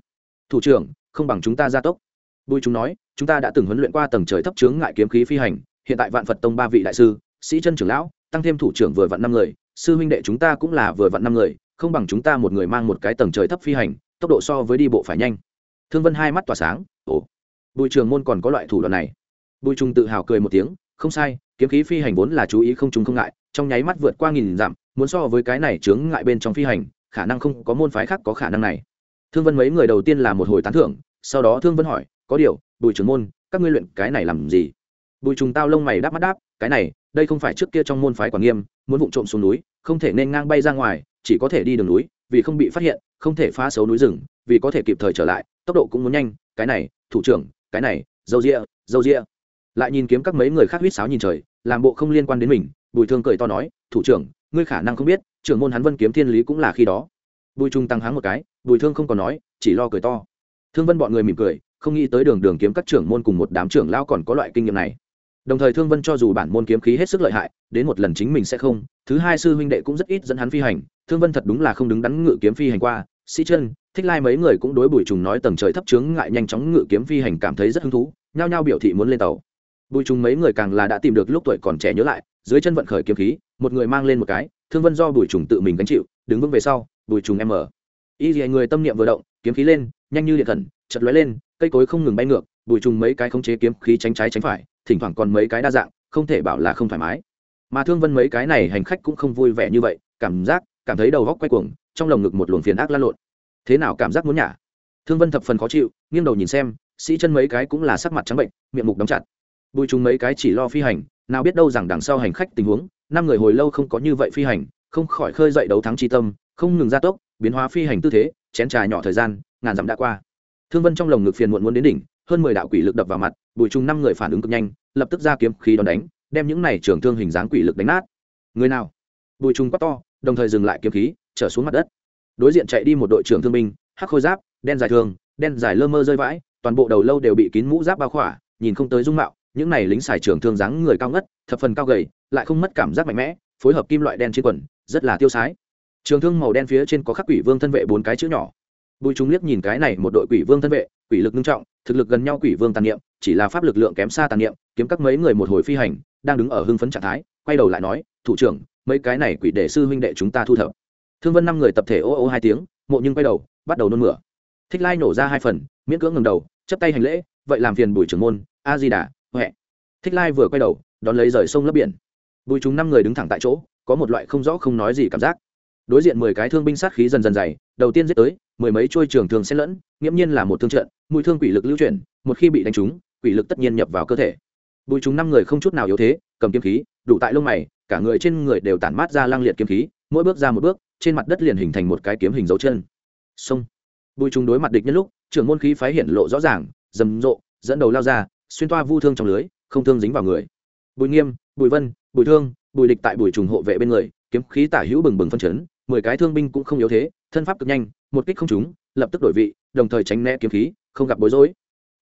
A: Thủ trưởng, không bằng chúng ta gia tốc. Bùi chúng nói, chúng ta đã từng huấn luyện qua tầng trời thấp chướng ngại kiếm khí phi hành, hiện tại vạn phật tông ba vị đại sư, sĩ chân trưởng lão, tăng thêm thủ trưởng vừa vặn năm người, sư huynh đệ chúng ta cũng là vừa vặn năm người, không bằng chúng ta một người mang một cái tầng trời thấp phi hành, tốc độ so với đi bộ phải nhanh. Thương vân hai mắt tỏa sáng, ồ. Bùi trường môn còn có loại thủ đoạn này bùi trung tự hào cười một tiếng, không sai, kiếm khí phi hành vốn là chú ý không trùng không ngại, trong nháy mắt vượt qua nghìn dặm muốn so với cái này chướng ngại bên trong phi hành, khả năng không có môn phái khác có khả năng này. Thương vân mấy người đầu tiên là một hồi tán thưởng, sau đó thương vân hỏi, có điều, bùi trưởng môn, các ngươi luyện cái này làm gì? Bùi trùng tao lông mày đáp mắt đáp, cái này, đây không phải trước kia trong môn phái quản nghiêm, muốn vụng trộm xuống núi, không thể nên ngang bay ra ngoài, chỉ có thể đi đường núi, vì không bị phát hiện, không thể phá xấu núi rừng, vì có thể kịp thời trở lại, tốc độ cũng muốn nhanh, cái này, thủ trưởng, cái này, dâu rịa dâu rịa lại nhìn kiếm các mấy người khác huýt sáo nhìn trời, làm bộ không liên quan đến mình, bùi thương cười to nói, thủ trưởng, ngươi khả năng không biết, trưởng môn hắn vân kiếm thiên lý cũng là khi đó. Bùi trung tăng háng một cái, bùi thương không còn nói, chỉ lo cười to. Thương vân bọn người mỉm cười, không nghĩ tới đường đường kiếm các trưởng môn cùng một đám trưởng lao còn có loại kinh nghiệm này. Đồng thời thương vân cho dù bản môn kiếm khí hết sức lợi hại, đến một lần chính mình sẽ không, thứ hai sư huynh đệ cũng rất ít dẫn hắn phi hành, thương vân thật đúng là không đứng đắn ngự kiếm phi hành qua. Sĩ chân, thích lai mấy người cũng đối bùi trùng nói tầng trời thấp trướng ngại nhanh chóng ngự kiếm phi hành cảm thấy rất hứng thú, nhao nhao biểu thị muốn lên tàu bùi trùng mấy người càng là đã tìm được lúc tuổi còn trẻ nhớ lại, dưới chân vận khởi kiếm khí, một người mang lên một cái, thương vân do bùi trùng tự mình gánh chịu, đứng vững về sau, bùi trùng em ở. Y dì người tâm niệm vừa động, kiếm khí lên, nhanh như điện thần chật lóe lên, cây cối không ngừng bay ngược, bùi trùng mấy cái khống chế kiếm khí tránh trái tránh phải, thỉnh thoảng còn mấy cái đa dạng, không thể bảo là không thoải mái. Mà thương vân mấy cái này hành khách cũng không vui vẻ như vậy, cảm giác, cảm thấy đầu góc quay cuồng, trong lồng ngực một luồng phiền ác lan lộn. Thế nào cảm giác muốn nhả? Thương vân thập phần khó chịu, nghiêng đầu nhìn xem, sĩ chân mấy cái cũng là sắc mặt trắng bệnh, miệng mục đóng chặt bùi chúng mấy cái chỉ lo phi hành, nào biết đâu rằng đằng sau hành khách tình huống, năm người hồi lâu không có như vậy phi hành, không khỏi khơi dậy đấu thắng tri tâm, không ngừng gia tốc, biến hóa phi hành tư thế, chén trà nhỏ thời gian, ngàn dặm đã qua. Thương vân trong lồng ngực phiền muộn muốn đến đỉnh, hơn mười đạo quỷ lực đập vào mặt, bùi trung năm người phản ứng cực nhanh, lập tức ra kiếm khí đòn đánh, đem những này trưởng thương hình dáng quỷ lực đánh nát. Người nào? Bùi trung quát to, đồng thời dừng lại kiếm khí, trở xuống mặt đất. Đối diện chạy đi một đội trưởng thương binh, hắc khôi giáp, đen dài thường, đen dài lơ mơ rơi vãi, toàn bộ đầu lâu đều bị kín mũ giáp bao khỏa, nhìn không tới dung mạo những này lính xài trường thương dáng người cao ngất, thập phần cao gầy, lại không mất cảm giác mạnh mẽ, phối hợp kim loại đen trên quần, rất là tiêu sái. Trường thương màu đen phía trên có khắc quỷ vương thân vệ bốn cái chữ nhỏ. Bùi chúng liếc nhìn cái này một đội quỷ vương thân vệ, quỷ lực nghiêm trọng, thực lực gần nhau quỷ vương tàn niệm, chỉ là pháp lực lượng kém xa tàn niệm, kiếm các mấy người một hồi phi hành, đang đứng ở hưng phấn trạng thái, quay đầu lại nói, thủ trưởng, mấy cái này quỷ đệ sư huynh đệ chúng ta thu thập. Thương vân năm người tập thể ô ô hai tiếng, mộ nhưng quay đầu, bắt đầu nôn mửa. Thích lai nổ ra hai phần, miễn cưỡng ngừng đầu chấp tay hành lễ, vậy làm phiền bùi trưởng môn, a di đà huệ. Thích lai vừa quay đầu, đón lấy rời sông lấp biển. Bùi chúng năm người đứng thẳng tại chỗ, có một loại không rõ không nói gì cảm giác. Đối diện mười cái thương binh sát khí dần dần dày, đầu tiên giết tới, mười mấy trôi trường thường xen lẫn, nghiễm nhiên là một thương trận mũi thương quỷ lực lưu chuyển, một khi bị đánh trúng, quỷ lực tất nhiên nhập vào cơ thể. Bùi chúng năm người không chút nào yếu thế, cầm kiếm khí, đủ tại lông mày, cả người trên người đều tản mát ra lang liệt kiếm khí, mỗi bước ra một bước, trên mặt đất liền hình thành một cái kiếm hình dấu chân. Sông. Bùi chúng đối mặt địch nhân lúc, trưởng môn khí phái hiện lộ rõ ràng, rầm rộ, dẫn đầu lao ra xuyên toa vu thương trong lưới, không thương dính vào người. Bùi nghiêm, bùi vân, bùi thương, bùi địch tại bùi trùng hộ vệ bên người, kiếm khí tả hữu bừng bừng phân chấn, mười cái thương binh cũng không yếu thế, thân pháp cực nhanh, một kích không trúng, lập tức đổi vị, đồng thời tránh né kiếm khí, không gặp bối rối.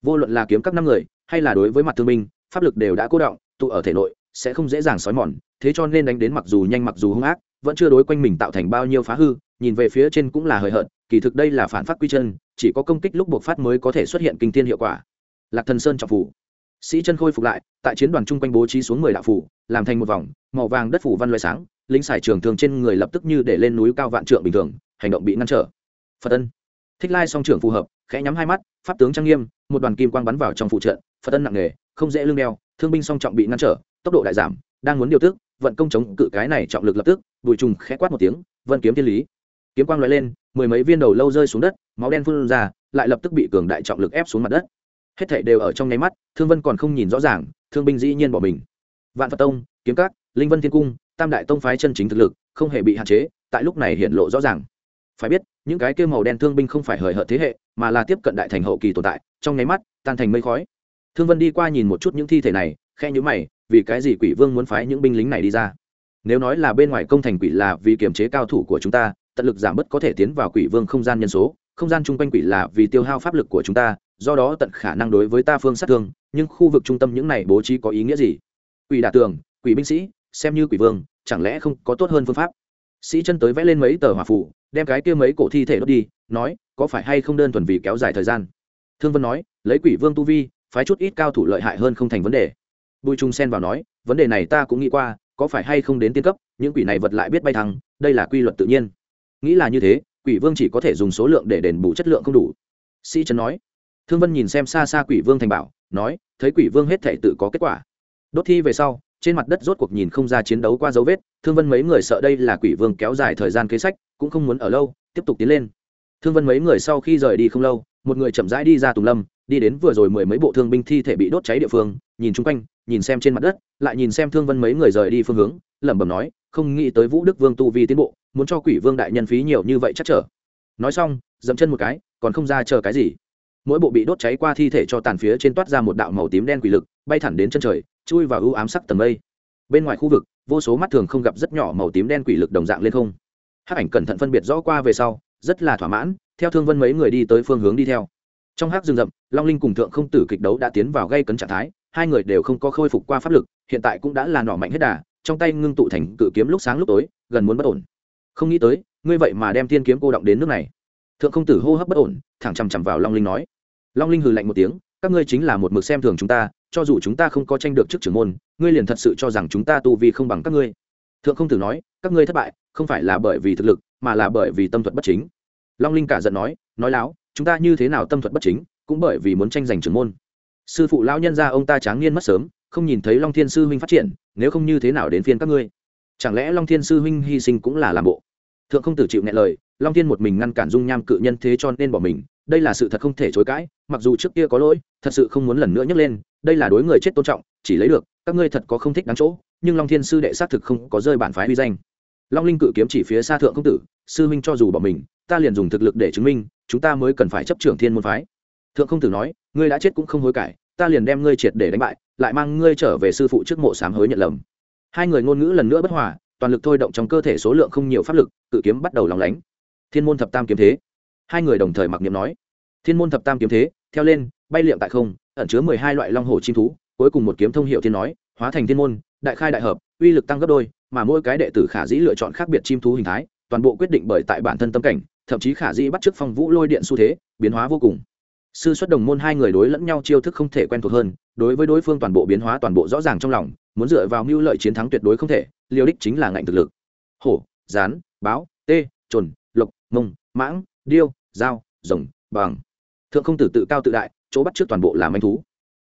A: Vô luận là kiếm các năm người, hay là đối với mặt thương binh, pháp lực đều đã cố động, tụ ở thể nội, sẽ không dễ dàng xói mòn, thế cho nên đánh đến mặc dù nhanh mặc dù hung ác, vẫn chưa đối quanh mình tạo thành bao nhiêu phá hư, nhìn về phía trên cũng là hời hợt, kỳ thực đây là phản phát quy chân, chỉ có công kích lúc buộc phát mới có thể xuất hiện kinh thiên hiệu quả. Lạc thần sơn trọng phủ sĩ chân khôi phục lại, tại chiến đoàn chung quanh bố trí xuống mười đạo phủ, làm thành một vòng, màu vàng đất phủ văn loại sáng, lính xài trường thường trên người lập tức như để lên núi cao vạn trượng bình thường, hành động bị ngăn trở. Phật ân. Thích lai song trưởng phù hợp, khẽ nhắm hai mắt, pháp tướng trang nghiêm, một đoàn kim quang bắn vào trong phụ trận, phật ân nặng nề, không dễ lưng đeo, thương binh song trọng bị ngăn trở, tốc độ đại giảm, đang muốn điều tức, vận công chống cự cái này trọng lực lập tức, bùi trùng khẽ quát một tiếng vận kiếm thiên lý. Kiếm quang loại lên, mười mấy viên đầu lâu rơi xuống đất, máu đen phun ra, lại lập tức bị cường đại trọng lực ép xuống mặt đất hết thảy đều ở trong nháy mắt, thương vân còn không nhìn rõ ràng, thương binh dĩ nhiên bỏ mình. Vạn phật tông, kiếm cát linh vân thiên cung, tam đại tông phái chân chính thực lực, không hề bị hạn chế, tại lúc này hiện lộ rõ ràng. Phải biết, những cái kêu màu đen thương binh không phải hời hợt thế hệ, mà là tiếp cận đại thành hậu kỳ tồn tại, trong nháy mắt, tan thành mây khói. Thương vân đi qua nhìn một chút những thi thể này khe nhữ mày, vì cái gì quỷ vương muốn phái những binh lính này đi ra? Nếu nói là bên ngoài công thành quỷ là vì kiềm chế cao thủ của chúng ta, tận lực giảm bớt có thể tiến vào quỷ vương không gian nhân số, không gian chung quanh quỷ là vì tiêu hao pháp lực của chúng ta do đó tận khả năng đối với ta phương sát thương, nhưng khu vực trung tâm những này bố trí có ý nghĩa gì? Quỷ đả tường, quỷ binh sĩ, xem như quỷ vương, chẳng lẽ không có tốt hơn phương pháp? Sĩ chân tới vẽ lên mấy tờ hòa phủ đem cái kia mấy cổ thi thể đốt đi, nói, có phải hay không đơn thuần vì kéo dài thời gian? Thương vân nói, lấy quỷ vương tu vi, phái chút ít cao thủ lợi hại hơn không thành vấn đề. Bùi trung xen vào nói, vấn đề này ta cũng nghĩ qua, có phải hay không đến tiên cấp, những quỷ này vật lại biết bay thăng đây là quy luật tự nhiên. Nghĩ là như thế, quỷ vương chỉ có thể dùng số lượng để đền bù chất lượng không đủ. Sĩ chân nói thương vân nhìn xem xa xa quỷ vương thành bảo, nói, thấy quỷ vương hết thể tự có kết quả. Đốt thi về sau, trên mặt đất rốt cuộc nhìn không ra chiến đấu qua dấu vết, thương vân mấy người sợ đây là quỷ vương kéo dài thời gian kế sách, cũng không muốn ở lâu, tiếp tục tiến lên. Thương vân mấy người sau khi rời đi không lâu, một người chậm rãi đi ra tùng lâm, đi đến vừa rồi mười mấy bộ thương binh thi thể bị đốt cháy địa phương, nhìn chung quanh, nhìn xem trên mặt đất, lại nhìn xem thương vân mấy người rời đi phương hướng, lẩm bẩm nói, không nghĩ tới vũ đức vương tu vi tiến bộ, muốn cho quỷ vương đại nhân phí nhiều như vậy chắc trở. Nói xong, dậm chân một cái, còn không ra chờ cái gì mỗi bộ bị đốt cháy qua thi thể cho tàn phía trên toát ra một đạo màu tím đen quỷ lực, bay thẳng đến chân trời, chui vào ưu ám sắc tầng mây. Bên ngoài khu vực, vô số mắt thường không gặp rất nhỏ màu tím đen quỷ lực đồng dạng lên không. Hắc ảnh cẩn thận phân biệt rõ qua về sau, rất là thỏa mãn, theo thương vân mấy người đi tới phương hướng đi theo. Trong hắc rừng rậm, long linh cùng thượng không tử kịch đấu đã tiến vào gây cấn trạng thái, hai người đều không có khôi phục qua pháp lực, hiện tại cũng đã là nỏ mạnh hết đà, trong tay ngưng tụ thành cự kiếm lúc sáng lúc tối, gần muốn bất ổn. Không nghĩ tới, ngươi vậy mà đem thiên kiếm cô động đến nước này. Thượng không tử hô hấp bất ổn, thẳng chằm chằm vào long linh nói long linh hừ lạnh một tiếng, các ngươi chính là một mực xem thường chúng ta, cho dù chúng ta không có tranh được chức trưởng môn, ngươi liền thật sự cho rằng chúng ta tu vi không bằng các ngươi. Thượng không tử nói, các ngươi thất bại, không phải là bởi vì thực lực, mà là bởi vì tâm thuật bất chính. Long linh cả giận nói nói láo, chúng ta như thế nào tâm thuật bất chính, cũng bởi vì muốn tranh giành trưởng môn. Sư phụ lão nhân gia ông ta tráng niên mất sớm, không nhìn thấy long thiên sư huynh phát triển, nếu không như thế nào đến phiên các ngươi? Chẳng lẽ long thiên sư huynh hy sinh cũng là làm bộ? Thượng không tử chịu nghe lời, long thiên một mình ngăn cản dung nham cự nhân thế cho nên bỏ mình. Đây là sự thật không thể chối cãi, mặc dù trước kia có lỗi, thật sự không muốn lần nữa nhắc lên, đây là đối người chết tôn trọng, chỉ lấy được, các ngươi thật có không thích đáng chỗ, nhưng long thiên sư đệ xác thực không có rơi bản phái uy danh. Long linh cự kiếm chỉ phía xa thượng không tử, sư huynh cho dù bỏ mình, ta liền dùng thực lực để chứng minh, chúng ta mới cần phải chấp trưởng thiên môn phái. Thượng không tử nói, ngươi đã chết cũng không hối cải, ta liền đem ngươi triệt để đánh bại, lại mang ngươi trở về sư phụ trước mộ sám hối nhận lầm. Hai người ngôn ngữ lần nữa bất hòa toàn lực thôi động trong cơ thể số lượng không nhiều pháp lực, cự kiếm bắt đầu lòng lánh. Thiên môn thập tam kiếm thế. Hai người đồng thời mặc niệm nói. Thiên môn thập tam kiếm thế, theo lên, bay liệm tại không, ẩn chứa mười hai loại long hồ chim thú, cuối cùng một kiếm thông hiệu thiên nói, hóa thành thiên môn, đại khai đại hợp, uy lực tăng gấp đôi, mà mỗi cái đệ tử khả dĩ lựa chọn khác biệt chim thú hình thái, toàn bộ quyết định bởi tại bản thân tâm cảnh, thậm chí khả dĩ bắt chước phong vũ lôi điện xu thế, biến hóa vô cùng. Sư xuất đồng môn hai người đối lẫn nhau chiêu thức không thể quen thuộc hơn, đối với đối phương toàn bộ biến hóa toàn bộ rõ ràng trong lòng muốn dựa vào mưu lợi chiến thắng tuyệt đối không thể, liều đích chính là ngạnh thực lực. Hổ rán báo, tê trồn lộc, mông, mãng, điêu dao rồng, bằng. Thượng không tử tự cao tự đại, chỗ bắt trước toàn bộ làm anh thú.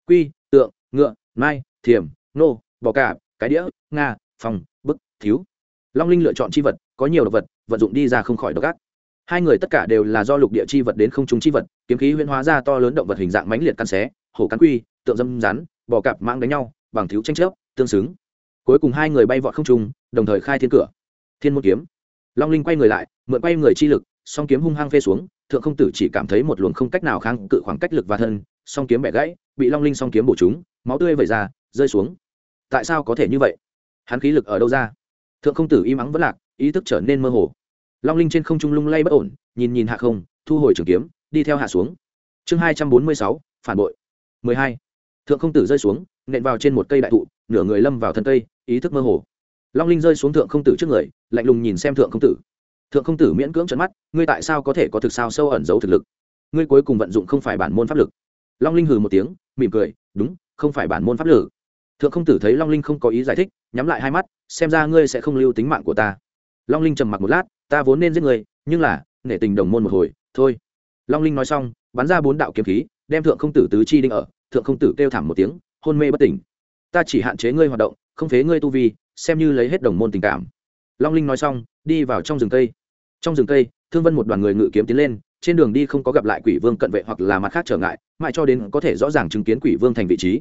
A: Quy, tượng, ngựa mai thiềm nô, bò cạp, cái đĩa, nga, phòng, bức, thiếu. Long linh lựa chọn chi vật, có nhiều đ ộ vật, vận dụng đi ra không khỏi độc ác. Gác hai người tất cả đều là do lục địa chi vật đến không trung chi vật, kiếm khí huyễn hóa ra to lớn động vật hình dạng mãnh liệt căn xé, hổ cắn quy, tượng dâm rắn, bò cạp mang đánh nhau, bằng thiếu tranh chấp tương xứng. Cuối cùng hai người bay vọt không trung, đồng thời khai thiên cửa. Thiên môn kiếm. Long linh quay người lại, mượn quay người chi lực, song kiếm hung hăng phê xuống, thượng không tử chỉ cảm thấy một luồng không cách nào kháng cự khoảng cách lực và thân, song kiếm bẻ gãy, bị long linh song kiếm bổ trúng, máu tươi vẩy ra, rơi xuống. Tại sao có thể như vậy? Hắn khí lực ở đâu ra? Thượng không tử im ắng vẫn lạc, ý thức trở nên mơ hồ. Long linh trên không trung lung lay bất ổn, nhìn nhìn hạ không, thu hồi trường kiếm, đi theo hạ xuống. Chương hai trăm bốn mươi sáu, phản bội. mười hai. Thượng không tử rơi xuống, nện vào trên một cây đại thụ nửa người lâm vào thân cây, ý thức mơ hồ. Long linh rơi xuống thượng không tử trước người, lạnh lùng nhìn xem thượng không tử. Thượng không tử miễn cưỡng trận mắt, ngươi tại sao có thể có thực sao sâu ẩn giấu thực lực? Ngươi cuối cùng vận dụng không phải bản môn pháp lực. Long linh hừ một tiếng, mỉm cười, đúng, không phải bản môn pháp lực. Thượng không tử thấy long linh không có ý giải thích, nhắm lại hai mắt, xem ra ngươi sẽ không lưu tính mạng của ta. Long linh trầm mặc một lát, ta vốn nên giết người nhưng là, nể tình đồng môn một hồi, thôi. Long linh nói xong, bắn ra bốn đạo kiếm khí, đem thượng không tử tứ chi đinh ở, thượng không tử kêu thảm một tiếng, hôn mê bất tỉnh ta chỉ hạn chế ngươi hoạt động, không phế ngươi tu vi, xem như lấy hết đồng môn tình cảm. Long linh nói xong, đi vào trong rừng cây. Trong rừng cây, thương vân một đoàn người ngự kiếm tiến lên, trên đường đi không có gặp lại quỷ vương cận vệ hoặc là mặt khác trở ngại, mãi cho đến có thể rõ ràng chứng kiến quỷ vương thành vị trí.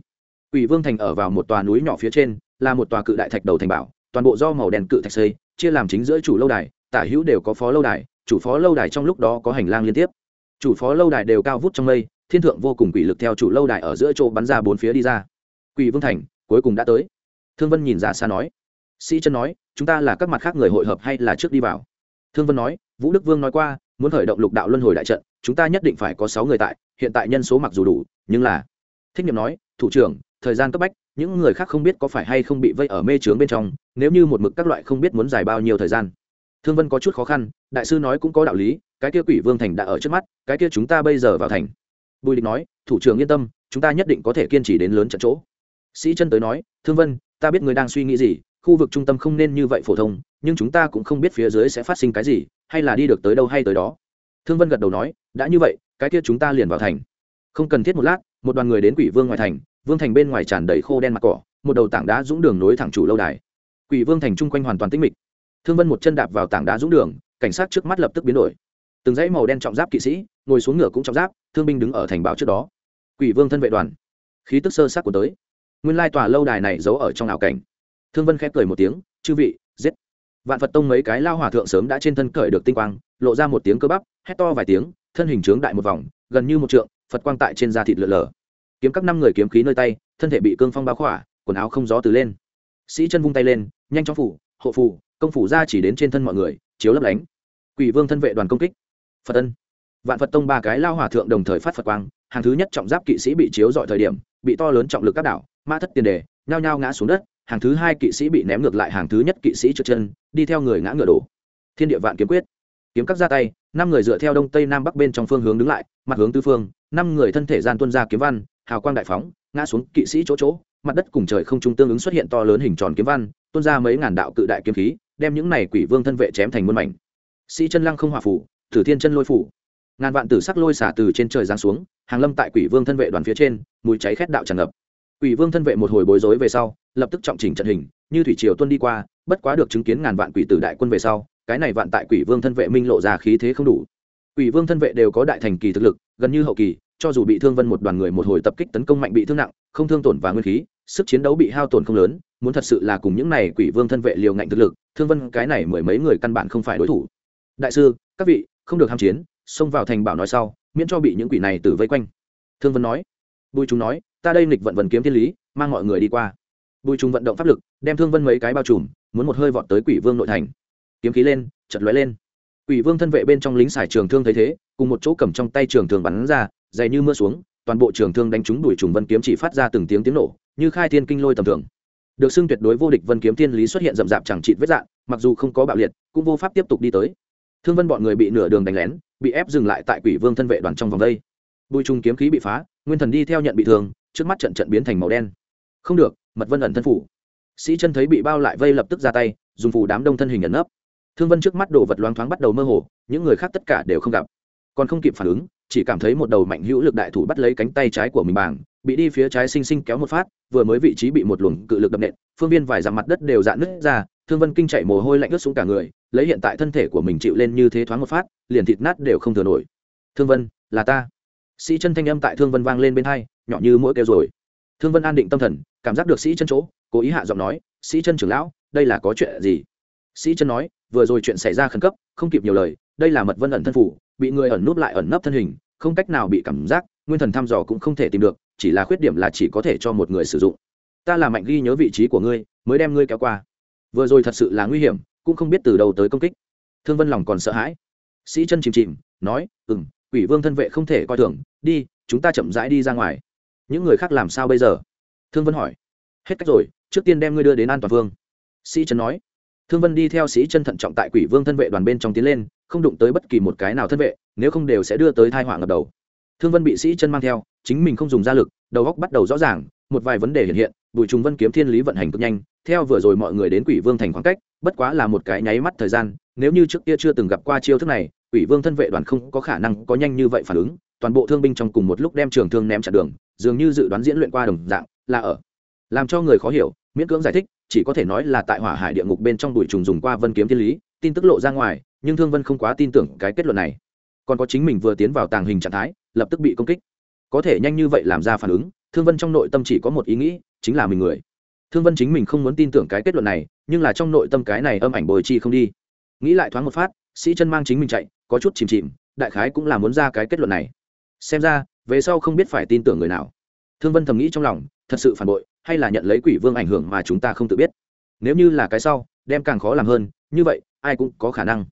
A: Quỷ vương thành ở vào một tòa núi nhỏ phía trên, là một tòa cự đại thạch đầu thành bảo, toàn bộ do màu đen cự thạch xây, chia làm chính giữa chủ lâu đài, tả hữu đều có phó lâu đài, chủ phó lâu đài trong lúc đó có hành lang liên tiếp. Chủ phó lâu đài đều cao vút trong mây, thiên thượng vô cùng quỷ lực theo chủ lâu đài ở giữa chỗ bắn ra bốn phía đi ra. Quỷ vương thành cuối cùng đã tới. Thương vân nhìn ra xa nói. Sĩ chân nói, chúng ta là các mặt khác người hội hợp hay là trước đi vào? Thương vân nói, vũ đức vương nói qua, muốn khởi động lục đạo luân hồi đại trận, chúng ta nhất định phải có sáu người tại, hiện tại nhân số mặc dù đủ, nhưng là thích nghiệm nói, thủ trưởng, thời gian cấp bách, những người khác không biết có phải hay không bị vây ở mê trướng bên trong, nếu như một mực các loại không biết muốn dài bao nhiêu thời gian. Thương vân có chút khó khăn, đại sư nói cũng có đạo lý, cái kia quỷ vương thành đã ở trước mắt, cái kia chúng ta bây giờ vào thành. Bùi địch nói, thủ trưởng yên tâm, chúng ta nhất định có thể kiên trì đến lớn trận chỗ sĩ chân tới nói, thương vân, ta biết người đang suy nghĩ gì, khu vực trung tâm không nên như vậy phổ thông, nhưng chúng ta cũng không biết phía dưới sẽ phát sinh cái gì, hay là đi được tới đâu hay tới đó. Thương vân gật đầu nói, đã như vậy, cái kia chúng ta liền vào thành. Không cần thiết một lát, một đoàn người đến quỷ vương ngoài thành, vương thành bên ngoài tràn đầy khô đen mặt cỏ, một đầu tảng đá dũng đường nối thẳng chủ lâu đài. Quỷ vương thành chung quanh hoàn toàn tĩnh mịch. Thương vân một chân đạp vào tảng đá dũng đường, cảnh sát trước mắt lập tức biến đổi. Từng dãy màu đen trọng giáp kỵ sĩ, ngồi xuống ngựa cũng trọng giáp, thương binh đứng ở thành báo trước đó. Quỷ vương thân vệ đoàn. Khí tức sơ sát của tới nguyên lai tòa lâu đài này giấu ở trong ảo cảnh. Thương vân khép cười một tiếng, chư vị, giết. Vạn phật tông mấy cái lao hòa thượng sớm đã trên thân cởi được tinh quang, lộ ra một tiếng cơ bắp, hét to vài tiếng, thân hình trướng đại một vòng, gần như một trượng, phật quang tại trên da thịt lượn lờ. Kiếm các năm người kiếm khí nơi tay, thân thể bị cương phong bao khỏa, quần áo không gió từ lên. Sĩ chân vung tay lên, nhanh chóng phủ, hộ phủ, công phủ ra chỉ đến trên thân mọi người, chiếu lấp lánh. Quỷ vương thân vệ đoàn công kích. Phật ân. Vạn phật tông ba cái lao hòa thượng đồng thời phát phật quang, hàng thứ nhất trọng giáp kỵ sĩ bị chiếu dọi thời điểm, bị to lớn trọng lực các đảo mã thất tiền đề, nhao nhao ngã xuống đất, hàng thứ hai kỵ sĩ bị ném ngược lại hàng thứ nhất kỵ sĩ trượt chân, đi theo người ngã ngựa đổ. Thiên địa vạn kiếm quyết. Kiếm cắt ra tay, năm người dựa theo đông tây nam bắc bên trong phương hướng đứng lại, mặt hướng tư phương, năm người thân thể gian tuân ra kiếm văn, hào quang đại phóng, ngã xuống kỵ sĩ chỗ chỗ, mặt đất cùng trời không trung tương ứng xuất hiện to lớn hình tròn kiếm văn, tuôn ra mấy ngàn đạo cự đại kiếm khí, đem những này quỷ vương thân vệ chém thành muôn mảnh. Sĩ chân lăng không hòa phủ thử thiên chân lôi phủ. Ngàn vạn tử sắc lôi xả từ trên trời giáng xuống, hàng lâm tại quỷ vương thân vệ đoàn phía trên, mùi cháy khét đạo tràn ngập quỷ vương thân vệ một hồi bối rối về sau, lập tức trọng chỉnh trận hình, như thủy triều tuân đi qua, bất quá được chứng kiến ngàn vạn quỷ tử đại quân về sau, cái này vạn tại quỷ vương thân vệ minh lộ ra khí thế không đủ. Quỷ vương thân vệ đều có đại thành kỳ thực lực, gần như hậu kỳ, cho dù bị thương vân một đoàn người một hồi tập kích tấn công mạnh bị thương nặng, không thương tổn và nguyên khí, sức chiến đấu bị hao tổn không lớn, muốn thật sự là cùng những này quỷ vương thân vệ liều ngạnh thực lực, thương vân cái này mười mấy người căn bản không phải đối thủ. Đại sư, các vị, không được ham chiến, xông vào thành bảo nói sau, miễn cho bị những quỷ này tử vây quanh. Thương vân nói. Bùi chúng nói ta đây nghịch vận vận kiếm thiên lý, mang mọi người đi qua. Bùi trung vận động pháp lực, đem thương vân mấy cái bao trùm, muốn một hơi vọt tới quỷ vương nội thành. Kiếm khí lên chật lóe lên. Quỷ vương thân vệ bên trong lính xài trường thương thấy thế, cùng một chỗ cầm trong tay trường thương bắn ra, dày như mưa xuống, toàn bộ trường thương đánh trúng đuổi trùng vân kiếm chỉ phát ra từng tiếng tiếng nổ, như khai thiên kinh lôi tầm thường. Được xưng tuyệt đối vô địch vân kiếm thiên lý xuất hiện rậm rạp chẳng trị vết dạng, mặc dù không có bạo liệt, cũng vô pháp tiếp tục đi tới. Thương vân bọn người bị nửa đường đánh lén, bị ép dừng lại tại quỷ vương thân vệ đoàn trong vòng đây. Bùi trùng kiếm khí bị phá, nguyên thần đi theo nhận bị thương trước mắt trận trận biến thành màu đen. Không được, mật vân ẩn thân phủ. Sĩ chân thấy bị bao lại vây lập tức ra tay, dùng phủ đám đông thân hình ẩn nấp. Thương vân trước mắt đồ vật loáng thoáng bắt đầu mơ hồ, những người khác tất cả đều không gặp. Còn không kịp phản ứng, chỉ cảm thấy một đầu mạnh hữu lực đại thủ bắt lấy cánh tay trái của mình bảng, bị đi phía trái xinh xinh kéo một phát, vừa mới vị trí bị một luồng cự lực đập nện, phương viên vài dặm mặt đất đều dạn nứt ra, thương vân kinh chạy mồ hôi lạnh ướt xuống cả người, lấy hiện tại thân thể của mình chịu lên như thế thoáng một phát, liền thịt nát đều không thừa nổi. Thương vân, là ta. Sĩ chân thanh âm tại thương vân vang lên bên hai nhỏ như mỗi kêu rồi. Thương vân an định tâm thần, cảm giác được sĩ chân chỗ, cố ý hạ giọng nói, sĩ chân trưởng lão, đây là có chuyện gì? Sĩ chân nói, vừa rồi chuyện xảy ra khẩn cấp, không kịp nhiều lời, đây là mật vân ẩn thân phủ, bị người ẩn núp lại ẩn nấp thân hình, không cách nào bị cảm giác, nguyên thần thăm dò cũng không thể tìm được, chỉ là khuyết điểm là chỉ có thể cho một người sử dụng. Ta là mạnh ghi nhớ vị trí của ngươi, mới đem ngươi kéo qua. Vừa rồi thật sự là nguy hiểm, cũng không biết từ đầu tới công kích. Thương vân lòng còn sợ hãi. Sĩ chân chìm chìm, nói ừ m quỷ vương thân vệ không thể coi thường, đi, chúng ta chậm rãi đi ra ngoài những người khác làm sao bây giờ? Thương vân hỏi. Hết cách rồi, trước tiên đem ngươi đưa đến an toàn vương. Sĩ chân nói. Thương vân đi theo sĩ chân thận trọng tại quỷ vương thân vệ đoàn bên trong tiến lên, không đụng tới bất kỳ một cái nào thân vệ, nếu không đều sẽ đưa tới thai họa ngập đầu. Thương vân bị sĩ chân mang theo, chính mình không dùng gia lực, đầu góc bắt đầu rõ ràng, một vài vấn đề hiện hiện, bùi trùng vân kiếm thiên lý vận hành cực nhanh, theo vừa rồi mọi người đến quỷ vương thành khoảng cách, bất quá là một cái nháy mắt thời gian, nếu như trước kia chưa từng gặp qua chiêu thức này, quỷ vương thân vệ đoàn không có khả năng có nhanh như vậy phản ứng, toàn bộ thương binh trong cùng một lúc đem trường thương ném chặt đường dường như dự đoán diễn luyện qua đồng dạng, là ở. Làm cho người khó hiểu, miễn cưỡng giải thích, chỉ có thể nói là tại hỏa hải địa ngục bên trong bụi trùng dùng qua vân kiếm thiên lý, tin tức lộ ra ngoài, nhưng thương vân không quá tin tưởng cái kết luận này. Còn có chính mình vừa tiến vào tàng hình trạng thái, lập tức bị công kích. Có thể nhanh như vậy làm ra phản ứng, thương vân trong nội tâm chỉ có một ý nghĩ, chính là mình người. Thương vân chính mình không muốn tin tưởng cái kết luận này, nhưng là trong nội tâm cái này âm ảnh bồi chi không đi. Nghĩ lại thoáng một phát, sĩ chân mang chính mình chạy, có chút chìm chìm, đại khái cũng là muốn ra cái kết luận này. Xem ra về sau không biết phải tin tưởng người nào. Thương vân thầm nghĩ trong lòng, thật sự phản bội, hay là nhận lấy quỷ vương ảnh hưởng mà chúng ta không tự biết. Nếu như là cái sau, đem càng khó làm hơn, như vậy, ai cũng có khả năng.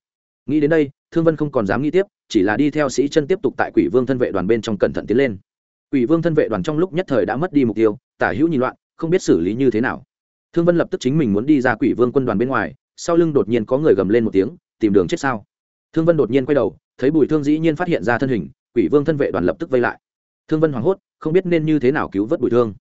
A: Nghĩ đến đây, thương vân không còn dám nghĩ tiếp, chỉ là đi theo sĩ chân tiếp tục tại quỷ vương thân vệ đoàn bên trong cẩn thận tiến lên. Quỷ vương thân vệ đoàn trong lúc nhất thời đã mất đi mục tiêu, tả hữu nhìn loạn, không biết xử lý như thế nào. Thương vân lập tức chính mình muốn đi ra quỷ vương quân đoàn bên ngoài, sau lưng đột nhiên có người gầm lên một tiếng, tìm đường chết sao? Thương vân đột nhiên quay đầu, thấy bùi thương dĩ nhiên phát hiện ra thân hình, quỷ vương thân vệ đoàn lập tức vây lại thương vân hoảng hốt, không biết nên như thế nào cứu vớt bùi thương.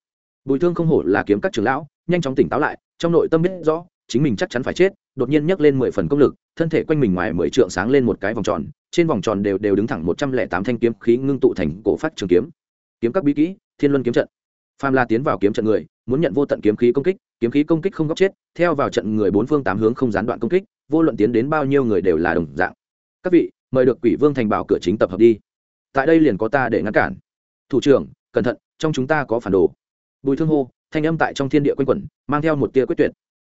A: Bùi thương không hổ là kiếm các trưởng lão, nhanh chóng tỉnh táo lại, trong nội tâm biết rõ, chính mình chắc chắn phải chết, đột nhiên nhấc lên mười phần công lực, thân thể quanh mình ngoài mười trượng sáng lên một cái vòng tròn, trên vòng tròn đều đều đứng thẳng một trăm lẻ tám thanh kiếm khí ngưng tụ thành cổ phát trường kiếm. Kiếm các bí kỹ, thiên luân kiếm trận. Phàm la tiến vào kiếm trận người, muốn nhận vô tận kiếm khí công kích, kiếm khí công kích không góc chết, theo vào trận người bốn phương tám hướng không gián đoạn công kích, vô luận tiến đến bao nhiêu người đều là đồng dạng. Các vị, mời được quỷ vương thành bảo cửa chính tập hợp đi. Tại đây liền có ta để ngăn cản thủ trưởng, cẩn thận, trong chúng ta có phản đồ. Bùi thương hô, thanh âm tại trong thiên địa quanh quẩn, mang theo một tia quyết tuyệt.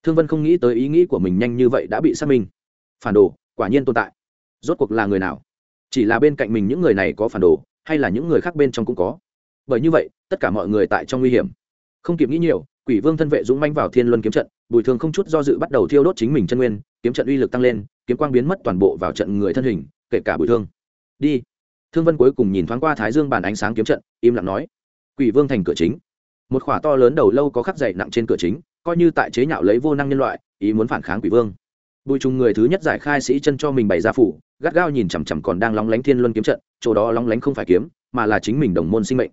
A: Thương vân không nghĩ tới ý nghĩ của mình nhanh như vậy đã bị xác minh. Phản đồ, quả nhiên tồn tại. Rốt cuộc là người nào? Chỉ là bên cạnh mình những người này có phản đồ, hay là những người khác bên trong cũng có? Bởi như vậy, tất cả mọi người tại trong nguy hiểm. Không kịp nghĩ nhiều, quỷ vương thân vệ dũng manh vào thiên luân kiếm trận, bùi thương không chút do dự bắt đầu thiêu đốt chính mình chân nguyên, kiếm trận uy lực tăng lên, kiếm quang biến mất toàn bộ vào trận người thân hình, kể cả bùi thương. Đi thương vân cuối cùng nhìn thoáng qua thái dương bàn ánh sáng kiếm trận, im lặng nói, quỷ vương thành cửa chính. Một khỏa to lớn đầu lâu có khắc dày nặng trên cửa chính, coi như tại chế nhạo lấy vô năng nhân loại, ý muốn phản kháng quỷ vương. Bùi trùng người thứ nhất giải khai sĩ chân cho mình bày ra phủ, gắt gao nhìn chằm chằm còn đang lóng lánh thiên luân kiếm trận, chỗ đó lóng lánh không phải kiếm, mà là chính mình đồng môn sinh mệnh.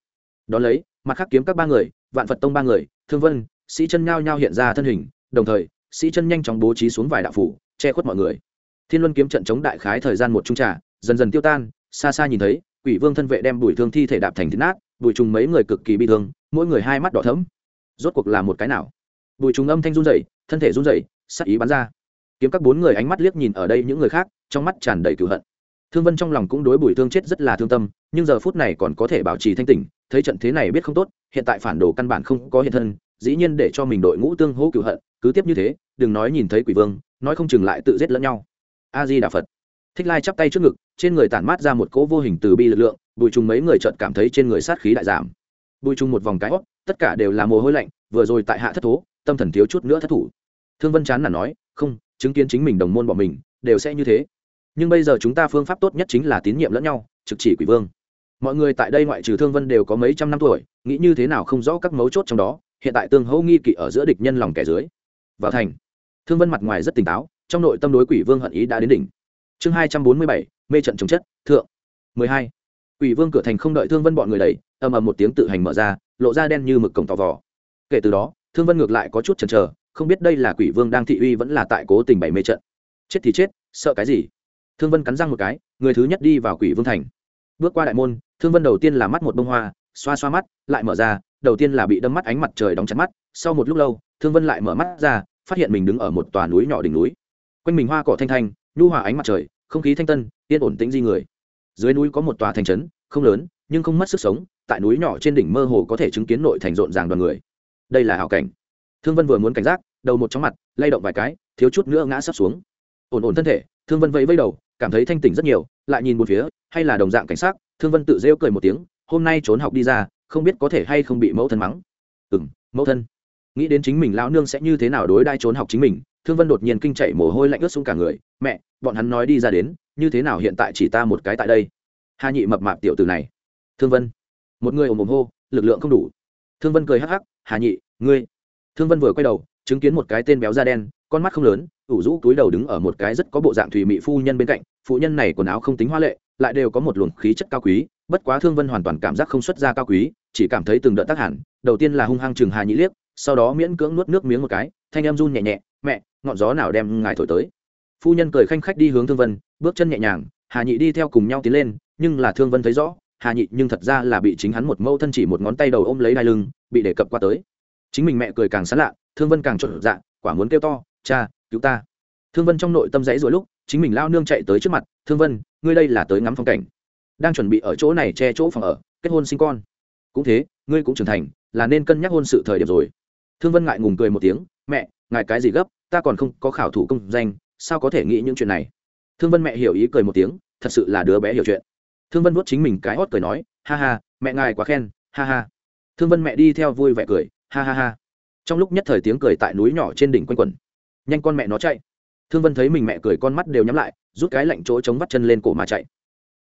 A: Đón lấy, mặt khắc kiếm các ba người, vạn phật tông ba người, thương vân, sĩ chân nhao nhao hiện ra thân hình, đồng thời, sĩ chân nhanh chóng bố trí xuống vài đạo phủ, che khuất mọi người. Thiên luân kiếm trận chống đại khái thời gian một trung trà, dần dần tiêu tan xa xa nhìn thấy, quỷ vương thân vệ đem bùi thương thi thể đạp thành thịt nát, bùi trùng mấy người cực kỳ bị thương, mỗi người hai mắt đỏ thấm rốt cuộc là một cái nào? Bùi trùng âm thanh run rẩy, thân thể run rẩy, sắc ý bắn ra. Kiếm các bốn người ánh mắt liếc nhìn ở đây những người khác, trong mắt tràn đầy cửu hận. Thương vân trong lòng cũng đối bùi thương chết rất là thương tâm, nhưng giờ phút này còn có thể bảo trì thanh tỉnh, thấy trận thế này biết không tốt, hiện tại phản đồ căn bản không có hiện thân, dĩ nhiên để cho mình đội ngũ tương hỗ cửu hận, cứ tiếp như thế, đừng nói nhìn thấy quỷ vương, nói không chừng lại tự giết lẫn nhau. A di đà phật thích lai chắp tay trước ngực, trên người tản mát ra một cỗ vô hình từ bi lực lượng, bùi trùng mấy người chợt cảm thấy trên người sát khí đại giảm. Bùi trùng một vòng cái hót, tất cả đều là mồ hôi lạnh, vừa rồi tại hạ thất thố, tâm thần thiếu chút nữa thất thủ. Thương vân chán là nói, không, chứng kiến chính mình đồng môn bỏ mình, đều sẽ như thế. Nhưng bây giờ chúng ta phương pháp tốt nhất chính là tín nhiệm lẫn nhau, trực chỉ quỷ vương. Mọi người tại đây ngoại trừ thương vân đều có mấy trăm năm tuổi, nghĩ như thế nào không rõ các mấu chốt trong đó, hiện tại tương hữu nghi kỵ ở giữa địch nhân lòng kẻ dưới. Vào thành, thương vân mặt ngoài rất tỉnh táo, trong nội tâm đối quỷ vương hận ý đã đến đỉnh chương hai trăm bốn mươi bảy, mê trận chống chất, thượng. mười hai. Quỷ vương cửa thành không đợi thương vân bọn người đẩy, ầm ầm một tiếng tự hành mở ra, lộ ra đen như mực cổng tò vò. Kể từ đó, thương vân ngược lại có chút chần chờ, không biết đây là quỷ vương đang thị uy vẫn là tại cố tình bày mê trận. Chết thì chết, sợ cái gì? Thương vân cắn răng một cái, người thứ nhất đi vào quỷ vương thành. Bước qua đại môn, thương vân đầu tiên là mắt một bông hoa, xoa xoa mắt, lại mở ra, đầu tiên là bị đâm mắt ánh mặt trời đóng chặt mắt, sau một lúc lâu, thương vân lại mở mắt ra, phát hiện mình đứng ở một tòa núi nhỏ đỉnh núi. Quanh mình hoa cỏ thanh thanh nhu hòa ánh mặt trời, không khí thanh tân, yên ổn tĩnh di người. Dưới núi có một tòa thành trấn, không lớn, nhưng không mất sức sống, tại núi nhỏ trên đỉnh mơ hồ có thể chứng kiến nội thành rộn ràng đoàn người. Đây là hảo cảnh. Thương vân vừa muốn cảnh giác, đầu một chóng mặt, lay động vài cái, thiếu chút nữa ngã sắp xuống. Ổn ổn thân thể, thương vân vẫy vẫy đầu, cảm thấy thanh tỉnh rất nhiều, lại nhìn một phía, hay là đồng dạng cảnh sát, thương vân tự rêu cười một tiếng, hôm nay trốn học đi ra, không biết có thể hay không bị mẫu thân mắng. Ừ m mẫu thân. Nghĩ đến chính mình lão nương sẽ như thế nào đối đai trốn học chính mình thương vân đột nhiên kinh chạy mồ hôi lạnh ướt xuống cả người, mẹ, bọn hắn nói đi ra đến, như thế nào hiện tại chỉ ta một cái tại đây? Hà nhị mập mạp tiểu từ này. Thương vân. Một người ồm ồm hô, lực lượng không đủ. Thương vân cười hắc hắc, hà nhị, ngươi thương vân vừa quay đầu, chứng kiến một cái tên béo da đen, con mắt không lớn, ủ rũ túi đầu đứng ở một cái rất có bộ dạng thủy mị phu nhân bên cạnh, phụ nhân này quần áo không tính hoa lệ, lại đều có một luồng khí chất cao quý, bất quá thương vân hoàn toàn cảm giác không xuất ra cao quý, chỉ cảm thấy từng đợt tác hẳn, đầu tiên là hung hăng chừng hà nhị liếc, sau đó miễn cưỡng nuốt nước miếng một cái, thanh em run nhẹ nhẹ, mẹ ngọn gió nào đem ngài thổi tới. Phu nhân cười khanh khách đi hướng thương vân, bước chân nhẹ nhàng, hà nhị đi theo cùng nhau tiến lên, nhưng là thương vân thấy rõ, hà nhị nhưng thật ra là bị chính hắn một mâu thân chỉ một ngón tay đầu ôm lấy đai lưng, bị đề cập qua tới. Chính mình mẹ cười càng sán lạ, thương vân càng trộn dạ quả muốn kêu to, cha, cứu ta. Thương vân trong nội tâm dãy rồi lúc, chính mình lao nương chạy tới trước mặt, thương vân, ngươi đây là tới ngắm phong cảnh. Đang chuẩn bị ở chỗ này che chỗ phòng ở, kết hôn sinh con. Cũng thế, ngươi cũng trưởng thành, là nên cân nhắc hôn sự thời điểm rồi. Thương vân ngại ngùng cười một tiếng, mẹ ngại cái gì gấp ta còn không có khảo thủ công danh, sao có thể nghĩ những chuyện này? Thương vân mẹ hiểu ý cười một tiếng, thật sự là đứa bé hiểu chuyện. Thương vân vuốt chính mình cái hót cười nói, ha ha, mẹ ngài quá khen, ha ha. Thương vân mẹ đi theo vui vẻ cười, ha ha ha. Trong lúc nhất thời tiếng cười tại núi nhỏ trên đỉnh quanh quẩn. Nhanh con mẹ nó chạy. Thương vân thấy mình mẹ cười con mắt đều nhắm lại, rút cái lạnh chỗ chống vắt chân lên cổ mà chạy.